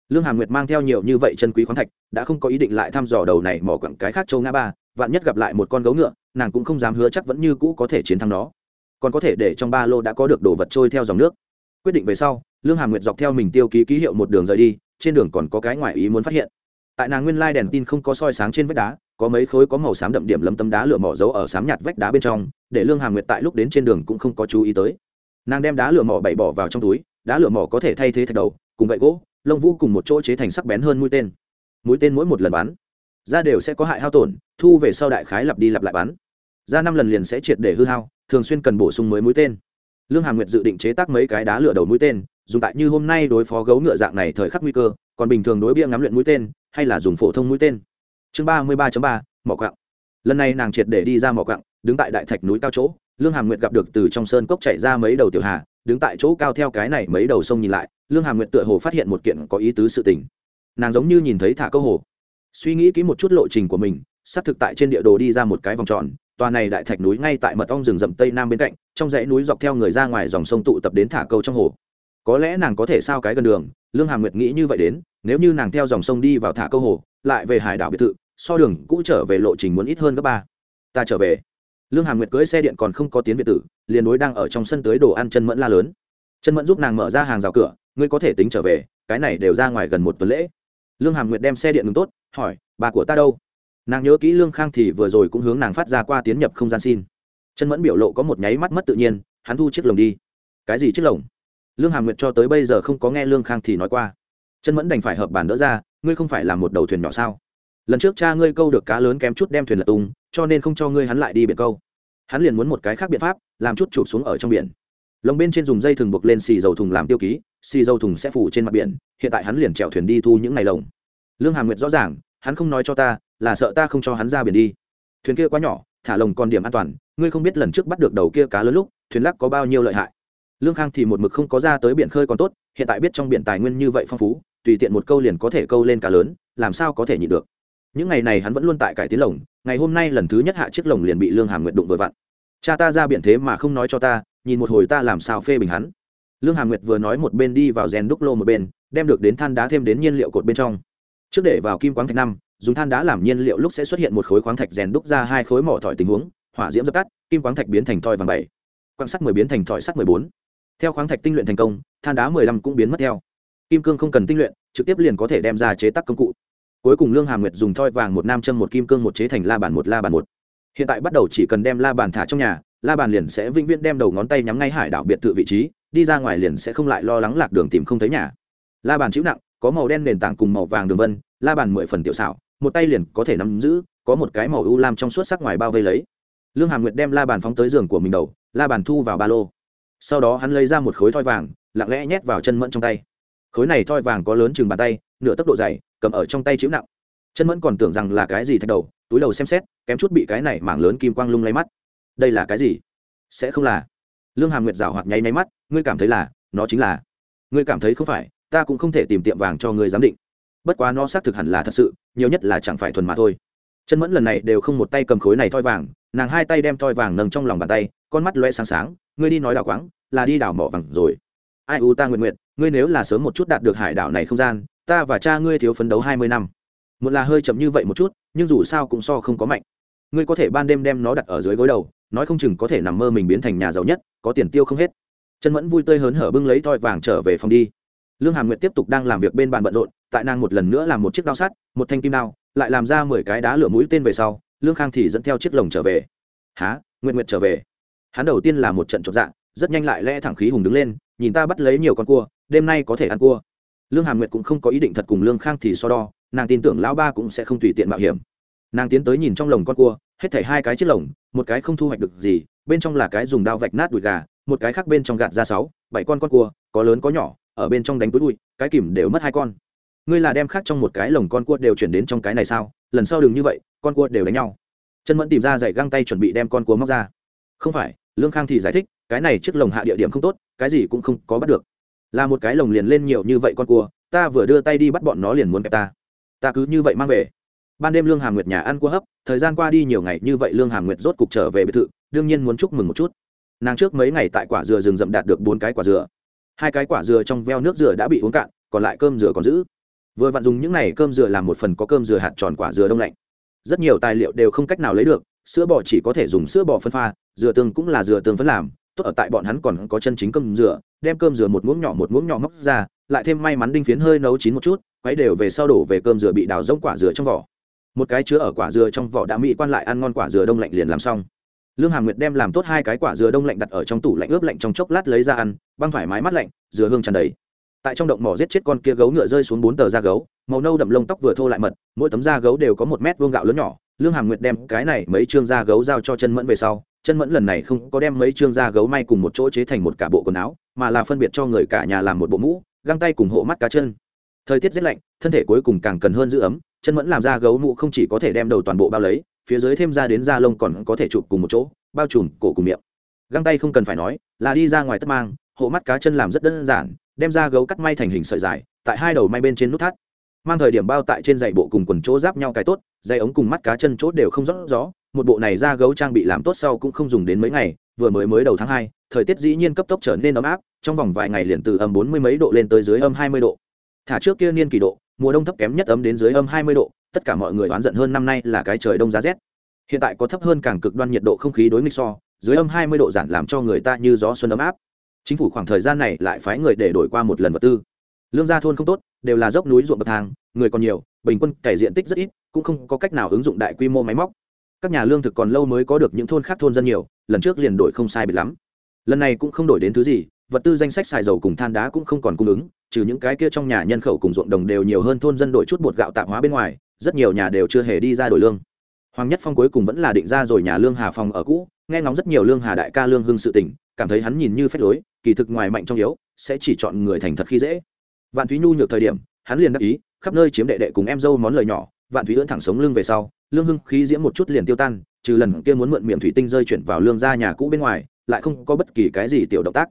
Lương hàm nguyệt mang theo nhiều như vậy chân quý khoáng thạch, đã không có ý định lại thăm dò đầu này mỏ quặng cái khác châu ngã ba, vạn nhất gặp lại một con gấu ngựa, nàng cũng không dám hứa chắc vẫn như cũ có thể chiến thắng nó. Còn có thể để trong ba lô đã có được đồ vật trôi theo dòng nước. Quyết định về sau, lương hàm nguyệt dọc theo mình tiêu ký ký hiệu một đường rời đi, trên đường còn có cái ngoại ý muốn phát hiện. Tại nàng nguyên lai đèn tin không có soi sáng trên vách đá có mấy khối có màu xám đậm điểm lấm tấm đá lửa mỏ giấu ở xám nhạt vách đá bên trong, để lương hàm nguyệt tại lúc đến trên đường cũng không có chú ý tới. Nàng đem đá lửa mỏ bậy bỏ vào trong túi, đá lửa mỏ có thể thay thế thạch đầu, cùng gậy gỗ, lông vũ cùng một chỗ chế thành sắc bén hơn mũi tên. Mũi tên mỗi một lần bắn ra đều sẽ có hại hao tổn, thu về sau đại khái lặp đi lặp lại bắn. Ra năm lần liền sẽ triệt để hư hao, thường xuyên cần bổ sung mới mũi tên. Lương hàm nguyệt dự định chế tác mấy cái đá lửa đầu mũi tên, dùng tại như hôm nay đối phó gấu ngựa dạng này thời khắc nguy cơ, còn bình thường đối bia ngắm luyện mũi tên, hay là dùng phổ thông mũi tên chương ba mươi ba ba, mỏ quặng. Lần này nàng triệt để đi ra mỏ quặng, đứng tại đại thạch núi cao chỗ, lương hàm nguyệt gặp được từ trong sơn cốc chạy ra mấy đầu tiểu hà, đứng tại chỗ cao theo cái này mấy đầu sông nhìn lại, lương hàm nguyệt tựa hồ phát hiện một kiện có ý tứ sự tình. Nàng giống như nhìn thấy thả câu hồ. Suy nghĩ kỹ một chút lộ trình của mình, xác thực tại trên địa đồ đi ra một cái vòng tròn, tòa này đại thạch núi ngay tại mật ong rừng rậm tây nam bên cạnh, trong dãy núi dọc theo người ra ngoài dòng sông tụ tập đến thả câu trong hồ. Có lẽ nàng có thể sao cái gần đường, lương hàm nguyệt nghĩ như vậy đến, nếu như nàng theo dòng sông đi vào thả câu hồ lại về hải đảo biệt thự, so đường cũ trở về lộ trình muốn ít hơn gấp ba. Ta trở về. Lương hàm nguyệt cưỡi xe điện còn không có tiến biệt tử, liền đối đang ở trong sân tới đồ ăn chân mẫn la lớn. Chân mẫn giúp nàng mở ra hàng rào cửa, ngươi có thể tính trở về, cái này đều ra ngoài gần một tuần lễ. Lương hàm nguyệt đem xe điện ngừng tốt, hỏi, bà của ta đâu? Nàng nhớ kỹ lương khang thì vừa rồi cũng hướng nàng phát ra qua tiến nhập không gian xin. Chân mẫn biểu lộ có một nháy mắt mất tự nhiên, hắn thu chiếc lồng đi. Cái gì chiếc lồng? Lương hàm nguyệt cho tới bây giờ không có nghe lương khang thì nói qua. Chân mẫn đành phải hợp bản đỡ ra ngươi không phải là một đầu thuyền nhỏ sao? Lần trước cha ngươi câu được cá lớn kém chút đem thuyền lật tung, cho nên không cho ngươi hắn lại đi biển câu. Hắn liền muốn một cái khác biện pháp, làm chút chụp xuống ở trong biển. Lồng bên trên dùng dây thừng buộc lên xì dầu thùng làm tiêu ký, xì dầu thùng sẽ phủ trên mặt biển, hiện tại hắn liền chèo thuyền đi thu những ngày lồng. Lương hàm nguyệt rõ ràng, hắn không nói cho ta, là sợ ta không cho hắn ra biển đi. Thuyền kia quá nhỏ, thả lồng còn điểm an toàn, ngươi không biết lần trước bắt được đầu kia cá lớn lúc, thuyền lắc có bao nhiêu lợi hại. Lương khang thì một mực không có ra tới biển khơi còn tốt, hiện tại biết trong biển tài nguyên như vậy phong phú tùy tiện một câu liền có thể câu lên cá lớn, làm sao có thể nhịn được. Những ngày này hắn vẫn luôn tại cải tiến lồng, ngày hôm nay lần thứ nhất hạ chiếc lồng liền bị lương hàm nguyệt đụng vừa vặn. Cha ta ra biển thế mà không nói cho ta, nhìn một hồi ta làm sao phê bình hắn. Lương hàm nguyệt vừa nói một bên đi vào rèn đúc lô một bên, đem được đến than đá thêm đến nhiên liệu cột bên trong. Trước để vào kim quáng thạch năm, dùng than đá làm nhiên liệu lúc sẽ xuất hiện một khối khoáng thạch rèn đúc ra hai khối mỏ thỏi tình huống, hỏa diễm dập tắt, kim quáng thạch biến thành thoi vàng bảy, quang sắt mười biến thành thỏi sắt mười bốn. Theo khoáng thạch tinh luyện thành công, than đá mười lăm cũng biến mất theo kim cương không cần tinh luyện, trực tiếp liền có thể đem ra chế tác công cụ. Cuối cùng lương hàm nguyệt dùng thoi vàng một nam châm một kim cương một chế thành la bàn một, la bàn một. Hiện tại bắt đầu chỉ cần đem la bàn thả trong nhà, la bàn liền sẽ vĩnh viễn đem đầu ngón tay nhắm ngay hải đảo biệt thự vị trí, đi ra ngoài liền sẽ không lại lo lắng lạc đường tìm không thấy nhà. La bàn chịu nặng, có màu đen nền tảng cùng màu vàng đường vân, la bàn mười phần tiểu xảo, một tay liền có thể nắm giữ, có một cái màu u lam trong suốt sắc ngoài bao vây lấy. Lương hàm nguyệt đem la bàn phóng tới giường của mình đầu, la bàn thu vào ba lô. Sau đó hắn lấy ra một khối thoi vàng, lặng lẽ nhét vào chân mẫn trong tay khối này thoi vàng có lớn chừng bàn tay, nửa tốc độ dày, cầm ở trong tay chịu nặng. Chân mẫn còn tưởng rằng là cái gì thạch đầu, túi đầu xem xét, kém chút bị cái này mảng lớn kim quang lung lay mắt. Đây là cái gì? Sẽ không là. Lương hàm nguyệt rào hoạt nháy nháy mắt, ngươi cảm thấy là, nó chính là. Ngươi cảm thấy không phải, ta cũng không thể tìm tiệm vàng cho ngươi giám định. Bất quá nó xác thực hẳn là thật sự, nhiều nhất là chẳng phải thuần mà thôi. Chân mẫn lần này đều không một tay cầm khối này thoi vàng, nàng hai tay đem thoi vàng nâng trong lòng bàn tay, con mắt loe sáng sáng, ngươi đi nói đào quáng, là đi đào mỏ vàng rồi ai u ta nguyện nguyện, ngươi nếu là sớm một chút đạt được hải đảo này không gian, ta và cha ngươi thiếu phấn đấu hai mươi năm. Một là hơi chậm như vậy một chút, nhưng dù sao cũng so không có mạnh. Ngươi có thể ban đêm đem nó đặt ở dưới gối đầu, nói không chừng có thể nằm mơ mình biến thành nhà giàu nhất, có tiền tiêu không hết. Chân mẫn vui tươi hớn hở bưng lấy thoi vàng trở về phòng đi. Lương hàm nguyệt tiếp tục đang làm việc bên bàn bận rộn, tại nàng một lần nữa làm một chiếc đao sắt, một thanh kim đao, lại làm ra mười cái đá lửa mũi tên về sau, lương khang thì dẫn theo chiếc lồng trở về. Há nguyện nguyện trở về? Hắn đầu tiên là một trận chọc dạng rất nhanh lại lẽ thẳng khí hùng đứng lên nhìn ta bắt lấy nhiều con cua, đêm nay có thể ăn cua. Lương hàm nguyệt cũng không có ý định thật cùng lương khang thì so đo, nàng tin tưởng lão ba cũng sẽ không tùy tiện mạo hiểm. Nàng tiến tới nhìn trong lồng con cua, hết thảy hai cái chiếc lồng, một cái không thu hoạch được gì, bên trong là cái dùng dao vạch nát đùi gà, một cái khác bên trong gạt ra sáu, bảy con con cua, có lớn có nhỏ, ở bên trong đánh túi bụi, cái kìm đều mất hai con. Ngươi là đem khác trong một cái lồng con cua đều chuyển đến trong cái này sao? Lần sau đừng như vậy, con cua đều đánh nhau. Chân mẫn tìm ra giày găng tay chuẩn bị đem con cua móc ra. Không phải, lương khang thì giải thích cái này chiếc lồng hạ địa điểm không tốt, cái gì cũng không có bắt được. Là một cái lồng liền lên nhiều như vậy con cua, ta vừa đưa tay đi bắt bọn nó liền muốn kẹp ta. Ta cứ như vậy mang về. Ban đêm lương hàm nguyệt nhà ăn cua hấp, thời gian qua đi nhiều ngày như vậy lương hàm nguyệt rốt cục trở về biệt thự, đương nhiên muốn chúc mừng một chút. Nàng trước mấy ngày tại quả dừa rừng rậm đạt được bốn cái quả dừa. Hai cái quả dừa trong veo nước dừa đã bị uống cạn, còn lại cơm dừa còn giữ. Vừa vặn dùng những này cơm dừa làm một phần có cơm dừa hạt tròn quả dừa đông lạnh. Rất nhiều tài liệu đều không cách nào lấy được, sữa bò chỉ có thể dùng sữa bò phân pha, dừa tương cũng là dừa tương phân làm tốt ở tại bọn hắn còn có chân chính cơm dừa đem cơm dừa một muỗng nhỏ một muỗng nhỏ móc ra, lại thêm may mắn đinh phiến hơi nấu chín một chút, quấy đều về sau đổ về cơm dừa bị đào rông quả dừa trong vỏ. Một cái chứa ở quả dừa trong vỏ đã mỹ quan lại ăn ngon quả dừa đông lạnh liền làm xong. Lương hàm nguyệt đem làm tốt hai cái quả dừa đông lạnh đặt ở trong tủ lạnh ướp lạnh trong chốc lát lấy ra ăn, băng thoải mái mắt lạnh, dừa hương tràn đầy. Tại trong động mỏ giết chết con kia gấu ngựa rơi xuống bốn tờ da gấu, màu nâu đậm lông tóc vừa thô lại mật, mỗi tấm da gấu đều có một mét vuông gạo lớn nhỏ. Lương hàm nguyệt đem cái này mấy chương da gấu giao cho chân mẫn về sau chân mẫn lần này không có đem mấy chương da gấu may cùng một chỗ chế thành một cả bộ quần áo, mà là phân biệt cho người cả nhà làm một bộ mũ, găng tay cùng hộ mắt cá chân. Thời tiết rét lạnh, thân thể cuối cùng càng cần hơn giữ ấm, chân mẫn làm da gấu mũ không chỉ có thể đem đầu toàn bộ bao lấy, phía dưới thêm ra đến da lông còn có thể chụp cùng một chỗ, bao trùm cổ cùng miệng. Găng tay không cần phải nói, là đi ra ngoài tất mang, hộ mắt cá chân làm rất đơn giản, đem da gấu cắt may thành hình sợi dài, tại hai đầu may bên trên nút thắt. Mang thời điểm bao tại trên giày bộ cùng quần chỗ giáp nhau cái tốt dây ống cùng mắt cá chân chốt đều không rõ rõ một bộ này da gấu trang bị làm tốt sau cũng không dùng đến mấy ngày, vừa mới mới đầu tháng hai, thời tiết dĩ nhiên cấp tốc trở nên ấm áp, trong vòng vài ngày liền từ âm bốn mươi mấy độ lên tới dưới âm hai mươi độ. Thả trước kia niên kỳ độ, mùa đông thấp kém nhất ấm đến dưới âm hai mươi độ, tất cả mọi người oán giận hơn năm nay là cái trời đông giá rét. Hiện tại có thấp hơn càng cực đoan nhiệt độ không khí đối nghịch so, dưới âm hai mươi độ giản làm cho người ta như gió xuân ấm áp. Chính phủ khoảng thời gian này lại phái người để đổi qua một lần vật tư. Lương gia thôn không tốt, đều là dốc núi ruộng bậc thang, người còn nhiều, bình quân cải diện tích rất ít, cũng không có cách nào ứng dụng đại quy mô máy móc các nhà lương thực còn lâu mới có được những thôn khác thôn dân nhiều, lần trước liền đổi không sai biệt lắm. Lần này cũng không đổi đến thứ gì, vật tư danh sách xài dầu cùng than đá cũng không còn cung ứng, trừ những cái kia trong nhà nhân khẩu cùng ruộng đồng đều nhiều hơn thôn dân đổi chút bột gạo tạp hóa bên ngoài, rất nhiều nhà đều chưa hề đi ra đổi lương. Hoàng nhất phong cuối cùng vẫn là định ra rồi nhà lương hà phòng ở cũ, nghe ngóng rất nhiều lương hà đại ca lương hưng sự tỉnh cảm thấy hắn nhìn như phép lối, kỳ thực ngoài mạnh trong yếu, sẽ chỉ chọn người thành thật khi dễ. Vạn thúy nhu nhược thời điểm, hắn liền đắc ý, khắp nơi chiếm đệ đệ cùng em dâu món lời nhỏ, vạn thúy ưỡn thẳng sống lưng về sau lương hưng khí diễm một chút liền tiêu tan, trừ lần kia muốn mượn miệng thủy tinh rơi chuyển vào lương ra nhà cũ bên ngoài, lại không có bất kỳ cái gì tiểu động tác.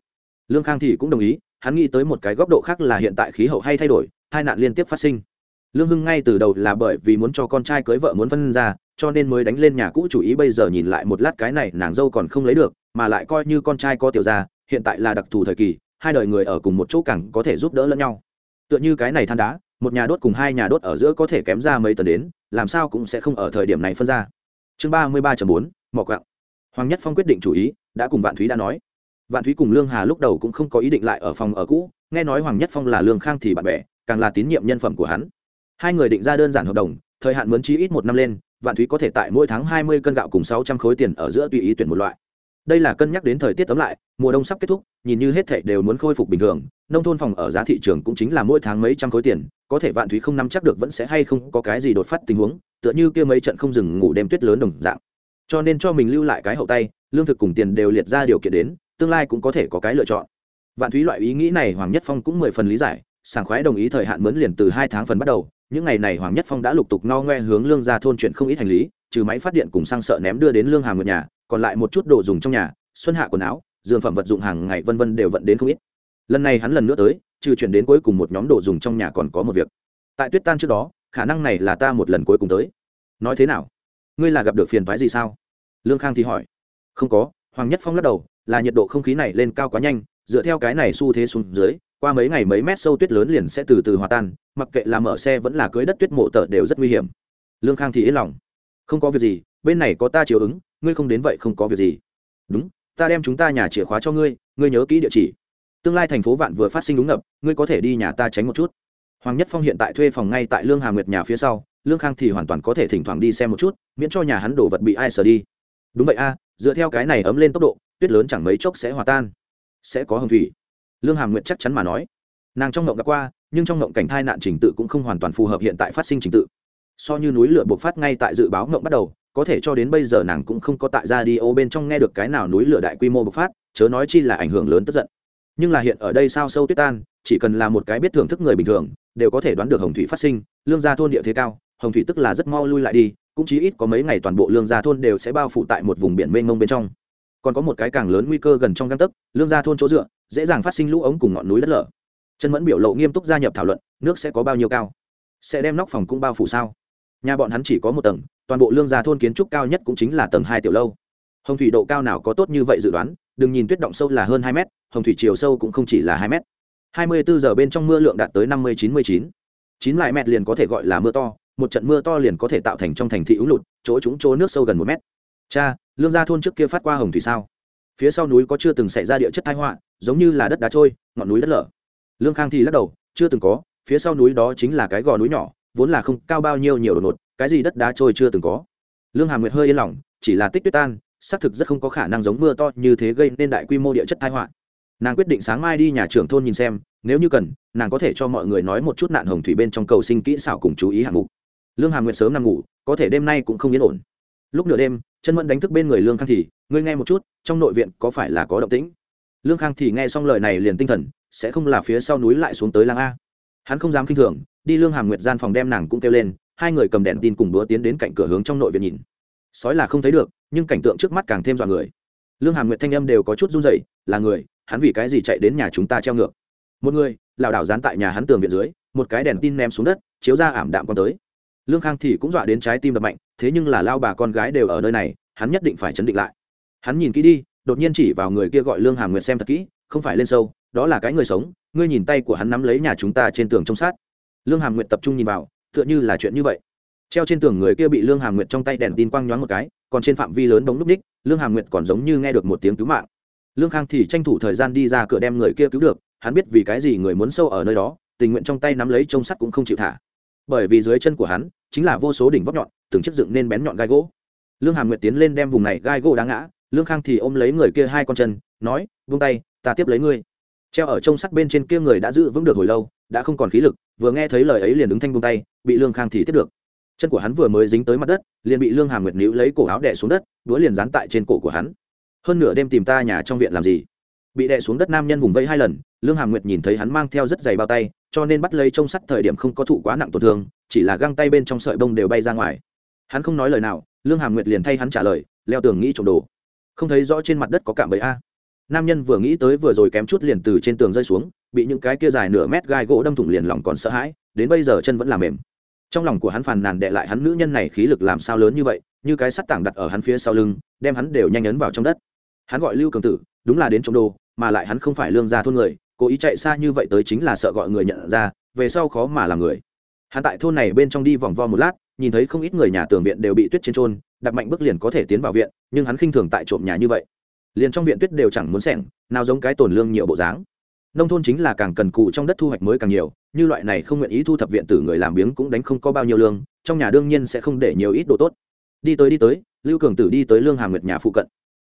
Lương khang thì cũng đồng ý, hắn nghĩ tới một cái góc độ khác là hiện tại khí hậu hay thay đổi, hai nạn liên tiếp phát sinh. Lương hưng ngay từ đầu là bởi vì muốn cho con trai cưới vợ muốn phân ra, cho nên mới đánh lên nhà cũ chủ ý bây giờ nhìn lại một lát cái này nàng dâu còn không lấy được, mà lại coi như con trai có tiểu ra hiện tại là đặc thù thời kỳ, hai đời người ở cùng một chỗ cẳng có thể giúp đỡ lẫn nhau. Tựa như cái này than đá một nhà đốt cùng hai nhà đốt ở giữa có thể kém ra mấy tấn đến, làm sao cũng sẽ không ở thời điểm này phân ra. Chương ba mươi ba bốn, mỏ quạng hoàng nhất phong quyết định chủ ý, đã cùng vạn thúy đã nói. Vạn thúy cùng lương hà lúc đầu cũng không có ý định lại ở phòng ở cũ, nghe nói hoàng nhất phong là lương khang thì bạn bè, càng là tín nhiệm nhân phẩm của hắn. Hai người định ra đơn giản hợp đồng, thời hạn mướn chí ít một năm lên, vạn thúy có thể tại mỗi tháng hai mươi cân gạo cùng sáu trăm khối tiền ở giữa tùy ý tuyển một loại đây là cân nhắc đến thời tiết tấm lại, mùa đông sắp kết thúc, nhìn như hết thảy đều muốn khôi phục bình thường, nông thôn phòng ở giá thị trường cũng chính là mỗi tháng mấy trăm khối tiền, có thể vạn thúy không nắm chắc được vẫn sẽ hay không có cái gì đột phát tình huống, tựa như kia mấy trận không dừng ngủ đêm tuyết lớn đồng dạng. Cho nên cho mình lưu lại cái hậu tay, lương thực cùng tiền đều liệt ra điều kiện đến, tương lai cũng có thể có cái lựa chọn. Vạn thúy loại ý nghĩ này hoàng nhất phong cũng mười phần lý giải, sảng khoái đồng ý thời hạn mướn liền từ hai tháng phần bắt đầu, những ngày này hoàng nhất phong đã lục tục no ngoe hướng lương ra thôn chuyện không ít hành lý, trừ máy phát điện cùng sang sợ ném đưa đến lương hàng ngược nhà còn lại một chút đồ dùng trong nhà, xuân hạ quần áo, dường phẩm vật dụng hàng ngày vân vân đều vận đến không ít. Lần này hắn lần nữa tới, trừ chuyển đến cuối cùng một nhóm đồ dùng trong nhà còn có một việc. Tại tuyết tan trước đó, khả năng này là ta một lần cuối cùng tới. Nói thế nào? Ngươi là gặp được phiền thoái gì sao? Lương khang thì hỏi. Không có, hoàng nhất phong lắc đầu, là nhiệt độ không khí này lên cao quá nhanh, dựa theo cái này xu thế xuống dưới, qua mấy ngày mấy mét sâu tuyết lớn liền sẽ từ từ hòa tan, mặc kệ là mở xe vẫn là cưới đất tuyết mộ tở đều rất nguy hiểm. Lương khang thì yên lòng không có việc gì, bên này có ta chiều ứng, ngươi không đến vậy không có việc gì. Đúng, ta đem chúng ta nhà chìa khóa cho ngươi ngươi nhớ kỹ địa chỉ. Tương lai thành phố vạn vừa phát sinh đúng ngập, ngươi có thể đi nhà ta tránh một chút. Hoàng nhất phong hiện tại thuê phòng ngay tại lương hà nguyệt nhà phía sau, lương khang thì hoàn toàn có thể thỉnh thoảng đi xem một chút, miễn cho nhà hắn đổ vật bị ai sờ đi. Đúng vậy a, dựa theo cái này ấm lên tốc độ, tuyết lớn chẳng mấy chốc sẽ hòa tan. Sẽ có hồng thủy. Lương hà nguyệt chắc chắn mà nói. Nàng trong ngộng đã qua, nhưng trong ngộng cảnh thai nạn trình tự cũng không hoàn toàn phù hợp hiện tại phát sinh trình tự so như núi lửa bộc phát ngay tại dự báo ngộng bắt đầu, có thể cho đến bây giờ nàng cũng không có tại ra đi ô bên trong nghe được cái nào núi lửa đại quy mô bộc phát, chớ nói chi là ảnh hưởng lớn tức giận. Nhưng là hiện ở đây sao sâu tuyết tan, chỉ cần là một cái biết thưởng thức người bình thường, đều có thể đoán được hồng thủy phát sinh, lương gia thôn địa thế cao, hồng thủy tức là rất mau lui lại đi, cũng chí ít có mấy ngày toàn bộ lương gia thôn đều sẽ bao phủ tại một vùng biển mênh mông bên trong. Còn có một cái càng lớn nguy cơ gần trong găng tấc, lương gia thôn chỗ dựa, dễ dàng phát sinh lũ ống cùng ngọn núi đất lở. Chân mẫn biểu lộ nghiêm túc gia nhập thảo luận, nước sẽ có bao nhiêu cao? Sẽ đem nóc phòng cũng bao phủ sao? Nhà bọn hắn chỉ có một tầng, toàn bộ lương gia thôn kiến trúc cao nhất cũng chính là tầng hai tiểu lâu. Hồng thủy độ cao nào có tốt như vậy dự đoán, đừng nhìn tuyết động sâu là hơn hai mét, hồng thủy chiều sâu cũng không chỉ là hai mét. Hai mươi bốn giờ bên trong mưa lượng đạt tới năm mươi chín mươi chín. Chín lại mét liền có thể gọi là mưa to, một trận mưa to liền có thể tạo thành trong thành thị úng lụt, chỗ chúng chỗ nước sâu gần một mét. Cha, lương gia thôn trước kia phát qua hồng thủy sao? Phía sau núi có chưa từng xảy ra địa chất thái họa, giống như là đất đá trôi, ngọn núi đất lở. Lương khang thì lắc đầu, chưa từng có, phía sau núi đó chính là cái gò núi nhỏ vốn là không cao bao nhiêu nhiều đột ngột, cái gì đất đá trôi chưa từng có. Lương hàm nguyệt hơi yên lòng, chỉ là tích tuyết tan, xác thực rất không có khả năng giống mưa to như thế gây nên đại quy mô địa chất thái họa. Nàng quyết định sáng mai đi nhà trưởng thôn nhìn xem, nếu như cần, nàng có thể cho mọi người nói một chút nạn hồng thủy bên trong cầu sinh kỹ xảo cùng chú ý hạng mục. Lương hàm nguyệt sớm nằm ngủ, có thể đêm nay cũng không yên ổn. Lúc nửa đêm, chân mẫn đánh thức bên người lương khang thì, ngươi nghe một chút, trong nội viện có phải là có động tĩnh? Lương khang thì nghe xong lời này liền tinh thần, sẽ không là phía sau núi lại xuống tới làng a. Hắn không dám k i n h thường đi lương hàm nguyệt gian phòng đem nàng cũng kêu lên, hai người cầm đèn tin cùng đúa tiến đến cạnh cửa hướng trong nội viện nhìn. Sói là không thấy được, nhưng cảnh tượng trước mắt càng thêm dọa người. Lương hàm nguyệt thanh âm đều có chút run dậy là người, hắn vì cái gì chạy đến nhà chúng ta treo ngược? Một người, lảo đảo dán tại nhà hắn tường viện dưới, một cái đèn tin ném xuống đất, chiếu ra ảm đạm con tới. Lương khang thì cũng dọa đến trái tim đập mạnh, thế nhưng là lao bà con gái đều ở nơi này, hắn nhất định phải chấn định lại. Hắn nhìn kỹ đi, đột nhiên chỉ vào người kia gọi lương hàm nguyệt xem thật kỹ, không phải lên sâu, đó là cái người sống, ngươi nhìn tay của hắn nắm lấy nhà chúng ta trên tường trong sát lương hàm nguyệt tập trung nhìn vào, tựa như là chuyện như vậy. Treo trên tường người kia bị lương hàm nguyệt trong tay đèn tin quang nhoáng một cái, còn trên phạm vi lớn đống núp ních, lương hàm nguyệt còn giống như nghe được một tiếng cứu mạng. Lương khang thì tranh thủ thời gian đi ra cửa đem người kia cứu được, hắn biết vì cái gì người muốn sâu ở nơi đó, tình nguyện trong tay nắm lấy trông sắt cũng không chịu thả. Bởi vì dưới chân của hắn, chính là vô số đỉnh vóc nhọn, từng chiếc dựng nên bén nhọn gai gỗ. Lương hàm nguyệt tiến lên đem vùng này gai gỗ đá ngã, lương khang thì ôm lấy người kia hai con chân, nói, vung tay, ta tiếp lấy ngươi treo ở trong sắt bên trên kia người đã giữ vững được hồi lâu, đã không còn khí lực, vừa nghe thấy lời ấy liền ứng thanh bông tay, bị lương khang thì tiếp được. Chân của hắn vừa mới dính tới mặt đất, liền bị lương hàm nguyệt níu lấy cổ áo đẻ xuống đất, đũa liền dán tại trên cổ của hắn. Hơn nửa đêm tìm ta nhà trong viện làm gì? Bị đè xuống đất nam nhân vùng vẫy hai lần, lương hàm nguyệt nhìn thấy hắn mang theo rất dày bao tay, cho nên bắt lấy trông sắt thời điểm không có thụ quá nặng tổn thương, chỉ là găng tay bên trong sợi bông đều bay ra ngoài. Hắn không nói lời nào, lương hàm nguyệt liền thay hắn trả lời, leo tường nghĩ trộm đồ. Không thấy rõ trên mặt đất có cạm bẫy a nam nhân vừa nghĩ tới vừa rồi kém chút liền từ trên tường rơi xuống bị những cái kia dài nửa mét gai gỗ đâm thủng liền lòng còn sợ hãi đến bây giờ chân vẫn là mềm. Trong lòng của hắn phàn nàn đệ lại hắn nữ nhân này khí lực làm sao lớn như vậy như cái sắt tảng đặt ở hắn phía sau lưng đem hắn đều nhanh ấn vào trong đất. Hắn gọi lưu cường tử đúng là đến trong đô, mà lại hắn không phải lương gia thôn người cố ý chạy xa như vậy tới chính là sợ gọi người nhận ra về sau khó mà làm người. Hắn tại thôn này bên trong đi vòng vo một lát nhìn thấy không ít người nhà tường viện đều bị tuyết trên trôn đặt mạnh bước liền có thể tiến vào viện nhưng hắn khinh thường tại trộm nhà như vậy liền trong viện tuyết đều chẳng muốn sẻng, nào giống cái tổn lương nhiều bộ dáng. Nông thôn chính là càng cần cụ trong đất thu hoạch mới càng nhiều, như loại này không nguyện ý thu thập viện tử người làm biếng cũng đánh không có bao nhiêu lương, trong nhà đương nhiên sẽ không để nhiều ít đồ tốt. Đi tới đi tới, lưu cường tử đi tới lương hàm nguyệt nhà phụ cận.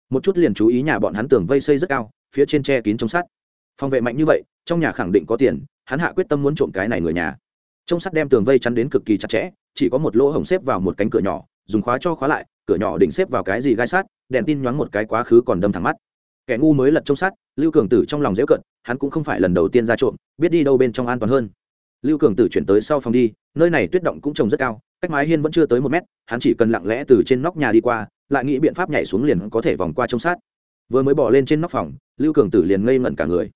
Một chút liền chú ý nhà bọn hắn tường vây xây rất cao, phía trên tre kín trong sắt. Phòng vệ mạnh như vậy, trong nhà khẳng định có tiền, hắn hạ quyết tâm muốn trộm cái này người nhà. Trong sắt đem tường vây chắn đến cực kỳ chặt chẽ, chỉ có một lỗ hổng xếp vào một cánh cửa nhỏ, dùng khóa cho khóa lại, cửa nhỏ định xếp vào cái gì gai sát đèn tin nhoáng một cái quá khứ còn đâm thẳng mắt. Kẻ ngu mới lật trong sát, lưu cường tử trong lòng dễ cận hắn cũng không phải lần đầu tiên ra trộm biết đi đâu bên trong an toàn hơn. Lưu cường tử chuyển tới sau phòng đi nơi này tuyết động cũng trồng rất cao cách mái hiên vẫn chưa tới một mét hắn chỉ cần lặng lẽ từ trên nóc nhà đi qua lại nghĩ biện pháp nhảy xuống liền có thể vòng qua trong sát vừa mới bỏ lên trên nóc phòng lưu cường tử liền ngây ngẩn cả người.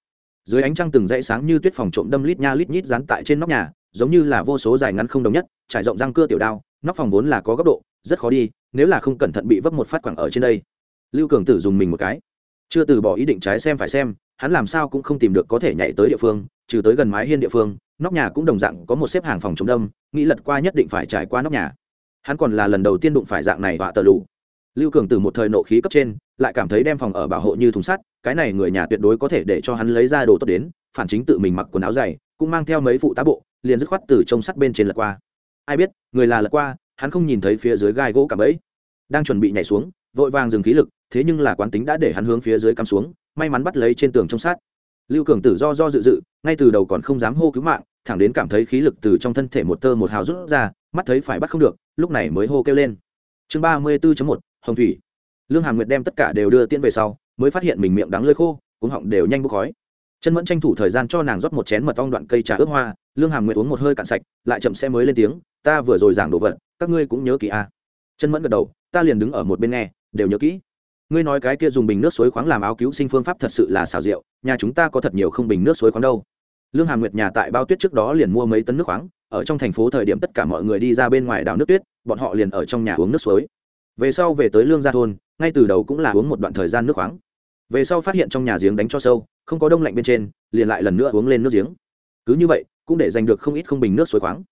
Dưới ánh trăng từng dãy sáng như tuyết phòng trộm đâm lít nha lít nhít dán tại trên nóc nhà giống như là vô số dài ngắn không đồng nhất trải rộng răng cưa tiểu đao nóc phòng vốn là có góc độ rất khó đi, nếu là không cẩn thận bị vấp một phát quẳng ở trên đây. Lưu cường tử dùng mình một cái. Chưa từ bỏ ý định trái xem phải xem, hắn làm sao cũng không tìm được có thể nhảy tới địa phương, trừ tới gần mái hiên địa phương, nóc nhà cũng đồng dạng có một xếp hàng phòng chống đâm, nghĩ lật qua nhất định phải trải qua nóc nhà. Hắn còn là lần đầu tiên đụng phải dạng này họa tờ lụ. Lưu cường từ một thời nộ khí cấp trên, lại cảm thấy đem phòng ở bảo hộ như thùng sắt, cái này người nhà tuyệt đối có thể để cho hắn lấy ra đồ tốt đến, phản chính tự mình mặc quần áo dày, cũng mang theo mấy phụ tá bộ, liền dứt khoát từ trông sắt bên trên lật qua. Ai biết, người là lật qua hắn không nhìn thấy phía dưới gai gỗ cạm bẫy. Đang chuẩn bị nhảy xuống, vội vàng dừng khí lực, thế nhưng là quán tính đã để hắn hướng phía dưới cắm xuống, may mắn bắt lấy trên tường trong sát lưu cường tử do do dự dự, ngay từ đầu còn không dám hô cứu mạng, thẳng đến cảm thấy khí lực từ trong thân thể một tơ một hào rút ra, mắt thấy phải bắt không được, lúc này mới hô kêu lên. Chương ba mươi bốn một, hồng thủy. Lương hàm nguyệt đem tất cả đều đưa tiễn về sau, mới phát hiện mình miệng đắng lơi khô, cuống họng đều nhanh bốc khói chân Mẫn tranh thủ thời gian cho nàng rót một chén mật ong đoạn cây trà ướp hoa, lương hàm nguyệt uống một hơi cạn sạch, lại chậm xe mới lên tiếng, ta vừa rồi giảng đồ vật, các ngươi cũng nhớ kỹ à. chân mẫn gật đầu, ta liền đứng ở một bên nghe, đều nhớ kỹ. Ngươi nói cái kia dùng bình nước suối khoáng làm áo cứu sinh phương pháp thật sự là xào rượu nhà chúng ta có thật nhiều không bình nước suối khoáng đâu. Lương hàm nguyệt nhà tại bao tuyết trước đó liền mua mấy tấn nước khoáng, ở trong thành phố thời điểm tất cả mọi người đi ra bên ngoài đào nước tuyết, bọn họ liền ở trong nhà uống nước suối. Về sau về tới lương gia thôn, ngay từ đầu cũng là uống một đoạn thời gian nước khoáng về sau phát hiện trong nhà giếng đánh cho sâu, không có đông lạnh bên trên, liền lại lần nữa uống lên nước giếng. Cứ như vậy, cũng để giành được không ít không bình nước suối khoáng.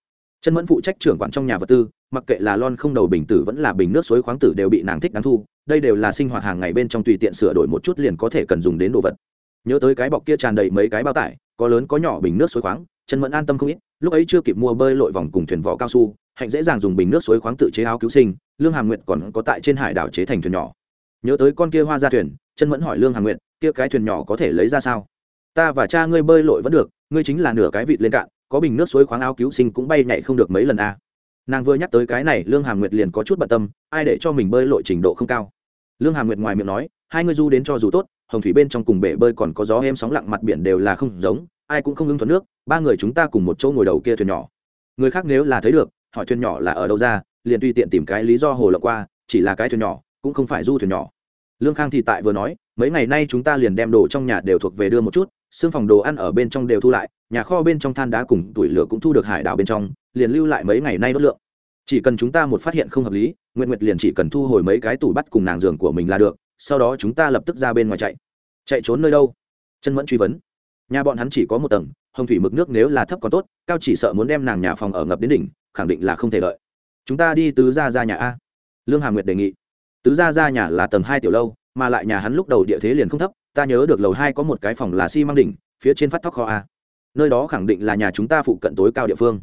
Chân mẫn phụ trách trưởng quản trong nhà vật tư, mặc kệ là lon không đầu bình tử vẫn là bình nước suối khoáng tử đều bị nàng thích đáng thu, đây đều là sinh hoạt hàng ngày bên trong tùy tiện sửa đổi một chút liền có thể cần dùng đến đồ vật. Nhớ tới cái bọc kia tràn đầy mấy cái bao tải, có lớn có nhỏ bình nước suối khoáng chân mẫn an tâm không ít, lúc ấy chưa kịp mua bơi lội vòng cùng thuyền vỏ cao su, hạnh dễ dàng dùng bình nước suối khoáng tự chế áo cứu sinh, lương hàm nguyệt còn có tại trên hải đảo chế thành thuyền nhỏ. Nhớ tới con kia hoa ra thuyền chân mẫn hỏi lương hàm nguyệt, kia cái thuyền nhỏ có thể lấy ra sao? Ta và cha ngươi bơi lội vẫn được, ngươi chính là nửa cái vịt lên cạn, có bình nước suối khoáng áo cứu sinh cũng bay nhảy không được mấy lần a à. nàng vừa nhắc tới cái này, lương hàm nguyệt liền có chút bận tâm, ai để cho mình bơi lội trình độ không cao. Lương hàm nguyệt ngoài miệng nói, hai ngươi du đến cho dù tốt, hồng thủy bên trong cùng bể bơi còn có gió êm sóng lặng mặt biển đều là không giống, ai cũng không hưng thuận nước, ba người chúng ta cùng một chỗ ngồi đầu kia thuyền nhỏ. Người khác nếu là thấy được, hỏi thuyền nhỏ là ở đâu ra, liền tùy tiện tìm cái lý do hồ lộ qua, chỉ là cái thuyền nhỏ, cũng không phải du thuyền nhỏ lương khang thì tại vừa nói, mấy ngày nay chúng ta liền đem đồ trong nhà đều thuộc về đưa một chút, xương phòng đồ ăn ở bên trong đều thu lại, nhà kho bên trong than đá cùng tuổi lửa cũng thu được hải đảo bên trong, liền lưu lại mấy ngày nay đốt lượng. Chỉ cần chúng ta một phát hiện không hợp lý nguyện nguyệt liền chỉ cần thu hồi mấy cái tủ bắt cùng nàng giường của mình là được, sau đó chúng ta lập tức ra bên ngoài chạy. Chạy trốn nơi đâu? Chân mẫn truy vấn. Nhà bọn hắn chỉ có một tầng, hồng thủy mực nước nếu là thấp còn tốt, cao chỉ sợ muốn đem nàng nhà phòng ở ngập đến đỉnh, khẳng định là không thể lợi chúng ta đi tứ ra ra nhà a. Lương hà nguyệt đề nghị tứ ra ra nhà là tầng hai tiểu lâu, mà lại nhà hắn lúc đầu địa thế liền không thấp, ta nhớ được lầu hai có một cái phòng là xi、si、măng đỉnh, phía trên phát thóc kho a. Nơi đó khẳng định là nhà chúng ta phụ cận tối cao địa phương.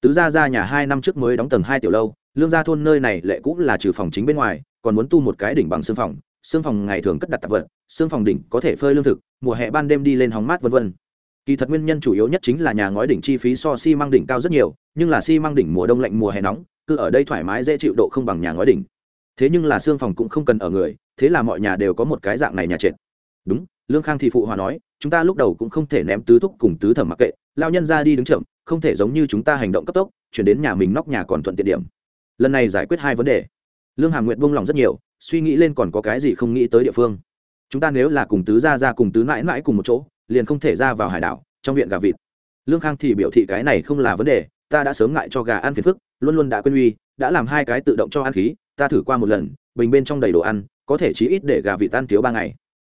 Tứ ra ra nhà hai năm trước mới đóng tầng hai tiểu lâu, lương gia thôn nơi này lệ cũng là trừ phòng chính bên ngoài, còn muốn tu một cái đỉnh bằng xương phòng. Xương phòng ngày thường cất đặt tạp vật, xương phòng đỉnh có thể phơi lương thực, mùa hè ban đêm đi lên hóng mát v v kỳ thật nguyên nhân chủ yếu nhất chính là nhà ngói đỉnh chi phí so xi、si、măng đỉnh cao rất nhiều, nhưng là xi、si、măng đỉnh mùa đông lạnh mùa hè nóng, cứ ở đây thoải mái dễ chịu độ không bằng nhà ngói đỉnh thế nhưng là xương phòng cũng không cần ở người, thế là mọi nhà đều có một cái dạng này nhà trệt. Đúng, lương khang thị phụ hòa nói, chúng ta lúc đầu cũng không thể ném tứ thúc cùng tứ thẩm mặc kệ lao nhân ra đi đứng chậm, không thể giống như chúng ta hành động cấp tốc, chuyển đến nhà mình nóc nhà còn thuận tiện điểm. Lần này giải quyết hai vấn đề. Lương hàm nguyện buông lòng rất nhiều, suy nghĩ lên còn có cái gì không nghĩ tới địa phương. Chúng ta nếu là cùng tứ ra ra cùng tứ mãi mãi cùng một chỗ, liền không thể ra vào hải đảo, trong viện gà vịt. Lương khang thì biểu thị cái này không là vấn đề, ta đã sớm ngại cho gà ăn phiền phức, luôn luôn đã quên uy, đã làm hai cái tự động cho ăn khí ta thử qua một lần, bình bên trong đầy đồ ăn, có thể chí ít để gà vịt tan thiếu ba ngày.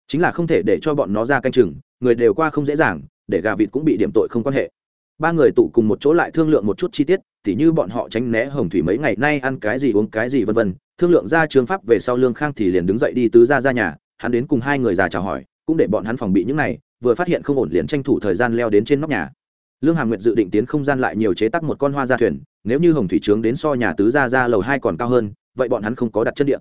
Chính là không thể để cho bọn nó ra canh chừng, người đều qua không dễ dàng, để gà vịt cũng bị điểm tội không quan hệ. Ba người tụ cùng một chỗ lại thương lượng một chút chi tiết, tỉ như bọn họ tránh né hồng thủy mấy ngày nay ăn cái gì uống cái gì vân vân, thương lượng ra trường pháp về sau lương khang thì liền đứng dậy đi tứ ra ra nhà, hắn đến cùng hai người già chào hỏi, cũng để bọn hắn phòng bị những này, vừa phát hiện không ổn liền tranh thủ thời gian leo đến trên nóc nhà. Lương hàm nguyệt dự định tiến không gian lại nhiều chế tắc một con hoa ra thuyền, nếu như hồng thủy trướng đến so nhà tứ ra ra lầu hai còn cao hơn vậy bọn hắn không có đặt chân địa.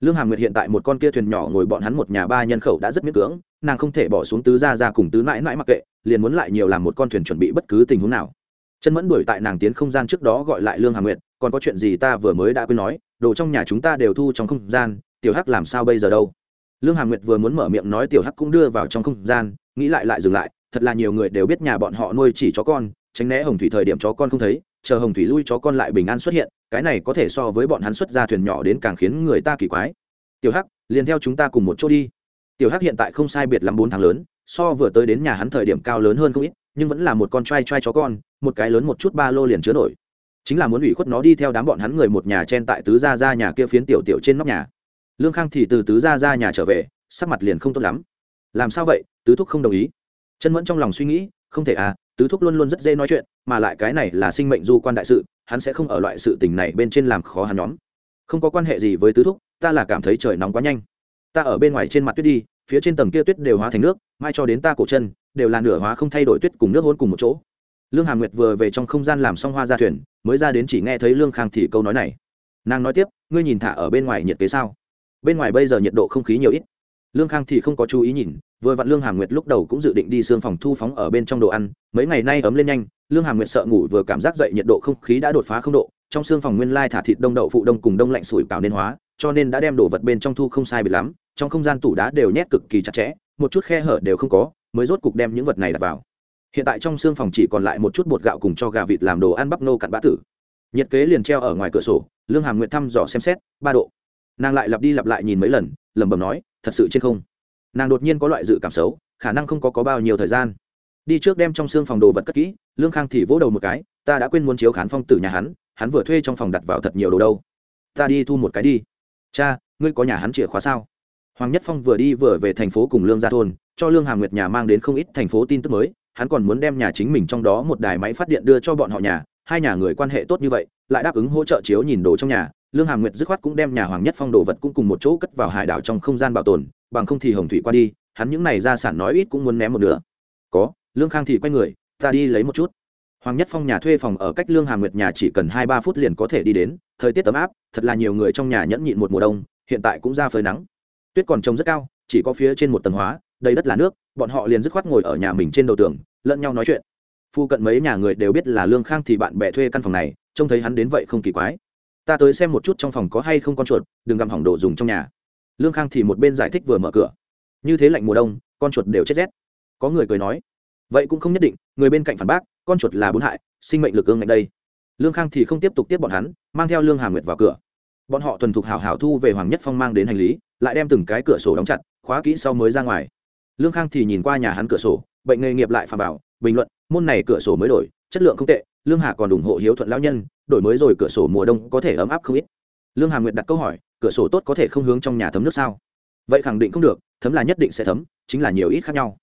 Lương hàm nguyệt hiện tại một con kia thuyền nhỏ ngồi bọn hắn một nhà ba nhân khẩu đã rất miễn cưỡng, nàng không thể bỏ xuống tứ ra ra cùng tứ mãi mãi mặc kệ, liền muốn lại nhiều làm một con thuyền chuẩn bị bất cứ tình huống nào. Chân mẫn đuổi tại nàng tiến không gian trước đó gọi lại lương hàm nguyệt, còn có chuyện gì ta vừa mới đã quên nói, đồ trong nhà chúng ta đều thu trong không gian, tiểu hắc làm sao bây giờ đâu? Lương hàm nguyệt vừa muốn mở miệng nói tiểu hắc cũng đưa vào trong không gian, nghĩ lại lại dừng lại, thật là nhiều người đều biết nhà bọn họ nuôi chỉ chó con, tránh né hồng thủy thời điểm chó con không thấy chờ hồng thủy lui chó con lại bình an xuất hiện, cái này có thể so với bọn hắn xuất ra thuyền nhỏ đến càng khiến người ta kỳ quái. Tiểu hắc, liền theo chúng ta cùng một chỗ đi. Tiểu hắc hiện tại không sai biệt lắm bốn tháng lớn, so vừa tới đến nhà hắn thời điểm cao lớn hơn không ít, nhưng vẫn là một con trai trai chó con, một cái lớn một chút ba lô liền chứa nổi. Chính là muốn ủy khuất nó đi theo đám bọn hắn người một nhà chen tại tứ gia ra nhà kia phiến tiểu tiểu trên nóc nhà. Lương khang thì từ tứ gia ra nhà trở về, sắc mặt liền không tốt lắm. Làm sao vậy? Tứ thúc không đồng ý. Chân mẫn trong lòng suy nghĩ, không thể à tứ thúc luôn luôn rất dễ nói chuyện, mà lại cái này là sinh mệnh du quan đại sự, hắn sẽ không ở loại sự tình này bên trên làm khó hắn nhóm. Không có quan hệ gì với tứ thúc, ta là cảm thấy trời nóng quá nhanh. Ta ở bên ngoài trên mặt tuyết đi, phía trên tầng kia tuyết đều hóa thành nước, mai cho đến ta cổ chân, đều là nửa hóa không thay đổi tuyết cùng nước hôn cùng một chỗ. Lương hàm nguyệt vừa về trong không gian làm xong hoa ra thuyền, mới ra đến chỉ nghe thấy lương khang thì câu nói này. Nàng nói tiếp, ngươi nhìn thả ở bên ngoài nhiệt kế sao? Bên ngoài bây giờ nhiệt độ không khí nhiều ít lương khang thì không có chú ý nhìn, vừa vặn lương hàm nguyệt lúc đầu cũng dự định đi xương phòng thu phóng ở bên trong đồ ăn, mấy ngày nay ấm lên nhanh, lương hàm nguyệt sợ ngủ vừa cảm giác dậy nhiệt độ không khí đã đột phá không độ, trong xương phòng nguyên lai thả thịt đông đậu phụ đông cùng đông lạnh sủi cảo nên hóa, cho nên đã đem đồ vật bên trong thu không sai bị lắm, trong không gian tủ đá đều nhét cực kỳ chặt chẽ, một chút khe hở đều không có, mới rốt cục đem những vật này đặt vào. Hiện tại trong xương phòng chỉ còn lại một chút bột gạo cùng cho gà vịt làm đồ ăn bắp nô cặn bã tử. Nhiệt kế liền treo ở ngoài cửa sổ, lương hàm nguyệt thăm dò xem xét, ba độ. Nàng lại lặp đi lặp lại nhìn mấy lần, lẩm bẩm nói thật sự trên không. Nàng đột nhiên có loại dự cảm xấu khả năng không có, có bao nhiêu thời gian. Đi trước đem trong xương phòng đồ vật cất kỹ lương khang thì vỗ đầu một cái ta đã quên muốn chiếu khán phong tử nhà hắn hắn vừa thuê trong phòng đặt vào thật nhiều đồ đâu. Ta đi thu một cái đi. Cha ngươi có nhà hắn chìa khóa sao? Hoàng nhất phong vừa đi vừa về thành phố cùng lương gia thôn cho lương hà nguyệt nhà mang đến không ít thành phố tin tức mới hắn còn muốn đem nhà chính mình trong đó một đài máy phát điện đưa cho bọn họ nhà hai nhà người quan hệ tốt như vậy lại đáp ứng hỗ trợ chiếu nhìn đồ trong nhà lương hàm nguyệt dứt khoát cũng đem nhà hoàng nhất phong đồ vật cũng cùng một chỗ cất vào hải đảo trong không gian bảo tồn, bằng không thì hồng thủy qua đi, hắn những này ra sản nói ít cũng muốn ném một nửa. Có, lương khang thì quay người, ta đi lấy một chút. Hoàng nhất phong nhà thuê phòng ở cách lương hàm nguyệt nhà chỉ cần hai ba phút liền có thể đi đến, thời tiết ấm áp, thật là nhiều người trong nhà nhẫn nhịn một mùa đông, hiện tại cũng ra phơi nắng. Tuyết còn trông rất cao, chỉ có phía trên một tầng hóa, đầy đất là nước, bọn họ liền dứt khoát ngồi ở nhà mình trên đầu tường, lẫn nhau nói chuyện. Phu cận mấy nhà người đều biết là lương khang thì bạn bè thuê căn phòng này, trông thấy hắn đến vậy không kỳ quái ta tới xem một chút trong phòng có hay không con chuột, đừng gặm hỏng đồ dùng trong nhà. Lương khang thì một bên giải thích vừa mở cửa. Như thế lạnh mùa đông, con chuột đều chết rét. Có người cười nói, vậy cũng không nhất định, người bên cạnh phản bác, con chuột là bốn hại, sinh mệnh lực ương ngạnh đây. Lương khang thì không tiếp tục tiếp bọn hắn, mang theo lương hà nguyệt vào cửa. Bọn họ thuần thục hảo hảo thu về hoàng nhất phong mang đến hành lý, lại đem từng cái cửa sổ đóng chặt, khóa kỹ sau mới ra ngoài. Lương khang thì nhìn qua nhà hắn cửa sổ, bệnh nghề nghiệp lại phà bảo, bình luận, môn này cửa sổ mới đổi, chất lượng không tệ lương hà còn ủng hộ hiếu thuận lão nhân, đổi mới rồi cửa sổ mùa đông có thể ấm áp không ít. Lương hà nguyệt đặt câu hỏi, cửa sổ tốt có thể không hướng trong nhà thấm nước sao? Vậy khẳng định không được, thấm là nhất định sẽ thấm, chính là nhiều ít khác nhau.